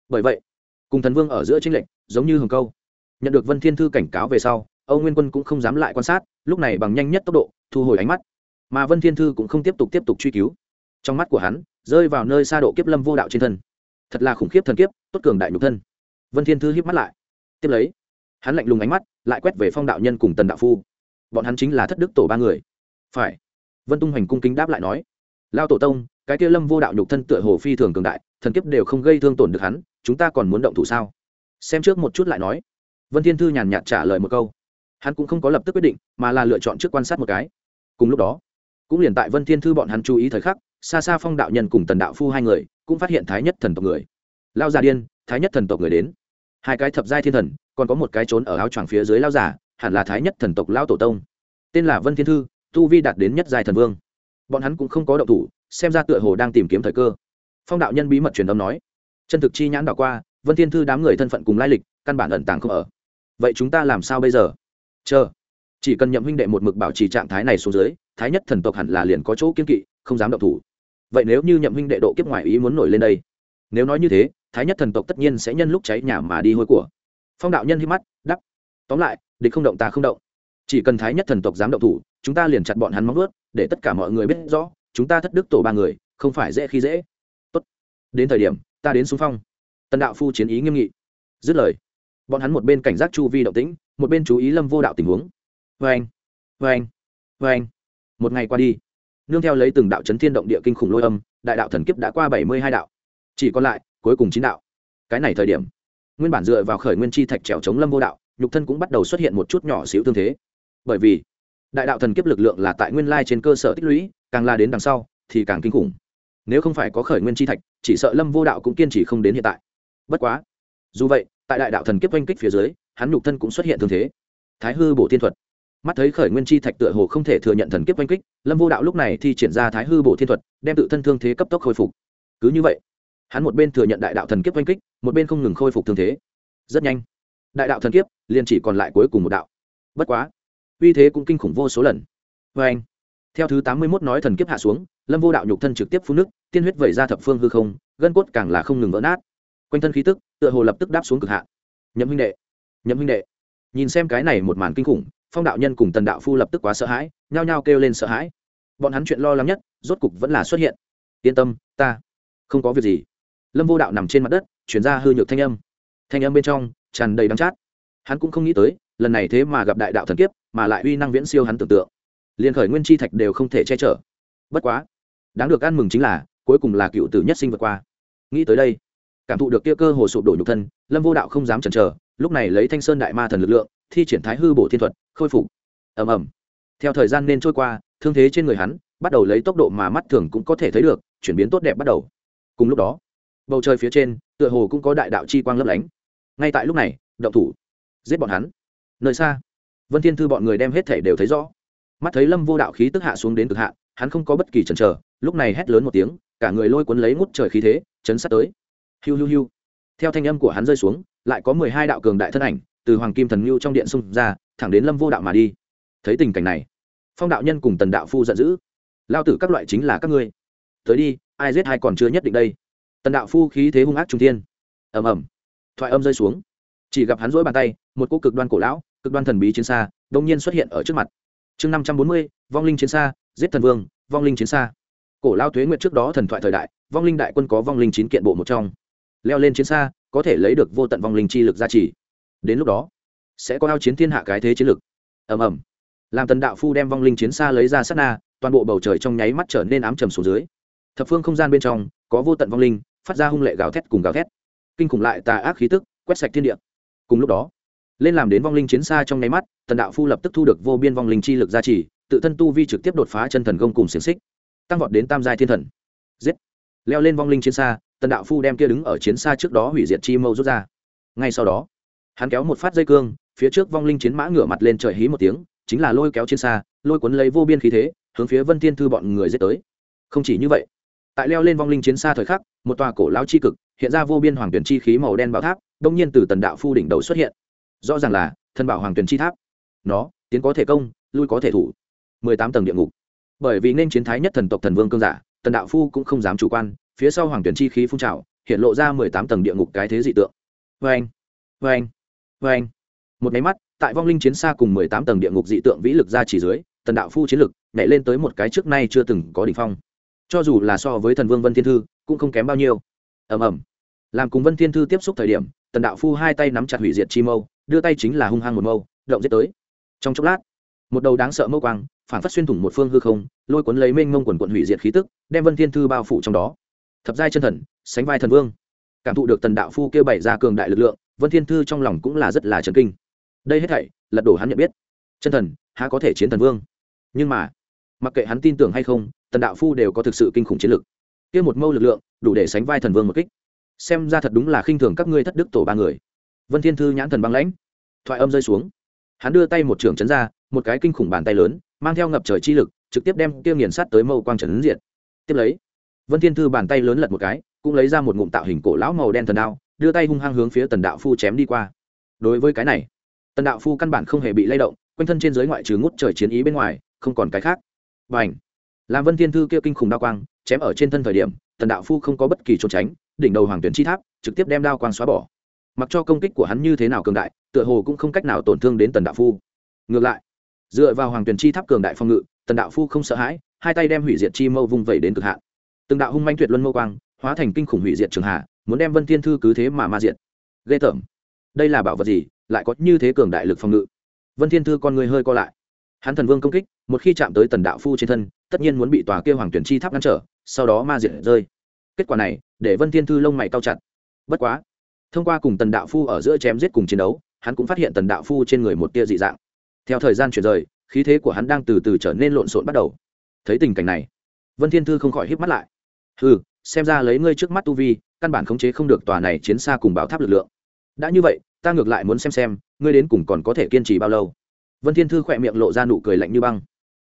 Speaker 1: Bởi vậy, cùng thần vương ở giữa tranh lệch, giống như hồng câu. Nhận được vân thiên thư cảnh cáo về sau, âu nguyên quân cũng không dám lại quan sát, lúc này bằng nhanh nhất tốc độ, thu hồi ánh mắt. Mà vân thiên thư cũng không tiếp tục tiếp tục truy cứu. Trong mắt của hắn, rơi vào nơi xa độ kiếp lâm vô đạo trên thân. Thật là khủng khiếp thần kiếp, tốt cường đại nhục thân. Vân thiên thư hiếp mắt lại. Tiếp lấy hắn lạnh lùng ánh mắt lại quét về phong đạo nhân cùng tần đạo phu bọn hắn chính là thất đức tổ ba người phải vân tung hoành cung kính đáp lại nói lao tổ tông cái kia lâm vô đạo nhục thân tựa hồ phi thường cường đại thần kiếp đều không gây thương tổn được hắn chúng ta còn muốn động thủ sao xem trước một chút lại nói vân thiên thư nhàn nhạt trả lời một câu hắn cũng không có lập tức quyết định mà là lựa chọn trước quan sát một cái cùng lúc đó cũng liền tại vân thiên thư bọn hắn chú ý thời khắc xa xa phong đạo nhân cùng tần đạo phu hai người cũng phát hiện thái nhất thần tộc người lao già điên thái nhất thần tộc người đến hai cái thập giai thiên thần còn có một cái trốn ở áo choàng phía dưới lao giả, hẳn là thái nhất thần tộc lao tổ tông. Tên là vân thiên thư, tu vi đạt đến nhất giai thần vương. Bọn hắn cũng không có động thủ, xem ra tựa hồ đang tìm kiếm thời cơ. Phong đạo nhân bí mật truyền âm nói, chân thực chi nhãn đảo qua, vân thiên thư đám người thân phận cùng lai lịch, căn bản ẩn tàng không ở. Vậy chúng ta làm sao bây giờ? Chờ, chỉ cần nhậm huynh đệ một mực bảo trì trạng thái này xuống dưới, thái nhất thần tộc hẳn là liền có chỗ kiên kỵ, không dám động thủ. Vậy nếu như nhậm huynh đệ độ kiếp ngoài ý muốn nổi lên đây? Nếu nói như thế, thái nhất thần tộc tất nhiên sẽ nhân lúc cháy nhà mà đi hôi của phong đạo nhân hít mắt đắp tóm lại, địch không động ta không động. Chỉ cần thái nhất thần tộc dám động thủ, chúng ta liền chặt bọn hắn móng ướt để tất cả mọi người biết rõ, chúng ta thất đức tổ ba người, không phải dễ khi dễ. Tốt. đến thời điểm, ta đến xung phong. Tần đạo phu chiến ý nghiêm nghị. Dứt lời, bọn hắn một bên cảnh giác chu vi động tĩnh, một bên chú ý lâm vô đạo tình huống. Vê anh vê anh vê anh một ngày qua đi, nương theo lấy từng đạo chấn thiên động địa kinh khủng lôi âm, đại đạo thần kiếp đã qua bảy mươi hai đạo. Chỉ còn lại, cuối cùng chín đạo. Cái này thời điểm nguyên bản dựa vào khởi nguyên chi thạch trèo chống lâm vô đạo, nhục thân cũng bắt đầu xuất hiện một chút nhỏ xíu tương thế. Bởi vì, đại đạo thần kiếp lực lượng là tại nguyên lai trên cơ sở tích lũy, càng la đến đằng sau, thì càng kinh khủng. Nếu không phải có khởi nguyên chi thạch, chỉ sợ lâm vô đạo cũng kiên trì không đến hiện tại. Bất quá, dù vậy, tại đại đạo thần kiếp oanh kích phía dưới, hắn nhục thân cũng xuất hiện thương thế. Thái hư bổ tiên thuật. Mắt thấy khởi nguyên chi thạch tựa hồ không thể thừa nhận thần kiếp oanh kích, lâm vô đạo lúc này thì triển ra thái hư bổ thiên thuật, đem tự thân thương thế cấp tốc khôi phục. Cứ như vậy hắn một bên thừa nhận đại đạo thần kiếp oanh kích, một bên không ngừng khôi phục thương thế. Rất nhanh, đại đạo thần kiếp liền chỉ còn lại cuối cùng một đạo. Bất quá, uy thế cũng kinh khủng vô số lần. Vê anh, theo thứ tám mươi mốt nói thần kiếp hạ xuống, lâm vô đạo nhục thân trực tiếp phun nước, tiên huyết vẩy ra thập phương hư không, gân cốt càng là không ngừng vỡ nát. Quanh thân khí tức, tựa hồ lập tức đáp xuống cực hạ nhậm huynh đệ, nhậm huynh đệ. Nhìn xem cái này một màn kinh khủng, phong đạo nhân cùng tần đạo phu lập tức quá sợ hãi, nhao nhao kêu lên sợ hãi. Bọn hắn chuyện lo lắng nhất, rốt cục vẫn là xuất hiện. Yên tâm, ta không có việc gì lâm vô đạo nằm trên mặt đất chuyển ra hư nhược thanh âm. Thanh âm bên trong tràn đầy đắng chát. Hắn cũng không nghĩ tới, lần này thế mà gặp đại đạo thần kiếp, mà lại uy năng viễn siêu hắn tưởng tượng. Liền khởi nguyên chi thạch đều không thể che chở. Bất quá, đáng được ăn mừng chính là, cuối cùng là cựu tử nhất sinh vượt qua. Nghĩ tới đây, cảm thụ được kia cơ hồ sụp đổ nhục thân, lâm vô đạo không dám chần chờ, lúc này lấy thanh sơn đại ma thần lực lượng, thi triển thái hư bổ thiên thuật, khôi phục. Ầm ầm. Theo thời gian nên trôi qua, thương thế trên người hắn bắt đầu lấy tốc độ mà mắt thường cũng có thể thấy được, chuyển biến tốt đẹp bắt đầu. Cùng lúc đó bầu trời phía trên, tựa hồ cũng có đại đạo chi quang lấp lánh. Ngay tại lúc này, động thủ, giết bọn hắn. Nơi xa, vân thiên thư bọn người đem hết thể đều thấy rõ. Mắt thấy lâm vô đạo khí tức hạ xuống đến cực hạ hắn không có bất kỳ chần chờ, lúc này hét lớn một tiếng, cả người lôi cuốn lấy ngút trời khí thế, chấn sát tới. Hiu hiu hiu. Theo thanh âm của hắn rơi xuống, lại có mười hai đạo cường đại thân ảnh từ hoàng kim thần ngưu trong điện xung ra, thẳng đến lâm vô đạo mà đi. Thấy tình cảnh này, phong đạo nhân cùng tần đạo phu giận dữ. Lao tử các loại chính là các ngươi. Tới đi, ai giết ai còn chưa nhất định đây tần đạo phu khí thế hung ác trung thiên. Ầm ầm. Thoại âm rơi xuống. Chỉ gặp hắn rỗi bàn tay, một cô cực đoan cổ lão, cực đoan thần bí chiến xa đông nhiên xuất hiện ở trước mặt. Chương năm trăm bốn mươi, vong linh chiến xa, giết thần vương, vong linh chiến xa. Cổ lao thuế nguyệt trước đó thần thoại thời đại, vong linh đại quân có vong linh chín kiện bộ một trong. Leo lên chiến xa, có thể lấy được vô tận vong linh chi lực gia trì. Đến lúc đó, sẽ có ao chiến thiên hạ cái thế chiến lực. Ầm ầm. Làm tần đạo phu đem vong linh chiến xa lấy ra sát na, toàn bộ bầu trời trong nháy mắt trở nên ám trầm xuống dưới. Thập phương không gian bên trong, có vô tận vong linh phát ra hung lệ gào thét cùng gào thét. Kinh khủng lại tà ác khí tức, quét sạch thiên địa. Cùng lúc đó, lên làm đến vong linh chiến xa trong nháy mắt, tần đạo phu lập tức thu được vô biên vong linh chi lực gia trì, tự thân tu vi trực tiếp đột phá chân thần công cùng xiềng xích, tăng vọt đến tam giai thiên thần. Giết! Leo lên vong linh chiến xa, tần đạo phu đem kia đứng ở chiến xa trước đó hủy diệt chi mâu rút ra. Ngay sau đó, hắn kéo một phát dây cương, phía trước vong linh chiến mã ngửa mặt lên trời hí một tiếng, chính là lôi kéo chiến xa, lôi cuốn lấy vô biên khí thế, hướng phía vân thiên thư bọn người giết tới. Không chỉ như vậy tại leo lên vong linh chiến xa thời khắc, một tòa cổ lão chi cực hiện ra vô biên hoàng tuyển chi khí màu đen bảo tháp, đông nhiên từ tần đạo phu đỉnh đầu xuất hiện. Rõ ràng là thần bảo hoàng tuyển chi tháp. Nó, tiến có thể công, lui có thể thủ. Mười tám tầng địa ngục. Bởi vì nên chiến thái nhất thần tộc thần vương cương giả, tần đạo phu cũng không dám chủ quan, phía sau hoàng tuyển chi khí phun trào, hiện lộ ra mười tám tầng địa ngục cái thế dị tượng. Vê anh vê anh vê anh một máy mắt, tại vong linh chiến xa cùng mười tám tầng địa ngục dị tượng vĩ lực ra chỉ dưới, tần đạo phu chiến lực nhảy lên tới một cái trước nay chưa từng có đỉnh phong cho dù là so với thần vương vân thiên thư, cũng không kém bao nhiêu. Ầm ầm. Làm cùng vân thiên thư tiếp xúc thời điểm, tần đạo phu hai tay nắm chặt hủy diệt chi mâu, đưa tay chính là hung hăng một mâu, động giết tới. Trong chốc lát, một đầu đáng sợ mâu quang, phản phát xuyên thủng một phương hư không, lôi cuốn lấy mênh mông quần quận hủy diệt khí tức, đem vân thiên thư bao phủ trong đó. Thập giai chân thần, sánh vai thần vương. Cảm thụ được tần đạo phu kêu bày ra cường đại lực lượng, vân thiên thư trong lòng cũng là rất là trần kinh. Đây hết thảy, lật đổ hắn nhận biết. Chân thần, há có thể chiến thần vương? Nhưng mà mặc kệ hắn tin tưởng hay không, tần đạo phu đều có thực sự kinh khủng chiến lực. Kia một mâu lực lượng, đủ để sánh vai thần vương một kích. Xem ra thật đúng là khinh thường các ngươi thất đức tổ ba người. Vân thiên thư nhãn thần băng lãnh. Thoại âm rơi xuống. Hắn đưa tay một trường chấn ra, một cái kinh khủng bàn tay lớn, mang theo ngập trời chi lực, trực tiếp đem kia nghiền sát tới mâu quang trấn diện tiếp lấy, vân thiên thư bàn tay lớn lật một cái, cũng lấy ra một ngụm tạo hình cổ lão màu đen thần đao, đưa tay hung hăng hướng phía tần đạo phu chém đi qua. Đối với cái này, tần đạo phu căn bản không hề bị lay động, quanh thân trên giới ngoại trừ ngút trời chiến ý bên ngoài, không còn cái khác và ảnh. Làm vân thiên thư kia kinh khủng đao quang, chém ở trên thân thời điểm, tần đạo phu không có bất kỳ trốn tránh, đỉnh đầu hoàng tuyển chi tháp, trực tiếp đem đao quang xóa bỏ. Mặc cho công kích của hắn như thế nào cường đại, tựa hồ cũng không cách nào tổn thương đến tần đạo phu. Ngược lại, dựa vào hoàng tuyển chi tháp cường đại phòng ngự, tần đạo phu không sợ hãi, hai tay đem hủy diệt chi mâu vung vẩy đến cực hạn. Từng đạo hung manh tuyệt luân mâu quang, hóa thành kinh khủng hủy diệt trường hạ, muốn đem vân thiên thư cứ thế mà ma diệt. Ghê tởm. Đây là bảo vật gì, lại có như thế cường đại lực phòng ngự? Vân thiên thư con người hơi co lại hắn thần vương công kích, một khi chạm tới tần đạo phu trên thân, tất nhiên muốn bị tòa kia hoàng tuyển chi tháp ngăn trở, sau đó ma diệt rơi. Kết quả này, để vân thiên thư lông mày cao chặt. Bất quá, thông qua cùng tần đạo phu ở giữa chém giết cùng chiến đấu, hắn cũng phát hiện tần đạo phu trên người một tia dị dạng. Theo thời gian chuyển rời, khí thế của hắn đang từ từ trở nên lộn xộn bắt đầu. Thấy tình cảnh này, vân thiên thư không khỏi híp mắt lại. Ừ xem ra lấy ngươi trước mắt tu vi, căn bản khống chế không được tòa này chiến xa cùng bảo tháp lực lượng. Đã như vậy, ta ngược lại muốn xem xem, ngươi đến cùng còn có thể kiên trì bao lâu vân thiên thư khỏe miệng lộ ra nụ cười lạnh như băng.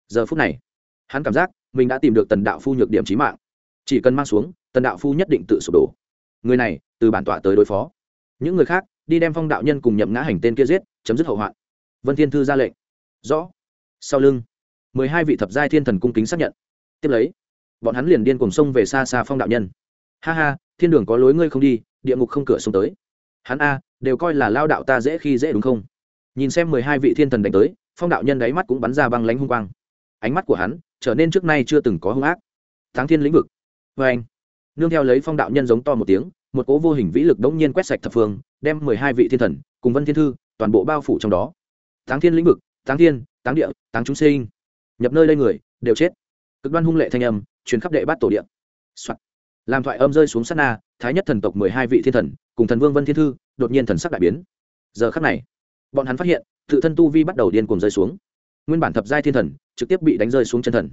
Speaker 1: Giờ phút này, hắn cảm giác mình đã tìm được tần đạo phu nhược điểm trí mạng. Chỉ cần mang xuống, tần đạo phu nhất định tự sụp đổ. Người này, từ bản tọa tới đối phó. Những người khác, đi đem phong đạo nhân cùng nhậm ngã hành tên kia giết, chấm dứt hậu hoạn. Vân thiên thư ra lệnh. Rõ. Sau lưng, mười hai vị thập giai thiên thần cung kính xác nhận. Tiếp lấy, bọn hắn liền điên cùng sông về xa xa phong đạo nhân. Ha ha, thiên đường có lối ngươi không đi, địa ngục không cửa sông tới. Hắn a, đều coi là lao đạo ta dễ khi dễ đúng không? Nhìn xem mười hai vị thiên thần đánh tới, phong đạo nhân đáy mắt cũng bắn ra băng lánh hung quang. Ánh mắt của hắn trở nên trước nay chưa từng có hung ác. Thắng thiên lĩnh vực. Vê anh, nương theo lấy phong đạo nhân giống to một tiếng, một cố vô hình vĩ lực đống nhiên quét sạch thập phương, đem mười hai vị thiên thần cùng vân thiên thư toàn bộ bao phủ trong đó. Thắng thiên lĩnh vực, thắng thiên táng địa táng chúng sinh. Nhập nơi đây người, đều chết. Cực đoan hung lệ thanh âm truyền khắp đệ bát tổ địa、Soạn. làm thoại âm rơi xuống sát na, thái nhất thần tộc mười hai vị thiên thần cùng thần vương vân thiên thư đột nhiên thần sắc đại biến. Giờ khắc này bọn hắn phát hiện, tự thân tu vi bắt đầu điên cuồng rơi xuống. Nguyên bản thập giai thiên thần, trực tiếp bị đánh rơi xuống chân thần,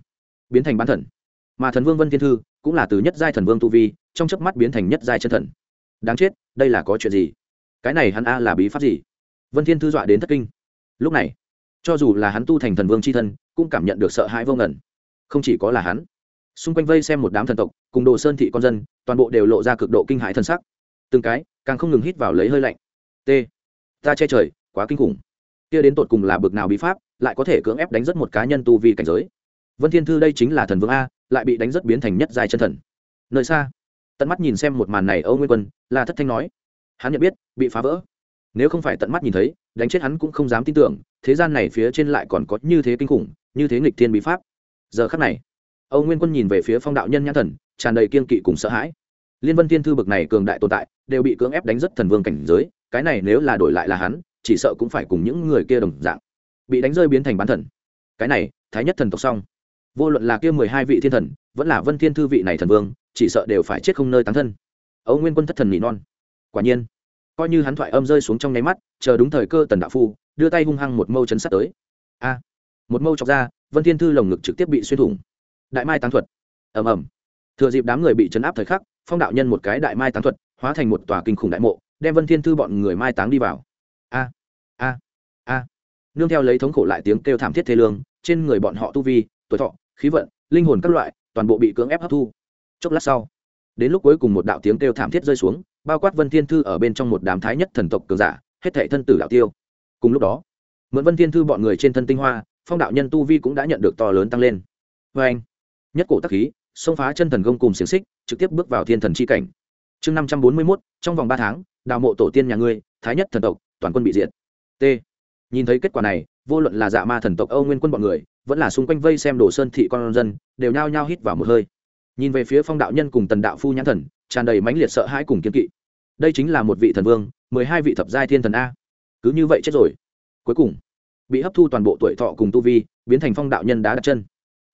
Speaker 1: biến thành bán thần. Mà thần vương vân thiên thư cũng là từ nhất giai thần vương tu vi, trong chớp mắt biến thành nhất giai chân thần. Đáng chết, đây là có chuyện gì? Cái này hắn a là bí pháp gì? Vân thiên thư dọa đến thất kinh. Lúc này, cho dù là hắn tu thành thần vương c h i thân, cũng cảm nhận được sợ hãi vô ngẩn không chỉ có là hắn, xung quanh vây xem một đám thần tộc, cùng đồ sơn thị con dân, toàn bộ đều lộ ra cực độ kinh hãi thân sắc. Từng cái, càng không ngừng hít vào lấy hơi lạnh. T, ta che trời quá kinh khủng. Kia đến tột cùng là bực nào bí pháp, lại có thể cưỡng ép đánh rất một cá nhân tu vi cảnh giới. Vân thiên thư đây chính là thần vương a, lại bị đánh rất biến thành nhất giai chân thần. Nơi xa, tận mắt nhìn xem một màn này âu nguyên quân là thất thanh nói, hắn nhận biết, bị phá vỡ. Nếu không phải tận mắt nhìn thấy, đánh chết hắn cũng không dám tin tưởng, thế gian này phía trên lại còn có như thế kinh khủng, như thế nghịch thiên bí pháp. Giờ khắc này, âu nguyên quân nhìn về phía phong đạo nhân nhãn thần, tràn đầy kiên kỵ cùng sợ hãi. Liên vân thiên thư bực này cường đại tồn tại, đều bị cưỡng ép đánh rất thần vương cảnh giới, cái này nếu là đổi lại là hắn chỉ sợ cũng phải cùng những người kia đồng dạng. Bị đánh rơi biến thành bán thần. Cái này, thái nhất thần tộc xong. Vô luận là kia mười hai vị thiên thần, vẫn là vân thiên thư vị này thần vương, chỉ sợ đều phải chết không nơi tán thân. Âu nguyên quân thất thần nỉ non. Quả nhiên, coi như hắn thoại âm rơi xuống trong nháy mắt, chờ đúng thời cơ tần đạo phu, đưa tay hung hăng một mâu chấn sát tới. A, một mâu chọc ra, vân thiên thư lồng ngực trực tiếp bị xuyên thủng. Đại mai tán thuật. Ầm ầm. Thừa dịp đám người bị chấn áp thời khắc, phong đạo nhân một cái đại mai tán thuật, hóa thành một tòa kinh khủng đại mộ, đem vân thiên thư bọn người mai táng đi vào a a a. Nương theo lấy thống khổ lại tiếng kêu thảm thiết thế lương, trên người bọn họ tu vi, tuổi thọ, khí vận, linh hồn các loại, toàn bộ bị cưỡng ép hấp thu. Chốc lát sau, đến lúc cuối cùng một đạo tiếng kêu thảm thiết rơi xuống, bao quát vân thiên thư ở bên trong một đám thái nhất thần tộc cường giả, hết thảy thân tử đạo tiêu. Cùng lúc đó, mượn vân thiên thư bọn người trên thân tinh hoa, phong đạo nhân tu vi cũng đã nhận được to lớn tăng lên. Vê anh, nhất cổ tắc khí, xông phá chân thần gông cùng xiềng xích, trực tiếp bước vào thiên thần chi cảnh. Chương năm trăm bốn mươi mốt, trong vòng ba tháng, đào mộ tổ tiên nhà ngươi, thái nhất thần tộc toàn quân bị diệt. T. Nhìn thấy kết quả này, vô luận là dạ ma thần tộc âu nguyên quân bọn người, vẫn là xung quanh vây xem đồ sơn thị con dân, đều nhao nhao hít vào một hơi. Nhìn về phía phong đạo nhân cùng tần đạo phu nhãn thần, tràn đầy mãnh liệt sợ hãi cùng kiên kỵ. Đây chính là một vị thần vương, mười hai vị thập giai thiên thần a. Cứ như vậy chết rồi. Cuối cùng, bị hấp thu toàn bộ tuổi thọ cùng tu vi, biến thành phong đạo nhân đá đặt chân.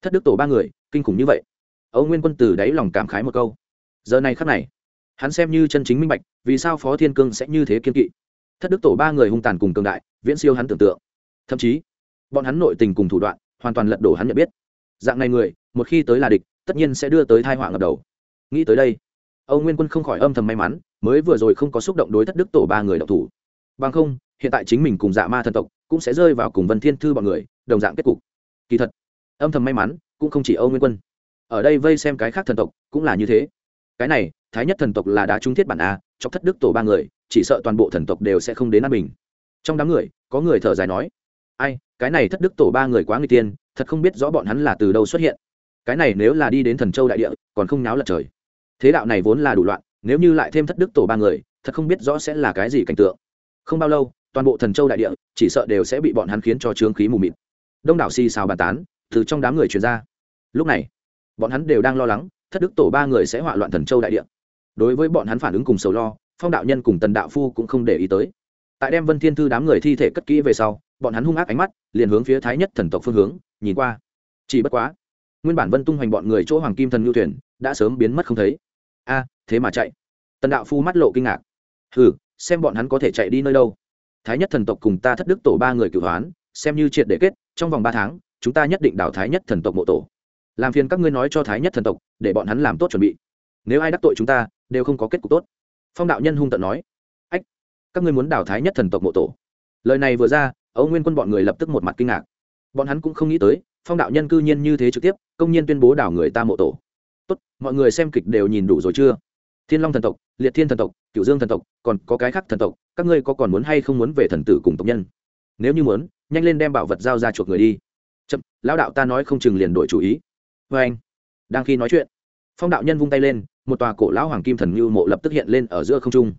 Speaker 1: Thất đức tổ ba người, kinh khủng như vậy. Âu nguyên quân từ đáy lòng cảm khái một câu. Giờ này khắc này, hắn xem như chân chính minh bạch, vì sao phó thiên cương sẽ như thế kiên kỵ? Thất đức tổ ba người hung tàn cùng cường đại, viễn siêu hắn tưởng tượng. Thậm chí, bọn hắn nội tình cùng thủ đoạn, hoàn toàn lật đổ hắn nhận biết. Dạng này người, một khi tới là địch, tất nhiên sẽ đưa tới thai họa ngập đầu. Nghĩ tới đây, âu nguyên quân không khỏi âm thầm may mắn, mới vừa rồi không có xúc động đối thất đức tổ ba người đậu thủ. Bằng không, hiện tại chính mình cùng dạ ma thần tộc cũng sẽ rơi vào cùng vân thiên thư bọn người, đồng dạng kết cục. Kỳ thật, âm thầm may mắn cũng không chỉ âu nguyên quân. Ở đây vây xem cái khác thần tộc cũng là như thế. Cái này, thái nhất thần tộc là đã trung thiết bản a trong thất đức tổ ba người chỉ sợ toàn bộ thần tộc đều sẽ không đến an bình trong đám người, có người thở dài nói, ai, cái này thất đức tổ ba người quá người tiên, thật không biết rõ bọn hắn là từ đâu xuất hiện. Cái này nếu là đi đến thần châu đại địa, còn không náo lật trời. Thế đạo này vốn là đủ loạn, nếu như lại thêm thất đức tổ ba người, thật không biết rõ sẽ là cái gì cảnh tượng. Không bao lâu, toàn bộ thần châu đại địa, chỉ sợ đều sẽ bị bọn hắn khiến cho trướng khí mù mịt. Đông đảo xì xào bàn tán, từ trong đám người truyền ra. Lúc này, bọn hắn đều đang lo lắng, thất đức tổ ba người sẽ hỏa loạn thần châu đại địa. Đối với bọn hắn phản ứng cùng sầu lo phong đạo nhân cùng tần đạo phu cũng không để ý tới. Tại đem vân thiên thư đám người thi thể cất kỹ về sau, bọn hắn hung ác ánh mắt, liền hướng phía thái nhất thần tộc phương hướng, nhìn qua. Chỉ bất quá, nguyên bản vân tung hoành bọn người chỗ hoàng kim thần nhu thuyền, đã sớm biến mất không thấy. A, thế mà chạy. Tần đạo phu mắt lộ kinh ngạc. Hừ, xem bọn hắn có thể chạy đi nơi đâu. Thái nhất thần tộc cùng ta thất đức tổ ba người cửu hoán, xem như triệt để kết, trong vòng ba tháng, chúng ta nhất định đảo thái nhất thần tộc mộ tổ. Làm phiền các ngươi nói cho thái nhất thần tộc, để bọn hắn làm tốt chuẩn bị. Nếu ai đắc tội chúng ta, đều không có kết cục tốt phong đạo nhân hung tận nói, ách, các ngươi muốn đảo thái nhất thần tộc mộ tổ. Lời này vừa ra ấu nguyên quân bọn người lập tức một mặt kinh ngạc. Bọn hắn cũng không nghĩ tới, phong đạo nhân cư nhiên như thế trực tiếp, công nhiên tuyên bố đảo người ta mộ tổ. Tốt, mọi người xem kịch đều nhìn đủ rồi chưa? Thiên long thần tộc, liệt thiên thần tộc cựu dương thần tộc, còn có cái khác thần tộc, các ngươi có còn muốn hay không muốn về thần tử cùng tộc nhân? Nếu như muốn, nhanh lên đem bảo vật giao ra chuộc người đi. Chậm, lão đạo ta nói không chừng liền đổi chủ ý. Vê anh đang khi nói chuyện, phong đạo nhân vung tay lên một tòa cổ lão hoàng kim thần như mộ lập tức hiện lên ở giữa không trung.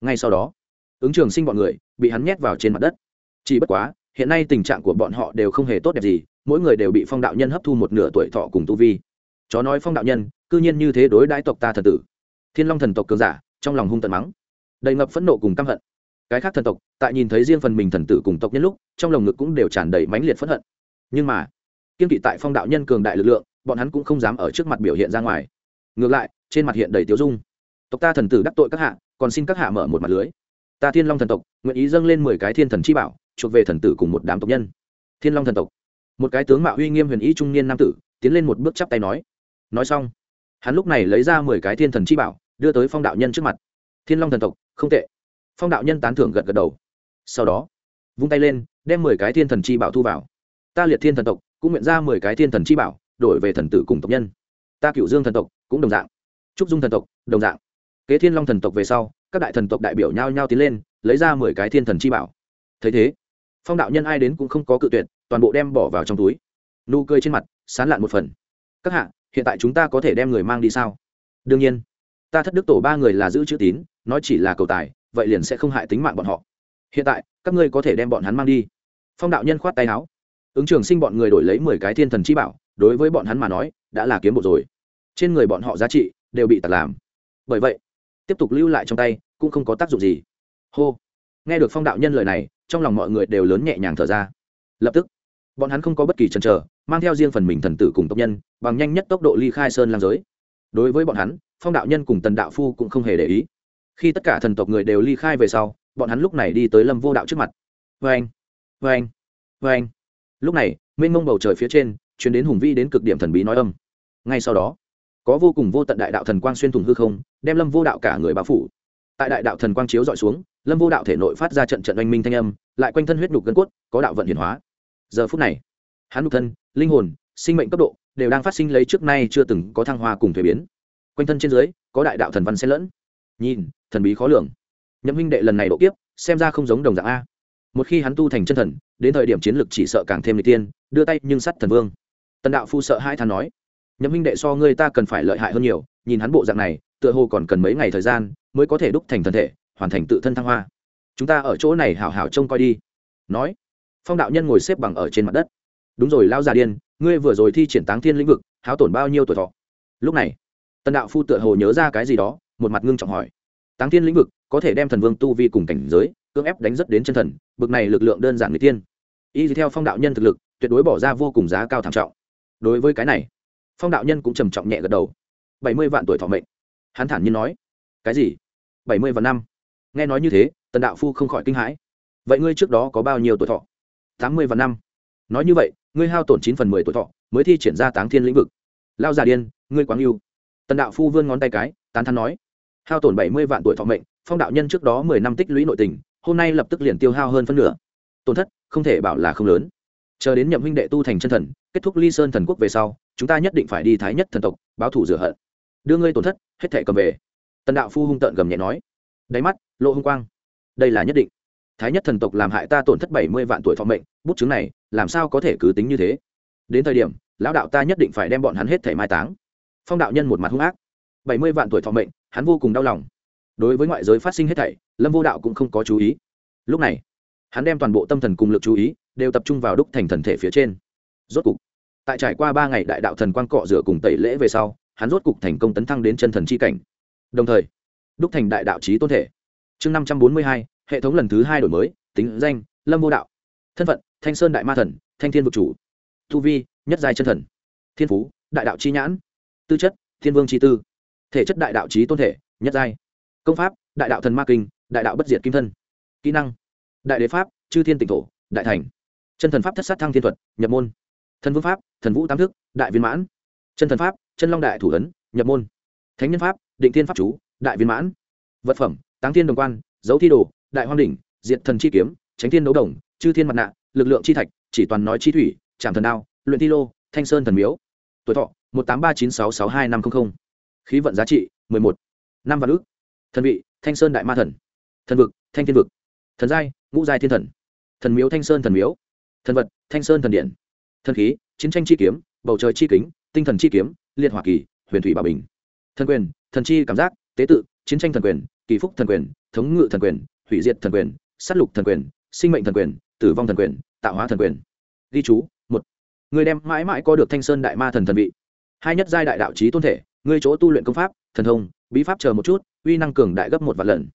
Speaker 1: Ngay sau đó, ứng trường sinh bọn người bị hắn nhét vào trên mặt đất. Chỉ bất quá, hiện nay tình trạng của bọn họ đều không hề tốt đẹp gì, mỗi người đều bị phong đạo nhân hấp thu một nửa tuổi thọ cùng tu vi. Chó nói phong đạo nhân, cư nhiên như thế đối đãi tộc ta thần tử. Thiên long thần tộc cường giả, trong lòng hung tận mắng. Đầy ngập phẫn nộ cùng căm hận. Cái khác thần tộc, tại nhìn thấy riêng phần mình thần tử cùng tộc nhân lúc, trong lồng ngực cũng đều tràn đầy mãnh liệt phẫn hận. Nhưng mà, kiên kỵ tại phong đạo nhân cường đại lực lượng, bọn hắn cũng không dám ở trước mặt biểu hiện ra ngoài. Ngược lại trên mặt hiện đầy tiếu dung. Tộc ta thần tử đắc tội các hạ, còn xin các hạ mở một mặt lưới. Ta thiên long thần tộc, nguyện ý dâng lên mười cái thiên thần chi bảo, chuộc về thần tử cùng một đám tộc nhân. Thiên long thần tộc. Một cái tướng mạo uy nghiêm huyền ý trung niên nam tử, tiến lên một bước chắp tay nói. Nói xong, hắn lúc này lấy ra mười cái thiên thần chi bảo, đưa tới phong đạo nhân trước mặt. Thiên long thần tộc, không tệ. Phong đạo nhân tán thưởng gật gật đầu. Sau đó, vung tay lên, đem mười cái thiên thần chi bảo thu vào. Ta liệt thiên thần tộc, cũng nguyện ra mười cái thiên thần chi bảo, đổi về thần tử cùng tộc nhân. Ta cựu dương thần tộc, cũng đồng dạng trúc dung thần tộc, đồng dạng. Kế thiên long thần tộc về sau, các đại thần tộc đại biểu nhao nhao tiến lên, lấy ra mười cái thiên thần chi bảo. Thấy thế, phong đạo nhân ai đến cũng không có cự tuyệt, toàn bộ đem bỏ vào trong túi. Nụ cười trên mặt, sán lạn một phần. Các hạ, hiện tại chúng ta có thể đem người mang đi sao? Đương nhiên. Ta thất đức tổ ba người là giữ chữ tín, nói chỉ là cầu tài, vậy liền sẽ không hại tính mạng bọn họ. Hiện tại, các ngươi có thể đem bọn hắn mang đi. Phong đạo nhân khoát tay áo. Ứng trường sinh bọn người đổi lấy mười cái thiên thần chi bảo, đối với bọn hắn mà nói, đã là kiếm bộ rồi. Trên người bọn họ giá trị đều bị tạt làm. Bởi vậy, tiếp tục lưu lại trong tay cũng không có tác dụng gì. Hô. Nghe được phong đạo nhân lời này, trong lòng mọi người đều lớn nhẹ nhàng thở ra. Lập tức, bọn hắn không có bất kỳ chần chờ, mang theo riêng phần mình thần tử cùng tộc nhân, bằng nhanh nhất tốc độ ly khai sơn lang giới. Đối với bọn hắn, phong đạo nhân cùng tần đạo phu cũng không hề để ý. Khi tất cả thần tộc người đều ly khai về sau, bọn hắn lúc này đi tới lâm vô đạo trước mặt. Vê anh vê anh vê anh lúc này, mênh mông bầu trời phía trên chuyến đến hùng vi đến cực điểm thần bí nói âm. Ngay sau đó có vô cùng vô tận đại đạo thần quang xuyên thủng hư không, đem lâm vô đạo cả người bao phủ. Tại đại đạo thần quang chiếu dọi xuống, lâm vô đạo thể nội phát ra trận trận oanh minh thanh âm, lại quanh thân huyết nhục gân cốt, có đạo vận hiển hóa. Giờ phút này, hắn nhục thân, linh hồn, sinh mệnh cấp độ đều đang phát sinh lấy trước nay chưa từng có thăng hoa cùng thuế biến. Quanh thân trên dưới, có đại đạo thần văn xen lẫn. Nhìn, thần bí khó lường. Nhậm huynh đệ lần này độ kiếp, xem ra không giống đồng dạng a. Một khi hắn tu thành chân thần, đến thời điểm chiến lực chỉ sợ càng thêm lịch tiên, đưa tay nhưng sắt thần vương. Tần đạo phu sợ hai thằng nói nhậm huynh đệ so ngươi ta cần phải lợi hại hơn nhiều, nhìn hắn bộ dạng này, tựa hồ còn cần mấy ngày thời gian mới có thể đúc thành thân thể, hoàn thành tự thân thăng hoa. Chúng ta ở chỗ này hảo hảo trông coi đi. Nói, phong đạo nhân ngồi xếp bằng ở trên mặt đất. Đúng rồi lao già điên, ngươi vừa rồi thi triển táng thiên lĩnh vực, háo tổn bao nhiêu tuổi thọ? Lúc này, tần đạo phu tựa hồ nhớ ra cái gì đó, một mặt ngưng trọng hỏi. Táng thiên lĩnh vực có thể đem thần vương tu vi cùng cảnh giới, cưỡng ép đánh rất đến chân thần, bực này lực lượng đơn giản người tiên. Y theo phong đạo nhân thực lực, tuyệt đối bỏ ra vô cùng giá cao thảm trọng. Đối với cái này phong đạo nhân cũng trầm trọng nhẹ gật đầu. Bảy mươi vạn tuổi thọ mệnh. Hắn thản nhiên nói. Cái gì? Bảy mươi vạn năm. Nghe nói như thế, tần đạo phu không khỏi kinh hãi. Vậy ngươi trước đó có bao nhiêu tuổi thọ? Tám mươi vạn năm. Nói như vậy, ngươi hao tổn chín phần mười tuổi thọ, mới thi triển ra táng thiên lĩnh vực. Lao già điên, ngươi quáng yêu tần đạo phu vươn ngón tay cái, tán thắn nói. Hao tổn bảy mươi vạn tuổi thọ mệnh, phong đạo nhân trước đó mười năm tích lũy nội tình, hôm nay lập tức liền tiêu hao hơn phân nửa. Tổn thất, không thể bảo là không lớn. Chờ đến nhậm huynh đệ tu thành chân thần, kết thúc ly sơn thần quốc về sau chúng ta nhất định phải đi thái nhất thần tộc, báo thủ rửa hận. Đưa ngươi tổn thất, hết thể cầm về. Tần đạo phu hung tợn gầm nhẹ nói. Đáy mắt, lộ hung quang. Đây là nhất định. Thái nhất thần tộc làm hại ta tổn thất bảy mươi vạn tuổi thọ mệnh, bút chứng này, làm sao có thể cứ tính như thế? Đến thời điểm, lão đạo ta nhất định phải đem bọn hắn hết thể mai táng. Phong đạo nhân một mặt hung ác. Bảy mươi vạn tuổi thọ mệnh, hắn vô cùng đau lòng. Đối với ngoại giới phát sinh hết thảy, lâm vô đạo cũng không có chú ý. Lúc này, hắn đem toàn bộ tâm thần cùng lực chú ý, đều tập trung vào đúc thành thần thể phía trên. Rốt cục tại trải qua ba ngày đại đạo thần quang cọ rửa cùng tẩy lễ về sau, hắn rốt cục thành công tấn thăng đến chân thần c h i cảnh. Đồng thời, đúc thành đại đạo trí tôn thể. Chương năm trăm bốn mươi hai, hệ thống lần thứ hai đổi mới, tính danh, lâm vô đạo. Thân phận, thanh sơn đại ma thần, thanh thiên vực chủ. Tu vi, nhất giai chân thần. Thiên phú, đại đạo chi nhãn. Tư chất, thiên vương chi tư. Thể chất đại đạo trí tôn thể, nhất giai. Công pháp, đại đạo thần ma kinh, đại đạo bất diệt kim thân. Kỹ năng, đại đế pháp, chư thiên tịnh thổ, đại thành. Chân thần pháp thất sát thăng thiên thuật, nhập môn thần vương pháp, thần vũ tam thức, đại viên mãn. Chân thần pháp, chân long đại thủ ấn, nhập môn. Thánh nhân pháp, định thiên pháp chú, đại viên mãn. Vật phẩm, táng thiên đồng quan, dấu thi đồ, đại hoang đỉnh, diệt thần chi kiếm, tránh thiên đấu đồng, chư thiên mặt nạ, lực lượng chi thạch, chỉ toàn nói chi thủy trạm thần đao, luyện thi lô, thanh sơn thần miếu. Tuổi thọ, một tám ba chín sáu sáu hai năm trăm linh khí vận giá trị, mười một. Năm vạn ước thần vị, thanh sơn đại ma thần. Thần vực, thanh thiên vực. Thần giai, ngũ giai thiên thần. Thần miếu, thanh sơn thần miếu. Thần vật, thanh sơn thần điện thần khí, chiến tranh chi kiếm, bầu trời chi kính, tinh thần chi kiếm, liệt hỏa kỳ, huyền thủy bảo bình. Thần quyền, thần chi cảm giác, tế tự, chiến tranh thần quyền, kỳ phúc thần quyền, thống ngự thần quyền, hủy diệt thần quyền s á t lục thần quyền, sinh mệnh thần quyền, tử vong thần quyền, tạo hóa thần quyền. Ghi chú, một. Người đem mãi mãi có được thanh sơn đại ma thần thần vị. Hai nhất giai đại đạo trí tôn thể ngươi chỗ tu luyện công pháp, thần thông, bí pháp chờ một chút, uy năng cường đại gấp một vạn lần.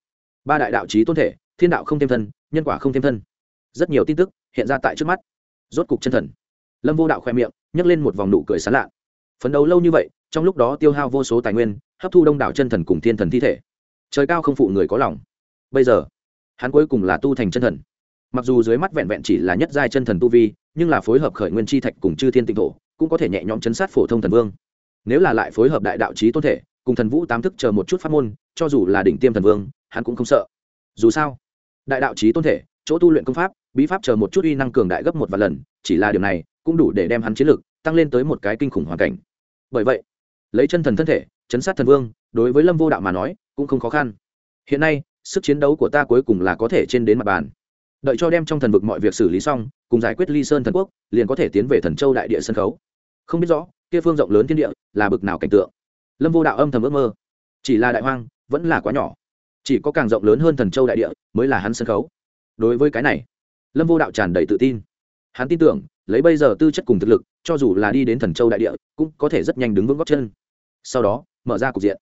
Speaker 1: Ba đại đạo trí tôn thể, thiên đạo không thêm thân, nhân quả không thêm thân. Rất nhiều tin tức hiện ra tại trước mắt. Rốt cục chân thần lâm vô đạo khoe miệng, nhấc lên một vòng nụ cười sán lạ. Phấn đấu lâu như vậy, trong lúc đó tiêu hao vô số tài nguyên, hấp thu đông đảo chân thần cùng thiên thần thi thể. Trời cao không phụ người có lòng. Bây giờ, hắn cuối cùng là tu thành chân thần. Mặc dù dưới mắt vẹn vẹn chỉ là nhất giai chân thần tu vi, nhưng là phối hợp khởi nguyên chi thạch cùng chư thiên tịnh thổ, cũng có thể nhẹ nhõm chấn sát phổ thông thần vương. Nếu là lại phối hợp đại đạo trí tôn thể, cùng thần vũ tám thức chờ một chút pháp môn, cho dù là đỉnh tiêm thần vương, hắn cũng không sợ. Dù sao, đại đạo trí tôn thể, chỗ tu luyện công pháp, bí pháp chờ một chút uy năng cường đại gấp một vài lần, chỉ là điều này cũng đủ để đem hắn chiến lực tăng lên tới một cái kinh khủng hoàn cảnh. Bởi vậy, lấy chân thần thân thể, chấn sát thần vương, đối với lâm vô đạo mà nói, cũng không khó khăn. Hiện nay, sức chiến đấu của ta cuối cùng là có thể trên đến mặt bàn. Đợi cho đem trong thần vực mọi việc xử lý xong, cùng giải quyết ly sơn thần quốc, liền có thể tiến về thần châu đại địa sân khấu. Không biết rõ, kia phương rộng lớn thiên địa là bực nào cảnh tượng. Lâm vô đạo âm thầm ước mơ. Chỉ là đại hoang, vẫn là quá nhỏ. Chỉ có càng rộng lớn hơn thần châu đại địa mới là hắn sân khấu. Đối với cái này, lâm vô đạo tràn đầy tự tin. Hắn tin tưởng lấy bây giờ tư chất cùng thực lực, cho dù là đi đến thần châu đại địa, cũng có thể rất nhanh đứng vững góc chân. Sau đó, mở ra cục diện.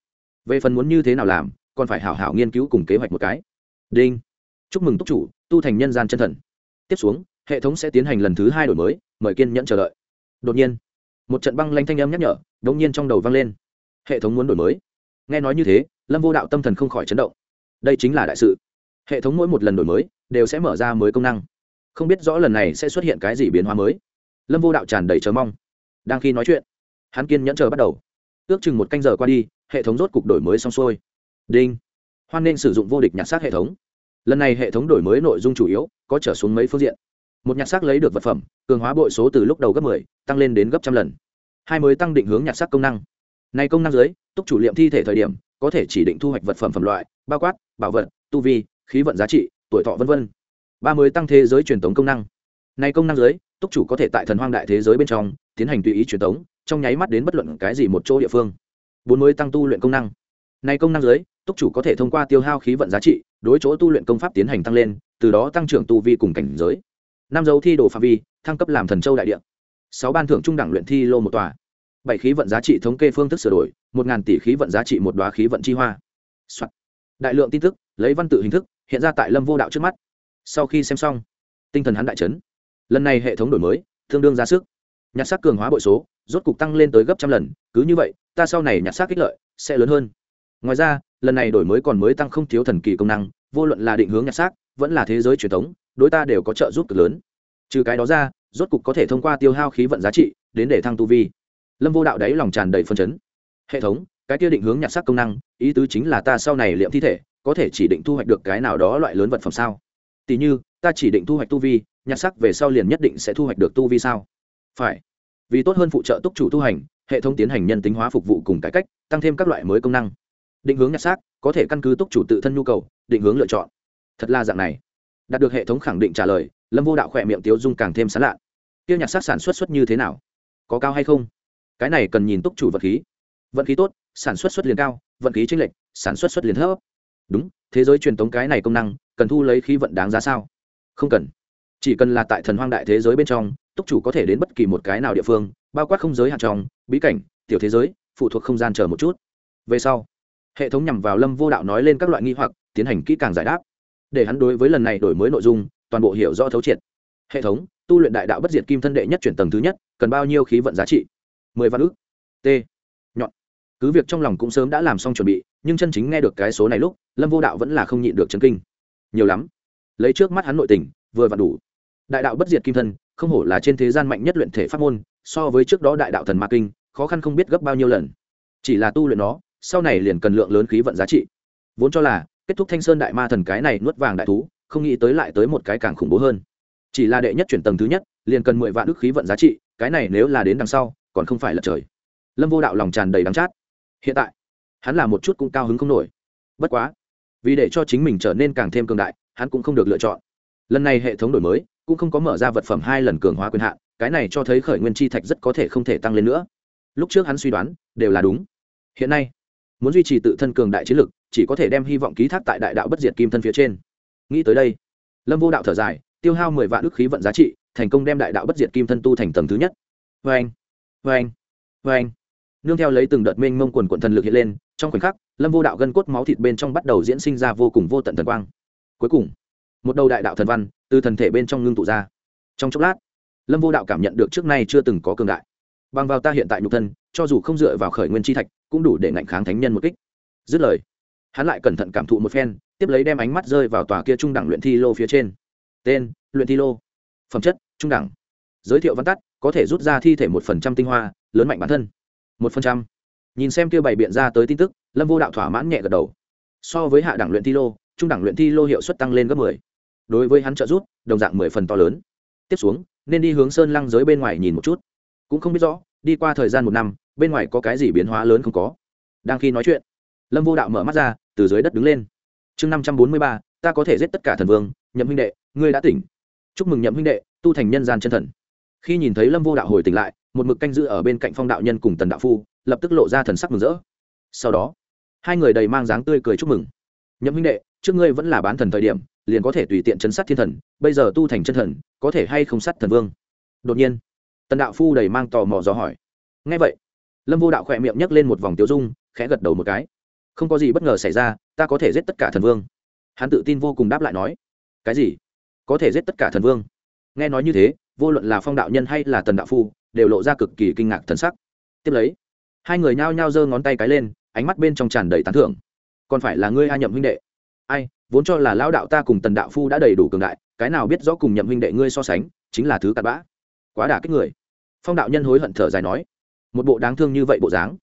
Speaker 1: Về phần muốn như thế nào làm, còn phải hảo hảo nghiên cứu cùng kế hoạch một cái. Đinh. Chúc mừng túc chủ, tu thành nhân gian chân thần. Tiếp xuống, hệ thống sẽ tiến hành lần thứ hai đổi mới, mời kiên nhẫn chờ đợi. Đột nhiên, một trận băng lanh thanh âm nhắc nhở đ ỗ n g nhiên trong đầu vang lên. Hệ thống muốn đổi mới. Nghe nói như thế, lâm vô đạo tâm thần không khỏi chấn động. Đây chính là đại sự. Hệ thống mỗi một lần đổi mới, đều sẽ mở ra mới công năng không biết rõ lần này sẽ xuất hiện cái gì biến hóa mới. Lâm vô đạo tràn đầy chờ mong. Đang khi nói chuyện hắn kiên nhẫn chờ bắt đầu. Ước chừng một canh giờ qua đi hệ thống rốt cục đổi mới xong xuôi. Đinh. Hoan nên sử dụng vô địch nhặt xác hệ thống. Lần này hệ thống đổi mới nội dung chủ yếu có trở xuống mấy phương diện. Một nhặt xác lấy được vật phẩm cường hóa bội số từ lúc đầu gấp 10, tăng lên đến gấp trăm lần. Hai mới tăng định hướng nhặt xác công năng. Này công năng dưới túc chủ liệm thi thể thời điểm có thể chỉ định thu hoạch vật phẩm phẩm loại bao quát bảo vật tu vi khí vận giá trị tuổi thọ v v ba mới tăng thế giới truyền thống công năng. Này công năng giới, túc chủ có thể tại thần hoang đại thế giới bên trong tiến hành tùy ý truyền thống trong nháy mắt đến bất luận cái gì một chỗ địa phương. Bốn mới tăng tu luyện công năng. Này công năng giới, túc chủ có thể thông qua tiêu hao khí vận giá trị đối chỗ tu luyện công pháp tiến hành tăng lên từ đó tăng trưởng tu vi cùng cảnh giới. Năm dấu thi đồ phạm vi thăng cấp làm thần châu đại địa. Sáu ban thưởng trung đẳng luyện thi lô một tòa. Bảy khí vận giá trị thống kê phương thức sửa đổi một ngàn tỷ khí vận giá trị một đoá khí vận chi hoa、Soạn. đại lượng tin tức lấy văn tự hình thức hiện ra tại lâm vô đạo trước mắt sau khi xem xong, tinh thần hắn đại chấn. Lần này hệ thống đổi mới, tương đương ra sức. Nhặt xác cường hóa bội số, rốt cục tăng lên tới gấp trăm lần, cứ như vậy, ta sau này nhặt xác kích lợi sẽ lớn hơn. Ngoài ra, lần này đổi mới còn mới tăng không thiếu thần kỳ công năng, vô luận là định hướng nhặt xác, vẫn là thế giới truyền thống, đối ta đều có trợ giúp cực lớn. Trừ cái đó ra, rốt cục có thể thông qua tiêu hao khí vận giá trị, đến để thăng tu vi. Lâm vô đạo đáy lòng tràn đầy phân chấn. Hệ thống, cái kia định hướng nhặt xác công năng, ý tứ chính là ta sau này liệm thi thể, có thể chỉ định thu hoạch được cái nào đó loại lớn vật phẩm sao? Tỉ như, ta chỉ định thu hoạch tu vi, nhặt sắc về sau liền nhất định sẽ thu hoạch được tu vi sao? Phải. Vì tốt hơn phụ trợ túc chủ tu hành, hệ thống tiến hành nhân tính hóa phục vụ cùng cải cách, tăng thêm các loại mới công năng. Định hướng nhặt xác, có thể căn cứ túc chủ tự thân nhu cầu, định hướng lựa chọn. Thật là dạng này. Đạt được hệ thống khẳng định trả lời, lâm vô đạo khỏe miệng tiếu dung càng thêm sán lạ tiêu nhặt xác sản xuất xuất như thế nào? Có cao hay không? Cái này cần nhìn túc chủ vật khí. Vận khí tốt, sản xuất xuất liền cao, vận khí tranh lệch, sản xuất xuất liền thấp đúng, thế giới truyền thống cái này công năng, cần thu lấy khí vận đáng giá sao? Không cần. Chỉ cần là tại thần hoang đại thế giới bên trong, túc chủ có thể đến bất kỳ một cái nào địa phương, bao quát không giới hạn trong, bí cảnh, tiểu thế giới, phụ thuộc không gian chờ một chút. Về sau, hệ thống nhằm vào lâm vô đạo nói lên các loại nghi hoặc, tiến hành kỹ càng giải đáp. Để hắn đối với lần này đổi mới nội dung, toàn bộ hiểu rõ thấu triệt. Hệ thống, tu luyện đại đạo bất diệt kim thân đệ nhất chuyển tầng thứ nhất, cần bao nhiêu khí vận giá trị? Mười vạn ước t cứ việc trong lòng cũng sớm đã làm xong chuẩn bị, nhưng chân chính nghe được cái số này lúc, lâm vô đạo vẫn là không nhịn được chấn kinh. Nhiều lắm. Lấy trước mắt hắn nội tình, vừa vặn đủ. Đại đạo bất diệt kim thân, không hổ là trên thế gian mạnh nhất luyện thể pháp môn, so với trước đó đại đạo thần ma kinh, khó khăn không biết gấp bao nhiêu lần. Chỉ là tu luyện nó, sau này liền cần lượng lớn khí vận giá trị. Vốn cho là, kết thúc thanh sơn đại ma thần cái này nuốt vàng đại thú, không nghĩ tới lại tới một cái càng khủng bố hơn. Chỉ là đệ nhất chuyển tầng thứ nhất, liền cần mười vạn ước khí vận giá trị, cái này nếu là đến đằng sau, còn không phải là trời. Lâm vô đạo lòng tràn đầy đắng chát hiện tại, hắn là một chút cũng cao hứng không nổi. Bất quá, vì để cho chính mình trở nên càng thêm cường đại, hắn cũng không được lựa chọn. Lần này hệ thống đổi mới, cũng không có mở ra vật phẩm hai lần cường hóa quyền hạn, cái này cho thấy khởi nguyên chi thạch rất có thể không thể tăng lên nữa. Lúc trước hắn suy đoán, đều là đúng. Hiện nay, muốn duy trì tự thân cường đại chiến lực, chỉ có thể đem hy vọng ký thác tại đại đạo bất diệt kim thân phía trên. Nghĩ tới đây, lâm vô đạo thở dài, tiêu hao mười vạn ước khí vận giá trị, thành công đem đại đạo bất diệt kim thân tu thành tầng thứ nhất. Vê anh vê anh vê anh nương theo lấy từng đợt mênh mông quần quận thần lực hiện lên, trong khoảnh khắc, lâm vô đạo gân cốt máu thịt bên trong bắt đầu diễn sinh ra vô cùng vô tận thần quang. Cuối cùng, một đầu đại đạo thần văn từ thần thể bên trong ngưng tụ ra. Trong chốc lát, lâm vô đạo cảm nhận được trước nay chưa từng có cường đại. Bằng vào ta hiện tại nhục thân, cho dù không dựa vào khởi nguyên chi thạch, cũng đủ để ngạnh kháng thánh nhân một kích. Dứt lời, hắn lại cẩn thận cảm thụ một phen, tiếp lấy đem ánh mắt rơi vào tòa kia trung đẳng luyện thi lô phía trên. Tên, luyện thi lô. Phẩm chất, trung đẳng. Giới thiệu văn tắt, có thể rút ra thi thể một phần trăm tinh hoa, lớn mạnh bản thân một phần trăm. Nhìn xem kia bày biện ra tới tin tức, lâm vô đạo thỏa mãn nhẹ gật đầu. So với hạ đẳng luyện thi lô, trung đẳng luyện thi lô hiệu suất tăng lên gấp mười. Đối với hắn trợ giúp, đồng dạng mười phần to lớn. Tiếp xuống, nên đi hướng sơn lăng giới bên ngoài nhìn một chút. Cũng không biết rõ, đi qua thời gian một năm, bên ngoài có cái gì biến hóa lớn không có. Đang khi nói chuyện, lâm vô đạo mở mắt ra, từ dưới đất đứng lên. Chương năm trăm bốn mươi ba, ta có thể giết tất cả thần vương, nhậm huynh đệ, ngươi đã tỉnh. Chúc mừng nhậm huynh đệ, tu thành nhân gian chân thần. Khi nhìn thấy lâm vô đạo hồi tỉnh lại một mực canh giữ ở bên cạnh phong đạo nhân cùng tần đạo phu, lập tức lộ ra thần sắc mừng rỡ. Sau đó, hai người đầy mang dáng tươi cười chúc mừng. Nhậm huynh đệ, trước ngươi vẫn là bán thần thời điểm, liền có thể tùy tiện chấn sát thiên thần, bây giờ tu thành chân thần, có thể hay không sát thần vương? Đột nhiên, tần đạo phu đầy mang tò mò dò hỏi. Ngay vậy. Lâm vô đạo khỏe miệng nhấc lên một vòng tiêu dung, khẽ gật đầu một cái. Không có gì bất ngờ xảy ra, ta có thể giết tất cả thần vương. Hắn tự tin vô cùng đáp lại nói. Cái gì? Có thể giết tất cả thần vương? Nghe nói như thế vô luận là phong đạo nhân hay là tần đạo phu, đều lộ ra cực kỳ kinh ngạc thần sắc. Tiếp lấy, hai người nhao nhao giơ ngón tay cái lên, ánh mắt bên trong tràn đầy tán thưởng. Còn phải là ngươi a nhậm huynh đệ. Ai, vốn cho là lão đạo ta cùng tần đạo phu đã đầy đủ cường đại, cái nào biết rõ cùng nhậm huynh đệ ngươi so sánh, chính là thứ cặn bã. Quá đả kích người. Phong đạo nhân hối hận thở dài nói, một bộ đáng thương như vậy bộ dáng.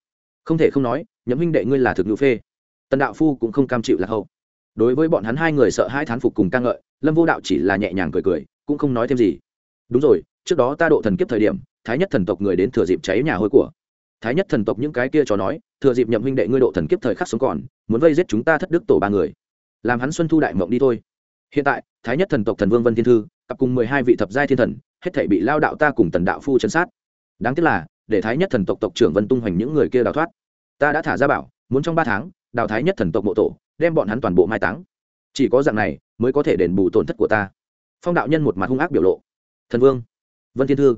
Speaker 1: Không thể không nói, nhậm huynh đệ ngươi là thực ngữ phê. Tần đạo phu cũng không cam chịu lạc hậu. Đối với bọn hắn hai người sợ hai thán phục cùng ca ngợi, lâm vô đạo chỉ là nhẹ nhàng cười cười, cũng không nói thêm gì đúng rồi, trước đó ta độ thần kiếp thời điểm, thái nhất thần tộc người đến thừa dịp cháy nhà hôi của. Thái nhất thần tộc những cái kia cho nói, thừa dịp nhậm huynh đệ ngươi độ thần kiếp thời khắc sống còn, muốn vây giết chúng ta thất đức tổ ba người. Làm hắn xuân thu đại mộng đi thôi. Hiện tại, thái nhất thần tộc thần vương vân thiên thư, cặp cùng mười hai vị thập giai thiên thần, hết thể bị lao đạo ta cùng tần đạo phu chân sát. Đáng tiếc là, để thái nhất thần tộc tộc trưởng vân tung hoành những người kia đào thoát. Ta đã thả ra bảo, muốn trong ba tháng, đào thái nhất thần tộc mộ tổ, đem bọn hắn toàn bộ mai táng. Chỉ có dạng này, mới có thể đền bù tổn thất của ta. Phong đạo nhân một mặt hung ác biểu lộ thần vương, vân thiên thư,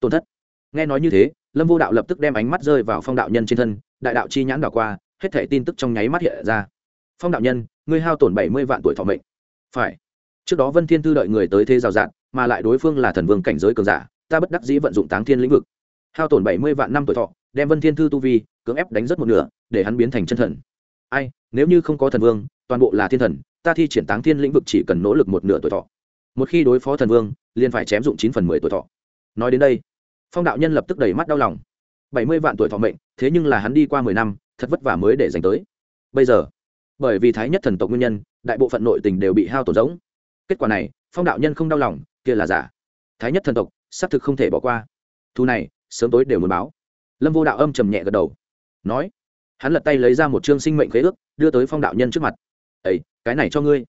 Speaker 1: tổn thất. Nghe nói như thế, lâm vô đạo lập tức đem ánh mắt rơi vào phong đạo nhân trên thân, đại đạo chi nhãn đảo qua, hết thể tin tức trong nháy mắt hiện ra. Phong đạo nhân, ngươi hao tổn bảy mươi vạn tuổi thọ mệnh. Phải. Trước đó vân thiên thư đợi người tới thế rào rạt, mà lại đối phương là thần vương cảnh giới cường giả, ta bất đắc dĩ vận dụng táng thiên lĩnh vực. Hao tổn bảy mươi vạn năm tuổi thọ, đem vân thiên thư tu vi, cưỡng ép đánh rất một nửa, để hắn biến thành chân thần. Ai, nếu như không có thần vương, toàn bộ là thiên thần, ta thi triển táng thiên lĩnh vực chỉ cần nỗ lực một nửa tuổi thọ một khi đối phó thần vương, liền phải chém dụng chín phần mười tuổi thọ. Nói đến đây, phong đạo nhân lập tức đầy mắt đau lòng. Bảy mươi vạn tuổi thọ mệnh, thế nhưng là hắn đi qua mười năm, thật vất vả mới để dành tới. Bây giờ, bởi vì thái nhất thần tộc nguyên nhân, đại bộ phận nội tình đều bị hao tổn giống. Kết quả này, phong đạo nhân không đau lòng, kia là giả. Thái nhất thần tộc, xác thực không thể bỏ qua. Thu này, sớm tối đều muốn báo. Lâm vô đạo âm trầm nhẹ gật đầu. Nói, hắn lật tay lấy ra một chương sinh mệnh khế ước, đưa tới phong đạo nhân trước mặt. Ấy cái này cho ngươi.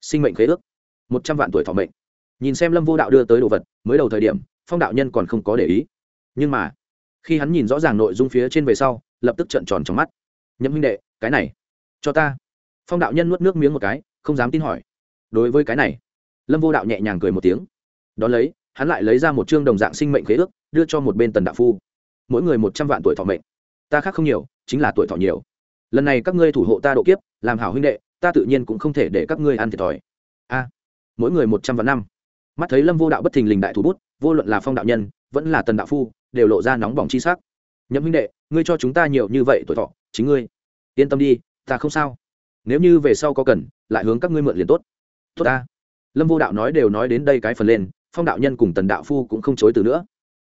Speaker 1: Sinh mệnh khế ước một trăm vạn tuổi thọ mệnh. Nhìn xem lâm vô đạo đưa tới đồ vật, mới đầu thời điểm, phong đạo nhân còn không có để ý. Nhưng mà, khi hắn nhìn rõ ràng nội dung phía trên về sau, lập tức trợn tròn trong mắt. Nhậm huynh đệ, cái này, cho ta. Phong đạo nhân nuốt nước miếng một cái, không dám tin hỏi. Đối với cái này, lâm vô đạo nhẹ nhàng cười một tiếng. Đón lấy, hắn lại lấy ra một chương đồng dạng sinh mệnh khế ước, đưa cho một bên tần đạo phu. Mỗi người một trăm vạn tuổi thọ mệnh. Ta khác không nhiều, chính là tuổi thọ nhiều. Lần này các ngươi thủ hộ ta độ kiếp, làm hảo huynh đệ, ta tự nhiên cũng không thể để các ngươi ăn thiệt thòi. A mỗi người một trăm vạn năm. Mắt thấy lâm vô đạo bất thình lình đại thủ bút, vô luận là phong đạo nhân, vẫn là tần đạo phu, đều lộ ra nóng bỏng chi sắc. Nhậm huynh đệ, ngươi cho chúng ta nhiều như vậy tuổi thọ, chính ngươi. Yên tâm đi, ta không sao. Nếu như về sau có cần, lại hướng các ngươi mượn liền tốt. Tốt ta. Lâm vô đạo nói đều nói đến đây cái phần lên, phong đạo nhân cùng tần đạo phu cũng không chối từ nữa.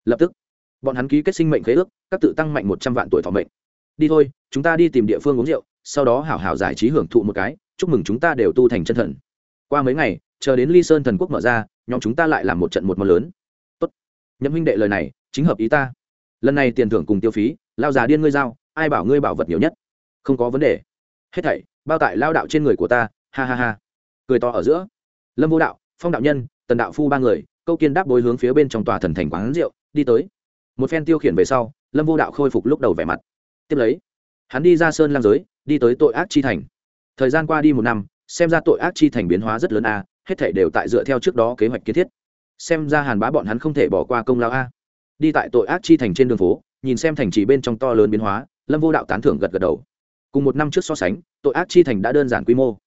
Speaker 1: Lập tức, bọn hắn ký kết sinh mệnh khế ước, các tự tăng mạnh một trăm vạn tuổi thọ mệnh. Đi thôi, chúng ta đi tìm địa phương uống rượu, sau đó hảo hảo giải trí hưởng thụ một cái, chúc mừng chúng ta đều tu thành chân thần qua mấy ngày, chờ đến ly sơn thần quốc mở ra, nhóm chúng ta lại làm một trận một món lớn. Tốt. Nhậm huynh đệ lời này, chính hợp ý ta. Lần này tiền thưởng cùng tiêu phí, lao già điên ngươi giao, ai bảo ngươi bảo vật nhiều nhất? Không có vấn đề. Hết thảy, bao tại lao đạo trên người của ta, ha ha ha. Cười to ở giữa. Lâm vô đạo, phong đạo nhân, tần đạo phu ba người, câu kiên đáp bối hướng phía bên trong tòa thần thành quán rượu, đi tới. Một phen tiêu khiển về sau, lâm vô đạo khôi phục lúc đầu vẻ mặt. Tiếp lấy, hắn đi ra sơn lam giới, đi tới tội ác chi thành. Thời gian qua đi một năm xem ra tội ác chi thành biến hóa rất lớn a, hết thể đều tại dựa theo trước đó kế hoạch kiến thiết. Xem ra hàn bá bọn hắn không thể bỏ qua công lao a. Đi tại tội ác chi thành trên đường phố, nhìn xem thành trì bên trong to lớn biến hóa, lâm vô đạo tán thưởng gật gật đầu. Cùng một năm trước so sánh, tội ác chi thành đã đơn giản quy mô.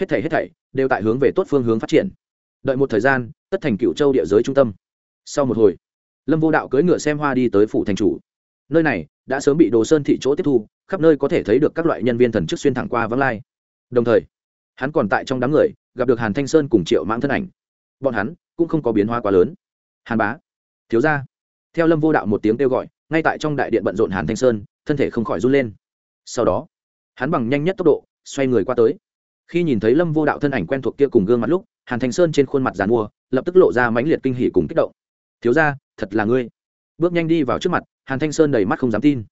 Speaker 1: Hết thảy hết thảy đều tại hướng về tốt phương hướng phát triển. Đợi một thời gian, tất thành cựu châu địa giới trung tâm. Sau một hồi, lâm vô đạo cưỡi ngựa xem hoa đi tới phủ thành chủ. Nơi này đã sớm bị đồ sơn thị chỗ tiếp thu, khắp nơi có thể thấy được các loại nhân viên thần chức xuyên thẳng qua vắng lai. Đồng thời hắn còn tại trong đám người, gặp được hàn thanh sơn cùng triệu mãng thân ảnh. Bọn hắn cũng không có biến hóa quá lớn. Hàn bá, thiếu ra theo lâm vô đạo một tiếng kêu gọi, ngay tại trong đại điện bận rộn hàn thanh sơn, thân thể không khỏi run lên. Sau đó, hắn bằng nhanh nhất tốc độ, xoay người qua tới. Khi nhìn thấy lâm vô đạo thân ảnh quen thuộc kia cùng gương mặt lúc, hàn thanh sơn trên khuôn mặt dàn mua, lập tức lộ ra mãnh liệt kinh hỉ cùng kích động. Thiếu ra thật là ngươi. Bước nhanh đi vào trước mặt, hàn thanh sơn đầy mắt không dám tin.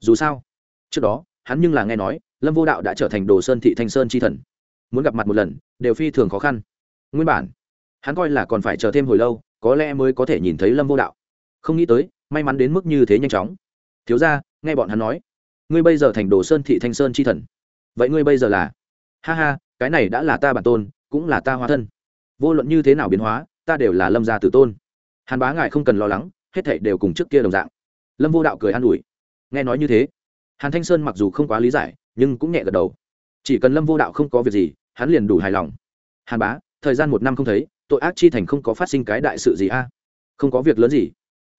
Speaker 1: Dù sao, trước đó, hắn nhưng là nghe nói, lâm vô đạo đã trở thành đồ sơn thị thanh sơn c h i thần muốn gặp mặt một lần, đều phi thường khó khăn. Nguyên bản, hắn coi là còn phải chờ thêm hồi lâu, có lẽ mới có thể nhìn thấy lâm vô đạo. Không nghĩ tới, may mắn đến mức như thế nhanh chóng. Thiếu ra nghe bọn hắn nói, ngươi bây giờ thành đồ sơn thị thanh sơn c h i thần. Vậy ngươi bây giờ là? Ha ha, cái này đã là ta bản tôn, cũng là ta hóa thân. Vô luận như thế nào biến hóa, ta đều là lâm gia tử tôn. Hàn bá ngài không cần lo lắng, hết thảy đều cùng trước kia đồng dạng. Lâm vô đạo cười an ủi. Nghe nói như thế, hàn thanh sơn mặc dù không quá lý giải, nhưng cũng nhẹ gật đầu chỉ cần lâm vô đạo không có việc gì, hắn liền đủ hài lòng. Hàn bá, thời gian một năm không thấy, tội ác chi thành không có phát sinh cái đại sự gì a? Không có việc lớn gì.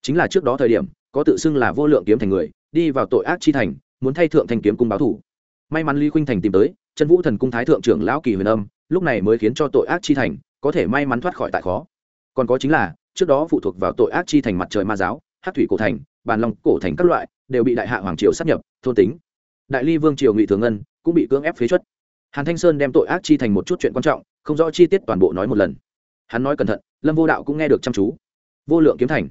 Speaker 1: Chính là trước đó thời điểm, có tự xưng là vô lượng kiếm thành người, đi vào tội ác chi thành, muốn thay thượng thanh kiếm cung báo thủ. May mắn lý khuynh thành tìm tới, chân vũ thần cung thái thượng trưởng lão kỳ huyền âm, lúc này mới khiến cho tội ác chi thành có thể may mắn thoát khỏi tại khó. Còn có chính là, trước đó phụ thuộc vào tội ác chi thành mặt trời ma giáo hát thủy cổ thành, bàn long cổ thành các loại, đều bị đại hạ hoàng triều sát nhập, thôn tính. Đại ly vương triều ngụy thường ngân cũng bị cưỡng ép phế chuất. Hàn thanh sơn đem tội ác chi thành một chút chuyện quan trọng, không rõ chi tiết toàn bộ nói một lần. Hắn nói cẩn thận, lâm vô đạo cũng nghe được chăm chú. Vô lượng kiếm thành.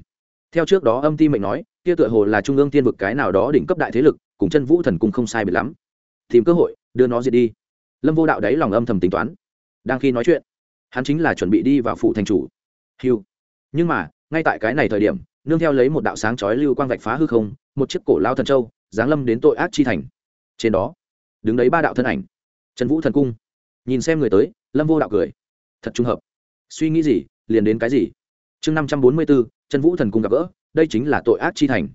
Speaker 1: Theo trước đó âm ti mệnh nói, kia tựa hồ là trung ương tiên vực cái nào đó đỉnh cấp đại thế lực, cùng chân vũ thần cung không sai biệt lắm. Tìm cơ hội, đưa nó diệt đi. Lâm vô đạo đấy lòng âm thầm tính toán. Đang khi nói chuyện, hắn chính là chuẩn bị đi vào phụ thành chủ. Hiu nhưng mà, ngay tại cái này thời điểm, nương theo lấy một đạo sáng chói lưu quang vạch phá hư không, một chiếc cổ lao thần châu, giáng lâm đến tội ác chi thành. Trên đó đứng đấy ba đạo thân ảnh. Trần vũ thần cung. Nhìn xem người tới, lâm vô đạo cười. Thật trùng hợp. Suy nghĩ gì, liền đến cái gì? Chương năm trăm bốn mươi bốn, trần vũ thần cung gặp gỡ, đây chính là tội ác chi thành.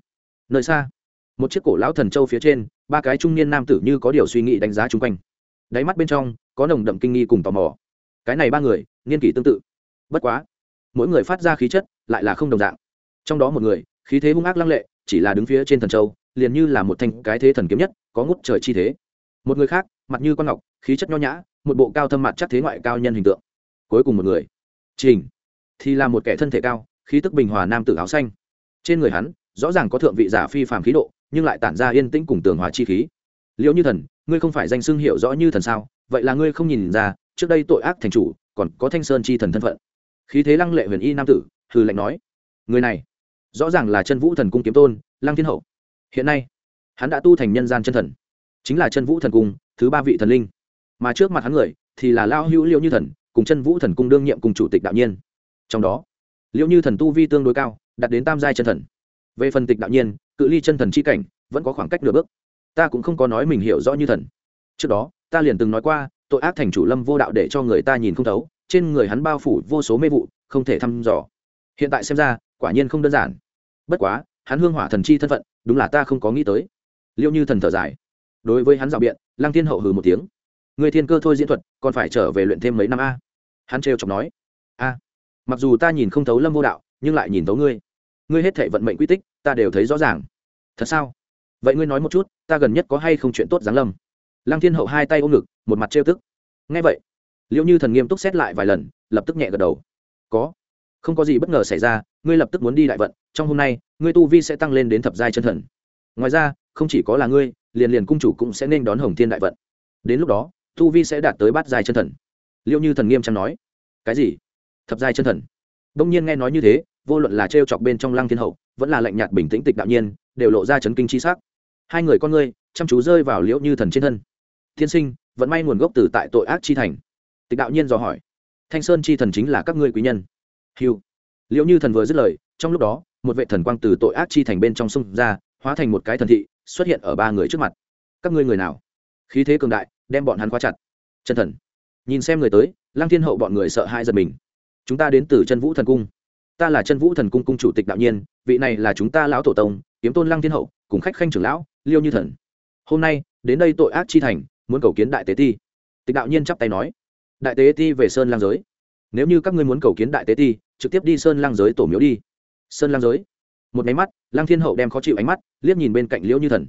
Speaker 1: Nơi xa, một chiếc cổ lão thần châu phía trên, ba cái trung niên nam tử như có điều suy nghĩ đánh giá chung quanh. Đáy mắt bên trong, có nồng đậm kinh nghi cùng tò mò. Cái này ba người, niên kỷ tương tự. Bất quá, mỗi người phát ra khí chất lại là không đồng dạng. Trong đó một người, khí thế hung ác lăng lệ, chỉ là đứng phía trên thần châu, liền như là một thanh cái thế thần kiếm nhất, có ngút trời chi thế một người khác, mặt như con ngọc, khí chất nho nhã, một bộ cao thâm mặt chắc thế ngoại cao nhân hình tượng. Cuối cùng một người. Trình. Thì là một kẻ thân thể cao, khí tức bình hòa nam tử áo xanh. Trên người hắn, rõ ràng có thượng vị giả phi phàm khí độ, nhưng lại tản ra yên tĩnh cùng tường hòa chi khí. Liệu như thần, ngươi không phải danh xưng hiệu rõ như thần sao? Vậy là ngươi không nhìn ra, trước đây tội ác thành chủ, còn có thanh sơn chi thần thân phận. Khí thế lăng lệ huyền y nam tử, hừ lệnh nói. Người này, rõ ràng là chân vũ thần cung kiếm tôn, lăng thiên hậu. Hiện nay, hắn đã tu thành nhân gian chân thần chính là chân vũ thần cung, thứ ba vị thần linh. Mà trước mặt hắn người thì là lao hữu liệu như thần, cùng chân vũ thần cung đương nhiệm cùng chủ tịch đạo nhiên. Trong đó liệu như thần tu vi tương đối cao, đạt đến tam giai chân thần. Về phần tịch đạo nhiên, cự ly chân thần c h i cảnh vẫn có khoảng cách nửa bước. Ta cũng không có nói mình hiểu rõ như thần. Trước đó, ta liền từng nói qua, tội ác thành chủ lâm vô đạo để cho người ta nhìn không thấu, trên người hắn bao phủ vô số mê vụ, không thể thăm dò. Hiện tại xem ra, quả nhiên không đơn giản. Bất quá, hắn hương hỏa thần chi thân phận, đúng là ta không có nghĩ tới. Liệu như thần thở dài đối với hắn rào biện, lăng thiên hậu hừ một tiếng. Người thiên cơ thôi diễn thuật, còn phải trở về luyện thêm mấy năm a? Hắn trêu chọc nói. A, mặc dù ta nhìn không thấu lâm vô đạo, nhưng lại nhìn thấu ngươi. Ngươi hết thể vận mệnh quy tích, ta đều thấy rõ ràng. Thật sao? Vậy ngươi nói một chút, ta gần nhất có hay không chuyện tốt giáng lâm? Lăng thiên hậu hai tay ôm ngực, một mặt trêu tức. Ngay vậy liệu như thần nghiêm túc xét lại vài lần, lập tức nhẹ gật đầu. Có. Không có gì bất ngờ xảy ra, ngươi lập tức muốn đi đại vận, trong hôm nay, ngươi tu vi sẽ tăng lên đến thập giai chân thần. Ngoài ra không chỉ có là ngươi, liền liền cung chủ cũng sẽ nên đón hồng thiên đại vận. Đến lúc đó, tu vi sẽ đạt tới bát giai chân thần. Liệu như thần nghiêm trang nói. Cái gì? Thập giai chân thần? Đông nhiên nghe nói như thế, vô luận là t chọc bên trong lăng thiên hậu, vẫn là lạnh nhạt bình tĩnh tịch đạo nhiên, đều lộ ra chấn kinh chi sắc. Hai người con ngươi, chăm chú rơi vào liễu như thần trên thân. Thiên sinh vẫn may nguồn gốc từ tại tội ác chi thành. Tịch đạo nhiên dò hỏi. Thanh sơn chi thần chính là các ngươi quý nhân. Hiu liễu như thần vừa dứt lời, trong lúc đó, một vệ thần quang từ tội ác chi thành bên trong sông ra hóa thành một cái thần thị, xuất hiện ở ba người trước mặt. Các ngươi người nào? Khí thế cường đại, đem bọn hắn khóa chặt. Chân thần. Nhìn xem người tới, lăng thiên hậu bọn người sợ hai giật mình. Chúng ta đến từ chân vũ thần cung. Ta là chân vũ thần cung cung chủ tịch đạo nhiên, vị này là chúng ta lão tổ tông, kiếm tôn lăng thiên hậu, cùng khách khanh trưởng lão, liêu như thần. Hôm nay, đến đây tội ác chi thành, muốn cầu kiến đại tế ti. Tịch đạo nhiên chắp tay nói, đại tế ti về sơn lang giới. Nếu như các ngươi muốn cầu kiến đại tế ti, trực tiếp đi sơn lang giới tổ miếu đi. Sơn lang giới một máy mắt lang thiên hậu đem khó chịu ánh mắt liếc nhìn bên cạnh liễu như thần.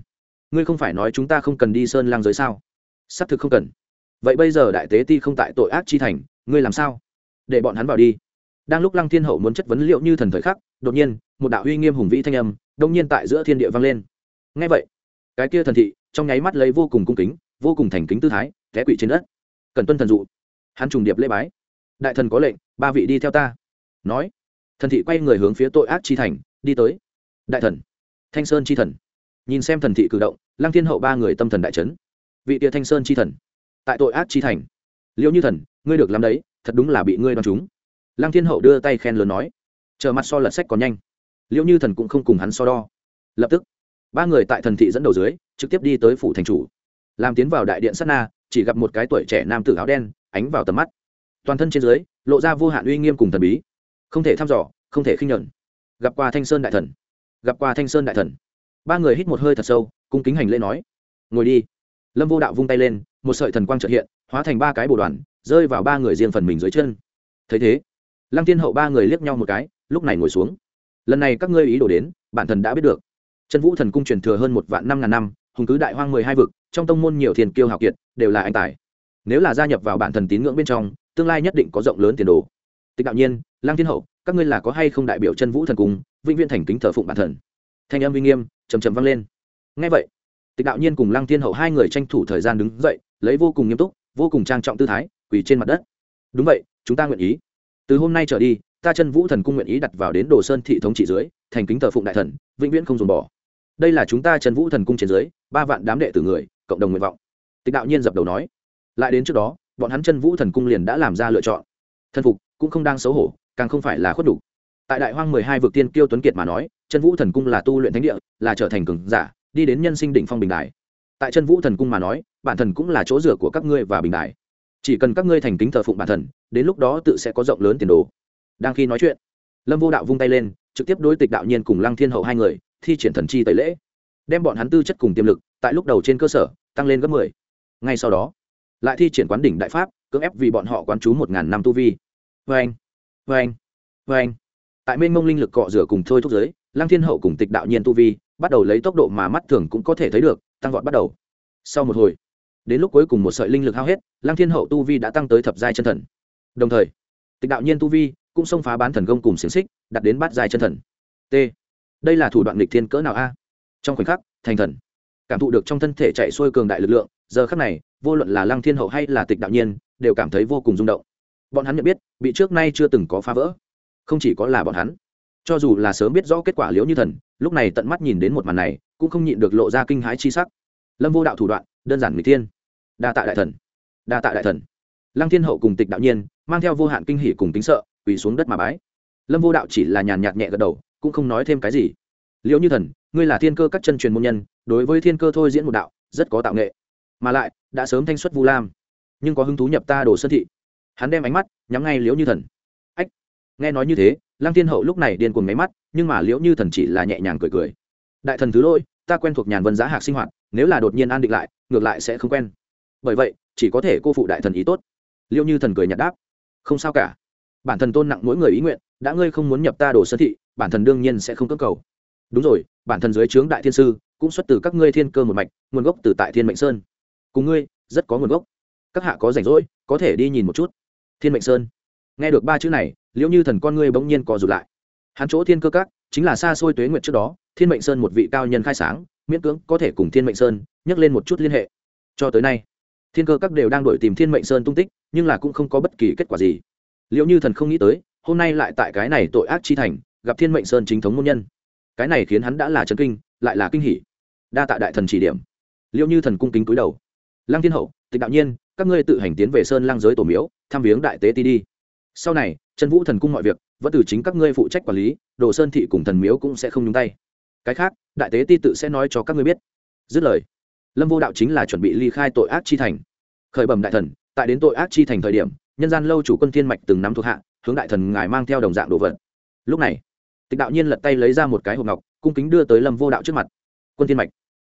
Speaker 1: Ngươi không phải nói chúng ta không cần đi sơn lang giới sao? Xác thực không cần. Vậy bây giờ đại tế ti không tại tội ác chi thành, ngươi làm sao? Để bọn hắn vào đi. Đang lúc lăng thiên hậu muốn chất vấn liệu như thần thời khắc, đột nhiên, một đạo uy nghiêm hùng vĩ thanh âm đông nhiên tại giữa thiên địa vang lên. Ngay vậy, cái kia thần thị trong nháy mắt lấy vô cùng cung kính, vô cùng thành kính tư thái, té quỵ trên đất. Cần tuân thần dụ. Hắn trùng điệp lễ bái. Đại thần có lệnh, ba vị đi theo ta. Nói, thần thị quay người hướng phía tội ác chi thành đi tới. Đại thần. Thanh sơn chi thần. Nhìn xem thần thị cử động, lăng thiên hậu ba người tâm thần đại trấn vị tia thanh sơn chi thần. Tại tội ác chi thành. Liệu như thần, ngươi được làm đấy, thật đúng là bị ngươi đ o á n chúng lăng thiên hậu đưa tay khen lớn nói. Chờ mặt so lật sách còn nhanh. Liệu như thần cũng không cùng hắn so đo. Lập tức, ba người tại thần thị dẫn đầu dưới, trực tiếp đi tới phủ thành chủ. Làm tiến vào đại điện sắt na, chỉ gặp một cái tuổi trẻ nam tử áo đen, ánh vào tầm mắt. Toàn thân trên dưới, lộ ra vô hạn uy nghiêm cùng thần bí. Không thể thăm dò, không thể khinh nhuận gặp qua thanh sơn đại thần. Gặp qua thanh sơn đại thần. Ba người hít một hơi thật sâu, cung kính hành lễ nói. Ngồi đi. Lâm vô đạo vung tay lên, một sợi thần quang trợ hiện, hóa thành ba cái bồ đoàn, rơi vào ba người riêng phần mình dưới chân. Thấy thế, lăng tiên hậu ba người liếc nhau một cái, lúc này ngồi xuống. Lần này các ngươi ý đồ đến, bản thần đã biết được. Trần vũ thần cung truyền thừa hơn một vạn năm ngàn năm, hùng cứ đại hoang mười hai vực, trong tông môn nhiều thiền kiêu hào kiệt, đều là anh tài. Nếu là gia nhập vào bản thần tín ngưỡng bên trong, tương lai nhất định có rộng lớn tiền đồ. Tịch đạo nhiên lang thiên hậu các ngươi là có hay không đại biểu chân vũ thần cung, vĩnh viễn thành kính thờ phụng bản thần. Thanh âm uy nghiêm trầm trầm vang lên. Ngay vậy, tịch đạo nhiên cùng lăng thiên hậu hai người tranh thủ thời gian đứng dậy, lấy vô cùng nghiêm túc, vô cùng trang trọng tư thái, quỳ trên mặt đất. Đúng vậy, chúng ta nguyện ý. Từ hôm nay trở đi, ta chân vũ thần cung nguyện ý đặt vào đến đồ sơn thị thống trị dưới, thành kính thờ phụng đại thần, vĩnh viễn không dùng bỏ. Đây là chúng ta chân vũ thần cung trên dưới, ba vạn đám đệ tử người, cộng đồng nguyện vọng. Tịch đạo nhiên dập đầu nói. Lại đến trước đó, bọn hắn chân vũ thần cung liền đã làm ra lựa chọn. Thần phục cũng không đang xấu hổ càng không phải là khuất đủ tại đại hoang mười hai vực tiên kiêu tuấn kiệt mà nói, chân vũ thần cung là tu luyện thánh địa, là trở thành cường giả, đi đến nhân sinh đỉnh phong bình đại tại chân vũ thần cung mà nói, bản thần cũng là chỗ dựa của các ngươi và bình đại chỉ cần các ngươi thành kính thờ phụng bản thần, đến lúc đó tự sẽ có rộng lớn tiền đồ. Đang khi nói chuyện, lâm vô đạo vung tay lên, trực tiếp đối tịch đạo nhiên cùng lăng thiên hậu hai người, thi triển thần chi tẩy lễ. Đem bọn hắn tư chất cùng tiềm lực, tại lúc đầu trên cơ sở, tăng lên gấp mười. Ngay sau đó, lại thi triển quán đỉnh đại pháp, cưỡng ép vì bọn họ quán trú một ngàn năm tu vi. Vê anh vê anh. Vê anh. Tại mênh mông linh lực cọ rửa cùng thôi thúc giới, lăng thiên hậu cùng tịch đạo nhiên tu vi, bắt đầu lấy tốc độ mà mắt thường cũng có thể thấy được, tăng vọt bắt đầu. Sau một hồi, đến lúc cuối cùng một sợi linh lực hao hết, lăng thiên hậu tu vi đã tăng tới thập giai chân thần. Đồng thời, tịch đạo nhiên tu vi cũng xông phá bán thần công cùng xiềng xích đặt đến bát giai chân thần. T. Đây là thủ đoạn lịch thiên cỡ nào a? Trong khoảnh khắc, thành thần. Cảm thụ được trong thân thể chạy xuôi cường đại lực lượng, giờ khắc này, vô luận là lăng thiên hậu hay là tịch đạo nhiên, đều cảm thấy vô cùng rung động bọn hắn nhận biết, bị trước nay chưa từng có phá vỡ. Không chỉ có là bọn hắn. Cho dù là sớm biết rõ kết quả liễu như thần, lúc này tận mắt nhìn đến một màn này, cũng không nhịn được lộ ra kinh hãi chi sắc. Lâm vô đạo thủ đoạn, đơn giản người tiên đa tạ đại thần. Đa tạ đại thần. Lăng thiên hậu cùng tịch đạo nhiên, mang theo vô hạn kinh hỷ cùng tính sợ, quỳ xuống đất mà bái. Lâm vô đạo chỉ là nhàn nhạt nhẹ gật đầu, cũng không nói thêm cái gì. Liễu như thần, ngươi là thiên cơ các chân truyền môn nhân, đối với thiên cơ thôi diễn một đạo, rất có tạo nghệ. Mà lại, đã sớm thanh xuất vu lam. Nhưng có hứng thú nhập ta đồ sơn thị hắn đem ánh mắt nhắm ngay liễu như thần. Ách, nghe nói như thế, lăng thiên hậu lúc này điên cuồng máy mắt, nhưng mà liễu như thần chỉ là nhẹ nhàng cười cười. Đại thần thứ lỗi, ta quen thuộc nhàn vân giá hạc sinh hoạt, nếu là đột nhiên an định lại, ngược lại sẽ không quen. Bởi vậy, chỉ có thể cô phụ đại thần ý tốt. Liễu như thần cười nhạt đáp. Không sao cả. Bản thần tôn nặng mỗi người ý nguyện, đã ngươi không muốn nhập ta đồ sơn thị, bản thần đương nhiên sẽ không cưỡng cầu. Đúng rồi, bản thần dưới trướng đại thiên sư, cũng xuất từ các ngươi thiên cơ một mạch, nguồn gốc từ tại thiên mệnh sơn. Cùng ngươi, rất có nguồn gốc. Các hạ có rảnh rỗi, có thể đi nhìn một chút thiên mệnh sơn. Nghe được ba chữ này, liễu như thần con ngươi bỗng nhiên co rụt lại. Hắn chỗ thiên cơ các, chính là xa xôi tuế nguyện trước đó, thiên mệnh sơn một vị cao nhân khai sáng, miễn cưỡng có thể cùng thiên mệnh sơn nhắc lên một chút liên hệ. Cho tới nay, thiên cơ các đều đang đổi tìm thiên mệnh sơn tung tích, nhưng là cũng không có bất kỳ kết quả gì. Liệu như thần không nghĩ tới, hôm nay lại tại cái này tội ác chi thành, gặp thiên mệnh sơn chính thống môn nhân. Cái này khiến hắn đã là trấn kinh, lại là kinh hỉ. Đa tạ đại thần chỉ điểm. Liệu như thần cung kính cúi đầu. Lăng thiên hậu, tịch đạo nhiên các ngươi tự hành tiến về sơn lang giới tổ miếu, thăm viếng đại tế ti đi. Sau này, trần vũ thần cung mọi việc, vẫn từ chính các ngươi phụ trách quản lý, đồ sơn thị cùng thần miếu cũng sẽ không nhúng tay. Cái khác, đại tế ti tự sẽ nói cho các ngươi biết. Dứt lời, lâm vô đạo chính là chuẩn bị ly khai tội ác chi thành. Khởi bẩm đại thần, tại đến tội ác chi thành thời điểm, nhân gian lâu chủ quân thiên mạch từng nắm thuộc hạ, hướng đại thần ngài mang theo đồng dạng đồ vật. Lúc này, tịch đạo nhiên lật tay lấy ra một cái hộp ngọc, cung kính đưa tới lâm vô đạo trước mặt. Quân thiên mạch,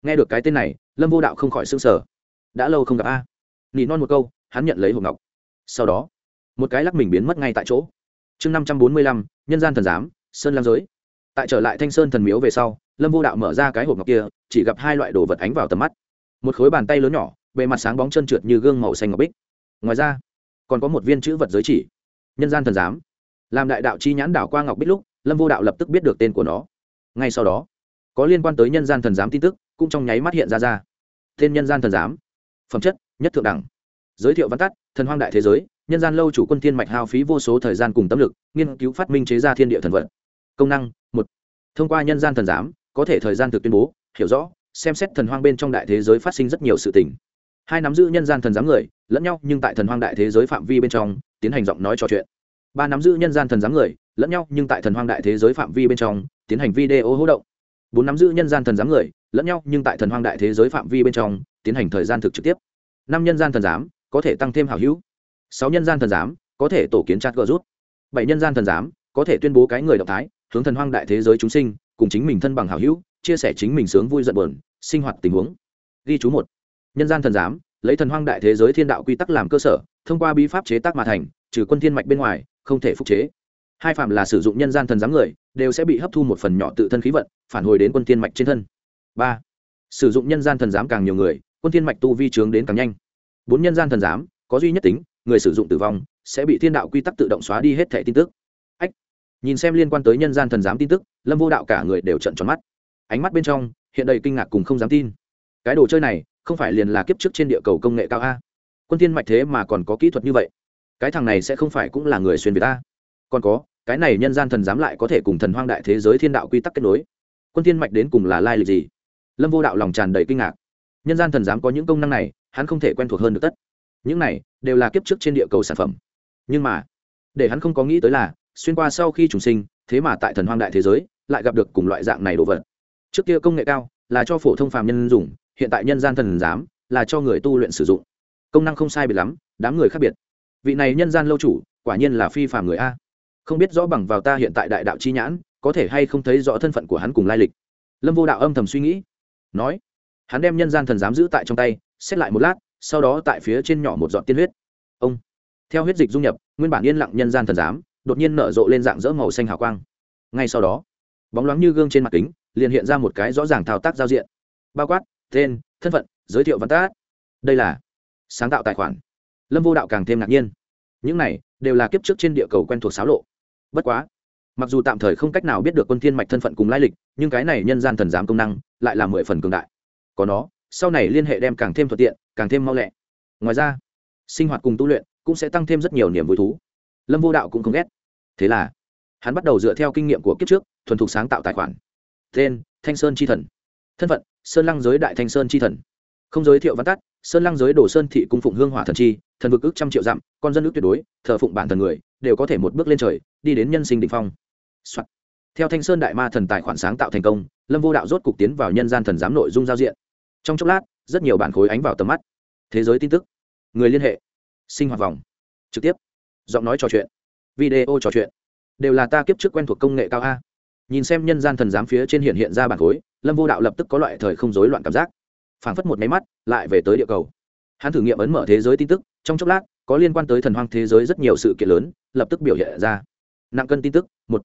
Speaker 1: nghe được cái tên này, lâm vô đạo không khỏi s ư n g sở đã lâu không gặp a nỉ non một câu, hắn nhận lấy hộp ngọc. Sau đó, một cái lắc mình biến mất ngay tại chỗ. Chương năm trăm bốn mươi lăm, nhân gian thần giám, sơn lam giới. Tại trở lại thanh sơn thần miếu về sau, lâm vô đạo mở ra cái hộp ngọc kia, chỉ gặp hai loại đồ vật ánh vào tầm mắt. Một khối bàn tay lớn nhỏ, bề mặt sáng bóng chân trượt như gương màu xanh ngọc bích. Ngoài ra, còn có một viên chữ vật giới chỉ. Nhân gian thần giám. Làm đại đạo chi nhãn đảo qua ngọc bích lúc, lâm vô đạo lập tức biết được tên của nó. Ngay sau đó, có liên quan tới nhân gian thần giám tin tức, cũng trong nháy mắt hiện ra ra. Tên nhân gian thần giám. Phẩm chất nhất thượng đẳng. Giới thiệu văn tắt, thần hoang đại thế giới, nhân gian lâu chủ quân thiên mạch hao phí vô số thời gian cùng tâm lực, nghiên cứu phát minh chế ra thiên địa thần vật. Công năng, một, thông qua nhân gian thần giám, có thể thời gian thực tuyên bố, hiểu rõ, xem xét thần hoang bên trong đại thế giới phát sinh rất nhiều sự tình. Hai nắm giữ nhân gian thần giám người, lẫn nhau nhưng tại thần hoang đại thế giới phạm vi bên trong, tiến hành giọng nói trò chuyện. Ba nắm giữ nhân gian thần giám người, lẫn nhau nhưng tại thần hoang đại thế giới phạm vi bên trong, tiến hành video hỗ động. Bốn nắm giữ nhân gian thần giám người, lẫn nhau nhưng tại thần hoang đại thế giới phạm vi bên trong, tiến hành thời gian thực trực tiếp năm nhân gian thần giám, có thể tăng thêm hảo hữu. Sáu nhân gian thần giám, có thể tổ kiến chặt gỡ rút. Bảy nhân gian thần giám, có thể tuyên bố cái người động thái, hướng thần hoang đại thế giới chúng sinh, cùng chính mình thân bằng hảo hữu, chia sẻ chính mình sướng vui giận buồn, sinh hoạt tình huống. Ghi chú một. Nhân gian thần giám, lấy thần hoang đại thế giới thiên đạo quy tắc làm cơ sở, thông qua bi pháp chế tác mà thành, trừ quân thiên mạch bên ngoài, không thể phục chế. Hai phạm là sử dụng nhân gian thần giám người, đều sẽ bị hấp thu một phần nhỏ tự thân khí vận, phản hồi đến quân thiên mạch trên thân. Ba. Sử dụng nhân gian thần giám càng nhiều người quân thiên mạch tu vi trướng đến càng nhanh. Bốn nhân gian thần giám, có duy nhất tính, người sử dụng tử vong, sẽ bị thiên đạo quy tắc tự động xóa đi hết thẻ tin tức. Ách, nhìn xem liên quan tới nhân gian thần giám tin tức, lâm vô đạo cả người đều trận tròn mắt. Ánh mắt bên trong, hiện đầy kinh ngạc cùng không dám tin. Cái đồ chơi này, không phải liền là kiếp trước trên địa cầu công nghệ cao a? Quân thiên mạch thế mà còn có kỹ thuật như vậy. Cái thằng này sẽ không phải cũng là người xuyên việt ta. Còn có, cái này nhân gian thần giám lại có thể cùng thần hoang đại thế giới thiên đạo quy tắc kết nối. Quân thiên mạch đến cùng là lai lịch gì? Lâm vô đạo lòng tràn đầy kinh ngạc nhân gian thần giám có những công năng này, hắn không thể quen thuộc hơn được tất. Những này đều là kiếp trước trên địa cầu sản phẩm. Nhưng mà, để hắn không có nghĩ tới là, xuyên qua sau khi trùng sinh, thế mà tại thần hoang đại thế giới, lại gặp được cùng loại dạng này đồ vật. Trước kia công nghệ cao, là cho phổ thông phàm nhân dùng, hiện tại nhân gian thần giám, là cho người tu luyện sử dụng. Công năng không sai biệt lắm, đám người khác biệt. Vị này nhân gian lâu chủ, quả nhiên là phi phàm người a. Không biết rõ bằng vào ta hiện tại đại đạo chi nhãn, có thể hay không thấy rõ thân phận của hắn cùng lai lịch. Lâm vô đạo âm thầm suy nghĩ, nói hắn đem nhân gian thần giám giữ tại trong tay, xét lại một lát, sau đó tại phía trên nhỏ một giọt tiên huyết. Ông. Theo huyết dịch dung nhập, nguyên bản yên lặng nhân gian thần giám, đột nhiên nở rộ lên dạng dỡ màu xanh hào quang. Ngay sau đó, bóng loáng như gương trên mặt kính, liền hiện ra một cái rõ ràng thao tác giao diện. Bao quát, tên, thân phận, giới thiệu văn tác. Đây là sáng tạo tài khoản. Lâm vô đạo càng thêm ngạc nhiên. Những này đều là kiếp trước trên địa cầu quen thuộc xáo lộ. Bất quá, mặc dù tạm thời không cách nào biết được quân thiên mạch thân phận cùng lai lịch, nhưng cái này nhân gian thần giám công năng lại là mười phần cường đại có nó, sau này liên hệ đem càng thêm thuận tiện, càng thêm mau lẹ. Ngoài ra, sinh hoạt cùng tu luyện cũng sẽ tăng thêm rất nhiều niềm vui thú. Lâm vô đạo cũng không ghét. Thế là, hắn bắt đầu dựa theo kinh nghiệm của kiếp trước, thuần thục sáng tạo tài khoản. Tên, thanh sơn c h i thần. Thân phận, sơn lăng giới đại thanh sơn c h i thần. Không giới thiệu văn tắt, sơn lăng giới đồ sơn thị cung phụng hương hỏa thần chi, thần vực ước trăm triệu dặm, con dân ước tuyệt đối, thờ phụng bản thần người, đều có thể một bước lên trời, đi đến nhân sinh định phong、Soạn. theo thanh sơn đại ma thần tài khoản sáng tạo thành công, lâm vô đạo rốt cục tiến vào nhân gian thần giám nội dung giao diện trong chốc lát, rất nhiều bản khối ánh vào tầm mắt. Thế giới tin tức. Người liên hệ. Sinh hoạt vòng. Trực tiếp. Giọng nói trò chuyện. Video trò chuyện. Đều là ta kiếp trước quen thuộc công nghệ cao a. Nhìn xem nhân gian thần giám phía trên hiện hiện ra bản khối, lâm vô đạo lập tức có loại thời không rối loạn cảm giác. Phảng phất một máy mắt, lại về tới địa cầu. Hắn thử nghiệm ấn mở thế giới tin tức, trong chốc lát, có liên quan tới thần hoang thế giới rất nhiều sự kiện lớn, lập tức biểu hiện ra. Nặng cân tin tức, một.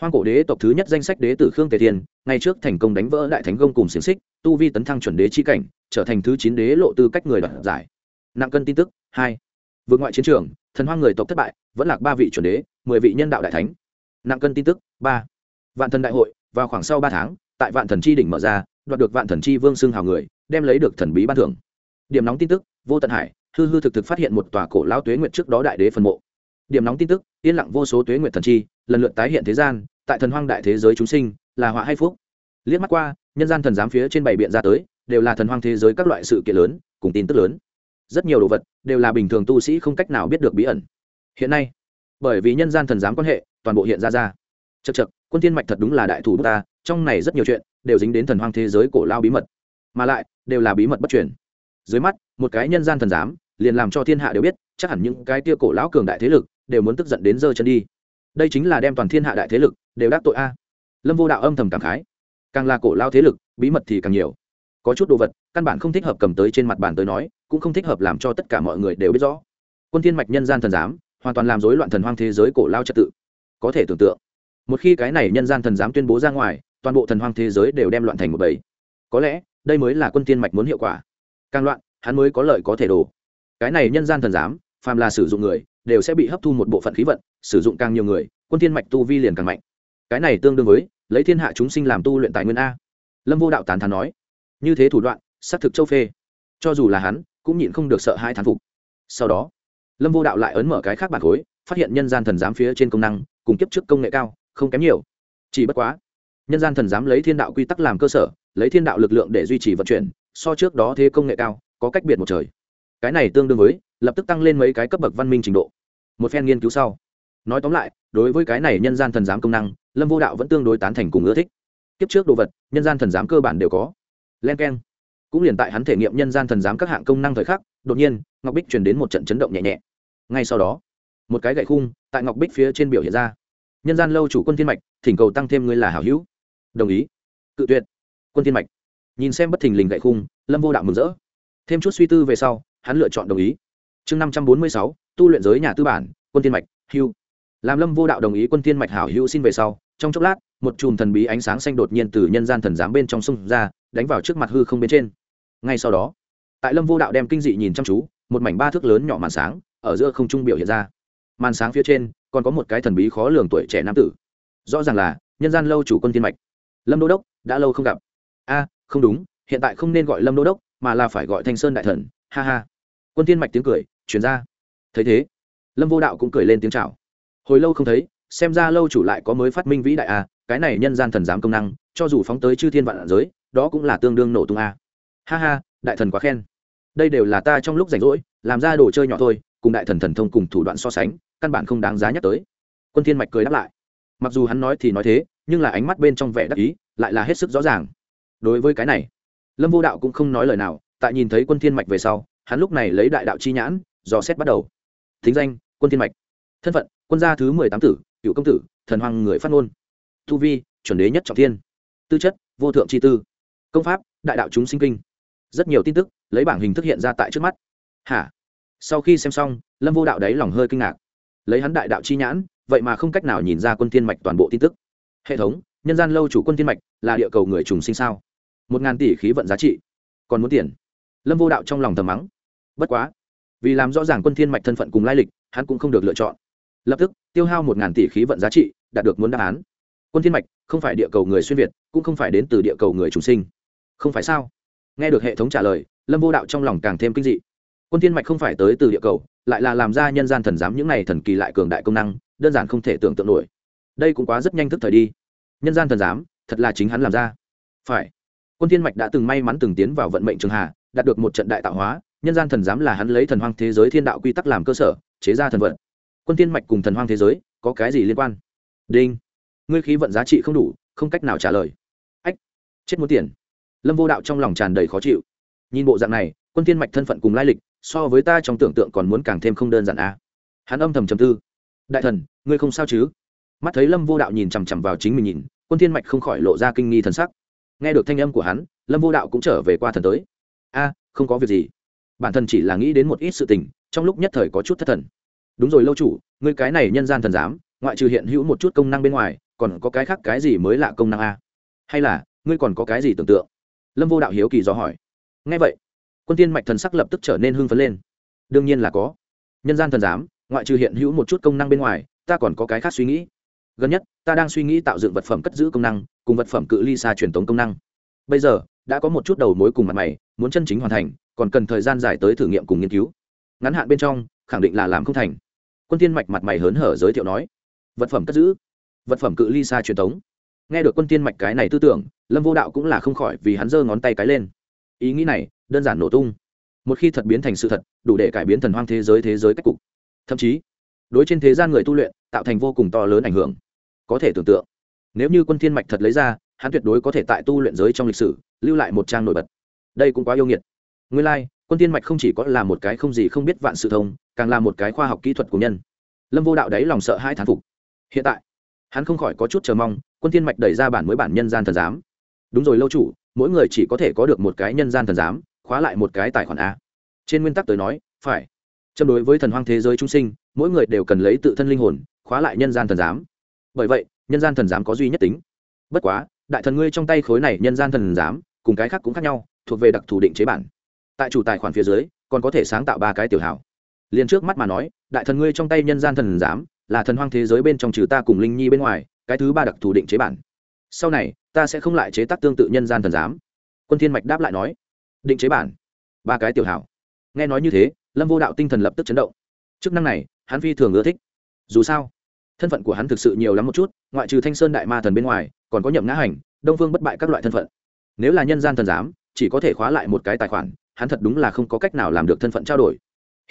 Speaker 1: Hoang cổ đế tộc thứ nhất danh sách đế tử khương tề thiên, ngày trước thành công đánh vỡ đại thánh công cùng xiềng xích tu vi tấn thăng chuẩn đế chi cảnh, trở thành thứ chín đế lộ tư cách người đoạt giải. Nặng cân tin tức, hai. Vượt ngoại chiến trường, thần hoang người tộc thất bại, vẫn lạc ba vị chuẩn đế, mười vị nhân đạo đại thánh. Nặng cân tin tức, ba. Vạn thần đại hội, vào khoảng sau ba tháng, tại vạn thần chi đỉnh mở ra, đoạt được vạn thần chi vương xưng hào người, đem lấy được thần bí ban thưởng. Điểm nóng tin tức, vô tận hải, hư hư thực thực phát hiện một tòa cổ lao tuế nguyệt trước đó đại đế phân mộ. Điểm nóng tin tức, yên lặng vô số tuế nguyệt thần chi, lần lượt tái hiện thế gian, tại thần hoang đại thế giới chúng sinh, là họa hay phúc. Liếc mắt qua nhân gian thần giám phía trên bảy biện ra tới, đều là thần hoang thế giới các loại sự kiện lớn, cùng tin tức lớn. Rất nhiều đồ vật đều là bình thường tu sĩ không cách nào biết được bí ẩn. Hiện nay, bởi vì nhân gian thần giám quan hệ, toàn bộ hiện ra ra. Chật chật quân thiên mạch thật đúng là đại thủ ta, trong này rất nhiều chuyện đều dính đến thần hoang thế giới cổ lao bí mật. Mà lại, đều là bí mật bất truyền. Dưới mắt, một cái nhân gian thần giám, liền làm cho thiên hạ đều biết, chắc hẳn những cái tia cổ lão cường đại thế lực đều muốn tức giận đến giơ chân đi. Đây chính là đem toàn thiên hạ đại thế lực đều đắc tội a. Lâm vô đạo âm thầm cảm khái càng là cổ lao thế lực, bí mật thì càng nhiều. Có chút đồ vật, căn bản không thích hợp cầm tới trên mặt bàn tới nói, cũng không thích hợp làm cho tất cả mọi người đều biết rõ. Quân thiên mạch nhân gian thần giám, hoàn toàn làm rối loạn thần hoang thế giới cổ lao trật tự. Có thể tưởng tượng, một khi cái này nhân gian thần giám tuyên bố ra ngoài, toàn bộ thần hoang thế giới đều đem loạn thành một bầy. Có lẽ, đây mới là quân thiên mạch muốn hiệu quả. Càng loạn, hắn mới có lợi có thể đổ. Cái này nhân gian thần giám, phàm là sử dụng người, đều sẽ bị hấp thu một bộ phận khí vận, sử dụng càng nhiều người, quân thiên mạch tu vi liền càng mạnh. Cái này tương đương với lấy thiên hạ chúng sinh làm tu luyện tài nguyên a. Lâm vô đạo tán thán nói, như thế thủ đoạn, xác thực châu phê. Cho dù là hắn, cũng nhịn không được sợ hai thán phục. Sau đó, lâm vô đạo lại ấn mở cái khác bản khối, phát hiện nhân gian thần giám phía trên công năng, cùng kiếp trước công nghệ cao, không kém nhiều. Chỉ bất quá, nhân gian thần giám lấy thiên đạo quy tắc làm cơ sở, lấy thiên đạo lực lượng để duy trì vận chuyển, so trước đó thế công nghệ cao, có cách biệt một trời. Cái này tương đương với, lập tức tăng lên mấy cái cấp bậc văn minh trình độ. Một phen nghiên cứu sau, nói tóm lại, đối với cái này nhân gian thần giám công năng lâm vô đạo vẫn tương đối tán thành cùng ưa thích. Kiếp trước đồ vật, nhân gian thần giám cơ bản đều có. Len k e n cũng liền tại hắn thể nghiệm nhân gian thần giám các hạng công năng thời khắc, đột nhiên, ngọc bích truyền đến một trận chấn động nhẹ nhẹ. Ngay sau đó, một cái gậy khung tại ngọc bích phía trên biểu hiện ra. Nhân gian lâu chủ quân thiên mạch, thỉnh cầu tăng thêm ngươi là hảo hữu. Đồng ý. Cự tuyệt. Quân thiên mạch. Nhìn xem bất thình lình gậy khung, lâm vô đạo mừng rỡ. Thêm chút suy tư về sau, hắn lựa chọn đồng ý. Chương năm trăm bốn mươi sáu, tu luyện giới nhà tư bản, quân thiên mạch hưu làm lâm vô đạo đồng ý quân thiên mạch hảo hữu xin về sau trong chốc lát, một chùm thần bí ánh sáng xanh đột nhiên từ nhân gian thần giám bên trong sông ra, đánh vào trước mặt hư không bên trên. Ngay sau đó, tại lâm vô đạo đem kinh dị nhìn chăm chú, một mảnh ba thước lớn nhỏ màn sáng ở giữa không trung biểu hiện ra. Màn sáng phía trên, còn có một cái thần bí khó lường tuổi trẻ nam tử. Rõ ràng là nhân gian lâu chủ quân thiên mạch. Lâm đô đốc, đã lâu không gặp. A, không đúng, hiện tại không nên gọi lâm đô đốc, mà là phải gọi thanh sơn đại thần. Ha ha. Quân thiên mạch tiếng cười chuyển ra. Thấy thế, lâm vô đạo cũng cười lên tiếng chào. Hồi lâu không thấy xem ra lâu chủ lại có mới phát minh vĩ đại a cái này nhân gian thần giám công năng, cho dù phóng tới chư thiên vạn giới, đó cũng là tương đương nổ tung a ha ha, đại thần quá khen. Đây đều là ta trong lúc rảnh rỗi, làm ra đồ chơi nhỏ thôi, cùng đại thần thần thông cùng thủ đoạn so sánh, căn bản không đáng giá nhắc tới. Quân thiên mạch cười đáp lại. Mặc dù hắn nói thì nói thế, nhưng là ánh mắt bên trong vẻ đắc ý, lại là hết sức rõ ràng. Đối với cái này, lâm vô đạo cũng không nói lời nào, tại nhìn thấy quân thiên mạch về sau, hắn lúc này lấy đại đạo chi nhãn, dò xét bắt đầu. Thính danh, quân thiên mạch. Thân phận, quân gia thứ mười tám tử cựu công tử, thần hoàng người phát ngôn. Thu vi, chuẩn đế nhất trọng thiên. Tư chất, vô thượng chi tư. Công pháp, đại đạo chúng sinh kinh. Rất nhiều tin tức, lấy bảng hình thức hiện ra tại trước mắt. Hả? Sau khi xem xong, lâm vô đạo đáy lòng hơi kinh ngạc. Lấy hắn đại đạo chi nhãn, vậy mà không cách nào nhìn ra quân tiên mạch toàn bộ tin tức. Hệ thống, nhân gian lâu chủ quân tiên mạch, là địa cầu người trùng sinh sao? Một ngàn tỷ khí vận giá trị. Còn muốn tiền? Lâm vô đạo trong lòng tầm mắng. Bất quá, vì làm rõ ràng quân thiên mạch thân phận cùng lai lịch, hắn cũng không được lựa chọn lập tức, tiêu hao một ngàn tỷ khí vận giá trị, đạt được muốn đáp án. Quân thiên mạch, không phải địa cầu người xuyên việt, cũng không phải đến từ địa cầu người trùng sinh. Không phải sao? Nghe được hệ thống trả lời, lâm vô đạo trong lòng càng thêm kinh dị. Quân thiên mạch không phải tới từ địa cầu, lại là làm ra nhân gian thần giám những này thần kỳ lại cường đại công năng, đơn giản không thể tưởng tượng nổi. Đây cũng quá rất nhanh thức thời đi. Nhân gian thần giám, thật là chính hắn làm ra. Phải. Quân thiên mạch đã từng may mắn từng tiến vào vận mệnh trường hà đạt được một trận đại tạo hóa, nhân gian thần giám là hắn lấy thần hoang thế giới thiên đạo quy tắc làm cơ sở, chế ra thần vận quân thiên mạch cùng thần hoang thế giới, có cái gì liên quan? Đinh. Ngươi khí vận giá trị không đủ, không cách nào trả lời. Ách. Chết muốn tiền. Lâm vô đạo trong lòng tràn đầy khó chịu. Nhìn bộ dạng này, quân thiên mạch thân phận cùng lai lịch, so với ta trong tưởng tượng còn muốn càng thêm không đơn giản a à. hắn âm thầm trầm tư. Đại thần, ngươi không sao chứ? Mắt thấy lâm vô đạo nhìn chằm chằm vào chính mình nhìn, quân thiên mạch không khỏi lộ ra kinh nghi thần sắc. Nghe được thanh âm của hắn, lâm vô đạo cũng trở về qua thần tới. A, không có việc gì. Bản thân chỉ là nghĩ đến một ít sự tình, trong lúc nhất thời có chút thất thần đúng rồi lâu chủ, ngươi cái này nhân gian thần giám, ngoại trừ hiện hữu một chút công năng bên ngoài, còn có cái khác cái gì mới lạ công năng a? Hay là, ngươi còn có cái gì tưởng tượng? Lâm vô đạo hiếu kỳ do hỏi. Ngay vậy, quân tiên mạch thần sắc lập tức trở nên hưng phấn lên. Đương nhiên là có. Nhân gian thần giám, ngoại trừ hiện hữu một chút công năng bên ngoài, ta còn có cái khác suy nghĩ. Gần nhất, ta đang suy nghĩ tạo dựng vật phẩm cất giữ công năng, cùng vật phẩm cự ly xa truyền tống công năng. Bây giờ, đã có một chút đầu mối cùng mặt mày, muốn chân chính hoàn thành, còn cần thời gian dài tới thử nghiệm cùng nghiên cứu. Ngắn hạn bên trong, khẳng định là làm không thành quân tiên mạch mặt mày hớn hở giới thiệu nói vật phẩm cất giữ vật phẩm cự ly xa truyền thống. nghe được quân tiên mạch cái này tư tưởng lâm vô đạo cũng là không khỏi vì hắn giơ ngón tay cái lên. Ý nghĩ này đơn giản nổ tung. Một khi thật biến thành sự thật đủ để cải biến thần hoang thế giới thế giới cách cục. Thậm chí đối trên thế gian người tu luyện tạo thành vô cùng to lớn ảnh hưởng. Có thể tưởng tượng nếu như quân thiên mạch thật lấy ra hắn tuyệt đối có thể tại tu luyện giới trong lịch sử lưu lại một trang nổi bật. Đây cũng quá yêu nghiệt. Nguyên lai like, quân thiên mạch không chỉ có là một cái không gì không biết vạn sự thông, càng là một cái khoa học kỹ thuật của nhân. Lâm vô đạo đấy lòng sợ hai thán phục. Hiện tại, hắn không khỏi có chút chờ mong, quân thiên mạch đẩy ra bản mới bản nhân gian thần giám. Đúng rồi, lâu chủ, mỗi người chỉ có thể có được một cái nhân gian thần giám, khóa lại một cái tài khoản a. Trên nguyên tắc tới nói, phải. Châm đối với thần hoang thế giới trung sinh, mỗi người đều cần lấy tự thân linh hồn, khóa lại nhân gian thần giám. Bởi vậy, nhân gian thần giám có duy nhất tính. Bất quá, đại thần ngươi trong tay khối này nhân gian thần giám, cùng cái khác cũng khác nhau, thuộc về đặc thù định chế bản tại chủ tài khoản phía dưới, còn có thể sáng tạo ba cái tiểu hảo. Liền trước mắt mà nói, đại thần ngươi trong tay nhân gian thần giám, là thần hoang thế giới bên trong trừ ta cùng linh nhi bên ngoài, cái thứ ba đặc thù định chế bản. Sau này, ta sẽ không lại chế tác tương tự nhân gian thần giám. Quân thiên mạch đáp lại nói, định chế bản, ba cái tiểu hảo. Nghe nói như thế, lâm vô đạo tinh thần lập tức chấn động. Chức năng này, hắn phi thường ưa thích. Dù sao, thân phận của hắn thực sự nhiều lắm một chút, ngoại trừ thanh sơn đại ma thần bên ngoài, còn có nhậm ngã hành, đông phương bất bại các loại thân phận. Nếu là nhân gian thần giám, chỉ có thể khóa lại một cái tài khoản hắn thật đúng là không có cách nào làm được thân phận trao đổi.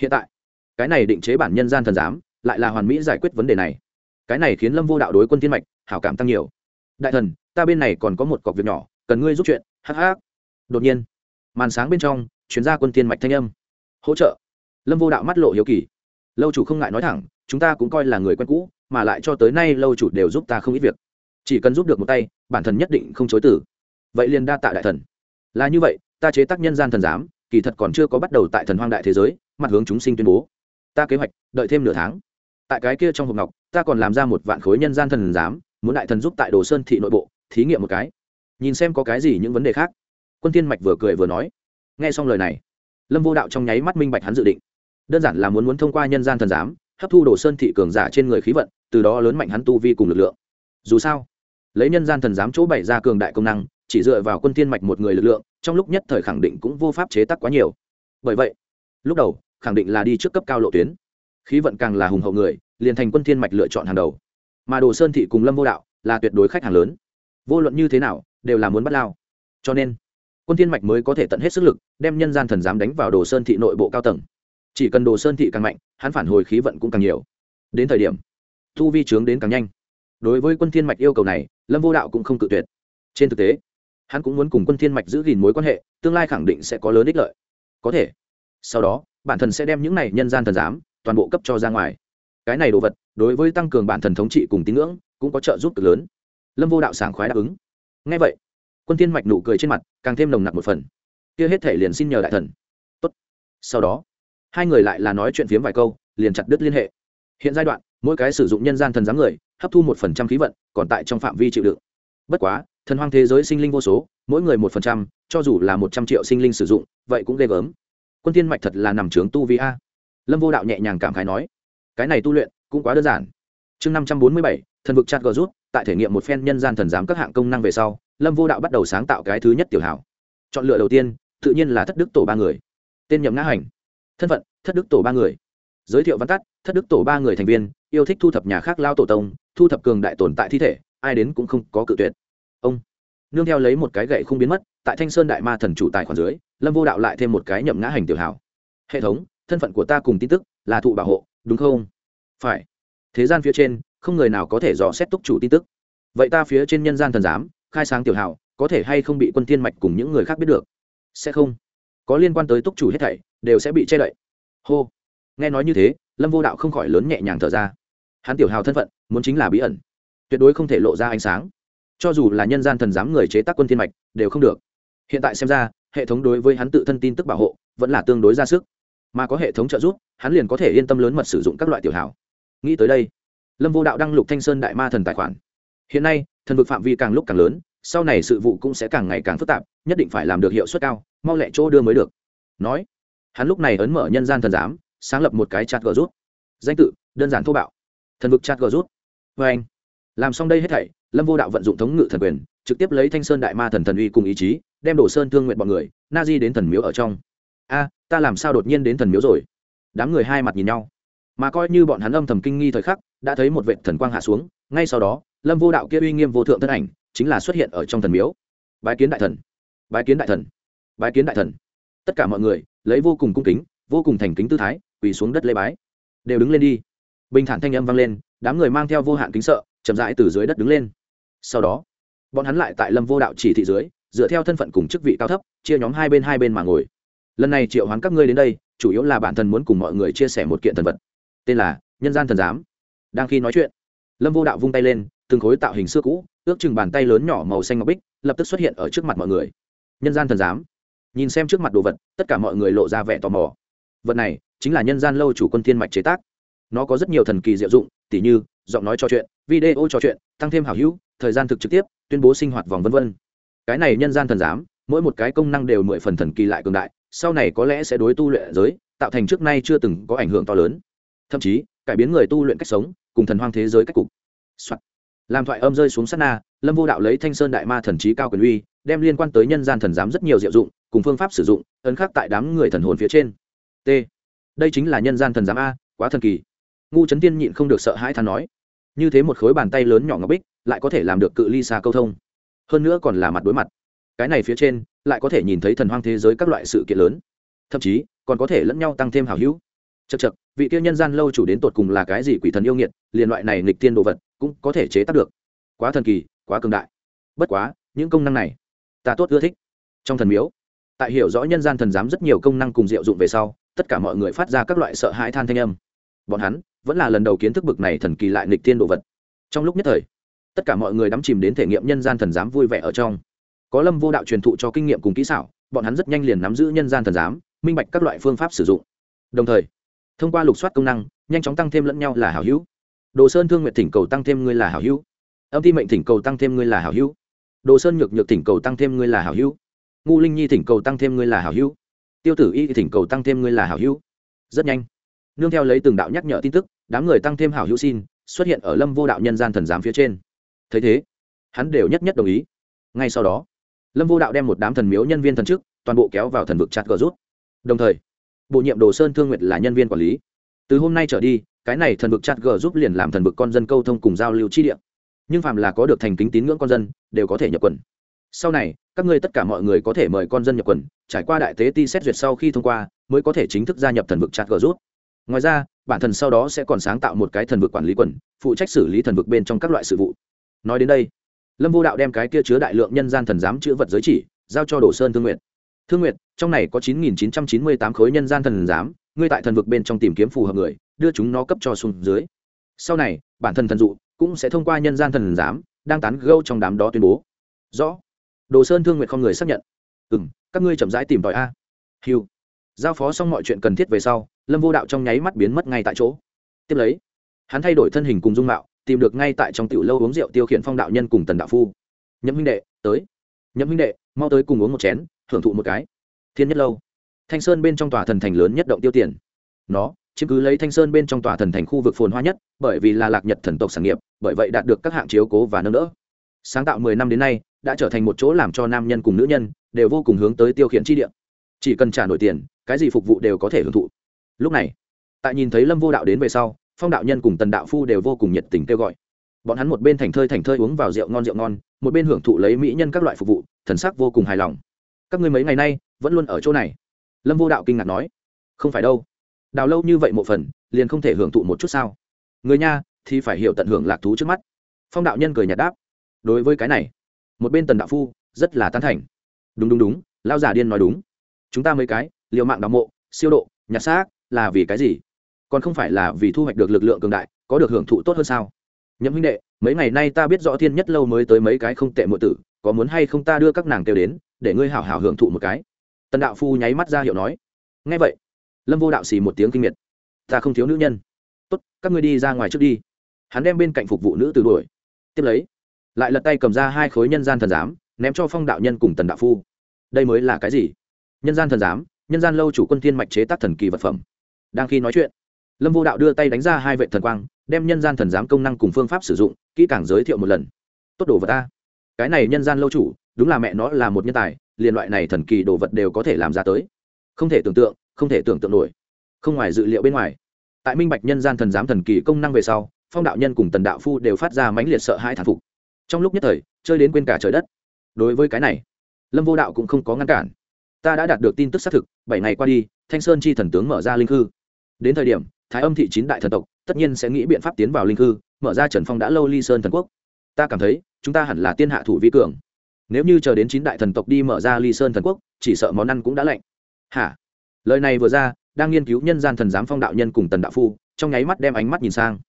Speaker 1: Hiện tại, cái này định chế bản nhân gian thần giám, lại là hoàn mỹ giải quyết vấn đề này. Cái này khiến lâm vô đạo đối quân thiên mạch hảo cảm tăng nhiều. Đại thần, ta bên này còn có một cọc việc nhỏ, cần ngươi giúp chuyện, hắc hắc. Đột nhiên, màn sáng bên trong chuyến ra quân thiên mạch thanh âm. Hỗ trợ. Lâm vô đạo mắt lộ hiếu kỳ. Lâu chủ không ngại nói thẳng, chúng ta cũng coi là người quen cũ, mà lại cho tới nay lâu chủ đều giúp ta không ít việc. Chỉ cần giúp được một tay, bản thân nhất định không chối tử vậy liền đa tạ đại thần. Là như vậy ta chế tác nhân gian thần giám, kỳ thật còn chưa có bắt đầu tại thần hoang đại thế giới, mặt hướng chúng sinh tuyên bố. Ta kế hoạch, đợi thêm nửa tháng. Tại cái kia trong hộp ngọc, ta còn làm ra một vạn khối nhân gian thần giám, muốn đại thần giúp tại đồ sơn thị nội bộ, thí nghiệm một cái. Nhìn xem có cái gì những vấn đề khác. Quân thiên mạch vừa cười vừa nói. Nghe xong lời này, lâm vô đạo trong nháy mắt minh bạch hắn dự định. Đơn giản là muốn muốn thông qua nhân gian thần giám, hấp thu đồ sơn thị cường giả trên người khí vận, từ đó lớn mạnh hắn tu vi cùng lực lượng. Dù sao, lấy nhân gian thần giám chỗ bày ra cường đại công năng, chỉ dựa vào quân thiên mạch một người lực lượng trong lúc nhất thời khẳng định cũng vô pháp chế tác quá nhiều. Bởi vậy, lúc đầu, khẳng định là đi trước cấp cao lộ tuyến. Khí vận càng là hùng hậu người, liền thành quân thiên mạch lựa chọn hàng đầu. Mà đồ sơn thị cùng lâm vô đạo là tuyệt đối khách hàng lớn. Vô luận như thế nào, đều là muốn bắt lao. Cho nên, quân thiên mạch mới có thể tận hết sức lực, đem nhân gian thần giám đánh vào đồ sơn thị nội bộ cao tầng. Chỉ cần đồ sơn thị càng mạnh, hắn phản hồi khí vận cũng càng nhiều. Đến thời điểm, thu vi trướng đến càng nhanh. Đối với quân thiên mạch yêu cầu này, lâm vô đạo cũng không cự tuyệt. Trên thực tế hắn cũng muốn cùng quân thiên mạch giữ gìn mối quan hệ, tương lai khẳng định sẽ có lớn ích lợi. Có thể. Sau đó, bản thân sẽ đem những này nhân gian thần giám, toàn bộ cấp cho ra ngoài. Cái này đồ vật, đối với tăng cường bản thần thống trị cùng tín ngưỡng, cũng có trợ giúp cực lớn. Lâm vô đạo sảng khoái đáp ứng. Ngay vậy, quân thiên mạch nụ cười trên mặt càng thêm nồng nặc một phần. Kia hết thể liền xin nhờ đại thần. Tốt. Sau đó, hai người lại là nói chuyện phiếm vài câu, liền chặt đứt liên hệ. Hiện giai đoạn, mỗi cái sử dụng nhân gian thần giám người, hấp thu một phần trăm khí vận, còn tại trong phạm vi chịu đựng bất quá, thần hoang thế giới sinh linh vô số, mỗi người một phần trăm, cho dù là một trăm triệu sinh linh sử dụng, vậy cũng ghê gớm. Quân tiên mạch thật là nằm trướng tu vi a. Lâm vô đạo nhẹ nhàng cảm khái nói, cái này tu luyện cũng quá đơn giản. Chương năm trăm bốn mươi bảy, thần vực chat gờ rút, tại thể nghiệm một phen nhân gian thần giám các hạng công năng về sau, lâm vô đạo bắt đầu sáng tạo cái thứ nhất tiểu hảo. Chọn lựa đầu tiên, tự nhiên là thất đức tổ ba người. Tên nhậm ngã hành. Thân phận, thất đức tổ ba người. Giới thiệu văn tắt, thất đức tổ ba người thành viên, yêu thích thu thập nhà khác lao tổ tông, thu thập cường đại tồn tại thi thể ai đến cũng không có cự tuyệt. Ông nương theo lấy một cái gậy không biến mất, tại thanh sơn đại ma thần chủ tài khoản dưới, lâm vô đạo lại thêm một cái nhậm ngã hành tiểu hảo. Hệ thống, thân phận của ta cùng tin tức là thụ bảo hộ, đúng không? Phải. Thế gian phía trên, không người nào có thể dò xét túc chủ tin tức. Vậy ta phía trên nhân gian thần giám, khai sáng tiểu hảo, có thể hay không bị quân tiên mạch cùng những người khác biết được? Sẽ không. Có liên quan tới túc chủ hết thảy, đều sẽ bị che đậy. Hô. Nghe nói như thế, lâm vô đạo không khỏi lớn nhẹ nhàng thở ra. Hắn tiểu hào thân phận, muốn chính là bí ẩn tuyệt đối không thể lộ ra ánh sáng. Cho dù là nhân gian thần giám người chế tác quân thiên mạch, đều không được. Hiện tại xem ra, hệ thống đối với hắn tự thân tin tức bảo hộ, vẫn là tương đối ra sức. Mà có hệ thống trợ giúp, hắn liền có thể yên tâm lớn mật sử dụng các loại tiểu hảo. nghĩ tới đây, lâm vô đạo đăng lục thanh sơn đại ma thần tài khoản. Hiện nay, thần vực phạm vi càng lúc càng lớn, sau này sự vụ cũng sẽ càng ngày càng phức tạp, nhất định phải làm được hiệu suất cao, mau lẹ chỗ đưa mới được. Nói, hắn lúc này ấn mở nhân gian thần giám, sáng lập một cái chat gờ rút danh tự, đơn giản thô bạo. Thần vực chat gờ rút vê anh làm xong đây hết thảy, lâm vô đạo vận dụng thống ngự thần quyền, trực tiếp lấy thanh sơn đại ma thần thần uy cùng ý chí, đem đổ sơn thương nguyện bọn người, na di đến thần miếu ở trong. A, ta làm sao đột nhiên đến thần miếu rồi? Đám người hai mặt nhìn nhau. Mà coi như bọn hắn âm thầm kinh nghi thời khắc, đã thấy một vệ thần quang hạ xuống, ngay sau đó, lâm vô đạo kia uy nghiêm vô thượng thân ảnh, chính là xuất hiện ở trong thần miếu. Bái kiến đại thần. Bái kiến đại thần. Bái kiến đại thần. Tất cả mọi người, lấy vô cùng cung kính, vô cùng thành kính tư thái, quỳ xuống đất lê bái. Đều đứng lên đi. Bình thản thanh âm vang lên, đám người mang theo vô hạn kính sợ chậm rãi từ dưới đất đứng lên. Sau đó, bọn hắn lại tại lâm vô đạo chỉ thị dưới, dựa theo thân phận cùng chức vị cao thấp, chia nhóm hai bên hai bên mà ngồi. Lần này triệu hoán các ngươi đến đây, chủ yếu là bản thân muốn cùng mọi người chia sẻ một kiện thần vật. Tên là nhân gian thần giám. Đang khi nói chuyện, lâm vô đạo vung tay lên, từng khối tạo hình xưa cũ, ước chừng bàn tay lớn nhỏ màu xanh ngọc bích, lập tức xuất hiện ở trước mặt mọi người. Nhân gian thần giám. Nhìn xem trước mặt đồ vật, tất cả mọi người lộ ra vẻ tò mò. Vật này chính là nhân gian lâu chủ quân thiên mạch chế tác. Nó có rất nhiều thần kỳ diệu dụng, tỉ như giọng nói trò chuyện, video trò chuyện, tăng thêm hảo hữu, thời gian thực trực tiếp, tuyên bố sinh hoạt vòng vân vân. Cái này nhân gian thần giám, mỗi một cái công năng đều mười phần thần kỳ lại cường đại, sau này có lẽ sẽ đối tu luyện giới, tạo thành trước nay chưa từng có ảnh hưởng to lớn. Thậm chí, cải biến người tu luyện cách sống, cùng thần hoang thế giới cách cục、Soạn. làm thoại âm rơi xuống sát na, lâm vô đạo lấy thanh sơn đại ma thần trí cao quyền uy, đem liên quan tới nhân gian thần giám rất nhiều diệu dụng, cùng phương pháp sử dụng, ấn khắc tại đám người thần hồn phía trên. T. Đây chính là nhân gian thần giám a, quá thần kỳ ngu trấn tiên nhịn không được sợ hãi than nói. Như thế một khối bàn tay lớn nhỏ ngọc bích, lại có thể làm được cự ly xa câu thông. Hơn nữa còn là mặt đối mặt. Cái này phía trên, lại có thể nhìn thấy thần hoang thế giới các loại sự kiện lớn. Thậm chí, còn có thể lẫn nhau tăng thêm hào hữu. Chật chật vị tiêu nhân gian lâu chủ đến tột cùng là cái gì quỷ thần yêu nghiệt, liền loại này nghịch tiên đồ vật cũng có thể chế tác được. Quá thần kỳ, quá cường đại. Bất quá, những công năng này, ta tốt ưa thích. Trong thần miếu, tại hiểu rõ nhân gian thần giám rất nhiều công năng cùng diệu dụng về sau, tất cả mọi người phát ra các loại sợ hãi than thanh âm bọn hắn vẫn là lần đầu kiến thức bực này thần kỳ lại nghịch tiên đồ vật. Trong lúc nhất thời, tất cả mọi người đắm chìm đến thể nghiệm nhân gian thần giám vui vẻ ở trong. Có lâm vô đạo truyền thụ cho kinh nghiệm cùng kỹ xảo, bọn hắn rất nhanh liền nắm giữ nhân gian thần giám, minh bạch các loại phương pháp sử dụng. Đồng thời, thông qua lục soát công năng, nhanh chóng tăng thêm lẫn nhau là hảo hữu. Đồ sơn thương nguyện thỉnh cầu tăng thêm ngươi là hảo hữu. Âm thi mệnh thỉnh cầu tăng thêm ngươi là hảo hữu. Đồ sơn nhược nhược thỉnh cầu tăng thêm ngươi là hảo hữu. Ngu linh nhi thỉnh cầu tăng thêm ngươi là hảo hữu. Tiêu tử y thỉnh cầu tăng thêm ngươi là hảo hữu. Rất nhanh nương theo lấy từng đạo nhắc nhở tin tức, đám người tăng thêm hảo hữu xin, xuất hiện ở lâm vô đạo nhân gian thần giám phía trên. Thấy thế, hắn đều nhất nhất đồng ý. Ngay sau đó, lâm vô đạo đem một đám thần miếu nhân viên thần chức, toàn bộ kéo vào thần vực chặt gờ rút. Đồng thời bộ nhiệm đồ sơn thương nguyệt là nhân viên quản lý. Từ hôm nay trở đi, cái này thần vực chặt gờ giúp liền làm thần vực con dân câu thông cùng giao lưu chi địa. Nhưng phàm là có được thành kính tín ngưỡng con dân, đều có thể nhập quần. Sau này, các ngươi tất cả mọi người có thể mời con dân nhập quần, trải qua đại tế ti xét duyệt sau khi thông qua, mới có thể chính thức gia nhập thần vực chặt gờ rút ngoài ra, bản thần sau đó sẽ còn sáng tạo một cái thần vực quản lý quần, phụ trách xử lý thần vực bên trong các loại sự vụ. Nói đến đây, lâm vô đạo đem cái kia chứa đại lượng nhân gian thần giám chữ vật giới chỉ giao cho đồ sơn thương nguyện thương nguyện trong này có chín nghìn chín trăm chín mươi tám khối nhân gian thần giám, ngươi tại thần vực bên trong tìm kiếm phù hợp người, đưa chúng nó cấp cho xuống dưới. Sau này, bản thân thần dụ cũng sẽ thông qua nhân gian thần giám đang tán gâu trong đám đó tuyên bố. Rõ. Đồ sơn thương nguyện không người xác nhận. Ừ m các ngươi chậm rãi tìm tòi a. Hiu giao phó xong mọi chuyện cần thiết về sau, lâm vô đạo trong nháy mắt biến mất ngay tại chỗ. Tiếp lấy, hắn thay đổi thân hình cùng dung mạo, tìm được ngay tại trong tiểu lâu uống rượu tiêu khiển phong đạo nhân cùng tần đạo phu. Nhậm huynh đệ, tới. Nhậm huynh đệ, mau tới cùng uống một chén, thưởng thụ một cái. Thiên nhất lâu. Thanh sơn bên trong tòa thần thành lớn nhất động tiêu tiền. Nó, chiếm cứ lấy thanh sơn bên trong tòa thần thành khu vực phồn hoa nhất, bởi vì là lạc nhật thần tộc sản nghiệp, bởi vậy đạt được các hạng chiếu cố và nâng đỡ. Sáng tạo mười năm đến nay, đã trở thành một chỗ làm cho nam nhân cùng nữ nhân, đều vô cùng hướng tới tiêu khiển chi địa chỉ cần trả nổi tiền, cái gì phục vụ đều có thể hưởng thụ. Lúc này, tại nhìn thấy lâm vô đạo đến về sau, phong đạo nhân cùng tần đạo phu đều vô cùng nhiệt tình kêu gọi. Bọn hắn một bên thành thơi thành thơi uống vào rượu ngon rượu ngon, một bên hưởng thụ lấy mỹ nhân các loại phục vụ, thần sắc vô cùng hài lòng. Các ngươi mấy ngày nay vẫn luôn ở chỗ này? Lâm vô đạo kinh ngạc nói. Không phải đâu. Đào lâu như vậy một phần, liền không thể hưởng thụ một chút sao? Người nha, thì phải hiểu tận hưởng lạc thú trước mắt. Phong đạo nhân cười nhạt đáp. Đối với cái này, một bên tần đạo phu rất là tán thành. Đúng đúng đúng lao giả điên nói đúng chúng ta mấy cái, liều mạng đ mộ, siêu độ, nhặt xác, là vì cái gì? Còn không phải là vì thu hoạch được lực lượng cường đại, có được hưởng thụ tốt hơn sao? Nhậm huynh đệ, mấy ngày nay ta biết rõ thiên nhất lâu mới tới mấy cái không tệ mộ tử, có muốn hay không ta đưa các nàng kêu đến, để ngươi hảo hảo hưởng thụ một cái? Tần đạo phu nháy mắt ra hiệu nói. Ngay vậy, lâm vô đạo xì một tiếng kinh miệt. Ta không thiếu nữ nhân. Tốt, các ngươi đi ra ngoài trước đi. Hắn đem bên cạnh phục vụ nữ từ đuổi. Tiếp lấy, lại lật tay cầm ra hai khối nhân gian thần giám, ném cho phong đạo nhân cùng tần đạo phu. Đây mới là cái gì? Nhân gian thần giám, nhân gian lâu chủ quân thiên mạch chế tác thần kỳ vật phẩm. Đang khi nói chuyện, lâm vô đạo đưa tay đánh ra hai vệ thần quang, đem nhân gian thần giám công năng cùng phương pháp sử dụng, kỹ càng giới thiệu một lần. Tốt đồ vật ta. Cái này nhân gian lâu chủ, đúng là mẹ nó là một nhân tài, liền loại này thần kỳ đồ vật đều có thể làm ra tới. Không thể tưởng tượng, không thể tưởng tượng nổi. Không ngoài dự liệu bên ngoài. Tại minh bạch nhân gian thần giám thần kỳ công năng về sau, phong đạo nhân cùng tần đạo phu đều phát ra mãnh liệt sợ hãi thản phục. Trong lúc nhất thời, chơi đến quên cả trời đất. Đối với cái này, lâm vô đạo cũng không có ngăn cản ta đã đạt được tin tức xác thực, bảy ngày qua đi, thanh sơn chi thần tướng mở ra linh hư đến thời điểm, thái âm thị chín đại thần tộc tất nhiên sẽ nghĩ biện pháp tiến vào linh hư mở ra trần phong đã lâu ly sơn thần quốc. Ta cảm thấy, chúng ta hẳn là tiên hạ thủ vi cường. Nếu như chờ đến chín đại thần tộc đi mở ra ly sơn thần quốc, chỉ sợ món ăn cũng đã lạnh. Hả? Lời này vừa ra, đang nghiên cứu nhân gian thần giám phong đạo nhân cùng tần đạo phu, trong nháy mắt đem ánh mắt nhìn sang.